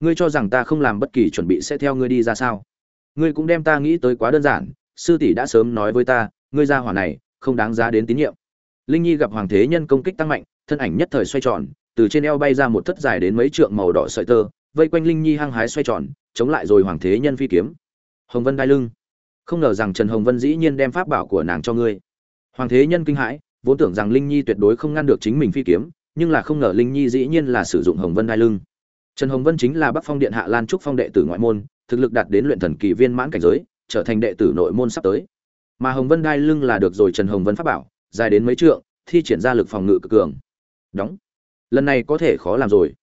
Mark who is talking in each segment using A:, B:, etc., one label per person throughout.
A: ngươi cho rằng ta không làm bất kỳ chuẩn bị sẽ theo ngươi đi ra sao? Ngươi cũng đem ta nghĩ tới quá đơn giản, sư tỷ đã sớm nói với ta, ngươi ra hỏa này, không đáng giá đến tín nhiệm. Linh nhi gặp hoàng thế nhân công kích tăng mạnh, thân ảnh nhất thời xoay tròn, từ trên eo bay ra một thất dài đến mấy trượng màu đỏ sợi tơ, vây quanh linh nhi hăng hái xoay tròn, chống lại rồi hoàng thế nhân phi kiếm. Hồng vân đai lưng. Không ngờ rằng trần hồng vân dĩ nhiên đem pháp bảo của nàng cho ngươi. Hoàng thế nhân kinh hãi, vốn tưởng rằng linh nhi tuyệt đối không ngăn được chính mình phi kiếm, nhưng là không ngờ linh nhi dĩ nhiên là sử dụng hồng vân đai lưng trần hồng vân chính là bắc phong điện hạ lan trúc phong đệ tử ngoại môn, thực lực đạt đến luyện thần kỳ viên mãn cảnh giới, trở thành đệ tử nội môn sắp tới. Mà hồng vân đai lưng là được rồi trần hồng vân pháp bảo, dài đến mấy trượng, thi triển ra lực phòng ngự cực cường. Đóng. Lần này có thể khó làm rồi.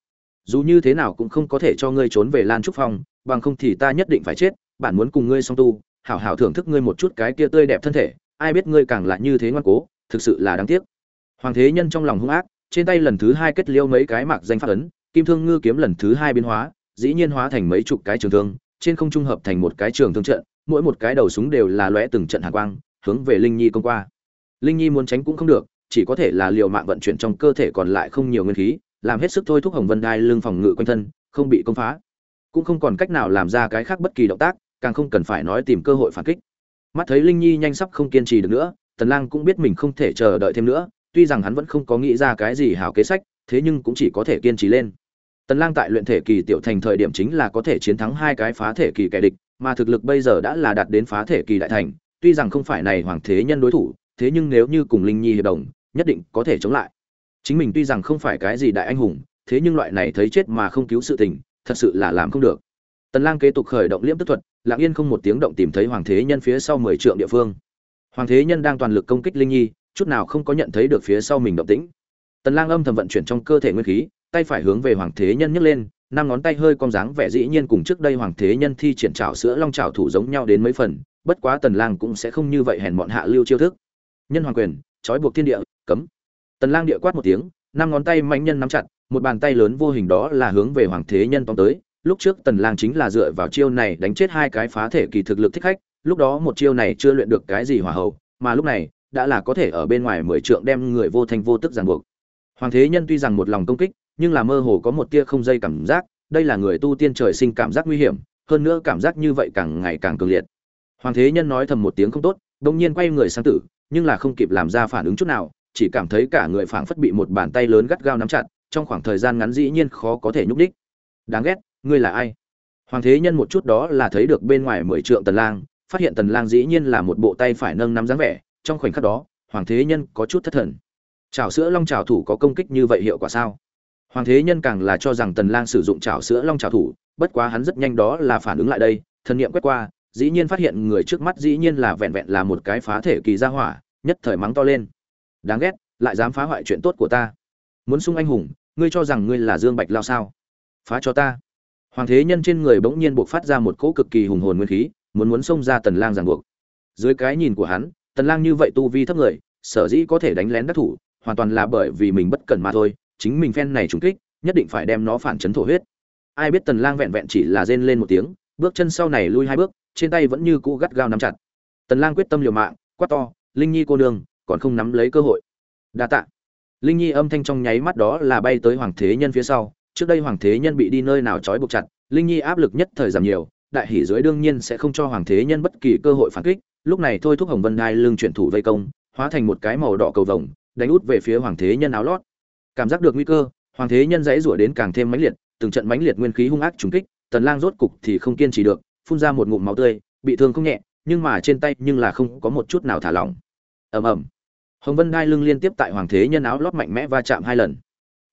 A: Dù như thế nào cũng không có thể cho ngươi trốn về lan trúc phong, bằng không thì ta nhất định phải chết bản muốn cùng ngươi song tu, hảo hảo thưởng thức ngươi một chút cái kia tươi đẹp thân thể, ai biết ngươi càng là như thế ngoan cố, thực sự là đáng tiếc. Hoàng thế nhân trong lòng hung ác, trên tay lần thứ hai kết liêu mấy cái mạc danh pháp ấn kim thương ngư kiếm lần thứ hai biến hóa, dĩ nhiên hóa thành mấy chục cái trường thương, trên không trung hợp thành một cái trường thương trận, mỗi một cái đầu súng đều là lóe từng trận hàn quang, hướng về linh nhi công qua. Linh nhi muốn tránh cũng không được, chỉ có thể là liều mạng vận chuyển trong cơ thể còn lại không nhiều nguyên khí, làm hết sức thôi thúc hồng vân đai lưng phòng ngự quanh thân, không bị công phá. Cũng không còn cách nào làm ra cái khác bất kỳ động tác, càng không cần phải nói tìm cơ hội phản kích. Mắt thấy linh nhi nhanh sắp không kiên trì được nữa, tần lang cũng biết mình không thể chờ đợi thêm nữa, tuy rằng hắn vẫn không có nghĩ ra cái gì hảo kế sách thế nhưng cũng chỉ có thể kiên trì lên. Tần lang tại luyện thể kỳ tiểu thành thời điểm chính là có thể chiến thắng hai cái phá thể kỳ kẻ địch, mà thực lực bây giờ đã là đạt đến phá thể kỳ đại thành, tuy rằng không phải này hoàng thế nhân đối thủ, thế nhưng nếu như cùng linh nhi hiệp đồng, nhất định có thể chống lại. Chính mình tuy rằng không phải cái gì đại anh hùng, thế nhưng loại này thấy chết mà không cứu sự tình, thật sự là làm không được. Tần lang kế tục khởi động liễm tức thuật, lặng yên không một tiếng động tìm thấy hoàng thế nhân phía sau mười trượng địa phương. Hoàng thế nhân đang toàn lực công kích linh nhi, chút nào không có nhận thấy được phía sau mình động tĩnh tần lang âm thầm vận chuyển trong cơ thể nguyên khí, tay phải hướng về hoàng thế nhân nhấc lên, năm ngón tay hơi cong dáng vẻ dĩ nhiên cùng trước đây hoàng thế nhân thi triển trảo sữa long trảo thủ giống nhau đến mấy phần, bất quá tần lang cũng sẽ không như vậy hèn mọn hạ lưu chiêu thức. Nhân hoàng quyền, trói buộc thiên địa, cấm. Tần lang địa quát một tiếng, năm ngón tay mạnh nhân nắm chặt, một bàn tay lớn vô hình đó là hướng về hoàng thế nhân tóm tới. Lúc trước tần lang chính là dựa vào chiêu này đánh chết hai cái phá thể kỳ thực lực thích khách, lúc đó một chiêu này chưa luyện được cái gì hỏa hậu, mà lúc này, đã là có thể ở bên ngoài mười trượng đem người vô thành vô tức giằng buộc hoàng thế nhân tuy rằng một lòng công kích, nhưng là mơ hồ có một tia không dây cảm giác, đây là người tu tiên trời sinh cảm giác nguy hiểm, hơn nữa cảm giác như vậy càng ngày càng cường liệt. Hoàng thế nhân nói thầm một tiếng không tốt đông nhiên quay người sang tử, nhưng là không kịp làm ra phản ứng chút nào, chỉ cảm thấy cả người phảng phất bị một bàn tay lớn gắt gao nắm chặt, trong khoảng thời gian ngắn dĩ nhiên khó có thể nhúc đích đáng ghét, ngươi là ai? Hoàng thế nhân một chút đó là thấy được bên ngoài mười trượng tần lang, phát hiện tần lang dĩ nhiên là một bộ tay phải nâng nắm dáng vẻ, trong khoảnh khắc đó, hoàng thế nhân có chút thất thần chảo sữa long chảo thủ có công kích như vậy hiệu quả sao? Hoàng thế nhân càng là cho rằng tần lang sử dụng chảo sữa long chảo thủ, bất quá hắn rất nhanh đó là phản ứng lại đây, thần niệm quét qua, dĩ nhiên phát hiện người trước mắt dĩ nhiên là vẹn vẹn là một cái phá thể kỳ gia hỏa, nhất thời mắng to lên. Đáng ghét, lại dám phá hoại chuyện tốt của ta. Muốn sung anh hùng, ngươi cho rằng ngươi là dương bạch lao sao? Phá cho ta. Hoàng thế nhân trên người bỗng nhiên buộc phát ra một cỗ cực kỳ hùng hồn nguyên khí, muốn muốn xông ra tần lang ràng buộc. Dưới cái nhìn của hắn, tần lang như vậy tu vi thấp người, sở dĩ có thể đánh lén đắc thủ hoàn toàn là bởi vì mình bất cẩn mà thôi, chính mình phen này trùng kích, nhất định phải đem nó phản chấn thổ huyết. Ai biết tần lang vẹn vẹn chỉ là rên lên một tiếng, bước chân sau này lui hai bước, trên tay vẫn như cũ gắt gao nắm chặt. Tần lang quyết tâm liều mạng, quát to, linh nhi cô nương, còn không nắm lấy cơ hội. Đa tạ. Linh nhi âm thanh trong nháy mắt đó là bay tới hoàng thế nhân phía sau, trước đây hoàng thế nhân bị đi nơi nào trói buộc chặt, linh nhi áp lực nhất thời giảm nhiều, đại hỷ dưới đương nhiên sẽ không cho hoàng thế nhân bất kỳ cơ hội phản kích, lúc này thôi thúc hồng vân đai lưng chuyển thủ vây công, hóa thành một cái màu đỏ cầu vồng đánh út về phía hoàng thế nhân áo lót. Cảm giác được nguy cơ, hoàng thế nhân dãy rủa đến càng thêm mãnh liệt, từng trận mãnh liệt nguyên khí hung ác trùng kích, tần lang rốt cục thì không kiên trì được, phun ra một ngụm máu tươi, bị thương không nhẹ, nhưng mà trên tay nhưng là không có một chút nào thả lỏng. Ầm ầm. Hồng vân đai lưng liên tiếp tại hoàng thế nhân áo lót mạnh mẽ va chạm hai lần.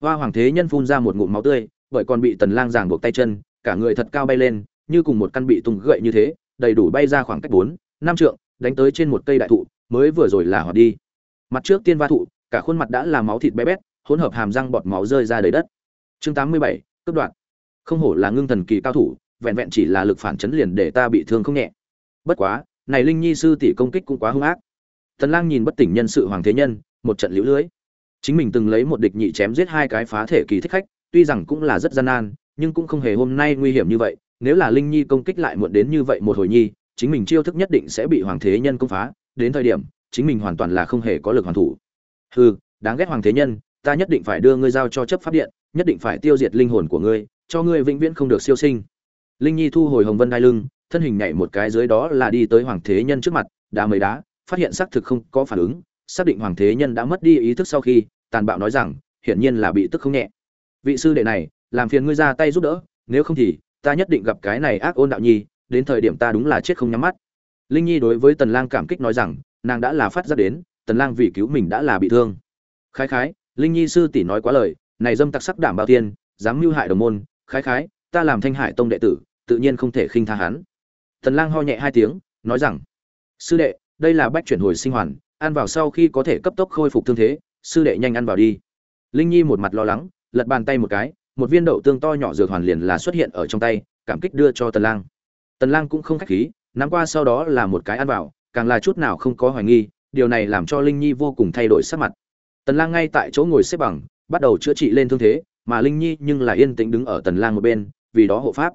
A: Hoa hoàng thế nhân phun ra một ngụm máu tươi, bởi còn bị tần lang giằng buộc tay chân, cả người thật cao bay lên, như cùng một căn bị tung gậy như thế, đầy đủ bay ra khoảng cách bốn, năm trượng, đánh tới trên một cây đại thụ, mới vừa rồi là hoạt đi. Mặt trước tiên va thụ cả khuôn mặt đã là máu thịt bé bét, hỗn hợp hàm răng bọt máu rơi ra đầy đất. Chương tám mươi bảy, cướp đoạn không hổ là ngưng thần kỳ cao thủ, vẹn vẹn chỉ là lực phản chấn liền để ta bị thương không nhẹ. Bất quá, này linh nhi sư tỷ công kích cũng quá hung ác. Tần lang nhìn bất tỉnh nhân sự hoàng thế nhân, một trận liễu lưới. Chính mình từng lấy một địch nhị chém giết hai cái phá thể kỳ thích khách, tuy rằng cũng là rất gian nan, nhưng cũng không hề hôm nay nguy hiểm như vậy. Nếu là linh nhi công kích lại muộn đến như vậy một hồi nhi, chính mình chiêu thức nhất định sẽ bị hoàng thế nhân công phá. Đến thời điểm, chính mình hoàn toàn là không hề có lực hoàn thủ hừ, đáng ghét hoàng thế nhân, ta nhất định phải đưa ngươi giao cho chấp pháp điện, nhất định phải tiêu diệt linh hồn của ngươi, cho ngươi vĩnh viễn không được siêu sinh. Linh nhi thu hồi hồng vân đai lưng, thân hình nhảy một cái dưới đó là đi tới hoàng thế nhân trước mặt, đá mấy đá, phát hiện xác thực không có phản ứng, xác định hoàng thế nhân đã mất đi ý thức sau khi, tàn bạo nói rằng, hiển nhiên là bị tức không nhẹ. Vị sư đệ này, làm phiền ngươi ra tay giúp đỡ, nếu không thì, ta nhất định gặp cái này ác ôn đạo nhi, đến thời điểm ta đúng là chết không nhắm mắt. Linh nhi đối với tần lang cảm kích nói rằng, nàng đã là phát ra đến tần lang vì cứu mình đã là bị thương. Khái khái, linh nhi sư tỷ nói quá lời, này dâm tặc sắc đảm bao tiên dám mưu hại đồng môn, khái khái, ta làm thanh hải tông đệ tử, tự nhiên không thể khinh tha hắn. Tần lang ho nhẹ hai tiếng, nói rằng, sư đệ, đây là bách chuyển hồi sinh hoàn, ăn vào sau khi có thể cấp tốc khôi phục thương thế, sư đệ nhanh ăn vào đi. Linh nhi một mặt lo lắng, lật bàn tay một cái, một viên đậu tương to nhỏ dược hoàn liền là xuất hiện ở trong tay, cảm kích đưa cho tần lang. Tần lang cũng không khách khí nắm qua sau đó là một cái ăn vào, càng là chút nào không có hoài nghi điều này làm cho linh nhi vô cùng thay đổi sắc mặt. Tần lang ngay tại chỗ ngồi xếp bằng, bắt đầu chữa trị lên thương thế, mà linh nhi nhưng là yên tĩnh đứng ở tần lang một bên, vì đó hộ pháp.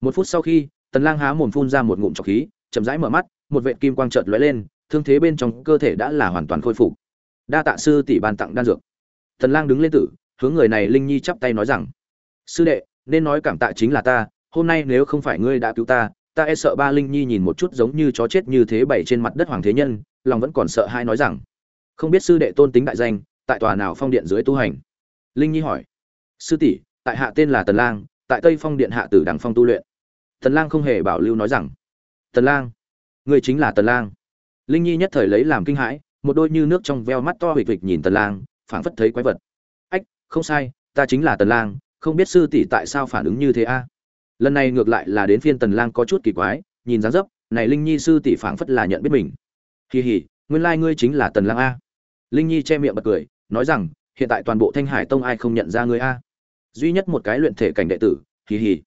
A: Một phút sau khi, tần lang há mồm phun ra một ngụm trọc khí, chậm rãi mở mắt, một vệt kim quang chợt lóe lên, thương thế bên trong cơ thể đã là hoàn toàn khôi phục. Đa tạ sư tỷ ban tặng đan dược. Tần lang đứng lên tử, hướng người này linh nhi chắp tay nói rằng, sư đệ, nên nói cảm tạ chính là ta, hôm nay nếu không phải ngươi đã cứu ta ta e sợ ba linh nhi nhìn một chút giống như chó chết như thế bảy trên mặt đất hoàng thế nhân, lòng vẫn còn sợ hai nói rằng, không biết sư đệ tôn tính đại danh, tại tòa nào phong điện dưới tu hành? Linh nhi hỏi. Sư tỷ, tại hạ tên là tần lang, tại tây phong điện hạ tử đằng phong tu luyện. Tần lang không hề bảo lưu nói rằng, tần lang người chính là tần lang. Linh nhi nhất thời lấy làm kinh hãi, một đôi như nước trong veo mắt to hịch hịch nhìn tần lang, phảng phất thấy quái vật. Ách, không sai, ta chính là tần lang, không biết sư tỷ tại sao phản ứng như thế a? Lần này ngược lại là đến phiên tần lang có chút kỳ quái, nhìn dáng dấp, này linh nhi sư tỷ phảng phất là nhận biết mình. Kỳ hỉ nguyên lai like ngươi chính là tần lang a. Linh nhi che miệng bật cười, nói rằng, hiện tại toàn bộ thanh hải tông ai không nhận ra ngươi a. Duy nhất một cái luyện thể cảnh đệ tử kỳ hỉ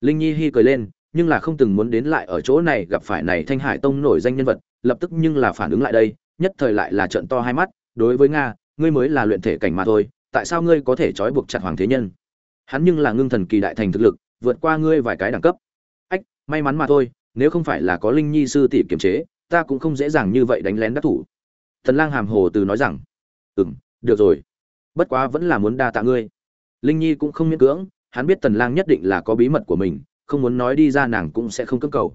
A: linh nhi hi cười lên, nhưng là không từng muốn đến lại ở chỗ này gặp phải này thanh hải tông nổi danh nhân vật, lập tức nhưng là phản ứng lại đây, nhất thời lại là trợn to hai mắt, đối với nga, ngươi mới là luyện thể cảnh mà thôi, tại sao ngươi có thể trói buộc chặt hoàng thế nhân? Hắn nhưng là ngưng thần kỳ đại thành thực lực vượt qua ngươi vài cái đẳng cấp. Ách, may mắn mà thôi, nếu không phải là có linh nhi sư tỷ kiềm chế, ta cũng không dễ dàng như vậy đánh lén đắc thủ. Thần lang hàm hồ từ nói rằng. Ừm, được rồi. Bất quá vẫn là muốn đa tạ ngươi. Linh nhi cũng không miễn cưỡng, hắn biết tần lang nhất định là có bí mật của mình, không muốn nói đi ra nàng cũng sẽ không cưỡng cầu.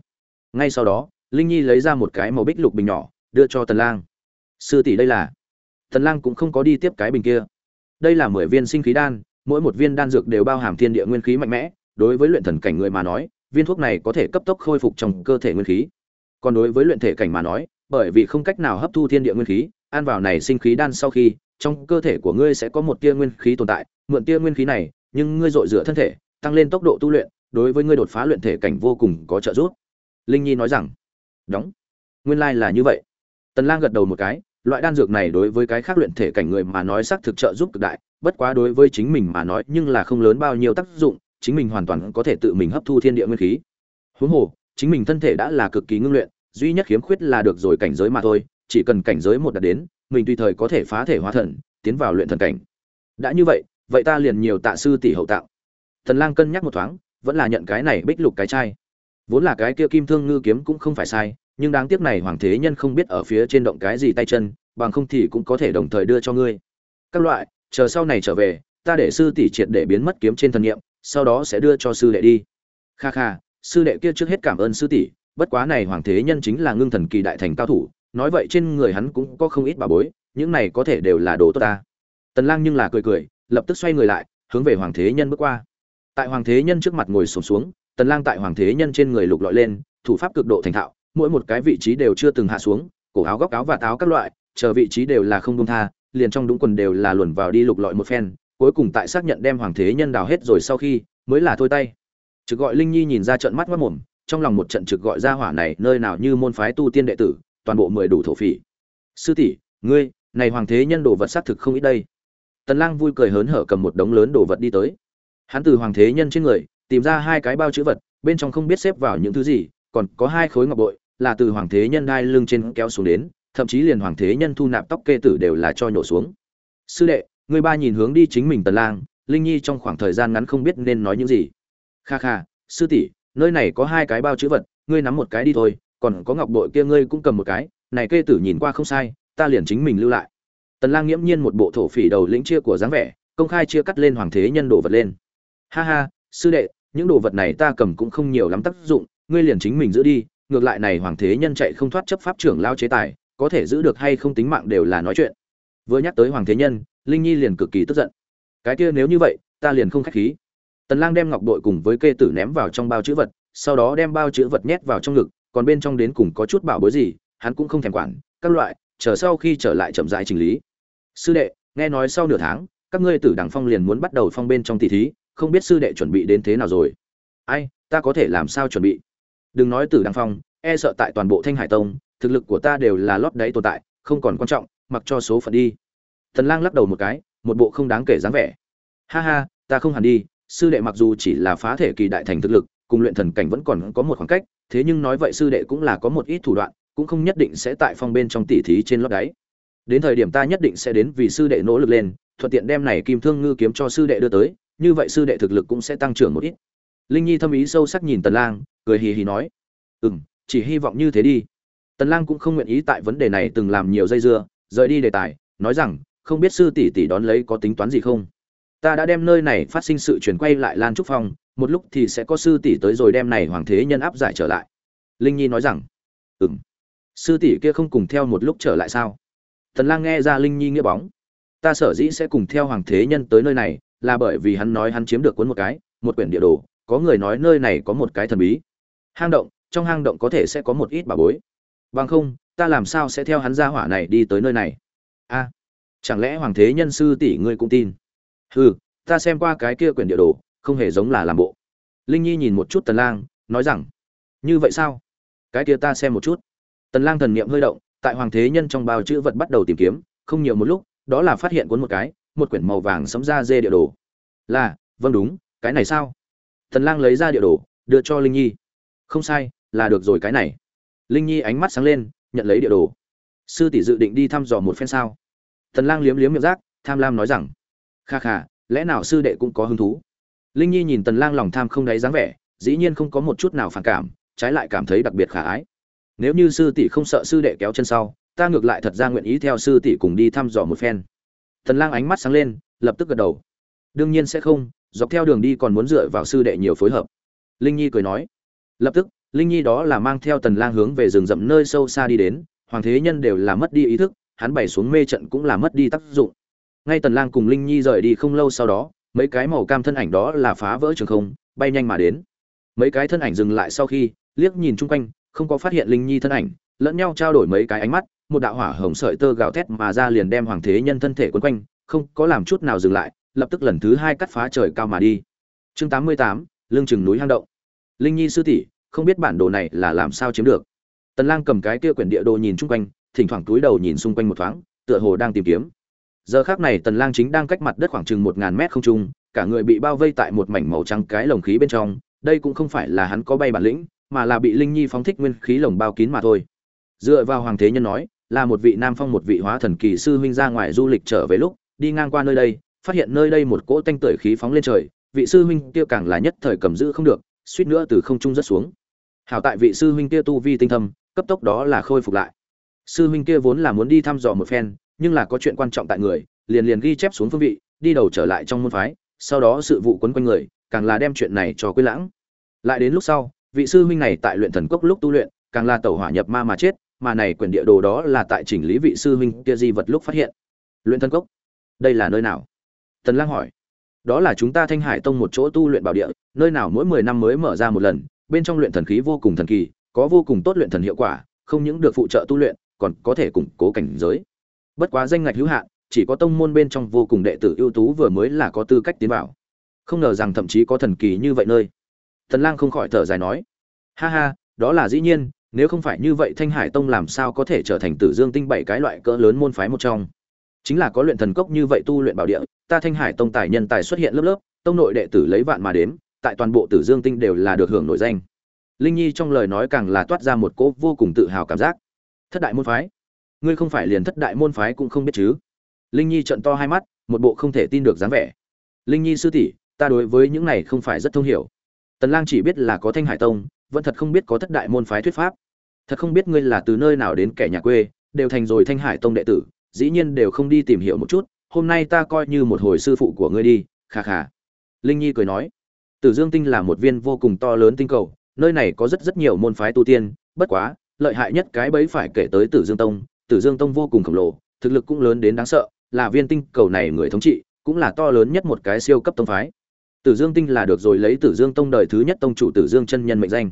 A: Ngay sau đó, linh nhi lấy ra một cái màu bích lục bình nhỏ, đưa cho tần lang. Sư tỷ đây là. Tần lang cũng không có đi tiếp cái bình kia. Đây là 10 viên sinh khí đan, mỗi một viên đan dược đều bao hàm thiên địa nguyên khí mạnh mẽ đối với luyện thần cảnh người mà nói, viên thuốc này có thể cấp tốc khôi phục trong cơ thể nguyên khí. Còn đối với luyện thể cảnh mà nói, bởi vì không cách nào hấp thu thiên địa nguyên khí, ăn vào này sinh khí đan sau khi, trong cơ thể của ngươi sẽ có một tia nguyên khí tồn tại. Mượn tia nguyên khí này, nhưng ngươi dội rửa thân thể, tăng lên tốc độ tu luyện, đối với ngươi đột phá luyện thể cảnh vô cùng có trợ giúp. Linh nhi nói rằng, đóng. Nguyên lai là như vậy. Tần lang gật đầu một cái, loại đan dược này đối với cái khác luyện thể cảnh người mà nói xác thực trợ giúp cực đại, bất quá đối với chính mình mà nói nhưng là không lớn bao nhiêu tác dụng chính mình hoàn toàn có thể tự mình hấp thu thiên địa nguyên khí. Huống hồ, chính mình thân thể đã là cực kỳ ngưng luyện, duy nhất khiếm khuyết là được rồi cảnh giới mà thôi, chỉ cần cảnh giới một đạt đến, mình tùy thời có thể phá thể hóa thần, tiến vào luyện thần cảnh. Đã như vậy vậy ta liền nhiều tạ sư tỷ hậu tạo thần lang cân nhắc một thoáng, vẫn là nhận cái này bích lục cái chai. Vốn là cái kia kim thương ngư kiếm cũng không phải sai, nhưng đáng tiếc này hoàng thế nhân không biết ở phía trên động cái gì tay chân, bằng không thì cũng có thể đồng thời đưa cho ngươi. Các loại, chờ sau này trở về, ta để sư tỷ triệt để biến mất kiếm trên thần niệm sau đó sẽ đưa cho sư đệ đi. Kha kha sư đệ kia trước hết cảm ơn sư tỷ bất quá này hoàng thế nhân chính là ngưng thần kỳ đại thành cao thủ nói vậy trên người hắn cũng có không ít bà bối những này có thể đều là đồ tốt ta. Tần lang nhưng là cười cười lập tức xoay người lại hướng về hoàng thế nhân bước qua. Tại hoàng thế nhân trước mặt ngồi xổm xuống, xuống tần lang tại hoàng thế nhân trên người lục lọi lên thủ pháp cực độ thành thạo mỗi một cái vị trí đều chưa từng hạ xuống cổ áo góc áo và áo các loại chờ vị trí đều là không buông tha liền trong đúng quần đều là luồn vào đi lục lọi một phen cuối cùng tại xác nhận đem hoàng thế nhân đào hết rồi sau khi, mới là thôi tay. Trực gọi linh nhi nhìn ra trận mắt mất mồm, trong lòng một trận trực gọi ra hỏa này nơi nào như môn phái tu tiên đệ tử, toàn bộ mười đủ thổ phỉ. Sư tỷ, ngươi, này hoàng thế nhân đồ vật xác thực không ít đây. Tần lang vui cười hớn hở cầm một đống lớn đồ vật đi tới. Hắn từ hoàng thế nhân trên người, tìm ra hai cái bao chữ vật, bên trong không biết xếp vào những thứ gì, còn có hai khối ngọc bội, là từ hoàng thế nhân đai lưng trên kéo xuống đến, thậm chí liền hoàng thế nhân thu nạp tóc kê tử đều là cho nhổ xuống. Sư đệ người ba nhìn hướng đi chính mình tần lang, linh nhi trong khoảng thời gian ngắn không biết nên nói những gì. Kha kha, sư tỷ, nơi này có hai cái bao chữ vật, ngươi nắm một cái đi thôi, còn có ngọc bội kia ngươi cũng cầm một cái, này kê tử nhìn qua không sai, ta liền chính mình lưu lại. Tần lang nghiễm nhiên một bộ thổ phỉ đầu lĩnh chia của dáng vẻ, công khai chia cắt lên hoàng thế nhân đổ vật lên. Ha ha, sư đệ, những đồ vật này ta cầm cũng không nhiều lắm tác dụng, ngươi liền chính mình giữ đi, ngược lại này hoàng thế nhân chạy không thoát chấp pháp trưởng lao chế tài, có thể giữ được hay không tính mạng đều là nói chuyện. Vừa nhắc tới hoàng thế nhân linh nhi liền cực kỳ tức giận. Cái kia nếu như vậy, ta liền không khách khí. Tần lang đem ngọc bội cùng với kê tử ném vào trong bao chữ vật, sau đó đem bao chữ vật nhét vào trong ngực, còn bên trong đến cùng có chút bảo bối gì, hắn cũng không thèm quản, các loại, chờ sau khi trở lại chậm rãi chỉnh lý. Sư đệ, nghe nói sau nửa tháng, các ngươi tử đằng phong liền muốn bắt đầu phong bên trong tỷ thí, không biết sư đệ chuẩn bị đến thế nào rồi. Ai, ta có thể làm sao chuẩn bị? Đừng nói tử đằng phong e sợ tại toàn bộ thanh hải tông, thực lực của ta đều là lót đáy tồn tại, không còn quan trọng, mặc cho số phận đi. Tần lang lắc đầu một cái, một bộ không đáng kể dáng vẻ. Ha ha, ta không hẳn đi, sư đệ mặc dù chỉ là phá thể kỳ đại thành thực lực, cùng luyện thần cảnh vẫn còn có một khoảng cách, thế nhưng nói vậy sư đệ cũng là có một ít thủ đoạn, cũng không nhất định sẽ tại phong bên trong tỉ thí trên lót đáy. Đến thời điểm ta nhất định sẽ đến vì sư đệ nỗ lực lên, thuận tiện đem này kim thương ngư kiếm cho sư đệ đưa tới, như vậy sư đệ thực lực cũng sẽ tăng trưởng một ít. Linh nhi thâm ý sâu sắc nhìn tần lang, cười hì hì nói, ừm, chỉ hy vọng như thế đi. Tần lang cũng không nguyện ý tại vấn đề này từng làm nhiều dây dưa, rời đi đề tài, nói rằng không biết sư tỷ tỷ đón lấy có tính toán gì không? Ta đã đem nơi này phát sinh sự chuyển quay lại lan trúc phong, một lúc thì sẽ có sư tỷ tới rồi đem này hoàng thế nhân áp giải trở lại. Linh nhi nói rằng, ừm. Sư tỷ kia không cùng theo một lúc trở lại sao? Tần lang nghe ra linh nhi nghĩa bóng. Ta sở dĩ sẽ cùng theo hoàng thế nhân tới nơi này là bởi vì hắn nói hắn chiếm được cuốn một cái, một quyển địa đồ, có người nói nơi này có một cái thần bí. Hang động, trong hang động có thể sẽ có một ít bà bối. Bằng không, ta làm sao sẽ theo hắn ra hỏa này đi tới nơi này? A chẳng lẽ hoàng thế nhân sư tỷ ngươi cũng tin? Hừ, ta xem qua cái kia quyển địa đồ, không hề giống là làm bộ. Linh nhi nhìn một chút tần lang, nói rằng, như vậy sao? Cái kia ta xem một chút. Tần lang thần niệm hơi động, tại hoàng thế nhân trong bao chữ vật bắt đầu tìm kiếm, không nhiều một lúc, đó là phát hiện cuốn một cái, một quyển màu vàng sẫm ra dê địa đồ. Là vâng đúng, cái này sao? Tần lang lấy ra địa đồ, đưa cho linh nhi. Không sai, là được rồi cái này. Linh nhi ánh mắt sáng lên, nhận lấy địa đồ. Sư tỷ dự định đi thăm dò một phen sao? Tần lang liếm liếm miệng rác, tham lam nói rằng, kha kha, lẽ nào sư đệ cũng có hứng thú? Linh nhi nhìn tần lang lòng tham không đáy dáng vẻ, dĩ nhiên không có một chút nào phản cảm, trái lại cảm thấy đặc biệt khả ái. Nếu như sư tỷ không sợ sư đệ kéo chân sau, ta ngược lại thật ra nguyện ý theo sư tỷ cùng đi thăm dò một phen. Tần lang ánh mắt sáng lên, lập tức gật đầu. Đương nhiên sẽ không, dọc theo đường đi còn muốn dựa vào sư đệ nhiều phối hợp. Linh nhi cười nói. Lập tức, linh nhi đó là mang theo tần lang hướng về rừng rậm nơi sâu xa đi đến, hoàng thế nhân đều là mất đi ý thức hắn bày xuống mê trận cũng là mất đi tác dụng. Ngay tần lang cùng linh nhi rời đi không lâu sau đó mấy cái màu cam thân ảnh đó là phá vỡ trường không bay nhanh mà đến. Mấy cái thân ảnh dừng lại sau khi liếc nhìn chung quanh không có phát hiện linh nhi thân ảnh lẫn nhau trao đổi mấy cái ánh mắt một đạo hỏa hồng sợi tơ gào thét mà ra liền đem hoàng thế nhân thân thể quấn quanh không có làm chút nào dừng lại lập tức lần thứ hai cắt phá trời cao mà đi. Chương 88, lương chừng núi hang động. Linh nhi sư tỷ không biết bản đồ này là làm sao chiếm được. Tần lang cầm cái kia quyển địa đồ nhìn chung quanh thỉnh thoảng túi đầu nhìn xung quanh một thoáng, tựa hồ đang tìm kiếm. Giờ khắc này tần lang chính đang cách mặt đất khoảng chừng một ngàn mét không trung, cả người bị bao vây tại một mảnh màu trắng cái lồng khí bên trong, đây cũng không phải là hắn có bay bản lĩnh, mà là bị linh nhi phóng thích nguyên khí lồng bao kín mà thôi. Dựa vào hoàng thế nhân nói, là một vị nam phong một vị hóa thần kỳ sư huynh ra ngoài du lịch trở về lúc, đi ngang qua nơi đây, phát hiện nơi đây một cỗ tanh tưởi khí phóng lên trời, vị sư huynh kia càng là nhất thời cầm giữ không được, suýt nữa từ không trung rất xuống. Hảo tại vị sư huynh kia tu vi tinh thâm, cấp tốc đó là khôi phục lại sư huynh kia vốn là muốn đi thăm dò một phen, nhưng là có chuyện quan trọng tại người, liền liền ghi chép xuống phương vị, đi đầu trở lại trong môn phái, sau đó sự vụ quấn quanh người, càng là đem chuyện này cho quên lãng. Lại đến lúc sau, vị sư huynh này tại luyện thần cốc lúc tu luyện, càng là tẩu hỏa nhập ma mà chết, mà này quyển địa đồ đó là tại chỉnh lý vị sư huynh kia di vật lúc phát hiện. Luyện thần cốc, đây là nơi nào? Tần lang hỏi. Đó là chúng ta thanh hải tông một chỗ tu luyện bảo địa, nơi nào mỗi 10 năm mới mở ra một lần, bên trong luyện thần khí vô cùng thần kỳ, có vô cùng tốt luyện thần hiệu quả, không những được phụ trợ tu luyện còn có thể củng cố cảnh giới. Bất quá danh ngạch hữu hạn, chỉ có tông môn bên trong vô cùng đệ tử ưu tú vừa mới là có tư cách tiến vào. Không ngờ rằng thậm chí có thần kỳ như vậy nơi. Thần lang không khỏi thở dài nói, ha ha, đó là dĩ nhiên, nếu không phải như vậy thanh hải tông làm sao có thể trở thành tử dương tinh bảy cái loại cỡ lớn môn phái một trong? Chính là có luyện thần cốc như vậy tu luyện bảo địa, ta thanh hải tông tài nhân tài xuất hiện lớp lớp, tông nội đệ tử lấy vạn mà đếm, tại toàn bộ tử dương tinh đều là được hưởng nổi danh. Linh nhi trong lời nói càng là toát ra một cỗ vô cùng tự hào cảm giác thất đại môn phái? Ngươi không phải liền thất đại môn phái cũng không biết chứ? Linh nhi trận to hai mắt một bộ không thể tin được dáng vẻ. Linh nhi sư tỷ ta đối với những này không phải rất thông hiểu. Tần lang chỉ biết là có thanh hải tông vẫn thật không biết có thất đại môn phái thuyết pháp. Thật không biết ngươi là từ nơi nào đến kẻ nhà quê đều thành rồi thanh hải tông đệ tử dĩ nhiên đều không đi tìm hiểu một chút hôm nay ta coi như một hồi sư phụ của ngươi đi khà khà linh nhi cười nói Tử Dương Tinh là một viên vô cùng to lớn tinh cầu, nơi này có rất rất nhiều môn phái tu tiên, bất quá, lợi hại nhất cái bấy phải kể tới Tử Dương Tông, Tử Dương Tông vô cùng khổng lồ, thực lực cũng lớn đến đáng sợ, là viên tinh cầu này người thống trị, cũng là to lớn nhất một cái siêu cấp tông phái. Tử Dương Tinh là được rồi lấy Tử Dương Tông đời thứ nhất tông chủ Tử Dương chân nhân mệnh danh.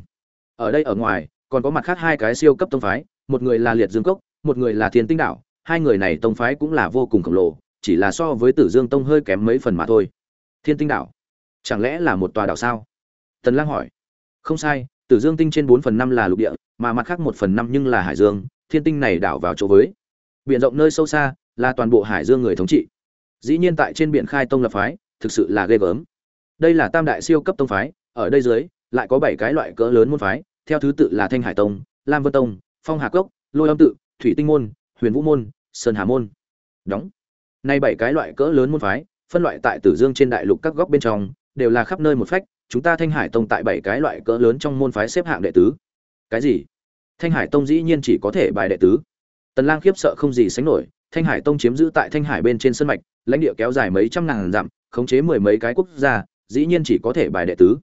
A: Ở đây ở ngoài, còn có mặt khác hai cái siêu cấp tông phái, một người là Liệt Dương Cốc, một người là Thiên Tinh Đạo, hai người này tông phái cũng là vô cùng khổng lồ, chỉ là so với Tử Dương Tông hơi kém mấy phần mà thôi. Thiên Tinh Đạo, chẳng lẽ là một tòa đảo sao? Tần Lang hỏi. Không sai, Tử Dương Tinh trên 4 phần 5 là lục địa, mà mặt khác 1 phần 5 nhưng là hải dương, Thiên Tinh này đảo vào chỗ với. Biển rộng nơi sâu xa, là toàn bộ hải dương người thống trị. Dĩ nhiên tại trên biển khai tông lập phái, thực sự là ghê gớm. Đây là tam đại siêu cấp tông phái, ở đây dưới lại có 7 cái loại cỡ lớn môn phái, theo thứ tự là Thanh Hải Tông, Lam Vân Tông, Phong Hà Cốc, Lôi Âm Tự, Thủy Tinh môn, Huyền Vũ môn, Sơn Hà môn. Đóng. Nay bảy cái loại cỡ lớn môn phái, phân loại tại Tử Dương trên đại lục các góc bên trong, đều là khắp nơi một phách, chúng ta Thanh Hải Tông tại bảy cái loại cỡ lớn trong môn phái xếp hạng đệ tứ. Cái gì? Thanh Hải Tông dĩ nhiên chỉ có thể bài đệ tứ. Tần Lang khiếp sợ không gì sánh nổi, Thanh Hải Tông chiếm giữ tại Thanh Hải bên trên sơn mạch, lãnh địa kéo dài mấy trăm ngàn dặm, khống chế mười mấy cái quốc gia, dĩ nhiên chỉ có thể bài đệ tứ.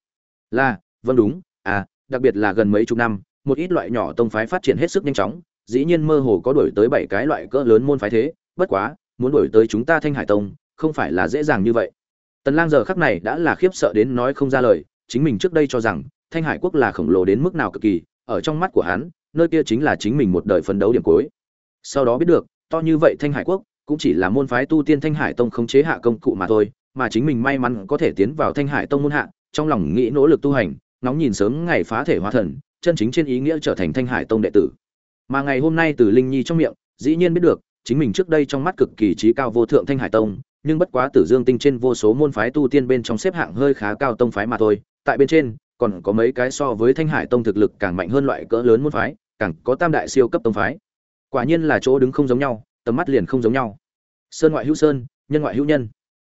A: Là, vâng đúng, à, đặc biệt là gần mấy chục năm, một ít loại nhỏ tông phái phát triển hết sức nhanh chóng, dĩ nhiên mơ hồ có đổi tới bảy cái loại cỡ lớn môn phái thế, bất quá, muốn đổi tới chúng ta Thanh Hải Tông, không phải là dễ dàng như vậy. Tần Lang giờ khắc này đã là khiếp sợ đến nói không ra lời, chính mình trước đây cho rằng Thanh Hải quốc là khổng lồ đến mức nào cực kỳ, ở trong mắt của hắn, nơi kia chính là chính mình một đời phấn đấu điểm cuối. Sau đó biết được, to như vậy Thanh Hải quốc cũng chỉ là môn phái tu tiên Thanh Hải Tông khống chế hạ công cụ mà thôi, mà chính mình may mắn có thể tiến vào Thanh Hải Tông môn hạ, trong lòng nghĩ nỗ lực tu hành, nóng nhìn sớm ngày phá thể hóa thần, chân chính trên ý nghĩa trở thành Thanh Hải Tông đệ tử. Mà ngày hôm nay từ Linh Nhi trong miệng, dĩ nhiên biết được, chính mình trước đây trong mắt cực kỳ trí cao vô thượng Thanh Hải Tông, nhưng bất quá Tử Dương Tinh trên vô số môn phái tu tiên bên trong xếp hạng hơi khá cao tông phái mà thôi, tại bên trên còn có mấy cái so với Thanh Hải Tông thực lực càng mạnh hơn loại cỡ lớn môn phái, càng có tam đại siêu cấp tông phái. Quả nhiên là chỗ đứng không giống nhau, tầm mắt liền không giống nhau. Sơn ngoại hữu sơn, nhân ngoại hữu nhân.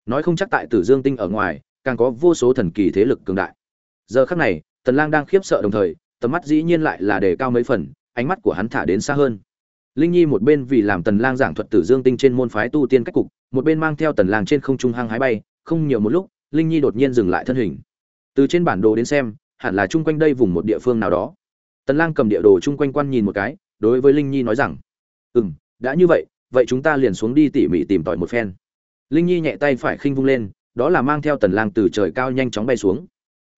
A: Nói không chắc tại Tử Dương Tinh ở ngoài, càng có vô số thần kỳ thế lực cường đại. Giờ khắc này, Tần Lang đang khiếp sợ đồng thời, tầm mắt dĩ nhiên lại là đề cao mấy phần, ánh mắt của hắn thả đến xa hơn. Linh Nhi một bên vì làm Tần Lang giảng thuật Tử Dương Tinh trên môn phái tu tiên cách cục, một bên mang theo Tần Lang trên không trung hăng hái bay, không nhiều một lúc, Linh Nhi đột nhiên dừng lại thân hình. Từ trên bản đồ đến xem, hẳn là chung quanh đây vùng một địa phương nào đó. Tần Lang cầm địa đồ chung quanh quan nhìn một cái, đối với Linh Nhi nói rằng: "Ừm, đã như vậy, vậy chúng ta liền xuống đi tỉ mỉ tìm tòi một phen." Linh Nhi nhẹ tay phải khinh vung lên, đó là mang theo Tần Lang từ trời cao nhanh chóng bay xuống.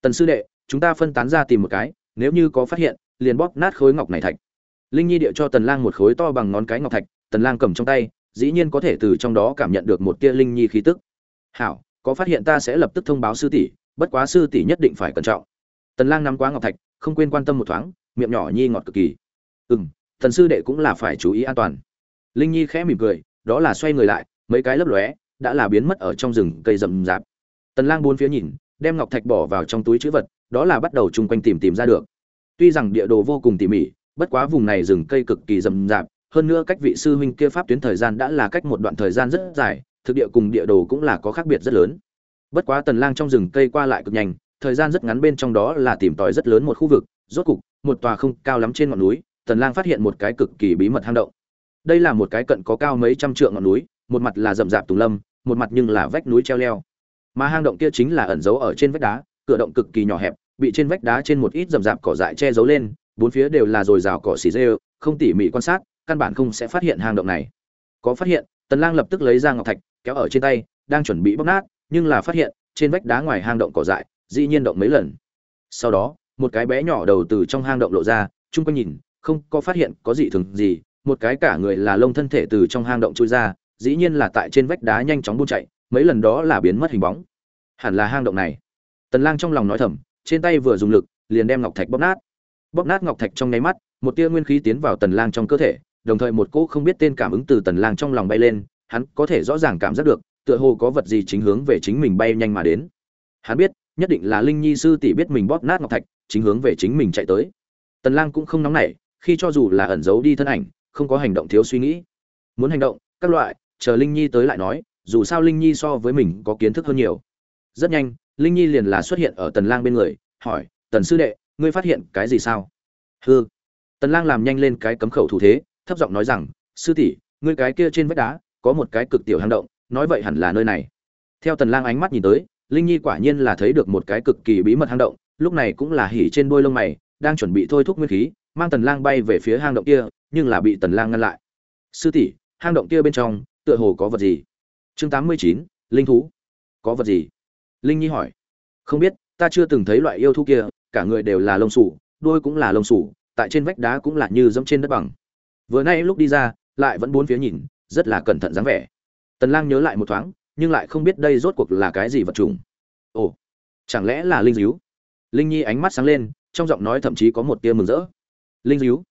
A: "Tần sư đệ, chúng ta phân tán ra tìm một cái, nếu như có phát hiện, liền bóp nát khối ngọc này thạch." Linh Nhi địa cho Tần Lang một khối to bằng ngón cái ngọc thạch, Tần Lang cầm trong tay, dĩ nhiên có thể từ trong đó cảm nhận được một tia linh nhi khí tức. "Hảo, có phát hiện ta sẽ lập tức thông báo sư tỷ, bất quá sư tỷ nhất định phải cẩn trọng." Tần Lang nắm quá ngọc thạch, không quên quan tâm một thoáng, miệng nhỏ nhi ngọt cực kỳ. "Ừm, thần sư đệ cũng là phải chú ý an toàn." Linh Nhi khẽ mỉm cười, đó là xoay người lại, mấy cái lấp lóe, đã là biến mất ở trong rừng cây rậm rạp. Tần Lang bốn phía nhìn, đem ngọc thạch bỏ vào trong túi trữ vật, đó là bắt đầu chung quanh tìm tìm ra được. Tuy rằng địa đồ vô cùng tỉ mỉ, bất quá vùng này rừng cây cực kỳ rậm rạp, hơn nữa cách vị sư huynh kia pháp tuyến thời gian đã là cách một đoạn thời gian rất dài, thực địa cùng địa đồ cũng là có khác biệt rất lớn. Bất quá Tần Lang trong rừng cây qua lại cực nhanh, thời gian rất ngắn bên trong đó là tìm tòi rất lớn một khu vực, rốt cục, một tòa không cao lắm trên ngọn núi, Tần Lang phát hiện một cái cực kỳ bí mật hang động. Đây là một cái cận có cao mấy trăm trượng ngọn núi, một mặt là rậm rạp tùng lâm, một mặt nhưng là vách núi treo leo. Mà hang động kia chính là ẩn giấu ở trên vách đá, cửa động cực kỳ nhỏ hẹp, bị trên vách đá trên một ít rậm rạp cỏ dại che giấu lên, bốn phía đều là dồi dào cỏ xì rêu, không tỉ mỉ quan sát, căn bản không sẽ phát hiện hang động này. Có phát hiện, Tần Lang lập tức lấy ra ngọc thạch, kéo ở trên tay, đang chuẩn bị bóc nát, nhưng là phát hiện, trên vách đá ngoài hang động cỏ dại, dĩ nhiên động mấy lần. Sau đó, một cái bé nhỏ đầu từ trong hang động lộ ra, chung quanh nhìn, không có phát hiện có gì thường gì, một cái cả người là lông thân thể từ trong hang động chui ra, dĩ nhiên là tại trên vách đá nhanh chóng buôn chạy, mấy lần đó là biến mất hình bóng. Hẳn là hang động này. Tần Lang trong lòng nói thầm, trên tay vừa dùng lực, liền đem ngọc thạch bóp nát. Bóp nát ngọc thạch trong nháy mắt, một tia nguyên khí tiến vào Tần Lang trong cơ thể, đồng thời một cỗ không biết tên cảm ứng từ Tần Lang trong lòng bay lên, hắn có thể rõ ràng cảm giác được, tựa hồ có vật gì chính hướng về chính mình bay nhanh mà đến. Hắn biết, nhất định là Linh Nhi sư tỷ biết mình bóp nát ngọc thạch, chính hướng về chính mình chạy tới. Tần Lang cũng không nóng nảy, khi cho dù là ẩn giấu đi thân ảnh, không có hành động thiếu suy nghĩ. Muốn hành động, các loại, chờ Linh Nhi tới lại nói, dù sao Linh Nhi so với mình có kiến thức hơn nhiều. Rất nhanh, Linh Nhi liền là xuất hiện ở Tần Lang bên người, hỏi: "Tần sư đệ, ngươi phát hiện cái gì sao?" "Hừ." Tần Lang làm nhanh lên cái cấm khẩu thủ thế, thấp giọng nói rằng: "Sư tỷ, ngươi cái kia trên vách đá có một cái cực tiểu hang động, nói vậy hẳn là nơi này." Theo Tần Lang ánh mắt nhìn tới, linh nhi quả nhiên là thấy được một cái cực kỳ bí mật hang động lúc này cũng là hỉ trên đôi lông mày đang chuẩn bị thôi thúc nguyên khí mang tần lang bay về phía hang động kia nhưng là bị tần lang ngăn lại sư tỷ hang động kia bên trong tựa hồ có vật gì chương 89, linh thú có vật gì linh nhi hỏi không biết ta chưa từng thấy loại yêu thú kia cả người đều là lông sủ đuôi cũng là lông sủ tại trên vách đá cũng là như dẫm trên đất bằng. Vừa nay lúc đi ra, lại vẫn bốn phía nhìn, rất là cẩn thận dáng vẻ. Tần lang nhớ lại một thoáng, nhưng lại không biết đây rốt cuộc là cái gì vật trùng ồ, chẳng lẽ là linh diếu linh nhi ánh mắt sáng lên, trong giọng nói thậm chí có một tia mừng rỡ. Linh diếu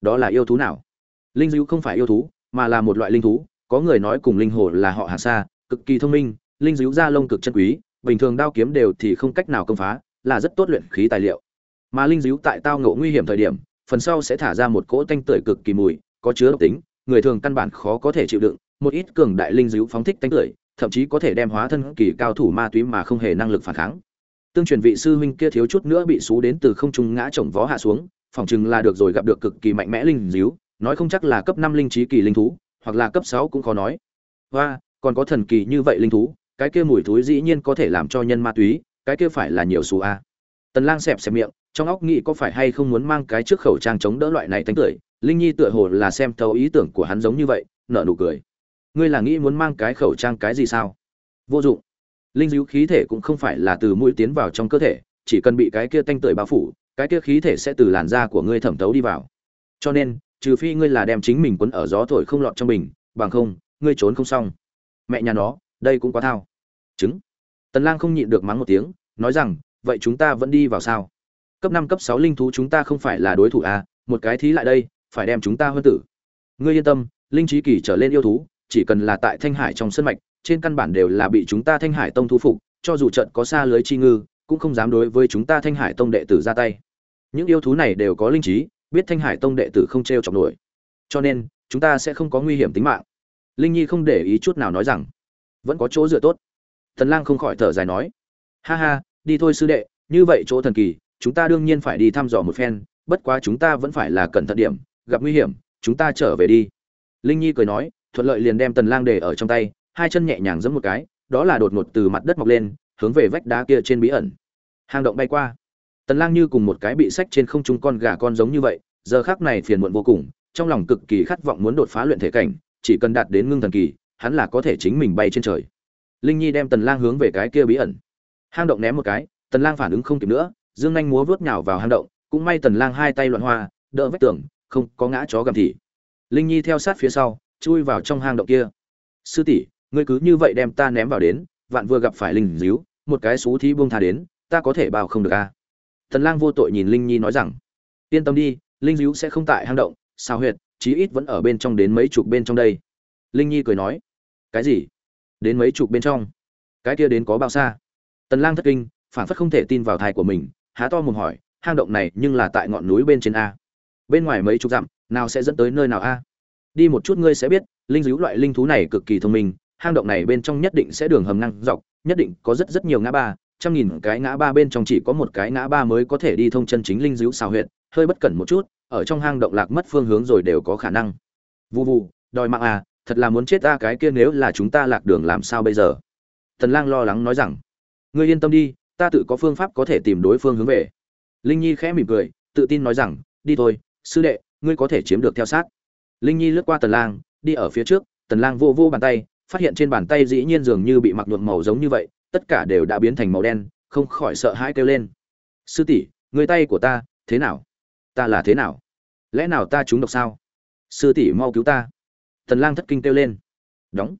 A: đó là yêu thú nào? Linh diếu không phải yêu thú, mà là một loại linh thú, có người nói cùng linh hồ là họ hàng xa cực kỳ thông minh, linh diếu da lông cực chân quý, bình thường đao kiếm đều thì không cách nào công phá là rất tốt luyện khí tài liệu. Mà linh dữ tại tao ngộ nguy hiểm thời điểm, phần sau sẽ thả ra một cỗ tanh tưởi cực kỳ mùi, có chứa độc tính, người thường căn bản khó có thể chịu đựng, một ít cường đại linh dữ phóng thích tanh tưởi, thậm chí có thể đem hóa thân kỳ cao thủ ma túy mà không hề năng lực phản kháng. Tương truyền vị sư huynh kia thiếu chút nữa bị xú đến từ không trung ngã chồng vó hạ xuống, phỏng chừng là được rồi gặp được cực kỳ mạnh mẽ linh dữ nói không chắc là cấp năm linh trí kỳ linh thú, hoặc là cấp sáu cũng khó nói. Và còn có thần kỳ như vậy linh thú, cái kia mùi thối dĩ nhiên có thể làm cho nhân ma túy cái kia phải là nhiều xù a. Tần lang xẹp xẹp miệng, trong óc nghĩ có phải hay không muốn mang cái trước khẩu trang chống đỡ loại này tánh tưởi linh nhi tựa hồ là xem thấu ý tưởng của hắn giống như vậy, nở nụ cười. Ngươi là nghĩ muốn mang cái khẩu trang cái gì sao? Vô dụng. Linh dữ khí thể cũng không phải là từ mũi tiến vào trong cơ thể, chỉ cần bị cái kia tanh tưởi bao phủ, cái kia khí thể sẽ từ làn da của ngươi thẩm thấu đi vào. Cho nên, trừ phi ngươi là đem chính mình quấn ở gió thổi không lọt trong mình bằng không, ngươi trốn không xong. Mẹ nhà nó, đây cũng quá thao. Chứng tần lang không nhịn được mắng một tiếng, nói rằng, vậy chúng ta vẫn đi vào sao? Cấp 5 cấp 6 linh thú chúng ta không phải là đối thủ à? Một cái thí lại đây, phải đem chúng ta hơn tử. Ngươi yên tâm, linh trí kỳ trở lên yêu thú, chỉ cần là tại thanh hải trong sân mạch, trên căn bản đều là bị chúng ta thanh hải tông thu phục, cho dù trận có xa lưới chi ngư, cũng không dám đối với chúng ta thanh hải tông đệ tử ra tay. Những yêu thú này đều có linh trí, biết thanh hải tông đệ tử không trêu chọc nổi. Cho nên, chúng ta sẽ không có nguy hiểm tính mạng. Linh nhi không để ý chút nào nói rằng, vẫn có chỗ dựa tốt thần lang không khỏi thở dài nói, ha ha, đi thôi sư đệ, như vậy chỗ thần kỳ, chúng ta đương nhiên phải đi thăm dò một phen, bất quá chúng ta vẫn phải là cẩn thận điểm, gặp nguy hiểm, chúng ta trở về đi. Linh nhi cười nói, thuận lợi liền đem tần lang để ở trong tay, hai chân nhẹ nhàng giẫm một cái, đó là đột ngột từ mặt đất mọc lên, hướng về vách đá kia trên bí ẩn. Hang động bay qua. Tần lang như cùng một cái bị sách trên không trung con gà con giống như vậy, giờ khắc này phiền muộn vô cùng, trong lòng cực kỳ khát vọng muốn đột phá luyện thể cảnh, chỉ cần đạt đến ngưng thần kỳ, hắn là có thể chính mình bay trên trời linh nhi đem tần lang hướng về cái kia bí ẩn. Hang động ném một cái, tần lang phản ứng không kịp nữa, dương nhanh múa vớt nhào vào hang động, cũng may tần lang hai tay loạn hoa, đỡ vách tường, không có ngã chó gầm thị linh nhi theo sát phía sau, chui vào trong hang động kia. Sư tỷ, ngươi cứ như vậy đem ta ném vào đến, vạn vừa gặp phải linh díu, một cái xú thí buông tha đến, ta có thể bao không được a à? tần lang vô tội nhìn linh nhi nói rằng, yên tâm đi, linh díu sẽ không tại hang động sao huyệt, chí ít vẫn ở bên trong đến mấy chục bên trong đây. Linh nhi cười nói, cái gì? Đến mấy chục bên trong. Cái kia đến có bao xa? Tần lang thất kinh phản phất không thể tin vào thai của mình há to mồm hỏi hang động này nhưng là tại ngọn núi bên trên a? Bên ngoài mấy chục dặm nào sẽ dẫn tới nơi nào a? Đi một chút ngươi sẽ biết linh dữ loại linh thú này cực kỳ thông minh hang động này bên trong nhất định sẽ đường hầm năng dọc nhất định có rất rất nhiều ngã ba trăm nghìn cái ngã ba bên trong chỉ có một cái ngã ba mới có thể đi thông chân chính linh dữ xào huyệt, hơi bất cẩn một chút ở trong hang động lạc mất phương hướng rồi đều có khả năng. Vu vu đòi mạng à thật là muốn chết ta cái kia nếu là chúng ta lạc đường làm sao bây giờ? Tần lang lo lắng nói rằng, ngươi yên tâm đi, ta tự có phương pháp có thể tìm đối phương hướng về. Linh nhi khẽ mỉm cười, tự tin nói rằng, đi thôi, sư đệ, ngươi có thể chiếm được theo sát. Linh nhi lướt qua tần lang, đi ở phía trước, tần lang vô vô bàn tay, phát hiện trên bàn tay dĩ nhiên dường như bị mặc nhuộm màu giống như vậy, tất cả đều đã biến thành màu đen, không khỏi sợ hãi kêu lên. Sư tỷ, người tay của ta thế nào? Ta là thế nào? Lẽ nào ta trúng độc sao? Sư tỷ mau cứu ta tần lang thất kinh kêu lên. Đóng.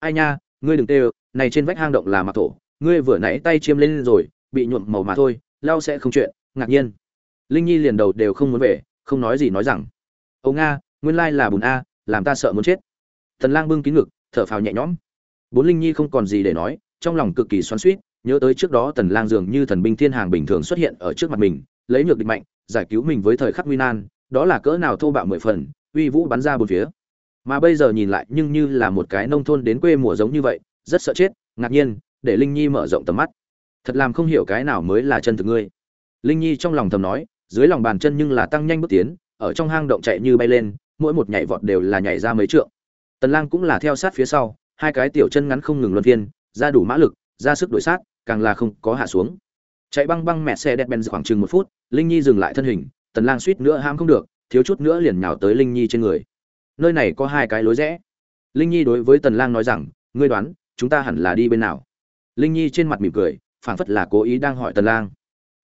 A: Ai nha, ngươi đừng kêu, này trên vách hang động là mặc thổ, ngươi vừa nãy tay chiêm lên rồi, bị nhuộm màu mà thôi lao sẽ không chuyện, ngạc nhiên. Linh nhi liền đầu đều không muốn về, không nói gì nói rằng. Âu nga, nguyên lai là bùn a, làm ta sợ muốn chết. Thần lang bưng kín ngực, thở phào nhẹ nhõm. Bốn linh nhi không còn gì để nói, trong lòng cực kỳ xoắn xuýt, nhớ tới trước đó tần lang dường như thần binh thiên hàng bình thường xuất hiện ở trước mặt mình, lấy nhược địch mạnh, giải cứu mình với thời khắc nguy nan, đó là cỡ nào thô bạo mười phần, uy vũ bắn ra bốn phía mà bây giờ nhìn lại nhưng như là một cái nông thôn đến quê mùa giống như vậy, rất sợ chết, ngạc nhiên, để linh nhi mở rộng tầm mắt. Thật làm không hiểu cái nào mới là chân thực ngươi. Linh nhi trong lòng thầm nói, dưới lòng bàn chân nhưng là tăng nhanh bước tiến, ở trong hang động chạy như bay lên, mỗi một nhảy vọt đều là nhảy ra mấy trượng. Tần lang cũng là theo sát phía sau, hai cái tiểu chân ngắn không ngừng luân phiên, ra đủ mã lực, ra sức đuổi sát, càng là không có hạ xuống. Chạy băng băng mẹ xe đẹp ben khoảng chừng một phút, linh nhi dừng lại thân hình, tần lang suýt nữa ham không được, thiếu chút nữa liền nhào tới linh nhi trên người nơi này có hai cái lối rẽ. Linh nhi đối với tần lang nói rằng, ngươi đoán, chúng ta hẳn là đi bên nào? Linh nhi trên mặt mỉm cười, phảng phất là cố ý đang hỏi tần lang.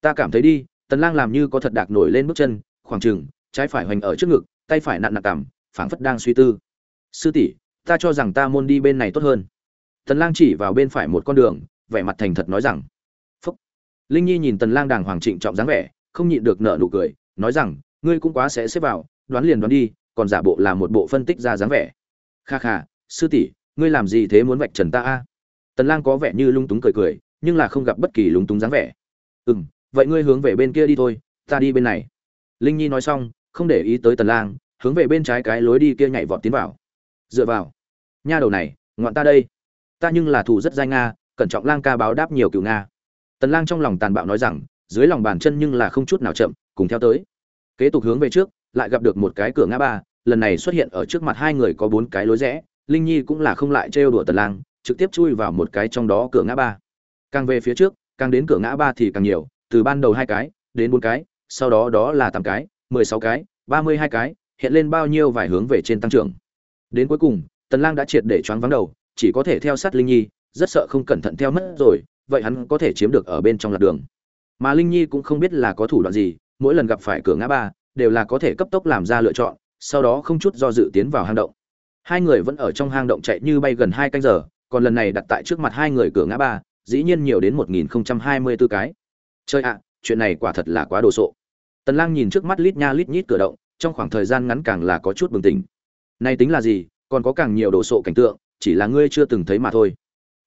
A: Ta cảm thấy đi, tần lang làm như có thật đạc nổi lên bước chân, khoảng chừng, trái phải hoành ở trước ngực, tay phải nặn nặn cằm, phảng phất đang suy tư. Sư tỷ, ta cho rằng ta môn đi bên này tốt hơn. Tần lang chỉ vào bên phải một con đường, vẻ mặt thành thật nói rằng, phúc. Linh nhi nhìn tần lang đàng hoàng trịnh trọng dáng vẻ, không nhịn được nở nụ cười, nói rằng, ngươi cũng quá sẽ xếp vào, đoán liền đoán đi còn giả bộ là một bộ phân tích ra dáng vẻ. Kha kha, sư tỷ, ngươi làm gì thế muốn vạch trần ta a? Tần lang có vẻ như lung túng cười cười, nhưng là không gặp bất kỳ lung túng dáng vẻ. Ừm, vậy ngươi hướng về bên kia đi thôi, ta đi bên này. Linh nhi nói xong, không để ý tới tần lang, hướng về bên trái cái lối đi kia nhảy vọt tiến vào. Dựa vào. Nha đầu này, ngoạn ta đây. Ta nhưng là thủ rất danh nga, cẩn trọng lang ca báo đáp nhiều cựu nga. Tần lang trong lòng tàn bạo nói rằng, dưới lòng bàn chân nhưng là không chút nào chậm, cùng theo tới. Kế tục hướng về trước lại gặp được một cái cửa ngã ba, lần này xuất hiện ở trước mặt hai người có bốn cái lối rẽ, linh nhi cũng là không lại trêu đùa tần lang, trực tiếp chui vào một cái trong đó cửa ngã ba. Càng về phía trước, càng đến cửa ngã ba thì càng nhiều, từ ban đầu hai cái, đến bốn cái, sau đó đó là tám cái, mười sáu cái, ba mươi hai cái, hiện lên bao nhiêu vài hướng về trên tăng trưởng. Đến cuối cùng, tần lang đã triệt để choáng vắng đầu, chỉ có thể theo sát linh nhi, rất sợ không cẩn thận theo mất rồi, vậy hắn có thể chiếm được ở bên trong lạc đường. Mà linh nhi cũng không biết là có thủ đoạn gì, mỗi lần gặp phải cửa ngã ba đều là có thể cấp tốc làm ra lựa chọn, sau đó không chút do dự tiến vào hang động. Hai người vẫn ở trong hang động chạy như bay gần hai canh giờ, còn lần này đặt tại trước mặt hai người cửa ngã ba, dĩ nhiên nhiều đến một nghìn hai mươi 1024 cái. Chơi ạ, chuyện này quả thật là quá đồ sộ. Tần lang nhìn trước mắt lít nha lít nhít cửa động, trong khoảng thời gian ngắn càng là có chút bừng tỉnh. Nay tính là gì, còn có càng nhiều đồ sộ cảnh tượng, chỉ là ngươi chưa từng thấy mà thôi.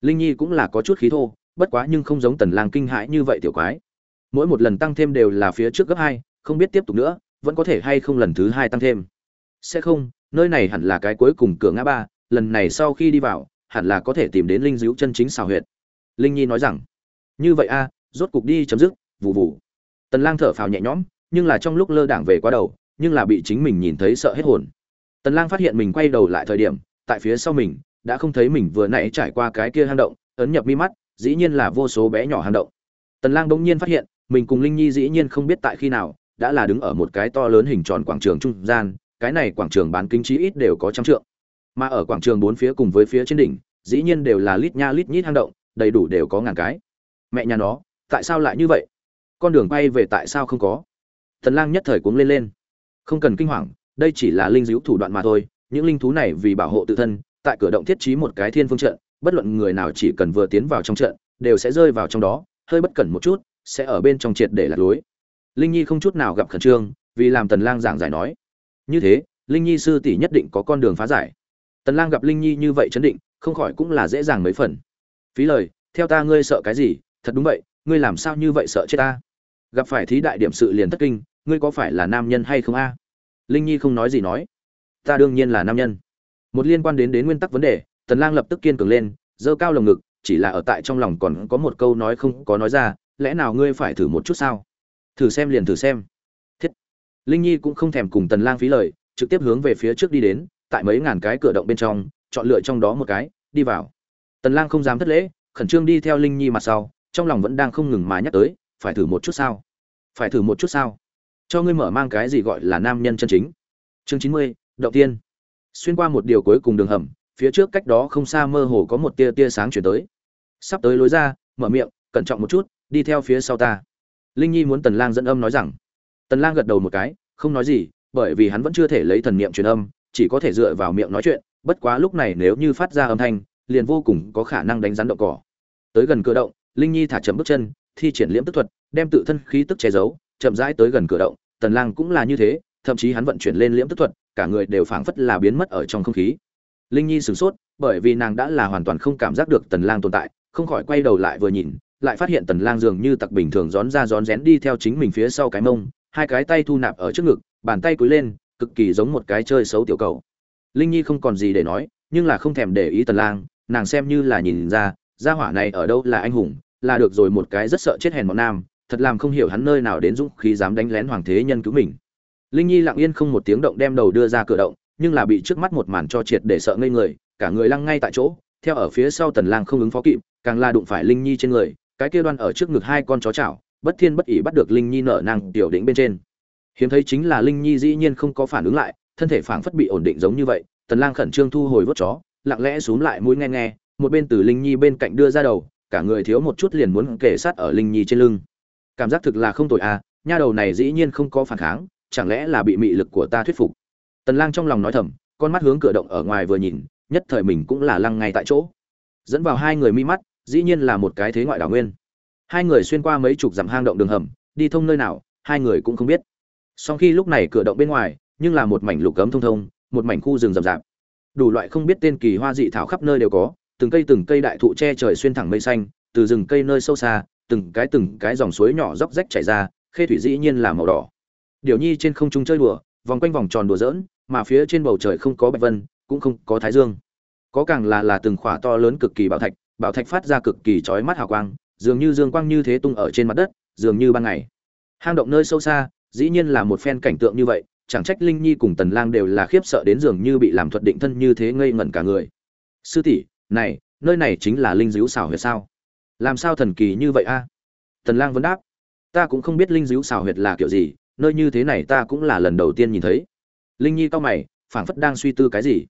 A: Linh nhi cũng là có chút khí thô, bất quá nhưng không giống tần lang kinh hãi như vậy tiểu quái. Mỗi một lần tăng thêm đều là phía trước gấp hai, không biết tiếp tục nữa vẫn có thể hay không lần thứ hai tăng thêm. Sẽ không, nơi này hẳn là cái cuối cùng cửa ngã ba, lần này sau khi đi vào, hẳn là có thể tìm đến linh dữ chân chính xào huyệt. Linh nhi nói rằng, như vậy a, rốt cục đi chấm dứt vụ vụ tần lang thở phào nhẹ nhõm, nhưng là trong lúc lơ đảng về quá đầu, nhưng là bị chính mình nhìn thấy sợ hết hồn. Tần lang phát hiện mình quay đầu lại thời điểm, tại phía sau mình, đã không thấy mình vừa nãy trải qua cái kia hang động, ấn nhập mi mắt, dĩ nhiên là vô số bé nhỏ hang động. Tần lang đống nhiên phát hiện, mình cùng linh nhi dĩ nhiên không biết tại khi nào đã là đứng ở một cái to lớn hình tròn quảng trường trung gian, cái này quảng trường bán kính chí ít đều có trăm trượng. Mà ở quảng trường bốn phía cùng với phía trên đỉnh, dĩ nhiên đều là lít nha lít nhít hang động, đầy đủ đều có ngàn cái. Mẹ nhà nó, tại sao lại như vậy? Con đường bay về tại sao không có? Tần lang nhất thời cuống lên lên. Không cần kinh hoàng, đây chỉ là linh dữ thủ đoạn mà thôi, những linh thú này vì bảo hộ tự thân, tại cửa động thiết trí một cái thiên phương trận, bất luận người nào chỉ cần vừa tiến vào trong trận, đều sẽ rơi vào trong đó, hơi bất cẩn một chút, sẽ ở bên trong triệt để lạc lối linh nhi không chút nào gặp khẩn trương, vì làm tần lang giảng giải nói. Như thế, linh nhi sư tỷ nhất định có con đường phá giải. Tần lang gặp linh nhi như vậy chấn định, không khỏi cũng là dễ dàng mấy phần. Phí lời, theo ta ngươi sợ cái gì, thật đúng vậy, ngươi làm sao như vậy sợ chết ta? Gặp phải thí đại điểm sự liền thất kinh, ngươi có phải là nam nhân hay không a? Linh nhi không nói gì nói. Ta đương nhiên là nam nhân. Một liên quan đến đến nguyên tắc vấn đề, tần lang lập tức kiên cường lên dơ cao lồng ngực, chỉ là ở tại trong lòng còn có một câu nói không có nói ra, lẽ nào ngươi phải thử một chút sao? Thử xem liền thử xem. Thiết. Linh nhi cũng không thèm cùng tần lang phí lời, trực tiếp hướng về phía trước đi đến, tại mấy ngàn cái cửa động bên trong, chọn lựa trong đó một cái, đi vào. Tần lang không dám thất lễ, khẩn trương đi theo linh nhi mặt sau, trong lòng vẫn đang không ngừng mà nhắc tới, phải thử một chút sao? Phải thử một chút sao? Cho ngươi mở mang cái gì gọi là nam nhân chân chính. Chương chín mươi, động tiên. Xuyên qua một điều cuối cùng đường hầm, phía trước cách đó không xa mơ hồ có một tia tia sáng chuyển tới. Sắp tới lối ra, mở miệng, cẩn trọng một chút, đi theo phía sau ta linh nhi muốn tần lang dẫn âm nói rằng. Tần lang gật đầu một cái, không nói gì, bởi vì hắn vẫn chưa thể lấy thần niệm truyền âm, chỉ có thể dựa vào miệng nói chuyện, bất quá lúc này nếu như phát ra âm thanh, liền vô cùng có khả năng đánh rắn động cỏ. Tới gần cửa động, linh nhi thả chậm bước chân, thi triển liễm tức thuật, đem tự thân khí tức che giấu, chậm rãi tới gần cửa động, tần lang cũng là như thế, thậm chí hắn vận chuyển lên liễm tức thuật, cả người đều phảng phất là biến mất ở trong không khí. Linh nhi sửng sốt, bởi vì nàng đã là hoàn toàn không cảm giác được tần lang tồn tại, không khỏi quay đầu lại vừa nhìn lại phát hiện tần lang dường như tặc bình thường rón ra rón rén đi theo chính mình phía sau cái mông, hai cái tay thu nạp ở trước ngực, bàn tay cúi lên, cực kỳ giống một cái chơi xấu tiểu cầu. Linh nhi không còn gì để nói, nhưng là không thèm để ý tần lang, nàng xem như là nhìn ra, gia hỏa này ở đâu là anh hùng, là được rồi một cái rất sợ chết hèn một nam, thật làm không hiểu hắn nơi nào đến dũng khí dám đánh lén hoàng thế nhân cứu mình. Linh nhi lặng yên không một tiếng động đem đầu đưa ra cửa động, nhưng là bị trước mắt một màn cho triệt để sợ ngây người, cả người lăng ngay tại chỗ, theo ở phía sau tần lang không ứng phó kịp, càng là đụng phải linh nhi trên người cái kia đoan ở trước ngực hai con chó chảo, bất thiên bất ỉ bắt được linh nhi nở nàng tiểu đỉnh bên trên. Hiếm thấy chính là linh nhi dĩ nhiên không có phản ứng lại, thân thể phảng phất bị ổn định giống như vậy, tần lang khẩn trương thu hồi vớt chó, lặng lẽ xuống lại mũi nghe nghe, một bên từ linh nhi bên cạnh đưa ra đầu, cả người thiếu một chút liền muốn kể sát ở linh nhi trên lưng. Cảm giác thực là không tồi à nha đầu này dĩ nhiên không có phản kháng, chẳng lẽ là bị mị lực của ta thuyết phục? Tần lang trong lòng nói thầm, con mắt hướng cửa động ở ngoài vừa nhìn, nhất thời mình cũng là lăng ngay tại chỗ. Dẫn vào hai người mi mắt dĩ nhiên là một cái thế ngoại đảo nguyên. Hai người xuyên qua mấy chục dặm hang động đường hầm, đi thông nơi nào, hai người cũng không biết. Sau khi lúc này cửa động bên ngoài, nhưng là một mảnh lục cấm thông thông, một mảnh khu rừng rậm rạp. Đủ loại không biết tên kỳ hoa dị thảo khắp nơi đều có, từng cây từng cây đại thụ che trời xuyên thẳng mây xanh, từ rừng cây nơi sâu xa, từng cái từng cái dòng suối nhỏ róc rách chảy ra, khê thủy dĩ nhiên là màu đỏ. Điều nhi trên không trung chơi đùa, vòng quanh vòng tròn đùa giỡn, mà phía trên bầu trời không có bạch vân, cũng không có thái dương. Có càng là là từng khỏa to lớn cực kỳ bảo thạch bảo thạch phát ra cực kỳ chói mắt hào quang, dường như dương quang như thế tung ở trên mặt đất, dường như ban ngày. Hang động nơi sâu xa, dĩ nhiên là một phen cảnh tượng như vậy, chẳng trách linh nhi cùng tần lang đều là khiếp sợ đến dường như bị làm thuật định thân như thế ngây ngẩn cả người. Sư tỷ, này, nơi này chính là linh dữu xảo huyệt sao? Làm sao thần kỳ như vậy a? Tần lang vẫn đáp. Ta cũng không biết linh dữu xảo huyệt là kiểu gì, nơi như thế này ta cũng là lần đầu tiên nhìn thấy. Linh nhi cao mày, phảng phất đang suy tư cái gì.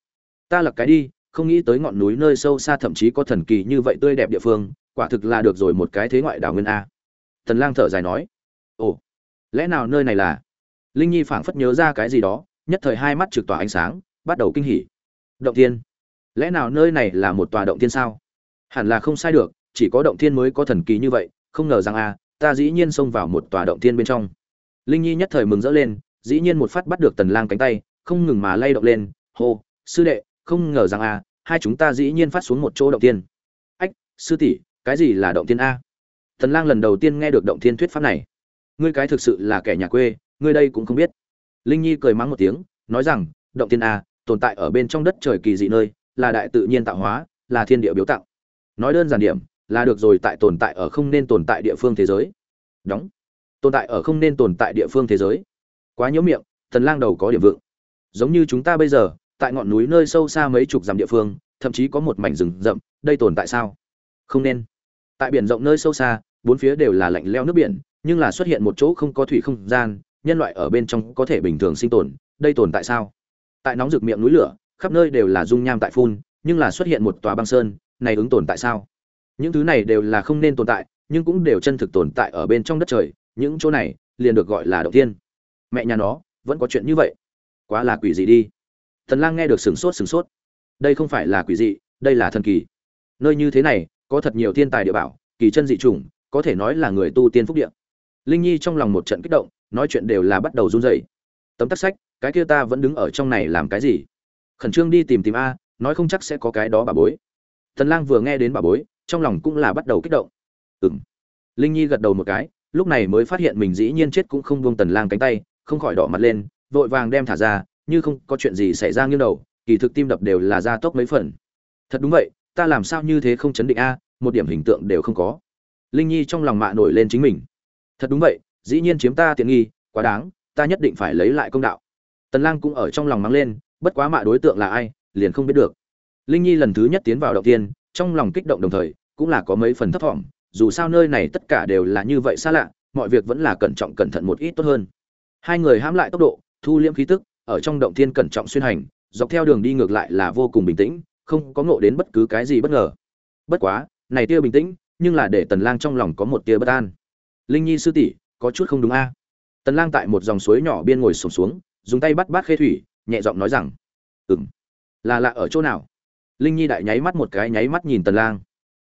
A: Ta lật cái đi không nghĩ tới ngọn núi nơi sâu xa thậm chí có thần kỳ như vậy tươi đẹp địa phương, quả thực là được rồi một cái thế ngoại đảo nguyên a. Tần lang thở dài nói, ồ, lẽ nào nơi này là? Linh nhi phảng phất nhớ ra cái gì đó, nhất thời hai mắt trực tỏa ánh sáng, bắt đầu kinh hỉ. Động thiên? Lẽ nào nơi này là một tòa động thiên sao? Hẳn là không sai được, chỉ có động thiên mới có thần kỳ như vậy, không ngờ rằng a, ta dĩ nhiên xông vào một tòa động thiên bên trong. Linh nhi nhất thời mừng rỡ lên, dĩ nhiên một phát bắt được tần lang cánh tay, không ngừng mà lay động lên, hô, sư đệ không ngờ rằng a hai chúng ta dĩ nhiên phát xuống một chỗ động tiên. ách, sư tỷ, cái gì là động tiên a? Tần lang lần đầu tiên nghe được động tiên thuyết pháp này. Ngươi cái thực sự là kẻ nhà quê, ngươi đây cũng không biết. Linh nhi cười mắng một tiếng, nói rằng, động tiên a, tồn tại ở bên trong đất trời kỳ dị nơi, là đại tự nhiên tạo hóa, là thiên địa biểu tặng. nói đơn giản điểm, là được rồi tại tồn tại ở không nên tồn tại địa phương thế giới. Đóng. Tồn tại ở không nên tồn tại địa phương thế giới. Quá nhiễu miệng, thần lang đầu có điểm vượng. Giống như chúng ta bây giờ tại ngọn núi nơi sâu xa mấy chục dặm địa phương, thậm chí có một mảnh rừng rậm, đây tồn tại sao? Không nên. Tại biển rộng nơi sâu xa, bốn phía đều là lạnh lẽo nước biển, nhưng là xuất hiện một chỗ không có thủy không gian, nhân loại ở bên trong có thể bình thường sinh tồn, đây tồn tại sao? Tại nóng rực miệng núi lửa, khắp nơi đều là dung nham tại phun, nhưng là xuất hiện một tòa băng sơn, này ứng tồn tại sao? Những thứ này đều là không nên tồn tại, nhưng cũng đều chân thực tồn tại ở bên trong đất trời, những chỗ này liền được gọi là động thiên. mẹ nhà nó, vẫn có chuyện như vậy. Quá là quỷ gì đi thần lang nghe được sừng sốt sừng sốt. Đây không phải là quỷ dị đây là thần kỳ. Nơi như thế này có thật nhiều thiên tài địa bảo kỳ chân dị trùng, có thể nói là người tu tiên phúc địa. Linh nhi trong lòng một trận kích động nói chuyện đều là bắt đầu run rẩy. Tấm tắc sách cái kia ta vẫn đứng ở trong này làm cái gì? Khẩn trương đi tìm tìm a nói không chắc sẽ có cái đó bà bối. Thần lang vừa nghe đến bà bối trong lòng cũng là bắt đầu kích động. Ừm. Linh nhi gật đầu một cái lúc này mới phát hiện mình dĩ nhiên chết cũng không buông tần lang cánh tay không khỏi đỏ mặt lên vội vàng đem thả ra như không có chuyện gì xảy ra nghiêng đầu, kỳ thực tim đập đều là ra tốc mấy phần. Thật đúng vậy, ta làm sao như thế không chấn định a, một điểm hình tượng đều không có. Linh nhi trong lòng mạ nổi lên chính mình. Thật đúng vậy, dĩ nhiên chiếm ta tiện nghi, quá đáng, ta nhất định phải lấy lại công đạo. Tần lang cũng ở trong lòng mắng lên, bất quá mạ đối tượng là ai, liền không biết được. Linh nhi lần thứ nhất tiến vào đầu tiên, trong lòng kích động đồng thời, cũng là có mấy phần thấp thỏm, dù sao nơi này tất cả đều là như vậy xa lạ, mọi việc vẫn là cẩn trọng cẩn thận một ít tốt hơn. Hai người hãm lại tốc độ, thu liễm khí tức ở trong động thiên cẩn trọng xuyên hành dọc theo đường đi ngược lại là vô cùng bình tĩnh không có ngộ đến bất cứ cái gì bất ngờ. Bất quá này tia bình tĩnh nhưng là để tần lang trong lòng có một tia bất an. Linh nhi sư tỷ có chút không đúng a. Tần lang tại một dòng suối nhỏ bên ngồi sụp xuống, xuống dùng tay bắt bát khê thủy nhẹ giọng nói rằng ừm là lạ ở chỗ nào? Linh nhi đại nháy mắt một cái nháy mắt nhìn tần lang.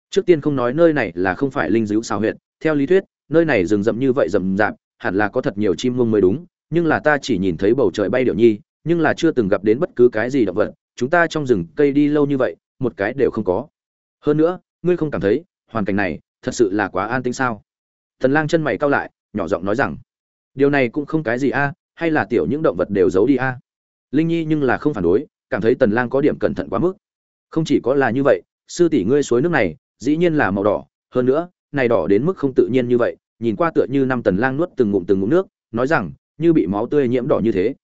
A: Trước tiên không nói nơi này là không phải linh dữ xào huyệt, theo lý thuyết nơi này rừng rậm như vậy rậm rạp hẳn là có thật nhiều chim muông mới đúng nhưng là ta chỉ nhìn thấy bầu trời bay điệu nhi, nhưng là chưa từng gặp đến bất cứ cái gì động vật, chúng ta trong rừng cây đi lâu như vậy, một cái đều không có. Hơn nữa, ngươi không cảm thấy, hoàn cảnh này, thật sự là quá an tĩnh sao? Thần lang chân mày cau lại, nhỏ giọng nói rằng, điều này cũng không cái gì a, hay là tiểu những động vật đều giấu đi a? Linh nhi nhưng là không phản đối, cảm thấy tần lang có điểm cẩn thận quá mức. Không chỉ có là như vậy, sư tỷ ngươi suối nước này, dĩ nhiên là màu đỏ, hơn nữa, này đỏ đến mức không tự nhiên như vậy, nhìn qua tựa như năm tần lang nuốt từng ngụm từng ngụm nước, nói rằng như bị máu tươi nhiễm đỏ như thế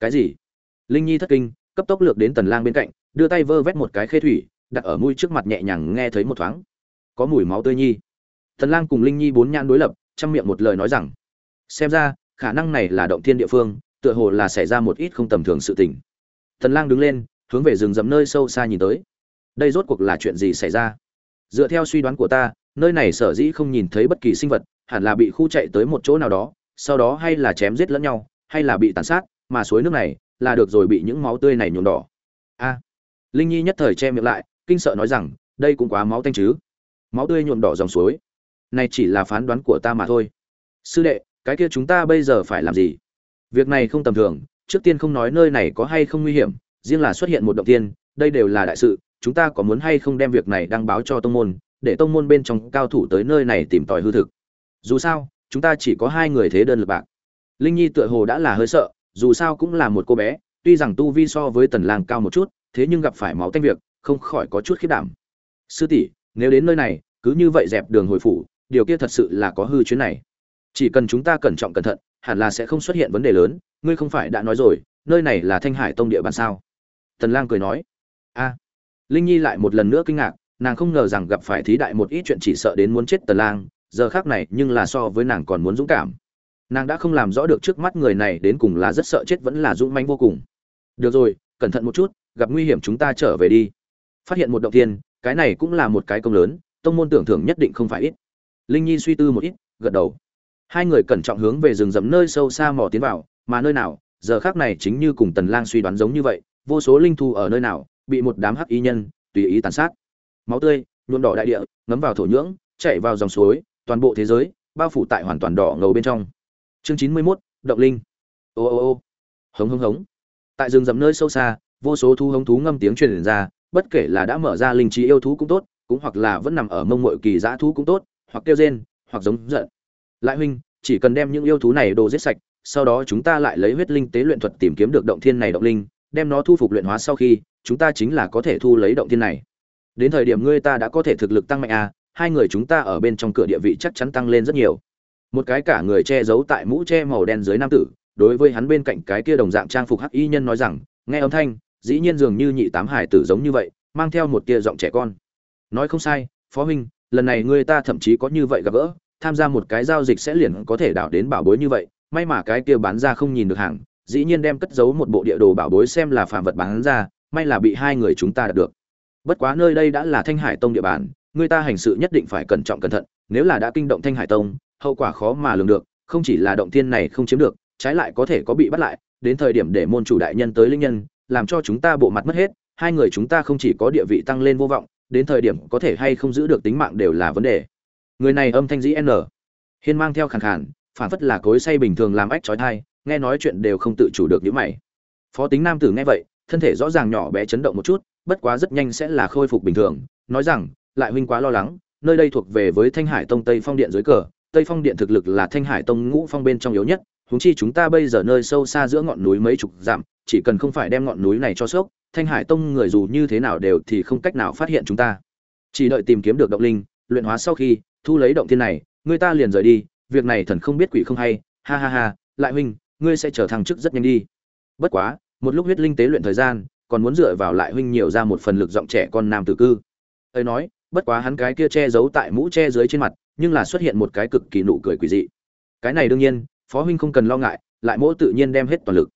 A: cái gì linh nhi thất kinh cấp tốc lược đến tần lang bên cạnh đưa tay vơ vét một cái khê thủy đặt ở mũi trước mặt nhẹ nhàng nghe thấy một thoáng có mùi máu tươi nhi Tần Lang cùng Linh Nhi bốn nhãn đối lập, trong miệng một lời nói rằng, xem ra khả năng này là động thiên địa phương, tựa hồ là xảy ra một ít không tầm thường sự tình. Tần Lang đứng lên, hướng về rừng rậm nơi sâu xa nhìn tới. Đây rốt cuộc là chuyện gì xảy ra? Dựa theo suy đoán của ta, nơi này sở dĩ không nhìn thấy bất kỳ sinh vật, hẳn là bị khu chạy tới một chỗ nào đó, sau đó hay là chém giết lẫn nhau, hay là bị tàn sát, mà suối nước này là được rồi bị những máu tươi này nhuộm đỏ. A. Linh Nhi nhất thời che miệng lại, kinh sợ nói rằng, đây cũng quá máu tanh chứ. Máu tươi nhuộm đỏ dòng suối. Này chỉ là phán đoán của ta mà thôi. Sư đệ, cái kia chúng ta bây giờ phải làm gì? Việc này không tầm thường, trước tiên không nói nơi này có hay không nguy hiểm, riêng là xuất hiện một động tiên, đây đều là đại sự, chúng ta có muốn hay không đem việc này đăng báo cho tông môn, để tông môn bên trong cao thủ tới nơi này tìm tòi hư thực. Dù sao, chúng ta chỉ có hai người thế đơn lực bạc. Linh Nhi tựa hồ đã là hơi sợ, dù sao cũng là một cô bé, tuy rằng tu vi so với Tần Lang cao một chút, thế nhưng gặp phải máu tanh việc, không khỏi có chút khiếp đảm. Sư tỷ, nếu đến nơi này, cứ như vậy dẹp đường hồi phủ, điều kia thật sự là có hư chuyến này. Chỉ cần chúng ta cẩn trọng cẩn thận, hẳn là sẽ không xuất hiện vấn đề lớn, ngươi không phải đã nói rồi, nơi này là Thanh Hải Tông địa bàn sao? Tần Lang cười nói. A. Linh Nhi lại một lần nữa kinh ngạc, nàng không ngờ rằng gặp phải thí đại một ít chuyện chỉ sợ đến muốn chết Tần Lang, giờ khác này nhưng là so với nàng còn muốn dũng cảm. Nàng đã không làm rõ được trước mắt người này đến cùng là rất sợ chết vẫn là dũng mãnh vô cùng. Được rồi, cẩn thận một chút, gặp nguy hiểm chúng ta trở về đi. Phát hiện một động tiên, cái này cũng là một cái công lớn, tông môn tưởng thưởng nhất định không phải ít. Linh Nhi suy tư một ít, gật đầu. Hai người cẩn trọng hướng về rừng rậm nơi sâu xa mò tiến vào, mà nơi nào, giờ khác này chính như cùng Tần Lang suy đoán giống như vậy, vô số linh thú ở nơi nào, bị một đám hắc y nhân tùy ý tàn sát. Máu tươi nhuộm đỏ đại địa, ngấm vào thổ nhưỡng, chảy vào dòng suối, toàn bộ thế giới bao phủ tại hoàn toàn đỏ ngầu bên trong. Chương 91, động linh. Ô ô ô. Hống hống hống. Tại rừng rậm nơi sâu xa, vô số thú hống thú ngâm tiếng truyền ra, bất kể là đã mở ra linh trí yêu thú cũng tốt, cũng hoặc là vẫn nằm ở mông mội kỳ dã thú cũng tốt, hoặc kêu rên, hoặc giống giận. Lại huynh, chỉ cần đem những yêu thú này đồ giết sạch, sau đó chúng ta lại lấy huyết linh tế luyện thuật tìm kiếm được động thiên này động linh, đem nó thu phục luyện hóa sau khi, chúng ta chính là có thể thu lấy động thiên này. Đến thời điểm ngươi ta đã có thể thực lực tăng mạnh à, hai người chúng ta ở bên trong cửa địa vị chắc chắn tăng lên rất nhiều. Một cái cả người che giấu tại mũ che màu đen dưới nam tử, đối với hắn bên cạnh cái kia đồng dạng trang phục hắc y nhân nói rằng, nghe âm thanh, dĩ nhiên dường như nhị tám hải tử giống như vậy, mang theo một tia giọng trẻ con. Nói không sai, phó huynh, lần này người ta thậm chí có như vậy gặp gỡ, tham gia một cái giao dịch sẽ liền có thể đảo đến bảo bối như vậy, may mà cái kia bán ra không nhìn được hàng, dĩ nhiên đem cất giấu một bộ địa đồ bảo bối xem là phàm vật bán ra, may là bị hai người chúng ta đạt được. Bất quá nơi đây đã là Thanh Hải Tông địa bàn, người ta hành sự nhất định phải cẩn trọng cẩn thận, nếu là đã kinh động Thanh Hải Tông, hậu quả khó mà lường được, không chỉ là động thiên này không chiếm được, trái lại có thể có bị bắt lại, đến thời điểm để môn chủ đại nhân tới linh nhân, làm cho chúng ta bộ mặt mất hết, hai người chúng ta không chỉ có địa vị tăng lên vô vọng, đến thời điểm có thể hay không giữ được tính mạng đều là vấn đề. Người này âm thanh dĩ N. Hiên mang theo khàn khàn, phản phất là cối say bình thường làm ách chói tai, nghe nói chuyện đều không tự chủ được những mày. Phó Tính Nam tử nghe vậy, thân thể rõ ràng nhỏ bé chấn động một chút, bất quá rất nhanh sẽ là khôi phục bình thường, nói rằng, lại huynh quá lo lắng, nơi đây thuộc về với Thanh Hải Tông Tây Phong Điện dưới cờ, Tây Phong Điện thực lực là Thanh Hải Tông ngũ phong bên trong yếu nhất, huống chi chúng ta bây giờ nơi sâu xa giữa ngọn núi mấy chục dặm, chỉ cần không phải đem ngọn núi này cho sốc, Thanh Hải Tông người dù như thế nào đều thì không cách nào phát hiện chúng ta. Chỉ đợi tìm kiếm được động linh, luyện hóa sau khi, thu lấy động thiên này, người ta liền rời đi, việc này thần không biết quỷ không hay, ha ha ha, lại huynh, ngươi sẽ trở thành chức rất nhanh đi. Bất quá, một lúc huyết linh tế luyện thời gian, còn muốn dựa vào lại huynh nhiều ra một phần lực giọng trẻ con nam tử cư. Ấy nói, bất quá hắn cái kia che giấu tại mũ che dưới trên mặt, nhưng là xuất hiện một cái cực kỳ nụ cười quỷ dị. Cái này đương nhiên, phó huynh không cần lo ngại, lại mỗ tự nhiên đem hết toàn lực.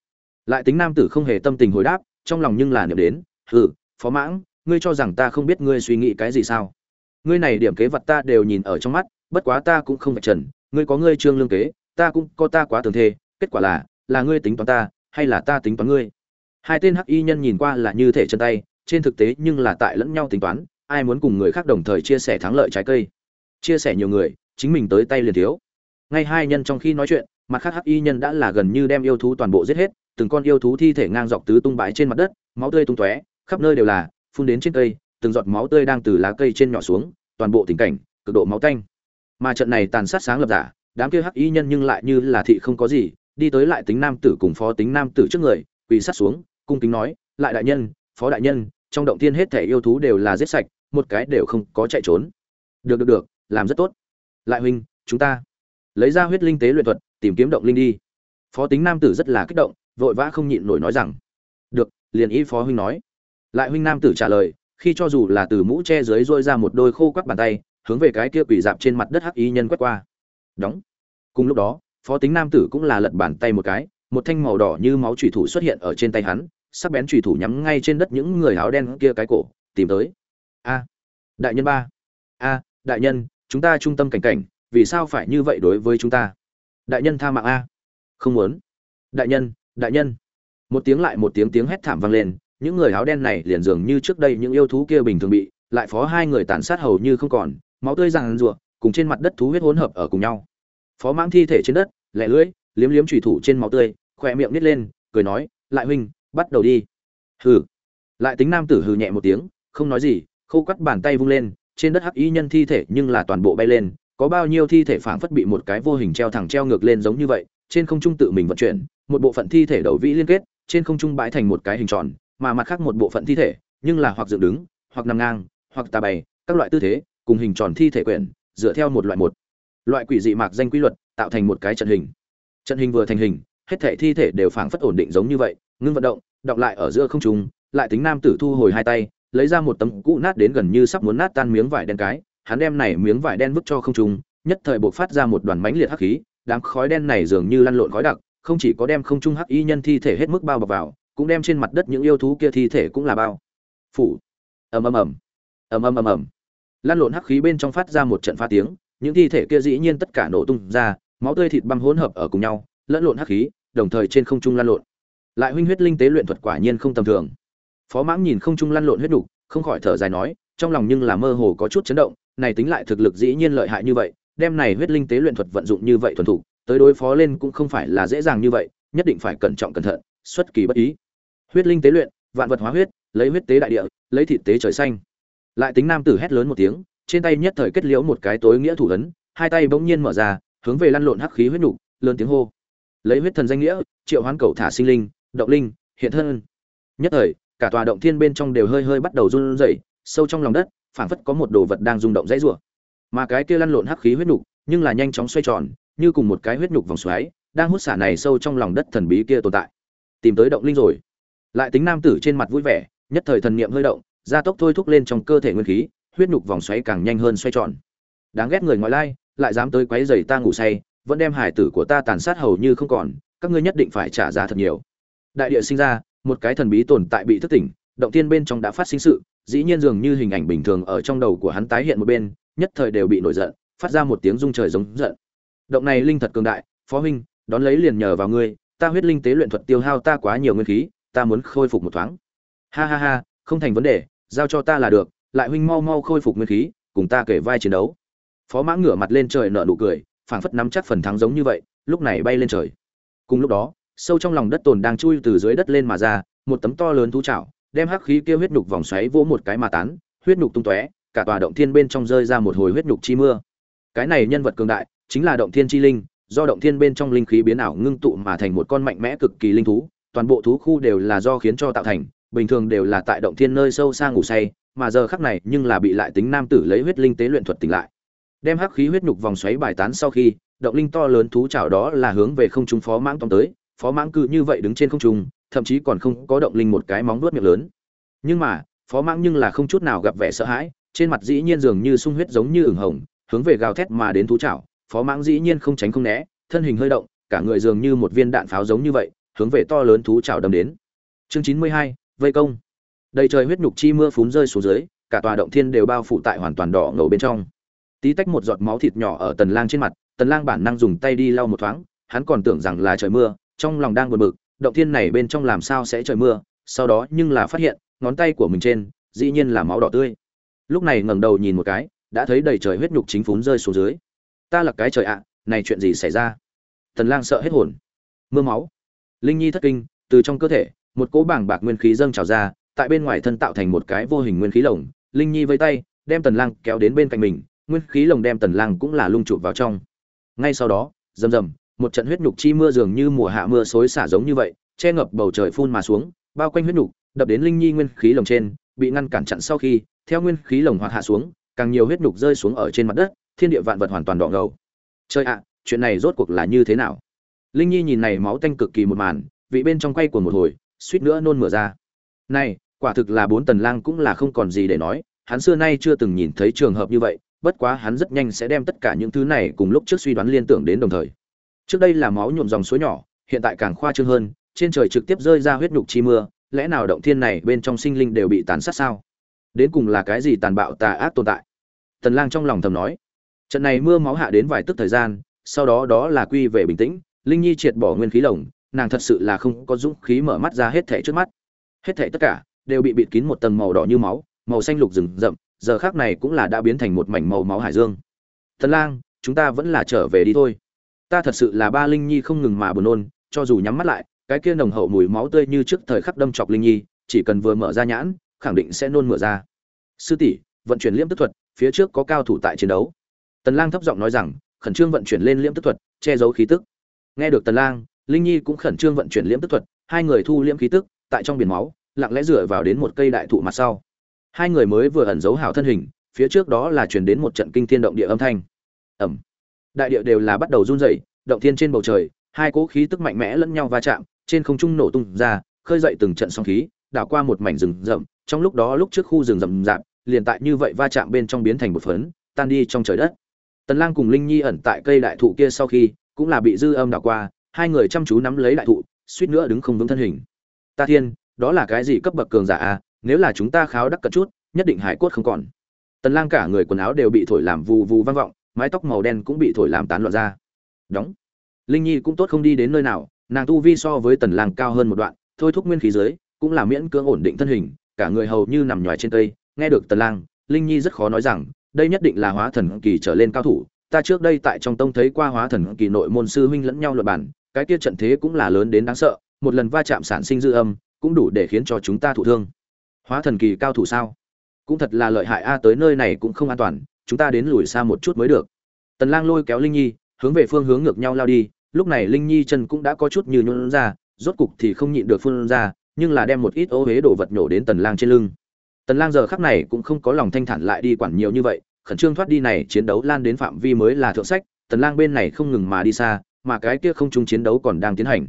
A: Lại tính nam tử không hề tâm tình hồi đáp, trong lòng nhưng là niệm đến, hừ, phó mãng, ngươi cho rằng ta không biết ngươi suy nghĩ cái gì sao? Ngươi này điểm kế vật ta đều nhìn ở trong mắt, bất quá ta cũng không phải trần, ngươi có ngươi trương lương kế, ta cũng có ta quá tường thề, kết quả là, là ngươi tính toán ta, hay là ta tính toán ngươi? Hai tên hắc y nhân nhìn qua là như thể chân tay, trên thực tế nhưng là tại lẫn nhau tính toán, ai muốn cùng người khác đồng thời chia sẻ thắng lợi trái cây. Chia sẻ nhiều người, chính mình tới tay liền thiếu. Ngay hai nhân trong khi nói chuyện, mặt khác hắc y nhân đã là gần như đem yêu thú toàn bộ giết hết, từng con yêu thú thi thể ngang dọc tứ tung bãi trên mặt đất, máu tươi tung tóe, khắp nơi đều là, phun đến trên cây, từng giọt máu tươi đang từ lá cây trên nhỏ xuống, toàn bộ tình cảnh cực độ máu tanh. Mà trận này tàn sát sáng lập giả, đám kia hắc y nhân nhưng lại như là thị không có gì, đi tới lại tính nam tử cùng phó tính nam tử trước người, quỳ sát xuống, cung kính nói, lại đại nhân, phó đại nhân, trong động thiên hết thể yêu thú đều là giết sạch, một cái đều không có chạy trốn. Được được được, làm rất tốt. Lại huynh, chúng ta lấy ra huyết linh tế luyện thuật, tìm kiếm động linh đi. Phó tính nam tử rất là kích động, vội vã không nhịn nổi nói rằng, được, liền y phó huynh nói. Lại huynh nam tử trả lời, khi cho dù là từ mũ che dưới rôi ra một đôi khô quắt bàn tay, hướng về cái kia quỷ dạp trên mặt đất hắc y nhân quét qua đóng cùng lúc đó phó tính nam tử cũng là lật bàn tay một cái một thanh màu đỏ như máu chủy thủ xuất hiện ở trên tay hắn sắc bén chủy thủ nhắm ngay trên đất những người áo đen kia cái cổ tìm tới a. Đại nhân ba. A, đại nhân, chúng ta trung tâm cảnh cảnh, vì sao phải như vậy đối với chúng ta? Đại nhân tha mạng a. Không muốn. Đại nhân đại nhân. Một tiếng lại một tiếng tiếng hét thảm vang lên, những người áo đen này liền dường như trước đây những yêu thú kia bình thường bị, lại phó hai người tàn sát hầu như không còn, máu tươi ràng rụa, cùng trên mặt đất thú huyết hỗn hợp ở cùng nhau. Phó mang thi thể trên đất, lẻ lưỡi, liếm liếm thủy thủ trên máu tươi, khỏe miệng nít lên, cười nói, lại huynh, bắt đầu đi. Hừ. Lại tính nam tử hừ nhẹ một tiếng, không nói gì khâu cắt bàn tay vung lên, trên đất hắc y nhân thi thể nhưng là toàn bộ bay lên, có bao nhiêu thi thể phảng phất bị một cái vô hình treo thẳng treo ngược lên giống như vậy, trên không trung tự mình vận chuyển, một bộ phận thi thể đầu vĩ liên kết, trên không trung bãi thành một cái hình tròn, mà mặt khác một bộ phận thi thể, nhưng là hoặc dựng đứng, hoặc nằm ngang, hoặc tà bày, các loại tư thế, cùng hình tròn thi thể quyển, dựa theo một loại một. Loại quỷ dị mạc danh quy luật, tạo thành một cái trận hình. Trận hình vừa thành hình, hết thể thi thể đều phảng phất ổn định giống như vậy, ngưng vận động đọng lại ở giữa không trung, lại tính nam tử thu hồi hai tay lấy ra một tấm cũ nát đến gần như sắp muốn nát tan miếng vải đen cái, hắn đem này miếng vải đen vứt cho không trung, nhất thời buộc phát ra một đoàn mãnh liệt hắc khí, đám khói đen này dường như lăn lộn khói đặc, không chỉ có đem không trung hắc y nhân thi thể hết mức bao bọc vào, cũng đem trên mặt đất những yêu thú kia thi thể cũng là bao phủ. Ầm ầm ầm. Ầm ầm ầm ầm. Lan lộn hắc khí bên trong phát ra một trận pha tiếng, những thi thể kia dĩ nhiên tất cả nổ tung ra, máu tươi thịt băm hỗn hợp ở cùng nhau, lẫn lộn hắc khí, đồng thời trên không trung lan lộn. Lại huynh huyết linh tế luyện thuật quả nhiên không tầm thường phó mãng nhìn không trung lăn lộn huyết đủ, không khỏi thở dài nói trong lòng nhưng là mơ hồ có chút chấn động này tính lại thực lực dĩ nhiên lợi hại như vậy đem này huyết linh tế luyện thuật vận dụng như vậy thuần thủ tới đối phó lên cũng không phải là dễ dàng như vậy nhất định phải cẩn trọng cẩn thận xuất kỳ bất ý. Huyết linh tế luyện vạn vật hóa huyết lấy huyết tế đại địa lấy thịt tế trời xanh. Lại tính nam tử hét lớn một tiếng trên tay nhất thời kết liễu một cái tối nghĩa thủ ấn hai tay bỗng nhiên mở ra hướng về lăn lộn hắc khí huyết nục lớn tiếng hô. Lấy huyết thần danh nghĩa triệu hoán cầu thả sinh linh động linh hiện thân. Nhất thời cả tòa động thiên bên trong đều hơi hơi bắt đầu run rẩy, sâu trong lòng đất, phảng phất có một đồ vật đang rung động dãy rủa. Mà cái kia lăn lộn hắc khí huyết nục nhưng là nhanh chóng xoay tròn, như cùng một cái huyết nục vòng xoáy, đang hút xả này sâu trong lòng đất thần bí kia tồn tại. Tìm tới động linh rồi. Lại tính nam tử trên mặt vui vẻ, nhất thời thần niệm hơi động, gia tốc thôi thúc lên trong cơ thể nguyên khí, huyết nhục vòng xoáy càng nhanh hơn xoay tròn. Đáng ghét người ngoại lai, lại dám tới quấy rầy ta ngủ say, vẫn đem hải tử của ta tàn sát hầu như không còn, các ngươi nhất định phải trả giá thật nhiều. Đại địa sinh ra một cái thần bí tồn tại bị thức tỉnh, động tiên bên trong đã phát sinh sự, dĩ nhiên dường như hình ảnh bình thường ở trong đầu của hắn tái hiện một bên, nhất thời đều bị nổi giận, phát ra một tiếng rung trời giống giận. Động này linh thật cường đại, phó huynh, đón lấy liền nhờ vào ngươi, ta huyết linh tế luyện thuật tiêu hao ta quá nhiều nguyên khí, ta muốn khôi phục một thoáng. Ha ha ha, không thành vấn đề, giao cho ta là được, lại huynh mau mau khôi phục nguyên khí, cùng ta kể vai chiến đấu. Phó mã ngửa mặt lên trời nở nụ cười, phảng phất nắm chắc phần thắng giống như vậy, lúc này bay lên trời. Cùng lúc đó sâu trong lòng đất tồn đang chui từ dưới đất lên mà ra, một tấm to lớn thú chảo, đem hắc khí kia huyết nhục vòng xoáy vỗ một cái mà tán, huyết nhục tung tóe, cả tòa động thiên bên trong rơi ra một hồi huyết nhục chi mưa. Cái này nhân vật cường đại, chính là động thiên chi linh, do động thiên bên trong linh khí biến ảo ngưng tụ mà thành một con mạnh mẽ cực kỳ linh thú, toàn bộ thú khu đều là do khiến cho tạo thành, bình thường đều là tại động thiên nơi sâu xa ngủ say, mà giờ khắc này nhưng là bị lại tính nam tử lấy huyết linh tế luyện thuật tỉnh lại. Đem hắc khí huyết nhục vòng xoáy bài tán sau khi, động linh to lớn thú chảo đó là hướng về không trung phó mãng tông tới phó mãng cư như vậy đứng trên không trung, thậm chí còn không có động linh một cái móng vuốt miệng lớn. Nhưng mà, phó mãng nhưng là không chút nào gặp vẻ sợ hãi, trên mặt dĩ nhiên dường như sung huyết giống như ửng hồng, hướng về gào thét mà đến thú chảo, phó mãng dĩ nhiên không tránh không né, thân hình hơi động, cả người dường như một viên đạn pháo giống như vậy, hướng về to lớn thú chảo đâm đến. Chương chín mươi hai, vây công. Đầy trời huyết nhục chi mưa phún rơi xuống dưới, cả tòa động thiên đều bao phủ tại hoàn toàn đỏ ngầu bên trong. Tí tách một giọt máu thịt nhỏ ở tần lang trên mặt, tần lang bản năng dùng tay đi lau một thoáng, hắn còn tưởng rằng là trời mưa trong lòng đang buồn bực, động thiên này bên trong làm sao sẽ trời mưa, sau đó nhưng là phát hiện, ngón tay của mình trên, dĩ nhiên là máu đỏ tươi. Lúc này ngẩng đầu nhìn một cái, đã thấy đầy trời huyết nhục chính phún rơi xuống dưới. Ta là cái trời ạ, này chuyện gì xảy ra? Tần lang sợ hết hồn. Mưa máu. Linh nhi thất kinh, từ trong cơ thể, một cỗ bảng bạc nguyên khí dâng trào ra, tại bên ngoài thân tạo thành một cái vô hình nguyên khí lồng. Linh nhi vây tay, đem tần lang kéo đến bên cạnh mình, nguyên khí lồng đem tần lang cũng là lung chụp vào trong. Ngay sau đó, rầm rầm một trận huyết nhục chi mưa dường như mùa hạ mưa xối xả giống như vậy, che ngập bầu trời phun mà xuống, bao quanh huyết nhục, đập đến linh nhi nguyên khí lồng trên, bị ngăn cản chặn sau khi, theo nguyên khí lồng hoạt hạ xuống, càng nhiều huyết nhục rơi xuống ở trên mặt đất, thiên địa vạn vật hoàn toàn đỏ ngầu. Chơi ạ, chuyện này rốt cuộc là như thế nào? Linh nhi nhìn này máu tanh cực kỳ một màn, vị bên trong quay của một hồi, suýt nữa nôn mửa ra. Này, quả thực là bốn tần lang cũng là không còn gì để nói, hắn xưa nay chưa từng nhìn thấy trường hợp như vậy, bất quá hắn rất nhanh sẽ đem tất cả những thứ này cùng lúc trước suy đoán liên tưởng đến đồng thời trước đây là máu nhuộm dòng suối nhỏ, hiện tại càng khoa trương hơn, trên trời trực tiếp rơi ra huyết nhục chi mưa, lẽ nào động thiên này bên trong sinh linh đều bị tàn sát sao? Đến cùng là cái gì tàn bạo tà ác tồn tại? Tần lang trong lòng thầm nói. Trận này mưa máu hạ đến vài tức thời gian, sau đó đó là quy về bình tĩnh, linh nhi triệt bỏ nguyên khí lồng, nàng thật sự là không có dũng khí mở mắt ra hết thảy trước mắt. Hết thảy tất cả đều bị bịt kín một tầng màu đỏ như máu, màu xanh lục rừng rậm, giờ khác này cũng là đã biến thành một mảnh màu máu hải dương. Tần lang, chúng ta vẫn là trở về đi thôi ta thật sự là ba linh nhi không ngừng mà buồn nôn, cho dù nhắm mắt lại, cái kia nồng hậu mùi máu tươi như trước thời khắc đâm chọc linh nhi, chỉ cần vừa mở ra nhãn, khẳng định sẽ nôn mửa ra. Sư tỷ, vận chuyển liễm tức thuật, phía trước có cao thủ tại chiến đấu. Tần lang thấp giọng nói rằng, khẩn trương vận chuyển lên liễm tức thuật, che giấu khí tức. Nghe được tần lang, linh nhi cũng khẩn trương vận chuyển liễm tức thuật, hai người thu liễm khí tức, tại trong biển máu, lặng lẽ dựa vào đến một cây đại thụ mặt sau. Hai người mới vừa ẩn giấu hảo thân hình, phía trước đó là truyền đến một trận kinh thiên động địa âm thanh. Ầm đại địa đều là bắt đầu run rẩy, động thiên trên bầu trời, hai cỗ khí tức mạnh mẽ lẫn nhau va chạm, trên không trung nổ tung ra, khơi dậy từng trận sóng khí, đảo qua một mảnh rừng rậm, trong lúc đó lúc trước khu rừng rậm rạp, liền tại như vậy va chạm bên trong biến thành một phấn, tan đi trong trời đất. Tần lang cùng linh nhi ẩn tại cây đại thụ kia sau khi, cũng là bị dư âm đảo qua, hai người chăm chú nắm lấy đại thụ, suýt nữa đứng không vững thân hình. Ta thiên, đó là cái gì cấp bậc cường giả à? Nếu là chúng ta kháo đắc cật chút, nhất định hải cốt không còn. Tần lang cả người quần áo đều bị thổi làm vù vù vang vọng mái tóc màu đen cũng bị thổi làm tán loạn ra. Đóng. Linh nhi cũng tốt không đi đến nơi nào, nàng tu vi so với tần lang cao hơn một đoạn, thôi thúc nguyên khí dưới, cũng là miễn cưỡng ổn định thân hình, cả người hầu như nằm nhòi trên cây, nghe được tần lang linh nhi rất khó nói rằng, đây nhất định là hóa thần kỳ trở lên cao thủ, ta trước đây tại trong tông thấy qua hóa thần kỳ nội môn sư huynh lẫn nhau luận bản cái kia trận thế cũng là lớn đến đáng sợ, một lần va chạm sản sinh dư âm, cũng đủ để khiến cho chúng ta thụ thương. Hóa thần kỳ cao thủ sao? Cũng thật là lợi hại a, tới nơi này cũng không an toàn chúng ta đến lùi xa một chút mới được. Tần lang lôi kéo linh nhi, hướng về phương hướng ngược nhau lao đi. Lúc này linh nhi chân cũng đã có chút như nhún ra, rốt cục thì không nhịn được phun ra, nhưng là đem một ít ô huế đồ vật nhổ đến tần lang trên lưng. Tần lang giờ khắc này cũng không có lòng thanh thản lại đi quản nhiều như vậy, khẩn trương thoát đi này chiến đấu lan đến phạm vi mới là thượng sách, tần lang bên này không ngừng mà đi xa, mà cái kia không chung chiến đấu còn đang tiến hành.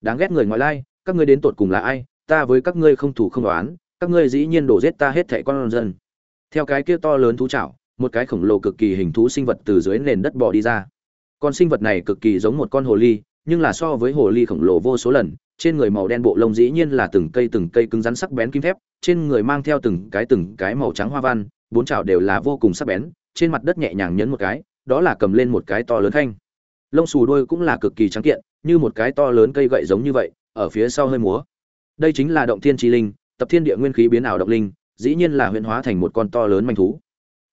A: Đáng ghét người ngoại lai, các ngươi đến tột cùng là ai? Ta với các ngươi không thủ không đoán các ngươi dĩ nhiên đổ giết ta hết thảy con dân. Theo cái kia to lớn thú chảo một cái khổng lồ cực kỳ hình thú sinh vật từ dưới nền đất bò đi ra. Con sinh vật này cực kỳ giống một con hồ ly, nhưng là so với hồ ly khổng lồ vô số lần, trên người màu đen bộ lông dĩ nhiên là từng cây từng cây cứng rắn sắc bén kim thép, trên người mang theo từng cái từng cái màu trắng hoa văn, bốn chảo đều là vô cùng sắc bén, trên mặt đất nhẹ nhàng nhấn một cái, đó là cầm lên một cái to lớn thanh. lông xù đôi cũng là cực kỳ trắng kiện, như một cái to lớn cây gậy giống như vậy, ở phía sau hơi múa. Đây chính là động thiên chi linh, tập thiên địa nguyên khí biến ảo động linh, dĩ nhiên là huyễn hóa thành một con to lớn manh thú.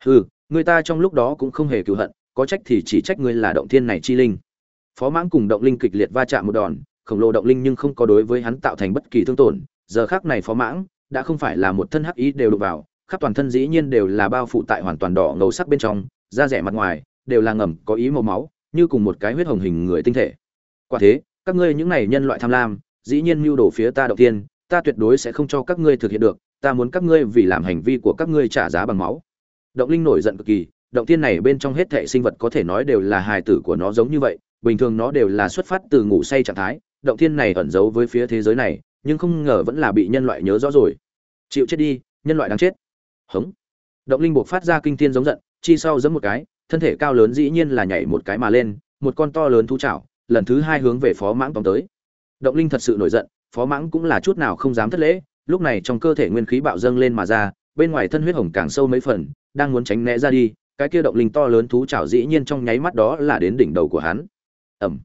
A: Hừ người ta trong lúc đó cũng không hề cựu hận, có trách thì chỉ trách ngươi là động thiên này chi linh. Phó mãng cùng động linh kịch liệt va chạm một đòn, khổng lồ động linh nhưng không có đối với hắn tạo thành bất kỳ thương tổn. Giờ khác này phó mãng đã không phải là một thân hắc ý đều đụng vào, khắp toàn thân dĩ nhiên đều là bao phủ tại hoàn toàn đỏ ngầu sắc bên trong, da rẻ mặt ngoài đều là ngầm, có ý màu máu, như cùng một cái huyết hồng hình người tinh thể. Quả thế, các ngươi những này nhân loại tham lam, dĩ nhiên mưu đồ phía ta đầu tiên ta tuyệt đối sẽ không cho các ngươi thực hiện được, ta muốn các ngươi vì làm hành vi của các ngươi trả giá bằng máu động linh nổi giận cực kỳ, động tiên này bên trong hết thệ sinh vật có thể nói đều là hài tử của nó giống như vậy, bình thường nó đều là xuất phát từ ngủ say trạng thái, động thiên này ẩn giấu với phía thế giới này, nhưng không ngờ vẫn là bị nhân loại nhớ rõ rồi. Chịu chết đi, nhân loại đáng chết. Hống. Động linh buộc phát ra kinh thiên giống giận, chi sau giẫm một cái, thân thể cao lớn dĩ nhiên là nhảy một cái mà lên, một con to lớn thú chảo, lần thứ hai hướng về phó mãng tóm tới. Động linh thật sự nổi giận, phó mãng cũng là chút nào không dám thất lễ, lúc này trong cơ thể nguyên khí bạo dâng lên mà ra, bên ngoài thân huyết hồng càng sâu mấy phần đang muốn tránh né ra đi, cái kia động linh to lớn thú chảo dĩ nhiên trong nháy mắt đó là đến đỉnh đầu của hắn. Ẩm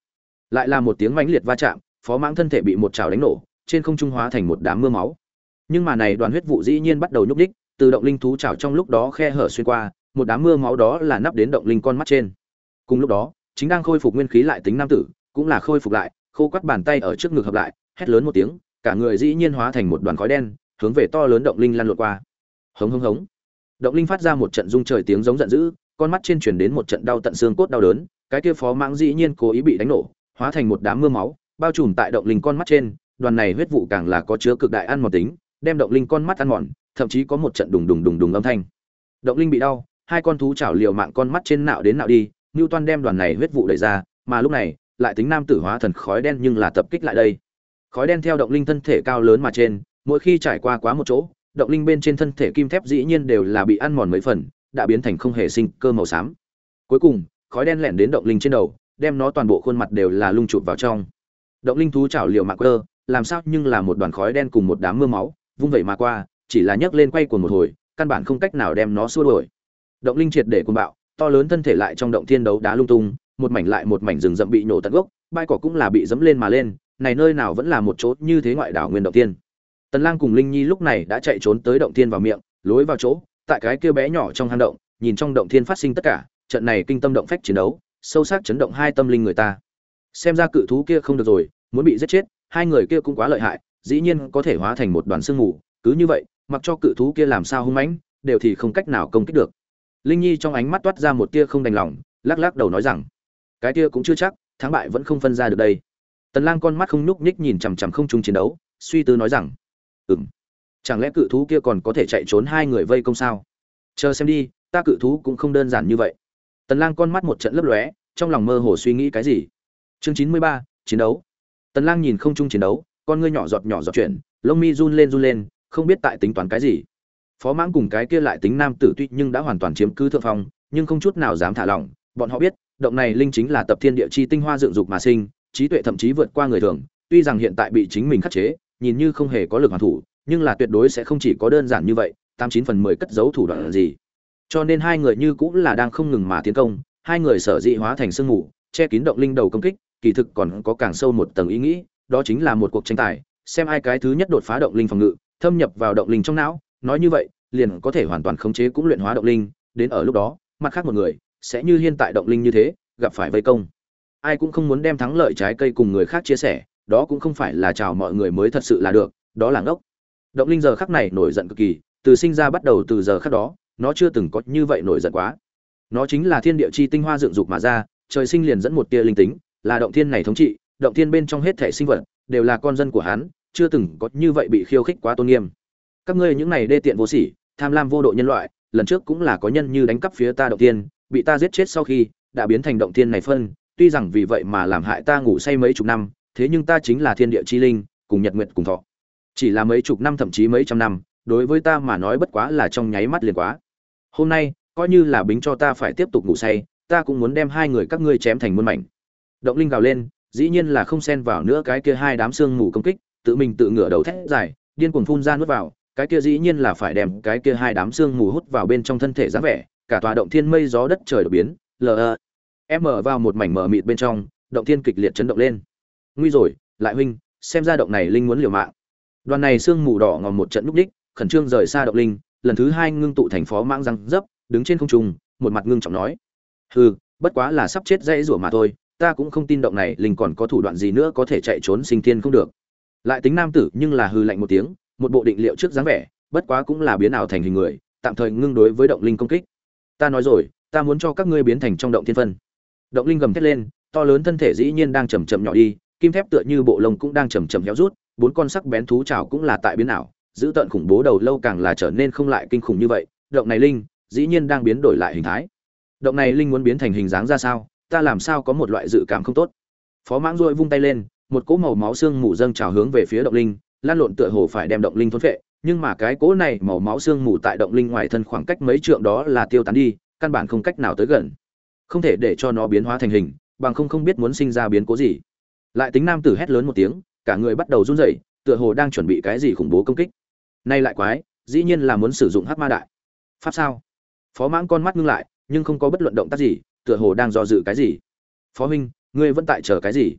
A: lại là một tiếng mãnh liệt va chạm, phó mãng thân thể bị một chảo đánh nổ, trên không trung hóa thành một đám mưa máu. Nhưng mà này đoàn huyết vụ dĩ nhiên bắt đầu nhúc đích từ động linh thú chảo trong lúc đó khe hở xuyên qua, một đám mưa máu đó là nắp đến động linh con mắt trên. Cùng lúc đó, chính đang khôi phục nguyên khí lại tính nam tử, cũng là khôi phục lại, khô quắt bàn tay ở trước ngực hợp lại, hét lớn một tiếng, cả người dĩ nhiên hóa thành một đoàn khói đen, hướng về to lớn động linh lăn lộn qua. Hống hống hống động linh phát ra một trận rung trời tiếng giống giận dữ, con mắt trên truyền đến một trận đau tận xương cốt đau đớn, cái kia phó mãng dĩ nhiên cố ý bị đánh nổ, hóa thành một đám mưa máu, bao trùm tại động linh con mắt trên, đoàn này huyết vụ càng là có chứa cực đại ăn mòn tính, đem động linh con mắt ăn mòn, thậm chí có một trận đùng đùng đùng đùng âm thanh. Động linh bị đau, hai con thú chảo liều mạng con mắt trên nạo đến nạo đi ngưu toan đem đoàn này huyết vụ đẩy ra, mà lúc này, lại tính nam tử hóa thần khói đen nhưng là tập kích lại đây. Khói đen theo động linh thân thể cao lớn mà trên, mỗi khi trải qua quá một chỗ động linh bên trên thân thể kim thép dĩ nhiên đều là bị ăn mòn mấy phần, đã biến thành không hề sinh cơ màu xám. Cuối cùng, khói đen lẻn đến động linh trên đầu, đem nó toàn bộ khuôn mặt đều là lung chụp vào trong. Động linh thú chảo liều mạng cơ làm sao nhưng là một đoàn khói đen cùng một đám mưa máu, vung vẩy mà qua, chỉ là nhấc lên quay cuồng một hồi, căn bản không cách nào đem nó xua đuổi. Động linh triệt để cuồng bạo, to lớn thân thể lại trong động thiên đấu đá lung tung, một mảnh lại một mảnh rừng rậm bị nổ tận gốc, bãi cỏ cũng là bị dẫm lên mà lên, này nơi nào vẫn là một chỗ như thế ngoại đảo nguyên động tiên tần lang cùng linh nhi lúc này đã chạy trốn tới động thiên vào miệng, lối vào chỗ, tại cái kia bé nhỏ trong hang động, nhìn trong động thiên phát sinh tất cả, trận này kinh tâm động phách chiến đấu, sâu sắc chấn động hai tâm linh người ta. Xem ra cự thú kia không được rồi, muốn bị giết chết, hai người kia cũng quá lợi hại, dĩ nhiên có thể hóa thành một đoàn sương mù, cứ như vậy, mặc cho cự thú kia làm sao hung mãnh, đều thì không cách nào công kích được. Linh nhi trong ánh mắt toát ra một tia không đành lòng, lắc lắc đầu nói rằng, cái kia cũng chưa chắc, thắng bại vẫn không phân ra được đây. Tần lang con mắt không nhúc nhích nhìn chằm chằm không trung chiến đấu, suy tư nói rằng ừm. Chẳng lẽ cự thú kia còn có thể chạy trốn hai người vây công sao? Chờ xem đi ta cự thú cũng không đơn giản như vậy. Tần lang con mắt một trận lấp lóe trong lòng mơ hồ suy nghĩ cái gì? Chương 93, chiến đấu. Tần lang nhìn không trung chiến đấu con ngươi nhỏ giọt nhỏ giọt chuyển lông mi run lên run lên không biết tại tính toán cái gì. Phó mãng cùng cái kia lại tính nam tử tuy nhưng đã hoàn toàn chiếm cứ thượng phong nhưng không chút nào dám thả lỏng. Bọn họ biết động này linh chính là tập thiên địa chi tinh hoa dựng dục mà sinh trí tuệ thậm chí vượt qua người thường tuy rằng hiện tại bị chính mình khắc chế nhìn như không hề có lực hoàn thủ, nhưng là tuyệt đối sẽ không chỉ có đơn giản như vậy, tám chín phần mười cất giấu thủ đoạn gì. Cho nên hai người như cũng là đang không ngừng mà tiến công, hai người sở dị hóa thành sương mù, che kín động linh đầu công kích, kỳ thực còn có càng sâu một tầng ý nghĩ, đó chính là một cuộc tranh tài, xem ai cái thứ nhất đột phá động linh phòng ngự, thâm nhập vào động linh trong não, nói như vậy, liền có thể hoàn toàn khống chế cũng luyện hóa động linh, đến ở lúc đó, mặt khác một người, sẽ như hiện tại động linh như thế, gặp phải vây công. Ai cũng không muốn đem thắng lợi trái cây cùng người khác chia sẻ đó cũng không phải là chào mọi người mới thật sự là được đó là ngốc. Động linh giờ khắc này nổi giận cực kỳ từ sinh ra bắt đầu từ giờ khắc đó nó chưa từng có như vậy nổi giận quá. Nó chính là thiên địa chi tinh hoa dựng dục mà ra trời sinh liền dẫn một tia linh tính là động thiên này thống trị động thiên bên trong hết thể sinh vật đều là con dân của hắn chưa từng có như vậy bị khiêu khích quá tôn nghiêm. Các ngươi những này đê tiện vô sỉ tham lam vô độ nhân loại lần trước cũng là có nhân như đánh cắp phía ta động thiên, bị ta giết chết sau khi đã biến thành động thiên này phân tuy rằng vì vậy mà làm hại ta ngủ say mấy chục năm thế nhưng ta chính là thiên địa chi linh, cùng nhật nguyệt cùng thọ. Chỉ là mấy chục năm thậm chí mấy trăm năm, đối với ta mà nói bất quá là trong nháy mắt liền quá. Hôm nay, coi như là bính cho ta phải tiếp tục ngủ say, ta cũng muốn đem hai người các ngươi chém thành muôn mảnh. Động linh gào lên, dĩ nhiên là không xen vào nữa cái kia hai đám xương mù công kích, tự mình tự ngửa đầu thét dài, điên cuồng phun ra nuốt vào, cái kia dĩ nhiên là phải đem cái kia hai đám xương mù hút vào bên trong thân thể dáng vẻ, cả tòa động thiên mây gió đất trời đột biến, lờ em mở vào một mảnh mở mịt bên trong, động thiên kịch liệt chấn động lên nguy rồi, lại huynh, xem ra động này linh muốn liều mạng. Đoàn này xương mù đỏ ngòm một trận núp đích, khẩn trương rời xa động linh, lần thứ hai ngưng tụ thành phó mãng răng dấp, đứng trên không trung, một mặt ngưng trọng nói. Hừ, bất quá là sắp chết dãy rủa mà thôi, ta cũng không tin động này linh còn có thủ đoạn gì nữa có thể chạy trốn sinh thiên không được. Lại tính nam tử nhưng là hư lạnh một tiếng, một bộ định liệu trước dáng vẻ, bất quá cũng là biến ảo thành hình người, tạm thời ngưng đối với động linh công kích. Ta nói rồi, ta muốn cho các ngươi biến thành trong động thiên phân. Động linh gầm thét lên, to lớn thân thể dĩ nhiên đang chầm chậm nhỏ đi kim thép tựa như bộ lông cũng đang chầm chậm héo rút, bốn con sắc bén thú chảo cũng là tại biến ảo, giữ tận khủng bố đầu lâu càng là trở nên không lại kinh khủng như vậy. Động này linh, dĩ nhiên đang biến đổi lại hình thái. Động này linh muốn biến thành hình dáng ra sao? Ta làm sao có một loại dự cảm không tốt? Phó mãng rôi vung tay lên, một cỗ màu máu xương mù dâng trào hướng về phía động linh, lan lộn tựa hồ phải đem động linh thôn phệ. Nhưng mà cái cỗ này màu máu xương mù tại động linh ngoài thân khoảng cách mấy trượng đó là tiêu tán đi, căn bản không cách nào tới gần. Không thể để cho nó biến hóa thành hình, bằng không không biết muốn sinh ra biến cố gì lại tính nam tử hét lớn một tiếng, cả người bắt đầu run rẩy, tựa hồ đang chuẩn bị cái gì khủng bố công kích. Nay lại quái, dĩ nhiên là muốn sử dụng hắc ma đại. Pháp sao? Phó mãng con mắt ngưng lại, nhưng không có bất luận động tác gì, tựa hồ đang do dự cái gì. Phó huynh, ngươi vẫn tại chờ cái gì?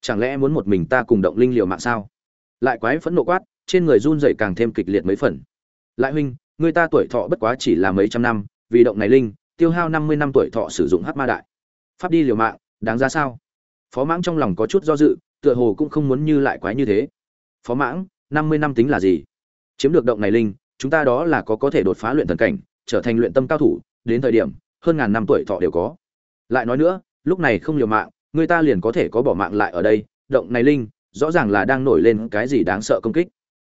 A: Chẳng lẽ muốn một mình ta cùng động linh liều mạng sao? Lại quái phẫn nộ quát, trên người run rẩy càng thêm kịch liệt mấy phần. Lại huynh người ta tuổi thọ bất quá chỉ là mấy trăm năm, vì động này linh, tiêu hao năm mươi năm tuổi thọ sử dụng hát ma đại. Pháp đi liều mạng, đáng ra sao? Phó mãng trong lòng có chút do dự, tựa hồ cũng không muốn như lại quái như thế. Phó mãng, năm mươi năm tính là gì? Chiếm được động này linh, chúng ta đó là có có thể đột phá luyện thần cảnh, trở thành luyện tâm cao thủ, đến thời điểm, hơn ngàn năm tuổi thọ đều có. Lại nói nữa, lúc này không liều mạng, người ta liền có thể có bỏ mạng lại ở đây, động này linh, rõ ràng là đang nổi lên cái gì đáng sợ công kích.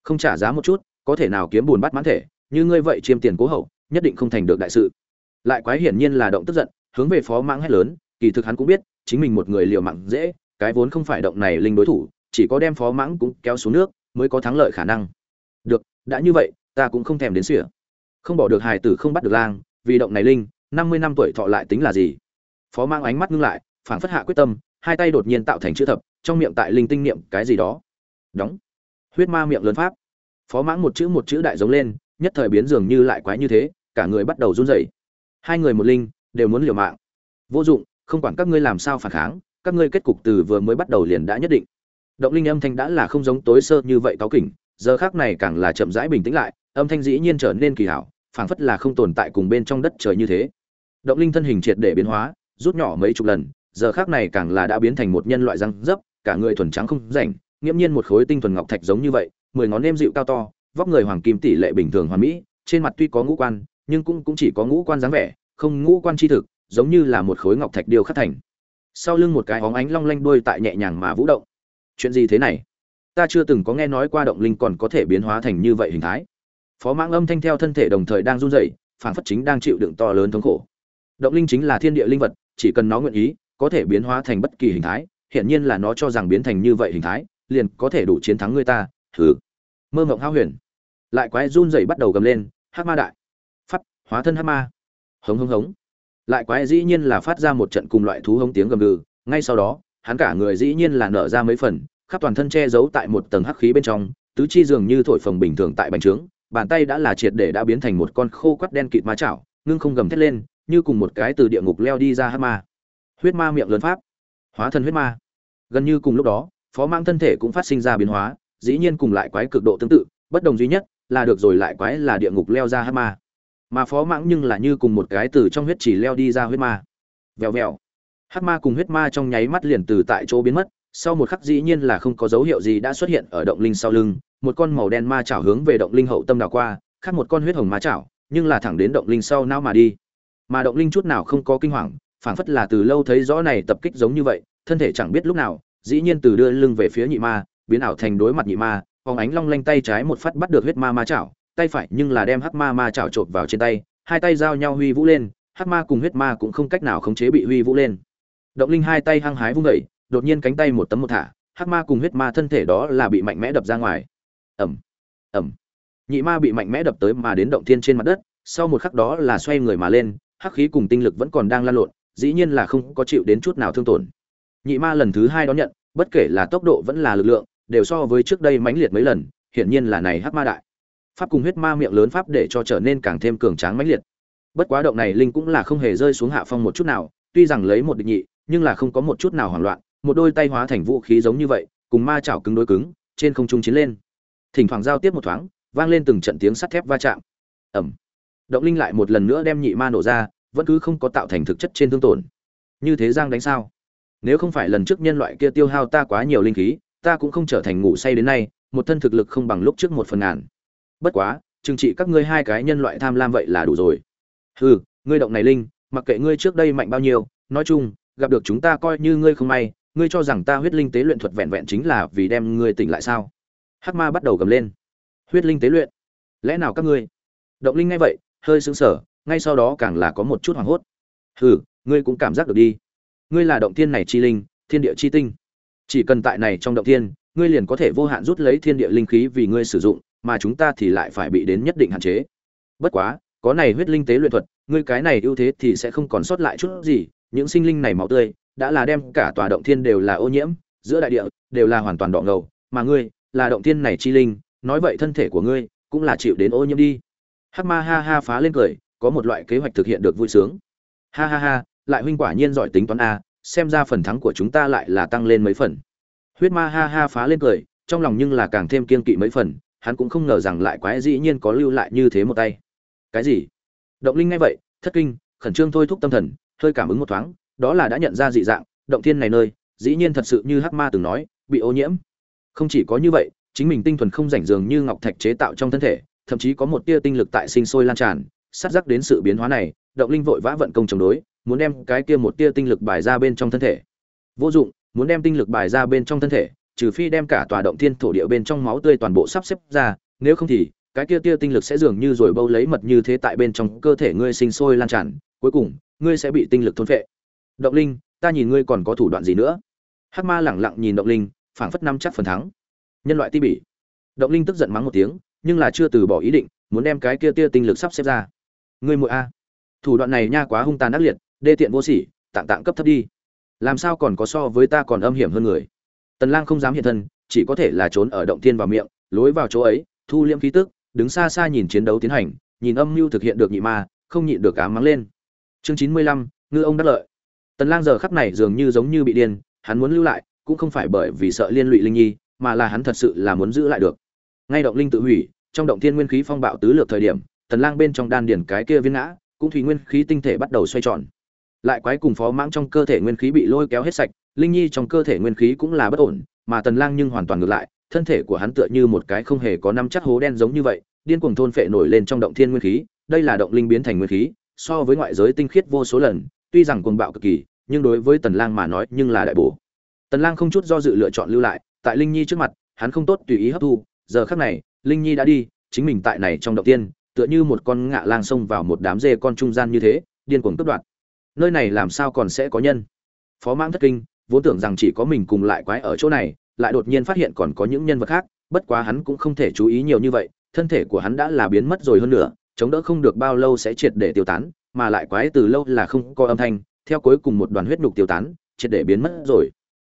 A: Không trả giá một chút, có thể nào kiếm buồn bắt mãn thể, như ngươi vậy chiêm tiền cố hậu, nhất định không thành được đại sự. Lại quái hiển nhiên là động tức giận, hướng về phó mãng hét lớn kỳ thực hắn cũng biết, chính mình một người liều mạng dễ, cái vốn không phải động này linh đối thủ, chỉ có đem phó mãng cũng kéo xuống nước, mới có thắng lợi khả năng. Được, đã như vậy, ta cũng không thèm đến sỉa. Không bỏ được hài tử không bắt được lang, vì động này linh, năm mươi năm tuổi thọ lại tính là gì? Phó mang ánh mắt ngưng lại, phảng phất hạ quyết tâm, hai tay đột nhiên tạo thành chữ thập, trong miệng tại linh tinh niệm cái gì đó. Đóng. Huyết ma miệng lớn pháp. Phó mãng một chữ một chữ đại giống lên, nhất thời biến dường như lại quái như thế, cả người bắt đầu run rẩy. Hai người một linh, đều muốn liều mạng. Vô dụng không quản các ngươi làm sao phản kháng, các ngươi kết cục từ vừa mới bắt đầu liền đã nhất định. Động linh âm thanh đã là không giống tối sơ như vậy cáo kỉnh, giờ khác này càng là chậm rãi bình tĩnh lại, âm thanh dĩ nhiên trở nên kỳ hảo, phảng phất là không tồn tại cùng bên trong đất trời như thế. Động linh thân hình triệt để biến hóa, rút nhỏ mấy chục lần, giờ khác này càng là đã biến thành một nhân loại răng dấp, cả người thuần trắng không rảnh, nghiễm nhiên một khối tinh thuần ngọc thạch giống như vậy, mười ngón nêm dịu cao to, vóc người hoàng kim tỷ lệ bình thường hoàn mỹ, trên mặt tuy có ngũ quan, nhưng cũng cũng chỉ có ngũ quan dáng vẻ, không ngũ quan chi thực giống như là một khối ngọc thạch điêu khắc thành. Sau lưng một cái óng ánh long lanh đuôi tại nhẹ nhàng mà vũ động. Chuyện gì thế này? Ta chưa từng có nghe nói qua động linh còn có thể biến hóa thành như vậy hình thái. Phó mãng âm thanh theo thân thể đồng thời đang run rẩy, phảng phất chính đang chịu đựng to lớn thống khổ. Động linh chính là thiên địa linh vật, chỉ cần nó nguyện ý, có thể biến hóa thành bất kỳ hình thái hiện nhiên là nó cho rằng biến thành như vậy hình thái, liền có thể đủ chiến thắng người ta thử mơ mộng hao huyền. Lại quái run rẩy bắt đầu gầm lên, hắc ma đại! Pháp, hóa thân hắc ma! Hống hống hống lại quái dĩ nhiên là phát ra một trận cùng loại thú hống tiếng gầm gừ, ngay sau đó, hắn cả người dĩ nhiên là nở ra mấy phần, khắp toàn thân che giấu tại một tầng hắc khí bên trong, tứ chi dường như thổi phồng bình thường tại bành trướng, bàn tay đã là triệt để đã biến thành một con khô quắt đen kịt ma chảo, ngưng không gầm thét lên, như cùng một cái từ địa ngục leo đi ra hắc ma. Huyết ma miệng lớn pháp, hóa thân huyết ma. Gần như cùng lúc đó, phó mang thân thể cũng phát sinh ra biến hóa, dĩ nhiên cùng lại quái cực độ tương tự, bất đồng duy nhất là được rồi lại quái là địa ngục leo ra hắc ma mà phó mãng nhưng là như cùng một cái từ trong huyết chỉ leo đi ra huyết ma. Vèo vèo. Hát ma cùng huyết ma trong nháy mắt liền từ tại chỗ biến mất, sau một khắc dĩ nhiên là không có dấu hiệu gì đã xuất hiện ở động linh sau lưng, một con màu đen ma chảo hướng về động linh hậu tâm đào qua, khác một con huyết hồng ma chảo, nhưng là thẳng đến động linh sau não mà đi. Mà động linh chút nào không có kinh hoàng, phảng phất là từ lâu thấy rõ này tập kích giống như vậy, thân thể chẳng biết lúc nào, dĩ nhiên từ đưa lưng về phía nhị ma, biến ảo thành đối mặt nhị ma, phóng ánh long lanh tay trái một phát bắt được huyết ma ma chảo tay phải nhưng là đem hắc ma ma chảo trộn vào trên tay, hai tay giao nhau huy vũ lên, hắc ma cùng huyết ma cũng không cách nào khống chế bị huy vũ lên. Động linh hai tay hăng hái vung đẩy đột nhiên cánh tay một tấm một thả, hắc ma cùng huyết ma thân thể đó là bị mạnh mẽ đập ra ngoài. Ẩm ẩm nhị ma bị mạnh mẽ đập tới mà đến động thiên trên mặt đất, sau một khắc đó là xoay người mà lên, hắc khí cùng tinh lực vẫn còn đang lan lộn, dĩ nhiên là không có chịu đến chút nào thương tổn. Nhị ma lần thứ hai đón nhận, bất kể là tốc độ vẫn là lực lượng, đều so với trước đây mãnh liệt mấy lần, hiển nhiên là này hắc ma đại pháp cùng huyết ma miệng lớn pháp để cho trở nên càng thêm cường tráng mãnh liệt. Bất quá động này linh cũng là không hề rơi xuống hạ phong một chút nào, tuy rằng lấy một địch nhị, nhưng là không có một chút nào hoảng loạn, một đôi tay hóa thành vũ khí giống như vậy, cùng ma chảo cứng đối cứng, trên không trung chiến lên. Thỉnh thoảng giao tiếp một thoáng, vang lên từng trận tiếng sắt thép va chạm. Ẩm động linh lại một lần nữa đem nhị ma nổ ra, vẫn cứ không có tạo thành thực chất trên thương tổn. Như thế giang đánh sao? Nếu không phải lần trước nhân loại kia tiêu hao ta quá nhiều linh khí, ta cũng không trở thành ngủ say đến nay, một thân thực lực không bằng lúc trước một phần ngàn bất quá, trừng trị các ngươi hai cái nhân loại tham lam vậy là đủ rồi. Hừ, ngươi động này linh, mặc kệ ngươi trước đây mạnh bao nhiêu, nói chung, gặp được chúng ta coi như ngươi không may, ngươi cho rằng ta huyết linh tế luyện thuật vẹn vẹn chính là vì đem ngươi tỉnh lại sao? Hắc ma bắt đầu gầm lên. Huyết linh tế luyện? Lẽ nào các ngươi? Động linh ngay vậy, hơi sững sờ, ngay sau đó càng là có một chút hoảng hốt. Hừ, ngươi cũng cảm giác được đi. Ngươi là động thiên này chi linh, thiên địa chi tinh. Chỉ cần tại này trong động thiên, ngươi liền có thể vô hạn rút lấy thiên địa linh khí vì ngươi sử dụng mà chúng ta thì lại phải bị đến nhất định hạn chế. Bất quá, có này huyết linh tế luyện thuật, ngươi cái này ưu thế thì sẽ không còn sót lại chút gì, những sinh linh này máu tươi, đã là đem cả tòa động thiên đều là ô nhiễm, giữa đại địa đều là hoàn toàn đỏ ngầu, mà ngươi là động thiên này chi linh, nói vậy thân thể của ngươi cũng là chịu đến ô nhiễm đi. Hắc ma ha ha phá lên cười, có một loại kế hoạch thực hiện được vui sướng. Ha ha ha, lại huynh quả nhiên giỏi tính toán a, xem ra phần thắng của chúng ta lại là tăng lên mấy phần. Huyết ma ha ha phá lên cười, trong lòng nhưng là càng thêm kiên kỵ mấy phần hắn cũng không ngờ rằng lại quái dĩ nhiên có lưu lại như thế một tay. Cái gì? Động linh ngay vậy, thất kinh, khẩn trương thôi thúc tâm thần, hơi cảm ứng một thoáng, đó là đã nhận ra dị dạng, động thiên này nơi, dĩ nhiên thật sự như hắc ma từng nói, bị ô nhiễm. Không chỉ có như vậy, chính mình tinh thuần không rảnh dường như ngọc thạch chế tạo trong thân thể, thậm chí có một tia tinh lực tại sinh sôi lan tràn, sát giác đến sự biến hóa này, động linh vội vã vận công chống đối, muốn đem cái kia một tia tinh lực bài ra bên trong thân thể. Vô dụng, muốn đem tinh lực bài ra bên trong thân thể trừ phi đem cả tòa động thiên thổ địa bên trong máu tươi toàn bộ sắp xếp ra, nếu không thì, cái kia tia tinh lực sẽ dường như rồi bâu lấy mật như thế tại bên trong cơ thể ngươi sinh sôi lan tràn, cuối cùng, ngươi sẽ bị tinh lực thôn phệ. Động linh, ta nhìn ngươi còn có thủ đoạn gì nữa? Hắc ma lẳng lặng nhìn động linh, phảng phất năm chắc phần thắng. Nhân loại ti bỉ. Động linh tức giận mắng một tiếng, nhưng là chưa từ bỏ ý định, muốn đem cái kia tia tinh lực sắp xếp ra. Ngươi muội a. Thủ đoạn này nha quá hung tàn ác liệt, đê tiện vô sỉ tạng tạng cấp thấp đi. Làm sao còn có so với ta còn âm hiểm hơn người? Tần lang không dám hiện thân chỉ có thể là trốn ở động thiên vào miệng lối vào chỗ ấy thu liễm khí tức đứng xa xa nhìn chiến đấu tiến hành nhìn âm mưu thực hiện được nhị ma không nhịn được ám mắng lên. Chương 95, ngư ông đắc lợi. Tần lang giờ khắc này dường như giống như bị điên hắn muốn lưu lại cũng không phải bởi vì sợ liên lụy linh nhi mà là hắn thật sự là muốn giữ lại được. Ngay động linh tự hủy trong động thiên nguyên khí phong bạo tứ lược thời điểm tần lang bên trong đan điển cái kia viên ngã cũng thủy nguyên khí tinh thể bắt đầu xoay tròn. Lại quái cùng phó mãng trong cơ thể nguyên khí bị lôi kéo hết sạch linh nhi trong cơ thể nguyên khí cũng là bất ổn, mà tần lang nhưng hoàn toàn ngược lại, thân thể của hắn tựa như một cái không hề có năm chắc hố đen giống như vậy, điên cuồng thôn phệ nổi lên trong động thiên nguyên khí, đây là động linh biến thành nguyên khí, so với ngoại giới tinh khiết vô số lần, tuy rằng cuồng bạo cực kỳ, nhưng đối với tần lang mà nói nhưng là đại bổ. Tần lang không chút do dự lựa chọn lưu lại, tại linh nhi trước mặt, hắn không tốt tùy ý hấp thu, giờ khắc này, linh nhi đã đi, chính mình tại này trong động tiên, tựa như một con ngạ lang xông vào một đám dê con trung gian như thế, điên cuồng cướp đoạt. Nơi này làm sao còn sẽ có nhân? Phó mãng thất kinh vốn tưởng rằng chỉ có mình cùng lại quái ở chỗ này, lại đột nhiên phát hiện còn có những nhân vật khác, bất quá hắn cũng không thể chú ý nhiều như vậy, thân thể của hắn đã là biến mất rồi hơn nữa, chống đỡ không được bao lâu sẽ triệt để tiêu tán, mà lại quái từ lâu là không có âm thanh, theo cuối cùng một đoàn huyết nục tiêu tán, triệt để biến mất rồi.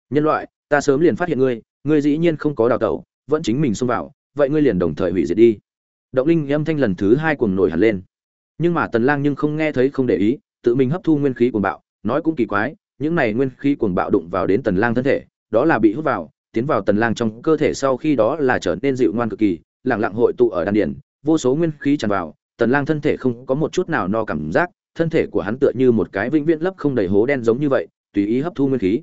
A: Nhân loại, ta sớm liền phát hiện ngươi ngươi dĩ nhiên không có đào tẩu, vẫn chính mình xông vào, vậy ngươi liền đồng thời hủy diệt đi. Động linh âm thanh lần thứ hai cuồng nổi hẳn lên. Nhưng mà tần lang nhưng không nghe thấy không để ý, tự mình hấp thu nguyên khí cuồng bạo, nói cũng kỳ quái những này nguyên khí cuồng bạo đụng vào đến tần lang thân thể, đó là bị hút vào, tiến vào tần lang trong cơ thể sau khi đó là trở nên dịu ngoan cực kỳ, lặng lặng hội tụ ở đan điền, vô số nguyên khí tràn vào, tần lang thân thể không có một chút nào no cảm giác, thân thể của hắn tựa như một cái vĩnh viễn lấp không đầy hố đen giống như vậy, tùy ý hấp thu nguyên khí.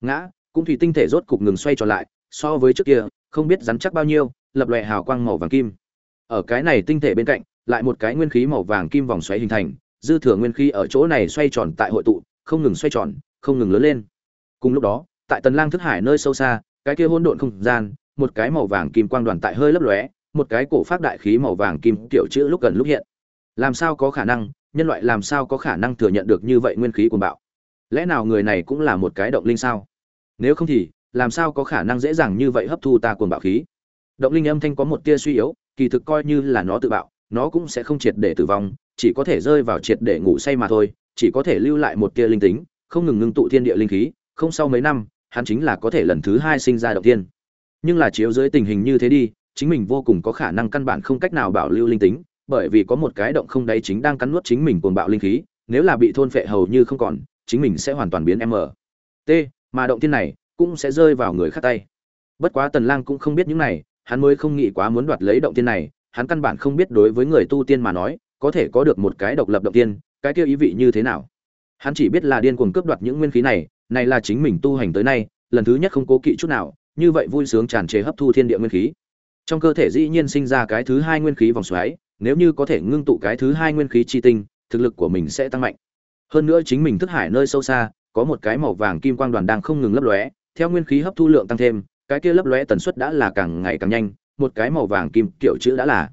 A: Ngã, cũng thủy tinh thể rốt cục ngừng xoay trở lại, so với trước kia, không biết rắn chắc bao nhiêu, lập lòe hào quang màu vàng kim. Ở cái này tinh thể bên cạnh, lại một cái nguyên khí màu vàng kim vòng xoáy hình thành, dư thừa nguyên khí ở chỗ này xoay tròn tại hội tụ, không ngừng xoay tròn không ngừng lớn lên. Cùng lúc đó, tại tần lang thức hải nơi sâu xa, cái kia hỗn độn không gian, một cái màu vàng kim quang đoàn tại hơi lấp lóe, một cái cổ phát đại khí màu vàng kim tiểu chữ lúc gần lúc hiện. Làm sao có khả năng, nhân loại làm sao có khả năng thừa nhận được như vậy nguyên khí cuồng bạo? Lẽ nào người này cũng là một cái động linh sao? Nếu không thì, làm sao có khả năng dễ dàng như vậy hấp thu ta cuồng bạo khí? Động linh âm thanh có một tia suy yếu, kỳ thực coi như là nó tự bạo, nó cũng sẽ không triệt để tử vong, chỉ có thể rơi vào triệt để ngủ say mà thôi, chỉ có thể lưu lại một tia linh tính không ngừng ngưng tụ thiên địa linh khí, không sau mấy năm, hắn chính là có thể lần thứ hai sinh ra động tiên nhưng là chiếu dưới tình hình như thế đi, chính mình vô cùng có khả năng căn bản không cách nào bảo lưu linh tính, bởi vì có một cái động không đáy chính đang cắn nuốt chính mình cuồng bạo linh khí, nếu là bị thôn phệ hầu như không còn, chính mình sẽ hoàn toàn biến m t, mà động tiên này cũng sẽ rơi vào người khác tay. Bất quá tần lang cũng không biết những này, hắn mới không nghĩ quá muốn đoạt lấy động tiên này, hắn căn bản không biết đối với người tu tiên mà nói, có thể có được một cái độc lập động tiên cái kia ý vị như thế nào hắn chỉ biết là điên cuồng cướp đoạt những nguyên khí này này là chính mình tu hành tới nay, lần thứ nhất không cố kỵ chút nào, như vậy vui sướng tràn trề hấp thu thiên địa nguyên khí. Trong cơ thể dĩ nhiên sinh ra cái thứ hai nguyên khí vòng xoáy, nếu như có thể ngưng tụ cái thứ hai nguyên khí chi tinh, thực lực của mình sẽ tăng mạnh. Hơn nữa chính mình thức hải nơi sâu xa, có một cái màu vàng kim quang đoàn đang không ngừng lấp lóe, theo nguyên khí hấp thu lượng tăng thêm, cái kia lấp lóe tần suất đã là càng ngày càng nhanh, một cái màu vàng kim kiểu chữ đã là.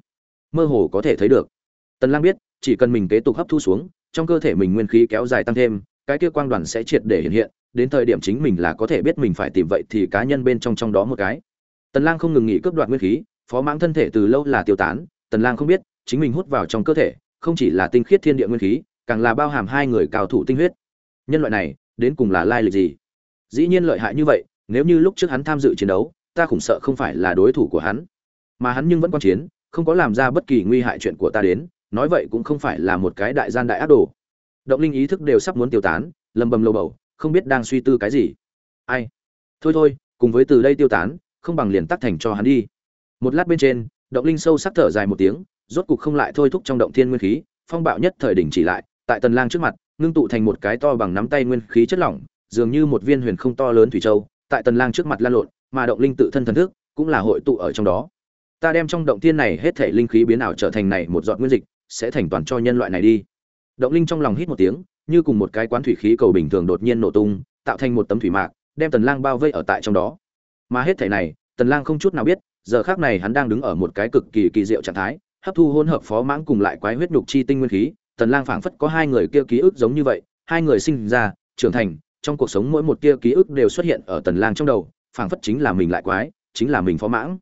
A: Mơ hồ có thể thấy được. Tần lang biết, chỉ cần mình kế tục hấp thu xuống trong cơ thể mình nguyên khí kéo dài tăng thêm, cái kia quang đoàn sẽ triệt để hiện hiện, đến thời điểm chính mình là có thể biết mình phải tìm vậy thì cá nhân bên trong trong đó một cái. Tần lang không ngừng nghỉ cướp đoạt nguyên khí, phó mãng thân thể từ lâu là tiêu tán, tần lang không biết, chính mình hút vào trong cơ thể, không chỉ là tinh khiết thiên địa nguyên khí, càng là bao hàm hai người cao thủ tinh huyết. Nhân loại này, đến cùng là lai lịch gì? Dĩ nhiên lợi hại như vậy, nếu như lúc trước hắn tham dự chiến đấu, ta khủng sợ không phải là đối thủ của hắn, mà hắn nhưng vẫn quan chiến, không có làm ra bất kỳ nguy hại chuyện của ta đến nói vậy cũng không phải là một cái đại gian đại ác đồ. Động linh ý thức đều sắp muốn tiêu tán, lầm bầm lầu bầu, không biết đang suy tư cái gì. Ai? Thôi thôi, cùng với từ đây tiêu tán, không bằng liền tắt thành cho hắn đi. Một lát bên trên, động linh sâu sắc thở dài một tiếng, rốt cục không lại thôi thúc trong động thiên nguyên khí, phong bạo nhất thời đỉnh chỉ lại, tại tần lang trước mặt, ngưng tụ thành một cái to bằng nắm tay nguyên khí chất lỏng, dường như một viên huyền không to lớn thủy châu, tại tần lang trước mặt lan lộn, mà động linh tự thân thần thức cũng là hội tụ ở trong đó. Ta đem trong động thiên này hết thể linh khí biến ảo trở thành này một giọt nguyên dịch sẽ thành toàn cho nhân loại này đi. Động linh trong lòng hít một tiếng, như cùng một cái quán thủy khí cầu bình thường đột nhiên nổ tung, tạo thành một tấm thủy mạc, đem tần lang bao vây ở tại trong đó. Mà hết thể này, tần lang không chút nào biết, giờ khắc này hắn đang đứng ở một cái cực kỳ kỳ diệu trạng thái, hấp thu hỗn hợp phó mãng cùng lại quái huyết nhục chi tinh nguyên khí, tần lang phảng phất có hai người kia ký ức giống như vậy, hai người sinh ra, trưởng thành, trong cuộc sống mỗi một tia ký ức đều xuất hiện ở tần lang trong đầu, phảng phất chính là mình lại quái, chính là mình phó mãng.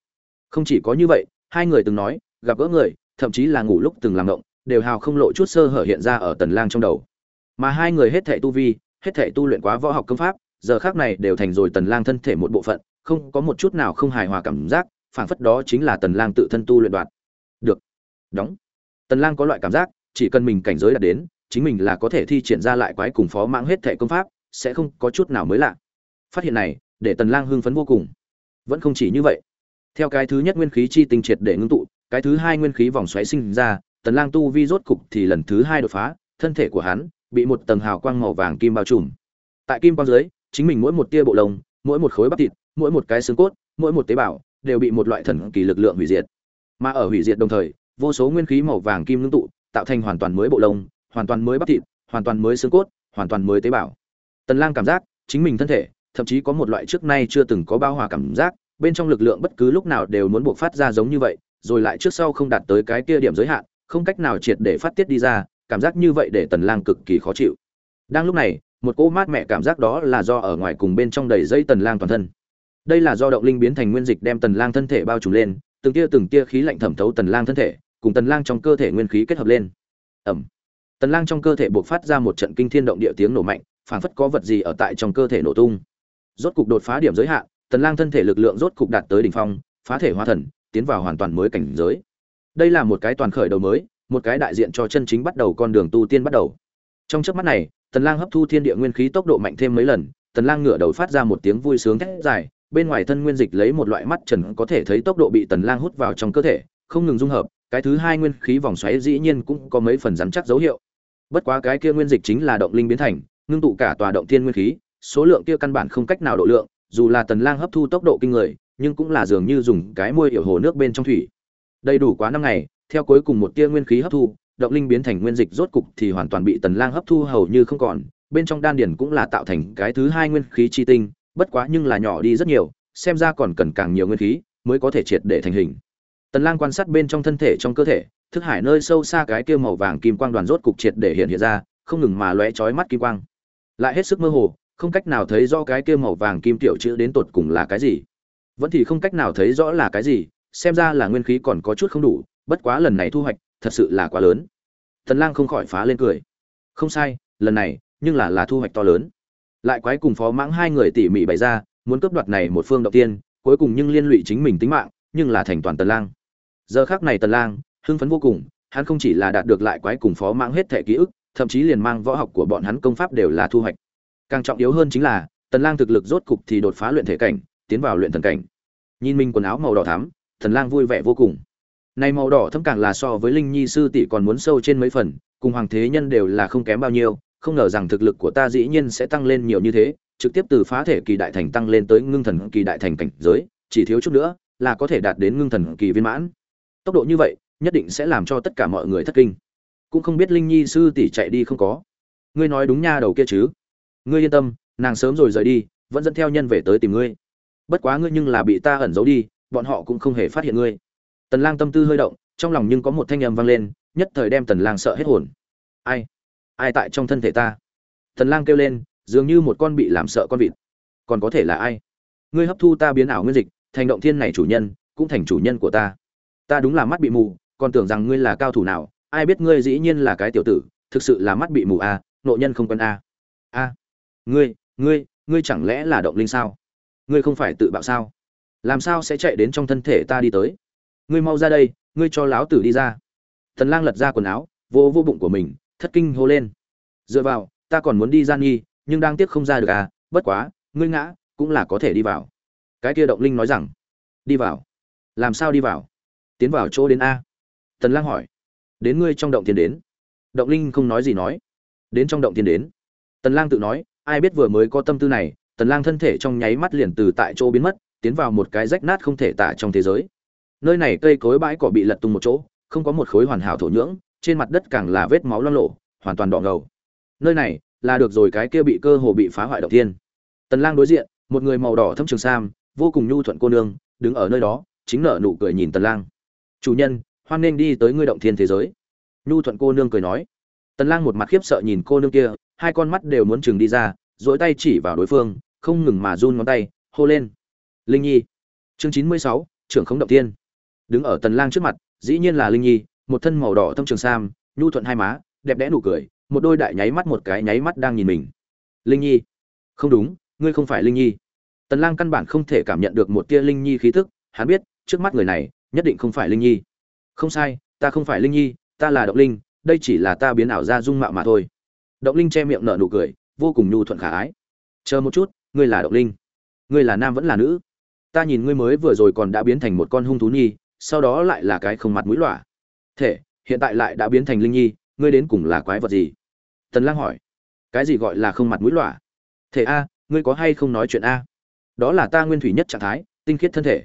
A: Không chỉ có như vậy, hai người từng nói, gặp gỡ người thậm chí là ngủ lúc từng làm động, đều hào không lộ chút sơ hở hiện ra ở tần lang trong đầu. Mà hai người hết thảy tu vi, hết thảy tu luyện quá võ học công pháp, giờ khắc này đều thành rồi tần lang thân thể một bộ phận, không có một chút nào không hài hòa cảm giác, phảng phất đó chính là tần lang tự thân tu luyện đoạn. Được. Đóng. Tần lang có loại cảm giác, chỉ cần mình cảnh giới đạt đến, chính mình là có thể thi triển ra lại quái cùng phó mãng hết thảy công pháp, sẽ không có chút nào mới lạ. Phát hiện này, để tần lang hưng phấn vô cùng. Vẫn không chỉ như vậy. Theo cái thứ nhất nguyên khí chi tinh triệt để ngưng tụ cái thứ hai nguyên khí vòng xoáy sinh ra, tần lang tu vi rốt cục thì lần thứ hai đột phá, thân thể của hắn bị một tầng hào quang màu vàng kim bao trùm. Tại kim quang dưới, chính mình mỗi một tia bộ lông, mỗi một khối bắp thịt, mỗi một cái xương cốt, mỗi một tế bào đều bị một loại thần kỳ lực lượng hủy diệt. Mà ở hủy diệt đồng thời, vô số nguyên khí màu vàng kim ngưng tụ, tạo thành hoàn toàn mới bộ lông, hoàn toàn mới bắp thịt, hoàn toàn mới xương cốt, hoàn toàn mới tế bào. Tần lang cảm giác chính mình thân thể, thậm chí có một loại trước nay chưa từng có bao hòa cảm giác, bên trong lực lượng bất cứ lúc nào đều muốn buộc phát ra giống như vậy rồi lại trước sau không đạt tới cái kia điểm giới hạn không cách nào triệt để phát tiết đi ra cảm giác như vậy để tần lang cực kỳ khó chịu. Đang lúc này một cỗ mát mẹ cảm giác đó là do ở ngoài cùng bên trong đầy dây tần lang toàn thân. Đây là do động linh biến thành nguyên dịch đem tần lang thân thể bao trùm lên từng tia từng tia khí lạnh thẩm thấu tần lang thân thể cùng tần lang trong cơ thể nguyên khí kết hợp lên. Ầm, tần lang trong cơ thể bộc phát ra một trận kinh thiên động địa tiếng nổ mạnh phảng phất có vật gì ở tại trong cơ thể nổ tung. Rốt cục đột phá điểm giới hạn tần lang thân thể lực lượng rốt cục đạt tới đỉnh phong phá thể hóa thần tiến vào hoàn toàn mới cảnh giới. Đây là một cái toàn khởi đầu mới, một cái đại diện cho chân chính bắt đầu con đường tu tiên bắt đầu. Trong chớp mắt này, tần lang hấp thu thiên địa nguyên khí tốc độ mạnh thêm mấy lần, tần lang ngửa đầu phát ra một tiếng vui sướng thét dài, bên ngoài thân nguyên dịch lấy một loại mắt trần có thể thấy tốc độ bị tần lang hút vào trong cơ thể, không ngừng dung hợp, cái thứ hai nguyên khí vòng xoáy dĩ nhiên cũng có mấy phần rắn chắc dấu hiệu. Bất quá cái kia nguyên dịch chính là động linh biến thành, ngưng tụ cả tòa động thiên nguyên khí, số lượng kia căn bản không cách nào độ lượng, dù là tần lang hấp thu tốc độ kinh người nhưng cũng là dường như dùng cái môi hiểu hồ nước bên trong thủy. Đầy đủ quá năm ngày, theo cuối cùng một tia nguyên khí hấp thu, động linh biến thành nguyên dịch rốt cục thì hoàn toàn bị tần lang hấp thu hầu như không còn, bên trong đan điển cũng là tạo thành cái thứ hai nguyên khí chi tinh, bất quá nhưng là nhỏ đi rất nhiều, xem ra còn cần càng nhiều nguyên khí mới có thể triệt để thành hình. Tần lang quan sát bên trong thân thể trong cơ thể, thức hải nơi sâu xa cái kia màu vàng kim quang đoàn rốt cục triệt để hiện hiện ra, không ngừng mà lóe chói mắt kim quang. Lại hết sức mơ hồ, không cách nào thấy rõ cái kia màu vàng kim tiểu chữ đến tột cùng là cái gì vẫn thì không cách nào thấy rõ là cái gì, xem ra là nguyên khí còn có chút không đủ, bất quá lần này thu hoạch, thật sự là quá lớn. Tần lang không khỏi phá lên cười. Không sai, lần này, nhưng là là thu hoạch to lớn. Lại quái cùng phó mãng hai người tỉ mỉ bày ra, muốn cướp đoạt này một phương đầu tiên, cuối cùng nhưng liên lụy chính mình tính mạng, nhưng là thành toàn tần lang. Giờ khắc này tần lang, hưng phấn vô cùng, hắn không chỉ là đạt được lại quái cùng phó mãng hết thể ký ức, thậm chí liền mang võ học của bọn hắn công pháp đều là thu hoạch. Càng trọng yếu hơn chính là, tần lang thực lực rốt cục thì đột phá luyện thể cảnh tiến vào luyện thần cảnh. Nhìn mình quần áo màu đỏ thắm, thần lang vui vẻ vô cùng. Này màu đỏ thâm càng là so với linh nhi sư tỷ còn muốn sâu trên mấy phần, cùng hoàng thế nhân đều là không kém bao nhiêu, không ngờ rằng thực lực của ta dĩ nhiên sẽ tăng lên nhiều như thế, trực tiếp từ phá thể kỳ đại thành tăng lên tới ngưng thần kỳ đại thành cảnh giới, chỉ thiếu chút nữa là có thể đạt đến ngưng thần kỳ viên mãn. Tốc độ như vậy, nhất định sẽ làm cho tất cả mọi người thất kinh. Cũng không biết linh nhi sư tỷ chạy đi không có. Ngươi nói đúng nha đầu kia chứ? Ngươi yên tâm, nàng sớm rồi rời đi, vẫn dẫn theo nhân về tới tìm ngươi bất quá ngươi nhưng là bị ta ẩn giấu đi bọn họ cũng không hề phát hiện ngươi. Tần lang tâm tư hơi động trong lòng nhưng có một thanh âm vang lên nhất thời đem tần lang sợ hết hồn. Ai? Ai tại trong thân thể ta? Tần lang kêu lên dường như một con bị làm sợ con vịt. Còn có thể là ai? Ngươi hấp thu ta biến ảo nguyên dịch thành động thiên này chủ nhân cũng thành chủ nhân của ta. Ta đúng là mắt bị mù còn tưởng rằng ngươi là cao thủ nào ai biết ngươi dĩ nhiên là cái tiểu tử thực sự là mắt bị mù a à, nội nhân không quen a à. a ngươi ngươi ngươi chẳng lẽ là động linh sao? Ngươi không phải tự bạo sao? Làm sao sẽ chạy đến trong thân thể ta đi tới? Ngươi mau ra đây, ngươi cho láo tử đi ra. Thần lang lật ra quần áo vô vô bụng của mình, thất kinh hô lên. Dựa vào, ta còn muốn đi gian nghi, nhưng đang tiếc không ra được à bất quá, ngươi ngã, cũng là có thể đi vào. Cái kia động linh nói rằng, đi vào. Làm sao đi vào? Tiến vào chỗ đến a. Tần lang hỏi, đến ngươi trong động tiến đến. Động linh không nói gì nói, đến trong động tiến đến. Tần lang tự nói, ai biết vừa mới có tâm tư này tần lang thân thể trong nháy mắt liền từ tại chỗ biến mất, tiến vào một cái rách nát không thể tả trong thế giới. Nơi này cây cối bãi cỏ bị lật tung một chỗ, không có một khối hoàn hảo thổ nhưỡng, trên mặt đất càng là vết máu loang lộ hoàn toàn đỏ ngầu. Nơi này là được rồi cái kia bị cơ hồ bị phá hoại đầu tiên tần lang đối diện, một người màu đỏ thâm trường sam, vô cùng nhu thuận cô nương, đứng ở nơi đó, chính nở nụ cười nhìn tần lang. Chủ nhân, hoan nên đi tới ngươi động thiên thế giới. Nhu thuận cô nương cười nói. Tần lang một mặt khiếp sợ nhìn cô nương kia, hai con mắt đều muốn chừng đi ra, duỗi tay chỉ vào đối phương không ngừng mà run ngón tay hô lên. Linh nhi. Chương 96, trưởng không động tiên đứng ở tần lang trước mặt dĩ nhiên là linh nhi một thân màu đỏ thâm trường sam nhu thuận hai má đẹp đẽ nụ cười một đôi đại nháy mắt một cái nháy mắt đang nhìn mình. Linh nhi. Không đúng ngươi không phải linh nhi. Tần lang căn bản không thể cảm nhận được một tia linh nhi khí tức hắn biết trước mắt người này nhất định không phải linh nhi. Không sai ta không phải linh nhi ta là động linh đây chỉ là ta biến ảo ra dung mạo mà thôi. Động linh che miệng nở nụ cười vô cùng nhu thuận khả ái. Chờ một chút ngươi là động linh, ngươi là nam vẫn là nữ. Ta nhìn ngươi mới vừa rồi còn đã biến thành một con hung thú nhi, sau đó lại là cái không mặt mũi lọa thể, hiện tại lại đã biến thành linh nhi, ngươi đến cùng là quái vật gì? Tần lang hỏi. Cái gì gọi là không mặt mũi lọa thể a, ngươi có hay không nói chuyện a? Đó là ta nguyên thủy nhất trạng thái, tinh khiết thân thể.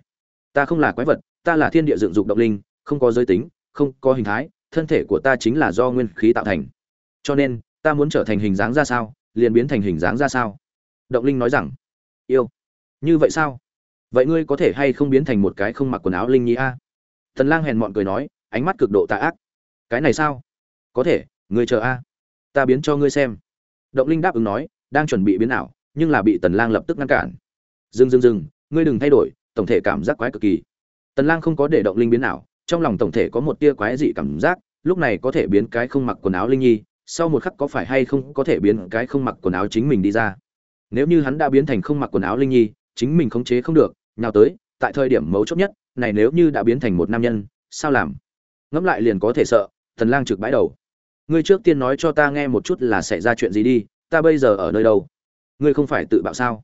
A: Ta không là quái vật, ta là thiên địa dựng dục động linh, không có giới tính, không có hình thái, thân thể của ta chính là do nguyên khí tạo thành. Cho nên, ta muốn trở thành hình dáng ra sao, liền biến thành hình dáng ra sao động linh nói rằng, yêu, như vậy sao? Vậy ngươi có thể hay không biến thành một cái không mặc quần áo linh nhi a? Thần lang hèn mọn cười nói, ánh mắt cực độ tà ác. Cái này sao? Có thể, ngươi chờ a. Ta biến cho ngươi xem. Động linh đáp ứng nói, đang chuẩn bị biến ảo, nhưng là bị tần lang lập tức ngăn cản. Dừng dừng dừng, ngươi đừng thay đổi, tổng thể cảm giác quái cực kỳ. Tần lang không có để động linh biến ảo, trong lòng tổng thể có một tia quái dị cảm giác, lúc này có thể biến cái không mặc quần áo linh nhi, sau một khắc có phải hay không có thể biến cái không mặc quần áo chính mình đi ra nếu như hắn đã biến thành không mặc quần áo linh nhi, chính mình khống chế không được nhào tới, tại thời điểm mấu chốt nhất, này nếu như đã biến thành một nam nhân, sao làm? Ngẫm lại liền có thể sợ, thần lang trực bãi đầu. Ngươi trước tiên nói cho ta nghe một chút là xảy ra chuyện gì đi, ta bây giờ ở nơi đâu? Ngươi không phải tự bạo sao?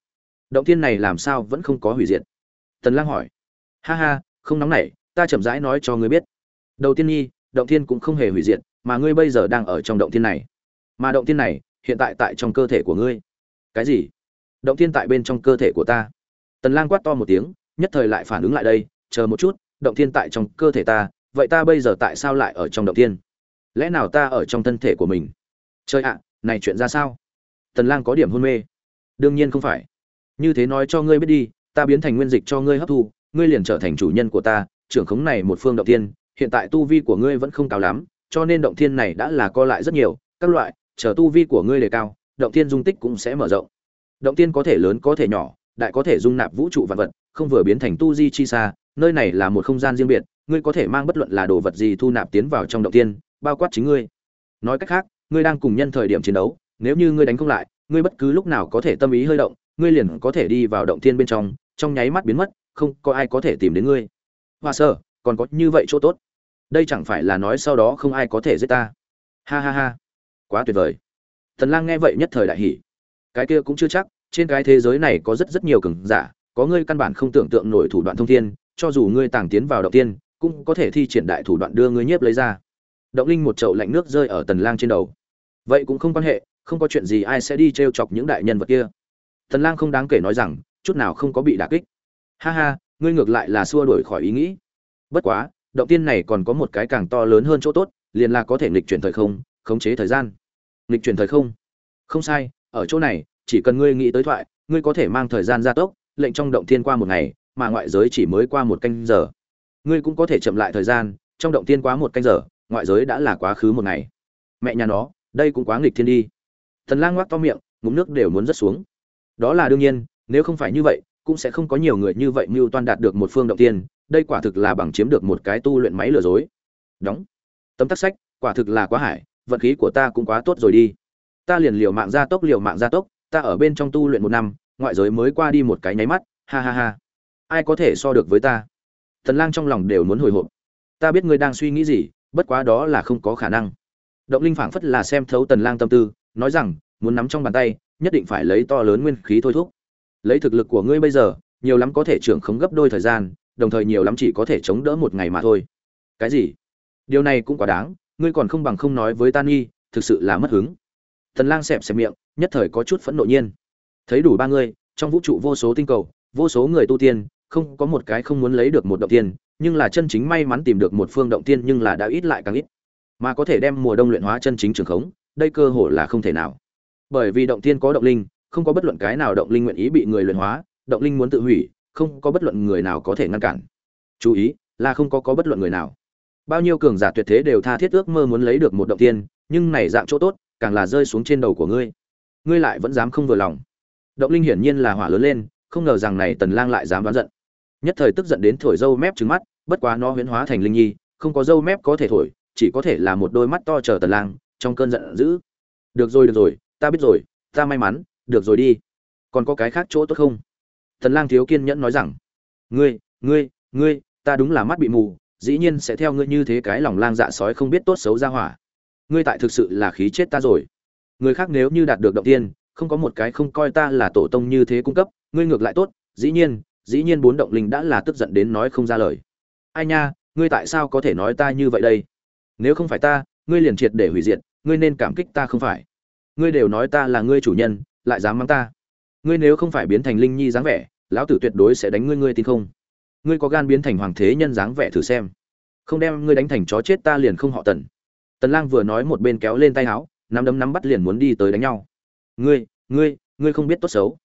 A: Động tiên này làm sao vẫn không có hủy diệt? Tần lang hỏi. Ha ha, không nóng nảy, ta chậm rãi nói cho ngươi biết. Đầu tiên nhi, động thiên cũng không hề hủy diệt, mà ngươi bây giờ đang ở trong động thiên này. Mà động thiên này, hiện tại tại trong cơ thể của ngươi. Cái gì? Động thiên tại bên trong cơ thể của ta. Tần lang quát to một tiếng, nhất thời lại phản ứng lại đây, chờ một chút, động thiên tại trong cơ thể ta, vậy ta bây giờ tại sao lại ở trong động thiên? Lẽ nào ta ở trong thân thể của mình? Trời ạ, này chuyện ra sao? Tần lang có điểm hôn mê. Đương nhiên không phải. Như thế nói cho ngươi biết đi, ta biến thành nguyên dịch cho ngươi hấp thu, ngươi liền trở thành chủ nhân của ta, trưởng khống này một phương động thiên, hiện tại tu vi của ngươi vẫn không cao lắm, cho nên động thiên này đã là co lại rất nhiều, các loại, chờ tu vi của ngươi đề cao, động thiên dung tích cũng sẽ mở rộng động thiên có thể lớn có thể nhỏ, đại có thể dung nạp vũ trụ vạn vật, không vừa biến thành tu di chi xa nơi này là một không gian riêng biệt, ngươi có thể mang bất luận là đồ vật gì thu nạp tiến vào trong động thiên bao quát chính ngươi. Nói cách khác, ngươi đang cùng nhân thời điểm chiến đấu, nếu như ngươi đánh không lại, ngươi bất cứ lúc nào có thể tâm ý hơi động, ngươi liền có thể đi vào động thiên bên trong trong nháy mắt biến mất, không có ai có thể tìm đến ngươi. Hoa sơ, còn có như vậy chỗ tốt. Đây chẳng phải là nói sau đó không ai có thể giết ta. Ha ha ha. Quá tuyệt vời. Tần lang nghe vậy nhất thời đại hỉ cái kia cũng chưa chắc, trên cái thế giới này có rất rất nhiều cường giả, có ngươi căn bản không tưởng tượng nổi thủ đoạn thông thiên, cho dù ngươi tàng tiến vào động tiên, cũng có thể thi triển đại thủ đoạn đưa ngươi nhiếp lấy ra. Động linh một chậu lạnh nước rơi ở tần lang trên đầu. Vậy cũng không quan hệ, không có chuyện gì ai sẽ đi treo chọc những đại nhân vật kia. Tần lang không đáng kể nói rằng, chút nào không có bị đả kích. Ha ha, ngươi ngược lại là xua đuổi khỏi ý nghĩ. Bất quá, động tiên này còn có một cái càng to lớn hơn chỗ tốt, liền là có thể nghịch chuyển thời không, khống chế thời gian. Nghịch chuyển thời không? Không sai ở chỗ này, chỉ cần ngươi nghĩ tới thoại, ngươi có thể mang thời gian gia tốc, lệnh trong động thiên qua một ngày, mà ngoại giới chỉ mới qua một canh giờ. Ngươi cũng có thể chậm lại thời gian, trong động thiên quá một canh giờ, ngoại giới đã là quá khứ một ngày. Mẹ nhà nó, đây cũng quá nghịch thiên đi. Thần lang ngoác to miệng, ngụm nước đều muốn rớt xuống. Đó là đương nhiên, nếu không phải như vậy, cũng sẽ không có nhiều người như vậy mưu toan đạt được một phương động tiên đây quả thực là bằng chiếm được một cái tu luyện máy lừa dối. Đóng. Tấm tắc sách, quả thực là quá hải, vận khí của ta cũng quá tốt rồi đi ta liền liều mạng gia tốc, liều mạng gia tốc, ta ở bên trong tu luyện một năm, ngoại giới mới qua đi một cái nháy mắt, ha ha ha. Ai có thể so được với ta? Thần lang trong lòng đều muốn hồi hộp. Ta biết ngươi đang suy nghĩ gì, bất quá đó là không có khả năng. Động linh phảng phất là xem thấu tần lang tâm tư, nói rằng, muốn nắm trong bàn tay, nhất định phải lấy to lớn nguyên khí thôi thúc. Lấy thực lực của ngươi bây giờ, nhiều lắm có thể trưởng khống gấp đôi thời gian, đồng thời nhiều lắm chỉ có thể chống đỡ một ngày mà thôi. Cái gì? Điều này cũng quá đáng, ngươi còn không bằng không nói với tan nghi thực sự là mất hứng thần lang xẹp xẹp miệng, nhất thời có chút phẫn nộ nhiên. Thấy đủ ba người, trong vũ trụ vô số tinh cầu, vô số người tu tiên, không có một cái không muốn lấy được một động tiên, nhưng là chân chính may mắn tìm được một phương động tiên nhưng là đã ít lại càng ít. Mà có thể đem mùa đông luyện hóa chân chính trường khống, đây cơ hội là không thể nào. Bởi vì động tiên có động linh, không có bất luận cái nào động linh nguyện ý bị người luyện hóa, động linh muốn tự hủy, không có bất luận người nào có thể ngăn cản. Chú ý, là không có có bất luận người nào. Bao nhiêu cường giả tuyệt thế đều tha thiết ước mơ muốn lấy được một động tiên, nhưng này dạng chỗ tốt càng là rơi xuống trên đầu của ngươi. Ngươi lại vẫn dám không vừa lòng. Động linh hiển nhiên là hỏa lớn lên, không ngờ rằng này tần lang lại dám đoán giận. Nhất thời tức giận đến thổi dâu mép trừng mắt, bất quá nó huyễn hóa thành linh nhi, không có dâu mép có thể thổi, chỉ có thể là một đôi mắt to chờ tần lang, trong cơn giận dữ. Được rồi được rồi, ta biết rồi, ta may mắn, được rồi đi. Còn có cái khác chỗ tốt không? Tần lang thiếu kiên nhẫn nói rằng, ngươi ngươi ngươi, ta đúng là mắt bị mù, dĩ nhiên sẽ theo ngươi như thế cái lòng lang dạ sói không biết tốt xấu ra hỏa ngươi tại thực sự là khí chết ta rồi. Người khác nếu như đạt được động tiên, không có một cái không coi ta là tổ tông như thế cung cấp, ngươi ngược lại tốt, dĩ nhiên dĩ nhiên bốn động linh đã là tức giận đến nói không ra lời. Ai nha, ngươi tại sao có thể nói ta như vậy đây? Nếu không phải ta, ngươi liền triệt để hủy diệt, ngươi nên cảm kích ta không phải. Ngươi đều nói ta là ngươi chủ nhân, lại dám mắng ta. Ngươi nếu không phải biến thành linh nhi dáng vẻ, lão tử tuyệt đối sẽ đánh ngươi ngươi tin không? Ngươi có gan biến thành hoàng thế nhân dáng vẻ thử xem. Không đem ngươi đánh thành chó chết ta liền không họ tần tần lang vừa nói một bên kéo lên tay áo, nắm đấm nắm bắt liền muốn đi tới đánh nhau. Ngươi ngươi ngươi không biết tốt xấu.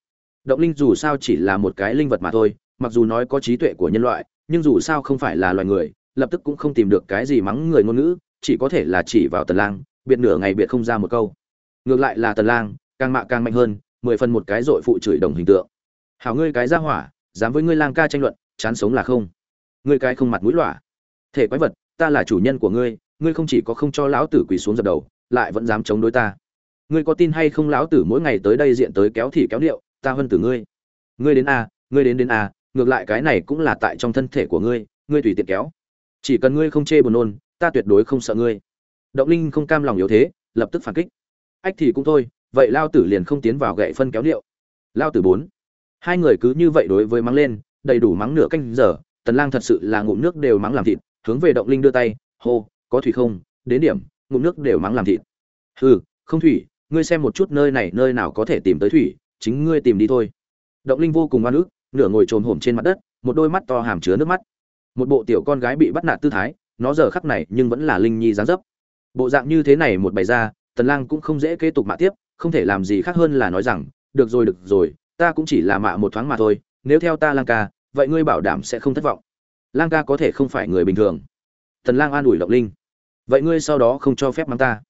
A: Động linh dù sao chỉ là một cái linh vật mà thôi, mặc dù nói có trí tuệ của nhân loại, nhưng dù sao không phải là loài người, lập tức cũng không tìm được cái gì mắng người ngôn ngữ, chỉ có thể là chỉ vào tần lang, biệt nửa ngày biệt không ra một câu. Ngược lại là tần lang, càng mạ càng mạnh hơn, mười phần một cái dội phụ chửi đồng hình tượng. Hảo ngươi cái ra hỏa, dám với ngươi lang ca tranh luận, chán sống là không. Ngươi cái không mặt mũi lỏa. thể quái vật, ta là chủ nhân của ngươi ngươi không chỉ có không cho lão tử quỳ xuống dập đầu, lại vẫn dám chống đối ta. Ngươi có tin hay không lão tử mỗi ngày tới đây diện tới kéo thì kéo điệu, ta hơn tử ngươi. Ngươi đến a, ngươi đến đến a, ngược lại cái này cũng là tại trong thân thể của ngươi ngươi tùy tiện kéo. Chỉ cần ngươi không chê buồn nôn, ta tuyệt đối không sợ ngươi. Động linh không cam lòng yếu thế, lập tức phản kích. Ách thì cũng thôi, vậy lao tử liền không tiến vào gậy phân kéo điệu. Lao tử bốn. Hai người cứ như vậy đối với mắng lên, đầy đủ mắng nửa canh giờ, tần lang thật sự là ngụm nước đều mắng làm thịt, hướng về động linh đưa tay, hô có thủy không, đến điểm, ngụm nước đều mắng làm thịt. Hừ, không thủy, ngươi xem một chút nơi này nơi nào có thể tìm tới thủy, chính ngươi tìm đi thôi. Động linh vô cùng oan ức, nửa ngồi trồm hổm trên mặt đất, một đôi mắt to hàm chứa nước mắt. Một bộ tiểu con gái bị bắt nạt tư thái, nó giờ khắc này nhưng vẫn là linh nhi dáng dấp. Bộ dạng như thế này một bày ra, tần lang cũng không dễ kế tục mạ tiếp, không thể làm gì khác hơn là nói rằng, được rồi được rồi, ta cũng chỉ là mạ một thoáng mà thôi, nếu theo ta lang ca, vậy ngươi bảo đảm sẽ không thất vọng. Lang ca có thể không phải người bình thường tần lang an ủi động linh. Vậy ngươi sau đó không cho phép mắng ta.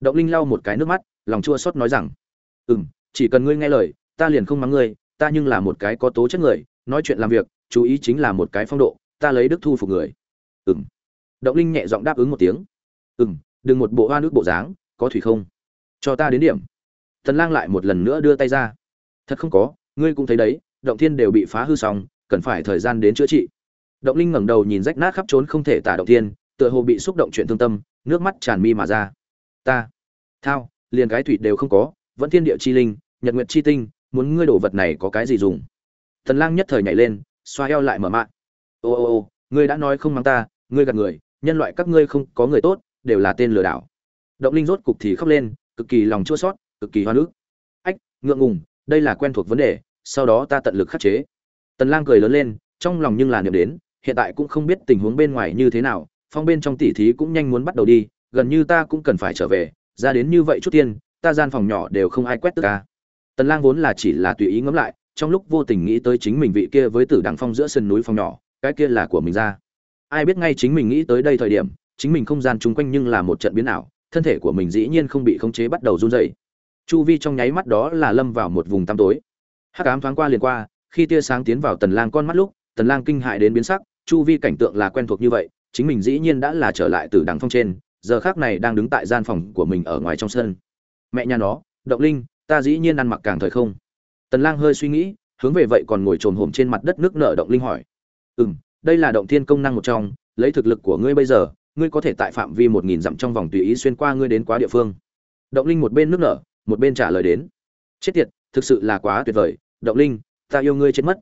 A: Động linh lau một cái nước mắt, lòng chua xót nói rằng, ừm, chỉ cần ngươi nghe lời, ta liền không mắng ngươi, ta nhưng là một cái có tố chất người, nói chuyện làm việc, chú ý chính là một cái phong độ, ta lấy đức thu phục người. Ừm. Động linh nhẹ giọng đáp ứng một tiếng. Ừm, đừng một bộ hoa nước bộ dáng, có thủy không? Cho ta đến điểm. Tần lang lại một lần nữa đưa tay ra. Thật không có, ngươi cũng thấy đấy, động thiên đều bị phá hư xong, cần phải thời gian đến chữa trị. Động linh ngẩng đầu nhìn rách nát khắp trốn không thể tả động thiên tựa hồ bị xúc động chuyện thương tâm, nước mắt tràn mi mà ra. Ta, thao, liền cái thủy đều không có, vẫn thiên địa chi linh, nhật nguyệt chi tinh, muốn ngươi đổ vật này có cái gì dùng? Tần lang nhất thời nhảy lên, xoa eo lại mở mạng ô ô ô, ngươi đã nói không mang ta, ngươi gạt người, nhân loại các ngươi không có người tốt, đều là tên lừa đảo. Động linh rốt cục thì khóc lên, cực kỳ lòng chua xót, cực kỳ hoa nước ách, ngượng ngùng, đây là quen thuộc vấn đề, sau đó ta tận lực khắc chế. Tần lang cười lớn lên, trong lòng nhưng là niệm đến, hiện tại cũng không biết tình huống bên ngoài như thế nào phong bên trong tỷ thí cũng nhanh muốn bắt đầu đi, gần như ta cũng cần phải trở về, ra đến như vậy chút tiên ta gian phòng nhỏ đều không ai quét tức ca à. tần lang vốn là chỉ là tùy ý ngẫm lại, trong lúc vô tình nghĩ tới chính mình vị kia với tử đằng phong giữa sườn núi phòng nhỏ, cái kia là của mình ra. Ai biết ngay chính mình nghĩ tới đây thời điểm, chính mình không gian chung quanh nhưng là một trận biến ảo, thân thể của mình dĩ nhiên không bị khống chế bắt đầu run rẩy. Chu vi trong nháy mắt đó là lâm vào một vùng tăm tối. Hắc ám thoáng qua liền qua, khi tia sáng tiến vào tần lang con mắt lúc, tần lang kinh hại đến biến sắc, chu vi cảnh tượng là quen thuộc như vậy chính mình dĩ nhiên đã là trở lại từ đằng phong trên, giờ khác này đang đứng tại gian phòng của mình ở ngoài trong sân. Mẹ nhà nó, động linh, ta dĩ nhiên ăn mặc càng thời không. Tần lang hơi suy nghĩ, hướng về vậy còn ngồi trồm hổm trên mặt đất nước nở động linh hỏi. Ừm, đây là động thiên công năng một trong, lấy thực lực của ngươi bây giờ, ngươi có thể tại phạm vi một nghìn dặm trong vòng tùy ý xuyên qua ngươi đến quá địa phương. Động linh một bên nước nở một bên trả lời đến. Chết tiệt, thực sự là quá tuyệt vời. Động linh, ta yêu ngươi chết mất.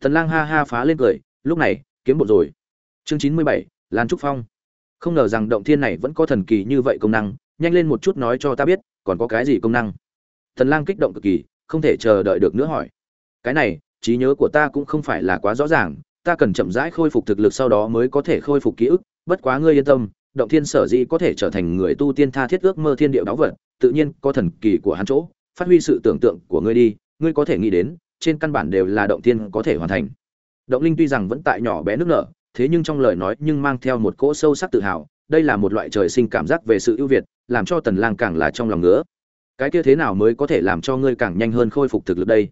A: Tần lang ha ha phá lên cười, lúc này, kiếm bộ rồi. Chương chín mươi bảy lan trúc phong. Không ngờ rằng động thiên này vẫn có thần kỳ như vậy công năng, nhanh lên một chút nói cho ta biết, còn có cái gì công năng? Thần lang kích động cực kỳ, không thể chờ đợi được nữa hỏi. Cái này, trí nhớ của ta cũng không phải là quá rõ ràng, ta cần chậm rãi khôi phục thực lực sau đó mới có thể khôi phục ký ức, bất quá ngươi yên tâm, động thiên sở dĩ có thể trở thành người tu tiên tha thiết ước mơ thiên địa đáo vật, tự nhiên có thần kỳ của hắn chỗ, phát huy sự tưởng tượng của ngươi đi, ngươi có thể nghĩ đến, trên căn bản đều là động thiên có thể hoàn thành. Động linh tuy rằng vẫn tại nhỏ bé nước nở thế nhưng trong lời nói nhưng mang theo một cỗ sâu sắc tự hào, đây là một loại trời sinh cảm giác về sự ưu việt, làm cho tần lang càng là trong lòng ngứa. Cái kia thế nào mới có thể làm cho ngươi càng nhanh hơn khôi phục thực lực đây?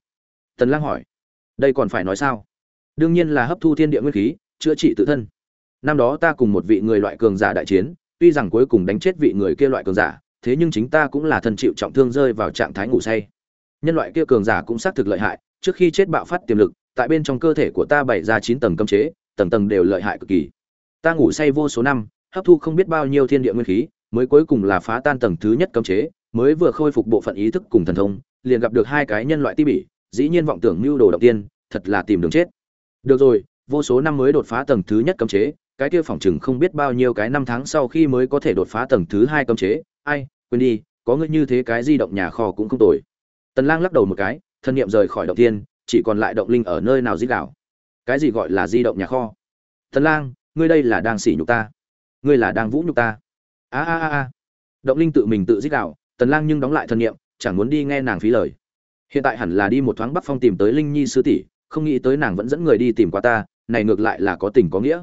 A: Tần lang hỏi. Đây còn phải nói sao? Đương nhiên là hấp thu thiên địa nguyên khí, chữa trị tự thân. Năm đó ta cùng một vị người loại cường giả đại chiến, tuy rằng cuối cùng đánh chết vị người kia loại cường giả, thế nhưng chính ta cũng là thân chịu trọng thương rơi vào trạng thái ngủ say. Nhân loại kia cường giả cũng xác thực lợi hại, trước khi chết bạo phát tiềm lực, tại bên trong cơ thể của ta bày ra chín tầng cấm chế tầng tầng đều lợi hại cực kỳ. Ta ngủ say vô số năm, hấp thu không biết bao nhiêu thiên địa nguyên khí, mới cuối cùng là phá tan tầng thứ nhất cấm chế, mới vừa khôi phục bộ phận ý thức cùng thần thông, liền gặp được hai cái nhân loại ti bỉ, dĩ nhiên vọng tưởng mưu đồ đầu tiên, thật là tìm đường chết. Được rồi, vô số năm mới đột phá tầng thứ nhất cấm chế, cái kia phỏng chừng không biết bao nhiêu cái năm tháng sau khi mới có thể đột phá tầng thứ hai cấm chế, ai, quên đi, có ngươi như thế cái di động nhà kho cũng không tồi. Tần lang lắc đầu một cái, thân niệm rời khỏi động tiên, chỉ còn lại động linh ở nơi nào dĩ đảo cái gì gọi là di động nhà kho? Thần lang, ngươi đây là đang sỉ nhục ta. Ngươi là đang vũ nhục ta. A a a a. Động linh tự mình tự giết đạo tần lang nhưng đóng lại thân niệm, chẳng muốn đi nghe nàng phí lời. Hiện tại hẳn là đi một thoáng bắc phong tìm tới linh nhi sư tỷ, không nghĩ tới nàng vẫn dẫn người đi tìm qua ta, này ngược lại là có tình có nghĩa.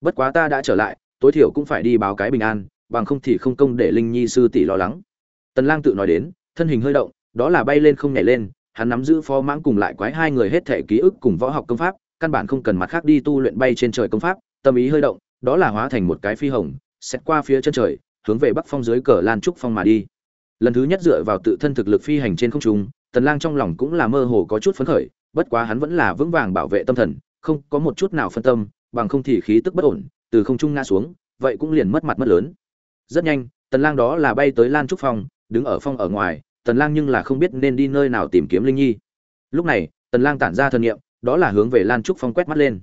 A: Bất quá ta đã trở lại, tối thiểu cũng phải đi báo cái bình an, bằng không thì không công để linh nhi sư tỷ lo lắng. Tần lang tự nói đến, thân hình hơi động, đó là bay lên không nhảy lên, hắn nắm giữ phó mãng cùng lại quái hai người hết thể ký ức cùng võ học công pháp căn bản không cần mặt khác đi tu luyện bay trên trời công pháp, tâm ý hơi động, đó là hóa thành một cái phi hồng xét qua phía chân trời, hướng về bắc phong dưới cờ lan trúc phong mà đi. Lần thứ nhất dựa vào tự thân thực lực phi hành trên không trung, tần lang trong lòng cũng là mơ hồ có chút phấn khởi, bất quá hắn vẫn là vững vàng bảo vệ tâm thần, không có một chút nào phân tâm, bằng không thì khí tức bất ổn, từ không trung ngã xuống, vậy cũng liền mất mặt mất lớn. Rất nhanh, tần lang đó là bay tới lan trúc phong, đứng ở phong ở ngoài, tần lang nhưng là không biết nên đi nơi nào tìm kiếm linh nhi. Lúc này, tần lang tản ra thần niệm đó là hướng về lan trúc phong quét mắt lên.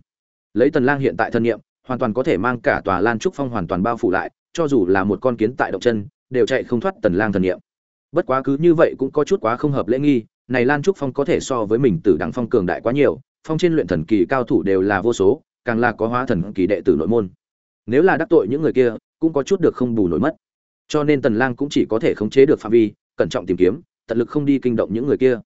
A: Lấy tần lang hiện tại thân niệm hoàn toàn có thể mang cả tòa lan trúc phong hoàn toàn bao phủ lại, cho dù là một con kiến tại động chân, đều chạy không thoát tần lang thần niệm bất quá cứ như vậy cũng có chút quá không hợp lễ nghi, này lan trúc phong có thể so với mình tử đẳng phong cường đại quá nhiều, phong trên luyện thần kỳ cao thủ đều là vô số, càng là có hóa thần kỳ đệ tử nội môn. Nếu là đắc tội những người kia, cũng có chút được không bù nổi mất. Cho nên tần lang cũng chỉ có thể khống chế được phạm vi, cẩn trọng tìm kiếm, tận lực không đi kinh động những người kia.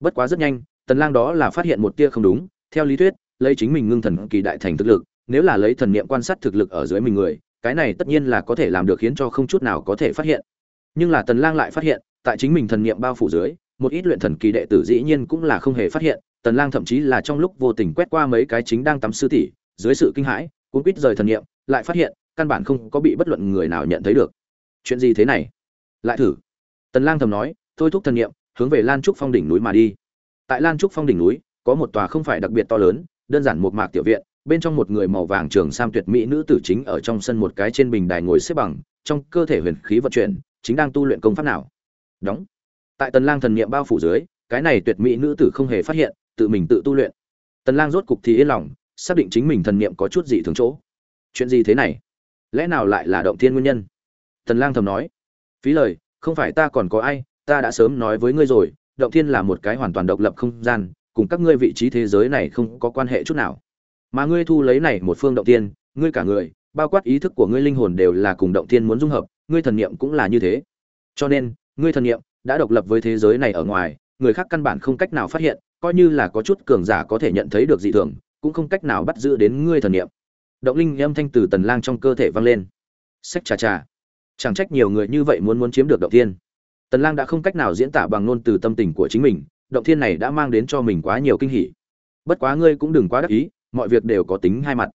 A: Bất quá rất nhanh tần lang đó là phát hiện một tia không đúng, theo lý thuyết, lấy chính mình ngưng thần kỳ đại thành thực lực, nếu là lấy thần niệm quan sát thực lực ở dưới mình người, cái này tất nhiên là có thể làm được khiến cho không chút nào có thể phát hiện. Nhưng là tần lang lại phát hiện, tại chính mình thần niệm bao phủ dưới, một ít luyện thần kỳ đệ tử dĩ nhiên cũng là không hề phát hiện, tần lang thậm chí là trong lúc vô tình quét qua mấy cái chính đang tắm sư tỷ, dưới sự kinh hãi, cuốn quýt rời thần niệm, lại phát hiện, căn bản không có bị bất luận người nào nhận thấy được. Chuyện gì thế này? Lại thử. Tần lang thầm nói, thôi thúc thần niệm, hướng về lan trúc phong đỉnh núi mà đi tại lan trúc phong đỉnh núi, có một tòa không phải đặc biệt to lớn, đơn giản một mạc tiểu viện, bên trong một người màu vàng trường sam tuyệt mỹ nữ tử chính ở trong sân một cái trên bình đài ngồi xếp bằng, trong cơ thể huyền khí vận chuyển, chính đang tu luyện công pháp nào. Đóng. Tại tần lang thần niệm bao phủ dưới, cái này tuyệt mỹ nữ tử không hề phát hiện, tự mình tự tu luyện. Tần lang rốt cục thì yên lòng, xác định chính mình thần niệm có chút gì thường chỗ. Chuyện gì thế này? Lẽ nào lại là động thiên nguyên nhân? Tần lang thầm nói. Phí lời, không phải ta còn có ai, ta đã sớm nói với ngươi rồi động thiên là một cái hoàn toàn độc lập không gian, cùng các ngươi vị trí thế giới này không có quan hệ chút nào. Mà ngươi thu lấy này một phương động tiên ngươi cả người, bao quát ý thức của ngươi linh hồn đều là cùng động Thiên muốn dung hợp, ngươi thần niệm cũng là như thế. Cho nên, ngươi thần niệm đã độc lập với thế giới này ở ngoài, người khác căn bản không cách nào phát hiện, coi như là có chút cường giả có thể nhận thấy được dị thường, cũng không cách nào bắt giữ đến ngươi thần niệm. Động linh âm thanh từ tần lang trong cơ thể vang lên. Sách trà trà chẳng trách nhiều người như vậy muốn muốn chiếm được động thiên tần lang đã không cách nào diễn tả bằng ngôn từ tâm tình của chính mình, động thiên này đã mang đến cho mình quá nhiều kinh hỉ. Bất quá ngươi cũng đừng quá đắc ý, mọi việc đều có tính hai mặt.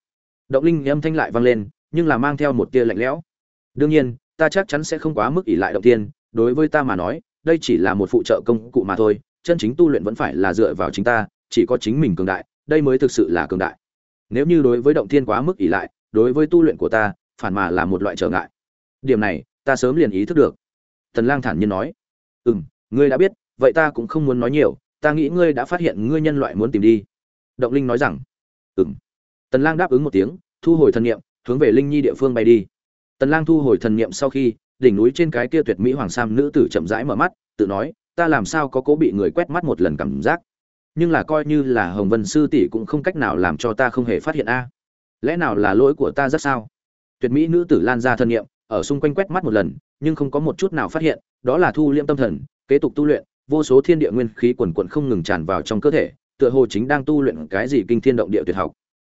A: Động linh âm thanh lại vang lên, nhưng là mang theo một tia lạnh lẽo. Đương nhiên, ta chắc chắn sẽ không quá mức ỷ lại động Thiên. đối với ta mà nói, đây chỉ là một phụ trợ công cụ mà thôi, chân chính tu luyện vẫn phải là dựa vào chính ta, chỉ có chính mình cường đại, đây mới thực sự là cường đại. Nếu như đối với động thiên quá mức ỷ lại, đối với tu luyện của ta, phản mà là một loại trở ngại. Điểm này, ta sớm liền ý thức được tần lang thản nhiên nói ừm ngươi đã biết vậy ta cũng không muốn nói nhiều ta nghĩ ngươi đã phát hiện ngươi nhân loại muốn tìm đi động linh nói rằng Ừm. Tần Lang đáp ứng một tiếng, thu hồi thần niệm, hướng về Linh Nhi địa phương bay đi. Tần Lang thu hồi thần niệm sau khi, đỉnh núi trên cái kia tuyệt mỹ hoàng sam nữ tử chậm rãi mở mắt, tự nói, ta làm sao có cố bị người quét mắt một lần cảm giác. Nhưng là coi như là Hồng Vân sư tỷ cũng không cách nào làm cho ta không hề phát hiện a. Lẽ nào là lỗi của ta rất sao? Tuyệt mỹ nữ tử lan ra thần niệm, ở xung quanh quét mắt một lần, nhưng không có một chút nào phát hiện, đó là thu liễm tâm thần, kế tục tu luyện, vô số thiên địa nguyên khí quần quần không ngừng tràn vào trong cơ thể, tựa hồ chính đang tu luyện cái gì kinh thiên động địa tuyệt học.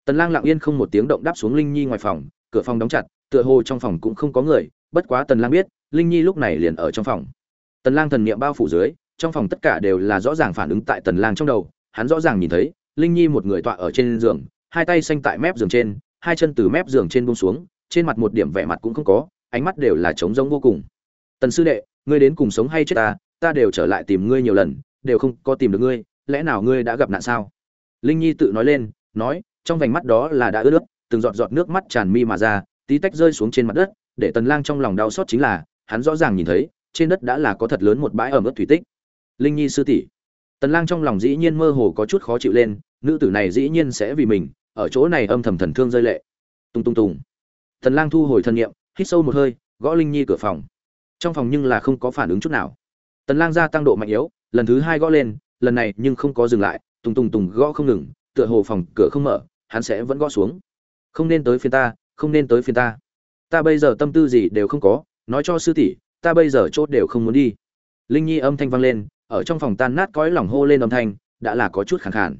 A: Tần Lang lặng yên không một tiếng động đáp xuống Linh Nhi ngoài phòng, cửa phòng đóng chặt, tựa hồ trong phòng cũng không có người, bất quá Tần Lang biết, Linh Nhi lúc này liền ở trong phòng. Tần Lang thần niệm bao phủ dưới, trong phòng tất cả đều là rõ ràng phản ứng tại Tần Lang trong đầu, hắn rõ ràng nhìn thấy, Linh Nhi một người tọa ở trên giường, hai tay xanh tại mép giường trên, hai chân từ mép giường trên buông xuống, trên mặt một điểm vẻ mặt cũng không có, ánh mắt đều là trống rỗng vô cùng. Tần sư đệ, ngươi đến cùng sống hay chết ta ta đều trở lại tìm ngươi nhiều lần, đều không có tìm được ngươi, lẽ nào ngươi đã gặp nạn sao? Linh nhi tự nói lên, nói, trong vành mắt đó là đã ướt nước từng giọt giọt nước mắt tràn mi mà ra, tí tách rơi xuống trên mặt đất, để tần lang trong lòng đau xót chính là, hắn rõ ràng nhìn thấy, trên đất đã là có thật lớn một bãi ẩm ướt thủy tích. Linh nhi sư tỷ. Tần lang trong lòng dĩ nhiên mơ hồ có chút khó chịu lên, nữ tử này dĩ nhiên sẽ vì mình, ở chỗ này âm thầm thần thương rơi lệ. Tung tung tung tần lang thu hồi thân niệm hít sâu một hơi, gõ linh nhi cửa phòng. Trong phòng nhưng là không có phản ứng chút nào. Tần lang gia tăng độ mạnh yếu, lần thứ hai gõ lên, lần này nhưng không có dừng lại, tùng tùng tùng gõ không ngừng, tựa hồ phòng cửa không mở, hắn sẽ vẫn gõ xuống. Không nên tới phiên ta, không nên tới phiên ta. Ta bây giờ tâm tư gì đều không có, nói cho sư tỷ, ta bây giờ chốt đều không muốn đi. Linh nhi âm thanh vang lên, ở trong phòng tan nát cõi lòng hô lên âm thanh, đã là có chút khàn khàn.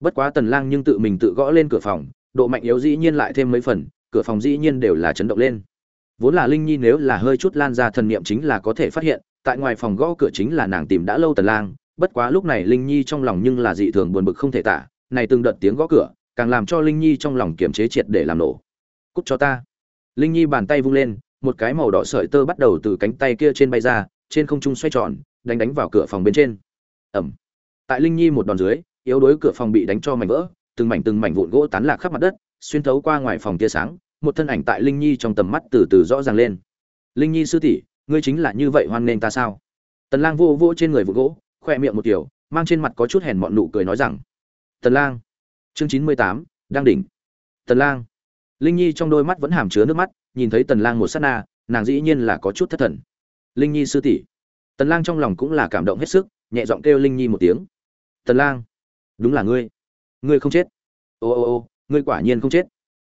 A: Bất quá tần lang nhưng tự mình tự gõ lên cửa phòng, độ mạnh yếu dĩ nhiên lại thêm mấy phần, cửa phòng dĩ nhiên đều là chấn động lên vốn là linh nhi nếu là hơi chút lan ra thần niệm chính là có thể phát hiện, tại ngoài phòng gõ cửa chính là nàng tìm đã lâu tần lang, bất quá lúc này linh nhi trong lòng nhưng là dị thường buồn bực không thể tả, này từng đợt tiếng gõ cửa, càng làm cho linh nhi trong lòng kiềm chế triệt để làm nổ. Cút cho ta. Linh nhi bàn tay vung lên, một cái màu đỏ sợi tơ bắt đầu từ cánh tay kia trên bay ra, trên không trung xoay tròn, đánh đánh vào cửa phòng bên trên. Ẩm tại linh nhi một đòn dưới, yếu đuối cửa phòng bị đánh cho mảnh vỡ, từng mảnh từng mảnh vụn gỗ tán lạc khắp mặt đất, xuyên thấu qua ngoài phòng tia sáng một thân ảnh tại linh nhi trong tầm mắt từ từ rõ ràng lên. Linh nhi sư tỷ, ngươi chính là như vậy hoan nghênh ta sao? Tần lang vô vô trên người vụ gỗ khoe miệng một kiểu, mang trên mặt có chút hèn mọn nụ cười nói rằng, tần lang, chương chín mươi tám đang đỉnh. Tần lang. Linh nhi trong đôi mắt vẫn hàm chứa nước mắt, nhìn thấy tần lang một sát na, nàng dĩ nhiên là có chút thất thần. Linh nhi sư tỷ. Tần lang trong lòng cũng là cảm động hết sức, nhẹ giọng kêu linh nhi một tiếng. Tần lang. Đúng là ngươi. Ngươi không chết. Ô ô ô, ngươi quả nhiên không chết.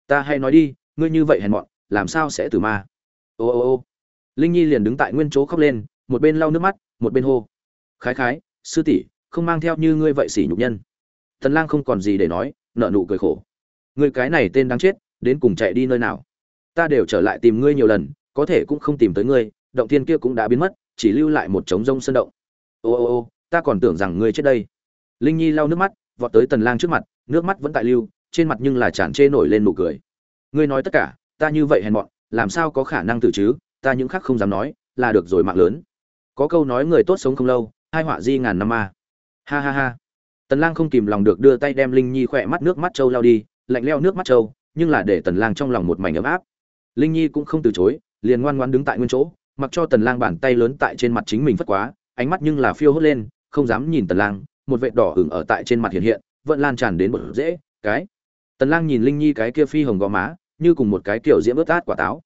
A: Ta hay nói đi ngươi như vậy hèn mọn, làm sao sẽ tử ma? Ô ô ô. Linh nhi liền đứng tại nguyên chỗ khóc lên, một bên lau nước mắt, một bên hô. Khái khái, sư tỷ, không mang theo như ngươi vậy xỉ nhục nhân. Tần lang không còn gì để nói nợ nụ cười khổ. Ngươi cái này tên đáng chết, đến cùng chạy đi nơi nào? Ta đều trở lại tìm ngươi nhiều lần, có thể cũng không tìm tới ngươi, động thiên kia cũng đã biến mất, chỉ lưu lại một trống rông sơn động. Ô ô ô, ta còn tưởng rằng ngươi chết đây. Linh nhi lau nước mắt, vọt tới tần lang trước mặt, nước mắt vẫn tại lưu, trên mặt nhưng là tràn trê nổi lên nụ cười ngươi nói tất cả, ta như vậy hèn mọn, làm sao có khả năng từ chứ? Ta những khác không dám nói, là được rồi mạng lớn. Có câu nói người tốt sống không lâu, hai họa di ngàn năm ma. Ha ha ha. Tần lang không kìm lòng được đưa tay đem linh nhi khỏe mắt nước mắt châu lao đi, lạnh leo nước mắt châu nhưng là để tần lang trong lòng một mảnh ấm áp. Linh nhi cũng không từ chối, liền ngoan ngoãn đứng tại nguyên chỗ, mặc cho tần lang bàn tay lớn tại trên mặt chính mình phất quá, ánh mắt nhưng là phiêu hốt lên, không dám nhìn tần lang, một vệt đỏ ửng ở tại trên mặt hiện hiện, vẫn lan tràn đến một dễ cái. Tần lang nhìn linh nhi cái kia phi hồng gò má như cùng một cái kiểu diễm ướt át quả táo.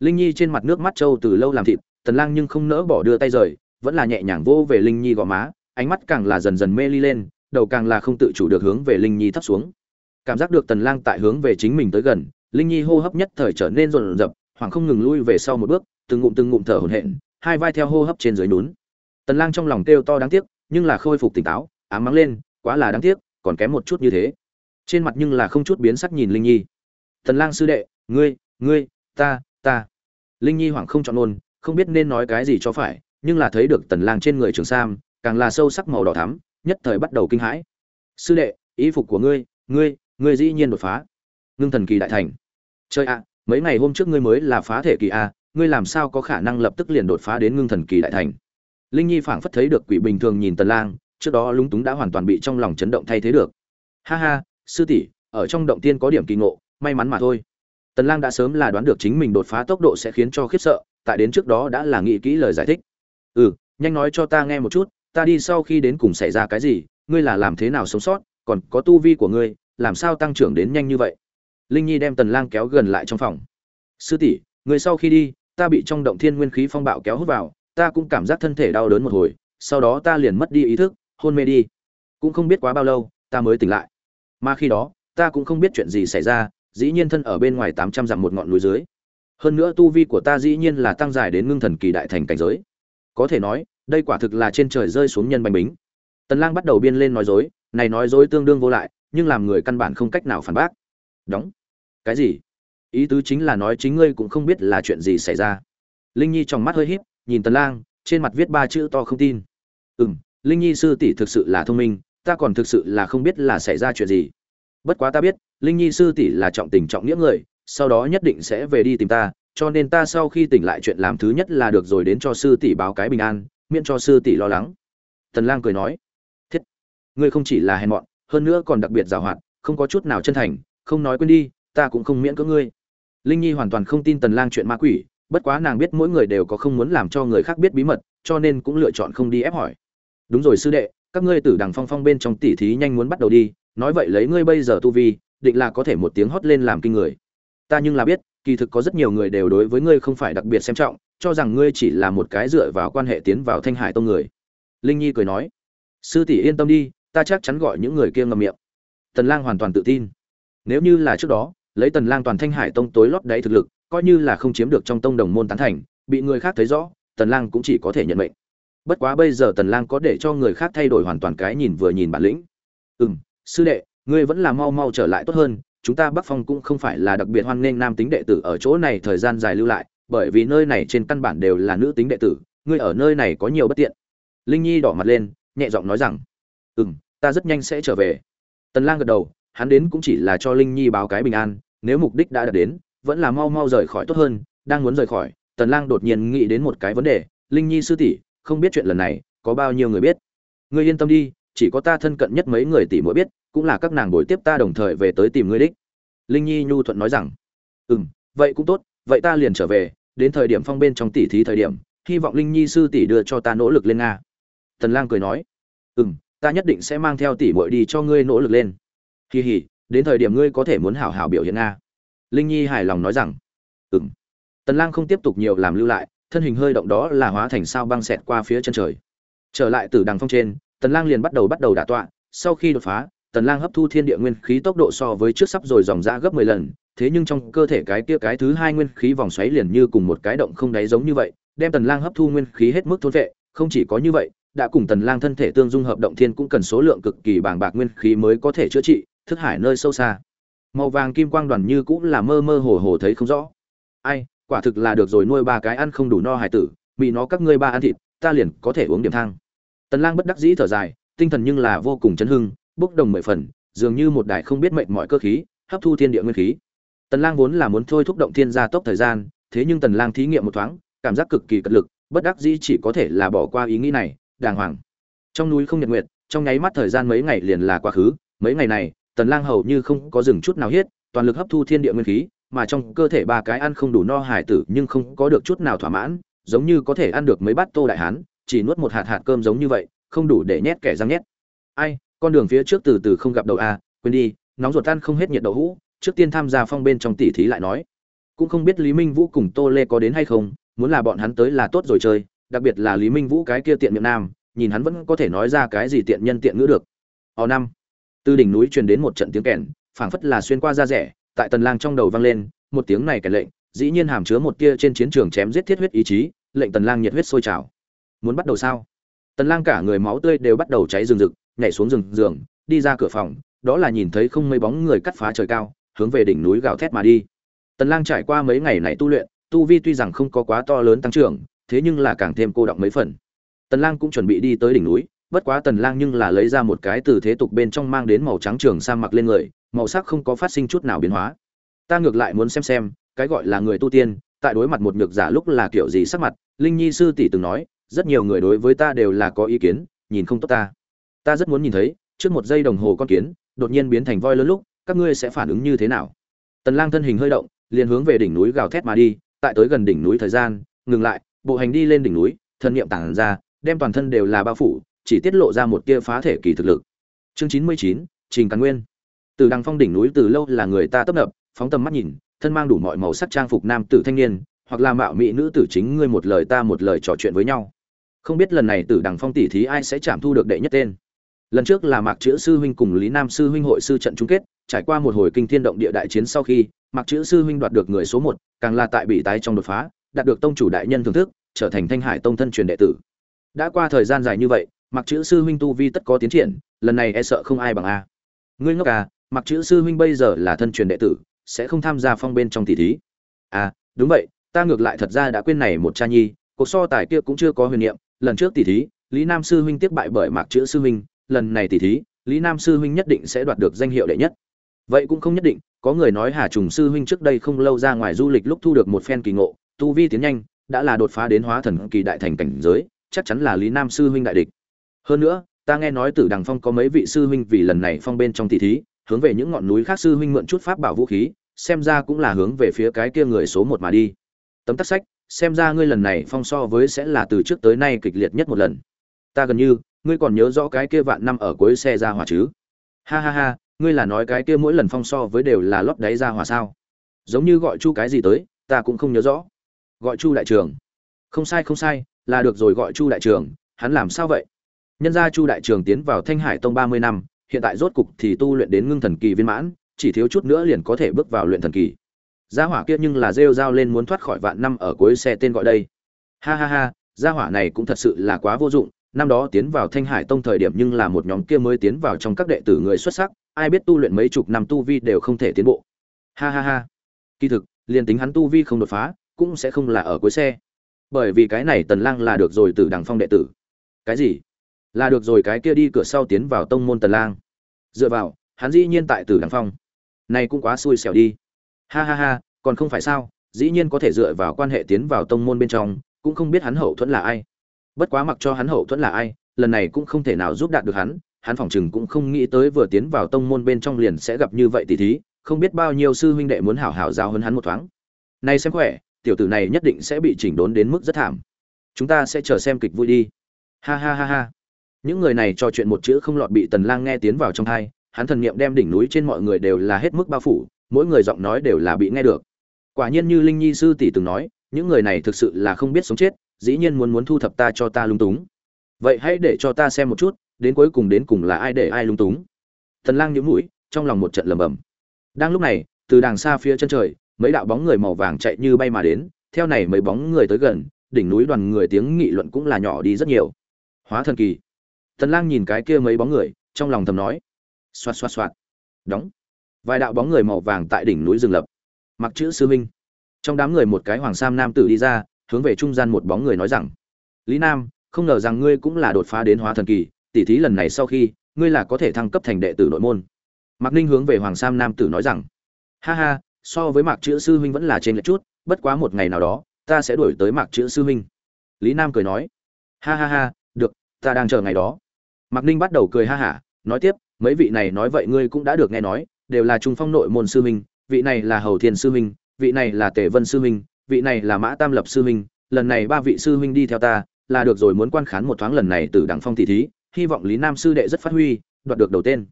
A: Linh nhi trên mặt nước mắt trâu từ lâu làm thịt, tần lang nhưng không nỡ bỏ đưa tay rời, vẫn là nhẹ nhàng vô về linh nhi gò má, ánh mắt càng là dần dần mê ly lên, đầu càng là không tự chủ được hướng về linh nhi thấp xuống. Cảm giác được tần lang tại hướng về chính mình tới gần, linh nhi hô hấp nhất thời trở nên rồn rập hoàng không ngừng lui về sau một bước, từng ngụm từng ngụm thở hổn hển, hai vai theo hô hấp trên dưới núm tần lang trong lòng kêu to đáng tiếc, nhưng là khôi phục tỉnh táo, ám mắng lên, quá là đáng tiếc, còn kém một chút như thế. Trên mặt nhưng là không chút biến sắc nhìn linh nhi tần lang sư đệ, ngươi ngươi, ta ta. Linh nhi hoảng không chọn luôn không biết nên nói cái gì cho phải, nhưng là thấy được tần lang trên người trường sam, càng là sâu sắc màu đỏ thắm, nhất thời bắt đầu kinh hãi. Sư đệ ý phục của ngươi ngươi ngươi dĩ nhiên đột phá. Ngưng thần kỳ đại thành. Chơi ạ, mấy ngày hôm trước ngươi mới là phá thể kỳ a, ngươi làm sao có khả năng lập tức liền đột phá đến ngưng thần kỳ đại thành? Linh nhi phảng phất thấy được quỷ bình thường nhìn tần lang, trước đó lúng túng đã hoàn toàn bị trong lòng chấn động thay thế được. Ha ha, sư tỷ, ở trong động tiên có điểm kỳ ngộ may mắn mà thôi. Tần lang đã sớm là đoán được chính mình đột phá tốc độ sẽ khiến cho khiếp sợ, tại đến trước đó đã là nghĩ kỹ lời giải thích. Ừ nhanh nói cho ta nghe một chút, ta đi sau khi đến cùng xảy ra cái gì, ngươi là làm thế nào sống sót, còn có tu vi của ngươi, làm sao tăng trưởng đến nhanh như vậy? Linh nhi đem tần lang kéo gần lại trong phòng. Sư tỷ người sau khi đi, ta bị trong động thiên nguyên khí phong bạo kéo hút vào, ta cũng cảm giác thân thể đau đớn một hồi, sau đó ta liền mất đi ý thức, hôn mê đi. Cũng không biết quá bao lâu, ta mới tỉnh lại. Mà khi đó, ta cũng không biết chuyện gì xảy ra dĩ nhiên thân ở bên ngoài 800 dặm một ngọn núi dưới. Hơn nữa tu vi của ta dĩ nhiên là tăng dài đến ngưng thần kỳ đại thành cảnh giới. Có thể nói, đây quả thực là trên trời rơi xuống nhân bánh bính. Tần lang bắt đầu biên lên nói dối, này nói dối tương đương vô lại, nhưng làm người căn bản không cách nào phản bác. Đóng. Cái gì? Ý tứ chính là nói chính ngươi cũng không biết là chuyện gì xảy ra. Linh nhi trong mắt hơi híp, nhìn tần lang, trên mặt viết ba chữ to không tin. Ừm, linh nhi sư tỷ thực sự là thông minh, ta còn thực sự là không biết là xảy ra chuyện gì. Bất quá ta biết linh nhi sư tỷ là trọng tình trọng nghĩa người, sau đó nhất định sẽ về đi tìm ta, cho nên ta sau khi tỉnh lại chuyện làm thứ nhất là được rồi đến cho sư tỷ báo cái bình an, miễn cho sư tỷ lo lắng. Tần lang cười nói. Thiết, ngươi không chỉ là hèn mọn, hơn nữa còn đặc biệt giàu hoạt không có chút nào chân thành, không nói quên đi, ta cũng không miễn cưỡng ngươi. Linh nhi hoàn toàn không tin tần lang chuyện ma quỷ, bất quá nàng biết mỗi người đều có không muốn làm cho người khác biết bí mật, cho nên cũng lựa chọn không đi ép hỏi. Đúng rồi sư đệ, các ngươi tử đằng phong phong bên trong tỷ thí nhanh muốn bắt đầu đi, nói vậy lấy ngươi bây giờ tu vi định là có thể một tiếng hót lên làm kinh người. Ta nhưng là biết, kỳ thực có rất nhiều người đều đối với ngươi không phải đặc biệt xem trọng, cho rằng ngươi chỉ là một cái dựa vào quan hệ tiến vào thanh hải tông người. Linh nhi cười nói, sư tỷ yên tâm đi, ta chắc chắn gọi những người kia ngậm miệng. Tần lang hoàn toàn tự tin. Nếu như là trước đó, lấy tần lang toàn thanh hải tông tối lót đáy thực lực, coi như là không chiếm được trong tông đồng môn tán thành, bị người khác thấy rõ, tần lang cũng chỉ có thể nhận mệnh. Bất quá bây giờ tần lang có để cho người khác thay đổi hoàn toàn cái nhìn vừa nhìn bản lĩnh. Ừm, sư đệ ngươi vẫn là mau mau trở lại tốt hơn, chúng ta bắc phong cũng không phải là đặc biệt hoan nghênh nam tính đệ tử ở chỗ này thời gian dài lưu lại, bởi vì nơi này trên căn bản đều là nữ tính đệ tử, ngươi ở nơi này có nhiều bất tiện. Linh nhi đỏ mặt lên, nhẹ giọng nói rằng, ừm, ta rất nhanh sẽ trở về. Tần lang gật đầu, hắn đến cũng chỉ là cho linh nhi báo cái bình an, nếu mục đích đã đạt đến, vẫn là mau mau rời khỏi tốt hơn, đang muốn rời khỏi, tần lang đột nhiên nghĩ đến một cái vấn đề, linh nhi sư tỷ, không biết chuyện lần này có bao nhiêu người biết? Ngươi yên tâm đi, chỉ có ta thân cận nhất mấy người tỷ muội biết cũng là các nàng buổi tiếp ta đồng thời về tới tìm ngươi đích. Linh nhi nhu thuận nói rằng, ừm, vậy cũng tốt, vậy ta liền trở về, đến thời điểm phong bên trong tỷ thí thời điểm, hy vọng linh nhi sư tỷ đưa cho ta nỗ lực lên nga. Tần lang cười nói, ừm, ta nhất định sẽ mang theo tỷ muội đi cho ngươi nỗ lực lên. Kỳ hỉ đến thời điểm ngươi có thể muốn hảo hảo biểu hiện nga. Linh nhi hài lòng nói rằng, ừm. Tần lang không tiếp tục nhiều làm lưu lại, thân hình hơi động đó là hóa thành sao băng xẹt qua phía chân trời. Trở lại từ đằng phong trên, tần lang liền bắt đầu bắt đầu đả tọa, sau khi đột phá tần lang hấp thu thiên địa nguyên khí tốc độ so với trước sắp rồi dòng ra gấp 10 lần, thế nhưng trong cơ thể cái kia cái thứ hai nguyên khí vòng xoáy liền như cùng một cái động không đáy giống như vậy, đem tần lang hấp thu nguyên khí hết mức thôn vệ, không chỉ có như vậy, đã cùng tần lang thân thể tương dung hợp động thiên cũng cần số lượng cực kỳ bàng bạc nguyên khí mới có thể chữa trị, thức hải nơi sâu xa. Màu vàng kim quang đoàn như cũng là mơ mơ hồ hồ thấy không rõ. Ai, quả thực là được rồi, nuôi ba cái ăn không đủ no hải tử bị nó các ngươi ba ăn thịt, ta liền có thể uống điểm thang. Tần lang bất đắc dĩ thở dài, tinh thần nhưng là vô cùng chấn hưng bốc đồng mười phần, dường như một đài không biết mệnh mọi cơ khí, hấp thu thiên địa nguyên khí. Tần lang vốn là muốn thôi thúc động thiên gia tốc thời gian, thế nhưng tần lang thí nghiệm một thoáng, cảm giác cực kỳ cật lực, bất đắc dĩ chỉ có thể là bỏ qua ý nghĩ này, đàng hoàng. Trong núi không nhật nguyệt, trong nháy mắt thời gian mấy ngày liền là quá khứ, mấy ngày này, tần lang hầu như không có dừng chút nào hết, toàn lực hấp thu thiên địa nguyên khí, mà trong cơ thể ba cái ăn không đủ no hải tử nhưng không có được chút nào thỏa mãn, giống như có thể ăn được mấy bát tô đại hán, chỉ nuốt một hạt hạt cơm giống như vậy, không đủ để nhét kẻ răng nhét. Ai con đường phía trước từ từ không gặp đầu a, quên đi, nóng ruột tan không hết nhiệt đậu hũ, trước tiên tham gia phong bên trong tỷ thí lại nói. Cũng không biết lý minh vũ cùng tô lê có đến hay không, muốn là bọn hắn tới là tốt rồi chơi, đặc biệt là lý minh vũ cái kia tiện miệng nam, nhìn hắn vẫn có thể nói ra cái gì tiện nhân tiện ngữ được. Ò năm, từ đỉnh núi truyền đến một trận tiếng kèn, phảng phất là xuyên qua da rẻ, tại tần lang trong đầu vang lên, một tiếng này kèn lệnh, dĩ nhiên hàm chứa một tia trên chiến trường chém giết thiết huyết ý chí, lệnh tần lang nhiệt huyết sôi trào. Muốn bắt đầu sao? Tần lang cả người máu tươi đều bắt đầu cháy rừng rực nhảy xuống rừng giường, đi ra cửa phòng, đó là nhìn thấy không mấy bóng người cắt phá trời cao, hướng về đỉnh núi gào thét mà đi. Tần lang trải qua mấy ngày này tu luyện, tu vi tuy rằng không có quá to lớn tăng trưởng, thế nhưng là càng thêm cô động mấy phần. Tần lang cũng chuẩn bị đi tới đỉnh núi, bất quá tần lang nhưng là lấy ra một cái từ thế tục bên trong mang đến màu trắng trường sa mặc lên người, màu sắc không có phát sinh chút nào biến hóa. Ta ngược lại muốn xem xem, cái gọi là người tu tiên, tại đối mặt một nhược giả lúc là kiểu gì sắc mặt, linh nhi sư tỷ từng nói, rất nhiều người đối với ta đều là có ý kiến, nhìn không tốt ta ta rất muốn nhìn thấy trước một giây đồng hồ con kiến đột nhiên biến thành voi lớn lúc các ngươi sẽ phản ứng như thế nào? Tần lang thân hình hơi động liền hướng về đỉnh núi gào thét mà đi tại tới gần đỉnh núi thời gian ngừng lại bộ hành đi lên đỉnh núi thân niệm tàng ra đem toàn thân đều là bao phủ chỉ tiết lộ ra một tia phá thể kỳ thực lực. Chương 99, trình càn nguyên. Từ đằng phong đỉnh núi từ lâu là người ta tấp nập phóng tầm mắt nhìn thân mang đủ mọi màu sắc trang phục nam tử thanh niên hoặc là mạo mỹ nữ tử chính ngươi một lời ta một lời trò chuyện với nhau. Không biết lần này từ đằng phong tỷ thí ai sẽ chạm thu được đệ nhất tên lần trước là mạc chữ sư huynh cùng lý nam sư huynh hội sư trận chung kết, trải qua một hồi kinh thiên động địa đại chiến sau khi, mạc chữ sư huynh đoạt được người số một, càng là tại bị tái trong đột phá, đạt được tông chủ đại nhân thưởng thức, trở thành thanh hải tông thân truyền đệ tử. Đã qua thời gian dài như vậy, mạc chữ sư huynh tu vi tất có tiến triển, lần này e sợ không ai bằng a. Ngươi ngốc à mạc chữ sư huynh bây giờ là thân truyền đệ tử, sẽ không tham gia phong bên trong tỷ thí. À đúng vậy, ta ngược lại thật ra đã quên này một cha nhi, cuộc so tài kia cũng chưa có huyền niệm, lần trước tỷ thí, lý nam sư huynh tiếp bại bởi mạc chữ sư huynh lần này tỷ thí, lý nam sư huynh nhất định sẽ đoạt được danh hiệu đệ nhất. Vậy cũng không nhất định, có người nói hà trùng sư huynh trước đây không lâu ra ngoài du lịch lúc thu được một phen kỳ ngộ, tu vi tiến nhanh, đã là đột phá đến hóa thần kỳ đại thành cảnh giới, chắc chắn là lý nam sư huynh đại địch. Hơn nữa, ta nghe nói tử đằng phong có mấy vị sư huynh vì lần này phong bên trong tỷ thí, hướng về những ngọn núi khác sư huynh mượn chút pháp bảo vũ khí, xem ra cũng là hướng về phía cái kia người số một mà đi. Tấm tắc sách, xem ra ngươi lần này phong so với sẽ là từ trước tới nay kịch liệt nhất một lần. Ta gần như ngươi còn nhớ rõ cái kia vạn năm ở cuối xe ra hỏa chứ? Ha ha ha, ngươi là nói cái kia mỗi lần phong so với đều là lót đáy ra hỏa sao? Giống như gọi chu cái gì tới, ta cũng không nhớ rõ. Gọi chu đại trường không sai không sai, là được rồi gọi chu đại trường hắn làm sao vậy? Nhân gia chu đại trường tiến vào thanh hải tông ba mươi năm, hiện tại rốt cục thì tu luyện đến ngưng thần kỳ viên mãn, chỉ thiếu chút nữa liền có thể bước vào luyện thần kỳ. Gia hỏa kia nhưng là rêu rao lên muốn thoát khỏi vạn năm ở cuối xe tên gọi đây. Ha ha ha, gia hỏa này cũng thật sự là quá vô dụng năm đó tiến vào thanh hải tông thời điểm nhưng là một nhóm kia mới tiến vào trong các đệ tử người xuất sắc, ai biết tu luyện mấy chục năm tu vi đều không thể tiến bộ. Ha ha ha. Kỳ thực, liền tính hắn tu vi không đột phá, cũng sẽ không là ở cuối xe. Bởi vì cái này tần lang là được rồi từ đằng phong đệ tử. Cái gì? Là được rồi cái kia đi cửa sau tiến vào tông môn tần lang. Dựa vào, hắn dĩ nhiên tại từ đằng phong. Này cũng quá xui xẻo đi. Ha ha ha, còn không phải sao? Dĩ nhiên có thể dựa vào quan hệ tiến vào tông môn bên trong, cũng không biết hắn hậu thuẫn là ai bất quá mặc cho hắn hậu thuẫn là ai, lần này cũng không thể nào giúp đạt được hắn hắn phỏng chừng cũng không nghĩ tới vừa tiến vào tông môn bên trong liền sẽ gặp như vậy tỷ thí, không biết bao nhiêu sư huynh đệ muốn hảo hảo giáo hơn hắn một thoáng. Này xem khỏe, tiểu tử này nhất định sẽ bị chỉnh đốn đến mức rất thảm. Chúng ta sẽ chờ xem kịch vui đi. Ha ha ha ha. Những người này trò chuyện một chữ không lọt bị tần lang nghe tiến vào trong tai hắn thần niệm đem đỉnh núi trên mọi người đều là hết mức bao phủ, mỗi người giọng nói đều là bị nghe được. Quả nhiên như linh nhi sư tỷ từng nói, những người này thực sự là không biết sống chết dĩ nhiên muốn muốn thu thập ta cho ta lung túng. Vậy hãy để cho ta xem một chút, đến cuối cùng đến cùng là ai để ai lung túng. Thần lang nhíu mũi, trong lòng một trận lầm bầm đang lúc này, từ đàng xa phía chân trời, mấy đạo bóng người màu vàng chạy như bay mà đến, theo này mấy bóng người tới gần, đỉnh núi đoàn người tiếng nghị luận cũng là nhỏ đi rất nhiều. Hóa thần kỳ. Tần lang nhìn cái kia mấy bóng người, trong lòng thầm nói. Xoát xoát xoát đóng. Vài đạo bóng người màu vàng tại đỉnh núi rừng lập. Mặc chữ sư minh trong đám người một cái hoàng sam nam tử đi ra hướng về trung gian một bóng người nói rằng, lý nam, không ngờ rằng ngươi cũng là đột phá đến hóa thần kỳ, tỉ thí lần này sau khi, ngươi là có thể thăng cấp thành đệ tử nội môn. Mạc ninh hướng về hoàng sam nam tử nói rằng, ha ha, so với mạc chữ sư huynh vẫn là trên lệch chút, bất quá một ngày nào đó, ta sẽ đuổi tới mạc chữ sư huynh. Lý nam cười nói, ha ha ha, được, ta đang chờ ngày đó. Mạc ninh bắt đầu cười ha hả, nói tiếp, mấy vị này nói vậy ngươi cũng đã được nghe nói, đều là trung phong nội môn sư huynh, vị này là hầu thiên sư huynh, vị này là tề vân sư huynh vị này là mã tam lập sư huynh, lần này ba vị sư huynh đi theo ta, là được rồi muốn quan khán một thoáng lần này từ đằng phong tỷ thí, hy vọng lý nam sư đệ rất phát huy, đoạt được đầu tên.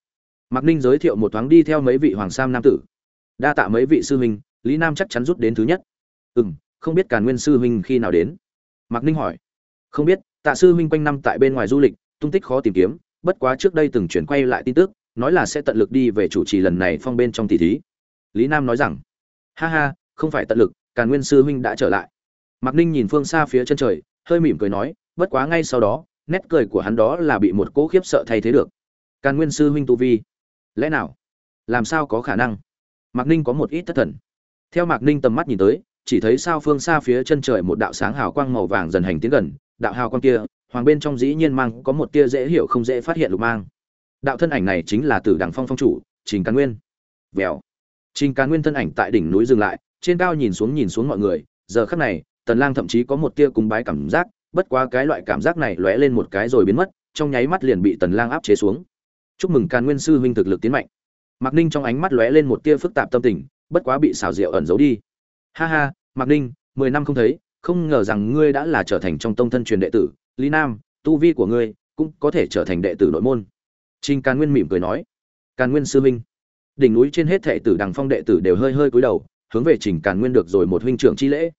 A: Mạc ninh giới thiệu một thoáng đi theo mấy vị hoàng sam nam tử. Đa tạ mấy vị sư huynh, lý nam chắc chắn rút đến thứ nhất. Ừ m không biết càn nguyên sư huynh khi nào đến? Mạc ninh hỏi. Không biết, tạ sư huynh quanh năm tại bên ngoài du lịch, tung tích khó tìm kiếm, bất quá trước đây từng chuyển quay lại tin tức, nói là sẽ tận lực đi về chủ trì lần này phong bên trong tỷ thí. Lý nam nói rằng, ha ha, không phải tận lực càn nguyên sư huynh đã trở lại. Mạc ninh nhìn phương xa phía chân trời, hơi mỉm cười nói, bất quá ngay sau đó, nét cười của hắn đó là bị một cỗ khiếp sợ thay thế được. Càn nguyên sư huynh tu vi, lẽ nào? Làm sao có khả năng? Mạc ninh có một ít thất thần. Theo mạc ninh tầm mắt nhìn tới, chỉ thấy sao phương xa phía chân trời một đạo sáng hào quang màu vàng dần hành tiến gần, đạo hào quang kia, hoàng bên trong dĩ nhiên mang có một tia dễ hiểu không dễ phát hiện lục mang. Đạo thân ảnh này chính là tử đằng phong phong chủ, trình càn nguyên. Vèo. Trình càn nguyên thân ảnh tại đỉnh núi dừng lại trên cao nhìn xuống nhìn xuống mọi người, giờ khắc này, tần lang thậm chí có một tia cúng bái cảm giác, bất quá cái loại cảm giác này lóe lên một cái rồi biến mất, trong nháy mắt liền bị tần lang áp chế xuống. Chúc mừng càn nguyên sư huynh thực lực tiến mạnh. Mạc ninh trong ánh mắt lóe lên một tia phức tạp tâm tình, bất quá bị xảo diệu ẩn giấu đi. Ha ha, mạc ninh, mười năm không thấy, không ngờ rằng ngươi đã là trở thành trong tông thân truyền đệ tử, lý nam, tu vi của ngươi cũng có thể trở thành đệ tử nội môn. Trinh càn nguyên mỉm cười nói. Càn nguyên sư huynh, đỉnh núi trên hết thệ tử đằng phong đệ tử đều hơi hơi cúi đầu hướng về trình càn nguyên được rồi một huynh trưởng chi lễ.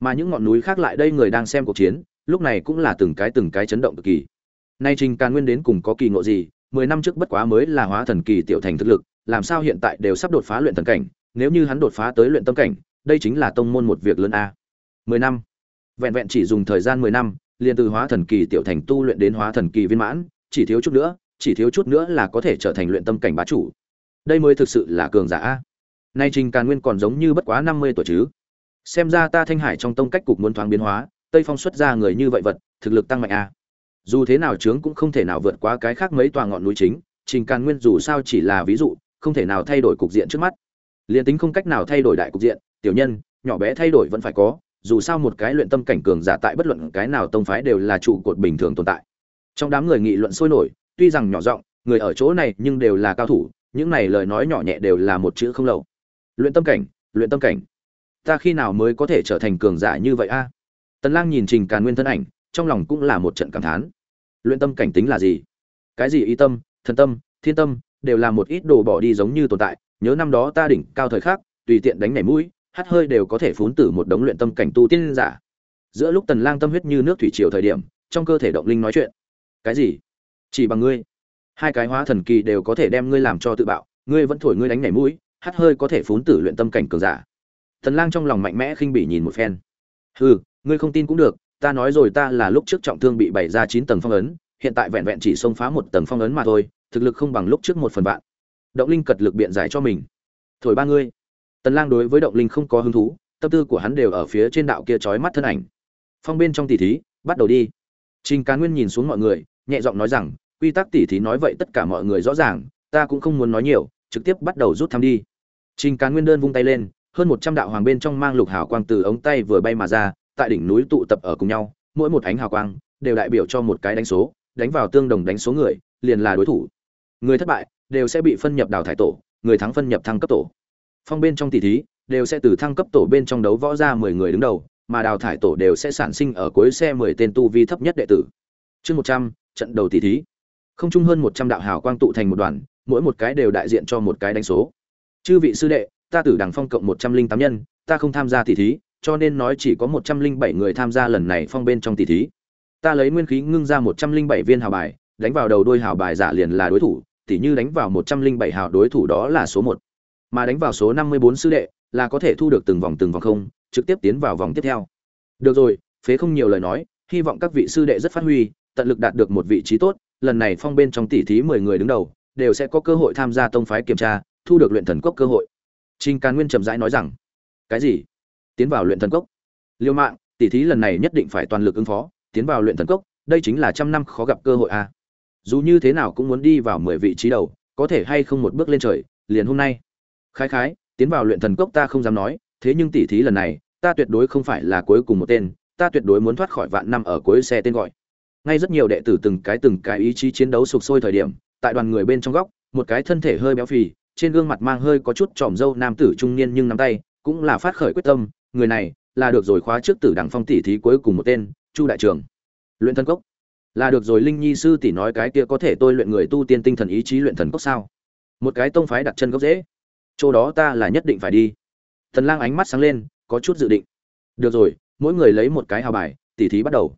A: Mà những ngọn núi khác lại đây người đang xem cuộc chiến, lúc này cũng là từng cái từng cái chấn động cực kỳ. Nay trình càn nguyên đến cùng có kỳ ngộ gì? Mười năm trước bất quá mới là hóa thần kỳ tiểu thành thực lực, làm sao hiện tại đều sắp đột phá luyện thần cảnh? Nếu như hắn đột phá tới luyện tâm cảnh, đây chính là tông môn một việc lớn a. Mười năm. Vẹn vẹn chỉ dùng thời gian mười năm, liền từ hóa thần kỳ tiểu thành tu luyện đến hóa thần kỳ viên mãn, chỉ thiếu chút nữa, chỉ thiếu chút nữa là có thể trở thành luyện tâm cảnh bá chủ. Đây mới thực sự là cường giả a nay trình càn nguyên còn giống như bất quá năm mươi tuổi chứ. Xem ra ta thanh hải trong tông cách cục muốn thoáng biến hóa, tây phong xuất ra người như vậy vật, thực lực tăng mạnh a dù thế nào trướng cũng không thể nào vượt qua cái khác mấy tòa ngọn núi chính, trình càn nguyên dù sao chỉ là ví dụ, không thể nào thay đổi cục diện trước mắt. Liền tính không cách nào thay đổi đại cục diện, tiểu nhân, nhỏ bé thay đổi vẫn phải có, dù sao một cái luyện tâm cảnh cường giả tại bất luận cái nào tông phái đều là trụ cột bình thường tồn tại. Trong đám người nghị luận sôi nổi, tuy rằng nhỏ giọng, người ở chỗ này nhưng đều là cao thủ, những này lời nói nhỏ nhẹ đều là một chữ không lậu luyện tâm cảnh, luyện tâm cảnh. Ta khi nào mới có thể trở thành cường giả như vậy a? Tần lang nhìn trình càn nguyên thân ảnh, trong lòng cũng là một trận cảm thán. Luyện tâm cảnh tính là gì? Cái gì ý tâm, thần tâm, thiên tâm đều là một ít đồ bỏ đi giống như tồn tại. Nhớ năm đó ta đỉnh cao thời khắc, tùy tiện đánh nhảy mũi hắt hơi đều có thể phún tử một đống luyện tâm cảnh tu tiên giả. Giữa lúc tần lang tâm huyết như nước thủy triều thời điểm, trong cơ thể động linh nói chuyện. Cái gì? Chỉ bằng ngươi. Hai cái hóa thần kỳ đều có thể đem ngươi làm cho tự bạo, ngươi vẫn thổi ngươi đánh nhảy mũi hắt hơi có thể phún tử luyện tâm cảnh cường giả. Thần lang trong lòng mạnh mẽ khinh bỉ nhìn một phen. Hừ, ngươi không tin cũng được, ta nói rồi ta là lúc trước trọng thương bị bày ra chín tầng phong ấn, hiện tại vẹn vẹn chỉ xông phá một tầng phong ấn mà thôi, thực lực không bằng lúc trước một phần vạn. Động linh cật lực biện giải cho mình. Thổi ba ngươi. Tần lang đối với động linh không có hứng thú, tâm tư của hắn đều ở phía trên đạo kia chói mắt thân ảnh. Phong bên trong tỷ thí, bắt đầu đi. Trình cán nguyên nhìn xuống mọi người, nhẹ giọng nói rằng, quy tắc tỷ thí nói vậy tất cả mọi người rõ ràng, ta cũng không muốn nói nhiều, trực tiếp bắt đầu rút thăm đi trình Càn nguyên đơn vung tay lên, hơn 100 đạo hoàng bên trong mang lục hào quang từ ống tay vừa bay mà ra, tại đỉnh núi tụ tập ở cùng nhau, mỗi một ánh hào quang đều đại biểu cho một cái đánh số, đánh vào tương đồng đánh số người, liền là đối thủ. Người thất bại đều sẽ bị phân nhập đào thải tổ, người thắng phân nhập thăng cấp tổ. Phong bên trong tỷ thí đều sẽ từ thăng cấp tổ bên trong đấu võ ra mười người đứng đầu, mà đào thải tổ đều sẽ sản sinh ở cuối xe mười tên tu vi thấp nhất đệ tử. Chương một trăm, trận đầu tỷ thí. Không chung hơn một trăm đạo hào quang tụ thành một đoàn, mỗi một cái đều đại diện cho một cái đánh số chư vị sư đệ, ta tử đằng phong cộng một trăm linh tám nhân, ta không tham gia tỷ thí, cho nên nói chỉ có một trăm linh bảy người tham gia lần này phong bên trong tỷ thí. Ta lấy nguyên khí ngưng ra một trăm linh bảy viên hào bài, đánh vào đầu đôi hào bài giả liền là đối thủ, tỉ như đánh vào một trăm linh bảy hào đối thủ đó là số một. Mà đánh vào số năm mươi bốn sư đệ, là có thể thu được từng vòng từng vòng không, trực tiếp tiến vào vòng tiếp theo. Được rồi, phế không nhiều lời nói, hy vọng các vị sư đệ rất phát huy, tận lực đạt được một vị trí tốt, lần này phong bên trong tỷ thí mười người đứng đầu, đều sẽ có cơ hội tham gia tông phái kiểm tra thu được luyện thần cốc cơ hội Trình Càn Nguyên trầm rãi nói rằng, cái gì? Tiến vào luyện thần cốc? Liêu mạng, tỷ thí lần này nhất định phải toàn lực ứng phó, tiến vào luyện thần cốc, đây chính là trăm năm khó gặp cơ hội a. À. Dù như thế nào cũng muốn đi vào mười vị trí đầu, có thể hay không một bước lên trời, liền hôm nay. Khái khái, tiến vào luyện thần cốc ta không dám nói, thế nhưng tỷ thí lần này, ta tuyệt đối không phải là cuối cùng một tên, ta tuyệt đối muốn thoát khỏi vạn năm ở cuối xe tên gọi. Ngay rất nhiều đệ tử từng cái từng cái ý chí chiến đấu sục sôi thời điểm, tại đoàn người bên trong góc, một cái thân thể hơi béo phì, trên gương mặt mang hơi có chút tròm râu nam tử trung niên nhưng nắm tay, cũng là phát khởi quyết tâm, người này là được rồi khóa trước tử đẳng phong tỷ thí cuối cùng một tên, Chu đại trưởng. Luyện thân cốc. Là được rồi Linh Nhi sư tỷ nói cái kia có thể tôi luyện người tu tiên tinh thần ý chí luyện thần cốc sao? Một cái tông phái đặt chân gốc dễ. Chỗ đó ta là nhất định phải đi. Thần Lang ánh mắt sáng lên, có chút dự định. Được rồi, mỗi người lấy một cái hào bài, tỷ thí bắt đầu.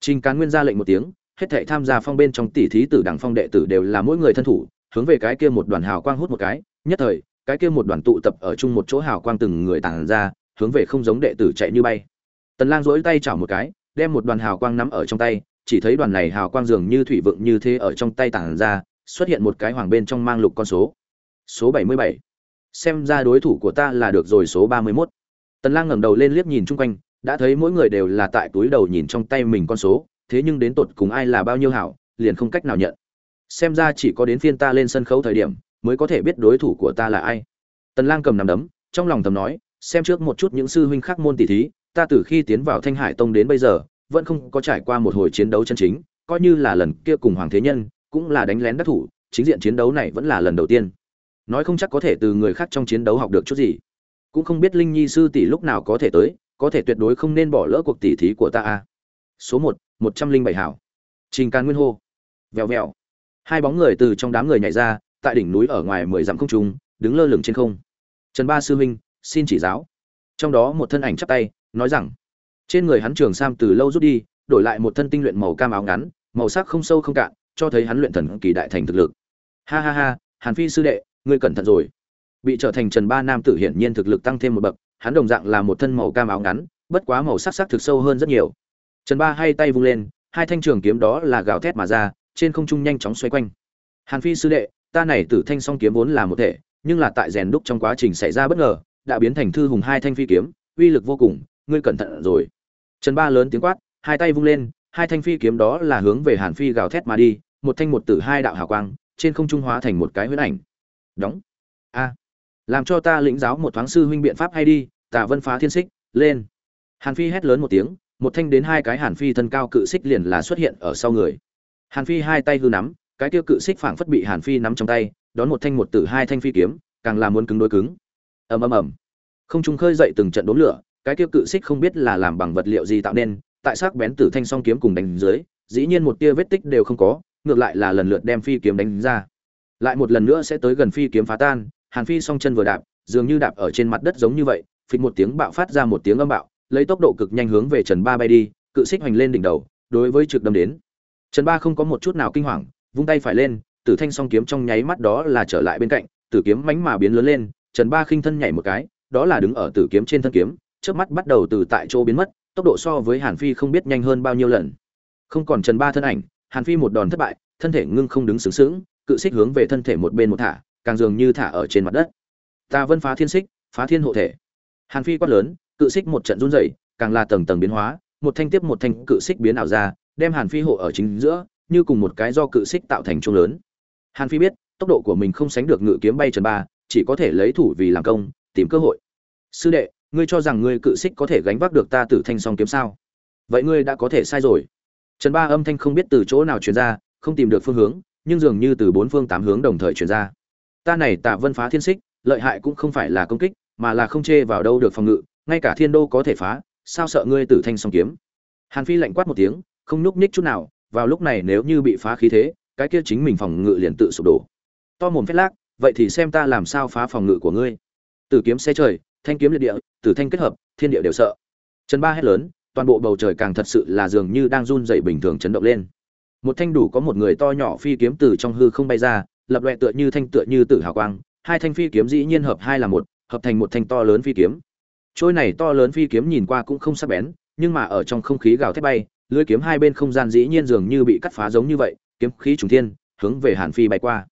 A: Trình Cán Nguyên ra lệnh một tiếng, hết thảy tham gia phong bên trong tỷ thí tử đẳng phong đệ tử đều là mỗi người thân thủ, hướng về cái kia một đoàn hào quang hút một cái, nhất thời, cái kia một đoàn tụ tập ở chung một chỗ hào quang từng người tản ra, hướng về không giống đệ tử chạy như bay. Tần Lang duỗi tay chảo một cái, đem một đoàn hào quang nắm ở trong tay, chỉ thấy đoàn này hào quang dường như thủy vượng như thế ở trong tay tản ra, xuất hiện một cái hoàng bên trong mang lục con số. Số 77. Xem ra đối thủ của ta là được rồi số 31. Tần Lang ngẩng đầu lên liếc nhìn chung quanh, đã thấy mỗi người đều là tại túi đầu nhìn trong tay mình con số, thế nhưng đến tột cùng ai là bao nhiêu hảo, liền không cách nào nhận xem ra chỉ có đến phiên ta lên sân khấu thời điểm, mới có thể biết đối thủ của ta là ai. Tần lang cầm nắm đấm, trong lòng thầm nói, xem trước một chút những sư huynh khác môn tỷ thí, ta từ khi tiến vào thanh hải tông đến bây giờ, vẫn không có trải qua một hồi chiến đấu chân chính, coi như là lần kia cùng hoàng thế nhân, cũng là đánh lén đắc thủ, chính diện chiến đấu này vẫn là lần đầu tiên. Nói không chắc có thể từ người khác trong chiến đấu học được chút gì. Cũng không biết linh nhi sư tỷ lúc nào có thể tới, có thể tuyệt đối không nên bỏ lỡ cuộc tỷ thí của ta a số một một trăm linh bảy hảo. Trình can nguyên hô. Vèo vèo hai bóng người từ trong đám người nhảy ra, tại đỉnh núi ở ngoài mười dặm không trung, đứng lơ lửng trên không. Trần ba sư huynh, xin chỉ giáo. Trong đó một thân ảnh chắp tay, nói rằng, trên người hắn trường sam từ lâu rút đi, đổi lại một thân tinh luyện màu cam áo ngắn, màu sắc không sâu không cạn, cho thấy hắn luyện thần kỳ đại thành thực lực. Ha ha ha, hàn phi sư đệ, ngươi cẩn thận rồi. Bị trở thành trần ba nam tử hiển nhiên thực lực tăng thêm một bậc, hắn đồng dạng là một thân màu cam áo ngắn, bất quá màu sắc sắc thực sâu hơn rất nhiều. Trần ba hay tay vung lên, hai thanh trường kiếm đó là gào thét mà ra trên không trung nhanh chóng xoay quanh. Hàn phi sư đệ, ta này tử thanh song kiếm vốn là một thể, nhưng là tại rèn đúc trong quá trình xảy ra bất ngờ, đã biến thành thư hùng hai thanh phi kiếm, uy lực vô cùng, ngươi cẩn thận rồi. Trần ba lớn tiếng quát, hai tay vung lên, hai thanh phi kiếm đó là hướng về hàn phi gào thét mà đi, một thanh một tử hai đạo hào quang, trên không trung hóa thành một cái huyễn ảnh. Đóng. A. Làm cho ta lĩnh giáo một thoáng sư huynh biện pháp hay đi Tả vân phá thiên xích, lên. Hàn phi hét lớn một tiếng, một thanh đến hai cái hàn phi thân cao cự xích liền là xuất hiện ở sau người hàn phi hai tay hư nắm, cái kia cự xích phảng phất bị hàn phi nắm trong tay, đón một thanh một tử hai thanh phi kiếm, càng làm muốn cứng đối cứng. Ầm ầm ầm. Không trung khơi dậy từng trận đốn lửa, cái kia cự xích không biết là làm bằng vật liệu gì tạo nên, tại sắc bén tử thanh song kiếm cùng đánh dưới, dĩ nhiên một tia vết tích đều không có, ngược lại là lần lượt đem phi kiếm đánh ra. Lại một lần nữa sẽ tới gần phi kiếm phá tan, hàn phi song chân vừa đạp, dường như đạp ở trên mặt đất giống như vậy, phịch một tiếng bạo phát ra một tiếng âm bạo, lấy tốc độ cực nhanh hướng về trần ba bay đi, cự xích hoành lên đỉnh đầu, đối với trực đâm đến trần ba không có một chút nào kinh hoàng, vung tay phải lên, tử thanh song kiếm trong nháy mắt đó là trở lại bên cạnh, tử kiếm mánh mà biến lớn lên, trần ba khinh thân nhảy một cái, đó là đứng ở tử kiếm trên thân kiếm trước mắt bắt đầu từ tại chỗ biến mất, tốc độ so với hàn phi không biết nhanh hơn bao nhiêu lần. Không còn trần ba thân ảnh, hàn phi một đòn thất bại, thân thể ngưng không đứng sướng sướng cự xích hướng về thân thể một bên một thả, càng dường như thả ở trên mặt đất. Ta vân phá thiên xích, phá thiên hộ thể. Hàn phi quát lớn, cự xích một trận run rẩy, càng là tầng tầng biến hóa, một thanh tiếp một thanh cự xích biến ảo ra đem hàn phi hộ ở chính giữa, như cùng một cái do cự xích tạo thành trung lớn. Hàn phi biết, tốc độ của mình không sánh được ngự kiếm bay trần ba, chỉ có thể lấy thủ vì làm công, tìm cơ hội. Sư đệ, ngươi cho rằng ngươi cự xích có thể gánh vác được ta tử thanh song kiếm sao? Vậy ngươi đã có thể sai rồi. Trần ba âm thanh không biết từ chỗ nào truyền ra, không tìm được phương hướng, nhưng dường như từ bốn phương tám hướng đồng thời truyền ra. Ta này tạ vân phá thiên xích, lợi hại cũng không phải là công kích, mà là không chê vào đâu được phòng ngự, ngay cả thiên đô có thể phá, sao sợ ngươi tử thanh song kiếm? Hàn phi lạnh quát một tiếng không nhúc nhích chút nào, vào lúc này nếu như bị phá khí thế, cái kia chính mình phòng ngự liền tự sụp đổ. To mồm phét lác, vậy thì xem ta làm sao phá phòng ngự của ngươi. Tử kiếm xe trời, thanh kiếm liệt địa, tử thanh kết hợp, thiên địa đều sợ. Trần ba hét lớn, toàn bộ bầu trời càng thật sự là dường như đang run dậy bình thường chấn động lên. Một thanh đủ có một người to nhỏ phi kiếm từ trong hư không bay ra, lập loẹ tựa như thanh tựa như tử hào quang, hai thanh phi kiếm dĩ nhiên hợp hai là một, hợp thành một thanh to lớn phi kiếm. Trôi này to lớn phi kiếm nhìn qua cũng không sắc bén, nhưng mà ở trong không khí gào thét bay lưỡi kiếm hai bên không gian dĩ nhiên dường như bị cắt phá giống như vậy, kiếm khí trùng thiên, hướng về hàn phi bay qua.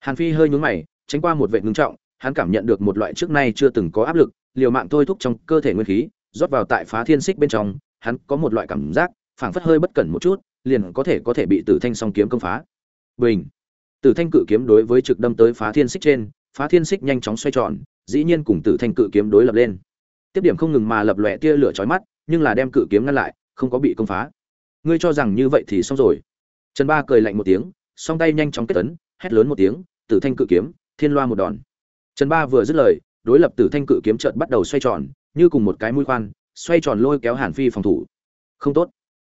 A: Hàn phi hơi nhướng mày, tránh qua một vệt ngưng trọng, hắn cảm nhận được một loại trước nay chưa từng có áp lực, liều mạng thôi thúc trong cơ thể nguyên khí, rót vào tại phá thiên xích bên trong, hắn có một loại cảm giác, phảng phất hơi bất cẩn một chút, liền có thể có thể bị tử thanh song kiếm công phá. Bình! Tử thanh cự kiếm đối với trực đâm tới phá thiên xích trên, phá thiên xích nhanh chóng xoay tròn, dĩ nhiên cùng tử thanh cự kiếm đối lập lên. Tiếp điểm không ngừng mà lập lòe tia lửa chói mắt, nhưng là đem cự kiếm ngăn lại, không có bị công phá ngươi cho rằng như vậy thì xong rồi. Trần ba cười lạnh một tiếng, song tay nhanh chóng kết tấn hét lớn một tiếng, tử thanh cự kiếm, thiên loa một đòn. Trần ba vừa dứt lời, đối lập tử thanh cự kiếm trận bắt đầu xoay tròn, như cùng một cái mũi khoan, xoay tròn lôi kéo hàn phi phòng thủ. Không tốt.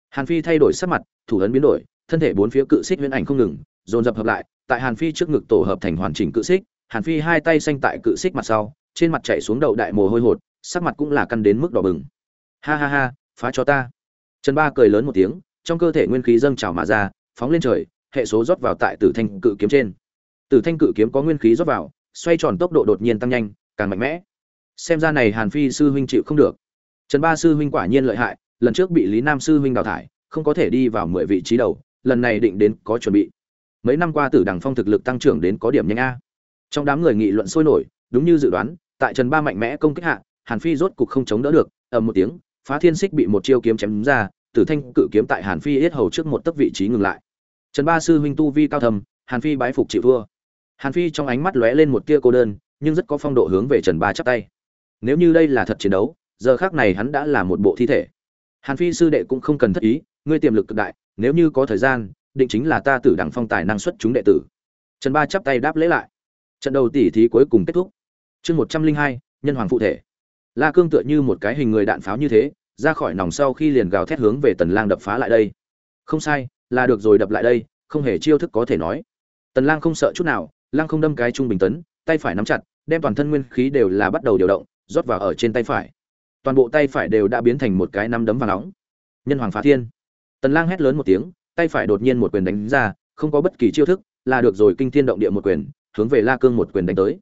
A: Hàn phi thay đổi sắc mặt, thủ ấn biến đổi, thân thể bốn phía cự xích huyễn ảnh không ngừng, dồn dập hợp lại, tại hàn phi trước ngực tổ hợp thành hoàn chỉnh cự xích, hàn phi hai tay xanh tại cự xích mặt sau, trên mặt chạy xuống đầu đại mồ hôi hột, sắc mặt cũng là căn đến mức đỏ bừng. Ha ha ha, phá cho ta trần ba cười lớn một tiếng, trong cơ thể nguyên khí dâng trào mà ra, phóng lên trời, hệ số rót vào tại tử thanh cự kiếm trên. Tử thanh cự kiếm có nguyên khí rót vào, xoay tròn tốc độ đột nhiên tăng nhanh, càng mạnh mẽ. Xem ra này hàn phi sư huynh chịu không được. Trần ba sư huynh quả nhiên lợi hại, lần trước bị lý nam sư huynh đào thải, không có thể đi vào mười vị trí đầu, lần này định đến có chuẩn bị. Mấy năm qua tử đằng phong thực lực tăng trưởng đến có điểm nhanh a. Trong đám người nghị luận sôi nổi, đúng như dự đoán, tại trần ba mạnh mẽ công kích hạ, hàn phi rốt cục không chống đỡ được, ầm một tiếng phá thiên xích bị một chiêu kiếm chém ra, tử thanh cự kiếm tại hàn phi yết hầu trước một tấc vị trí ngừng lại. Trần ba sư huynh tu vi cao thầm hàn phi bái phục chịu thua. Hàn phi trong ánh mắt lóe lên một tia cô đơn, nhưng rất có phong độ hướng về trần ba chắp tay. Nếu như đây là thật chiến đấu, giờ khác này hắn đã là một bộ thi thể. Hàn phi sư đệ cũng không cần thất ý, ngươi tiềm lực cực đại, nếu như có thời gian, định chính là ta tử đẳng phong tài năng xuất chúng đệ tử. Trần ba chắp tay đáp lễ lại. Trận đầu tỷ thí cuối cùng kết thúc. Chương một trăm linh hai, nhân hoàng phụ thể la cương tựa như một cái hình người đạn pháo như thế, ra khỏi nòng sau khi liền gào thét hướng về tần lang đập phá lại đây. Không sai, là được rồi đập lại đây, không hề chiêu thức có thể nói. Tần lang không sợ chút nào, lang không đâm cái trung bình tấn, tay phải nắm chặt, đem toàn thân nguyên khí đều là bắt đầu điều động, rót vào ở trên tay phải. Toàn bộ tay phải đều đã biến thành một cái nắm đấm vàng nóng nhân hoàng phá thiên. Tần lang hét lớn một tiếng, tay phải đột nhiên một quyền đánh ra, không có bất kỳ chiêu thức, là được rồi kinh thiên động địa một quyền, hướng về la cương một quyền đánh tới.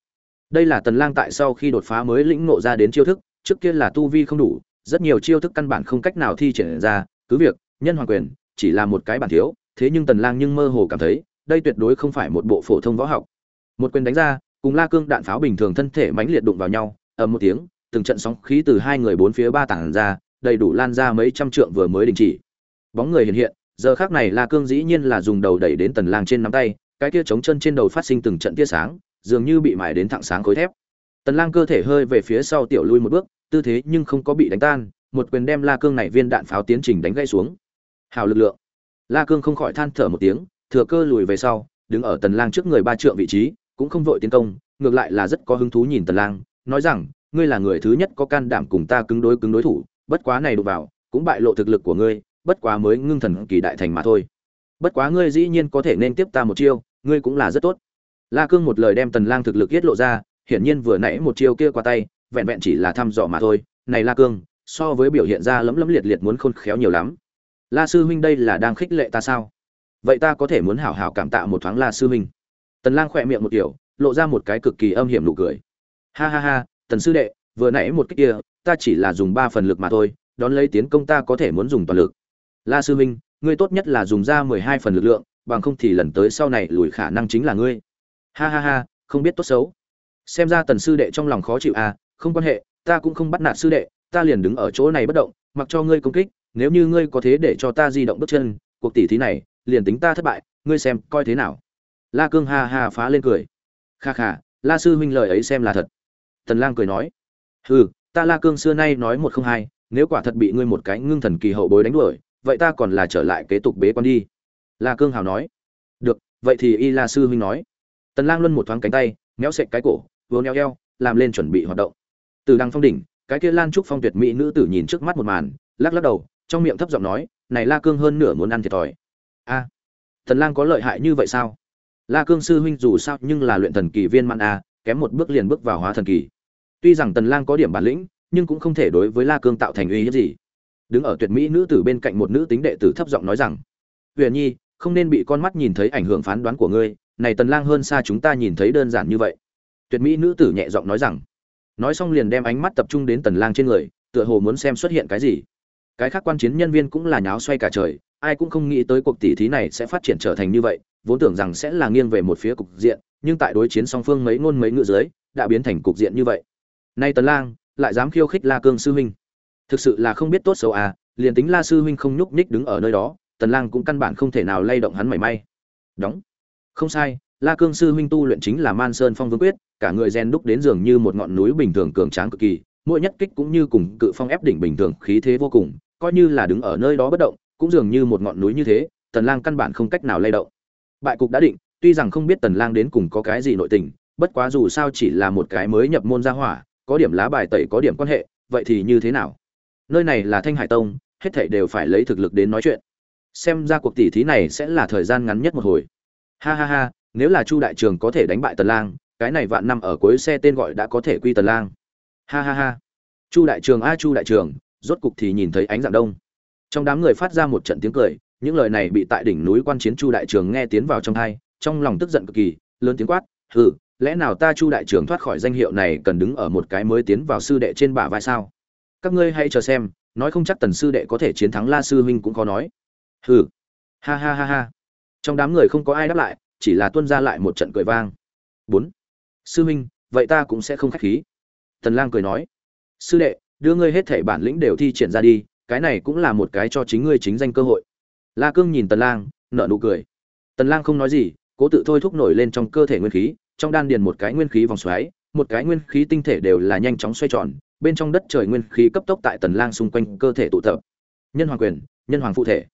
A: Đây là tần lang tại sau khi đột phá mới lĩnh ngộ ra đến chiêu thức trước kia là tu vi không đủ, rất nhiều chiêu thức căn bản không cách nào thi triển ra, cứ việc, nhân hoàng quyền, chỉ là một cái bản thiếu, thế nhưng tần lang nhưng mơ hồ cảm thấy, đây tuyệt đối không phải một bộ phổ thông võ học. Một quyền đánh ra, cùng la cương đạn pháo bình thường thân thể mãnh liệt đụng vào nhau, ầm một tiếng, từng trận sóng khí từ hai người bốn phía ba tảng ra, đầy đủ lan ra mấy trăm trượng vừa mới đình chỉ. Bóng người hiện hiện, giờ khác này la cương dĩ nhiên là dùng đầu đẩy đến tần lang trên nắm tay, cái kia chống chân trên đầu phát sinh từng trận tia sáng, dường như bị mài đến thẳng sáng khối thép tần lang cơ thể hơi về phía sau tiểu lui một bước, tư thế nhưng không có bị đánh tan, một quyền đem la cương này viên đạn pháo tiến trình đánh gãy xuống. Hào lực lượng. La cương không khỏi than thở một tiếng, thừa cơ lùi về sau, đứng ở tần lang trước người ba trượng vị trí, cũng không vội tiến công, ngược lại là rất có hứng thú nhìn tần lang, nói rằng, ngươi là người thứ nhất có can đảm cùng ta cứng đối cứng đối thủ, bất quá này đụng vào, cũng bại lộ thực lực của ngươi, bất quá mới ngưng thần kỳ đại thành mà thôi. Bất quá ngươi dĩ nhiên có thể nên tiếp ta một chiêu, ngươi cũng là rất tốt. La cương một lời đem tần lang thực lực tiết lộ ra hiển nhiên vừa nãy một chiêu kia qua tay, vẹn vẹn chỉ là thăm dò mà thôi. Này la cương, so với biểu hiện ra lấm lấm liệt liệt muốn khôn khéo nhiều lắm. La sư huynh đây là đang khích lệ ta sao? Vậy ta có thể muốn hảo hảo cảm tạ một thoáng la sư huynh. Tần lang khỏe miệng một kiểu, lộ ra một cái cực kỳ âm hiểm nụ cười. Ha ha ha, tần sư đệ, vừa nãy một cái kia, ta chỉ là dùng ba phần lực mà thôi, đón lấy tiến công ta có thể muốn dùng toàn lực. La sư huynh, ngươi tốt nhất là dùng ra mười hai phần lực lượng, bằng không thì lần tới sau này lùi khả năng chính là ngươi. Ha ha ha, không biết tốt xấu xem ra tần sư đệ trong lòng khó chịu à không quan hệ, ta cũng không bắt nạt sư đệ, ta liền đứng ở chỗ này bất động, mặc cho ngươi công kích, nếu như ngươi có thế để cho ta di động bước chân, cuộc tỉ thí này, liền tính ta thất bại, ngươi xem coi thế nào. La cương ha ha phá lên cười. Kha kha, la sư huynh lời ấy xem là thật. Tần lang cười nói. Hừ, ta la cương xưa nay nói một không hai, nếu quả thật bị ngươi một cái ngưng thần kỳ hậu bối đánh đuổi, vậy ta còn là trở lại kế tục bế quan đi. La cương hào nói. Được, vậy thì y la sư huynh nói. Tần lang luân một thoáng cánh tay, méo sệch cái cổ vốn eo eo, làm lên chuẩn bị hoạt động. Từ đằng phong đỉnh, cái kia lan trúc phong tuyệt mỹ nữ tử nhìn trước mắt một màn, lắc lắc đầu, trong miệng thấp giọng nói, này la cương hơn nửa muốn ăn thiệt thòi. A, Thần lang có lợi hại như vậy sao? La cương sư huynh dù sao nhưng là luyện thần kỳ viên mãn a, kém một bước liền bước vào hóa thần kỳ. Tuy rằng tần lang có điểm bản lĩnh, nhưng cũng không thể đối với la cương tạo thành uy hiếp gì. Đứng ở tuyệt mỹ nữ tử bên cạnh một nữ tính đệ tử thấp giọng nói rằng, huyền nhi, không nên bị con mắt nhìn thấy ảnh hưởng phán đoán của ngươi, này tần lang hơn xa chúng ta nhìn thấy đơn giản như vậy tuyệt mỹ nữ tử nhẹ giọng nói rằng, nói xong liền đem ánh mắt tập trung đến tần lang trên người, tựa hồ muốn xem xuất hiện cái gì. Cái khác quan chiến nhân viên cũng là nháo xoay cả trời, ai cũng không nghĩ tới cuộc tỷ thí này sẽ phát triển trở thành như vậy, vốn tưởng rằng sẽ là nghiêng về một phía cục diện, nhưng tại đối chiến song phương mấy ngôn mấy ngữ dưới, đã biến thành cục diện như vậy. Nay tần lang, lại dám khiêu khích la cương sư huynh. Thực sự là không biết tốt xấu à liền tính la sư huynh không nhúc nhích đứng ở nơi đó, tần lang cũng căn bản không thể nào lay động hắn mảy may. Đóng. Không sai la cương sư huynh tu luyện chính là man sơn phong vương quyết, cả người gen đúc đến dường như một ngọn núi bình thường cường tráng cực kỳ, mỗi nhất kích cũng như cùng cự phong ép đỉnh bình thường, khí thế vô cùng, coi như là đứng ở nơi đó bất động, cũng dường như một ngọn núi như thế, tần lang căn bản không cách nào lay động. Bại cục đã định, tuy rằng không biết tần lang đến cùng có cái gì nội tình, bất quá dù sao chỉ là một cái mới nhập môn gia hỏa, có điểm lá bài tẩy, có điểm quan hệ, vậy thì như thế nào? Nơi này là thanh hải tông, hết thảy đều phải lấy thực lực đến nói chuyện. Xem ra cuộc tỷ thí này sẽ là thời gian ngắn nhất một hồi. Ha ha ha nếu là chu đại trường có thể đánh bại tần lang, cái này vạn năm ở cuối xe tên gọi đã có thể quy tần lang. Ha ha ha. Chu đại trường a chu đại trường rốt cục thì nhìn thấy ánh dạng đông. Trong đám người phát ra một trận tiếng cười, những lời này bị tại đỉnh núi quan chiến chu đại trường nghe tiến vào trong tai trong lòng tức giận cực kỳ, lớn tiếng quát, hừ, lẽ nào ta chu đại trường thoát khỏi danh hiệu này cần đứng ở một cái mới tiến vào sư đệ trên bả vai sao? Các ngươi hãy chờ xem, nói không chắc tần sư đệ có thể chiến thắng la sư huynh cũng có nói. Hừ. Ha ha ha ha. Trong đám người không có ai đáp lại chỉ là tuân ra lại một trận cười vang. Bốn, sư huynh, vậy ta cũng sẽ không khách khí. Tần lang cười nói, sư đệ, đưa ngươi hết thể bản lĩnh đều thi triển ra đi, cái này cũng là một cái cho chính ngươi chính danh cơ hội. La cương nhìn tần lang, nở nụ cười. Tần lang không nói gì, cố tự thôi thúc nổi lên trong cơ thể nguyên khí, trong đan điền một cái nguyên khí vòng xoáy, một cái nguyên khí tinh thể đều là nhanh chóng xoay tròn, bên trong đất trời nguyên khí cấp tốc tại tần lang xung quanh cơ thể tụ tập. Nhân hoàng quyền, nhân hoàng phụ thể.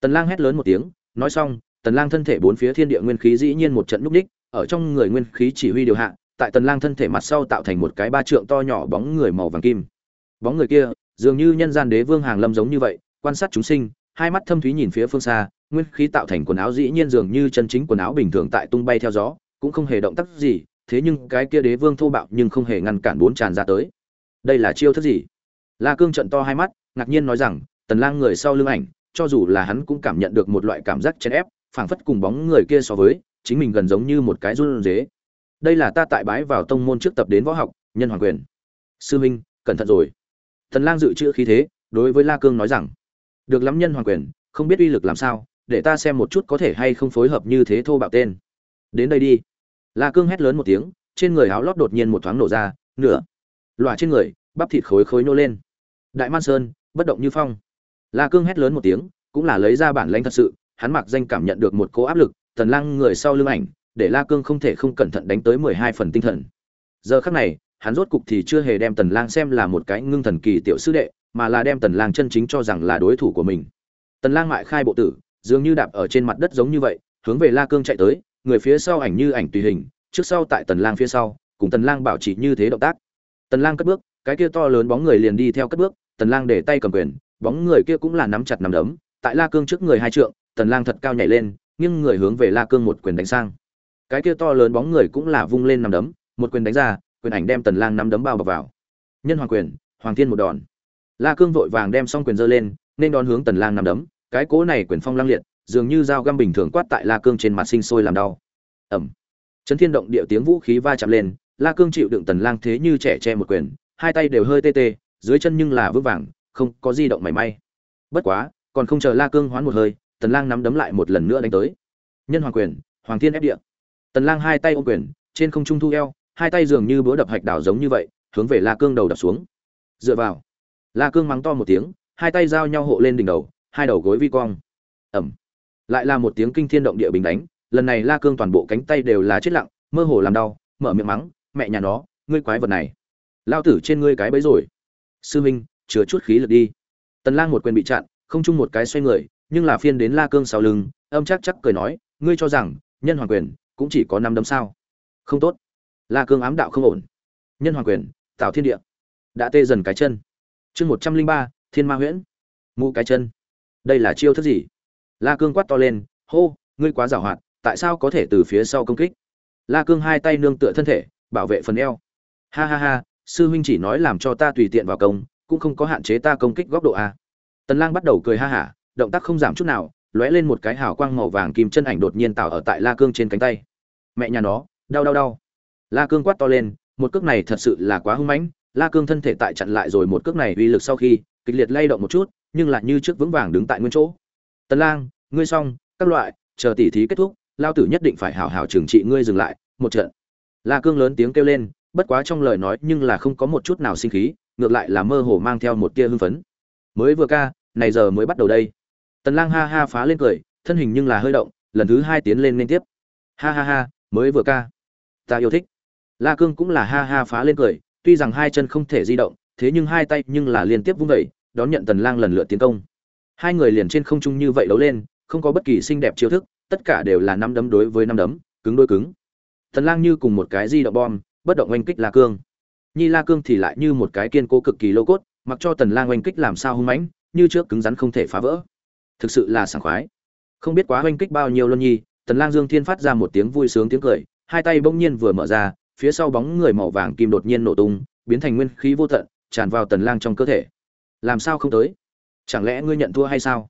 A: Tần lang hét lớn một tiếng, nói xong tần lang thân thể bốn phía thiên địa nguyên khí dĩ nhiên một trận núp đích ở trong người nguyên khí chỉ huy điều hạ, tại tần lang thân thể mặt sau tạo thành một cái ba trượng to nhỏ bóng người màu vàng kim. Bóng người kia, dường như nhân gian đế vương hàng lâm giống như vậy, quan sát chúng sinh, hai mắt thâm thúy nhìn phía phương xa, nguyên khí tạo thành quần áo dĩ nhiên dường như chân chính quần áo bình thường tại tung bay theo gió, cũng không hề động tác gì, thế nhưng cái kia đế vương thô bạo nhưng không hề ngăn cản bốn tràn ra tới. Đây là chiêu thức gì? La cương trận to hai mắt, ngạc nhiên nói rằng, tần lang người sau lưng ảnh, cho dù là hắn cũng cảm nhận được một loại cảm giác chấn ép phảng phất cùng bóng người kia so với, chính mình gần giống như một cái run rế. Đây là ta tại bái vào tông môn trước tập đến võ học, nhân hoàng quyền. Sư minh, cẩn thận rồi. Thần lang dự trữ khí thế, đối với la cương nói rằng, được lắm nhân hoàng quyền, không biết uy lực làm sao, để ta xem một chút có thể hay không phối hợp như thế thô bạo tên. Đến đây đi. La cương hét lớn một tiếng, trên người áo lót đột nhiên một thoáng nổ ra, nửa lòa trên người, bắp thịt khối khối nô lên. Đại man sơn, bất động như phong. La cương hét lớn một tiếng, cũng là lấy ra bản lãnh thật sự hắn mặc danh cảm nhận được một cỗ áp lực tần lang người sau lưng ảnh, để la cương không thể không cẩn thận đánh tới 12 phần tinh thần. Giờ khắc này, hắn rốt cục thì chưa hề đem tần lang xem là một cái ngưng thần kỳ tiểu sư đệ, mà là đem tần lang chân chính cho rằng là đối thủ của mình. Tần lang mại khai bộ tử, dường như đạp ở trên mặt đất giống như vậy, hướng về la cương chạy tới, người phía sau ảnh như ảnh tùy hình, trước sau tại tần lang phía sau, cùng tần lang bảo trì như thế động tác. Tần lang cất bước, cái kia to lớn bóng người liền đi theo cất bước, tần lang để tay cầm quyền, bóng người kia cũng là nắm chặt nắm đấm, tại la cương trước người hai trượng tần lang thật cao nhảy lên nhưng người hướng về la cương một quyền đánh sang. Cái kia to lớn bóng người cũng là vung lên nắm đấm một quyền đánh ra quyền ảnh đem tần lang nắm đấm bao bọc vào. Nhân hoàng quyền hoàng thiên một đòn. La cương vội vàng đem xong quyền giơ lên nên đón hướng tần lang nắm đấm. Cái cố này quyền phong lang liệt dường như dao găm bình thường quát tại la cương trên mặt sinh sôi làm đau. Ầm, chấn thiên động địa tiếng vũ khí va chạm lên la cương chịu đựng tần lang thế như trẻ che một quyền hai tay đều hơi tê tê dưới chân nhưng là vững vàng không có di động mảy may. Bất quá còn không chờ la cương hoán một hơi tần lang nắm đấm lại một lần nữa đánh tới. Nhân hoàng quyền, hoàng thiên ép địa. Tần lang hai tay ôm quyền, trên không trung thu eo, hai tay dường như búa đập hạch đảo giống như vậy, hướng về la cương đầu đập xuống. Dựa vào, la cương mắng to một tiếng, hai tay giao nhau hộ lên đỉnh đầu, hai đầu gối vi cong. Ẩm. Lại là một tiếng kinh thiên động địa bình đánh, lần này la cương toàn bộ cánh tay đều là chết lặng, mơ hồ làm đau, mở miệng mắng, mẹ nhà nó, ngươi quái vật này. Lao tử trên ngươi cái bấy rồi. Sư minh chứa chút khí lực đi. Tần lang một quyền bị chặn, không chung một cái xoay người nhưng là phiên đến la cương sau lưng, âm chắc chắc cười nói, ngươi cho rằng, nhân hoàng quyền cũng chỉ có năm đấm sao? Không tốt. La cương ám đạo không ổn. Nhân hoàng quyền tạo thiên địa, đã tê dần cái chân. Chương một trăm linh ba, thiên ma huyễn, mụ cái chân. Đây là chiêu thức gì? La cương quát to lên, hô, ngươi quá giảo hoạt, tại sao có thể từ phía sau công kích? La cương hai tay nương tựa thân thể, bảo vệ phần eo. Ha ha ha, sư huynh chỉ nói làm cho ta tùy tiện vào công, cũng không có hạn chế ta công kích góc độ a. Tần lang bắt đầu cười ha hả động tác không giảm chút nào, lóe lên một cái hào quang màu vàng kim chân ảnh đột nhiên tạo ở tại la cương trên cánh tay. Mẹ nhà nó, đau đau đau. La cương quát to lên, một cước này thật sự là quá hung mãnh. La cương thân thể tại chặn lại rồi một cước này uy lực sau khi, kịch liệt lay động một chút, nhưng lại như trước vững vàng đứng tại nguyên chỗ. Tần lang, ngươi xong, các loại, chờ tỉ thí kết thúc, lao tử nhất định phải hảo hảo trừng trị ngươi dừng lại, một trận. La cương lớn tiếng kêu lên, bất quá trong lời nói nhưng là không có một chút nào sinh khí, ngược lại là mơ hồ mang theo một tia hưng phấn. Mới vừa ca, này giờ mới bắt đầu đây tần lang ha ha phá lên cười, thân hình nhưng là hơi động, lần thứ hai tiến lên liên tiếp. Ha ha ha, mới vừa ca. Ta yêu thích. La cương cũng là ha ha phá lên cười, tuy rằng hai chân không thể di động, thế nhưng hai tay nhưng là liên tiếp vung vẩy đón nhận tần lang lần lượt tiến công. Hai người liền trên không trung như vậy đấu lên, không có bất kỳ xinh đẹp chiêu thức, tất cả đều là năm đấm đối với năm đấm, cứng đối cứng. Tần lang như cùng một cái di động bom, bất động oanh kích la cương. Nhi la cương thì lại như một cái kiên cố cực kỳ lâu cốt, mặc cho tần lang oanh kích làm sao hung mãnh, như trước cứng rắn không thể phá vỡ thực sự là sảng khoái. Không biết quá oanh kích bao nhiêu luân nhi, tần lang dương thiên phát ra một tiếng vui sướng tiếng cười, hai tay bỗng nhiên vừa mở ra, phía sau bóng người màu vàng kim đột nhiên nổ tung, biến thành nguyên khí vô tận, tràn vào tần lang trong cơ thể. Làm sao không tới? Chẳng lẽ ngươi nhận thua hay sao?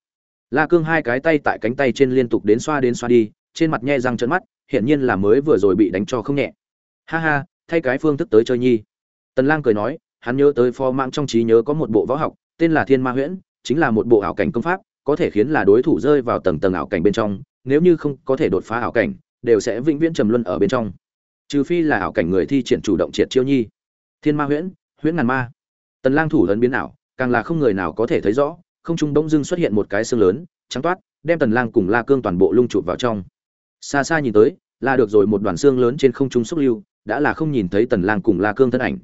A: La cương hai cái tay tại cánh tay trên liên tục đến xoa đến xoa đi, trên mặt nhe răng trợn mắt hiện nhiên là mới vừa rồi bị đánh cho không nhẹ. Ha ha, thay cái phương thức tới chơi nhi. Tần lang cười nói, hắn nhớ tới phó mạng trong trí nhớ có một bộ võ học, tên là thiên ma huyễn, chính là một bộ ảo cảnh công pháp có thể khiến là đối thủ rơi vào tầng tầng ảo cảnh bên trong, nếu như không có thể đột phá ảo cảnh, đều sẽ vĩnh viễn trầm luân ở bên trong. Trừ phi là ảo cảnh người thi triển chủ động triệt chiêu nhi. Thiên ma huyễn huyễn ngàn ma. Tần lang thủ lớn biến ảo, càng là không người nào có thể thấy rõ, không trung bỗng dưng xuất hiện một cái xương lớn, trắng toát, đem tần lang cùng la cương toàn bộ lung chụp vào trong. Xa xa nhìn tới, là được rồi một đoàn xương lớn trên không trung xúc lưu, đã là không nhìn thấy tần lang cùng la cương thân ảnh.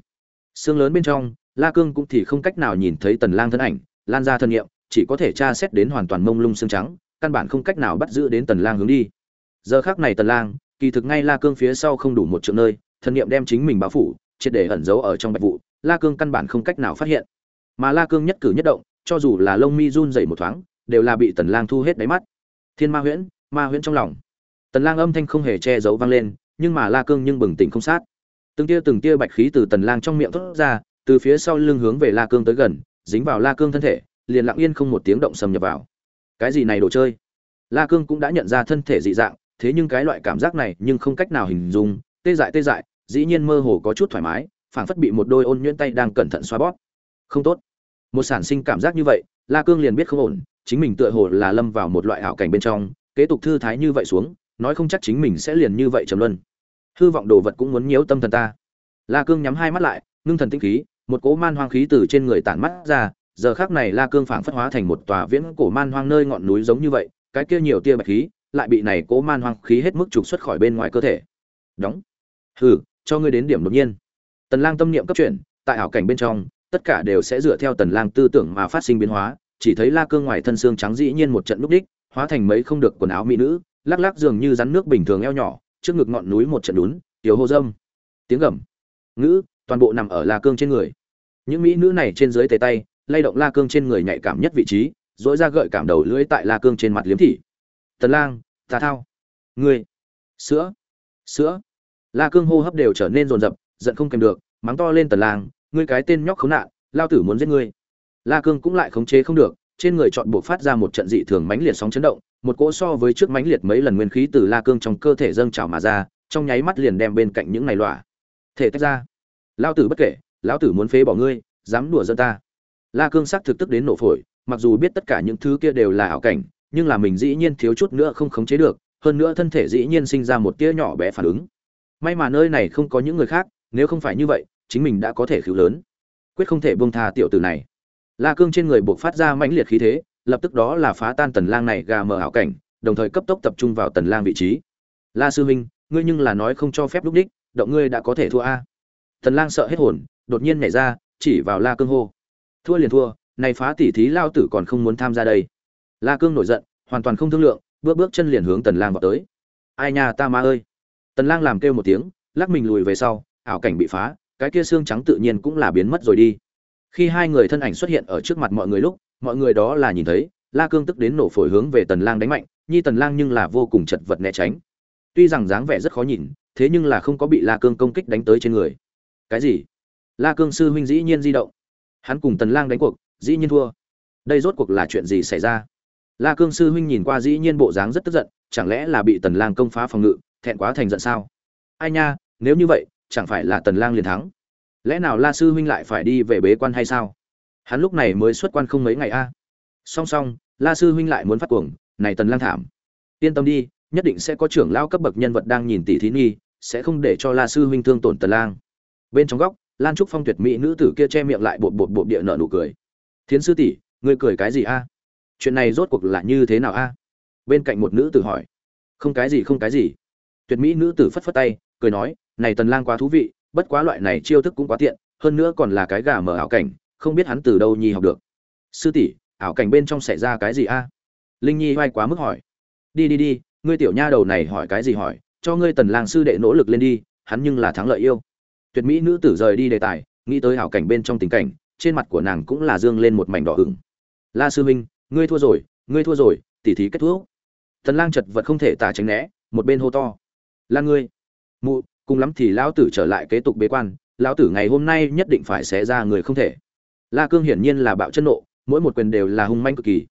A: Xương lớn bên trong, la cương cũng thì không cách nào nhìn thấy tần lang thân ảnh, lan ra thân nghiệm chỉ có thể tra xét đến hoàn toàn mông lung xương trắng, căn bản không cách nào bắt giữ đến tần lang hướng đi. Giờ khắc này tần lang, kỳ thực ngay la cương phía sau không đủ một triệu nơi, thần niệm đem chính mình bao phủ, triệt để ẩn giấu ở trong bạch vụ, la cương căn bản không cách nào phát hiện. Mà la cương nhất cử nhất động, cho dù là lông mi run rẩy một thoáng, đều là bị tần lang thu hết đáy mắt. Thiên ma huyễn ma huyễn trong lòng. Tần lang âm thanh không hề che giấu vang lên, nhưng mà la cương nhưng bừng tỉnh không sát. Từng tia từng tia bạch khí từ tần lang trong miệng thoát ra, từ phía sau lưng hướng về la cương tới gần, dính vào la cương thân thể liền lặng yên không một tiếng động xâm nhập vào. Cái gì này đồ chơi? La cương cũng đã nhận ra thân thể dị dạng, thế nhưng cái loại cảm giác này nhưng không cách nào hình dung, tê dại tê dại, dĩ nhiên mơ hồ có chút thoải mái, phảng phất bị một đôi ôn nhuyễn tay đang cẩn thận xoa bóp. Không tốt. Một sản sinh cảm giác như vậy, la cương liền biết không ổn, chính mình tựa hồ là lâm vào một loại ảo cảnh bên trong, kế tục thư thái như vậy xuống, nói không chắc chính mình sẽ liền như vậy trầm luân. Hư vọng đồ vật cũng muốn nhiễu tâm thần ta. La cương nhắm hai mắt lại, ngưng thần tinh khí, một cỗ man hoang khí từ trên người tản mắt ra giờ khác này la cương phảng phất hóa thành một tòa viễn cổ man hoang nơi ngọn núi giống như vậy, cái kia nhiều tia bạch khí lại bị này cố man hoang khí hết mức trục xuất khỏi bên ngoài cơ thể. Đóng. Hừ, cho ngươi đến điểm đột nhiên. Tần lang tâm niệm cấp chuyển, tại ảo cảnh bên trong, tất cả đều sẽ dựa theo tần lang tư tưởng mà phát sinh biến hóa, chỉ thấy la cương ngoài thân xương trắng dĩ nhiên một trận lúc đích, hóa thành mấy không được quần áo mỹ nữ, lắc lắc dường như rắn nước bình thường eo nhỏ, trước ngực ngọn núi một trận đún, tiểu hô dâm. Tiếng gầm. Ngữ, toàn bộ nằm ở la cương trên người. Những mỹ nữ này trên dưới tề tay lay động la cương trên người nhạy cảm nhất vị trí dỗi ra gợi cảm đầu lưỡi tại la cương trên mặt liếm thị. Tần lang ta thao. Ngươi. Sữa. Sữa. La cương hô hấp đều trở nên rồn rập giận không kèm được, mắng to lên tần lang, ngươi cái tên nhóc khốn nạn, lao tử muốn giết ngươi. La cương cũng lại khống chế không được, trên người chọn buộc phát ra một trận dị thường mãnh liệt sóng chấn động, một cỗ so với trước mãnh liệt mấy lần nguyên khí từ la cương trong cơ thể dâng trào mà ra, trong nháy mắt liền đem bên cạnh những này lọa thể tách ra. Lao tử bất kể, lão tử muốn phế bỏ ngươi, dám đùa dân ta la cương sắc thực tức đến nổ phổi, mặc dù biết tất cả những thứ kia đều là ảo cảnh, nhưng là mình dĩ nhiên thiếu chút nữa không khống chế được, hơn nữa thân thể dĩ nhiên sinh ra một tia nhỏ bé phản ứng. May mà nơi này không có những người khác, nếu không phải như vậy, chính mình đã có thể khiếu lớn. Quyết không thể buông tha tiểu tử này. La cương trên người buộc phát ra mãnh liệt khí thế, lập tức đó là phá tan tần lang này gà mờ ảo cảnh, đồng thời cấp tốc tập trung vào tần lang vị trí. La sư huynh, ngươi nhưng là nói không cho phép lúc đích, động ngươi đã có thể thua a. Tần lang sợ hết hồn, đột nhiên nhảy ra, chỉ vào la cương hô thua liền thua, này phá tỷ thí lao tử còn không muốn tham gia đây. La cương nổi giận, hoàn toàn không thương lượng, bước bước chân liền hướng tần lang vào tới. Ai nha, ta ma ơi. Tần lang làm kêu một tiếng, lắc mình lùi về sau, ảo cảnh bị phá, cái kia xương trắng tự nhiên cũng là biến mất rồi đi. Khi hai người thân ảnh xuất hiện ở trước mặt mọi người lúc, mọi người đó là nhìn thấy, la cương tức đến nổ phổi hướng về tần lang đánh mạnh, nhi tần lang nhưng là vô cùng chật vật né tránh. Tuy rằng dáng vẻ rất khó nhìn, thế nhưng là không có bị la cương công kích đánh tới trên người. Cái gì? La cương sư huynh dĩ nhiên di động hắn cùng tần lang đánh cuộc, dĩ nhiên thua. Đây rốt cuộc là chuyện gì xảy ra? La cương sư huynh nhìn qua dĩ nhiên bộ dáng rất tức giận, chẳng lẽ là bị tần lang công phá phòng ngự, thẹn quá thành giận sao? Ai nha, nếu như vậy, chẳng phải là tần lang liền thắng? Lẽ nào la sư huynh lại phải đi về bế quan hay sao? Hắn lúc này mới xuất quan không mấy ngày a. Song song, la sư huynh lại muốn phát cuồng, này tần lang thảm, yên tâm đi, nhất định sẽ có trưởng lão cấp bậc nhân vật đang nhìn tỷ thí nghi, sẽ không để cho la sư huynh thương tổn tần lang. Bên trong góc lan trúc phong tuyệt mỹ nữ tử kia che miệng lại bột bột bột địa nợ nụ cười. Thiến sư tỷ, ngươi cười cái gì a? Chuyện này rốt cuộc là như thế nào a? Bên cạnh một nữ tử hỏi. Không cái gì, không cái gì. Tuyệt mỹ nữ tử phất phất tay, cười nói, này tần lang quá thú vị, bất quá loại này chiêu thức cũng quá tiện, hơn nữa còn là cái gà mở ảo cảnh, không biết hắn từ đâu nhi học được. Sư tỷ, ảo cảnh bên trong xảy ra cái gì a? Linh nhi hoay quá mức hỏi. Đi đi đi, ngươi tiểu nha đầu này hỏi cái gì hỏi, cho ngươi tần lang sư đệ nỗ lực lên đi, hắn nhưng là thắng lợi yêu tuyệt mỹ nữ tử rời đi đề tài, nghĩ tới hảo cảnh bên trong tình cảnh, trên mặt của nàng cũng là dương lên một mảnh đỏ ửng. La sư minh ngươi thua rồi, ngươi thua rồi, tỉ thí kết thúc. Tần lang chật vật không thể tả tránh né, một bên hô to. Là ngươi, mụ, cùng lắm thì lão tử trở lại kế tục bế quan, lão tử ngày hôm nay nhất định phải xé ra người không thể. La cương hiển nhiên là bạo chân nộ, mỗi một quyền đều là hung manh cực kỳ.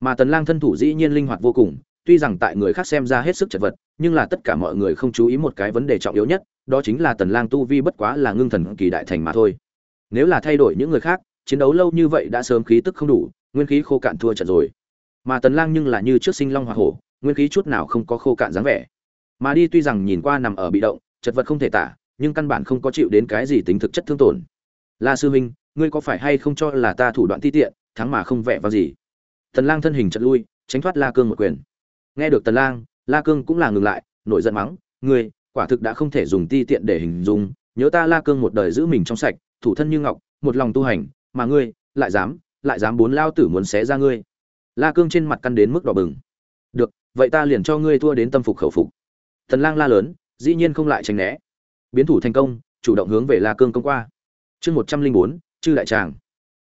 A: Mà tần lang thân thủ dĩ nhiên linh hoạt vô cùng, tuy rằng tại người khác xem ra hết sức chật vật, nhưng là tất cả mọi người không chú ý một cái vấn đề trọng yếu nhất đó chính là tần lang tu vi bất quá là ngưng thần kỳ đại thành mà thôi. Nếu là thay đổi những người khác, chiến đấu lâu như vậy đã sớm khí tức không đủ, nguyên khí khô cạn thua trận rồi. Mà tần lang nhưng là như trước sinh long hỏa hổ, nguyên khí chút nào không có khô cạn dáng vẻ. Mà đi tuy rằng nhìn qua nằm ở bị động, chật vật không thể tả, nhưng căn bản không có chịu đến cái gì tính thực chất thương tổn. La sư huynh, ngươi có phải hay không cho là ta thủ đoạn ti tiện, thắng mà không vẻ vào gì? Tần lang thân hình chật lui, tránh thoát la cương một quyền. Nghe được tần lang, la cương cũng là ngừng lại, nổi giận mắng, ngươi quả thực đã không thể dùng ti tiện để hình dung, nhớ ta la cương một đời giữ mình trong sạch, thủ thân như ngọc, một lòng tu hành, mà ngươi, lại dám lại dám bốn lao tử muốn xé ra ngươi. La cương trên mặt căn đến mức đỏ bừng. Được, vậy ta liền cho ngươi thua đến tâm phục khẩu phục. Thần lang la lớn, dĩ nhiên không lại tránh né. Biến thủ thành công, chủ động hướng về la cương công qua. Chương một trăm linh bốn, chư đại tràng.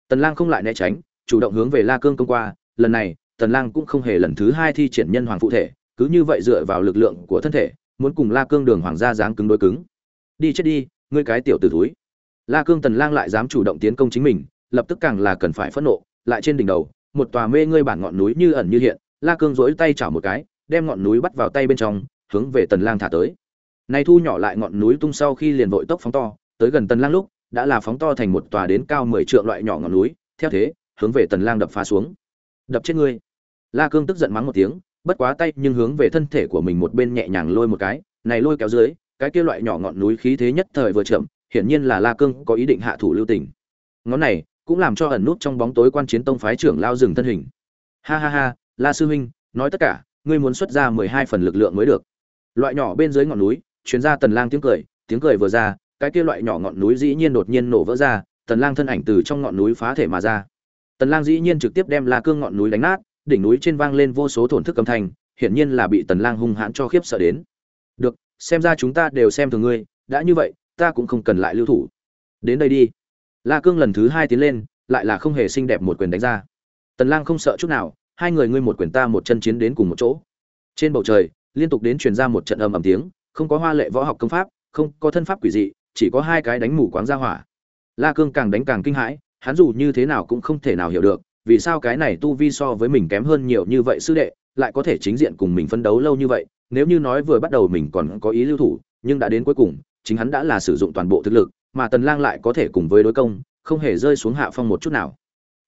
A: Tần lang không lại né tránh, chủ động hướng về la cương công qua. Lần này, tần lang cũng không hề lần thứ hai thi triển nhân hoàng phụ thể, cứ như vậy dựa vào lực lượng của thân thể muốn cùng la cương đường hoàng gia dáng cứng đối cứng đi chết đi ngươi cái tiểu tử thúi la cương tần lang lại dám chủ động tiến công chính mình lập tức càng là cần phải phẫn nộ lại trên đỉnh đầu một tòa mê ngươi bản ngọn núi như ẩn như hiện la cương duỗi tay chảo một cái đem ngọn núi bắt vào tay bên trong hướng về tần lang thả tới này thu nhỏ lại ngọn núi tung sau khi liền vội tốc phóng to, tới gần Tần Lang lúc, đã là phóng to thành một tòa đến cao 10 trượng loại nhỏ ngọn núi, theo thế, hướng về Tần Lang đập phá xuống. Đập chết ngươi. La Cương tức giận mắng một tiếng, bất quá tay nhưng hướng về thân thể của mình một bên nhẹ nhàng lôi một cái, này lôi kéo dưới, cái kia loại nhỏ ngọn núi khí thế nhất thời vừa chậm, hiển nhiên là La Cương có ý định hạ thủ lưu tình. Ngón này cũng làm cho ẩn nút trong bóng tối quan chiến tông phái trưởng lao dừng thân hình. Ha ha ha, La sư huynh, nói tất cả, ngươi muốn xuất ra 12 phần lực lượng mới được. Loại nhỏ bên dưới ngọn núi, chuyến ra tần lang tiếng cười tiếng cười vừa ra cái kia loại nhỏ ngọn núi dĩ nhiên đột nhiên nổ vỡ ra tần lang thân ảnh từ trong ngọn núi phá thể mà ra tần lang dĩ nhiên trực tiếp đem la cương ngọn núi đánh nát đỉnh núi trên vang lên vô số thổn thức âm thanh, hiển nhiên là bị tần lang hung hãn cho khiếp sợ đến. Được, xem ra chúng ta đều xem thường ngươi, đã như vậy, ta cũng không cần lại lưu thủ. Đến đây đi. La cương lần thứ hai tiến lên, lại là không hề xinh đẹp một quyền đánh ra. Tần lang không sợ chút nào, hai người ngươi một quyền ta một chân chiến đến cùng một chỗ. Trên bầu trời, liên tục đến truyền ra một trận âm ầm tiếng, không có hoa lệ võ học công pháp, không có thân pháp quỷ dị, chỉ có hai cái đánh mù quáng ra hỏa. La cương càng đánh càng kinh hãi, hắn dù như thế nào cũng không thể nào hiểu được vì sao cái này tu vi so với mình kém hơn nhiều như vậy sư đệ, lại có thể chính diện cùng mình phân đấu lâu như vậy? Nếu như nói vừa bắt đầu mình còn có ý lưu thủ, nhưng đã đến cuối cùng, chính hắn đã là sử dụng toàn bộ thực lực, mà tần lang lại có thể cùng với đối công, không hề rơi xuống hạ phong một chút nào.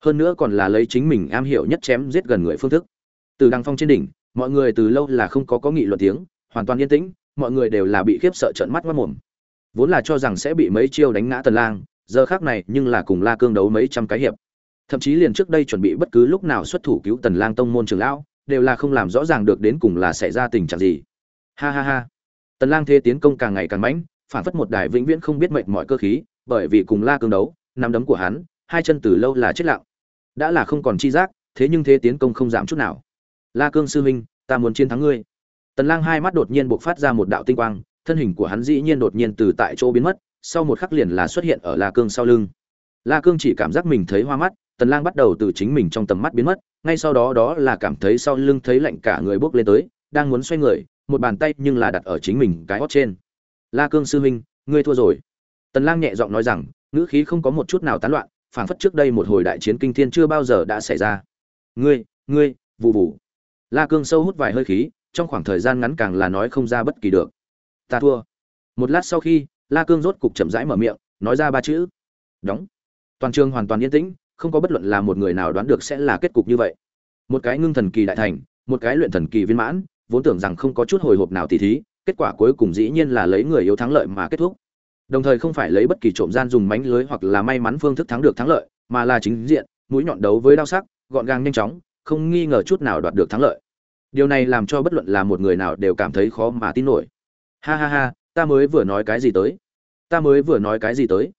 A: Hơn nữa còn là lấy chính mình am hiểu nhất chém giết gần người phương thức. Từ đăng phong trên đỉnh, mọi người từ lâu là không có có nghị luận tiếng, hoàn toàn yên tĩnh, mọi người đều là bị khiếp sợ trợn mắt mất mồm. Vốn là cho rằng sẽ bị mấy chiêu đánh ngã tần lang, giờ khác này nhưng là cùng la cương đấu mấy trăm cái hiệp thậm chí liền trước đây chuẩn bị bất cứ lúc nào xuất thủ cứu tần lang tông môn trưởng lão, đều là không làm rõ ràng được đến cùng là xảy ra tình trạng gì. Ha ha ha. Tần lang thế tiến công càng ngày càng mãnh, phản phất một đài vĩnh viễn không biết mệt mỏi cơ khí, bởi vì cùng la cương đấu, nắm đấm của hắn, hai chân từ lâu là chết lặng. Đã là không còn chi giác, thế nhưng thế tiến công không giảm chút nào. La cương sư huynh, ta muốn chiến thắng ngươi. Tần lang hai mắt đột nhiên bộc phát ra một đạo tinh quang, thân hình của hắn dĩ nhiên đột nhiên từ tại chỗ biến mất, sau một khắc liền là xuất hiện ở la cương sau lưng. La cương chỉ cảm giác mình thấy hoa mắt tần lang bắt đầu từ chính mình trong tầm mắt biến mất, ngay sau đó đó là cảm thấy sau lưng thấy lạnh cả người bước lên tới, đang muốn xoay người, một bàn tay nhưng là đặt ở chính mình cái hót trên. La cương sư huynh, ngươi thua rồi. Tần lang nhẹ giọng nói rằng, ngữ khí không có một chút nào tán loạn, phảng phất trước đây một hồi đại chiến kinh thiên chưa bao giờ đã xảy ra. Ngươi ngươi vụ vụ la cương sâu hút vài hơi khí, trong khoảng thời gian ngắn càng là nói không ra bất kỳ được. Ta thua. Một lát sau khi, la cương rốt cục chậm rãi mở miệng, nói ra ba chữ. Đóng. Toàn trường hoàn toàn yên tĩnh không có bất luận là một người nào đoán được sẽ là kết cục như vậy. Một cái ngưng thần kỳ đại thành, một cái luyện thần kỳ viên mãn, vốn tưởng rằng không có chút hồi hộp nào tỉ thí, kết quả cuối cùng dĩ nhiên là lấy người yếu thắng lợi mà kết thúc. Đồng thời không phải lấy bất kỳ trộm gian dùng mánh lưới hoặc là may mắn phương thức thắng được thắng lợi, mà là chính diện, mũi nhọn đấu với đao sắc, gọn gàng nhanh chóng, không nghi ngờ chút nào đoạt được thắng lợi. Điều này làm cho bất luận là một người nào đều cảm thấy khó mà tin nổi. Ha ha ha, ta mới vừa nói cái gì tới? Ta mới vừa nói cái gì tới?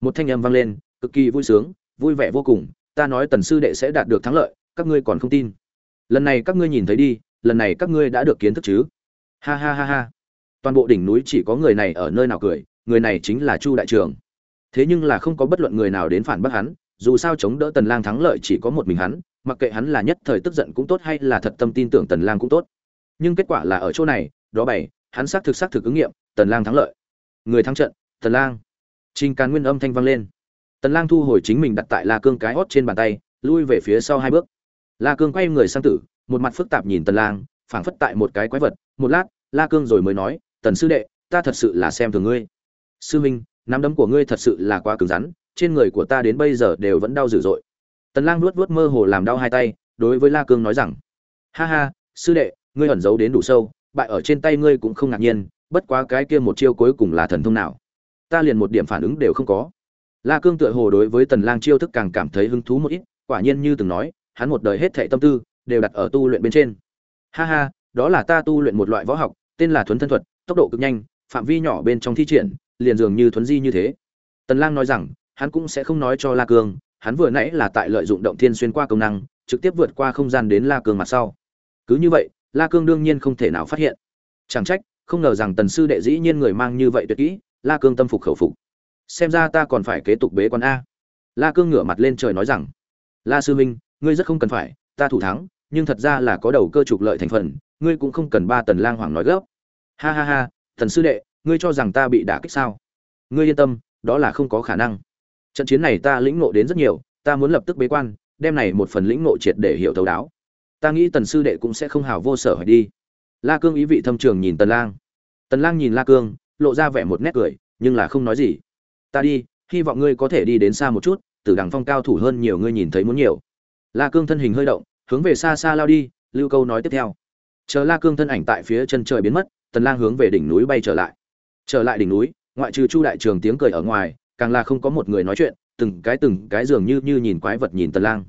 A: Một thanh âm vang lên, cực kỳ vui sướng vui vẻ vô cùng, ta nói tần sư đệ sẽ đạt được thắng lợi, các ngươi còn không tin. Lần này các ngươi nhìn thấy đi, lần này các ngươi đã được kiến thức chứ. Ha ha ha ha. Toàn bộ đỉnh núi chỉ có người này ở nơi nào cười, người này chính là chu đại trường. Thế nhưng là không có bất luận người nào đến phản bác hắn, dù sao chống đỡ tần lang thắng lợi chỉ có một mình hắn, mặc kệ hắn là nhất thời tức giận cũng tốt hay là thật tâm tin tưởng tần lang cũng tốt. Nhưng kết quả là ở chỗ này, đó bảy hắn xác thực xác thực ứng nghiệm, tần lang thắng lợi. Người thắng trận, tần lang. Trình càn nguyên âm thanh vang lên tần lang thu hồi chính mình đặt tại la cương cái hót trên bàn tay, lui về phía sau hai bước. La cương quay người sang tử, một mặt phức tạp nhìn tần lang, phảng phất tại một cái quái vật. Một lát, la cương rồi mới nói, tần sư đệ, ta thật sự là xem thường ngươi. Sư minh nắm đấm của ngươi thật sự là quá cứng rắn, trên người của ta đến bây giờ đều vẫn đau dữ dội. Tần lang nuốt nuốt mơ hồ làm đau hai tay, đối với la cương nói rằng, ha ha, sư đệ, ngươi ẩn giấu đến đủ sâu, bại ở trên tay ngươi cũng không ngạc nhiên, bất quá cái kia một chiêu cuối cùng là thần thông nào? Ta liền một điểm phản ứng đều không có la cương tựa hồ đối với tần lang chiêu thức càng cảm thấy hứng thú một ít, quả nhiên như từng nói, hắn một đời hết thảy tâm tư, đều đặt ở tu luyện bên trên. Ha ha, đó là ta tu luyện một loại võ học, tên là thuấn thân thuật, tốc độ cực nhanh, phạm vi nhỏ bên trong thi triển, liền dường như thuấn di như thế. Tần lang nói rằng, hắn cũng sẽ không nói cho la cương, hắn vừa nãy là tại lợi dụng động thiên xuyên qua công năng, trực tiếp vượt qua không gian đến la cương mặt sau. Cứ như vậy, la cương đương nhiên không thể nào phát hiện. Chẳng trách, không ngờ rằng tần sư đệ dĩ nhiên người mang như vậy tuyệt kỹ, la cương tâm phục khẩu phục xem ra ta còn phải kế tục bế quan a. La cương ngửa mặt lên trời nói rằng, la sư minh ngươi rất không cần phải, ta thủ thắng, nhưng thật ra là có đầu cơ trục lợi thành phần, ngươi cũng không cần ba tần lang hoàng nói gấp. Ha ha ha, thần sư đệ, ngươi cho rằng ta bị đả kích sao? Ngươi yên tâm, đó là không có khả năng. Trận chiến này ta lĩnh ngộ đến rất nhiều, ta muốn lập tức bế quan, đem này một phần lĩnh ngộ triệt để hiểu thấu đáo. Ta nghĩ tần sư đệ cũng sẽ không hào vô sở hỏi đi. La cương ý vị thâm trường nhìn tần lang. Tần lang nhìn la cương, lộ ra vẻ một nét cười, nhưng là không nói gì ta đi, hy vọng ngươi có thể đi đến xa một chút, từ đằng phong cao thủ hơn nhiều ngươi nhìn thấy muốn nhiều. La cương thân hình hơi động, hướng về xa xa lao đi, lưu câu nói tiếp theo. Chờ la cương thân ảnh tại phía chân trời biến mất, tần lang hướng về đỉnh núi bay trở lại. Trở lại đỉnh núi, ngoại trừ chu đại trường tiếng cười ở ngoài, càng là không có một người nói chuyện, từng cái từng cái dường như như nhìn quái vật nhìn tần lang.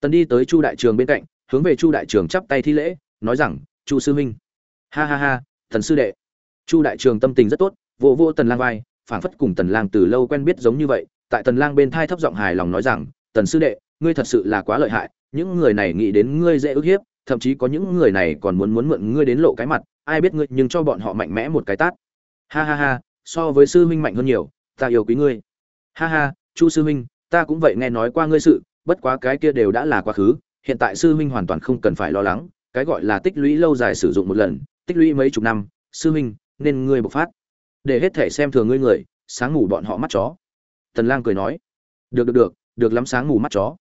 A: Tần đi tới chu đại trường bên cạnh, hướng về chu đại trường chắp tay thi lễ, nói rằng, chu sư minh ha ha ha, thần sư đệ. Chu đại trường tâm tình rất tốt, vỗ vỗ tần lang vai phảng phất cùng tần lang từ lâu quen biết giống như vậy, tại tần lang bên thai thấp giọng hài lòng nói rằng, tần sư đệ, ngươi thật sự là quá lợi hại, những người này nghĩ đến ngươi dễ ức hiếp, thậm chí có những người này còn muốn muốn mượn ngươi đến lộ cái mặt, ai biết ngươi nhưng cho bọn họ mạnh mẽ một cái tát. Ha ha ha, so với sư huynh mạnh hơn nhiều, ta yêu quý ngươi. Ha ha, chu sư huynh, ta cũng vậy nghe nói qua ngươi sự, bất quá cái kia đều đã là quá khứ, hiện tại sư huynh hoàn toàn không cần phải lo lắng, cái gọi là tích lũy lâu dài sử dụng một lần, tích lũy mấy chục năm, sư huynh, nên ngươi bộc phát để hết thể xem thường ngươi người, sáng ngủ bọn họ mắt chó. Tần lang cười nói, được được được được lắm sáng ngủ mắt chó.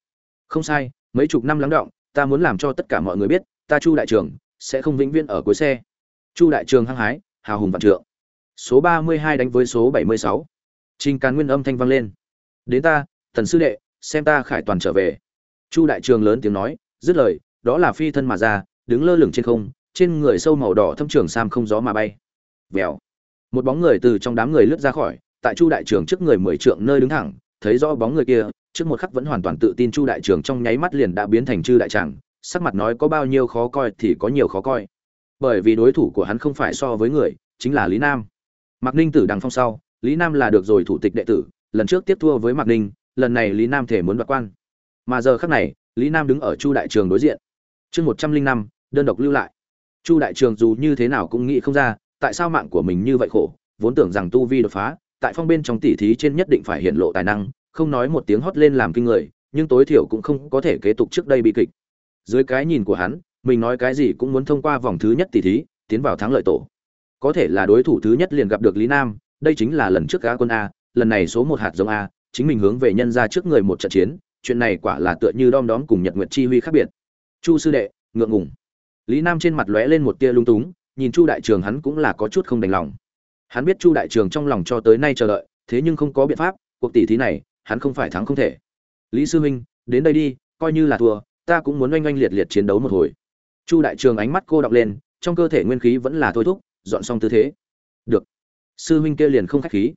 A: Không sai, mấy chục năm lắng động, ta muốn làm cho tất cả mọi người biết, ta chu đại trường sẽ không vĩnh viễn ở cuối xe. Chu đại trường hăng hái, hào hùng vạn trượng. Số 32 đánh với số 76. trình càn nguyên âm thanh vang lên. Đến ta, Tần sư đệ, xem ta khải toàn trở về. Chu đại trường lớn tiếng nói, dứt lời, đó là phi thân mà ra, đứng lơ lửng trên không, trên người sâu màu đỏ thâm trường sam không gió mà bay. Vèo một bóng người từ trong đám người lướt ra khỏi, tại chu đại trường trước người mười trượng nơi đứng thẳng, thấy rõ bóng người kia, trước một khắc vẫn hoàn toàn tự tin chu đại trường trong nháy mắt liền đã biến thành chư đại tràng, sắc mặt nói có bao nhiêu khó coi thì có nhiều khó coi. Bởi vì đối thủ của hắn không phải so với người, chính là lý nam. Mạc ninh tử đằng phong sau, lý nam là được rồi thủ tịch đệ tử, lần trước tiếp thua với mạc ninh, lần này lý nam thể muốn đoạt quan. Mà giờ khắc này, lý nam đứng ở chu đại trường đối diện. Chương một trăm linh năm, đơn độc lưu lại. Chu đại trường dù như thế nào cũng nghĩ không ra tại sao mạng của mình như vậy khổ, vốn tưởng rằng tu vi đột phá, tại phong bên trong tỉ thí trên nhất định phải hiện lộ tài năng, không nói một tiếng hót lên làm kinh người, nhưng tối thiểu cũng không có thể kế tục trước đây bi kịch. Dưới cái nhìn của hắn, mình nói cái gì cũng muốn thông qua vòng thứ nhất tỉ thí, tiến vào thắng lợi tổ. Có thể là đối thủ thứ nhất liền gặp được lý nam, đây chính là lần trước gã quân a, lần này số một hạt giống a, chính mình hướng về nhân ra trước người một trận chiến, chuyện này quả là tựa như đom đóm cùng nhật nguyệt chi huy khác biệt. Chu sư đệ, ngượng ngùng. Lý nam trên mặt lóe lên một tia lung túng nhìn chu đại trường hắn cũng là có chút không đành lòng. Hắn biết chu đại trường trong lòng cho tới nay chờ đợi, thế nhưng không có biện pháp, cuộc tỷ thí này, hắn không phải thắng không thể. Lý sư huynh, đến đây đi, coi như là thua, ta cũng muốn oanh oanh liệt liệt chiến đấu một hồi. Chu đại trường ánh mắt cô đọc lên, trong cơ thể nguyên khí vẫn là thôi thúc, dọn xong tư thế. Được. Sư huynh kia liền không khách khí.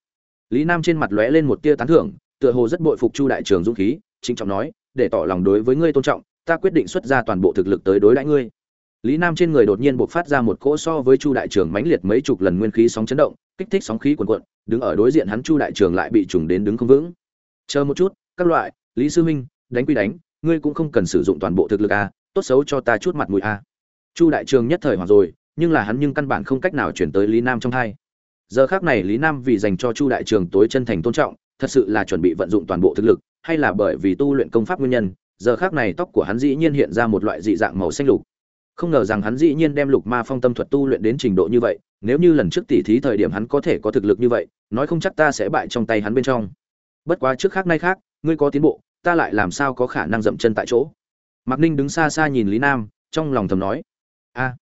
A: Lý nam trên mặt lóe lên một tia tán thưởng, tựa hồ rất bội phục chu đại trường dũng khí chính trọng nói, để tỏ lòng đối với ngươi tôn trọng, ta quyết định xuất ra toàn bộ thực lực tới đối đãi ngươi lý nam trên người đột nhiên bộc phát ra một cỗ so với chu đại trường mãnh liệt mấy chục lần nguyên khí sóng chấn động, kích thích sóng khí cuồn cuộn, đứng ở đối diện hắn chu đại trường lại bị trùng đến đứng không vững. Chờ một chút, các loại, lý sư huynh, đánh quy đánh, ngươi cũng không cần sử dụng toàn bộ thực lực a, tốt xấu cho ta chút mặt mũi a. Chu đại trường nhất thời hoảng rồi, nhưng là hắn nhưng căn bản không cách nào chuyển tới lý nam trong hai. Giờ khác này lý nam vì dành cho chu đại trường tối chân thành tôn trọng, thật sự là chuẩn bị vận dụng toàn bộ thực lực, hay là bởi vì tu luyện công pháp nguyên nhân, giờ khác này tóc của hắn dĩ nhiên hiện ra một loại dị dạng màu xanh lục không ngờ rằng hắn dĩ nhiên đem lục ma phong tâm thuật tu luyện đến trình độ như vậy, nếu như lần trước tỉ thí thời điểm hắn có thể có thực lực như vậy, nói không chắc ta sẽ bại trong tay hắn bên trong. Bất quá trước khác nay khác, ngươi có tiến bộ, ta lại làm sao có khả năng dậm chân tại chỗ? Mạc ninh đứng xa xa nhìn lý nam, trong lòng thầm nói. A.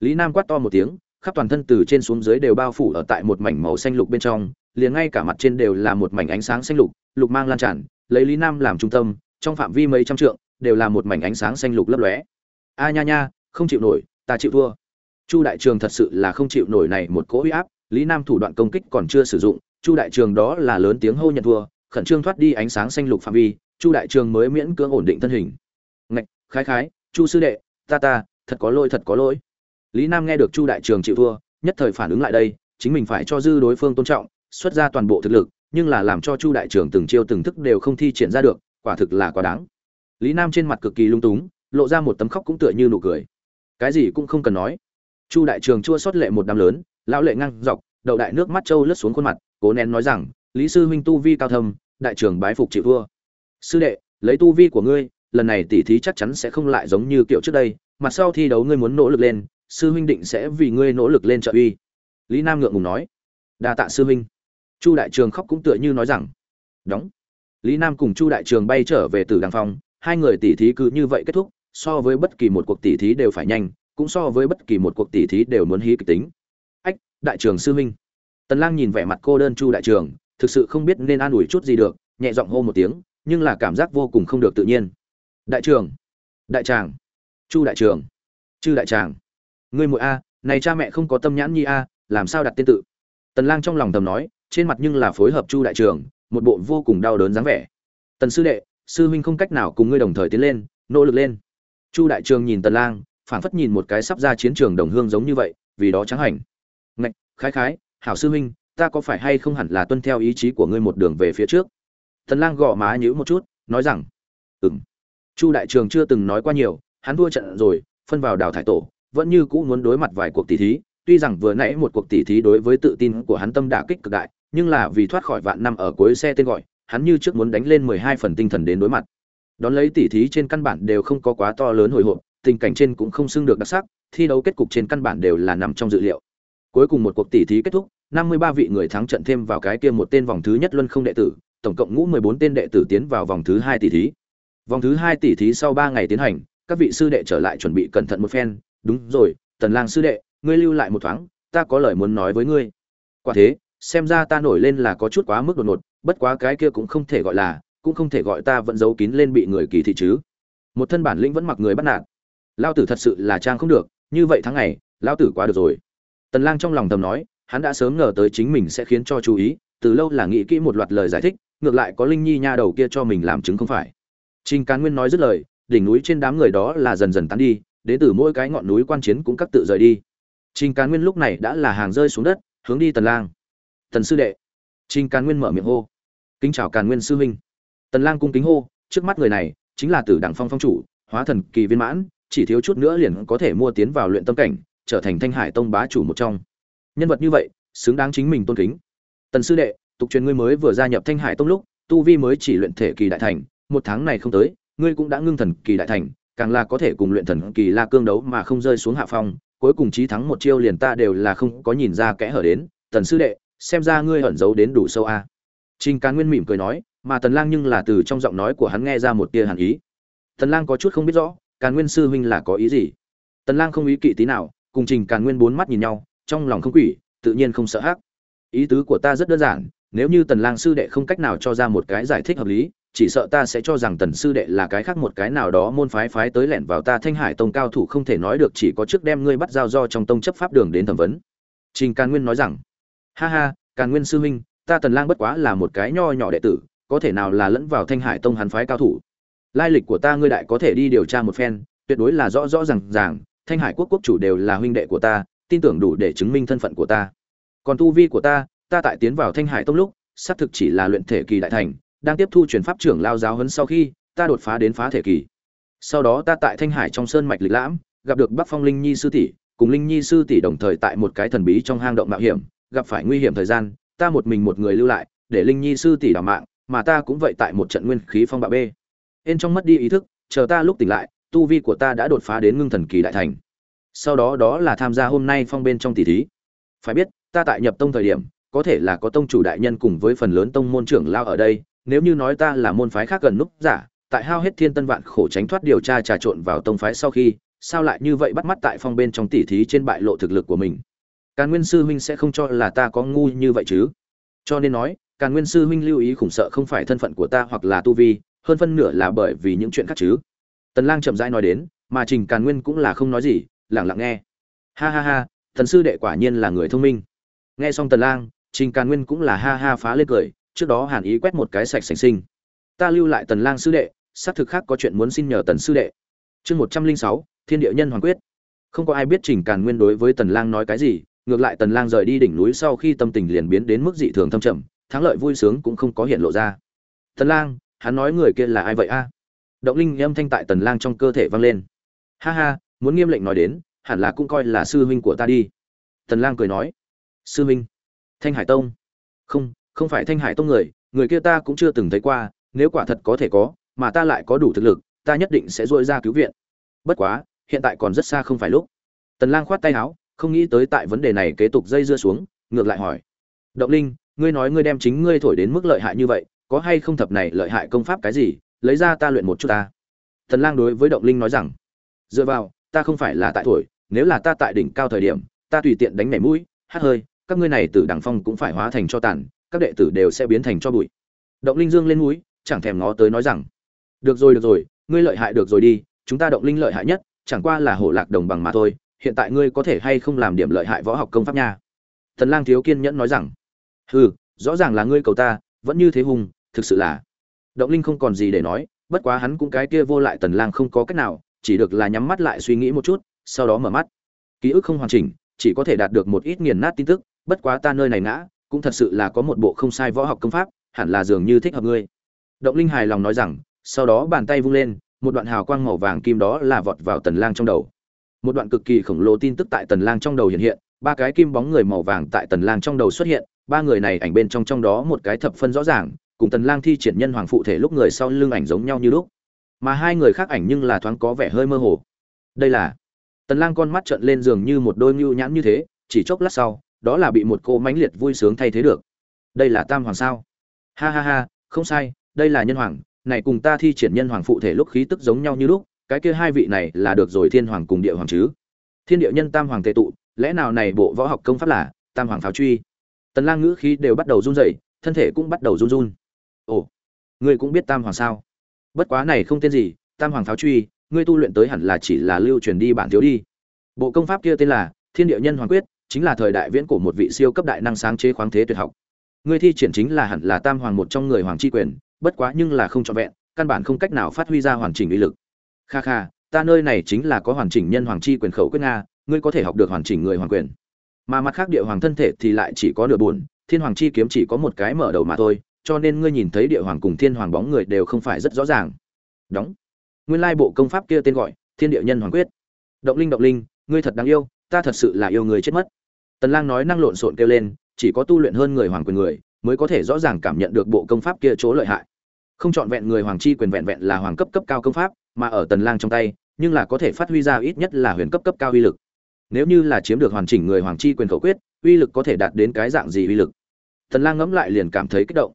A: Lý nam quát to một tiếng, khắp toàn thân từ trên xuống dưới đều bao phủ ở tại một mảnh màu xanh lục bên trong, liền ngay cả mặt trên đều là một mảnh ánh sáng xanh lục lục mang lan tràn, lấy lý nam làm trung tâm, trong phạm vi mấy trăm trượng, đều là một mảnh ánh sáng xanh lục lấp lóe. A nha nha không chịu nổi, ta chịu thua. Chu đại trường thật sự là không chịu nổi này một cỗ huy áp, lý nam thủ đoạn công kích còn chưa sử dụng, chu đại trường đó là lớn tiếng hô nhận thua, khẩn trương thoát đi ánh sáng xanh lục phạm vi, chu đại trường mới miễn cưỡng ổn định thân hình. Ngạch, khái khái, chu sư đệ, ta ta, thật có lỗi, thật có lỗi. Lý nam nghe được chu đại trường chịu thua, nhất thời phản ứng lại đây, chính mình phải cho dư đối phương tôn trọng, xuất ra toàn bộ thực lực, nhưng là làm cho chu đại trường từng chiêu từng thức đều không thi triển ra được, quả thực là quá đáng. Lý nam trên mặt cực kỳ lung túng, lộ ra một tấm khóc cũng tựa như nụ cười cái gì cũng không cần nói. Chu đại trường chua xót lệ một đám lớn, lão lệ ngang dọc đậu đại nước mắt trâu lướt xuống khuôn mặt, cố nén nói rằng, lý sư huynh tu vi cao thâm, đại trường bái phục chịu thua. Sư đệ, lấy tu vi của ngươi, lần này tỉ thí chắc chắn sẽ không lại giống như kiểu trước đây mặt sau thi đấu ngươi muốn nỗ lực lên, sư huynh định sẽ vì ngươi nỗ lực lên trợ uy. Lý nam ngượng ngùng nói. Đa tạ sư huynh. Chu đại trường khóc cũng tựa như nói rằng, đóng. Lý nam cùng chu đại trường bay trở về từ đàng phong hai người tỉ thí cứ như vậy kết thúc so với bất kỳ một cuộc tỉ thí đều phải nhanh, cũng so với bất kỳ một cuộc tỉ thí đều muốn hí kịch tính. Ách, đại trường sư huynh. Tần lang nhìn vẻ mặt cô đơn chu đại trường thực sự không biết nên an ủi chút gì được, nhẹ giọng hô một tiếng, nhưng là cảm giác vô cùng không được tự nhiên. Đại trường đại tràng, chu đại trường chư đại tràng. Ngươi muội a, này cha mẹ không có tâm nhãn nhi a, làm sao đặt tên tự? Tần lang trong lòng thầm nói, trên mặt nhưng là phối hợp chu đại trường một bộ vô cùng đau đớn dáng vẻ. Tần sư đệ, sư huynh không cách nào cùng ngươi đồng thời tiến lên, nỗ lực lên chu đại trường nhìn tần lang, phảng phất nhìn một cái sắp ra chiến trường đồng hương giống như vậy, vì đó trắng hành. Ngạch, khái khái, hảo sư huynh, ta có phải hay không hẳn là tuân theo ý chí của ngươi một đường về phía trước? Tần lang gõ má nhíu một chút, nói rằng, ừm. Chu đại trường chưa từng nói qua nhiều, hắn thua trận rồi, phân vào đào thải tổ, vẫn như cũ muốn đối mặt vài cuộc tỷ thí, tuy rằng vừa nãy một cuộc tỷ thí đối với tự tin của hắn tâm đả kích cực đại, nhưng là vì thoát khỏi vạn năm ở cuối xe tên gọi, hắn như trước muốn đánh lên 12 phần tinh thần đến đối mặt đón lấy tỷ thí trên căn bản đều không có quá to lớn hồi hộp, tình cảnh trên cũng không xưng được đặc sắc, thi đấu kết cục trên căn bản đều là nằm trong dự liệu. Cuối cùng một cuộc tỷ thí kết thúc 53 vị người thắng trận thêm vào cái kia một tên vòng thứ nhất luân không đệ tử, tổng cộng ngũ 14 tên đệ tử tiến vào vòng thứ hai tỷ thí. Vòng thứ hai tỷ thí sau ba ngày tiến hành, các vị sư đệ trở lại chuẩn bị cẩn thận một phen. Đúng rồi, tần lang sư đệ, ngươi lưu lại một thoáng, ta có lời muốn nói với ngươi. Quả thế, xem ra ta nổi lên là có chút quá mức đột ngột, bất quá cái kia cũng không thể gọi là cũng không thể gọi ta vẫn giấu kín lên bị người kỳ thị chứ. Một thân bản lĩnh vẫn mặc người bắt nạt. Lao tử thật sự là trang không được, như vậy tháng ngày, lao tử quá được rồi. Tần lang trong lòng thầm nói, hắn đã sớm ngờ tới chính mình sẽ khiến cho chú ý, từ lâu là nghĩ kỹ một loạt lời giải thích, ngược lại có linh nhi nha đầu kia cho mình làm chứng không phải. Trình cán nguyên nói dứt lời, đỉnh núi trên đám người đó là dần dần tán đi, đến từ mỗi cái ngọn núi quan chiến cũng cắt tự rời đi. Trình cán nguyên lúc này đã là hàng rơi xuống đất, hướng đi tần lang. Tần sư đệ. Trình cán nguyên mở miệng hô. Kính chào càn nguyên sư huynh tần lang cung kính hô, trước mắt người này chính là tử đẳng phong phong chủ, hóa thần kỳ viên mãn, chỉ thiếu chút nữa liền có thể mua tiến vào luyện tâm cảnh, trở thành thanh hải tông bá chủ một trong. Nhân vật như vậy, xứng đáng chính mình tôn kính. Tần sư đệ, tục truyền ngươi mới vừa gia nhập thanh hải tông lúc, tu vi mới chỉ luyện thể kỳ đại thành, một tháng này không tới, ngươi cũng đã ngưng thần kỳ đại thành, càng là có thể cùng luyện thần kỳ la cương đấu mà không rơi xuống hạ phong, cuối cùng chí thắng một chiêu liền ta đều là không có nhìn ra kẽ hở đến. Tần sư đệ, xem ra ngươi ẩn giấu đến đủ sâu a. Trình cán nguyên mỉm cười nói mà tần lang nhưng là từ trong giọng nói của hắn nghe ra một tia hàn ý. Tần lang có chút không biết rõ, càn nguyên sư huynh là có ý gì? Tần lang không ý kỵ tí nào, cùng trình càn nguyên bốn mắt nhìn nhau, trong lòng không quỷ, tự nhiên không sợ hắc. Ý tứ của ta rất đơn giản, nếu như tần lang sư đệ không cách nào cho ra một cái giải thích hợp lý, chỉ sợ ta sẽ cho rằng tần sư đệ là cái khác một cái nào đó môn phái phái tới lẻn vào ta thanh hải tông cao thủ không thể nói được chỉ có trước đem ngươi bắt giao do trong tông chấp pháp đường đến thẩm vấn. Trình càn nguyên nói rằng, ha ha, càn nguyên sư huynh, ta tần lang bất quá là một cái nho nhỏ đệ tử có thể nào là lẫn vào thanh hải tông hắn phái cao thủ? Lai lịch của ta ngươi đại có thể đi điều tra một phen, tuyệt đối là rõ rõ ràng ràng, thanh hải quốc quốc chủ đều là huynh đệ của ta, tin tưởng đủ để chứng minh thân phận của ta. Còn tu vi của ta ta tại tiến vào thanh hải tông lúc, xác thực chỉ là luyện thể kỳ đại thành, đang tiếp thu truyền pháp trưởng lao giáo huấn sau khi, ta đột phá đến phá thể kỳ. Sau đó ta tại thanh hải trong sơn mạch lịch lãm, gặp được bắc phong linh nhi sư tỷ, cùng linh nhi sư tỷ đồng thời tại một cái thần bí trong hang động mạo hiểm, gặp phải nguy hiểm thời gian, ta một mình một người lưu lại, để linh nhi sư tỷ đảm mạng mà ta cũng vậy tại một trận nguyên khí phong bạo b ên trong mất đi ý thức, chờ ta lúc tỉnh lại, tu vi của ta đã đột phá đến ngưng thần kỳ đại thành. Sau đó đó là tham gia hôm nay phong bên trong tỷ thí. Phải biết, ta tại nhập tông thời điểm, có thể là có tông chủ đại nhân cùng với phần lớn tông môn trưởng lao ở đây, nếu như nói ta là môn phái khác gần núp giả, tại hao hết thiên tân vạn khổ tránh thoát điều tra trà trộn vào tông phái sau khi, sao lại như vậy bắt mắt tại phong bên trong tỷ thí trên bại lộ thực lực của mình? Càn nguyên sư huynh sẽ không cho là ta có ngu như vậy chứ? Cho nên nói càn nguyên sư huynh lưu ý khủng sợ không phải thân phận của ta hoặc là tu vi hơn phân nửa là bởi vì những chuyện khác chứ. Tần lang chậm rãi nói đến mà trình càn nguyên cũng là không nói gì lặng lặng nghe. Ha ha ha thần sư đệ quả nhiên là người thông minh. Nghe xong tần lang trình càn nguyên cũng là ha ha phá lên cười trước đó hàn ý quét một cái sạch sành sinh. Ta lưu lại tần lang sư đệ xác thực khác có chuyện muốn xin nhờ tần sư đệ. Chương 106, thiên địa nhân hoàng quyết. Không có ai biết trình càn nguyên đối với tần lang nói cái gì ngược lại tần lang rời đi đỉnh núi sau khi tâm tình liền biến đến mức dị thường thâm trầm thắng lợi vui sướng cũng không có hiện lộ ra. Tần lang, hắn nói người kia là ai vậy a? Động linh âm thanh tại tần lang trong cơ thể vang lên. Ha ha, muốn nghiêm lệnh nói đến, hẳn là cũng coi là sư huynh của ta đi. Tần lang cười nói. Sư huynh, thanh hải tông. Không không phải thanh hải tông người người kia ta cũng chưa từng thấy qua, nếu quả thật có thể có, mà ta lại có đủ thực lực, ta nhất định sẽ dội ra cứu viện. Bất quá, hiện tại còn rất xa không phải lúc. Tần lang khoát tay áo, không nghĩ tới tại vấn đề này kế tục dây dưa xuống, ngược lại hỏi. Động linh ngươi nói ngươi đem chính ngươi thổi đến mức lợi hại như vậy, có hay không thập này lợi hại công pháp cái gì, lấy ra ta luyện một chút ta. Thần lang đối với động linh nói rằng, dựa vào, ta không phải là tại thổi, nếu là ta tại đỉnh cao thời điểm, ta tùy tiện đánh nhảy mũi, hát hơi, các ngươi này từ đằng phong cũng phải hóa thành cho tàn, các đệ tử đều sẽ biến thành cho bụi. Động linh dương lên mũi, chẳng thèm ngó tới nói rằng, được rồi được rồi, ngươi lợi hại được rồi đi, chúng ta động linh lợi hại nhất, chẳng qua là hổ lạc đồng bằng mà thôi, hiện tại ngươi có thể hay không làm điểm lợi hại võ học công pháp nha? Thần lang thiếu kiên nhẫn nói rằng hừ, rõ ràng là ngươi cầu ta, vẫn như thế hùng, thực sự là. Động linh không còn gì để nói, bất quá hắn cũng cái kia vô lại tần lang không có cách nào, chỉ được là nhắm mắt lại suy nghĩ một chút, sau đó mở mắt. Ký ức không hoàn chỉnh, chỉ có thể đạt được một ít nghiền nát tin tức, bất quá ta nơi này ngã, cũng thật sự là có một bộ không sai võ học công pháp, hẳn là dường như thích hợp ngươi. Động linh hài lòng nói rằng, sau đó bàn tay vung lên, một đoạn hào quang màu vàng kim đó là vọt vào tần lang trong đầu. Một đoạn cực kỳ khổng lồ tin tức tại tần lang trong đầu hiện hiện, ba cái kim bóng người màu vàng tại tần lang trong đầu xuất hiện ba người này ảnh bên trong trong đó một cái thập phân rõ ràng, cùng tần lang thi triển nhân hoàng phụ thể lúc người sau lưng ảnh giống nhau như lúc. Mà hai người khác ảnh nhưng là thoáng có vẻ hơi mơ hồ. Đây là, tần lang con mắt trợn lên giường như một đôi mưu nhãn như thế, chỉ chốc lát sau, đó là bị một cô mãnh liệt vui sướng thay thế được. Đây là tam hoàng sao? Ha ha ha, không sai, đây là nhân hoàng, này cùng ta thi triển nhân hoàng phụ thể lúc khí tức giống nhau như lúc, cái kia hai vị này là được rồi thiên hoàng cùng địa hoàng chứ. Thiên địa nhân tam hoàng tề tụ, lẽ nào này bộ võ học công pháp là tam hoàng pháo truy? Tần lang ngữ khí đều bắt đầu run rẩy, thân thể cũng bắt đầu run run. Ồ, ngươi cũng biết tam hoàng sao? Bất quá này không tên gì, tam hoàng pháo truy, ngươi tu luyện tới hẳn là chỉ là lưu truyền đi bản thiếu đi. Bộ công pháp kia tên là thiên địa nhân hoàng quyết, chính là thời đại viễn cổ một vị siêu cấp đại năng sáng chế khoáng thế tuyệt học. Ngươi thi triển chính là hẳn là tam hoàng một trong người hoàng chi quyền, bất quá nhưng là không trọn vẹn, căn bản không cách nào phát huy ra hoàn chỉnh uy lực. Kha kha, ta nơi này chính là có hoàn chỉnh nhân hoàng chi quyền khẩu quyết nga, ngươi có thể học được hoàn chỉnh người hoàng quyền mà mặt khác địa hoàng thân thể thì lại chỉ có nửa buồn, thiên hoàng chi kiếm chỉ có một cái mở đầu mà thôi, cho nên ngươi nhìn thấy địa hoàng cùng thiên hoàng bóng người đều không phải rất rõ ràng. Đóng. Nguyên lai bộ công pháp kia tên gọi, thiên địa nhân hoàng quyết. Động linh động linh, ngươi thật đáng yêu, ta thật sự là yêu người chết mất. Tần lang nói năng lộn xộn kêu lên, chỉ có tu luyện hơn người hoàng quyền người, mới có thể rõ ràng cảm nhận được bộ công pháp kia chỗ lợi hại. Không chọn vẹn người hoàng chi quyền vẹn vẹn là hoàng cấp cấp cao công pháp, mà ở tần lang trong tay, nhưng là có thể phát huy ra ít nhất là huyền cấp cấp cao uy lực nếu như là chiếm được hoàn chỉnh người hoàng chi quyền khẩu quyết, uy lực có thể đạt đến cái dạng gì uy lực? Tần lang ngẫm lại liền cảm thấy kích động.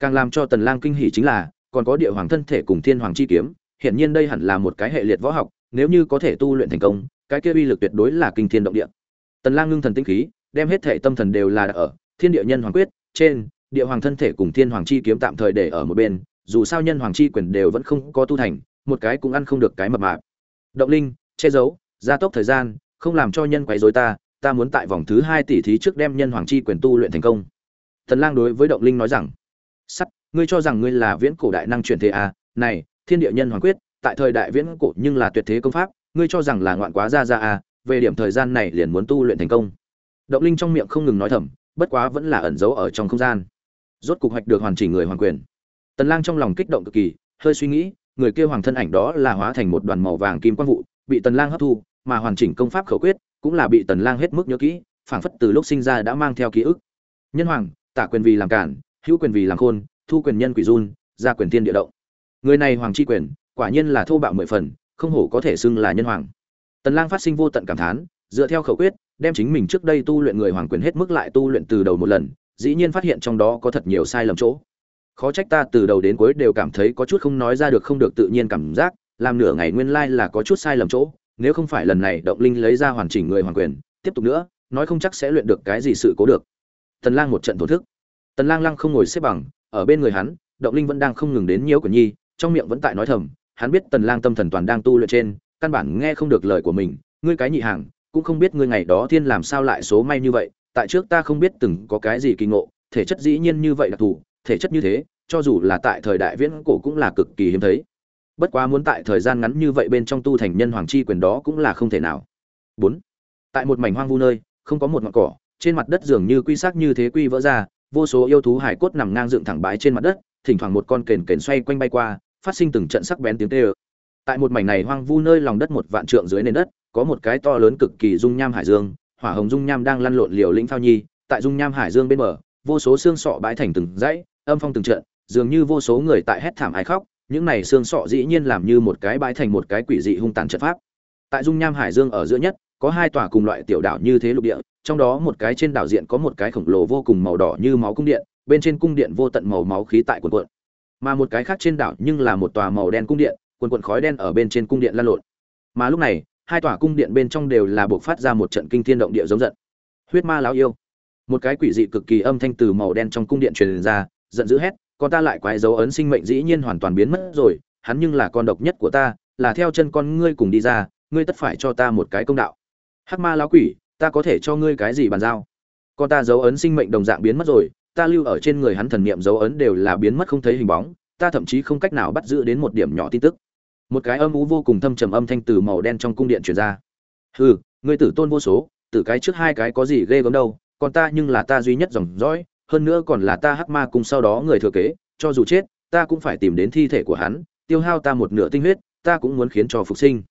A: Càng làm cho tần lang kinh hỉ chính là, còn có địa hoàng thân thể cùng thiên hoàng chi kiếm hiện nhiên đây hẳn là một cái hệ liệt võ học, nếu như có thể tu luyện thành công, cái kia uy lực tuyệt đối là kinh thiên động địa. Tần lang ngưng thần tinh khí, đem hết thể tâm thần đều là ở thiên địa nhân hoàng quyết trên, địa hoàng thân thể cùng thiên hoàng chi kiếm tạm thời để ở một bên, dù sao nhân hoàng chi quyền đều vẫn không có tu thành, một cái cũng ăn không được cái mập mạp. Động linh, che giấu, gia tốc thời gian không làm cho nhân quấy rối ta ta muốn tại vòng thứ hai tỷ thí trước đem nhân hoàng chi quyền tu luyện thành công. Thần lang đối với động linh nói rằng, sắt, ngươi cho rằng ngươi là viễn cổ đại năng truyền thế à? Này, thiên địa nhân hoàng quyết, tại thời đại viễn cổ nhưng là tuyệt thế công pháp, ngươi cho rằng là ngoạn quá ra ra à? Về điểm thời gian này liền muốn tu luyện thành công. Động linh trong miệng không ngừng nói thầm, bất quá vẫn là ẩn giấu ở trong không gian. Rốt cục hoạch được hoàn chỉnh người hoàng quyền. Tần lang trong lòng kích động cực kỳ, hơi suy nghĩ, người kia hoàng thân ảnh đó là hóa thành một đoàn màu vàng kim quang vụ, bị tần lang hấp thu mà hoàn chỉnh công pháp khẩu quyết cũng là bị tần lang hết mức nhớ kỹ, phảng phất từ lúc sinh ra đã mang theo ký ức. Nhân hoàng, tả quyền vì làm cản, hữu quyền vì làm khôn, thu quyền nhân quỷ run ra quyền thiên địa động. Người này hoàng chi quyền, quả nhiên là thô bạo mười phần, không hổ có thể xưng là nhân hoàng. Tần lang phát sinh vô tận cảm thán, dựa theo khẩu quyết, đem chính mình trước đây tu luyện người hoàng quyền hết mức lại tu luyện từ đầu một lần, dĩ nhiên phát hiện trong đó có thật nhiều sai lầm chỗ. Khó trách ta từ đầu đến cuối đều cảm thấy có chút không nói ra được không được tự nhiên cảm giác, làm nửa ngày nguyên lai là có chút sai lầm chỗ nếu không phải lần này động linh lấy ra hoàn chỉnh người hoàng quyền, tiếp tục nữa, nói không chắc sẽ luyện được cái gì sự cố được. Tần lang một trận thổ thức. Tần lang lăng không ngồi xếp bằng, ở bên người hắn, động linh vẫn đang không ngừng đến nhiễu của nhi, trong miệng vẫn tại nói thầm, hắn biết tần lang tâm thần toàn đang tu luyện trên, căn bản nghe không được lời của mình, ngươi cái nhị hàng, cũng không biết ngươi ngày đó thiên làm sao lại số may như vậy, tại trước ta không biết từng có cái gì kỳ ngộ, thể chất dĩ nhiên như vậy đặc thù, thể chất như thế, cho dù là tại thời đại viễn cổ cũng là cực kỳ hiếm thấy bất quá muốn tại thời gian ngắn như vậy bên trong tu thành nhân hoàng chi quyền đó cũng là không thể nào. Bốn, tại một mảnh hoang vu nơi, không có một ngọn cỏ, trên mặt đất dường như quy xác như thế quy vỡ ra, vô số yêu thú hải cốt nằm ngang dựng thẳng bãi trên mặt đất, thỉnh thoảng một con kền kền xoay quanh bay qua, phát sinh từng trận sắc bén tiếng tê ơ. Tại một mảnh này hoang vu nơi lòng đất một vạn trượng dưới nền đất, có một cái to lớn cực kỳ dung nham hải dương, hỏa hồng dung nham đang lăn lộn liều lĩnh phao nhi, tại dung nham hải dương bên bờ, vô số xương sọ bãi thành từng dãy, âm phong từng trận, dường như vô số người tại hét thảm ai khóc những này xương sọ dĩ nhiên làm như một cái bãi thành một cái quỷ dị hung tàn trận pháp. Tại dung nham hải dương ở giữa nhất, có hai tòa cùng loại tiểu đảo như thế lục địa, trong đó một cái trên đảo diện có một cái khổng lồ vô cùng màu đỏ như máu cung điện, bên trên cung điện vô tận màu máu khí tại quần quận mà một cái khác trên đảo nhưng là một tòa màu đen cung điện quần quận khói đen ở bên trên cung điện lan lộn. Mà lúc này, hai tòa cung điện bên trong đều là buộc phát ra một trận kinh thiên động địa giống giận. Huyết ma lão yêu. Một cái quỷ dị cực kỳ âm thanh từ màu đen trong cung điện truyền ra, giận dữ hét con ta lại quái dấu ấn sinh mệnh dĩ nhiên hoàn toàn biến mất rồi, hắn nhưng là con độc nhất của ta, là theo chân con ngươi cùng đi ra, ngươi tất phải cho ta một cái công đạo. Hắc ma lão quỷ, ta có thể cho ngươi cái gì bàn giao? Con ta dấu ấn sinh mệnh đồng dạng biến mất rồi, ta lưu ở trên người hắn thần niệm dấu ấn đều là biến mất không thấy hình bóng, ta thậm chí không cách nào bắt giữ đến một điểm nhỏ tin tức. Một cái âm ú vô cùng thâm trầm âm thanh từ màu đen trong cung điện truyền ra. Hừ, ngươi tử tôn vô số, tử cái trước hai cái có gì ghê gớm đâu còn ta nhưng là ta duy nhất dòng dõi hơn nữa còn là ta hắc ma cùng sau đó người thừa kế, cho dù chết, ta cũng phải tìm đến thi thể của hắn, tiêu hao ta một nửa tinh huyết, ta cũng muốn khiến cho phục sinh.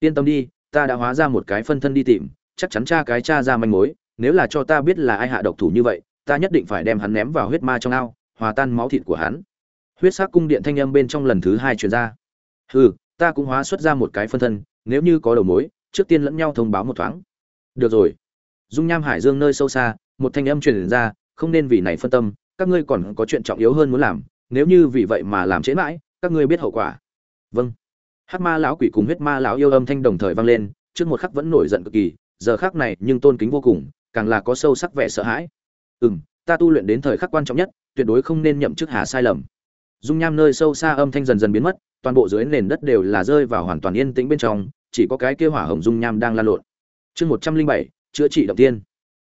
A: Yên tâm đi, ta đã hóa ra một cái phân thân đi tìm, chắc chắn cha cái cha ra manh mối, nếu là cho ta biết là ai hạ độc thủ như vậy, ta nhất định phải đem hắn ném vào huyết ma trong ao, hòa tan máu thịt của hắn. Huyết sắc cung điện thanh âm bên trong lần thứ hai truyền ra. Hừ, ta cũng hóa xuất ra một cái phân thân, nếu như có đầu mối, trước tiên lẫn nhau thông báo một thoáng. Được rồi. Dung nham hải dương nơi sâu xa, một thanh âm truyền ra không nên vì này phân tâm, các ngươi còn có chuyện trọng yếu hơn muốn làm, nếu như vì vậy mà làm trễ mãi, các ngươi biết hậu quả. Vâng. Hắc ma lão quỷ cùng huyết ma lão yêu âm thanh đồng thời vang lên, trước một khắc vẫn nổi giận cực kỳ, giờ khắc này nhưng tôn kính vô cùng, càng là có sâu sắc vẻ sợ hãi. Ừ ta tu luyện đến thời khắc quan trọng nhất, tuyệt đối không nên nhậm chức hà sai lầm. Dung nham nơi sâu xa âm thanh dần dần biến mất, toàn bộ dưới nền đất đều là rơi vào hoàn toàn yên tĩnh bên trong, chỉ có cái kia hỏa hồng dung nham đang lan lộn. Chương một trăm linh bảy, chữa trị động tiên.